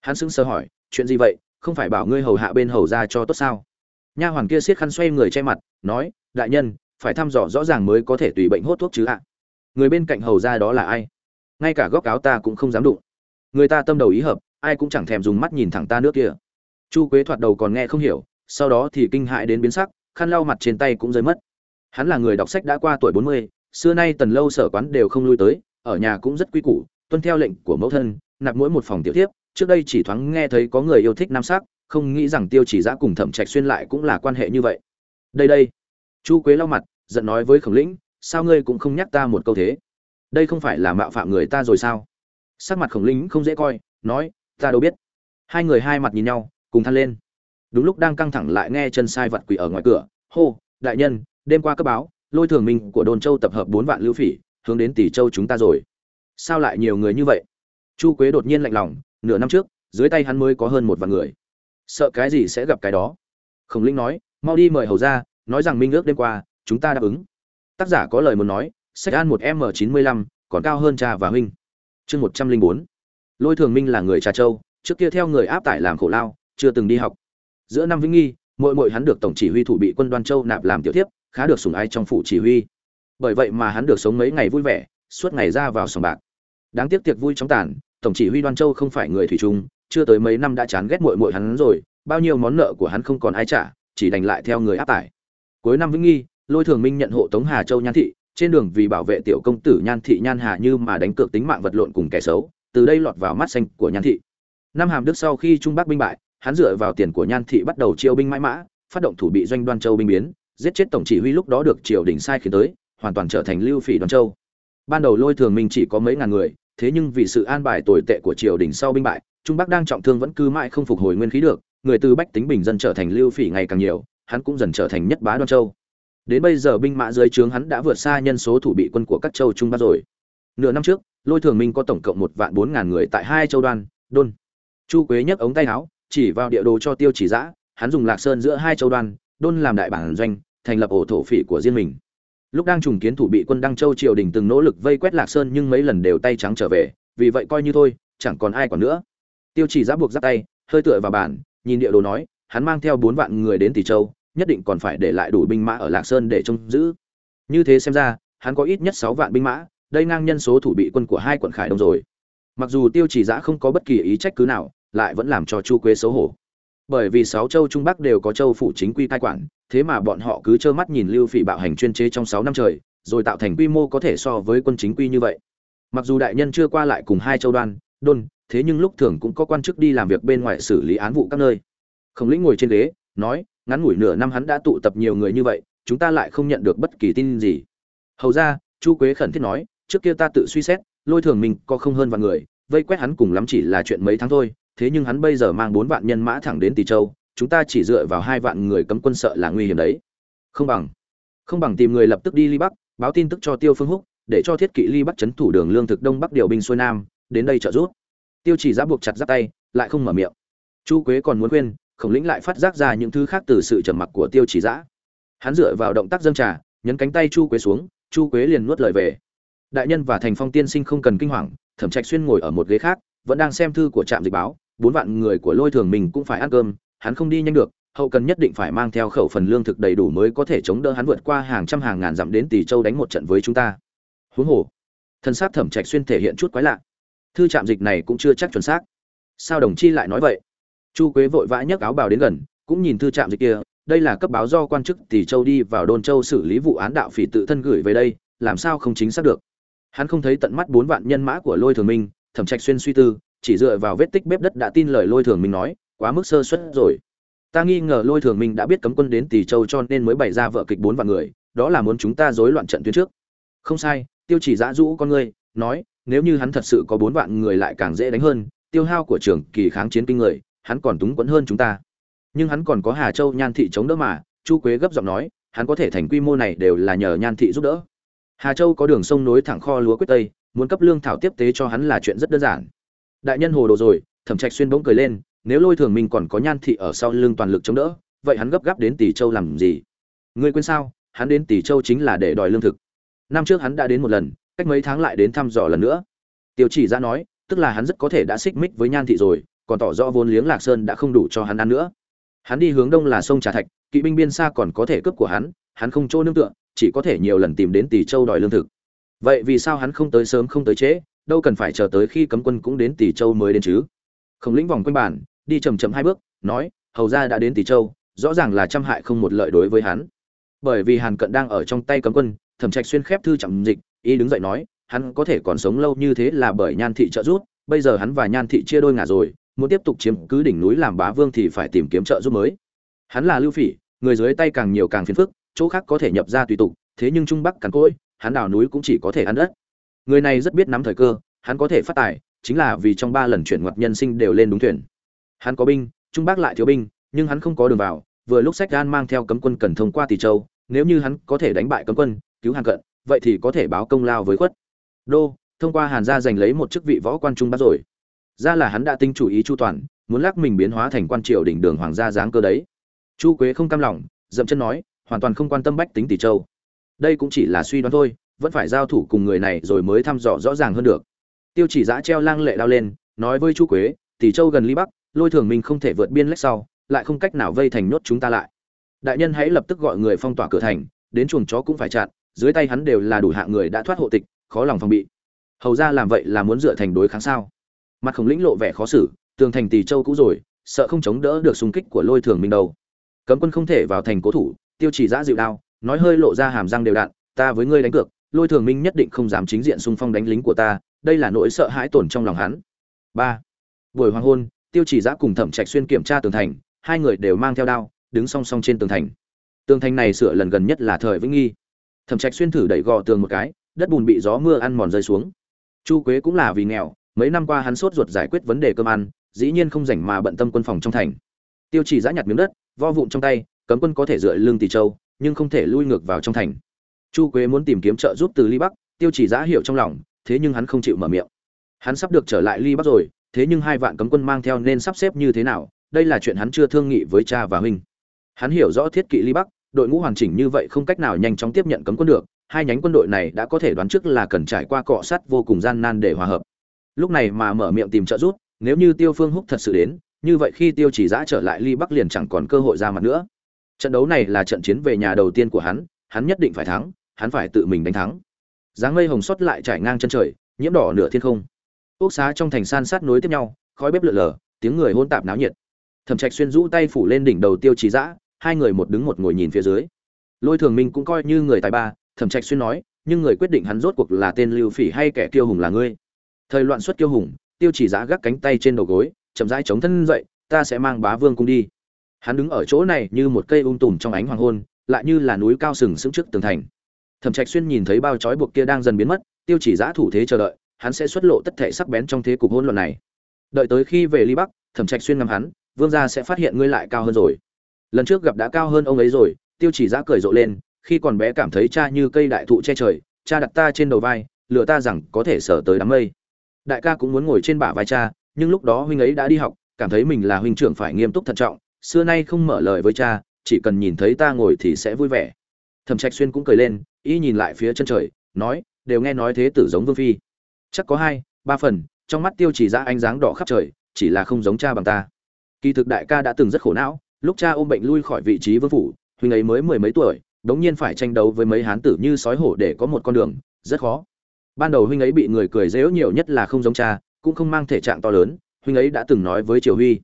[SPEAKER 1] hắn sững sờ hỏi, chuyện gì vậy? Không phải bảo ngươi hầu hạ bên hầu ra cho tốt sao? Nha hoàn kia siết khăn xoay người che mặt, nói, đại nhân, phải thăm dò rõ ràng mới có thể tùy bệnh hốt thuốc chứ ạ. Người bên cạnh hầu ra đó là ai? Ngay cả góc áo ta cũng không dám đụng. Người ta tâm đầu ý hợp, ai cũng chẳng thèm dùng mắt nhìn thẳng ta nước kia chu quế thoạt đầu còn nghe không hiểu, sau đó thì kinh hại đến biến sắc, khăn lau mặt trên tay cũng rơi mất. Hắn là người đọc sách đã qua tuổi bốn mươi, xưa nay tần lâu sở quán đều không lui tới, ở nhà cũng rất quy củ, tuân theo lệnh của mẫu thân, nạp mỗi một phòng tiểu tiếp trước đây chỉ thoáng nghe thấy có người yêu thích nam sắc, không nghĩ rằng tiêu chỉ giã cùng thẩm trạch xuyên lại cũng là quan hệ như vậy. Đây đây. Chu quế lau mặt, giận nói với khổng lĩnh, sao ngươi cũng không nhắc ta một câu thế? Đây không phải là mạo phạm người ta rồi sao? Sắc mặt khổng lĩnh không dễ coi, nói, ta đâu biết. Hai người hai mặt nhìn nhau, cùng than lên. Đúng lúc đang căng thẳng lại nghe chân sai vật quỷ ở ngoài cửa, hô, đại nhân, đêm qua cấp báo, lôi thường minh của đồn châu tập hợp bốn vạn lưu phỉ, hướng đến tỷ châu chúng ta rồi. Sao lại nhiều người như vậy? Chu quế đột nhiên lạnh lòng nửa năm trước, dưới tay hắn mới có hơn một vạn người. Sợ cái gì sẽ gặp cái đó? Khổng linh nói, mau đi mời hầu ra, nói rằng minh ước đêm qua, chúng ta đáp ứng. Tác giả có lời muốn nói, sách an một m chín mươi lăm, còn cao hơn cha và huynh. Chương một trăm linh bốn. Lôi thường minh là người trà châu, trước kia theo người áp tải làm khổ lao, chưa từng đi học. Giữa năm vĩnh nghi mỗi mỗi hắn được tổng chỉ huy thủ bị quân đoan châu nạp làm tiểu tiếp khá được sủng ái trong phủ chỉ huy. Bởi vậy mà hắn được sống mấy ngày vui vẻ, suốt ngày ra vào sòng bạc. Đáng tiếc tiệc vui chóng tàn tổng chỉ huy đoan châu không phải người thủy chung, chưa tới mấy năm đã chán ghét muội muội hắn rồi, bao nhiêu món nợ của hắn không còn ai trả, chỉ đành lại theo người áp tải. Cuối năm vĩnh nghi, lôi thường minh nhận hộ tống hà châu nhan thị, trên đường vì bảo vệ tiểu công tử nhan thị nhan hà như mà đánh cược tính mạng vật lộn cùng kẻ xấu, từ đây lọt vào mắt xanh của nhan thị. Năm hàm đức sau khi trung bắc binh bại, hắn dựa vào tiền của nhan thị bắt đầu chiêu binh mãi mã, phát động thủ bị doanh đoan châu binh biến, giết chết tổng chỉ huy lúc đó được triều đình sai khiến tới, hoàn toàn trở thành lưu phỉ đoan châu. Ban đầu lôi thường minh chỉ có mấy ngàn người thế nhưng vì sự an bài tồi tệ của triều đình sau binh bại, trung bắc đang trọng thương vẫn cứ mãi không phục hồi nguyên khí được, người từ bách tính bình dân trở thành lưu phỉ ngày càng nhiều, hắn cũng dần trở thành nhất bá đoan châu. Đến bây giờ binh mã dưới trướng hắn đã vượt xa nhân số thủ bị quân của các châu trung bắc rồi. Nửa năm trước, lôi thường minh có tổng cộng một vạn bốn ngàn người tại hai châu đoan, đôn. Chu quế nhấc ống tay áo, chỉ vào địa đồ cho tiêu chỉ giã, hắn dùng lạc sơn giữa hai châu đoan, đôn làm đại bản doanh, thành lập ổ thổ phỉ của riêng mình lúc đang trùng kiến thủ bị quân đăng châu triều đình từng nỗ lực vây quét lạc sơn nhưng mấy lần đều tay trắng trở về, vì vậy coi như thôi, chẳng còn ai còn nữa. Tiêu chỉ giáp buộc giáp tay, hơi tựa vào bản nhìn địa đồ nói, hắn mang theo bốn vạn người đến tỷ châu, nhất định còn phải để lại đủ binh mã ở lạc sơn để trông giữ. Như thế xem ra, hắn có ít nhất sáu vạn binh mã, đây ngang nhân số thủ bị quân của hai quận khải đông rồi. Mặc dù tiêu chỉ giã không có bất kỳ ý trách cứ nào, lại vẫn làm cho chu quế xấu hổ bởi vì sáu châu trung bắc đều có châu phủ chính quy cai quản, thế mà bọn họ cứ trơ mắt nhìn lưu phỉ bạo hành chuyên chế trong sáu năm trời, rồi tạo thành quy mô có thể so với quân chính quy như vậy. Mặc dù đại nhân chưa qua lại cùng hai châu đoan, đôn, thế nhưng lúc thường cũng có quan chức đi làm việc bên ngoài xử lý án vụ các nơi. Khổng lĩnh ngồi trên ghế, nói, ngắn ngủi nửa năm hắn đã tụ tập nhiều người như vậy, chúng ta lại không nhận được bất kỳ tin gì. Hầu ra, chu quế khẩn thiết nói, trước kia ta tự suy xét, lôi thường mình có không hơn vạn người, vây quét hắn cùng lắm chỉ là chuyện mấy tháng thôi thế nhưng hắn bây giờ mang bốn vạn nhân mã thẳng đến tỷ châu, chúng ta chỉ dựa vào hai vạn người cấm quân sợ là nguy hiểm đấy. Không bằng không bằng tìm người lập tức đi ly bắc, báo tin tức cho tiêu phương húc, để cho thiết kỵ ly bắc chấn thủ đường lương thực đông bắc điều binh xuôi nam, đến đây trợ giúp. Tiêu chỉ giáp buộc chặt giáp tay, lại không mở miệng. Chu quế còn muốn khuyên, khổng lĩnh lại phát giác ra những thứ khác từ sự trầm mặc của tiêu chỉ giã. Hắn dựa vào động tác dâng trà, nhấn cánh tay chu quế xuống, chu quế liền nuốt lời về. Đại nhân và thành phong tiên sinh không cần kinh hoàng, thẩm trạch xuyên ngồi ở một ghế khác vẫn đang xem thư của trạm dịch báo, bốn vạn người của lôi thường mình cũng phải ăn cơm, hắn không đi nhanh được, hậu cần nhất định phải mang theo khẩu phần lương thực đầy đủ mới có thể chống đỡ hắn vượt qua hàng trăm hàng ngàn dặm đến tỷ châu đánh một trận với chúng ta. Huống hồ, thân xác thẩm trạch xuyên thể hiện chút quái lạ. Thư trạm dịch này cũng chưa chắc chuẩn xác. Sao đồng chi lại nói vậy? Chu quế vội vã nhấc áo bào đến gần, cũng nhìn thư trạm dịch kia, đây là cấp báo do quan chức tỷ châu đi vào đôn châu xử lý vụ án đạo phỉ tự thân gửi về đây, làm sao không chính xác được? Hắn không thấy tận mắt bốn vạn nhân mã của lôi thường minh thẩm trạch xuyên suy tư, chỉ dựa vào vết tích bếp đất đã tin lời lôi thường minh nói, quá mức sơ suất rồi. Ta nghi ngờ lôi thường minh đã biết cấm quân đến tỷ châu cho nên mới bày ra vợ kịch bốn vạn người, đó là muốn chúng ta rối loạn trận tuyến trước. Không sai, tiêu chỉ giã rũ con ngươi, nói, nếu như hắn thật sự có bốn vạn người lại càng dễ đánh hơn, tiêu hao của trường kỳ kháng chiến kinh người, hắn còn túng quẫn hơn chúng ta. Nhưng hắn còn có hà châu nhan thị chống đỡ mà, chu quế gấp giọng nói, hắn có thể thành quy mô này đều là nhờ nhan thị giúp đỡ. Hà châu có đường sông nối thẳng kho lúa quyết tây muốn cấp lương thảo tiếp tế cho hắn là chuyện rất đơn giản. Đại nhân hồ đồ rồi, thẩm trạch xuyên bỗng cười lên, nếu lôi thường mình còn có nhan thị ở sau lưng toàn lực chống đỡ, vậy hắn gấp gáp đến tỷ châu làm gì? Ngươi quên sao, hắn đến tỷ châu chính là để đòi lương thực. Năm trước hắn đã đến một lần, cách mấy tháng lại đến thăm dò lần nữa. Tiêu chỉ ra nói, tức là hắn rất có thể đã xích mích với nhan thị rồi, còn tỏ rõ vốn liếng lạc sơn đã không đủ cho hắn ăn nữa. Hắn đi hướng đông là sông trà thạch, kỵ binh biên xa còn có thể cướp của hắn hắn không chỗ nương tựa, chỉ có thể nhiều lần tìm đến tỷ châu đòi lương thực vậy vì sao hắn không tới sớm không tới trễ, đâu cần phải chờ tới khi cấm quân cũng đến tỷ châu mới đến chứ? Khổng lĩnh vòng quanh bản đi chầm chậm hai bước, nói, hầu ra đã đến tỷ châu, rõ ràng là trăm hại không một lợi đối với hắn. Bởi vì hàn cận đang ở trong tay cấm quân, thẩm trạch xuyên khép thư chậm dịch, y đứng dậy nói, hắn có thể còn sống lâu như thế là bởi nhan thị trợ giúp, bây giờ hắn và nhan thị chia đôi ngả rồi, muốn tiếp tục chiếm cứ đỉnh núi làm bá vương thì phải tìm kiếm trợ giúp mới. Hắn là lưu phỉ, người dưới tay càng nhiều càng phiền phức, chỗ khác có thể nhập ra tùy tục, thế nhưng trung bắc càn cỗi hắn đào núi cũng chỉ có thể ăn đất. Người này rất biết nắm thời cơ, hắn có thể phát tài, chính là vì trong ba lần chuyển ngoặt nhân sinh đều lên đúng thuyền. Hắn có binh, trung bắc lại thiếu binh, nhưng hắn không có đường vào, vừa lúc sách gan mang theo cấm quân cần thông qua tỷ châu, nếu như hắn có thể đánh bại cấm quân, cứu hàn cận, vậy thì có thể báo công lao với khuất. Đô, thông qua hàn gia giành lấy một chức vị võ quan trung bắc rồi. Ra là hắn đã tinh chủ ý chu toàn, muốn lắc mình biến hóa thành quan triều đỉnh đường hoàng gia dáng cơ đấy. Chu quế không cam lòng, dậm chân nói, hoàn toàn không quan tâm bách tính tỷ châu đây cũng chỉ là suy đoán thôi, vẫn phải giao thủ cùng người này rồi mới thăm dò rõ ràng hơn được. Tiêu chỉ giã treo lang lệ đao lên, nói với chu quế, tỷ châu gần ly bắc, lôi thường minh không thể vượt biên lách sau, lại không cách nào vây thành nhốt chúng ta lại. Đại nhân hãy lập tức gọi người phong tỏa cửa thành, đến chuồng chó cũng phải chặn, dưới tay hắn đều là đủ hạng người đã thoát hộ tịch, khó lòng phòng bị. Hầu ra làm vậy là muốn dựa thành đối kháng sao? Mặt khổng lĩnh lộ vẻ khó xử, tường thành tỷ châu cũ rồi, sợ không chống đỡ được xung kích của lôi thường minh đâu. Cấm quân không thể vào thành cố thủ, tiêu chỉ giã dịu đao nói hơi lộ ra hàm răng đều đạn ta với ngươi đánh cược, lôi thường minh nhất định không dám chính diện xung phong đánh lính của ta, đây là nỗi sợ hãi tổn trong lòng hắn. Ba. Buổi hoàng hôn, tiêu chỉ giã cùng thẩm trạch xuyên kiểm tra tường thành, hai người đều mang theo đao, đứng song song trên tường thành. Tường thành này sửa lần gần nhất là thời vĩnh nghi. Thẩm trạch xuyên thử đẩy gò tường một cái, đất bùn bị gió mưa ăn mòn rơi xuống. Chu quế cũng là vì nghèo, mấy năm qua hắn sốt ruột giải quyết vấn đề cơm ăn, dĩ nhiên không rảnh mà bận tâm quân phòng trong thành. Tiêu chỉ giã nhặt miếng đất, vo vụn trong tay, cấm quân có thể dựa lưng tỷ châu nhưng không thể lui ngược vào trong thành. Chu quế muốn tìm kiếm trợ giúp từ ly bắc, tiêu chỉ giã hiểu trong lòng, thế nhưng hắn không chịu mở miệng. Hắn sắp được trở lại ly bắc rồi, thế nhưng hai vạn cấm quân mang theo nên sắp xếp như thế nào, đây là chuyện hắn chưa thương nghị với cha và huynh. Hắn hiểu rõ thiết kỵ ly bắc, đội ngũ hoàn chỉnh như vậy không cách nào nhanh chóng tiếp nhận cấm quân được, hai nhánh quân đội này đã có thể đoán trước là cần trải qua cọ sát vô cùng gian nan để hòa hợp. Lúc này mà mở miệng tìm trợ giúp, nếu như tiêu phương húc thật sự đến, như vậy khi tiêu chỉ giã trở lại ly bắc liền chẳng còn cơ hội ra mặt nữa trận đấu này là trận chiến về nhà đầu tiên của hắn hắn nhất định phải thắng, hắn phải tự mình đánh thắng. Dáng mây hồng xuất lại trải ngang chân trời, nhiễm đỏ nửa thiên không. Ốc xá trong thành san sát nối tiếp nhau, khói bếp lượn lờ tiếng người hôn tạp náo nhiệt. Thẩm trạch xuyên rũ tay phủ lên đỉnh đầu tiêu trí dã, hai người một đứng một ngồi nhìn phía dưới. Lôi thường minh cũng coi như người tài ba, thẩm trạch xuyên nói, nhưng người quyết định hắn rốt cuộc là tên lưu phỉ hay kẻ kiêu hùng là ngươi. Thời loạn xuất kiêu hùng, tiêu chỉ giã gác cánh tay trên đầu gối, chậm rãi chống thân dậy, ta sẽ mang bá vương cung đi hắn đứng ở chỗ này như một cây ung um tùm trong ánh hoàng hôn, lại như là núi cao sừng sững trước tường thành. Thẩm trạch xuyên nhìn thấy bao trói buộc kia đang dần biến mất, tiêu chỉ giã thủ thế chờ đợi, hắn sẽ xuất lộ tất thể sắc bén trong thế cục hỗn loạn này. Đợi tới khi về ly bắc, thẩm trạch xuyên ngắm hắn, vương gia sẽ phát hiện ngươi lại cao hơn rồi. Lần trước gặp đã cao hơn ông ấy rồi, tiêu chỉ giã cười rộ lên, khi còn bé cảm thấy cha như cây đại thụ che trời, cha đặt ta trên đầu vai, lừa ta rằng có thể sở tới đám mây. Đại ca cũng muốn ngồi trên bả vai cha, nhưng lúc đó huynh ấy đã đi học, cảm thấy mình là huynh trưởng phải nghiêm túc thận trọng xưa nay không mở lời với cha, chỉ cần nhìn thấy ta ngồi thì sẽ vui vẻ. Thẩm trạch xuyên cũng cười lên, y nhìn lại phía chân trời, nói, đều nghe nói thế tử giống vương phi. Chắc có hai, ba phần, trong mắt tiêu chỉ ra ánh dáng đỏ khắp trời, chỉ là không giống cha bằng ta. Kỳ thực đại ca đã từng rất khổ não, lúc cha ôm bệnh lui khỏi vị trí vương phủ huynh ấy mới mười mấy tuổi, đống nhiên phải tranh đấu với mấy hán tử như sói hổ để có một con đường, rất khó. Ban đầu huynh ấy bị người cười dễu nhiều nhất là không giống cha, cũng không mang thể trạng to lớn huynh ấy đã từng nói với triều huy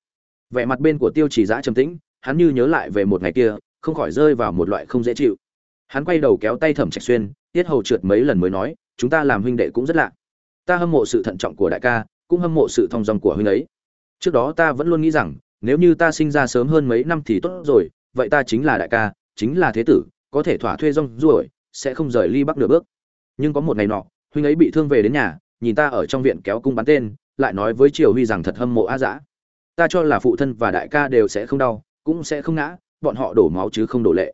[SPEAKER 1] vẻ mặt bên của tiêu chỉ giã trầm tĩnh, hắn như nhớ lại về một ngày kia, không khỏi rơi vào một loại không dễ chịu. Hắn quay đầu kéo tay thẩm trạch xuyên, tiết hầu trượt mấy lần mới nói, chúng ta làm huynh đệ cũng rất lạ. Ta hâm mộ sự thận trọng của đại ca, cũng hâm mộ sự thong dong của huynh ấy. Trước đó ta vẫn luôn nghĩ rằng, nếu như ta sinh ra sớm hơn mấy năm thì tốt rồi, vậy ta chính là đại ca, chính là thế tử, có thể thỏa thuê rong ruổi, sẽ không rời ly bắc nửa bước. Nhưng có một ngày nọ, huynh ấy bị thương về đến nhà, nhìn ta ở trong viện kéo cung bắn tên, lại nói với triều huy rằng thật hâm mộ a dã ta cho là phụ thân và đại ca đều sẽ không đau, cũng sẽ không ngã, bọn họ đổ máu chứ không đổ lệ.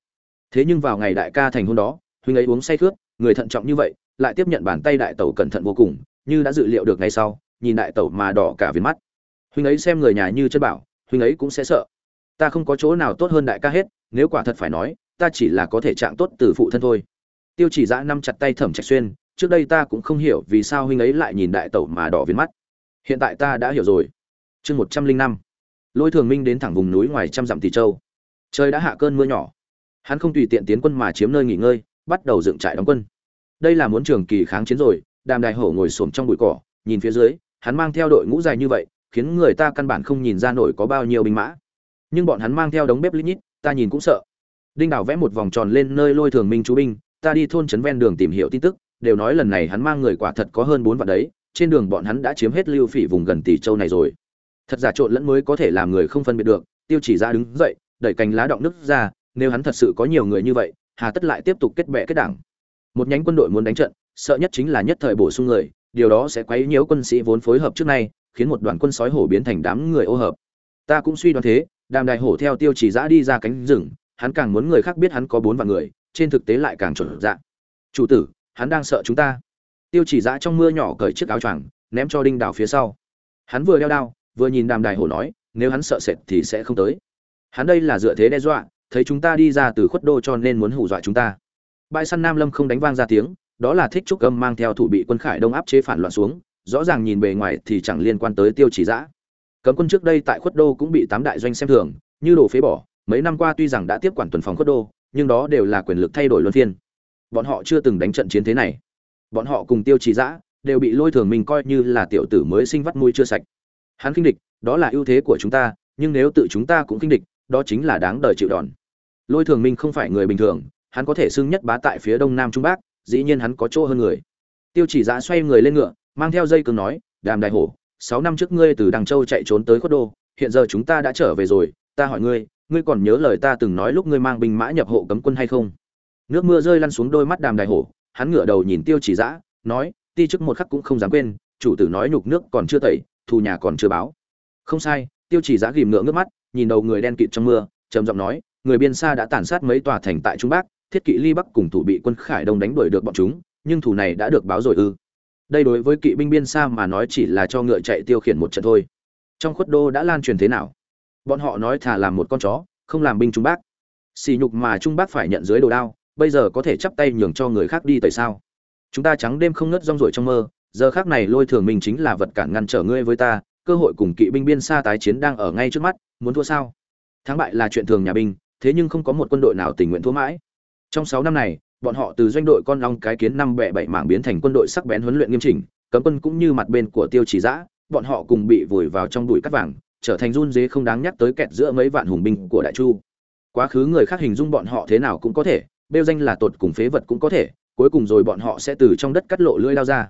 [SPEAKER 1] Thế nhưng vào ngày đại ca thành hôn đó huynh ấy uống say khướt, người thận trọng như vậy, lại tiếp nhận bàn tay đại tẩu cẩn thận vô cùng, như đã dự liệu được ngày sau, nhìn đại tẩu mà đỏ cả viền mắt. Huynh ấy xem người nhà như chân bảo huynh ấy cũng sẽ sợ. Ta không có chỗ nào tốt hơn đại ca hết, nếu quả thật phải nói, ta chỉ là có thể trạng tốt từ phụ thân thôi. Tiêu chỉ giã năm chặt tay thẩm trạch xuyên, trước đây ta cũng không hiểu vì sao huynh ấy lại nhìn đại tẩu mà đỏ viền mắt. Hiện tại ta đã hiểu rồi chương một trăm linh năm. Lôi thường minh đến thẳng vùng núi ngoài trăm dặm tỷ châu. Trời đã hạ cơn mưa nhỏ. Hắn không tùy tiện tiến quân mà chiếm nơi nghỉ ngơi, bắt đầu dựng trại đóng quân. Đây là muốn trường kỳ kháng chiến rồi, đàm đại hổ ngồi xổm trong bụi cỏ, nhìn phía dưới, hắn mang theo đội ngũ dài như vậy, khiến người ta căn bản không nhìn ra nổi có bao nhiêu binh mã. Nhưng bọn hắn mang theo đống bếp lít nhít, ta nhìn cũng sợ. Đinh đảo vẽ một vòng tròn lên nơi lôi thường minh chú binh, ta đi thôn trấn ven đường tìm hiểu tin tức, đều nói lần này hắn mang người quả thật có hơn bốn vạn đấy, trên đường bọn hắn đã chiếm hết lưu phỉ vùng gần tỷ châu này rồi thật giả trộn lẫn mới có thể làm người không phân biệt được, tiêu chỉ ra đứng dậy, đẩy cành lá động nứt ra, nếu hắn thật sự có nhiều người như vậy, hà tất lại tiếp tục kết bè kết đảng. Một nhánh quân đội muốn đánh trận, sợ nhất chính là nhất thời bổ sung người, điều đó sẽ quấy nhiễu quân sĩ vốn phối hợp trước nay, khiến một đoàn quân sói hổ biến thành đám người ô hợp. Ta cũng suy đoán thế, đàm đại hổ theo tiêu chỉ giã đi ra cánh rừng, hắn càng muốn người khác biết hắn có bốn vạn người, trên thực tế lại càng chuẩn dạng chủ tử, hắn đang sợ chúng ta. Tiêu chỉ giã trong mưa nhỏ cởi chiếc áo choàng, ném cho đinh đào phía sau. Hắn vừa đeo đao vừa nhìn đàm đại hổ nói, nếu hắn sợ sệt thì sẽ không tới. Hắn đây là dựa thế đe dọa, thấy chúng ta đi ra từ khuất đô cho nên muốn hù dọa chúng ta. Bãi săn nam lâm không đánh vang ra tiếng, đó là thích trúc âm mang theo thủ bị quân khải đông áp chế phản loạn xuống, rõ ràng nhìn bề ngoài thì chẳng liên quan tới tiêu chỉ giã. Cấm quân trước đây tại khuất đô cũng bị tám đại doanh xem thường, như đồ phế bỏ, mấy năm qua tuy rằng đã tiếp quản tuần phòng khuất đô, nhưng đó đều là quyền lực thay đổi luân phiên. Bọn họ chưa từng đánh trận chiến thế này. Bọn họ cùng tiêu chỉ giã đều bị lôi thường mình coi như là tiểu tử mới sinh vắt mũi chưa sạch hắn kinh địch, đó là ưu thế của chúng ta, nhưng nếu tự chúng ta cũng kinh địch, đó chính là đáng đời chịu đòn. Lôi thường minh không phải người bình thường, hắn có thể xưng nhất bá tại phía đông nam trung bắc, dĩ nhiên hắn có chỗ hơn người. Tiêu chỉ giã xoay người lên ngựa, mang theo dây cường nói, đàm đại hổ, sáu năm trước ngươi từ đằng châu chạy trốn tới khuất đô, hiện giờ chúng ta đã trở về rồi, ta hỏi ngươi ngươi còn nhớ lời ta từng nói lúc ngươi mang binh mã nhập hộ cấm quân hay không? Nước mưa rơi lăn xuống đôi mắt đàm đại hổ, hắn ngửa đầu nhìn tiêu chỉ giã nói, ti chức một khắc cũng không dám quên, chủ tử nói nhục nước còn chưa tẩy thù nhà còn chưa báo. Không sai, tiêu chỉ giã ghìm ngựa ngước mắt, nhìn đầu người đen kịt trong mưa, trầm giọng nói, người biên xa đã tàn sát mấy tòa thành tại trung bắc, thiết kỵ ly bắc cùng thủ bị quân khải đông đánh đuổi được bọn chúng, nhưng thủ này đã được báo rồi ư. Đây đối với kỵ binh biên xa mà nói chỉ là cho ngựa chạy tiêu khiển một trận thôi. Trong khuất đô đã lan truyền thế nào? Bọn họ nói thà làm một con chó, không làm binh trung bắc. Xì nhục mà trung bắc phải nhận dưới đồ đao, bây giờ có thể chắp tay nhường cho người khác đi tại sao? Chúng ta trắng đêm không ngớt rong ruổi trong mơ giờ khác này lôi thường mình chính là vật cản ngăn trở ngươi với ta, cơ hội cùng kỵ binh biên xa tái chiến đang ở ngay trước mắt, muốn thua sao? Thắng bại là chuyện thường nhà binh, thế nhưng không có một quân đội nào tình nguyện thua mãi. Trong sáu năm này, bọn họ từ doanh đội con long cái kiến năm bẹ bảy mảng biến thành quân đội sắc bén huấn luyện nghiêm chỉnh, cấm quân cũng như mặt bên của tiêu chỉ giã, bọn họ cùng bị vùi vào trong bụi cắt vàng, trở thành run dế không đáng nhắc tới kẹt giữa mấy vạn hùng binh của đại chu. Quá khứ người khác hình dung bọn họ thế nào cũng có thể, bêu danh là tột cùng phế vật cũng có thể, cuối cùng rồi bọn họ sẽ từ trong đất cắt lộ lưỡi lao ra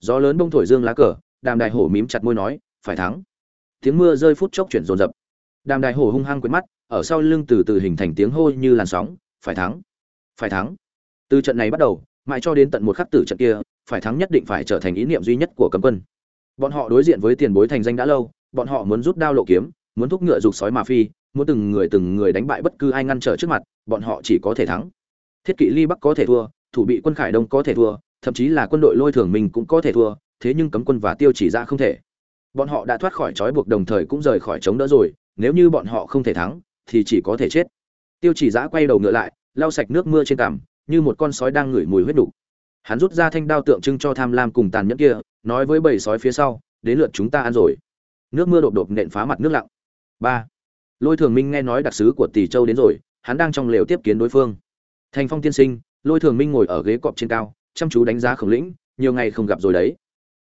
[SPEAKER 1] gió lớn bông thổi dương lá cờ, đàm đại hổ mím chặt môi nói, phải thắng. Tiếng mưa rơi phút chốc chuyển rồn rập đàm đại hổ hung hăng quệt mắt, ở sau lưng từ từ hình thành tiếng hô như làn sóng, phải thắng phải thắng. Từ trận này bắt đầu, mãi cho đến tận một khắc tử trận kia, phải thắng nhất định phải trở thành ý niệm duy nhất của cấm quân. Bọn họ đối diện với tiền bối thành danh đã lâu, bọn họ muốn rút đao lộ kiếm, muốn thúc ngựa dục sói mà phi, muốn từng người từng người đánh bại bất cứ ai ngăn trở trước mặt, bọn họ chỉ có thể thắng. Thiết kỵ ly bắc có thể thua, thủ bị quân khải đông có thể thua thậm chí là quân đội lôi thường mình cũng có thể thua, thế nhưng cấm quân và tiêu chỉ ra không thể. Bọn họ đã thoát khỏi trói buộc đồng thời cũng rời khỏi chống đỡ rồi, nếu như bọn họ không thể thắng, thì chỉ có thể chết. Tiêu chỉ giã quay đầu ngựa lại, lau sạch nước mưa trên cằm, như một con sói đang ngửi mùi huyết đục. Hắn rút ra thanh đao tượng trưng cho tham lam cùng tàn nhẫn kia, nói với bầy sói phía sau, đến lượt chúng ta ăn rồi. Nước mưa đột đột nện phá mặt nước lặng. Ba. Lôi thường minh nghe nói đặc sứ của tỷ châu đến rồi, hắn đang trong lều tiếp kiến đối phương. Thành phong tiên sinh, lôi thường minh ngồi ở ghế cọp trên cao chăm chú đánh giá khổng lĩnh, nhiều ngày không gặp rồi đấy.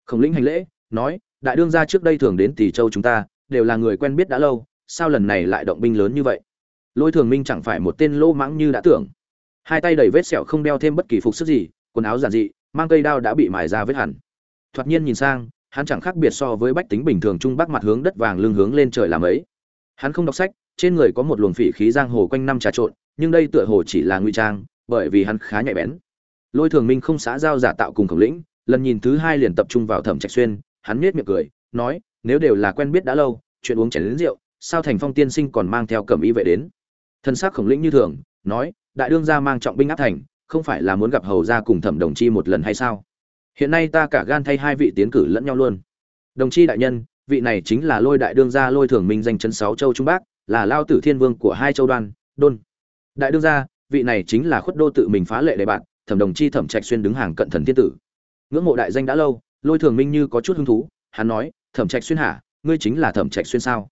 [SPEAKER 1] Khổng lĩnh hành lễ, nói, đại đương gia trước đây thường đến tỷ châu chúng ta, đều là người quen biết đã lâu, sao lần này lại động binh lớn như vậy? Lôi thường minh chẳng phải một tên lô mãng như đã tưởng. Hai tay đầy vết sẹo không đeo thêm bất kỳ phục sức gì, quần áo giản dị, mang cây đao đã bị mài ra vết hẳn. Thoạt nhiên nhìn sang, hắn chẳng khác biệt so với bách tính bình thường trung bắc mặt hướng đất vàng lưng hướng lên trời làm ấy. Hắn không đọc sách, trên người có một luồng phỉ khí giang hồ quanh năm trà trộn, nhưng đây tựa hồ chỉ là nguy trang, bởi vì hắn khá nhạy bén lôi thường minh không xã giao giả tạo cùng khổng lĩnh, lần nhìn thứ hai liền tập trung vào thẩm trạch xuyên, hắn nết miệng cười, nói, nếu đều là quen biết đã lâu, chuyện uống chén đến rượu, sao thành phong tiên sinh còn mang theo cẩm y vệ đến? Thân xác khổng lĩnh như thường, nói, đại đương gia mang trọng binh áp thành, không phải là muốn gặp hầu gia cùng thẩm đồng chi một lần hay sao? Hiện nay ta cả gan thay hai vị tiến cử lẫn nhau luôn. Đồng chi đại nhân, vị này chính là lôi đại đương gia lôi thường minh danh chấn sáu châu trung bắc, là lao tử thiên vương của hai châu đoan, đôn. Đại đương gia, vị này chính là khuất đô tự mình phá lệ đề bạn thẩm đồng chi thẩm trạch xuyên đứng hàng cận thần thiên tử. Ngưỡng mộ đại danh đã lâu, lôi thường minh như có chút hứng thú, hắn nói, thẩm trạch xuyên hả? Ngươi chính là thẩm trạch xuyên sao?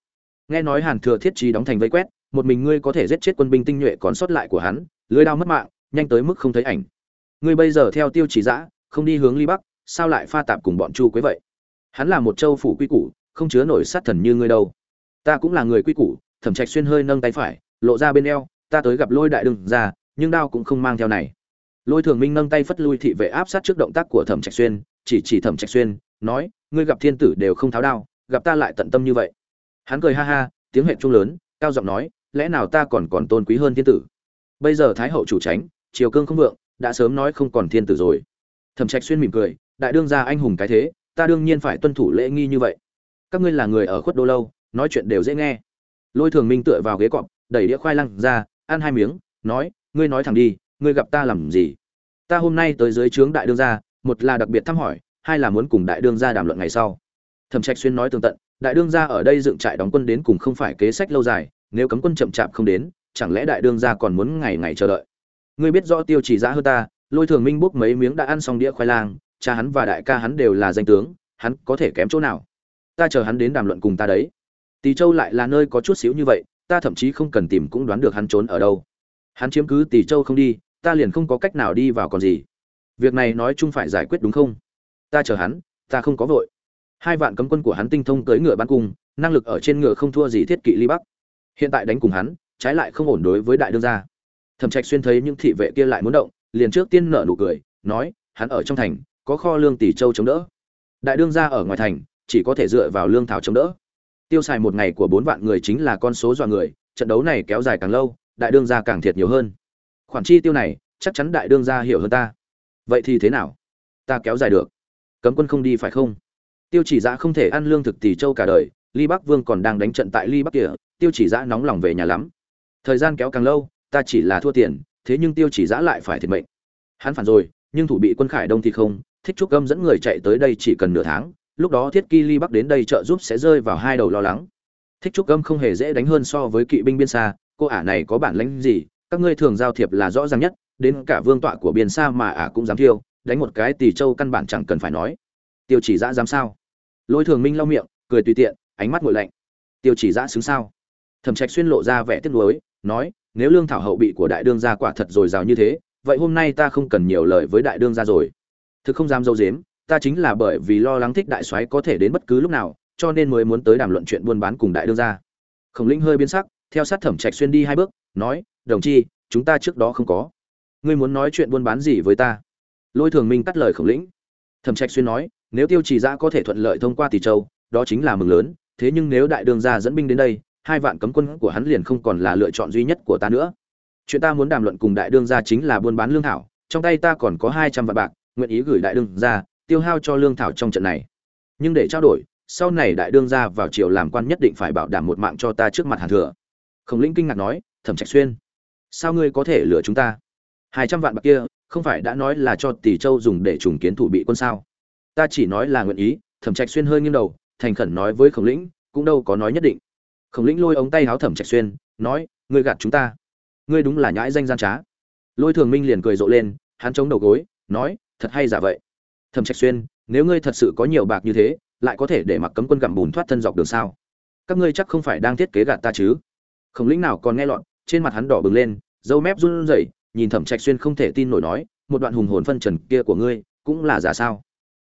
[SPEAKER 1] Nghe nói hàn thừa thiết trí đóng thành vây quét, một mình ngươi có thể giết chết quân binh tinh nhuệ còn sót lại của hắn, lưới đao mất mạng, nhanh tới mức không thấy ảnh. Ngươi bây giờ theo tiêu chỉ dã, không đi hướng ly bắc, sao lại pha tạp cùng bọn chu quế vậy? Hắn là một châu phủ quy củ, không chứa nổi sát thần như ngươi đâu. Ta cũng là người quy củ, thẩm trạch xuyên hơi nâng tay phải, lộ ra bên eo, ta tới gặp lôi đại đừng ra nhưng đao cũng không mang theo này lôi thường minh nâng tay phất lui thị vệ áp sát trước động tác của thẩm trạch xuyên, chỉ chỉ thẩm trạch xuyên, nói, ngươi gặp thiên tử đều không tháo đao, gặp ta lại tận tâm như vậy. Hắn cười ha ha, tiếng hệ trung lớn, cao giọng nói, lẽ nào ta còn còn tôn quý hơn thiên tử? Bây giờ thái hậu chủ tránh, triều cương không vượng, đã sớm nói không còn thiên tử rồi. Thẩm trạch xuyên mỉm cười, đại đương gia anh hùng cái thế, ta đương nhiên phải tuân thủ lễ nghi như vậy. Các ngươi là người ở khuất đô lâu, nói chuyện đều dễ nghe. Lôi thường minh tựa vào ghế cọp, đẩy đĩa khoai lang ra, ăn hai miếng, nói, ngươi nói thẳng đi ngươi gặp ta làm gì? Ta hôm nay tới dưới trướng đại đương gia, một là đặc biệt thăm hỏi, hai là muốn cùng đại đương gia đàm luận ngày sau. Thẩm trạch xuyên nói tường tận, đại đương gia ở đây dựng trại đóng quân đến cùng không phải kế sách lâu dài, nếu cấm quân chậm chạp không đến, chẳng lẽ đại đương gia còn muốn ngày ngày chờ đợi? Ngươi biết rõ tiêu chỉ giã hơn ta, lôi thường minh bốc mấy miếng đã ăn xong đĩa khoai lang, cha hắn và đại ca hắn đều là danh tướng, hắn có thể kém chỗ nào? Ta chờ hắn đến đàm luận cùng ta đấy. Tỳ châu lại là nơi có chút xíu như vậy, ta thậm chí không cần tìm cũng đoán được hắn trốn ở đâu. Hắn chiếm cứ tỳ châu không đi ta liền không có cách nào đi vào còn gì. Việc này nói chung phải giải quyết đúng không? Ta chờ hắn, ta không có vội. Hai vạn cấm quân của hắn tinh thông cưỡi ngựa bắn cung, năng lực ở trên ngựa không thua gì thiết kỵ ly bắc. Hiện tại đánh cùng hắn, trái lại không ổn đối với đại đương gia. Thẩm trạch xuyên thấy những thị vệ kia lại muốn động, liền trước tiên nở nụ cười, nói, hắn ở trong thành, có kho lương tỷ châu chống đỡ. Đại đương gia ở ngoài thành, chỉ có thể dựa vào lương thảo chống đỡ. Tiêu xài một ngày của bốn vạn người chính là con số dọa người, trận đấu này kéo dài càng lâu, đại đương gia càng thiệt nhiều hơn khoản chi tiêu này, chắc chắn đại đương gia hiểu hơn ta. Vậy thì thế nào? Ta kéo dài được. Cấm quân không đi phải không? Tiêu chỉ giã không thể ăn lương thực tỷ châu cả đời, ly bắc vương còn đang đánh trận tại ly bắc kia, tiêu chỉ giã nóng lòng về nhà lắm. Thời gian kéo càng lâu, ta chỉ là thua tiền, thế nhưng tiêu chỉ giã lại phải thiệt mệnh. Hắn phản rồi, nhưng thủ bị quân khải đông thì không, thích trúc gâm dẫn người chạy tới đây chỉ cần nửa tháng, lúc đó thiết kỳ ly bắc đến đây trợ giúp sẽ rơi vào hai đầu lo lắng. Thích trúc gâm không hề dễ đánh hơn so với kỵ binh biên xa, cô ả này có bản lãnh gì các ngươi thường giao thiệp là rõ ràng nhất, đến cả vương tọa của biên xa mà ả cũng dám thiêu, đánh một cái tỷ châu căn bản chẳng cần phải nói. Tiêu chỉ giã dám sao? Lôi thường minh lau miệng, cười tùy tiện, ánh mắt ngội lạnh. Tiêu chỉ giã xứng sao? Thẩm trạch xuyên lộ ra vẻ tiếc nuối, nói, nếu lương thảo hậu bị của đại đương gia quả thật dồi dào như thế, vậy hôm nay ta không cần nhiều lời với đại đương gia rồi. Thực không dám dâu dếm, ta chính là bởi vì lo lắng thích đại soái có thể đến bất cứ lúc nào, cho nên mới muốn tới đàm luận chuyện buôn bán cùng đại đương gia. Khổng lĩnh hơi biến sắc theo sát thẩm trạch xuyên đi hai bước, nói, đồng chi, chúng ta trước đó không có. Ngươi muốn nói chuyện buôn bán gì với ta? Lôi thường minh cắt lời khổng lĩnh. Thẩm trạch xuyên nói, nếu tiêu trì giã có thể thuận lợi thông qua tỷ châu, đó chính là mừng lớn. Thế nhưng nếu đại đương gia dẫn binh đến đây, hai vạn cấm quân của hắn liền không còn là lựa chọn duy nhất của ta nữa. Chuyện ta muốn đàm luận cùng đại đương gia chính là buôn bán lương thảo. Trong tay ta còn có hai trăm vạn bạc, nguyện ý gửi đại đương gia, tiêu hao cho lương thảo trong trận này. Nhưng để trao đổi, sau này đại đương gia vào triều làm quan nhất định phải bảo đảm một mạng cho ta trước mặt hàn thừa khổng lĩnh kinh ngạc nói, thẩm trạch xuyên, sao ngươi có thể lừa chúng ta? Hai trăm vạn bạc kia, không phải đã nói là cho tỷ châu dùng để trùng kiến thủ bị quân sao? Ta chỉ nói là nguyện ý. Thẩm trạch xuyên hơi nghiêng đầu, thành khẩn nói với khổng lĩnh, cũng đâu có nói nhất định. Khổng lĩnh lôi ống tay háo thẩm trạch xuyên, nói, ngươi gạt chúng ta. Ngươi đúng là nhãi danh gian trá. Lôi thường minh liền cười rộ lên, hắn chống đầu gối, nói, thật hay giả vậy? Thẩm trạch xuyên, nếu ngươi thật sự có nhiều bạc như thế, lại có thể để mặc cấm quân gặm bùn thoát thân dọc đường sao? Các ngươi chắc không phải đang thiết kế gạt ta chứ? Khổng lĩnh nào còn nghe lọt, trên mặt hắn đỏ bừng lên dâu mép run rẩy, nhìn thẩm trạch xuyên không thể tin nổi nói, một đoạn hùng hồn phân trần kia của ngươi, cũng là giả sao?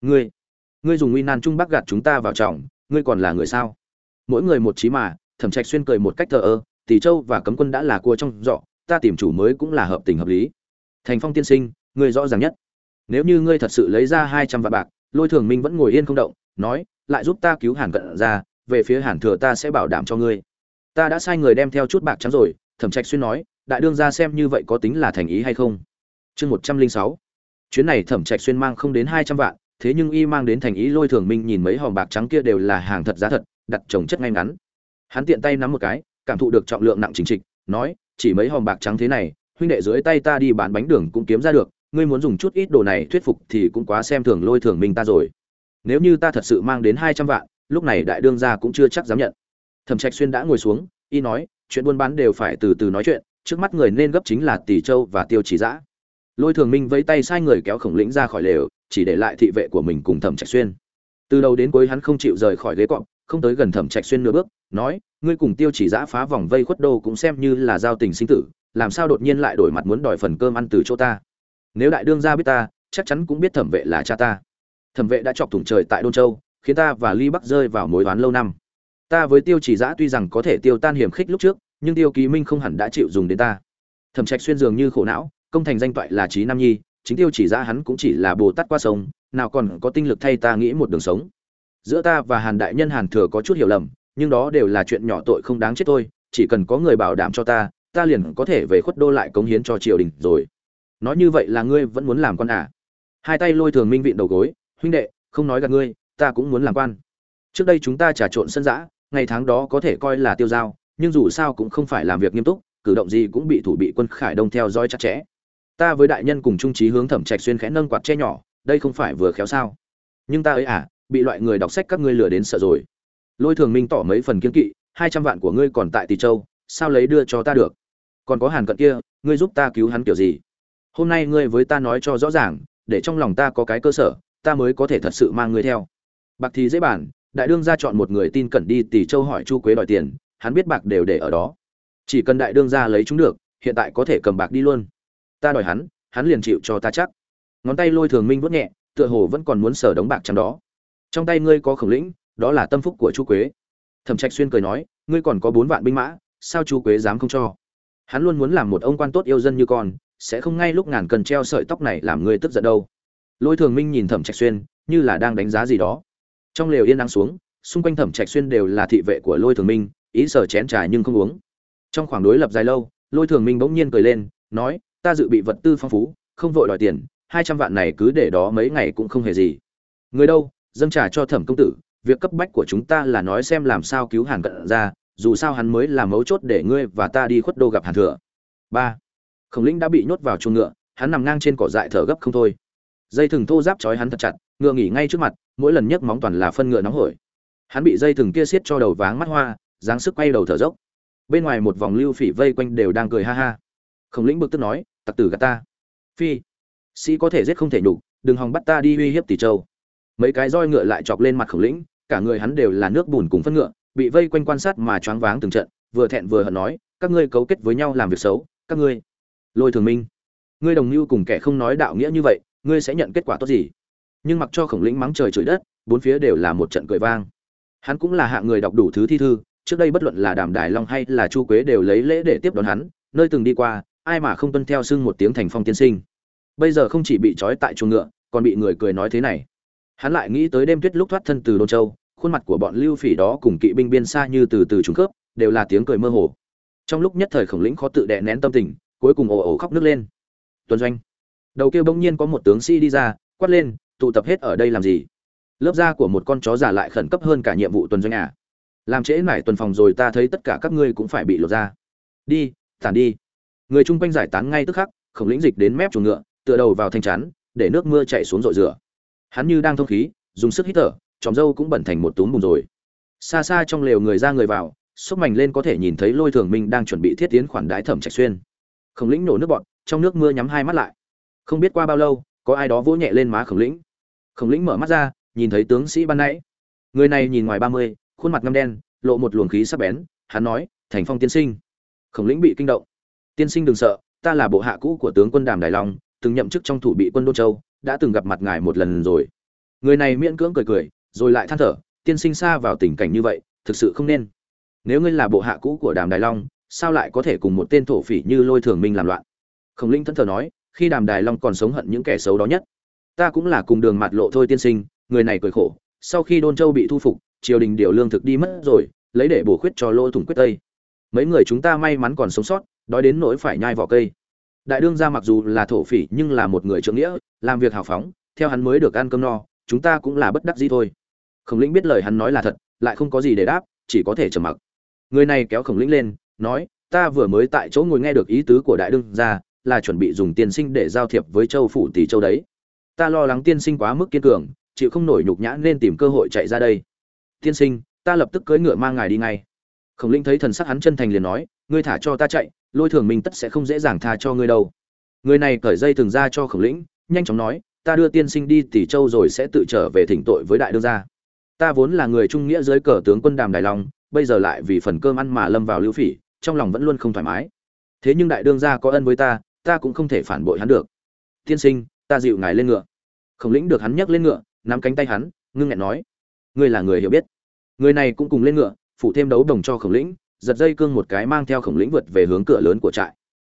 [SPEAKER 1] Ngươi ngươi dùng nguy nan trung bắc gạt chúng ta vào trọng, ngươi còn là người sao? Mỗi người một trí mà, thẩm trạch xuyên cười một cách thờ ơ tỷ châu và cấm quân đã là cua trong dọ ta tìm chủ mới cũng là hợp tình hợp lý. Thành phong tiên sinh, ngươi rõ ràng nhất. Nếu như ngươi thật sự lấy ra hai trăm vạn bạc, lôi thường minh vẫn ngồi yên không động, nói, lại giúp ta cứu hàn cận ra, về phía hàn thừa ta sẽ bảo đảm cho ngươi ta đã sai người đem theo chút bạc trắng rồi, thẩm trạch xuyên nói, đại đương ra xem như vậy có tính là thành ý hay không? Chương một trăm linh sáu. Chuyến này thẩm trạch xuyên mang không đến hai trăm vạn, thế nhưng y mang đến thành ý lôi thường minh nhìn mấy hòm bạc trắng kia đều là hàng thật giá thật, đặt trồng chất ngay ngắn. Hắn tiện tay nắm một cái, cảm thụ được trọng lượng nặng chính trịch, nói, chỉ mấy hòm bạc trắng thế này, huynh đệ dưới tay ta đi bán bánh đường cũng kiếm ra được, ngươi muốn dùng chút ít đồ này thuyết phục thì cũng quá xem thường lôi thường minh ta rồi. Nếu như ta thật sự mang đến hai trăm vạn, lúc này đại đương gia cũng chưa chắc dám nhận thẩm trạch xuyên đã ngồi xuống, y nói, chuyện buôn bán đều phải từ từ nói chuyện, trước mắt người nên gấp chính là tỷ châu và tiêu chỉ dã lôi thường minh vẫy tay sai người kéo khổng lĩnh ra khỏi lều, chỉ để lại thị vệ của mình cùng thẩm trạch xuyên. Từ đầu đến cuối hắn không chịu rời khỏi ghế cọp, không tới gần thẩm trạch xuyên nửa bước, nói, ngươi cùng tiêu chỉ giã phá vòng vây khuất đô cũng xem như là giao tình sinh tử, làm sao đột nhiên lại đổi mặt muốn đòi phần cơm ăn từ chỗ ta? Nếu đại đương gia biết ta, chắc chắn cũng biết thẩm vệ là cha ta. Thẩm vệ đã chọc thủng trời tại đôn châu, khiến ta và ly bắc rơi vào mối oán lâu năm ta với tiêu chỉ giã tuy rằng có thể tiêu tan hiểm khích lúc trước, nhưng tiêu ký minh không hẳn đã chịu dùng đến ta. Thẩm trạch xuyên dường như khổ não, công thành danh toại là trí nam nhi, chính tiêu chỉ giã hắn cũng chỉ là bồ tát qua sông, nào còn có tinh lực thay ta nghĩ một đường sống. Giữa ta và hàn đại nhân hàn thừa có chút hiểu lầm, nhưng đó đều là chuyện nhỏ tội không đáng chết tôi chỉ cần có người bảo đảm cho ta ta liền có thể về khuất đô lại cống hiến cho triều đình rồi. Nói như vậy là ngươi vẫn muốn làm con à? Hai tay lôi thường minh vịn đầu gối, huynh đệ, không nói gặp ngươi, ta cũng muốn làm quan. Trước đây chúng ta trà trộn sân giã ngày tháng đó có thể coi là tiêu dao, nhưng dù sao cũng không phải làm việc nghiêm túc, cử động gì cũng bị thủ bị quân khải đông theo dõi chặt chẽ. Ta với đại nhân cùng trung trí hướng thẩm trạch xuyên khẽ nâng quạt che nhỏ, đây không phải vừa khéo sao? Nhưng ta ấy à bị loại người đọc sách các ngươi lừa đến sợ rồi. Lôi thường minh tỏ mấy phần kiên kỵ, hai trăm vạn của ngươi còn tại tỷ châu, sao lấy đưa cho ta được? Còn có hàn cận kia, ngươi giúp ta cứu hắn kiểu gì? Hôm nay ngươi với ta nói cho rõ ràng, để trong lòng ta có cái cơ sở, ta mới có thể thật sự mang ngươi theo. Bạc thì dễ bản đại đương gia chọn một người tin cẩn đi tỷ châu hỏi chu quế đòi tiền, hắn biết bạc đều để ở đó. Chỉ cần đại đương gia lấy chúng được, hiện tại có thể cầm bạc đi luôn. Ta đòi hắn hắn liền chịu cho ta chắc. Ngón tay lôi thường minh vớt nhẹ, tựa hồ vẫn còn muốn sở đống bạc trong đó. Trong tay ngươi có khổng lĩnh, đó là tâm phúc của chu quế. Thẩm trạch xuyên cười nói, ngươi còn có bốn vạn binh mã, sao chu quế dám không cho? Hắn luôn muốn làm một ông quan tốt yêu dân như con, sẽ không ngay lúc ngàn cần treo sợi tóc này làm ngươi tức giận đâu. Lôi thường minh nhìn thẩm trạch xuyên, như là đang đánh giá gì đó trong lều yên đang xuống, xung quanh thẩm trạch xuyên đều là thị vệ của lôi thường minh, ý sở chén trà nhưng không uống. Trong khoảng đối lập dài lâu, lôi thường minh bỗng nhiên cười lên, nói, ta dự bị vật tư phong phú, không vội đòi tiền, hai trăm vạn này cứ để đó mấy ngày cũng không hề gì. Người đâu, dâng trà cho thẩm công tử, việc cấp bách của chúng ta là nói xem làm sao cứu hàn cận ra, dù sao hắn mới là mấu chốt để ngươi và ta đi khuất đô gặp hàn thừa. Ba, khổng lĩnh đã bị nhốt vào chuồng ngựa, hắn nằm ngang trên cỏ dại thở gấp không thôi. Dây thừng thô giáp trói hắn thật chặt ngựa nghỉ ngay trước mặt, mỗi lần nhấc móng toàn là phân ngựa nóng hổi. Hắn bị dây thừng kia xiết cho đầu váng mắt hoa, dáng sức quay đầu thở dốc. Bên ngoài một vòng lưu phỉ vây quanh đều đang cười ha ha. Khổng lĩnh bực tức nói, tặc tử gạt ta. Phi, sĩ có thể giết không thể nhục, đừng hòng bắt ta đi uy hiếp tỷ châu. Mấy cái roi ngựa lại chọc lên mặt khổng lĩnh, cả người hắn đều là nước bùn cùng phân ngựa, bị vây quanh quan sát mà choáng váng từng trận, vừa thẹn vừa hận nói, các ngươi cấu kết với nhau làm việc xấu, các ngươi. Lôi thường minh, ngươi đồng mưu cùng kẻ không nói đạo nghĩa như vậy, ngươi sẽ nhận kết quả tốt gì? Nhưng mặc cho khổng lĩnh mắng trời chửi đất, bốn phía đều là một trận cười vang. Hắn cũng là hạng người đọc đủ thứ thi thư, trước đây bất luận là đàm đài long hay là chu quế đều lấy lễ để tiếp đón hắn, nơi từng đi qua, ai mà không tuân theo xưng một tiếng thành phong tiên sinh. Bây giờ không chỉ bị trói tại chuồng ngựa, còn bị người cười nói thế này. Hắn lại nghĩ tới đêm tuyết lúc thoát thân từ đôn châu, khuôn mặt của bọn lưu phỉ đó cùng kỵ binh biên xa như từ từ trùng khớp, đều là tiếng cười mơ hồ. Trong lúc nhất thời khổng lĩnh khó tự đè nén tâm tình, cuối cùng ồ ồ khóc nước lên. Tuần doanh. Đầu kia bỗng nhiên có một tướng sĩ đi ra, quát lên tụ tập hết ở đây làm gì? Lớp da của một con chó giả lại khẩn cấp hơn cả nhiệm vụ tuần doanh à? Làm trễ mải tuần phòng rồi ta thấy tất cả các ngươi cũng phải bị lột ra đi, tản đi. Người chung quanh giải tán ngay tức khắc, khổng lĩnh dịch đến mép chuồng ngựa, tựa đầu vào thanh chắn, để nước mưa chảy xuống rội rửa. Hắn như đang thông khí, dùng sức hít thở, chòm dâu cũng bẩn thành một túm bùn rồi. Xa xa trong lều người ra người vào xúc mảnh lên có thể nhìn thấy lôi thường minh đang chuẩn bị thiết tiến khoản đái thẩm trạch xuyên. Khổng lĩnh nổ nước bọt, trong nước mưa nhắm hai mắt lại. Không biết qua bao lâu, có ai đó vỗ nhẹ lên má khổng lĩnh khổng lĩnh mở mắt ra, nhìn thấy tướng sĩ ban nãy. Người này nhìn ngoài ba mươi, khuôn mặt ngâm đen, lộ một luồng khí sắc bén, hắn nói, thành phong tiên sinh. Khổng lĩnh bị kinh động. Tiên sinh đừng sợ, ta là bộ hạ cũ của tướng quân đàm đài long, từng nhậm chức trong thủ bị quân đô châu, đã từng gặp mặt ngài một lần rồi. Người này miễn cưỡng cười cười, rồi lại than thở, tiên sinh xa vào tình cảnh như vậy, thực sự không nên. Nếu ngươi là bộ hạ cũ của đàm đài long, sao lại có thể cùng một tên thổ phỉ như lôi thường minh làm loạn? Khổng linh thân thờ nói, khi đàm đài long còn sống hận những kẻ xấu đó nhất ta cũng là cùng đường mặt lộ thôi tiên sinh, người này cười khổ, sau khi đôn châu bị thu phục, triều đình điều lương thực đi mất rồi, lấy để bổ khuyết cho lô thủng quyết tây. Mấy người chúng ta may mắn còn sống sót, đói đến nỗi phải nhai vỏ cây. Đại đương gia mặc dù là thổ phỉ nhưng là một người trưởng nghĩa, làm việc hào phóng, theo hắn mới được ăn cơm no, chúng ta cũng là bất đắc dĩ thôi. Khổng lĩnh biết lời hắn nói là thật, lại không có gì để đáp, chỉ có thể trầm mặc. Người này kéo khổng lĩnh lên, nói, ta vừa mới tại chỗ ngồi nghe được ý tứ của đại đương gia, là chuẩn bị dùng tiên sinh để giao thiệp với châu phủ tỷ châu đấy ta lo lắng tiên sinh quá mức kiên cường, chịu không nổi nhục nhã nên tìm cơ hội chạy ra đây. Tiên sinh, ta lập tức cưỡi ngựa mang ngài đi ngay. Khổng linh thấy thần sắc hắn chân thành liền nói, ngươi thả cho ta chạy, lôi thường minh tất sẽ không dễ dàng tha cho ngươi đâu. Người này cởi dây thường ra cho khổng lĩnh, nhanh chóng nói, ta đưa tiên sinh đi tỷ châu rồi sẽ tự trở về thỉnh tội với đại đương gia. Ta vốn là người trung nghĩa dưới cờ tướng quân đàm đài long, bây giờ lại vì phần cơm ăn mà lâm vào lưu phỉ, trong lòng vẫn luôn không thoải mái. Thế nhưng đại đương gia có ân với ta ta cũng không thể phản bội hắn được. Tiên sinh ta dịu ngài lên ngựa. Khổng lĩnh được hắn nhấc lên ngựa, nắm cánh tay hắn, ngưng nghẹn nói, ngươi là người hiểu biết. Người này cũng cùng lên ngựa, phủ thêm đấu đồng cho khổng lĩnh, giật dây cương một cái mang theo khổng lĩnh vượt về hướng cửa lớn của trại.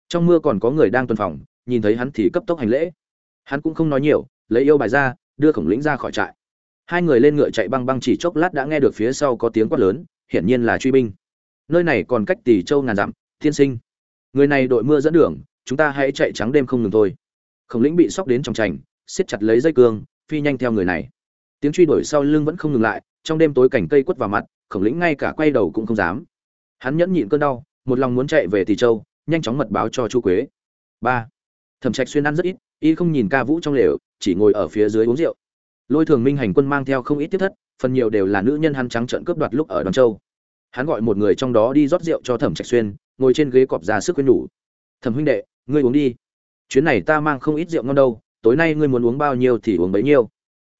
[SPEAKER 1] Trong mưa còn có người đang tuần phòng, nhìn thấy hắn thì cấp tốc hành lễ. Hắn cũng không nói nhiều, lấy yêu bài ra, đưa khổng lĩnh ra khỏi trại. Hai người lên ngựa chạy băng băng chỉ chốc lát đã nghe được phía sau có tiếng quát lớn, hiển nhiên là truy binh. Nơi này còn cách tỷ châu ngàn dặm thiên sinh. Người này đội mưa dẫn đường, chúng ta hãy chạy trắng đêm không ngừng thôi khổng lĩnh bị sóc đến trong trành siết chặt lấy dây cương, phi nhanh theo người này. Tiếng truy đuổi sau lưng vẫn không ngừng lại, trong đêm tối cảnh cây quất vào mặt, khổng lĩnh ngay cả quay đầu cũng không dám. Hắn nhẫn nhịn cơn đau, một lòng muốn chạy về tỷ châu, nhanh chóng mật báo cho chu quế. Ba. Thẩm trạch xuyên ăn rất ít, y không nhìn ca vũ trong lều, chỉ ngồi ở phía dưới uống rượu. Lôi thường minh hành quân mang theo không ít tiếp thất, phần nhiều đều là nữ nhân hắn trắng trợn cướp đoạt lúc ở đoàn châu. Hắn gọi một người trong đó đi rót rượu cho thẩm trạch xuyên, ngồi trên ghế cọp ra sức quên nhủ. Thẩm huynh đệ, ngươi uống đi chuyến này ta mang không ít rượu ngon đâu, tối nay ngươi muốn uống bao nhiêu thì uống bấy nhiêu.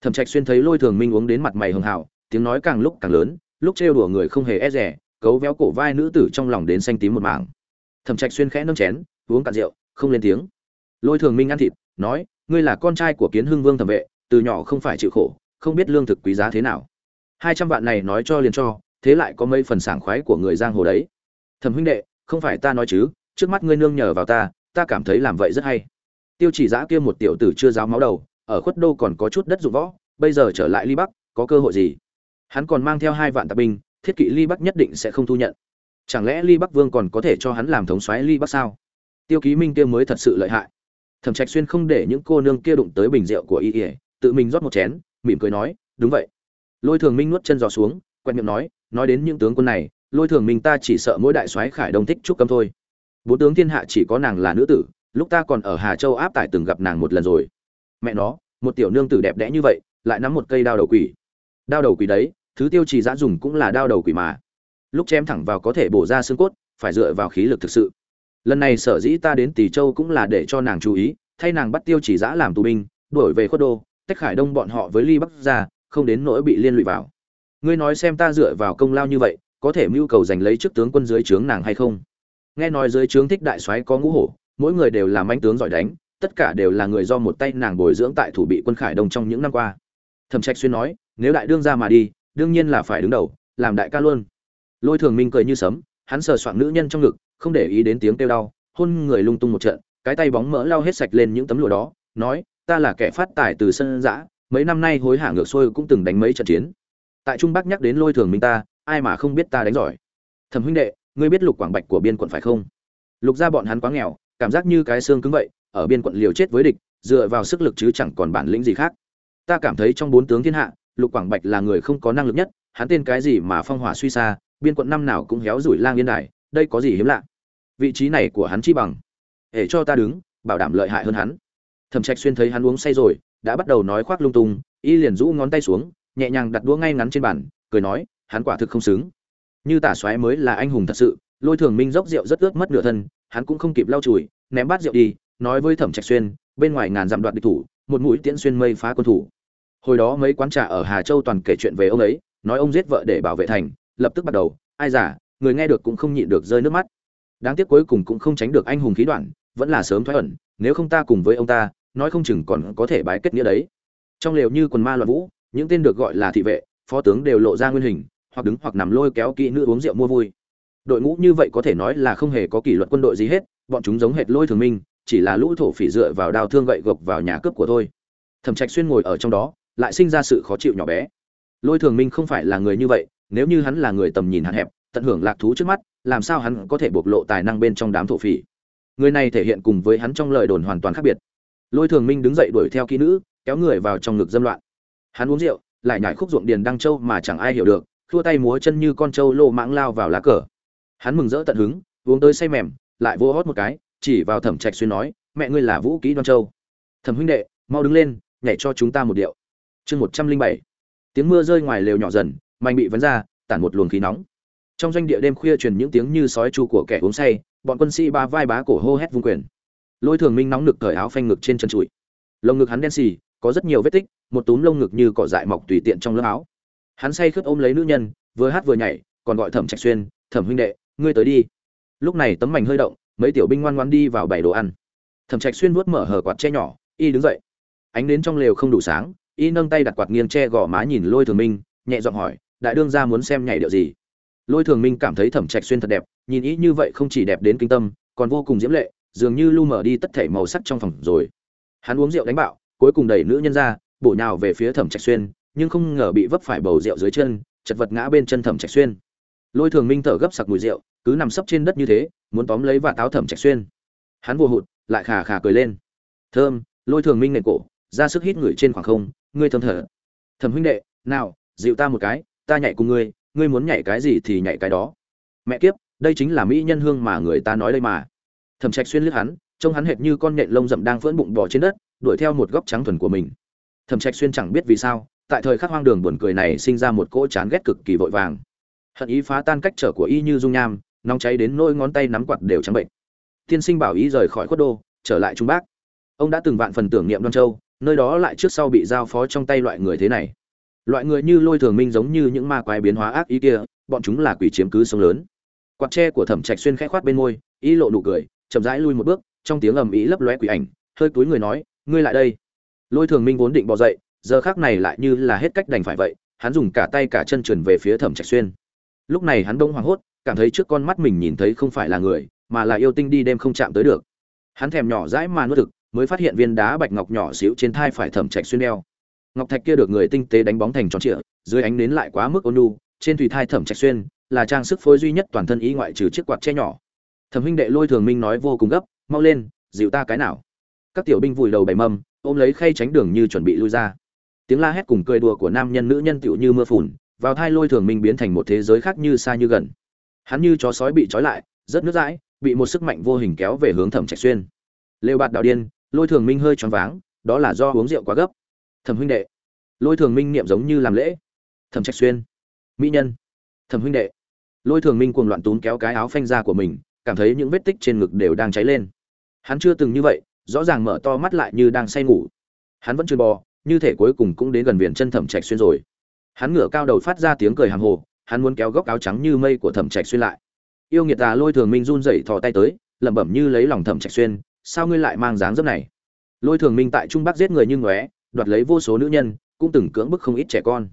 [SPEAKER 1] Thẩm trạch xuyên thấy lôi thường minh uống đến mặt mày hường hào tiếng nói càng lúc càng lớn, lúc trêu đùa người không hề e rẻ cấu véo cổ vai nữ tử trong lòng đến xanh tím một mảng. Thẩm trạch xuyên khẽ nâng chén, uống cạn rượu, không lên tiếng. Lôi thường minh ăn thịt, nói, ngươi là con trai của kiến hưng vương thẩm vệ, từ nhỏ không phải chịu khổ, không biết lương thực quý giá thế nào. Hai trăm vạn này nói cho liền cho, thế lại có mấy phần sảng khoái của người giang hồ đấy. Thẩm huynh đệ, không phải ta nói chứ, trước mắt ngươi nương nhờ vào ta ta cảm thấy làm vậy rất hay. Tiêu chỉ giã kia một tiểu tử chưa giáo máu đầu, ở khuất đô còn có chút đất dụng võ, bây giờ trở lại ly bắc, có cơ hội gì? Hắn còn mang theo hai vạn tạp binh, thiết kỵ ly bắc nhất định sẽ không thu nhận. Chẳng lẽ ly bắc vương còn có thể cho hắn làm thống soái ly bắc sao? Tiêu ký minh kia mới thật sự lợi hại. Thẩm trạch xuyên không để những cô nương kia đụng tới bình rượu của y ỉa tự mình rót một chén, mỉm cười nói, đúng vậy. Lôi thường minh nuốt chân giò xuống quen miệng nói nói đến những tướng quân này, lôi thường minh ta chỉ sợ mỗi đại soái khải đông thích trúc cấm thôi bốn tướng thiên hạ chỉ có nàng là nữ tử, lúc ta còn ở hà châu áp tải từng gặp nàng một lần rồi. Mẹ nó, một tiểu nương tử đẹp đẽ như vậy, lại nắm một cây đao đầu quỷ. Đao đầu quỷ đấy, thứ tiêu trì giã dùng cũng là đao đầu quỷ mà. Lúc chém thẳng vào có thể bổ ra xương cốt, phải dựa vào khí lực thực sự. Lần này sở dĩ ta đến tỷ châu cũng là để cho nàng chú ý, thay nàng bắt tiêu chỉ giã làm tù binh, đuổi về khuất đô, tách khải đông bọn họ với ly bắc ra, không đến nỗi bị liên lụy vào. Ngươi nói xem ta dựa vào công lao như vậy, có thể mưu cầu giành lấy chức tướng quân dưới trướng nàng hay không? Nghe nói dưới trướng thích đại soái có ngũ hổ, mỗi người đều là manh tướng giỏi đánh, tất cả đều là người do một tay nàng bồi dưỡng tại thủ bị quân khải đông trong những năm qua. Thẩm trạch xuyên nói, nếu đại đương ra mà đi, đương nhiên là phải đứng đầu, làm đại ca luôn. Lôi thường minh cười như sấm, hắn sờ soạn nữ nhân trong ngực, không để ý đến tiếng kêu đau, hôn người lung tung một trận, cái tay bóng mỡ lau hết sạch lên những tấm lụa đó, nói, ta là kẻ phát tài từ sân giã mấy năm nay hối hả ngược xuôi cũng từng đánh mấy trận chiến. Tại trung bắc nhắc đến lôi thường minh ta, ai mà không biết ta đánh giỏi? Thẩm huynh đệ ngươi biết lục quảng bạch của biên quận phải không? Lục gia bọn hắn quá nghèo, cảm giác như cái xương cứng vậy, ở biên quận liều chết với địch, dựa vào sức lực chứ chẳng còn bản lĩnh gì khác. Ta cảm thấy trong bốn tướng thiên hạ, lục quảng bạch là người không có năng lực nhất, hắn tên cái gì mà phong hỏa suy xa, biên quận năm nào cũng héo rủi lang yên đài, đây có gì hiếm lạ? Vị trí này của hắn chi bằng để cho ta đứng, bảo đảm lợi hại hơn hắn. Thẩm trạch xuyên thấy hắn uống say rồi, đã bắt đầu nói khoác lung tung, y liền rũ ngón tay xuống, nhẹ nhàng đặt đũa ngay ngắn trên bàn, cười nói, hắn quả thực không xứng như tả xoáy mới là anh hùng thật sự, lôi thường minh dốc rượu rất ướt mất nửa thân, hắn cũng không kịp lau chùi, ném bát rượu đi, nói với thẩm trạch xuyên, bên ngoài ngàn dặm đoạt địch thủ, một mũi tiễn xuyên mây phá quân thủ. Hồi đó mấy quán trà ở hà châu toàn kể chuyện về ông ấy, nói ông giết vợ để bảo vệ thành, lập tức bắt đầu, ai giả người nghe được cũng không nhịn được rơi nước mắt. Đáng tiếc cuối cùng cũng không tránh được anh hùng khí đoạn, vẫn là sớm thoái ẩn, nếu không ta cùng với ông ta, nói không chừng còn có thể bái kết nghĩa đấy. Trong lều như quần ma loạn vũ, những tên được gọi là thị vệ, phó tướng đều lộ ra nguyên hình hoặc đứng hoặc nằm lôi kéo kỹ nữ uống rượu mua vui. Đội ngũ như vậy có thể nói là không hề có kỷ luật quân đội gì hết, bọn chúng giống hệt lôi thường minh, chỉ là lũ thổ phỉ dựa vào đao thương gậy gộc vào nhà cướp của tôi thẩm trạch xuyên ngồi ở trong đó, lại sinh ra sự khó chịu nhỏ bé. Lôi thường minh không phải là người như vậy, nếu như hắn là người tầm nhìn hạn hẹp, tận hưởng lạc thú trước mắt, làm sao hắn có thể bộc lộ tài năng bên trong đám thổ phỉ? Người này thể hiện cùng với hắn trong lời đồn hoàn toàn khác biệt. Lôi thường minh đứng dậy đuổi theo kỹ nữ, kéo người vào trong ngực dâm loạn. Hắn uống rượu, lại nhảy khúc ruộng điền đăng châu mà chẳng ai hiểu được thua tay múa chân như con trâu lô mãng lao vào lá cờ. Hắn mừng rỡ tận hứng, uống tới say mềm, lại vô hót một cái, chỉ vào thẩm trạch xuyên nói, mẹ ngươi là vũ kỹ đoan châu. Thẩm huynh đệ, mau đứng lên, nhảy cho chúng ta một điệu. Chương một trăm linh bảy. Tiếng mưa rơi ngoài lều nhỏ dần mạnh bị vấn ra, tản một luồng khí nóng. Trong doanh địa đêm khuya truyền những tiếng như sói chu của kẻ uống say, bọn quân sĩ ba vai bá cổ hô hét vung quyền. Lôi thường minh nóng nực cởi áo phanh ngực trên chân trụi. Lồng ngực hắn đen xì, có rất nhiều vết tích, một túm lông ngực như cỏ dại mọc tùy tiện trong lớp áo hắn say khướt ôm lấy nữ nhân, vừa hát vừa nhảy, còn gọi thẩm trạch xuyên, thẩm huynh đệ, ngươi tới đi. Lúc này tấm mảnh hơi động, mấy tiểu binh ngoan ngoan đi vào bảy đồ ăn. Thẩm trạch xuyên vuốt mở hở quạt che nhỏ, y đứng dậy. Ánh đến trong lều không đủ sáng, y nâng tay đặt quạt nghiêng che gò má nhìn lôi thường minh, nhẹ giọng hỏi, đại đương gia muốn xem nhảy điệu gì? Lôi thường minh cảm thấy thẩm trạch xuyên thật đẹp, nhìn ý như vậy không chỉ đẹp đến kinh tâm, còn vô cùng diễm lệ, dường như lu mở đi tất thể màu sắc trong phòng rồi. Hắn uống rượu đánh bạo, cuối cùng đẩy nữ nhân ra, bổ nhào về phía thẩm trạch xuyên nhưng không ngờ bị vấp phải bầu rượu dưới chân, chật vật ngã bên chân thẩm trạch xuyên. Lôi thường minh thở gấp sặc mùi rượu, cứ nằm sấp trên đất như thế, muốn tóm lấy và táo thẩm trạch xuyên. Hắn vô hụt, lại khà khà cười lên. Thơm, lôi thường minh nền cổ, ra sức hít người trên khoảng không, ngươi thơm thở. Thẩm huynh đệ, nào, dịu ta một cái, ta nhảy cùng ngươi ngươi muốn nhảy cái gì thì nhảy cái đó. Mẹ kiếp, đây chính là mỹ nhân hương mà người ta nói đây mà. Thẩm trạch xuyên liếc hắn, trông hắn hệt như con nện lông rậm đang phỡn bụng bò trên đất, đuổi theo một góc trắng thuần của mình. Thẩm trạch xuyên chẳng biết vì sao tại thời khắc hoang đường buồn cười này sinh ra một cỗ chán ghét cực kỳ vội vàng. Hận ý phá tan cách trở của y như dung nham, nóng cháy đến nỗi ngón tay nắm quạt đều trắng bệnh. Tiên sinh bảo ý rời khỏi khuất đô, trở lại trung bắc ông đã từng vạn phần tưởng niệm đoan châu, nơi đó lại trước sau bị giao phó trong tay loại người thế này. Loại người như lôi thường minh giống như những ma quái biến hóa ác ý kia, bọn chúng là quỷ chiếm cứ sông lớn. Quạt tre của thẩm trạch xuyên khẽ khoát bên môi ý lộ nụ cười, chậm rãi lui một bước, trong tiếng ầm ĩ lấp lóe quỷ ảnh, hơi túi người nói, ngươi lại đây. Lôi thường minh vốn định bỏ dậy giờ khác này lại như là hết cách đành phải vậy, hắn dùng cả tay cả chân trườn về phía thẩm trạch xuyên. Lúc này hắn đông hoảng hốt, cảm thấy trước con mắt mình nhìn thấy không phải là người, mà là yêu tinh đi đêm không chạm tới được. Hắn thèm nhỏ dãi mà nuốt thực, mới phát hiện viên đá bạch ngọc nhỏ xíu trên thai phải thẩm trạch xuyên đeo. Ngọc thạch kia được người tinh tế đánh bóng thành tròn trịa, dưới ánh nến lại quá mức ôn nhu, trên thủy thai thẩm trạch xuyên là trang sức phối duy nhất toàn thân ý ngoại trừ chiếc quạt che nhỏ. Thẩm huynh đệ lôi thường minh nói vô cùng gấp, mau lên, dịu ta cái nào. Các tiểu binh vùi đầu bảy mâm, ôm lấy khay tránh đường như chuẩn bị lui ra tiếng la hét cùng cười đùa của nam nhân nữ nhân tựu như mưa phùn, vào thai lôi thường minh biến thành một thế giới khác như xa như gần. Hắn như chó sói bị trói lại, rất nước dãi, bị một sức mạnh vô hình kéo về hướng thẩm trạch xuyên. Lêu bạt đạo điên, lôi thường minh hơi choáng váng, đó là do uống rượu quá gấp. Thẩm huynh đệ, lôi thường minh niệm giống như làm lễ. Thẩm trạch xuyên, mỹ nhân. Thẩm huynh đệ, lôi thường minh cuồng loạn tún kéo cái áo phanh ra của mình, cảm thấy những vết tích trên ngực đều đang cháy lên. Hắn chưa từng như vậy, rõ ràng mở to mắt lại như đang say ngủ. Hắn vẫn chưa bò như thể cuối cùng cũng đến gần viền chân thẩm trạch xuyên rồi. Hắn ngửa cao đầu phát ra tiếng cười hàm hồ, hắn muốn kéo góc áo trắng như mây của thẩm trạch xuyên lại. Yêu nghiệt tà lôi thường minh run rẩy thò tay tới, lẩm bẩm như lấy lòng thẩm trạch xuyên, sao ngươi lại mang dáng dấp này? Lôi thường minh tại trung bắc giết người như ngóe, đoạt lấy vô số nữ nhân, cũng từng cưỡng bức không ít trẻ con.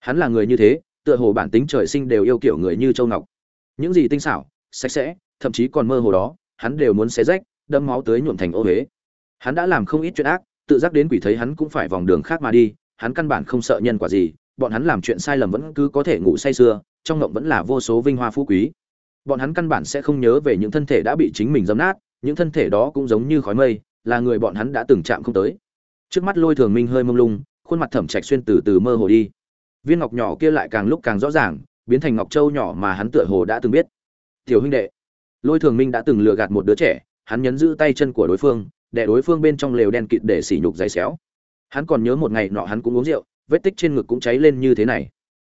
[SPEAKER 1] Hắn là người như thế, tựa hồ bản tính trời sinh đều yêu kiểu người như châu ngọc. Những gì tinh xảo, sạch sẽ, thậm chí còn mơ hồ đó, hắn đều muốn xé rách đâm máu tới nhuộm thành ô huế. Hắn đã làm không ít chuyện ác tự giác đến quỷ thấy hắn cũng phải vòng đường khác mà đi, hắn căn bản không sợ nhân quả gì, bọn hắn làm chuyện sai lầm vẫn cứ có thể ngủ say sưa, trong ngộng vẫn là vô số vinh hoa phú quý. Bọn hắn căn bản sẽ không nhớ về những thân thể đã bị chính mình dấm nát, những thân thể đó cũng giống như khói mây, là người bọn hắn đã từng chạm không tới. Trước mắt lôi thường minh hơi mông lung, khuôn mặt thẩm trạch xuyên từ từ mơ hồ đi. Viên ngọc nhỏ kia lại càng lúc càng rõ ràng, biến thành ngọc châu nhỏ mà hắn tựa hồ đã từng biết. Tiểu huynh đệ, lôi thường minh đã từng lừa gạt một đứa trẻ, hắn nhấn giữ tay chân của đối phương để đối phương bên trong lều đen kịt để sỉ nhục giấy xéo. Hắn còn nhớ một ngày nọ hắn cũng uống rượu, vết tích trên ngực cũng cháy lên như thế này.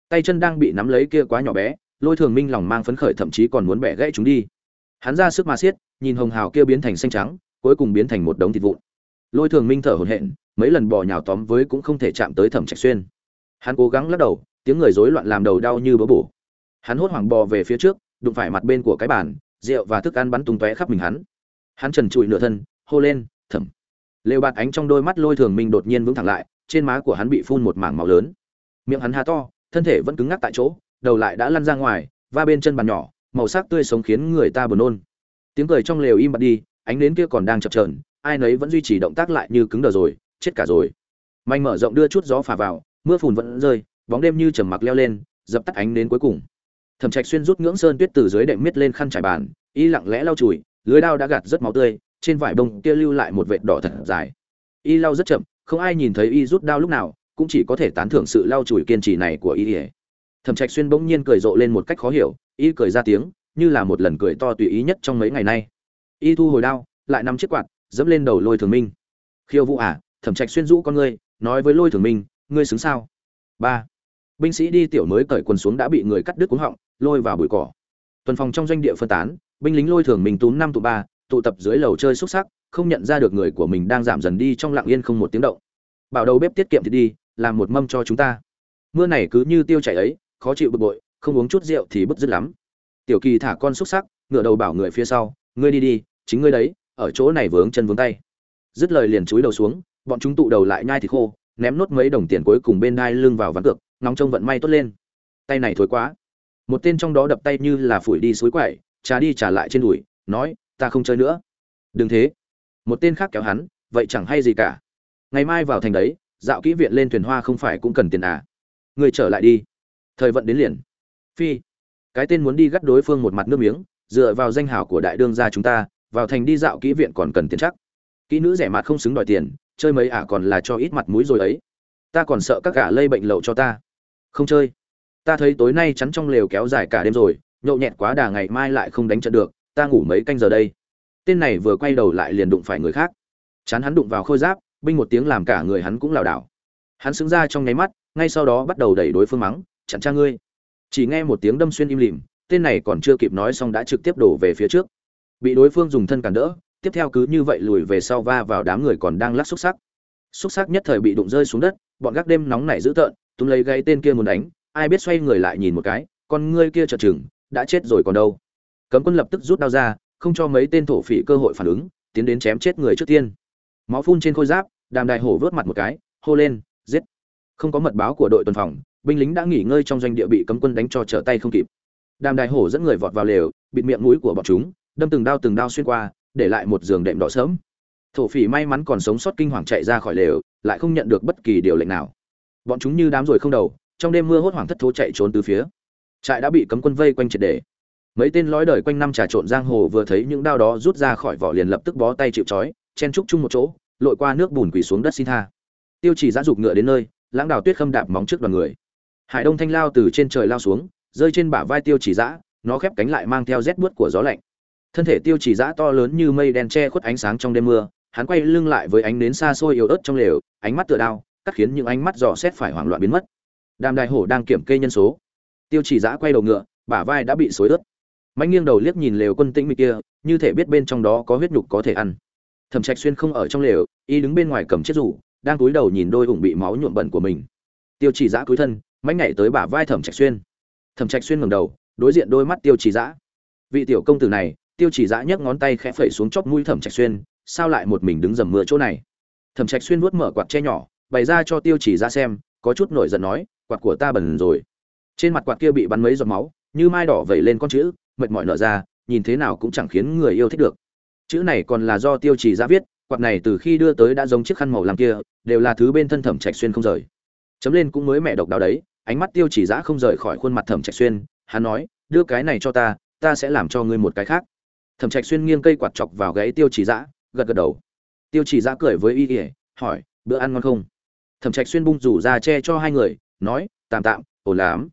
[SPEAKER 1] Tay chân đang bị nắm lấy kia quá nhỏ bé, lôi thường minh lòng mang phấn khởi thậm chí còn muốn bẻ gãy chúng đi. Hắn ra sức mà xiết, nhìn hồng hào kia biến thành xanh trắng, cuối cùng biến thành một đống thịt vụn. Lôi thường minh thở hổn hển, mấy lần bò nhào tóm với cũng không thể chạm tới thẩm trạch xuyên. Hắn cố gắng lắc đầu, tiếng người rối loạn làm đầu đau như búa bổ. Hắn hốt hoảng bò về phía trước, đụng phải mặt bên của cái bàn, rượu và thức ăn bắn tung tóe khắp mình hắn. Hắn trần trụi nửa thân hô lên thẩm lều bạt ánh trong đôi mắt lôi thường minh đột nhiên vững thẳng lại, trên má của hắn bị phun một mảng máu lớn. Miệng hắn há to, thân thể vẫn cứng ngắc tại chỗ, đầu lại đã lăn ra ngoài, va bên chân bàn nhỏ, màu sắc tươi sống khiến người ta buồn nôn. Tiếng cười trong lều im bặt đi, ánh nến kia còn đang chập chờn, ai nấy vẫn duy trì động tác lại như cứng đờ rồi, chết cả rồi. Manh mở rộng đưa chút gió phả vào, mưa phùn vẫn rơi, bóng đêm như trầm mặc leo lên, dập tắt ánh nến cuối cùng. Thẩm trạch xuyên rút ngưỡng sơn tuyết từ dưới đệm miết lên khăn trải bàn, y lặng lẽ lau chùi, lưới đao đã gạt rất máu tươi trên vải bông kia lưu lại một vệt đỏ thật dài. Y lau rất chậm, không ai nhìn thấy y rút đao lúc nào, cũng chỉ có thể tán thưởng sự lau chùi kiên trì này của y thẩm trạch xuyên bỗng nhiên cười rộ lên một cách khó hiểu, y cười ra tiếng, như là một lần cười to tùy ý nhất trong mấy ngày nay. Y thu hồi đao, lại nắm chiếc quạt, dẫm lên đầu lôi thường minh. Khiêu vũ à thẩm trạch xuyên rũ con ngươi, nói với lôi thường minh, ngươi xứng sao? Ba. Binh sĩ đi tiểu mới cởi quần xuống đã bị người cắt đứt cuống họng, lôi vào bụi cỏ. Tuần phòng trong doanh địa phân tán, binh lính lôi thường minh túm năm tụ ba tụ tập dưới lầu chơi xúc sắc, không nhận ra được người của mình đang giảm dần đi trong lặng yên không một tiếng động. Bảo đầu bếp tiết kiệm thì đi, làm một mâm cho chúng ta. Mưa này cứ như tiêu chảy ấy, khó chịu bực bội, không uống chút rượu thì bức dứt lắm. Tiểu kỳ thả con xúc sắc, ngửa đầu bảo người phía sau, ngươi đi đi, chính ngươi đấy, ở chỗ này vướng chân vướng tay. Dứt lời liền chúi đầu xuống, bọn chúng tụ đầu lại nhai thịt khô, ném nốt mấy đồng tiền cuối cùng bên đai lưng vào ván cược, nóng trông vận may tốt lên. Tay này thối quá. Một tên trong đó đập tay như là phủi đi suối quậy trà đi trả lại trên đùi, nói ta không chơi nữa. Đừng thế. Một tên khác kéo hắn, vậy chẳng hay gì cả. Ngày mai vào thành đấy, dạo kỹ viện lên thuyền hoa không phải cũng cần tiền à? Người trở lại đi. Thời vận đến liền. Phi. Cái tên muốn đi gắt đối phương một mặt nước miếng, dựa vào danh hảo của đại đương gia chúng ta, vào thành đi dạo kỹ viện còn cần tiền chắc. Kỹ nữ rẻ mặt không xứng đòi tiền, chơi mấy ả còn là cho ít mặt mũi rồi ấy. Ta còn sợ các gã lây bệnh lậu cho ta. Không chơi. Ta thấy tối nay chắn trong lều kéo dài cả đêm rồi, nhậu nhẹt quá đà ngày mai lại không đánh trận được ta ngủ mấy canh giờ đây. Tên này vừa quay đầu lại liền đụng phải người khác. Chán hắn đụng vào khôi giáp, binh một tiếng làm cả người hắn cũng lảo đảo. Hắn xứng ra trong nháy mắt, ngay sau đó bắt đầu đẩy đối phương mắng, chặn cha ngươi. Chỉ nghe một tiếng đâm xuyên im lìm, tên này còn chưa kịp nói xong đã trực tiếp đổ về phía trước. Bị đối phương dùng thân cản đỡ, tiếp theo cứ như vậy lùi về sau va vào đám người còn đang lắc xúc sắc. Xúc sắc nhất thời bị đụng rơi xuống đất, bọn gác đêm nóng nảy dữ tợn, túm lấy gáy tên kia muốn đánh, ai biết xoay người lại nhìn một cái, con ngươi kia chợt chừng, đã chết rồi còn đâu cấm quân lập tức rút đao ra, không cho mấy tên thổ phỉ cơ hội phản ứng, tiến đến chém chết người trước tiên. Máu phun trên khôi giáp, đàm đại hổ vớt mặt một cái, hô lên, giết. Không có mật báo của đội tuần phòng, binh lính đã nghỉ ngơi trong doanh địa bị cấm quân đánh cho trở tay không kịp. Đàm đại hổ dẫn người vọt vào lều, bịt miệng mũi của bọn chúng, đâm từng đao từng đao xuyên qua, để lại một giường đệm đỏ sớm thổ phỉ may mắn còn sống sót kinh hoàng chạy ra khỏi lều, lại không nhận được bất kỳ điều lệnh nào. Bọn chúng như đám ruồi không đầu, trong đêm mưa hốt hoảng thất thố chạy trốn từ phía. Trại đã bị cấm quân vây quanh triệt để mấy tên lõi đời quanh năm trà trộn giang hồ vừa thấy những đao đó rút ra khỏi vỏ liền lập tức bó tay chịu trói, chen trúc chung một chỗ, lội qua nước bùn quỳ xuống đất xin tha. Tiêu chỉ giã dục ngựa đến nơi, lãng đào tuyết khâm đạp móng trước đoàn người. Hải đông thanh lao từ trên trời lao xuống, rơi trên bả vai tiêu chỉ giã, nó khép cánh lại mang theo rét buốt của gió lạnh. Thân thể tiêu chỉ giã to lớn như mây đen che khuất ánh sáng trong đêm mưa, hắn quay lưng lại với ánh nến xa xôi yếu ớt trong lều, ánh mắt tựa đao, cắt khiến những ánh mắt dò xét phải hoảng loạn biến mất. Đàm đại hổ đang kiểm kê nhân số. Tiêu chỉ giã quay đầu ngựa, bả vai đã bị xối ướt mạnh nghiêng đầu liếc nhìn lều quân tĩnh mịch kia, như thể biết bên trong đó có huyết nhục có thể ăn. Thẩm trạch xuyên không ở trong lều, y đứng bên ngoài cầm chiếc rủ, đang cúi đầu nhìn đôi ủng bị máu nhuộm bẩn của mình. Tiêu chỉ giã cúi thân mạnh nhảy tới bả vai thẩm trạch xuyên. Thẩm trạch xuyên ngẩng đầu, đối diện đôi mắt tiêu chỉ giã vị tiểu công tử này, tiêu chỉ giã nhấc ngón tay khẽ phẩy xuống chóp mũi thẩm trạch xuyên, sao lại một mình đứng dầm mưa chỗ này? Thẩm trạch xuyên vuốt mở quạt che nhỏ, bày ra cho tiêu chỉ giã xem, có chút nổi giận nói, quạt của ta bẩn rồi. Trên mặt quạt kia bị bắn mấy giọt máu, như mai đỏ vẩy lên con chữ mệt mỏi nở ra, nhìn thế nào cũng chẳng khiến người yêu thích được. Chữ này còn là do tiêu chỉ giã viết, quạt này từ khi đưa tới đã giống chiếc khăn màu làm kia, đều là thứ bên thân thẩm trạch xuyên không rời. Chấm lên cũng mới mẹ độc đáo đấy, ánh mắt tiêu chỉ giã không rời khỏi khuôn mặt thẩm trạch xuyên, hắn nói, đưa cái này cho ta ta sẽ làm cho ngươi một cái khác. Thẩm trạch xuyên nghiêng cây quạt chọc vào gáy tiêu chỉ giã, gật gật đầu. Tiêu chỉ giã cười với y ỉa hỏi, bữa ăn ngon không? Thẩm trạch xuyên bung rủ ra che cho hai người, nói, tạm tạm, ổn lắm.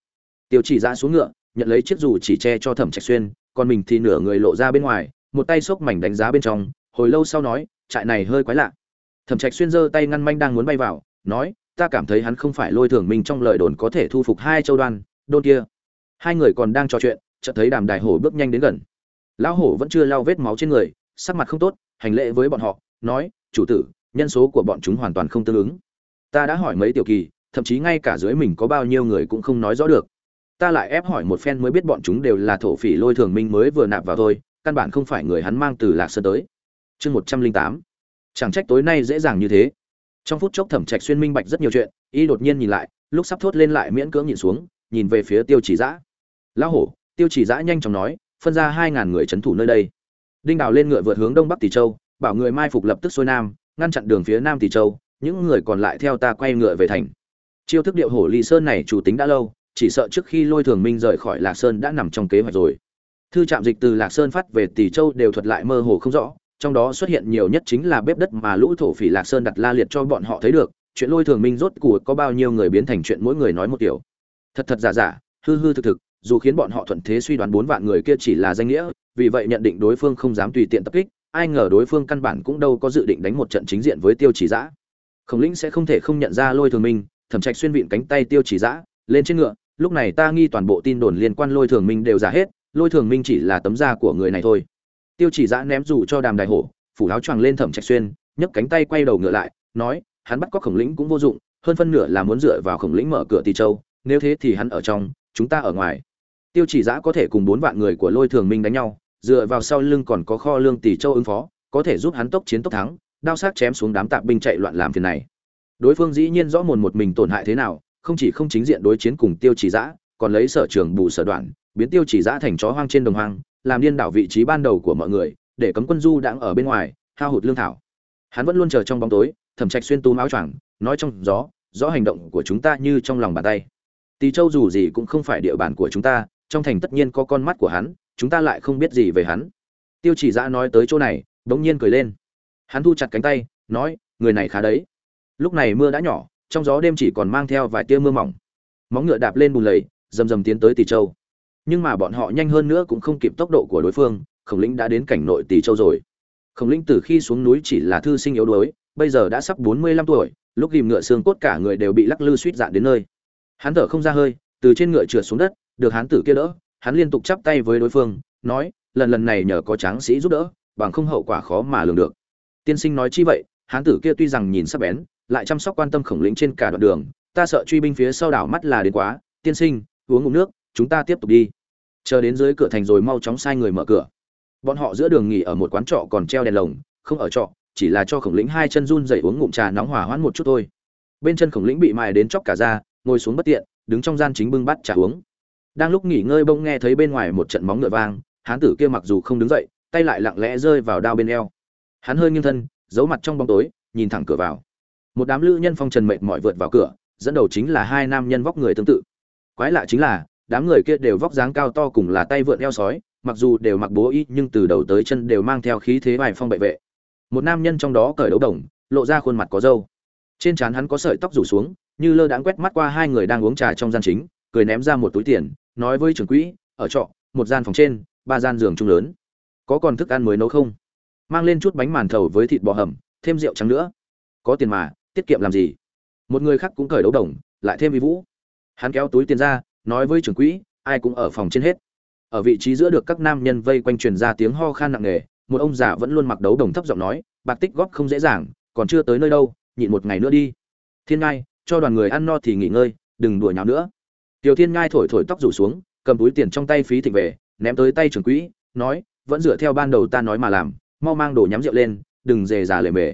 [SPEAKER 1] Tiêu chỉ giã xuống ngựa nhận lấy chiếc dù chỉ che cho thẩm trạch xuyên, còn mình thì nửa người lộ ra bên ngoài, một tay xốc mảnh đánh giá bên trong, hồi lâu sau nói, trại này hơi quái lạ. Thẩm trạch xuyên giơ tay ngăn manh đang muốn bay vào, nói, ta cảm thấy hắn không phải lôi thường mình trong lời đồn có thể thu phục hai châu đoan, đôn kia. Hai người còn đang trò chuyện, chợt thấy đàm đại hổ bước nhanh đến gần. Lão hổ vẫn chưa lau vết máu trên người, sắc mặt không tốt, hành lễ với bọn họ, nói, chủ tử, nhân số của bọn chúng hoàn toàn không tương ứng. Ta đã hỏi mấy tiểu kỳ, thậm chí ngay cả dưới mình có bao nhiêu người cũng không nói rõ được ta lại ép hỏi một phen mới biết bọn chúng đều là thổ phỉ lôi thường minh mới vừa nạp vào thôi, căn bản không phải người hắn mang từ lạc sơn tới. Chương một trăm linh tám. Chẳng trách tối nay dễ dàng như thế. Trong phút chốc thẩm trạch xuyên minh bạch rất nhiều chuyện, y đột nhiên nhìn lại, lúc sắp thốt lên lại miễn cưỡng nhìn xuống, nhìn về phía tiêu chỉ giã. Lão hổ, tiêu chỉ giã nhanh chóng nói, phân ra hai ngàn người trấn thủ nơi đây. Đinh đào lên ngựa vượt hướng đông bắc tỷ châu, bảo người mai phục lập tức xuôi nam, ngăn chặn đường phía nam tỷ châu, những người còn lại theo ta quay ngựa về thành. Chiêu thức điệu hổ ly sơn này chủ tính đã lâu chỉ sợ trước khi lôi thường minh rời khỏi lạc sơn đã nằm trong kế hoạch rồi. Thư trạm dịch từ lạc sơn phát về tỷ châu đều thuật lại mơ hồ không rõ, trong đó xuất hiện nhiều nhất chính là bếp đất mà lũ thổ phỉ lạc sơn đặt la liệt cho bọn họ thấy được, chuyện lôi thường minh rốt cuộc có bao nhiêu người biến thành chuyện mỗi người nói một kiểu. Thật thật giả giả, hư hư thực thực, dù khiến bọn họ thuận thế suy đoán bốn vạn người kia chỉ là danh nghĩa, vì vậy nhận định đối phương không dám tùy tiện tập kích, ai ngờ đối phương căn bản cũng đâu có dự định đánh một trận chính diện với tiêu chỉ giã khổng lĩnh sẽ không thể không nhận ra lôi thường minh, thẩm trạch xuyên vịn cánh tay tiêu chỉ giã lên trên ngựa lúc này ta nghi toàn bộ tin đồn liên quan lôi thường minh đều giả hết, lôi thường minh chỉ là tấm da của người này thôi. Tiêu chỉ giã ném dù cho đàm đại hổ, phủ áo choàng lên thẩm trạch xuyên, nhấc cánh tay quay đầu ngựa lại, nói, hắn bắt có khổng lĩnh cũng vô dụng, hơn phân nửa là muốn dựa vào khổng lĩnh mở cửa tỷ châu, nếu thế thì hắn ở trong, chúng ta ở ngoài. Tiêu chỉ giã có thể cùng bốn vạn người của lôi thường minh đánh nhau, dựa vào sau lưng còn có kho lương tỷ châu ứng phó, có thể giúp hắn tốc chiến tốc thắng, đao sắc chém xuống đám tạp binh chạy loạn làm phiền này. Đối phương dĩ nhiên rõ mồn một mình tổn hại thế nào không chỉ không chính diện đối chiến cùng tiêu chỉ giã còn lấy sở trường bù sở đoạn, biến tiêu chỉ giã thành chó hoang trên đồng hoang, làm điên đảo vị trí ban đầu của mọi người, để cấm quân du đang ở bên ngoài, hao hụt lương thảo. Hắn vẫn luôn chờ trong bóng tối, thẩm trạch xuyên túm áo choàng, nói trong gió rõ hành động của chúng ta như trong lòng bàn tay. Tỳ châu dù gì cũng không phải địa bàn của chúng ta, trong thành tất nhiên có con mắt của hắn, chúng ta lại không biết gì về hắn. Tiêu chỉ giã nói tới chỗ này, bỗng nhiên cười lên. Hắn thu chặt cánh tay, nói, người này khá đấy. Lúc này mưa đã nhỏ trong gió đêm chỉ còn mang theo vài tia mưa mỏng. Móng ngựa đạp lên bùn lầy, rầm rầm tiến tới tỷ châu. Nhưng mà bọn họ nhanh hơn nữa cũng không kịp tốc độ của đối phương, khổng lĩnh đã đến cảnh nội tỷ châu rồi. Khổng lĩnh từ khi xuống núi chỉ là thư sinh yếu đuối, bây giờ đã sắp bốn mươi lăm tuổi, lúc ghìm ngựa xương cốt cả người đều bị lắc lư suýt dạn đến nơi. Hắn thở không ra hơi, từ trên ngựa trượt xuống đất, được hán tử kia đỡ, hắn liên tục chắp tay với đối phương, nói, lần lần này nhờ có tráng sĩ giúp đỡ, bằng không hậu quả khó mà lường được. Tiên sinh nói chi vậy, hán tử kia tuy rằng nhìn sắc bén lại chăm sóc quan tâm khổng lĩnh trên cả đoạn đường. Ta sợ truy binh phía sau đảo mắt là đến quá. Tiên sinh, uống ngụm nước, chúng ta tiếp tục đi. Chờ đến dưới cửa thành rồi mau chóng sai người mở cửa. Bọn họ giữa đường nghỉ ở một quán trọ còn treo đèn lồng, không ở trọ, chỉ là cho khổng lĩnh hai chân run dậy uống ngụm trà nóng hỏa hoãn một chút thôi. Bên chân khổng lĩnh bị mài đến chóc cả ra ngồi xuống bất tiện, đứng trong gian chính bưng bắt trà uống. Đang lúc nghỉ ngơi bỗng nghe thấy bên ngoài một trận móng ngựa vang, hán tử kia mặc dù không đứng dậy, tay lại lặng lẽ rơi vào đao bên eo. Hắn hơi nghiêng thân, giấu mặt trong bóng tối, nhìn thẳng cửa vào một đám lữ nhân phong trần mệt mỏi vượt vào cửa, dẫn đầu chính là hai nam nhân vóc người tương tự. Quái lạ chính là, đám người kia đều vóc dáng cao to cùng là tay vượn eo sói, mặc dù đều mặc bố y, nhưng từ đầu tới chân đều mang theo khí thế bài phong bệ vệ. Một nam nhân trong đó cởi đấu đồng, lộ ra khuôn mặt có râu. Trên trán hắn có sợi tóc rủ xuống, như lơ đãng quét mắt qua hai người đang uống trà trong gian chính, cười ném ra một túi tiền, nói với trưởng quỹ, ở trọ, một gian phòng trên, ba gian giường chung lớn. Có còn thức ăn mới nấu không? Mang lên chút bánh màn thầu với thịt bò hầm, thêm rượu trắng nữa. Có tiền mà tiết kiệm làm gì? Một người khác cũng cởi đấu đồng, lại thêm vi vũ. Hắn kéo túi tiền ra, nói với trưởng quỹ, ai cũng ở phòng trên hết. Ở vị trí giữa được các nam nhân vây quanh truyền ra tiếng ho khan nặng nề, một ông già vẫn luôn mặc đấu đồng thấp giọng nói, bạc tích góp không dễ dàng, còn chưa tới nơi đâu, nhịn một ngày nữa đi. Thiên ngai, cho đoàn người ăn no thì nghỉ ngơi, đừng đùa nháo nữa. Tiểu thiên ngai thổi thổi tóc rủ xuống, cầm túi tiền trong tay phí thịnh về, ném tới tay trưởng quỹ, nói, vẫn dựa theo ban đầu ta nói mà làm, mau mang đồ nhắm rượu lên, đừng dề già lề mề.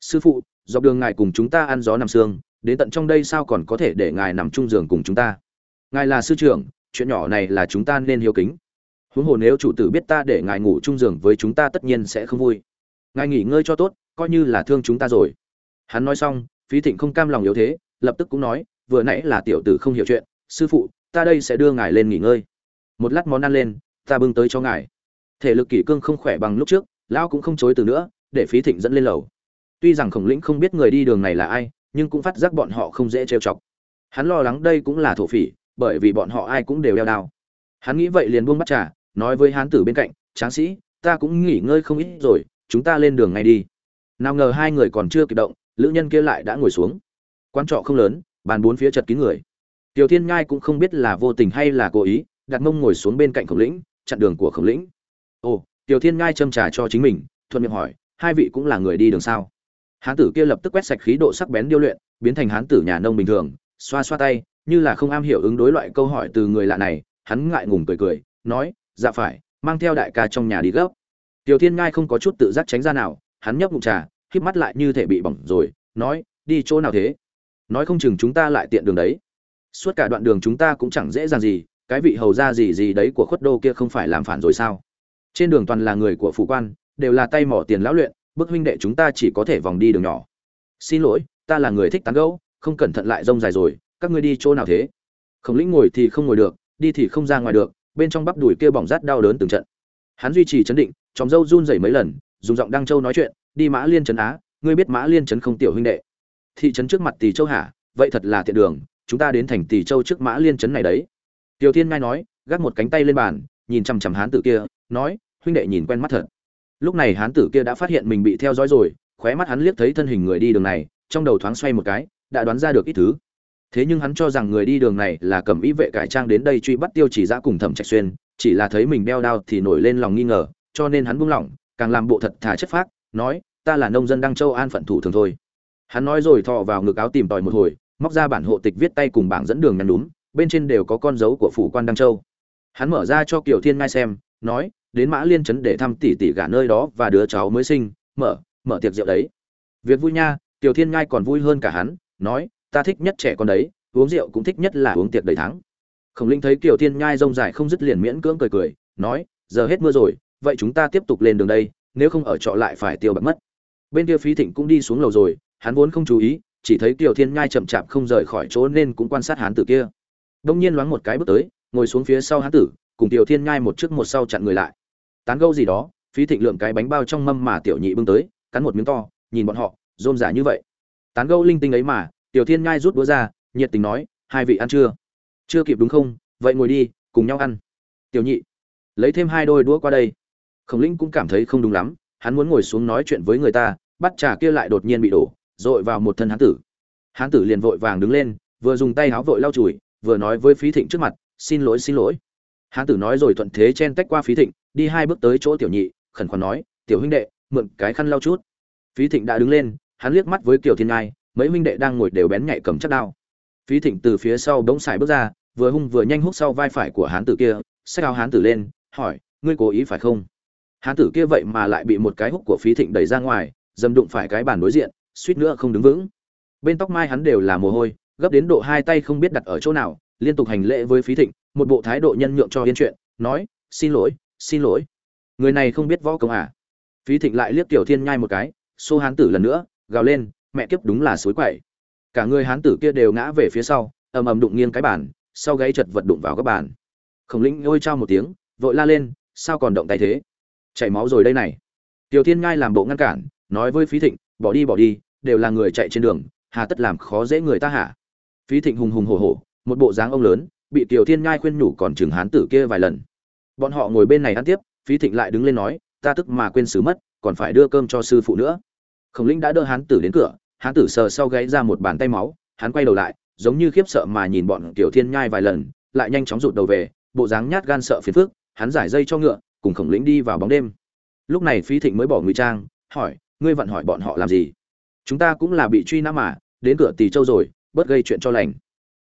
[SPEAKER 1] Sư phụ dọc đường ngài cùng chúng ta ăn gió nằm sương, đến tận trong đây sao còn có thể để ngài nằm chung giường cùng chúng ta? Ngài là sư trưởng chuyện nhỏ này là chúng ta nên hiếu kính. Huống hồ nếu chủ tử biết ta để ngài ngủ chung giường với chúng ta tất nhiên sẽ không vui. Ngài nghỉ ngơi cho tốt coi như là thương chúng ta rồi. Hắn nói xong phí thịnh không cam lòng yếu thế lập tức cũng nói vừa nãy là tiểu tử không hiểu chuyện sư phụ ta đây sẽ đưa ngài lên nghỉ ngơi. Một lát món ăn lên ta bưng tới cho ngài. Thể lực kỷ cương không khỏe bằng lúc trước lão cũng không chối từ nữa để phí thịnh dẫn lên lầu tuy rằng khổng lĩnh không biết người đi đường này là ai, nhưng cũng phát giác bọn họ không dễ trêu chọc. Hắn lo lắng đây cũng là thổ phỉ, bởi vì bọn họ ai cũng đều đeo đao. Hắn nghĩ vậy liền buông bắt trà, nói với hán tử bên cạnh, tráng sĩ, ta cũng nghỉ ngơi không ít rồi, chúng ta lên đường ngay đi. Nào ngờ hai người còn chưa kịp động, lữ nhân kia lại đã ngồi xuống. Quán trọ không lớn, bàn bốn phía chật kín người. Tiểu thiên nhai cũng không biết là vô tình hay là cố ý, đặt mông ngồi xuống bên cạnh khổng lĩnh, chặn đường của khổng lĩnh. Ồ, tiểu thiên ngai châm trà cho chính mình, thuận miệng hỏi, hai vị cũng là người đi đường sao? Hán tử kia lập tức quét sạch khí độ sắc bén điêu luyện, biến thành hán tử nhà nông bình thường, xoa xoa tay, như là không am hiểu ứng đối loại câu hỏi từ người lạ này, hắn ngại ngùng cười cười, nói dạ phải, mang theo đại ca trong nhà đi gấp. Tiểu thiên ngai không có chút tự giác tránh ra nào, hắn nhấp ngụm trà, híp mắt lại như thể bị bỏng rồi, nói, đi chỗ nào thế? Nói không chừng chúng ta lại tiện đường đấy. Suốt cả đoạn đường chúng ta cũng chẳng dễ dàng gì, cái vị hầu ra gì gì đấy của khuất đô kia không phải làm phản rồi sao? Trên đường toàn là người của phủ quan, đều là tay mỏ tiền lão luyện bức huynh đệ chúng ta chỉ có thể vòng đi đường nhỏ. Xin lỗi, ta là người thích tán gẫu, không cẩn thận lại rông dài rồi, các ngươi đi chỗ nào thế? Khổng lĩnh ngồi thì không ngồi được, đi thì không ra ngoài được, bên trong bắp đùi kia bỏng rát đau đớn từng trận. Hắn duy trì chấn định chóng dâu run rẩy mấy lần, dùng giọng đăng châu nói chuyện, đi mã liên trấn á, ngươi biết mã liên trấn không tiểu huynh đệ? Thị trấn trước mặt tỷ châu hả? Vậy thật là tiện đường, chúng ta đến thành tỷ châu trước mã liên trấn này đấy. Tiểu thiên ngai nói, gác một cánh tay lên bàn, nhìn chằm chằm hán tử kia, nói, huynh đệ nhìn quen mắt thật lúc này hán tử kia đã phát hiện mình bị theo dõi rồi, khóe mắt hắn liếc thấy thân hình người đi đường này, trong đầu thoáng xoay một cái, đã đoán ra được ít thứ. Thế nhưng hắn cho rằng người đi đường này là cầm ý vệ cải trang đến đây truy bắt tiêu chỉ ra cùng thẩm trạch xuyên, chỉ là thấy mình đeo đao thì nổi lên lòng nghi ngờ, cho nên hắn buông lỏng, càng làm bộ thật thà chất phác, nói, ta là nông dân đăng châu an phận thủ thường thôi. Hắn nói rồi thò vào ngực áo tìm tòi một hồi, móc ra bản hộ tịch viết tay cùng bảng dẫn đường nhắn đúng bên trên đều có con dấu của phủ quan đăng châu. Hắn mở ra cho kiều thiên ngai xem, nói đến mã liên trấn để thăm tỷ tỷ gả nơi đó và đứa cháu mới sinh, mở mở tiệc rượu đấy. Việc vui nha, tiểu thiên ngai còn vui hơn cả hắn, nói, ta thích nhất trẻ con đấy, uống rượu cũng thích nhất là uống tiệc đầy thắng. Khổng linh thấy tiểu thiên nhai rông dài không dứt liền miễn cưỡng cười cười, nói, giờ hết mưa rồi, vậy chúng ta tiếp tục lên đường đây, nếu không ở trọ lại phải tiêu bạc mất. Bên kia phí thịnh cũng đi xuống lầu rồi, hắn vốn không chú ý, chỉ thấy tiểu thiên nhai chậm chạp không rời khỏi chỗ nên cũng quan sát hán tử kia. Đông nhiên loáng một cái bước tới, ngồi xuống phía sau hán tử, cùng tiểu thiên nhai một trước một sau chặn người lại tán gâu gì đó, phí thịnh lượng cái bánh bao trong mâm mà tiểu nhị bưng tới, cắn một miếng to, nhìn bọn họ, rôm giả như vậy. Tán gâu linh tinh ấy mà, tiểu thiên ngay rút đũa ra, nhiệt tình nói, hai vị ăn chưa? Chưa kịp đúng không? Vậy ngồi đi, cùng nhau ăn. Tiểu nhị, lấy thêm hai đôi đũa qua đây. Khổng linh cũng cảm thấy không đúng lắm, hắn muốn ngồi xuống nói chuyện với người ta, bắt trà kia lại đột nhiên bị đổ, dội vào một thân hán tử. Hán tử liền vội vàng đứng lên, vừa dùng tay háo vội lau chùi, vừa nói với phí thịnh trước mặt, xin lỗi xin lỗi hán tử nói rồi thuận thế chen tách qua phí thịnh, đi hai bước tới chỗ tiểu nhị, khẩn khoản nói, tiểu huynh đệ, mượn cái khăn lau chút. Phí thịnh đã đứng lên, hắn liếc mắt với kiều thiên ngai, mấy huynh đệ đang ngồi đều bén nhạy cầm chắc đao. Phí thịnh từ phía sau bỗng xài bước ra, vừa hung vừa nhanh hút sau vai phải của hán tử kia, xách áo hán tử lên, hỏi, ngươi cố ý phải không? Hán tử kia vậy mà lại bị một cái hút của phí thịnh đẩy ra ngoài, dầm đụng phải cái bàn đối diện, suýt nữa không đứng vững. Bên tóc mai hắn đều là mồ hôi, gấp đến độ hai tay không biết đặt ở chỗ nào, liên tục hành lễ với phí thịnh một bộ thái độ nhân nhượng cho yên chuyện, nói, xin lỗi xin lỗi. Người này không biết võ công à? Phí thịnh lại liếc tiểu thiên nhai một cái, xô hán tử lần nữa, gào lên, mẹ kiếp đúng là suối quậy. Cả người hán tử kia đều ngã về phía sau, ầm ầm đụng nghiêng cái bàn, sau gáy chật vật đụng vào các bàn. Khổng lĩnh ôi trao một tiếng, vội la lên, sao còn động tay thế? Chảy máu rồi đây này. Tiểu thiên Nhai làm bộ ngăn cản, nói với phí thịnh, bỏ đi bỏ đi, đều là người chạy trên đường, hà tất làm khó dễ người ta hả? Phí thịnh hùng hùng hổ hổ, một bộ dáng ông lớn bị tiểu thiên Nhai khuyên nhủ còn chừng hán tử kia vài lần. Bọn họ ngồi bên này ăn tiếp, phí thịnh lại đứng lên nói, ta tức mà quên xử mất, còn phải đưa cơm cho sư phụ nữa. Khổng lĩnh đã đưa hán tử đến cửa, hán tử sờ sau gáy ra một bàn tay máu, hắn quay đầu lại, giống như khiếp sợ mà nhìn bọn tiểu thiên nhai vài lần, lại nhanh chóng rụt đầu về, bộ dáng nhát gan sợ phiền phức, hắn giải dây cho ngựa, cùng khổng lĩnh đi vào bóng đêm. Lúc này phí thịnh mới bỏ ngụy trang, hỏi, ngươi vặn hỏi bọn họ làm gì? Chúng ta cũng là bị truy nã mà, đến cửa tỳ châu rồi, bớt gây chuyện cho lành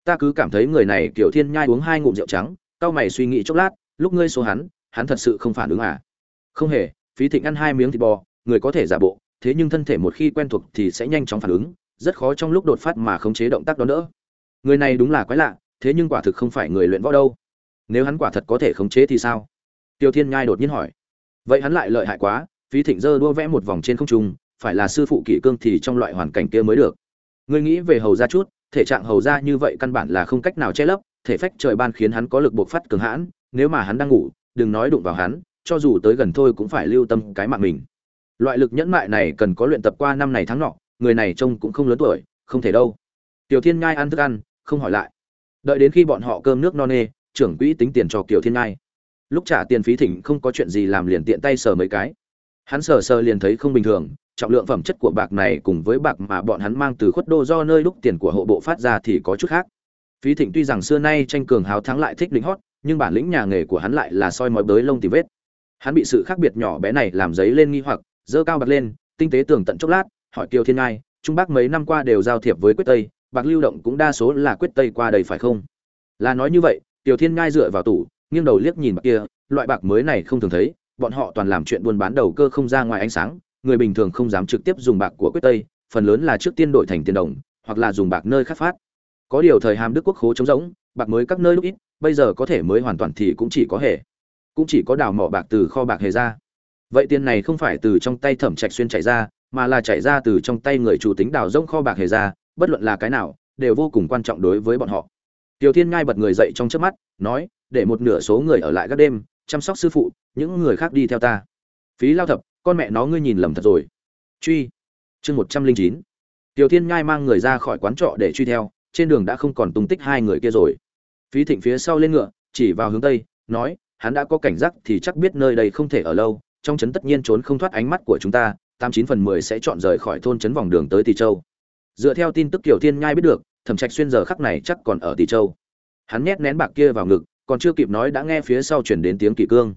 [SPEAKER 1] ta cứ cảm thấy người này kiểu thiên nhai uống hai ngụm rượu trắng tao mày suy nghĩ chốc lát, lúc ngươi số hắn hắn thật sự không phản ứng à? Không hề, phí thịnh ăn hai miếng thịt bò, người có thể giả bộ, thế nhưng thân thể một khi quen thuộc thì sẽ nhanh chóng phản ứng, rất khó trong lúc đột phát mà khống chế động tác đó nữa. Người này đúng là quái lạ, thế nhưng quả thực không phải người luyện võ đâu. Nếu hắn quả thật có thể khống chế thì sao? Tiêu thiên nhai đột nhiên hỏi. Vậy hắn lại lợi hại quá, phí thịnh dơ đua vẽ một vòng trên không trung, phải là sư phụ kỷ cương thì trong loại hoàn cảnh kia mới được. Ngươi nghĩ về hầu ra chút thể trạng hầu ra như vậy căn bản là không cách nào che lấp, thể phách trời ban khiến hắn có lực buộc phát cường hãn, nếu mà hắn đang ngủ, đừng nói đụng vào hắn, cho dù tới gần thôi cũng phải lưu tâm cái mạng mình. Loại lực nhẫn mại này cần có luyện tập qua năm này tháng nọ, người này trông cũng không lớn tuổi, không thể đâu. Tiểu thiên ngai ăn thức ăn, không hỏi lại. Đợi đến khi bọn họ cơm nước no nê, trưởng quỹ tính tiền cho kiều thiên ngai lúc trả tiền phí thỉnh không có chuyện gì làm liền tiện tay sờ mấy cái hắn sờ sờ liền thấy không bình thường, trọng lượng phẩm chất của bạc này cùng với bạc mà bọn hắn mang từ khuất đô do nơi lúc tiền của hộ bộ phát ra thì có chút khác. Phí thịnh tuy rằng xưa nay tranh cường hào thắng lại thích lính hót, nhưng bản lĩnh nhà nghề của hắn lại là soi mói bới lông tìm vết. Hắn bị sự khác biệt nhỏ bé này làm giấy lên nghi hoặc dơ cao bật lên, tinh tế tường tận chốc lát, hỏi kiều thiên ngai, trung bắc mấy năm qua đều giao thiệp với quyết tây, bạc lưu động cũng đa số là quyết tây qua đây phải không? Là nói như vậy tiểu thiên ngai dựa vào tủ, nghiêng đầu liếc nhìn bạc kia, loại bạc mới này không thường thấy bọn họ toàn làm chuyện buôn bán đầu cơ không ra ngoài ánh sáng, người bình thường không dám trực tiếp dùng bạc của quyết tây, phần lớn là trước tiên đổi thành tiền đồng, hoặc là dùng bạc nơi khác phát. Có điều thời hàm đức quốc khố trống rỗng, bạc mới các nơi lúc ít, bây giờ có thể mới hoàn toàn thì cũng chỉ có hệ cũng chỉ có đào mỏ bạc từ kho bạc hề ra. Vậy tiền này không phải từ trong tay thẩm trạch xuyên chạy ra, mà là chạy ra từ trong tay người chủ tính đào rỗng kho bạc hề ra, bất luận là cái nào, đều vô cùng quan trọng đối với bọn họ. Tiểu thiên ngai bật người dậy trong chớp mắt, nói, để một nửa số người ở lại các đêm, chăm sóc sư phụ những người khác đi theo ta. Phí lao thập, con mẹ nó ngươi nhìn lầm thật rồi. Truy. Chương một trăm linh chín. Tiểu thiên Nhai mang người ra khỏi quán trọ để truy theo, trên đường đã không còn tung tích hai người kia rồi. Phí thịnh phía sau lên ngựa, chỉ vào hướng tây, nói, hắn đã có cảnh giác thì chắc biết nơi đây không thể ở lâu, trong trấn tất nhiên trốn không thoát ánh mắt của chúng ta, tám chín phần mười sẽ chọn rời khỏi thôn trấn vòng đường tới tỷ châu. Dựa theo tin tức kiểu thiên nhai biết được, thẩm trạch xuyên giờ khắc này chắc còn ở tỷ châu. Hắn nhét nén bạc kia vào ngực, còn chưa kịp nói đã nghe phía sau chuyển đến tiếng kỳ cương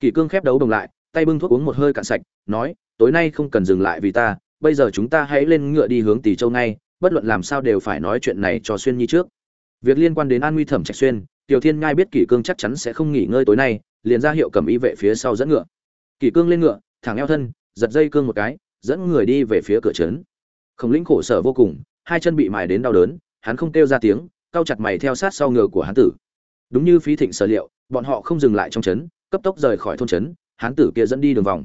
[SPEAKER 1] kỷ cương khép đấu đồng lại, tay bưng thuốc uống một hơi cạn sạch, nói, tối nay không cần dừng lại vì ta, bây giờ chúng ta hãy lên ngựa đi hướng tỷ châu ngay, bất luận làm sao đều phải nói chuyện này cho xuyên nhi trước. Việc liên quan đến an nguy thẩm trạch xuyên, tiểu thiên ngai biết kỷ cương chắc chắn sẽ không nghỉ ngơi tối nay, liền ra hiệu cầm y vệ phía sau dẫn ngựa. Kỷ cương lên ngựa, thẳng eo thân, giật dây cương một cái, dẫn người đi về phía cửa trấn. Khổng lĩnh khổ sở vô cùng, hai chân bị mài đến đau đớn, hắn không kêu ra tiếng, cau chặt mày theo sát sau ngựa của hắn tử. Đúng như phí thịnh sở liệu, bọn họ không dừng lại trong trấn cấp tốc rời khỏi thôn trấn, hán tử kia dẫn đi đường vòng.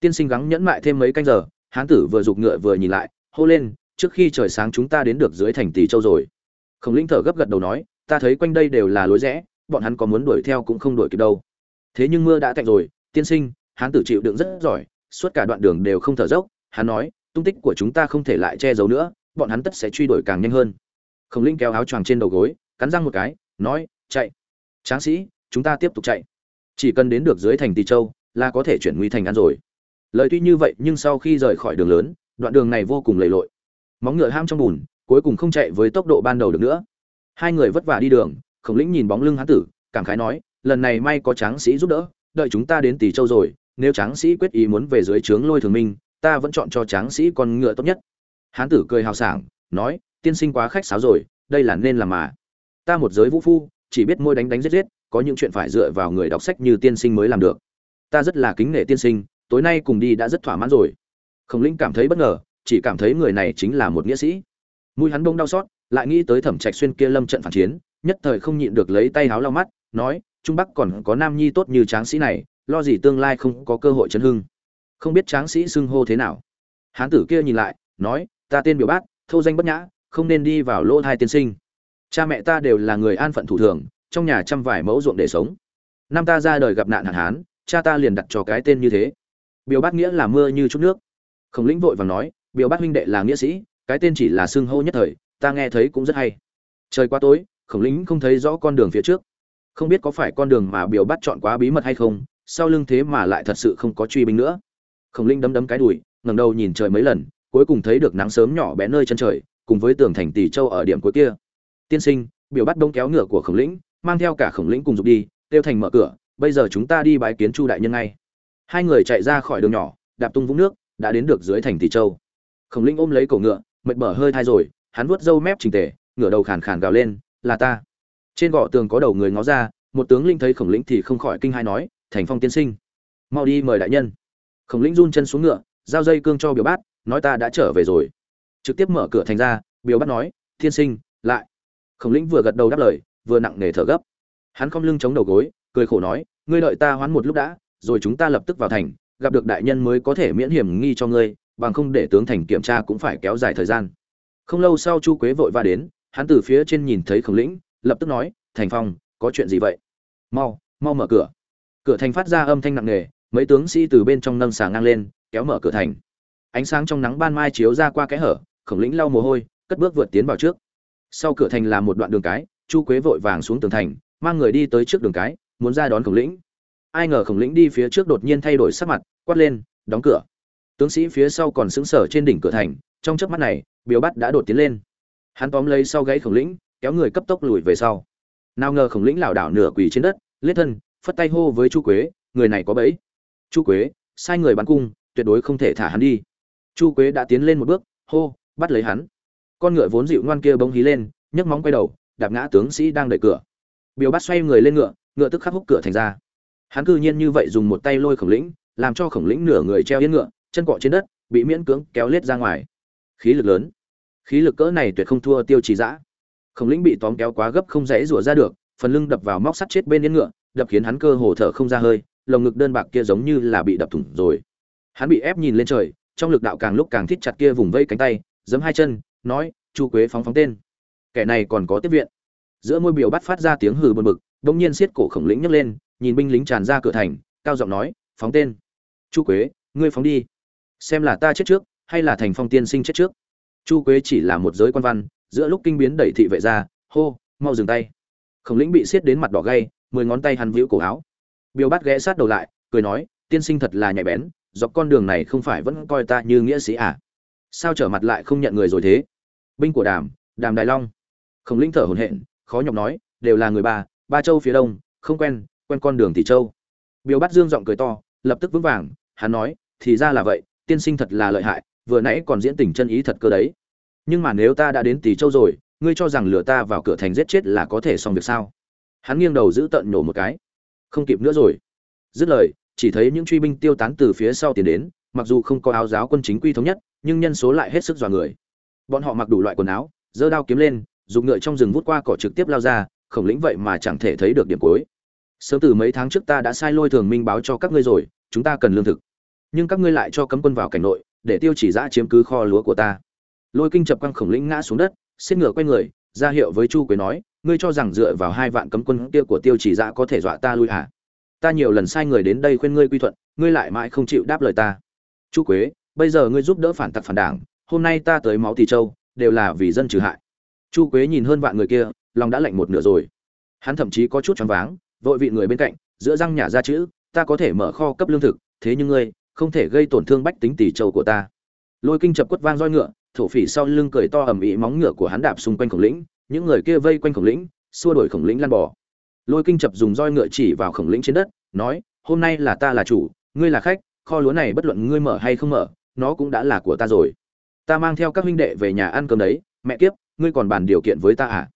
[SPEAKER 1] Tiên sinh gắng nhẫn mại thêm mấy canh giờ, hán tử vừa giục ngựa vừa nhìn lại, hô lên, trước khi trời sáng chúng ta đến được dưới thành tỷ châu rồi. Khổng linh thở gấp gật đầu nói, ta thấy quanh đây đều là lối rẽ, bọn hắn có muốn đuổi theo cũng không đuổi kịp đâu. Thế nhưng mưa đã tạnh rồi, tiên sinh, hán tử chịu đựng rất giỏi, suốt cả đoạn đường đều không thở dốc, hắn nói, tung tích của chúng ta không thể lại che giấu nữa, bọn hắn tất sẽ truy đuổi càng nhanh hơn. Khổng linh kéo áo choàng trên đầu gối, cắn răng một cái, nói, chạy, tráng sĩ, chúng ta tiếp tục chạy chỉ cần đến được dưới thành tỳ châu, là có thể chuyển nguy thành ăn rồi. Lời tuy như vậy, nhưng sau khi rời khỏi đường lớn, đoạn đường này vô cùng lầy lội. Móng ngựa ham trong bùn, cuối cùng không chạy với tốc độ ban đầu được nữa. Hai người vất vả đi đường, khổng lĩnh nhìn bóng lưng hán tử, cảm khái nói, lần này may có tráng sĩ giúp đỡ, đợi chúng ta đến Tỳ châu rồi, nếu tráng sĩ quyết ý muốn về dưới trướng lôi thường minh, ta vẫn chọn cho tráng sĩ con ngựa tốt nhất. Hán tử cười hào sảng, nói, tiên sinh quá khách sáo rồi, đây là nên làm mà. Ta một giới vũ phu, chỉ biết môi đánh đánh giết giết có những chuyện phải dựa vào người đọc sách như tiên sinh mới làm được. Ta rất là kính nể tiên sinh tối nay cùng đi đã rất thỏa mãn rồi. Khổng linh cảm thấy bất ngờ chỉ cảm thấy người này chính là một nghĩa sĩ. Mũi hắn bông đau xót lại nghĩ tới thẩm trạch xuyên kia lâm trận phản chiến nhất thời không nhịn được lấy tay háo lau mắt nói trung bắc còn có nam nhi tốt như tráng sĩ này lo gì tương lai không có cơ hội chấn hưng. Không biết tráng sĩ xưng hô thế nào. Hán tử kia nhìn lại nói ta tên biểu bác, thâu danh bất nhã không nên đi vào lỗ thai tiên sinh. Cha mẹ ta đều là người an phận thủ thường trong nhà trăm vài mẫu ruộng để sống. Năm ta ra đời gặp nạn hạn hán, cha ta liền đặt cho cái tên như thế. Biểu bát nghĩa là mưa như chút nước. Khổng lĩnh vội vàng nói, biểu bát huynh đệ là nghĩa sĩ, cái tên chỉ là xưng hô nhất thời, ta nghe thấy cũng rất hay. Trời quá tối, khổng lĩnh không thấy rõ con đường phía trước. Không biết có phải con đường mà biểu bát chọn quá bí mật hay không, sau lưng thế mà lại thật sự không có truy binh nữa. Khổng linh đấm đấm cái đùi, ngẩng đầu nhìn trời mấy lần, cuối cùng thấy được nắng sớm nhỏ bé nơi chân trời, cùng với tường thành tỷ châu ở điểm cuối kia. Tiên sinh, biểu bát đông kéo ngựa của khổng lĩnh mang theo cả khổng lĩnh cùng dục đi, tiêu thành mở cửa, bây giờ chúng ta đi bái kiến chu đại nhân ngay. Hai người chạy ra khỏi đường nhỏ, đạp tung vũng nước, đã đến được dưới thành tỷ châu. Khổng lĩnh ôm lấy cổ ngựa, mệt mở hơi thai rồi, hắn vuốt râu mép trình tề, ngửa đầu khàn khàn gào lên, là ta. Trên gò tường có đầu người ngó ra, một tướng linh thấy khổng lĩnh thì không khỏi kinh hai nói, thành phong tiên sinh, mau đi mời đại nhân. Khổng lĩnh run chân xuống ngựa, giao dây cương cho biểu bát, nói, ta đã trở về rồi. Trực tiếp mở cửa thành ra, biểu bát nói, tiên sinh, lại. Khổng lĩnh vừa gật đầu đáp lời vừa nặng nề thở gấp. Hắn không lưng chống đầu gối, cười khổ nói, ngươi đợi ta hoán một lúc đã, rồi chúng ta lập tức vào thành, gặp được đại nhân mới có thể miễn hiểm nghi cho ngươi, bằng không để tướng thành kiểm tra cũng phải kéo dài thời gian. Không lâu sau chu quế vội va đến, hắn từ phía trên nhìn thấy khổng lĩnh, lập tức nói, thành phong, có chuyện gì vậy? Mau mau mở cửa. Cửa thành phát ra âm thanh nặng nề, mấy tướng sĩ từ bên trong nâng xà ngang lên, kéo mở cửa thành. Ánh sáng trong nắng ban mai chiếu ra qua kẽ hở, khổng lĩnh lau mồ hôi, cất bước vượt tiến vào trước. Sau cửa thành là một đoạn đường cái chu quế vội vàng xuống tường thành, mang người đi tới trước đường cái, muốn ra đón khổng lĩnh. Ai ngờ khổng lĩnh đi phía trước đột nhiên thay đổi sắc mặt, quát lên, đóng cửa. Tướng sĩ phía sau còn sững sờ trên đỉnh cửa thành, trong chớp mắt này biểu bắt đã đột tiến lên. Hắn tóm lấy sau gáy khổng lĩnh, kéo người cấp tốc lùi về sau. Nào ngờ khổng lĩnh lảo đảo nửa quỳ trên đất lết thân, phất tay hô với chu quế, người này có bẫy. Chu quế, sai người bắn cung, tuyệt đối không thể thả hắn đi. Chu quế đã tiến lên một bước, hô, bắt lấy hắn. Con ngựa vốn dịu ngoan kia bỗng hí lên, nhấc móng quay đầu đạp ngã tướng sĩ đang đợi cửa. Biểu bắt xoay người lên ngựa ngựa tức khắc húc cửa thành ra. Hắn cư nhiên như vậy dùng một tay lôi khổng lĩnh, làm cho khổng lĩnh nửa người treo yên ngựa, chân cọ trên đất, bị miễn cưỡng kéo lết ra ngoài. Khí lực lớn. Khí lực cỡ này tuyệt không thua tiêu trì dã khổng lĩnh bị tóm kéo quá gấp không dễ rủa ra được, phần lưng đập vào móc sắt chết bên yên ngựa, đập khiến hắn cơ hồ thở không ra hơi, lồng ngực đơn bạc kia giống như là bị đập thủng rồi. Hắn bị ép nhìn lên trời, trong lực đạo càng lúc càng thít chặt kia vùng vây cánh tay giấm hai chân, nói, chu quế phóng phóng tên kẻ này còn có tiếp viện. Giữa môi biểu bắt phát ra tiếng hừ bần bực, bỗng nhiên siết cổ khổng lĩnh nhấc lên, nhìn binh lính tràn ra cửa thành, cao giọng nói, phóng tên. Chu quế, ngươi phóng đi. Xem là ta chết trước, hay là thành phong tiên sinh chết trước. Chu quế chỉ là một giới quan văn, giữa lúc kinh biến đẩy thị vệ ra, hô, mau dừng tay. Khổng lĩnh bị siết đến mặt đỏ gay, mười ngón tay hắn víu cổ áo. Biểu bắt ghé sát đầu lại, cười nói, tiên sinh thật là nhạy bén, dọc con đường này không phải vẫn coi ta như nghĩa sĩ à? Sao trở mặt lại không nhận người rồi thế? Binh của đàm đàm đại long khổng linh thở hổn hển khó nhọc nói đều là người bà, ba châu phía đông không quen quen con đường tỷ châu. Biểu bắt dương giọng cười to lập tức vững vàng hắn nói thì ra là vậy tiên sinh thật là lợi hại vừa nãy còn diễn tình chân ý thật cơ đấy. Nhưng mà nếu ta đã đến tỷ châu rồi ngươi cho rằng lừa ta vào cửa thành giết chết là có thể xong việc sao? Hắn nghiêng đầu giữ tận nhổ một cái. Không kịp nữa rồi. Dứt lời chỉ thấy những truy binh tiêu tán từ phía sau tiến đến mặc dù không có áo giáo quân chính quy thống nhất nhưng nhân số lại hết sức dọa người. Bọn họ mặc đủ loại quần áo giơ đao kiếm lên dùng ngựa trong rừng vút qua cỏ trực tiếp lao ra, khổng lĩnh vậy mà chẳng thể thấy được điểm cuối. Sớm từ mấy tháng trước ta đã sai lôi thường minh báo cho các ngươi rồi, chúng ta cần lương thực. Nhưng các ngươi lại cho cấm quân vào cảnh nội, để tiêu chỉ giã chiếm cứ kho lúa của ta. Lôi kinh chập quăng khổng lĩnh ngã xuống đất, xiết ngựa quay người, ra hiệu với chu quế nói, ngươi cho rằng dựa vào hai vạn cấm quân kia của tiêu chỉ giã có thể dọa ta lui à ta nhiều lần sai người đến đây khuyên ngươi quy thuận, ngươi lại mãi không chịu đáp lời ta. Chu quế, bây giờ ngươi giúp đỡ phản tặc phản đảng, hôm nay ta tới máu Tỳ châu, đều là vì dân trừ hại chu quế nhìn hơn vạn người kia, lòng đã lạnh một nửa rồi. Hắn thậm chí có chút choáng váng, vội vị người bên cạnh, giữa răng nhả ra chữ, ta có thể mở kho cấp lương thực, thế nhưng ngươi không thể gây tổn thương bách tính tỷ châu của ta. Lôi kinh chập quất vang roi ngựa, thổ phỉ sau lưng cười to ầm ĩ móng ngựa của hắn đạp xung quanh khổng lĩnh, những người kia vây quanh khổng lĩnh, xua đuổi khổng lĩnh lăn bò. Lôi kinh chập dùng roi ngựa chỉ vào khổng lĩnh trên đất, nói, hôm nay là ta là chủ, ngươi là khách, kho lúa này bất luận ngươi mở hay không mở, nó cũng đã là của ta rồi. Ta mang theo các huynh đệ về nhà ăn cơm đấy, mẹ kiếp ngươi còn bàn điều kiện với ta à?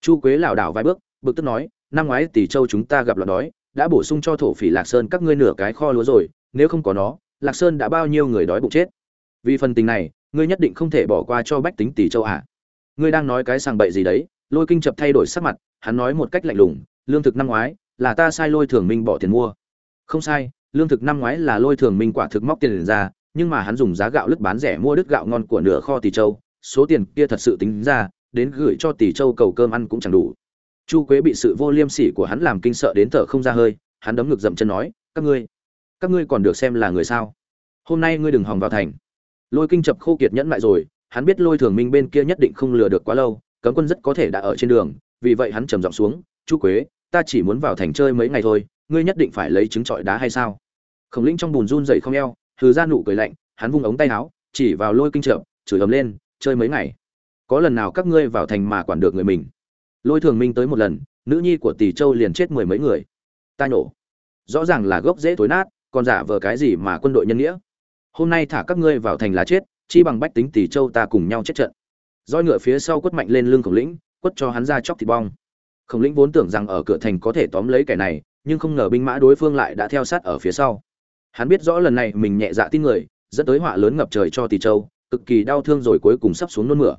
[SPEAKER 1] Chu quế lảo đảo vài bước, bực tức nói, năm ngoái tỷ châu chúng ta gặp loạn đói, đã bổ sung cho thổ phỉ lạc sơn các ngươi nửa cái kho lúa rồi, nếu không có nó, lạc sơn đã bao nhiêu người đói bụng chết. Vì phần tình này, ngươi nhất định không thể bỏ qua cho bách tính tỷ châu à? Ngươi đang nói cái sàng bậy gì đấy? Lôi kinh chập thay đổi sắc mặt, hắn nói một cách lạnh lùng, lương thực năm ngoái là ta sai lôi thường minh bỏ tiền mua. Không sai, lương thực năm ngoái là lôi thường minh quả thực móc tiền ra, nhưng mà hắn dùng giá gạo lứt bán rẻ mua đứt gạo ngon của nửa kho tỷ châu số tiền kia thật sự tính ra, đến gửi cho tỷ châu cầu cơm ăn cũng chẳng đủ. Chu quế bị sự vô liêm sỉ của hắn làm kinh sợ đến thở không ra hơi, hắn đấm ngực dậm chân nói, các ngươi các ngươi còn được xem là người sao? Hôm nay ngươi đừng hòng vào thành. Lôi kinh chập khô kiệt nhẫn lại rồi, hắn biết lôi thường minh bên kia nhất định không lừa được quá lâu, cấm quân rất có thể đã ở trên đường, vì vậy hắn trầm giọng xuống, chu quế, ta chỉ muốn vào thành chơi mấy ngày thôi, ngươi nhất định phải lấy trứng trọi đá hay sao? Khổng lĩnh trong bùn run dậy không eo, hừ ra nụ cười lạnh, hắn vung ống tay áo, chỉ vào lôi kinh trợ chửi ầm lên chơi mấy ngày. Có lần nào các ngươi vào thành mà quản được người mình? Lôi thường minh tới một lần, nữ nhi của tỷ châu liền chết mười mấy người. Ta nhổ. Rõ ràng là gốc dễ tối nát, còn giả vờ cái gì mà quân đội nhân nghĩa? Hôm nay thả các ngươi vào thành là chết, chi bằng bách tính tỷ châu ta cùng nhau chết trận. Roi ngựa phía sau quất mạnh lên lưng khổng lĩnh, quất cho hắn ra chóc thịt bong. Khổng lĩnh vốn tưởng rằng ở cửa thành có thể tóm lấy kẻ này, nhưng không ngờ binh mã đối phương lại đã theo sát ở phía sau. Hắn biết rõ lần này mình nhẹ dạ tin người, dẫn tới họa lớn ngập trời cho tỷ châu cực kỳ đau thương rồi cuối cùng sắp xuống nôn mửa.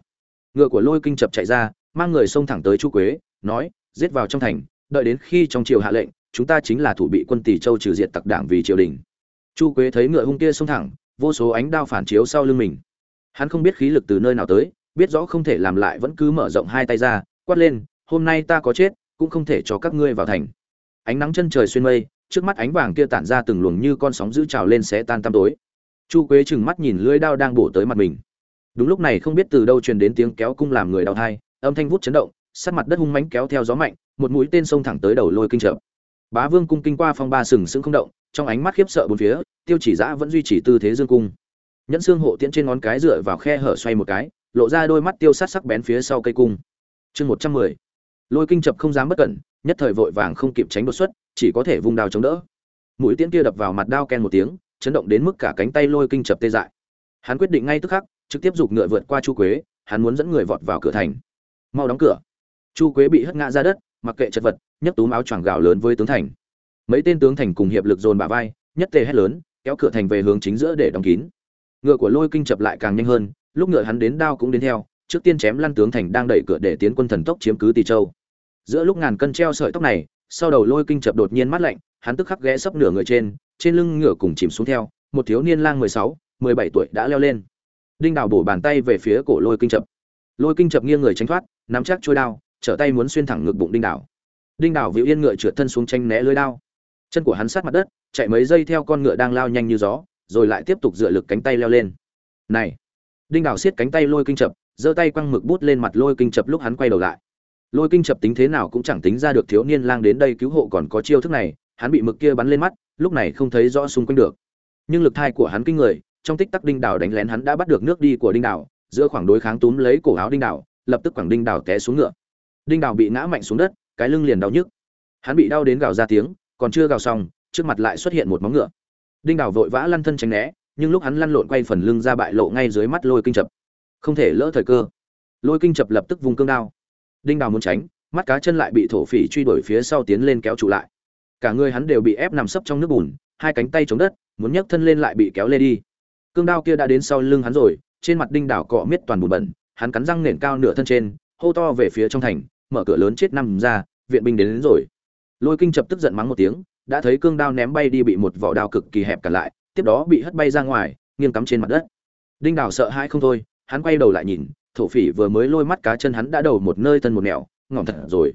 [SPEAKER 1] Ngựa của lôi kinh chập chạy ra, mang người xông thẳng tới chu quế, nói, giết vào trong thành, đợi đến khi trong triều hạ lệnh, chúng ta chính là thủ bị quân tỷ châu trừ diệt tặc đảng vì triều đình. Chu quế thấy ngựa hung kia xông thẳng, vô số ánh đao phản chiếu sau lưng mình. Hắn không biết khí lực từ nơi nào tới, biết rõ không thể làm lại vẫn cứ mở rộng hai tay ra, quát lên, hôm nay ta có chết, cũng không thể cho các ngươi vào thành. Ánh nắng chân trời xuyên mây, trước mắt ánh vàng kia tản ra từng luồng như con sóng dữ trào lên sẽ tan tăm tối chu quế chừng mắt nhìn lưỡi đao đang bổ tới mặt mình. Đúng lúc này không biết từ đâu truyền đến tiếng kéo cung làm người đau thai, âm thanh vút chấn động sát mặt đất hung mãnh kéo theo gió mạnh, một mũi tên xông thẳng tới đầu lôi kinh trợ bá vương cung kinh qua phong ba sừng sững không động, trong ánh mắt khiếp sợ bốn phía, tiêu chỉ giã vẫn duy trì tư thế dương cung. Nhẫn xương hộ tiễn trên ngón cái dựa vào khe hở xoay một cái, lộ ra đôi mắt tiêu sát sắc bén phía sau cây cung. Chương một trăm mười. Lôi kinh chập không dám bất cẩn, nhất thời vội vàng không kịp tránh đột xuất, chỉ có thể vùng đao chống đỡ. Mũi tiễn kia đập vào mặt đao ken một tiếng chấn động đến mức cả cánh tay lôi kinh chập tê dại. Hắn quyết định ngay tức khắc, trực tiếp giục ngựa vượt qua chu quế, hắn muốn dẫn người vọt vào cửa thành. Mau đóng cửa. Chu quế bị hất ngã ra đất, mặc kệ chật vật, nhấc túm áo choàng gạo lớn với tướng thành. Mấy tên tướng thành cùng hiệp lực dồn bả vai, nhất tề hét lớn, kéo cửa thành về hướng chính giữa để đóng kín. Ngựa của lôi kinh chập lại càng nhanh hơn, lúc ngựa hắn đến đao cũng đến theo, trước tiên chém lăn tướng thành đang đẩy cửa để tiến quân thần tốc chiếm cứ tỳ châu. Giữa lúc ngàn cân treo sợi tóc này, sau đầu lôi kinh chập đột nhiên mắt lạnh, hắn tức khắc ghé sấp nửa người trên trên lưng ngựa cùng chìm xuống theo, một thiếu niên lang mười sáu, mười bảy tuổi đã leo lên. Đinh đào bổ bàn tay về phía cổ lôi kinh chập. Lôi kinh chập nghiêng người tránh thoát, nắm chắc chuôi đao, trở tay muốn xuyên thẳng ngực bụng đinh đào. Đinh đào vĩu yên ngựa trượt thân xuống tranh né lưỡi đao. Chân của hắn sát mặt đất, chạy mấy giây theo con ngựa đang lao nhanh như gió, rồi lại tiếp tục dựa lực cánh tay leo lên. Này! Đinh đào siết cánh tay lôi kinh chập, giơ tay quăng mực bút lên mặt lôi kinh chập lúc hắn quay đầu lại. Lôi kinh chập tính thế nào cũng chẳng tính ra được thiếu niên lang đến đây cứu hộ còn có chiêu thức này, hắn bị mực kia bắn lên mắt lúc này không thấy rõ xung quanh được. Nhưng lực thai của hắn kinh người, trong tích tắc đinh đảo đánh lén hắn đã bắt được nước đi của đinh đảo giữa khoảng đối kháng túm lấy cổ áo đinh đảo lập tức quẳng đinh đảo té xuống ngựa. Đinh đảo bị ngã mạnh xuống đất, cái lưng liền đau nhức. Hắn bị đau đến gào ra tiếng, còn chưa gào xong, trước mặt lại xuất hiện một móng ngựa. Đinh đảo vội vã lăn thân tránh né, nhưng lúc hắn lăn lộn quay phần lưng ra bại lộ ngay dưới mắt lôi kinh chập. Không thể lỡ thời cơ. Lôi kinh chập lập tức vùng cương đao. Đinh đào muốn tránh, mắt cá chân lại bị thổ phỉ truy đuổi phía sau tiến lên kéo trụ lại cả người hắn đều bị ép nằm sấp trong nước bùn hai cánh tay chống đất muốn nhấc thân lên lại bị kéo lê đi. Cương đao kia đã đến sau lưng hắn rồi trên mặt đinh đảo cọ miết toàn bùn bẩn hắn cắn răng nền cao nửa thân trên hô to về phía trong thành mở cửa lớn chết nằm ra viện binh đến, đến rồi. Lôi kinh chập tức giận mắng một tiếng đã thấy cương đao ném bay đi bị một vỏ đao cực kỳ hẹp cả lại tiếp đó bị hất bay ra ngoài nghiêng cắm trên mặt đất. Đinh đảo sợ hãi không thôi hắn quay đầu lại nhìn thổ phỉ vừa mới lôi mắt cá chân hắn đã đầu một nơi thân một nẻo ngỏm thật rồi.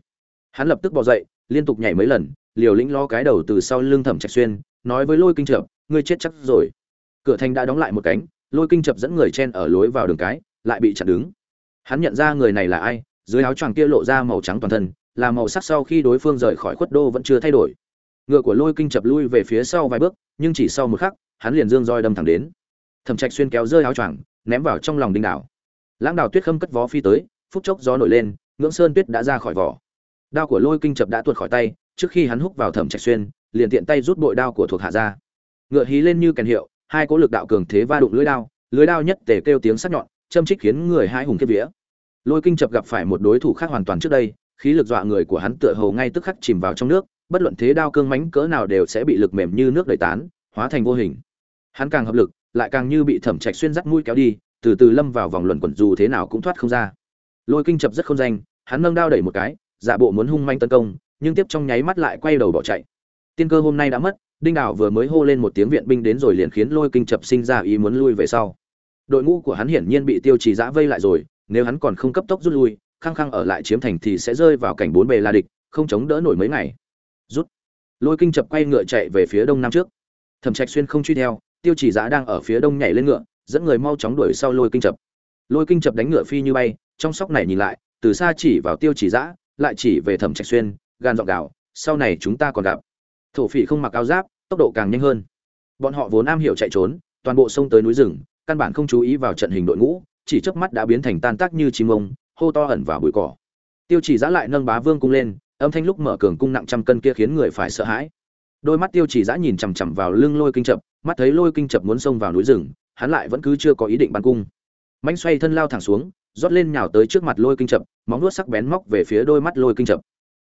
[SPEAKER 1] Hắn lập tức bò dậy liên tục nhảy mấy lần liều lĩnh lo cái đầu từ sau lưng thẩm trạch xuyên, nói với lôi kinh chập ngươi chết chắc rồi. Cửa thành đã đóng lại một cánh, lôi kinh chập dẫn người chen ở lối vào đường cái, lại bị chặn đứng. Hắn nhận ra người này là ai, dưới áo choàng kia lộ ra màu trắng toàn thân, là màu sắc sau khi đối phương rời khỏi khuất đô vẫn chưa thay đổi. Ngựa của lôi kinh chập lui về phía sau vài bước, nhưng chỉ sau một khắc, hắn liền dương roi đâm thẳng đến. Thẩm trạch xuyên kéo rơi áo choàng, ném vào trong lòng đinh đảo. Lãng đảo tuyết khâm cất vó phi tới, phút chốc gió nổi lên, ngưỡng sơn tuyết đã ra khỏi vỏ đao của lôi kinh chập đã tuột khỏi tay, trước khi hắn húc vào thẩm trạch xuyên, liền tiện tay rút bội đao của thuộc hạ ra. Ngựa hí lên như kèn hiệu, hai cỗ lực đạo cường thế va đụng lưới đao lưới đao nhất tề kêu tiếng sắc nhọn, châm trích khiến người hai hùng kiếp vía. Lôi kinh chập gặp phải một đối thủ khác hoàn toàn trước đây, khí lực dọa người của hắn tựa hồ ngay tức khắc chìm vào trong nước, bất luận thế đao cương mãnh cỡ nào đều sẽ bị lực mềm như nước đẩy tán, hóa thành vô hình. Hắn càng hợp lực, lại càng như bị thẩm trạch xuyên dắt mũi kéo đi, từ từ lâm vào vòng luẩn quẩn dù thế nào cũng thoát không ra. Lôi kinh chập rất không danh, hắn nâng đao đẩy một cái giả bộ muốn hung manh tấn công, nhưng tiếp trong nháy mắt lại quay đầu bỏ chạy. Tiên cơ hôm nay đã mất, đinh đảo vừa mới hô lên một tiếng viện binh đến rồi liền khiến lôi kinh chập sinh ra ý muốn lui về sau. Đội ngũ của hắn hiển nhiên bị tiêu trì giã vây lại rồi, nếu hắn còn không cấp tốc rút lui, khăng khăng ở lại chiếm thành thì sẽ rơi vào cảnh bốn bề la địch, không chống đỡ nổi mấy ngày. Rút. Lôi kinh chập quay ngựa chạy về phía đông nam trước. Thẩm trạch xuyên không truy theo, tiêu chỉ giã đang ở phía đông nhảy lên ngựa, dẫn người mau chóng đuổi sau lôi kinh chập. Lôi kinh chập đánh ngựa phi như bay, trong sóc này nhìn lại, từ xa chỉ vào tiêu chỉ giã lại chỉ về thẩm trạch xuyên, gan dọn gạo sau này chúng ta còn gặp. Thổ phỉ không mặc áo giáp, tốc độ càng nhanh hơn. Bọn họ vốn am hiểu chạy trốn, toàn bộ sông tới núi rừng, căn bản không chú ý vào trận hình đội ngũ, chỉ chớp mắt đã biến thành tan tác như chim ông, hô to ẩn vào bụi cỏ. Tiêu chỉ giã lại nâng bá vương cung lên, âm thanh lúc mở cường cung nặng trăm cân kia khiến người phải sợ hãi. Đôi mắt tiêu chỉ giã nhìn chằm chằm vào lưng lôi kinh chập, mắt thấy lôi kinh chập muốn xông vào núi rừng, hắn lại vẫn cứ chưa có ý định bắn cung. Mánh xoay thân lao thẳng xuống rót lên nhào tới trước mặt lôi kinh chập, móng nuốt sắc bén móc về phía đôi mắt lôi kinh chập.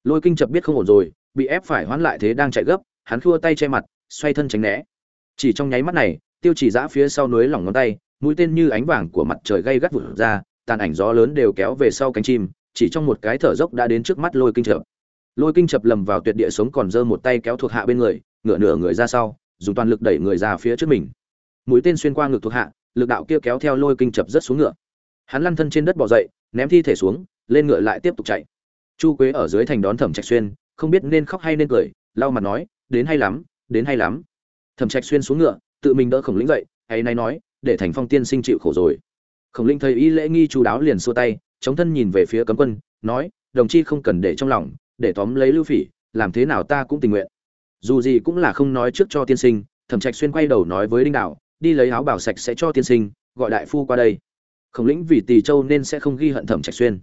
[SPEAKER 1] Lôi kinh chập biết không ổn rồi, bị ép phải hoãn lại thế đang chạy gấp, hắn khua tay che mặt, xoay thân tránh né. Chỉ trong nháy mắt này, tiêu chỉ giã phía sau núi lỏng ngón tay, mũi tên như ánh vàng của mặt trời gây gắt vụt ra, tàn ảnh gió lớn đều kéo về sau cánh chim, chỉ trong một cái thở dốc đã đến trước mắt lôi kinh chập. Lôi kinh chập lầm vào tuyệt địa sống còn giơ một tay kéo thuộc hạ bên người, ngửa nửa người ra sau, dùng toàn lực đẩy người ra phía trước mình. Mũi tên xuyên qua ngực thuộc hạ, lực đạo kia kéo theo lôi kinh chập rất xuống ngựa hắn lăn thân trên đất bỏ dậy, ném thi thể xuống, lên ngựa lại tiếp tục chạy. Chu quế ở dưới thành đón thẩm trạch xuyên, không biết nên khóc hay nên cười, lau mặt nói, đến hay lắm, đến hay lắm. Thẩm trạch xuyên xuống ngựa, tự mình đỡ khổng lĩnh dậy hay nay nói, để thành phong tiên sinh chịu khổ rồi. Khổng lĩnh thấy y lễ nghi chú đáo liền xua tay, chống thân nhìn về phía cấm quân, nói, đồng chi không cần để trong lòng, để tóm lấy lưu phỉ, làm thế nào ta cũng tình nguyện. Dù gì cũng là không nói trước cho tiên sinh, thẩm trạch xuyên quay đầu nói với đinh đạo, đi lấy áo bảo sạch sẽ cho tiên sinh, gọi đại phu qua đây khổng lĩnh vì tỳ châu nên sẽ không ghi hận thẩm trạch xuyên.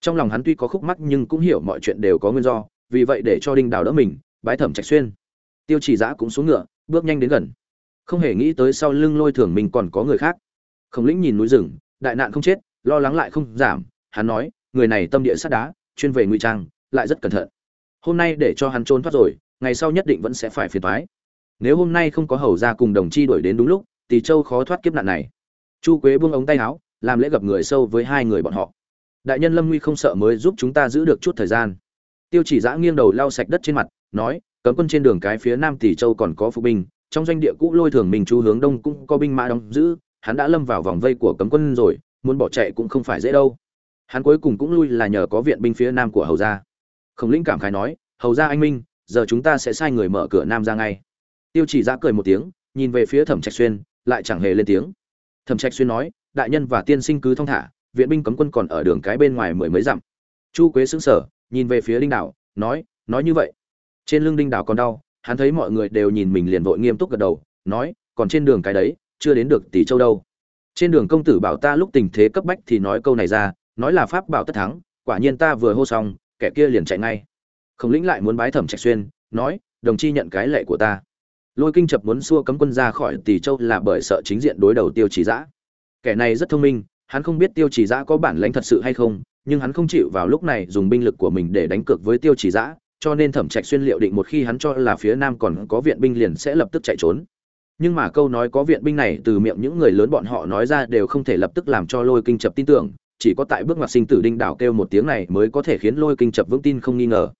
[SPEAKER 1] Trong lòng hắn tuy có khúc mắc nhưng cũng hiểu mọi chuyện đều có nguyên do, vì vậy để cho đinh đào đỡ mình, bái thẩm trạch xuyên. Tiêu chỉ giã cũng xuống ngựa, bước nhanh đến gần. Không hề nghĩ tới sau lưng lôi thường mình còn có người khác. Khổng lĩnh nhìn núi rừng, đại nạn không chết, lo lắng lại không giảm. Hắn nói, người này tâm địa sắt đá, chuyên về ngụy trang, lại rất cẩn thận. Hôm nay để cho hắn trốn thoát rồi, ngày sau nhất định vẫn sẽ phải phiền toái. nếu hôm nay không có hầu ra cùng đồng chi đuổi đến đúng lúc thì châu khó thoát kiếp nạn này. Chu quế buông ống tay áo làm lễ gặp người sâu với hai người bọn họ. Đại nhân lâm nguy không sợ mới giúp chúng ta giữ được chút thời gian. Tiêu chỉ giã nghiêng đầu lau sạch đất trên mặt, nói, cấm quân trên đường cái phía nam tỷ châu còn có phục binh, trong doanh địa cũ lôi thường mình chú hướng đông cũng có binh mã đóng giữ, hắn đã lâm vào vòng vây của cấm quân rồi, muốn bỏ chạy cũng không phải dễ đâu. Hắn cuối cùng cũng lui là nhờ có viện binh phía nam của hầu gia. Khổng lĩnh cảm khái nói, hầu gia anh minh, giờ chúng ta sẽ sai người mở cửa nam ra ngay. Tiêu chỉ giã cười một tiếng, nhìn về phía thẩm trạch xuyên, lại chẳng hề lên tiếng. Thẩm trạch xuyên nói đại nhân và tiên sinh cứ thong thả, viện binh cấm quân còn ở đường cái bên ngoài mười mấy dặm. Chu quế xứng sở nhìn về phía đinh đảo, nói nói như vậy. Trên lưng đinh đảo còn đau, hắn thấy mọi người đều nhìn mình liền vội nghiêm túc gật đầu, nói, còn trên đường cái đấy, chưa đến được tỷ châu đâu. Trên đường công tử bảo ta lúc tình thế cấp bách thì nói câu này ra, nói là pháp bảo tất thắng, quả nhiên ta vừa hô xong, kẻ kia liền chạy ngay. Khổng lĩnh lại muốn bái thẩm trạch xuyên, nói, đồng chi nhận cái lệ của ta. Lôi kinh chập muốn xua cấm quân ra khỏi tỷ châu là bởi sợ chính diện đối đầu tiêu chỉ giã kẻ này rất thông minh, hắn không biết tiêu chỉ giã có bản lãnh thật sự hay không, nhưng hắn không chịu vào lúc này dùng binh lực của mình để đánh cược với tiêu chỉ giã, cho nên thẩm trạch xuyên liệu định một khi hắn cho là phía nam còn có viện binh liền sẽ lập tức chạy trốn. Nhưng mà câu nói có viện binh này từ miệng những người lớn bọn họ nói ra đều không thể lập tức làm cho lôi kinh chập tin tưởng, chỉ có tại bước ngoặt sinh tử đinh đảo kêu một tiếng này mới có thể khiến lôi kinh chập vững tin không nghi ngờ.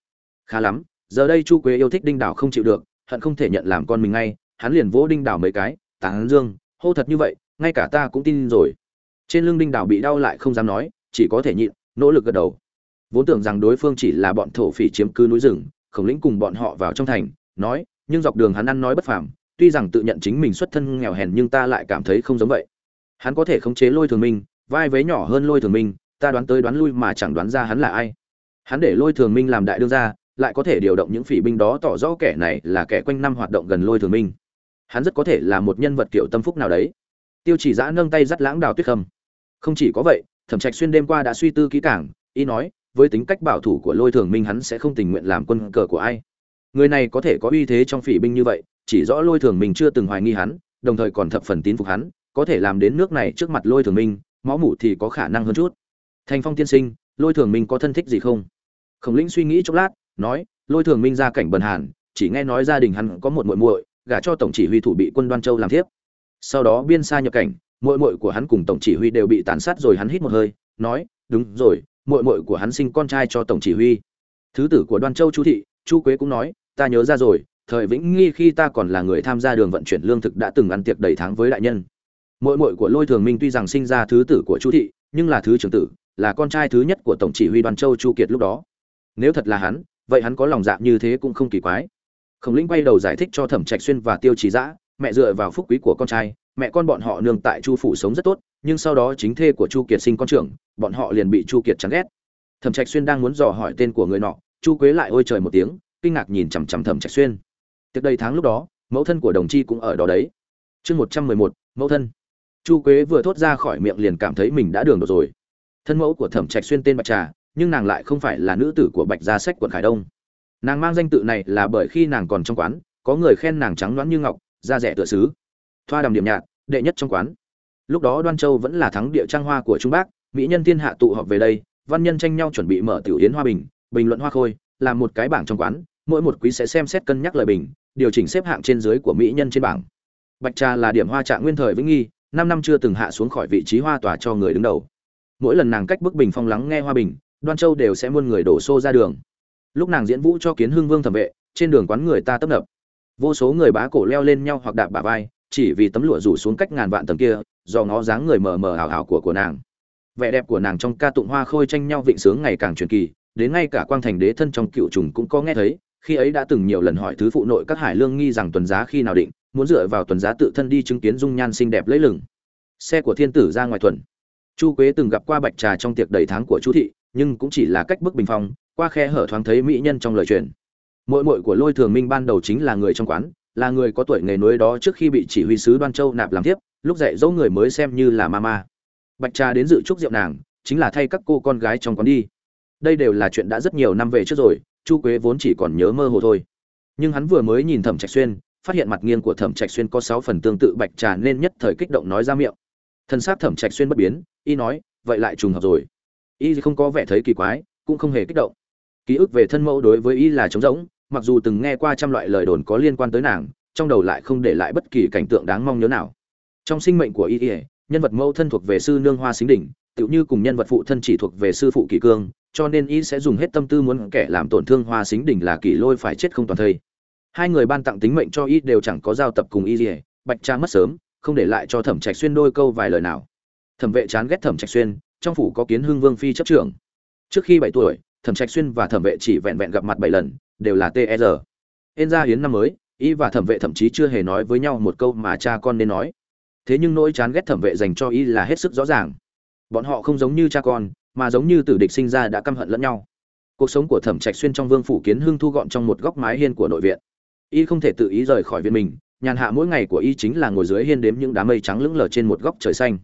[SPEAKER 1] Khá lắm, giờ đây chu quế yêu thích đinh đảo không chịu được, hận không thể nhận làm con mình ngay, hắn liền vỗ đinh đảo mấy cái, tán dương, hô thật như vậy ngay cả ta cũng tin rồi. Trên lưng đinh đảo bị đau lại không dám nói, chỉ có thể nhịn, nỗ lực gật đầu. Vốn tưởng rằng đối phương chỉ là bọn thổ phỉ chiếm cứ núi rừng, khổng lĩnh cùng bọn họ vào trong thành, nói, nhưng dọc đường hắn ăn nói bất phàm, tuy rằng tự nhận chính mình xuất thân nghèo hèn nhưng ta lại cảm thấy không giống vậy. Hắn có thể khống chế lôi thường minh, vai vế nhỏ hơn lôi thường minh, ta đoán tới đoán lui mà chẳng đoán ra hắn là ai. Hắn để lôi thường minh làm đại đương gia, lại có thể điều động những phỉ binh đó tỏ rõ kẻ này là kẻ quanh năm hoạt động gần lôi thường minh. Hắn rất có thể là một nhân vật kiểu tâm phúc nào đấy tiêu chỉ giã nâng tay dắt lãng đào tuyết khâm. Không chỉ có vậy, thẩm trạch xuyên đêm qua đã suy tư kỹ càng, ý nói, với tính cách bảo thủ của lôi thường minh hắn sẽ không tình nguyện làm quân cờ của ai. Người này có thể có uy thế trong phỉ binh như vậy, chỉ rõ lôi thường minh chưa từng hoài nghi hắn, đồng thời còn thập phần tín phục hắn, có thể làm đến nước này trước mặt lôi thường minh, máu mủ thì có khả năng hơn chút. Thành phong tiên sinh, lôi thường minh có thân thích gì không? Khổng lĩnh suy nghĩ chốc lát, nói, lôi thường minh ra cảnh bần hàn, chỉ nghe nói gia đình hắn có một muội muội, gả cho tổng chỉ huy thủ bị quân đoan châu làm thiếp sau đó biên xa nhập cảnh, muội muội của hắn cùng tổng chỉ huy đều bị tàn sát rồi hắn hít một hơi, nói, đúng rồi, muội muội của hắn sinh con trai cho tổng chỉ huy. Thứ tử của đoan châu chu thị, chu quế cũng nói, ta nhớ ra rồi, thời vĩnh nghi khi ta còn là người tham gia đường vận chuyển lương thực đã từng ăn tiệc đầy tháng với đại nhân. Muội muội của lôi thường minh tuy rằng sinh ra thứ tử của chu thị, nhưng là thứ trưởng tử, là con trai thứ nhất của tổng chỉ huy đoan châu chu kiệt lúc đó. Nếu thật là hắn, vậy hắn có lòng dạ như thế cũng không kỳ quái. Khổng lĩnh quay đầu giải thích cho thẩm trạch xuyên và tiêu trí dã mẹ dựa vào phúc quý của con trai, mẹ con bọn họ nương tại chu phủ sống rất tốt, nhưng sau đó chính thê của chu kiệt sinh con trưởng, bọn họ liền bị chu kiệt chán ghét. Thẩm trạch xuyên đang muốn dò hỏi tên của người nọ, chu quế lại ôi trời một tiếng, kinh ngạc nhìn chằm chằm thẩm trạch xuyên. Tiệc đây tháng lúc đó, mẫu thân của đồng chi cũng ở đó đấy. Chương một trăm mười một, mẫu thân. Chu quế vừa thốt ra khỏi miệng liền cảm thấy mình đã đường đột rồi. Thân mẫu của thẩm trạch xuyên tên bạch trà, nhưng nàng lại không phải là nữ tử của bạch gia sách quận khải đông. Nàng mang danh tự này là bởi khi nàng còn trong quán, có người khen nàng trắng loáng như ngọc da rẻ tựa xứ. Thoa đầm điểm nhạt đệ nhất trong quán. Lúc đó đoan châu vẫn là thắng địa trang hoa của trung bắc mỹ nhân thiên hạ tụ họp về đây, văn nhân tranh nhau chuẩn bị mở tiểu yến hoa bình bình luận hoa khôi làm một cái bảng trong quán, mỗi một quý sẽ xem xét cân nhắc lời bình, điều chỉnh xếp hạng trên dưới của mỹ nhân trên bảng. Bạch trà là điểm hoa trạng nguyên thời vĩnh nghi, năm năm chưa từng hạ xuống khỏi vị trí hoa tòa cho người đứng đầu. Mỗi lần nàng cách bức bình phong lắng nghe hoa bình, đoan châu đều sẽ muôn người đổ xô ra đường. Lúc nàng diễn vũ cho kiến hưng vương thẩm vệ, trên đường quán người ta tấp nập vô số người bá cổ leo lên nhau hoặc đạp bà vai, chỉ vì tấm lụa rủ xuống cách ngàn vạn tầng kia, do ngó dáng người mờ mờ ảo ảo của của nàng. Vẻ đẹp của nàng trong ca tụng hoa khôi tranh nhau vịnh sướng ngày càng truyền kỳ, đến ngay cả quang thành đế thân trong cựu trùng cũng có nghe thấy, khi ấy đã từng nhiều lần hỏi thứ phụ nội các hải lương nghi rằng tuần giá khi nào định, muốn dựa vào tuần giá tự thân đi chứng kiến dung nhan xinh đẹp lấy lừng. Xe của thiên tử ra ngoài tuần chu quế từng gặp qua bạch trà trong tiệc đầy tháng của chu thị, nhưng cũng chỉ là cách bức bình phong, qua khe hở thoáng thấy mỹ nhân trong lời truyền. Muội muội của lôi thường minh ban đầu chính là người trong quán, là người có tuổi nghề núi đó trước khi bị chỉ huy sứ đoan châu nạp làm tiếp lúc dạy dỗ người mới xem như là mama. bạch trà đến dự chúc rượu nàng, chính là thay các cô con gái trong quán đi. Đây đều là chuyện đã rất nhiều năm về trước rồi, chu quế vốn chỉ còn nhớ mơ hồ thôi. Nhưng hắn vừa mới nhìn thẩm trạch xuyên, phát hiện mặt nghiêng của thẩm trạch xuyên có sáu phần tương tự bạch trà nên nhất thời kích động nói ra miệng. Thân xác thẩm trạch xuyên bất biến, y nói, vậy lại trùng hợp rồi. Y không có vẻ thấy kỳ quái, cũng không hề kích động. Ký ức về thân mẫu đối với y là trống rỗng mặc dù từng nghe qua trăm loại lời đồn có liên quan tới nàng, trong đầu lại không để lại bất kỳ cảnh tượng đáng mong nhớ nào. Trong sinh mệnh của y ỉa nhân vật mẫu thân thuộc về sư nương hoa xính đỉnh, tựu như cùng nhân vật phụ thân chỉ thuộc về sư phụ kỷ cương, cho nên y sẽ dùng hết tâm tư muốn kẻ làm tổn thương hoa xính đỉnh là kỷ lôi phải chết không toàn thây. Hai người ban tặng tính mệnh cho y đều chẳng có giao tập cùng y ỉa bạch cha mất sớm, không để lại cho thẩm trạch xuyên đôi câu vài lời nào. Thẩm vệ chán ghét thẩm trạch xuyên, trong phủ có kiến hương vương phi chấp trưởng. Trước khi bảy tuổi, thẩm trạch xuyên và thẩm vệ chỉ vẹn vẹn gặp mặt bảy lần đều là TR. Hên ra hiến năm mới, y và thẩm vệ thậm chí chưa hề nói với nhau một câu mà cha con nên nói. Thế nhưng nỗi chán ghét thẩm vệ dành cho y là hết sức rõ ràng. Bọn họ không giống như cha con, mà giống như tử địch sinh ra đã căm hận lẫn nhau. Cuộc sống của thẩm trạch xuyên trong vương phủ kiến hưng thu gọn trong một góc mái hiên của nội viện. Y không thể tự ý rời khỏi viện mình, nhàn hạ mỗi ngày của y chính là ngồi dưới hiên đếm những đám mây trắng lững lờ trên một góc trời xanh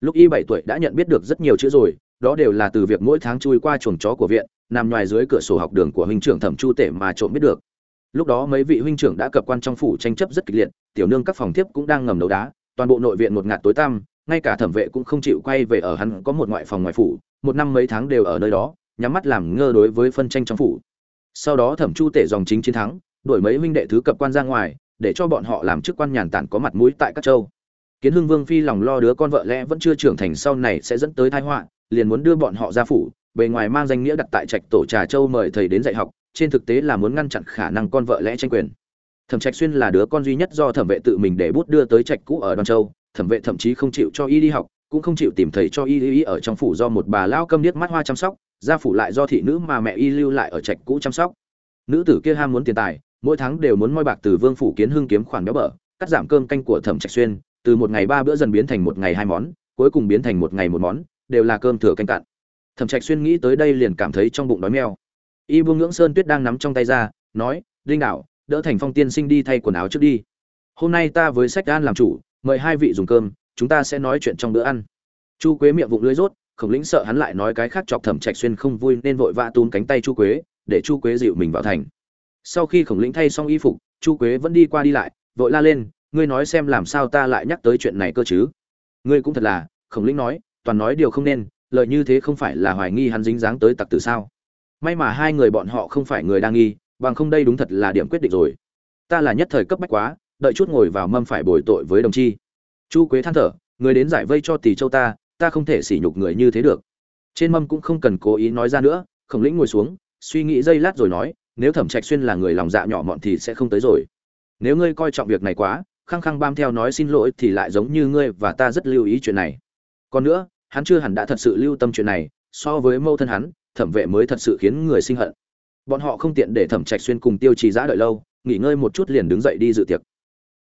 [SPEAKER 1] lúc y bảy tuổi đã nhận biết được rất nhiều chữ rồi, đó đều là từ việc mỗi tháng chui qua chuồng chó của viện, nằm ngoài dưới cửa sổ học đường của huynh trưởng thẩm chu tể mà trộm biết được. Lúc đó mấy vị huynh trưởng đã cập quan trong phủ tranh chấp rất kịch liệt, tiểu nương các phòng tiếp cũng đang ngầm đấu đá, toàn bộ nội viện một ngạt tối tăm, ngay cả thẩm vệ cũng không chịu quay về ở hắn có một ngoại phòng ngoài phủ, một năm mấy tháng đều ở nơi đó, nhắm mắt làm ngơ đối với phân tranh trong phủ. Sau đó thẩm chu tể dòng chính chiến thắng, đuổi mấy huynh đệ thứ cập quan ra ngoài, để cho bọn họ làm chức quan nhàn tản có mặt mũi tại các châu kiến hưng vương phi lòng lo đứa con vợ lẽ vẫn chưa trưởng thành sau này sẽ dẫn tới tai họa, liền muốn đưa bọn họ ra phủ, bề ngoài mang danh nghĩa đặt tại trạch tổ trà châu mời thầy đến dạy học, trên thực tế là muốn ngăn chặn khả năng con vợ lẽ tranh quyền. Thẩm trạch xuyên là đứa con duy nhất do thẩm vệ tự mình để bút đưa tới trạch cũ ở đoàn châu, thẩm vệ thậm chí không chịu cho y đi học, cũng không chịu tìm thầy cho y y ở trong phủ do một bà lao câm điếc mắt hoa chăm sóc, gia phủ lại do thị nữ mà mẹ y lưu lại ở trạch cũ chăm sóc. Nữ tử kia ham muốn tiền tài, mỗi tháng đều muốn moi bạc từ vương phủ kiến hưng kiếm khoản béo bở, cắt giảm cơm canh của thẩm trạch xuyên từ một ngày ba bữa dần biến thành một ngày hai món, cuối cùng biến thành một ngày một món, đều là cơm thừa canh cạn. Thẩm trạch xuyên nghĩ tới đây liền cảm thấy trong bụng đói meo. Y buông ngưỡng sơn tuyết đang nắm trong tay ra, nói, "Linh đạo, đỡ thành phong tiên sinh đi thay quần áo trước đi. Hôm nay ta với sách an làm chủ, mời hai vị dùng cơm, chúng ta sẽ nói chuyện trong bữa ăn. Chu quế miệng vụng lưỡi rốt, khổng lĩnh sợ hắn lại nói cái khác chọc thẩm trạch xuyên không vui nên vội vã túm cánh tay chu quế, để chu quế dịu mình vào thành. Sau khi khổng lĩnh thay xong y phục, chu quế vẫn đi qua đi lại, vội la lên ngươi nói xem làm sao ta lại nhắc tới chuyện này cơ chứ? Ngươi cũng thật là, khổng lĩnh nói, toàn nói điều không nên lợi như thế không phải là hoài nghi hắn dính dáng tới tặc tử sao? May mà hai người bọn họ không phải người đang nghi, bằng không đây đúng thật là điểm quyết định rồi. Ta là nhất thời cấp bách quá, đợi chút ngồi vào mâm phải bồi tội với đồng chi. Chu quế than thở, người đến giải vây cho tỷ châu ta ta không thể sỉ nhục người như thế được. Trên mâm cũng không cần cố ý nói ra nữa, khổng lĩnh ngồi xuống, suy nghĩ giây lát rồi nói, nếu thẩm trạch xuyên là người lòng dạ nhỏ mọn thì sẽ không tới rồi. Nếu ngươi coi trọng việc này quá khăng khăng bam theo nói xin lỗi thì lại giống như ngươi và ta rất lưu ý chuyện này. Còn nữa, hắn chưa hẳn đã thật sự lưu tâm chuyện này, so với mâu thân hắn, thẩm vệ mới thật sự khiến người sinh hận. Bọn họ không tiện để thẩm trạch xuyên cùng tiêu trì giã đợi lâu, nghỉ ngơi một chút liền đứng dậy đi dự tiệc.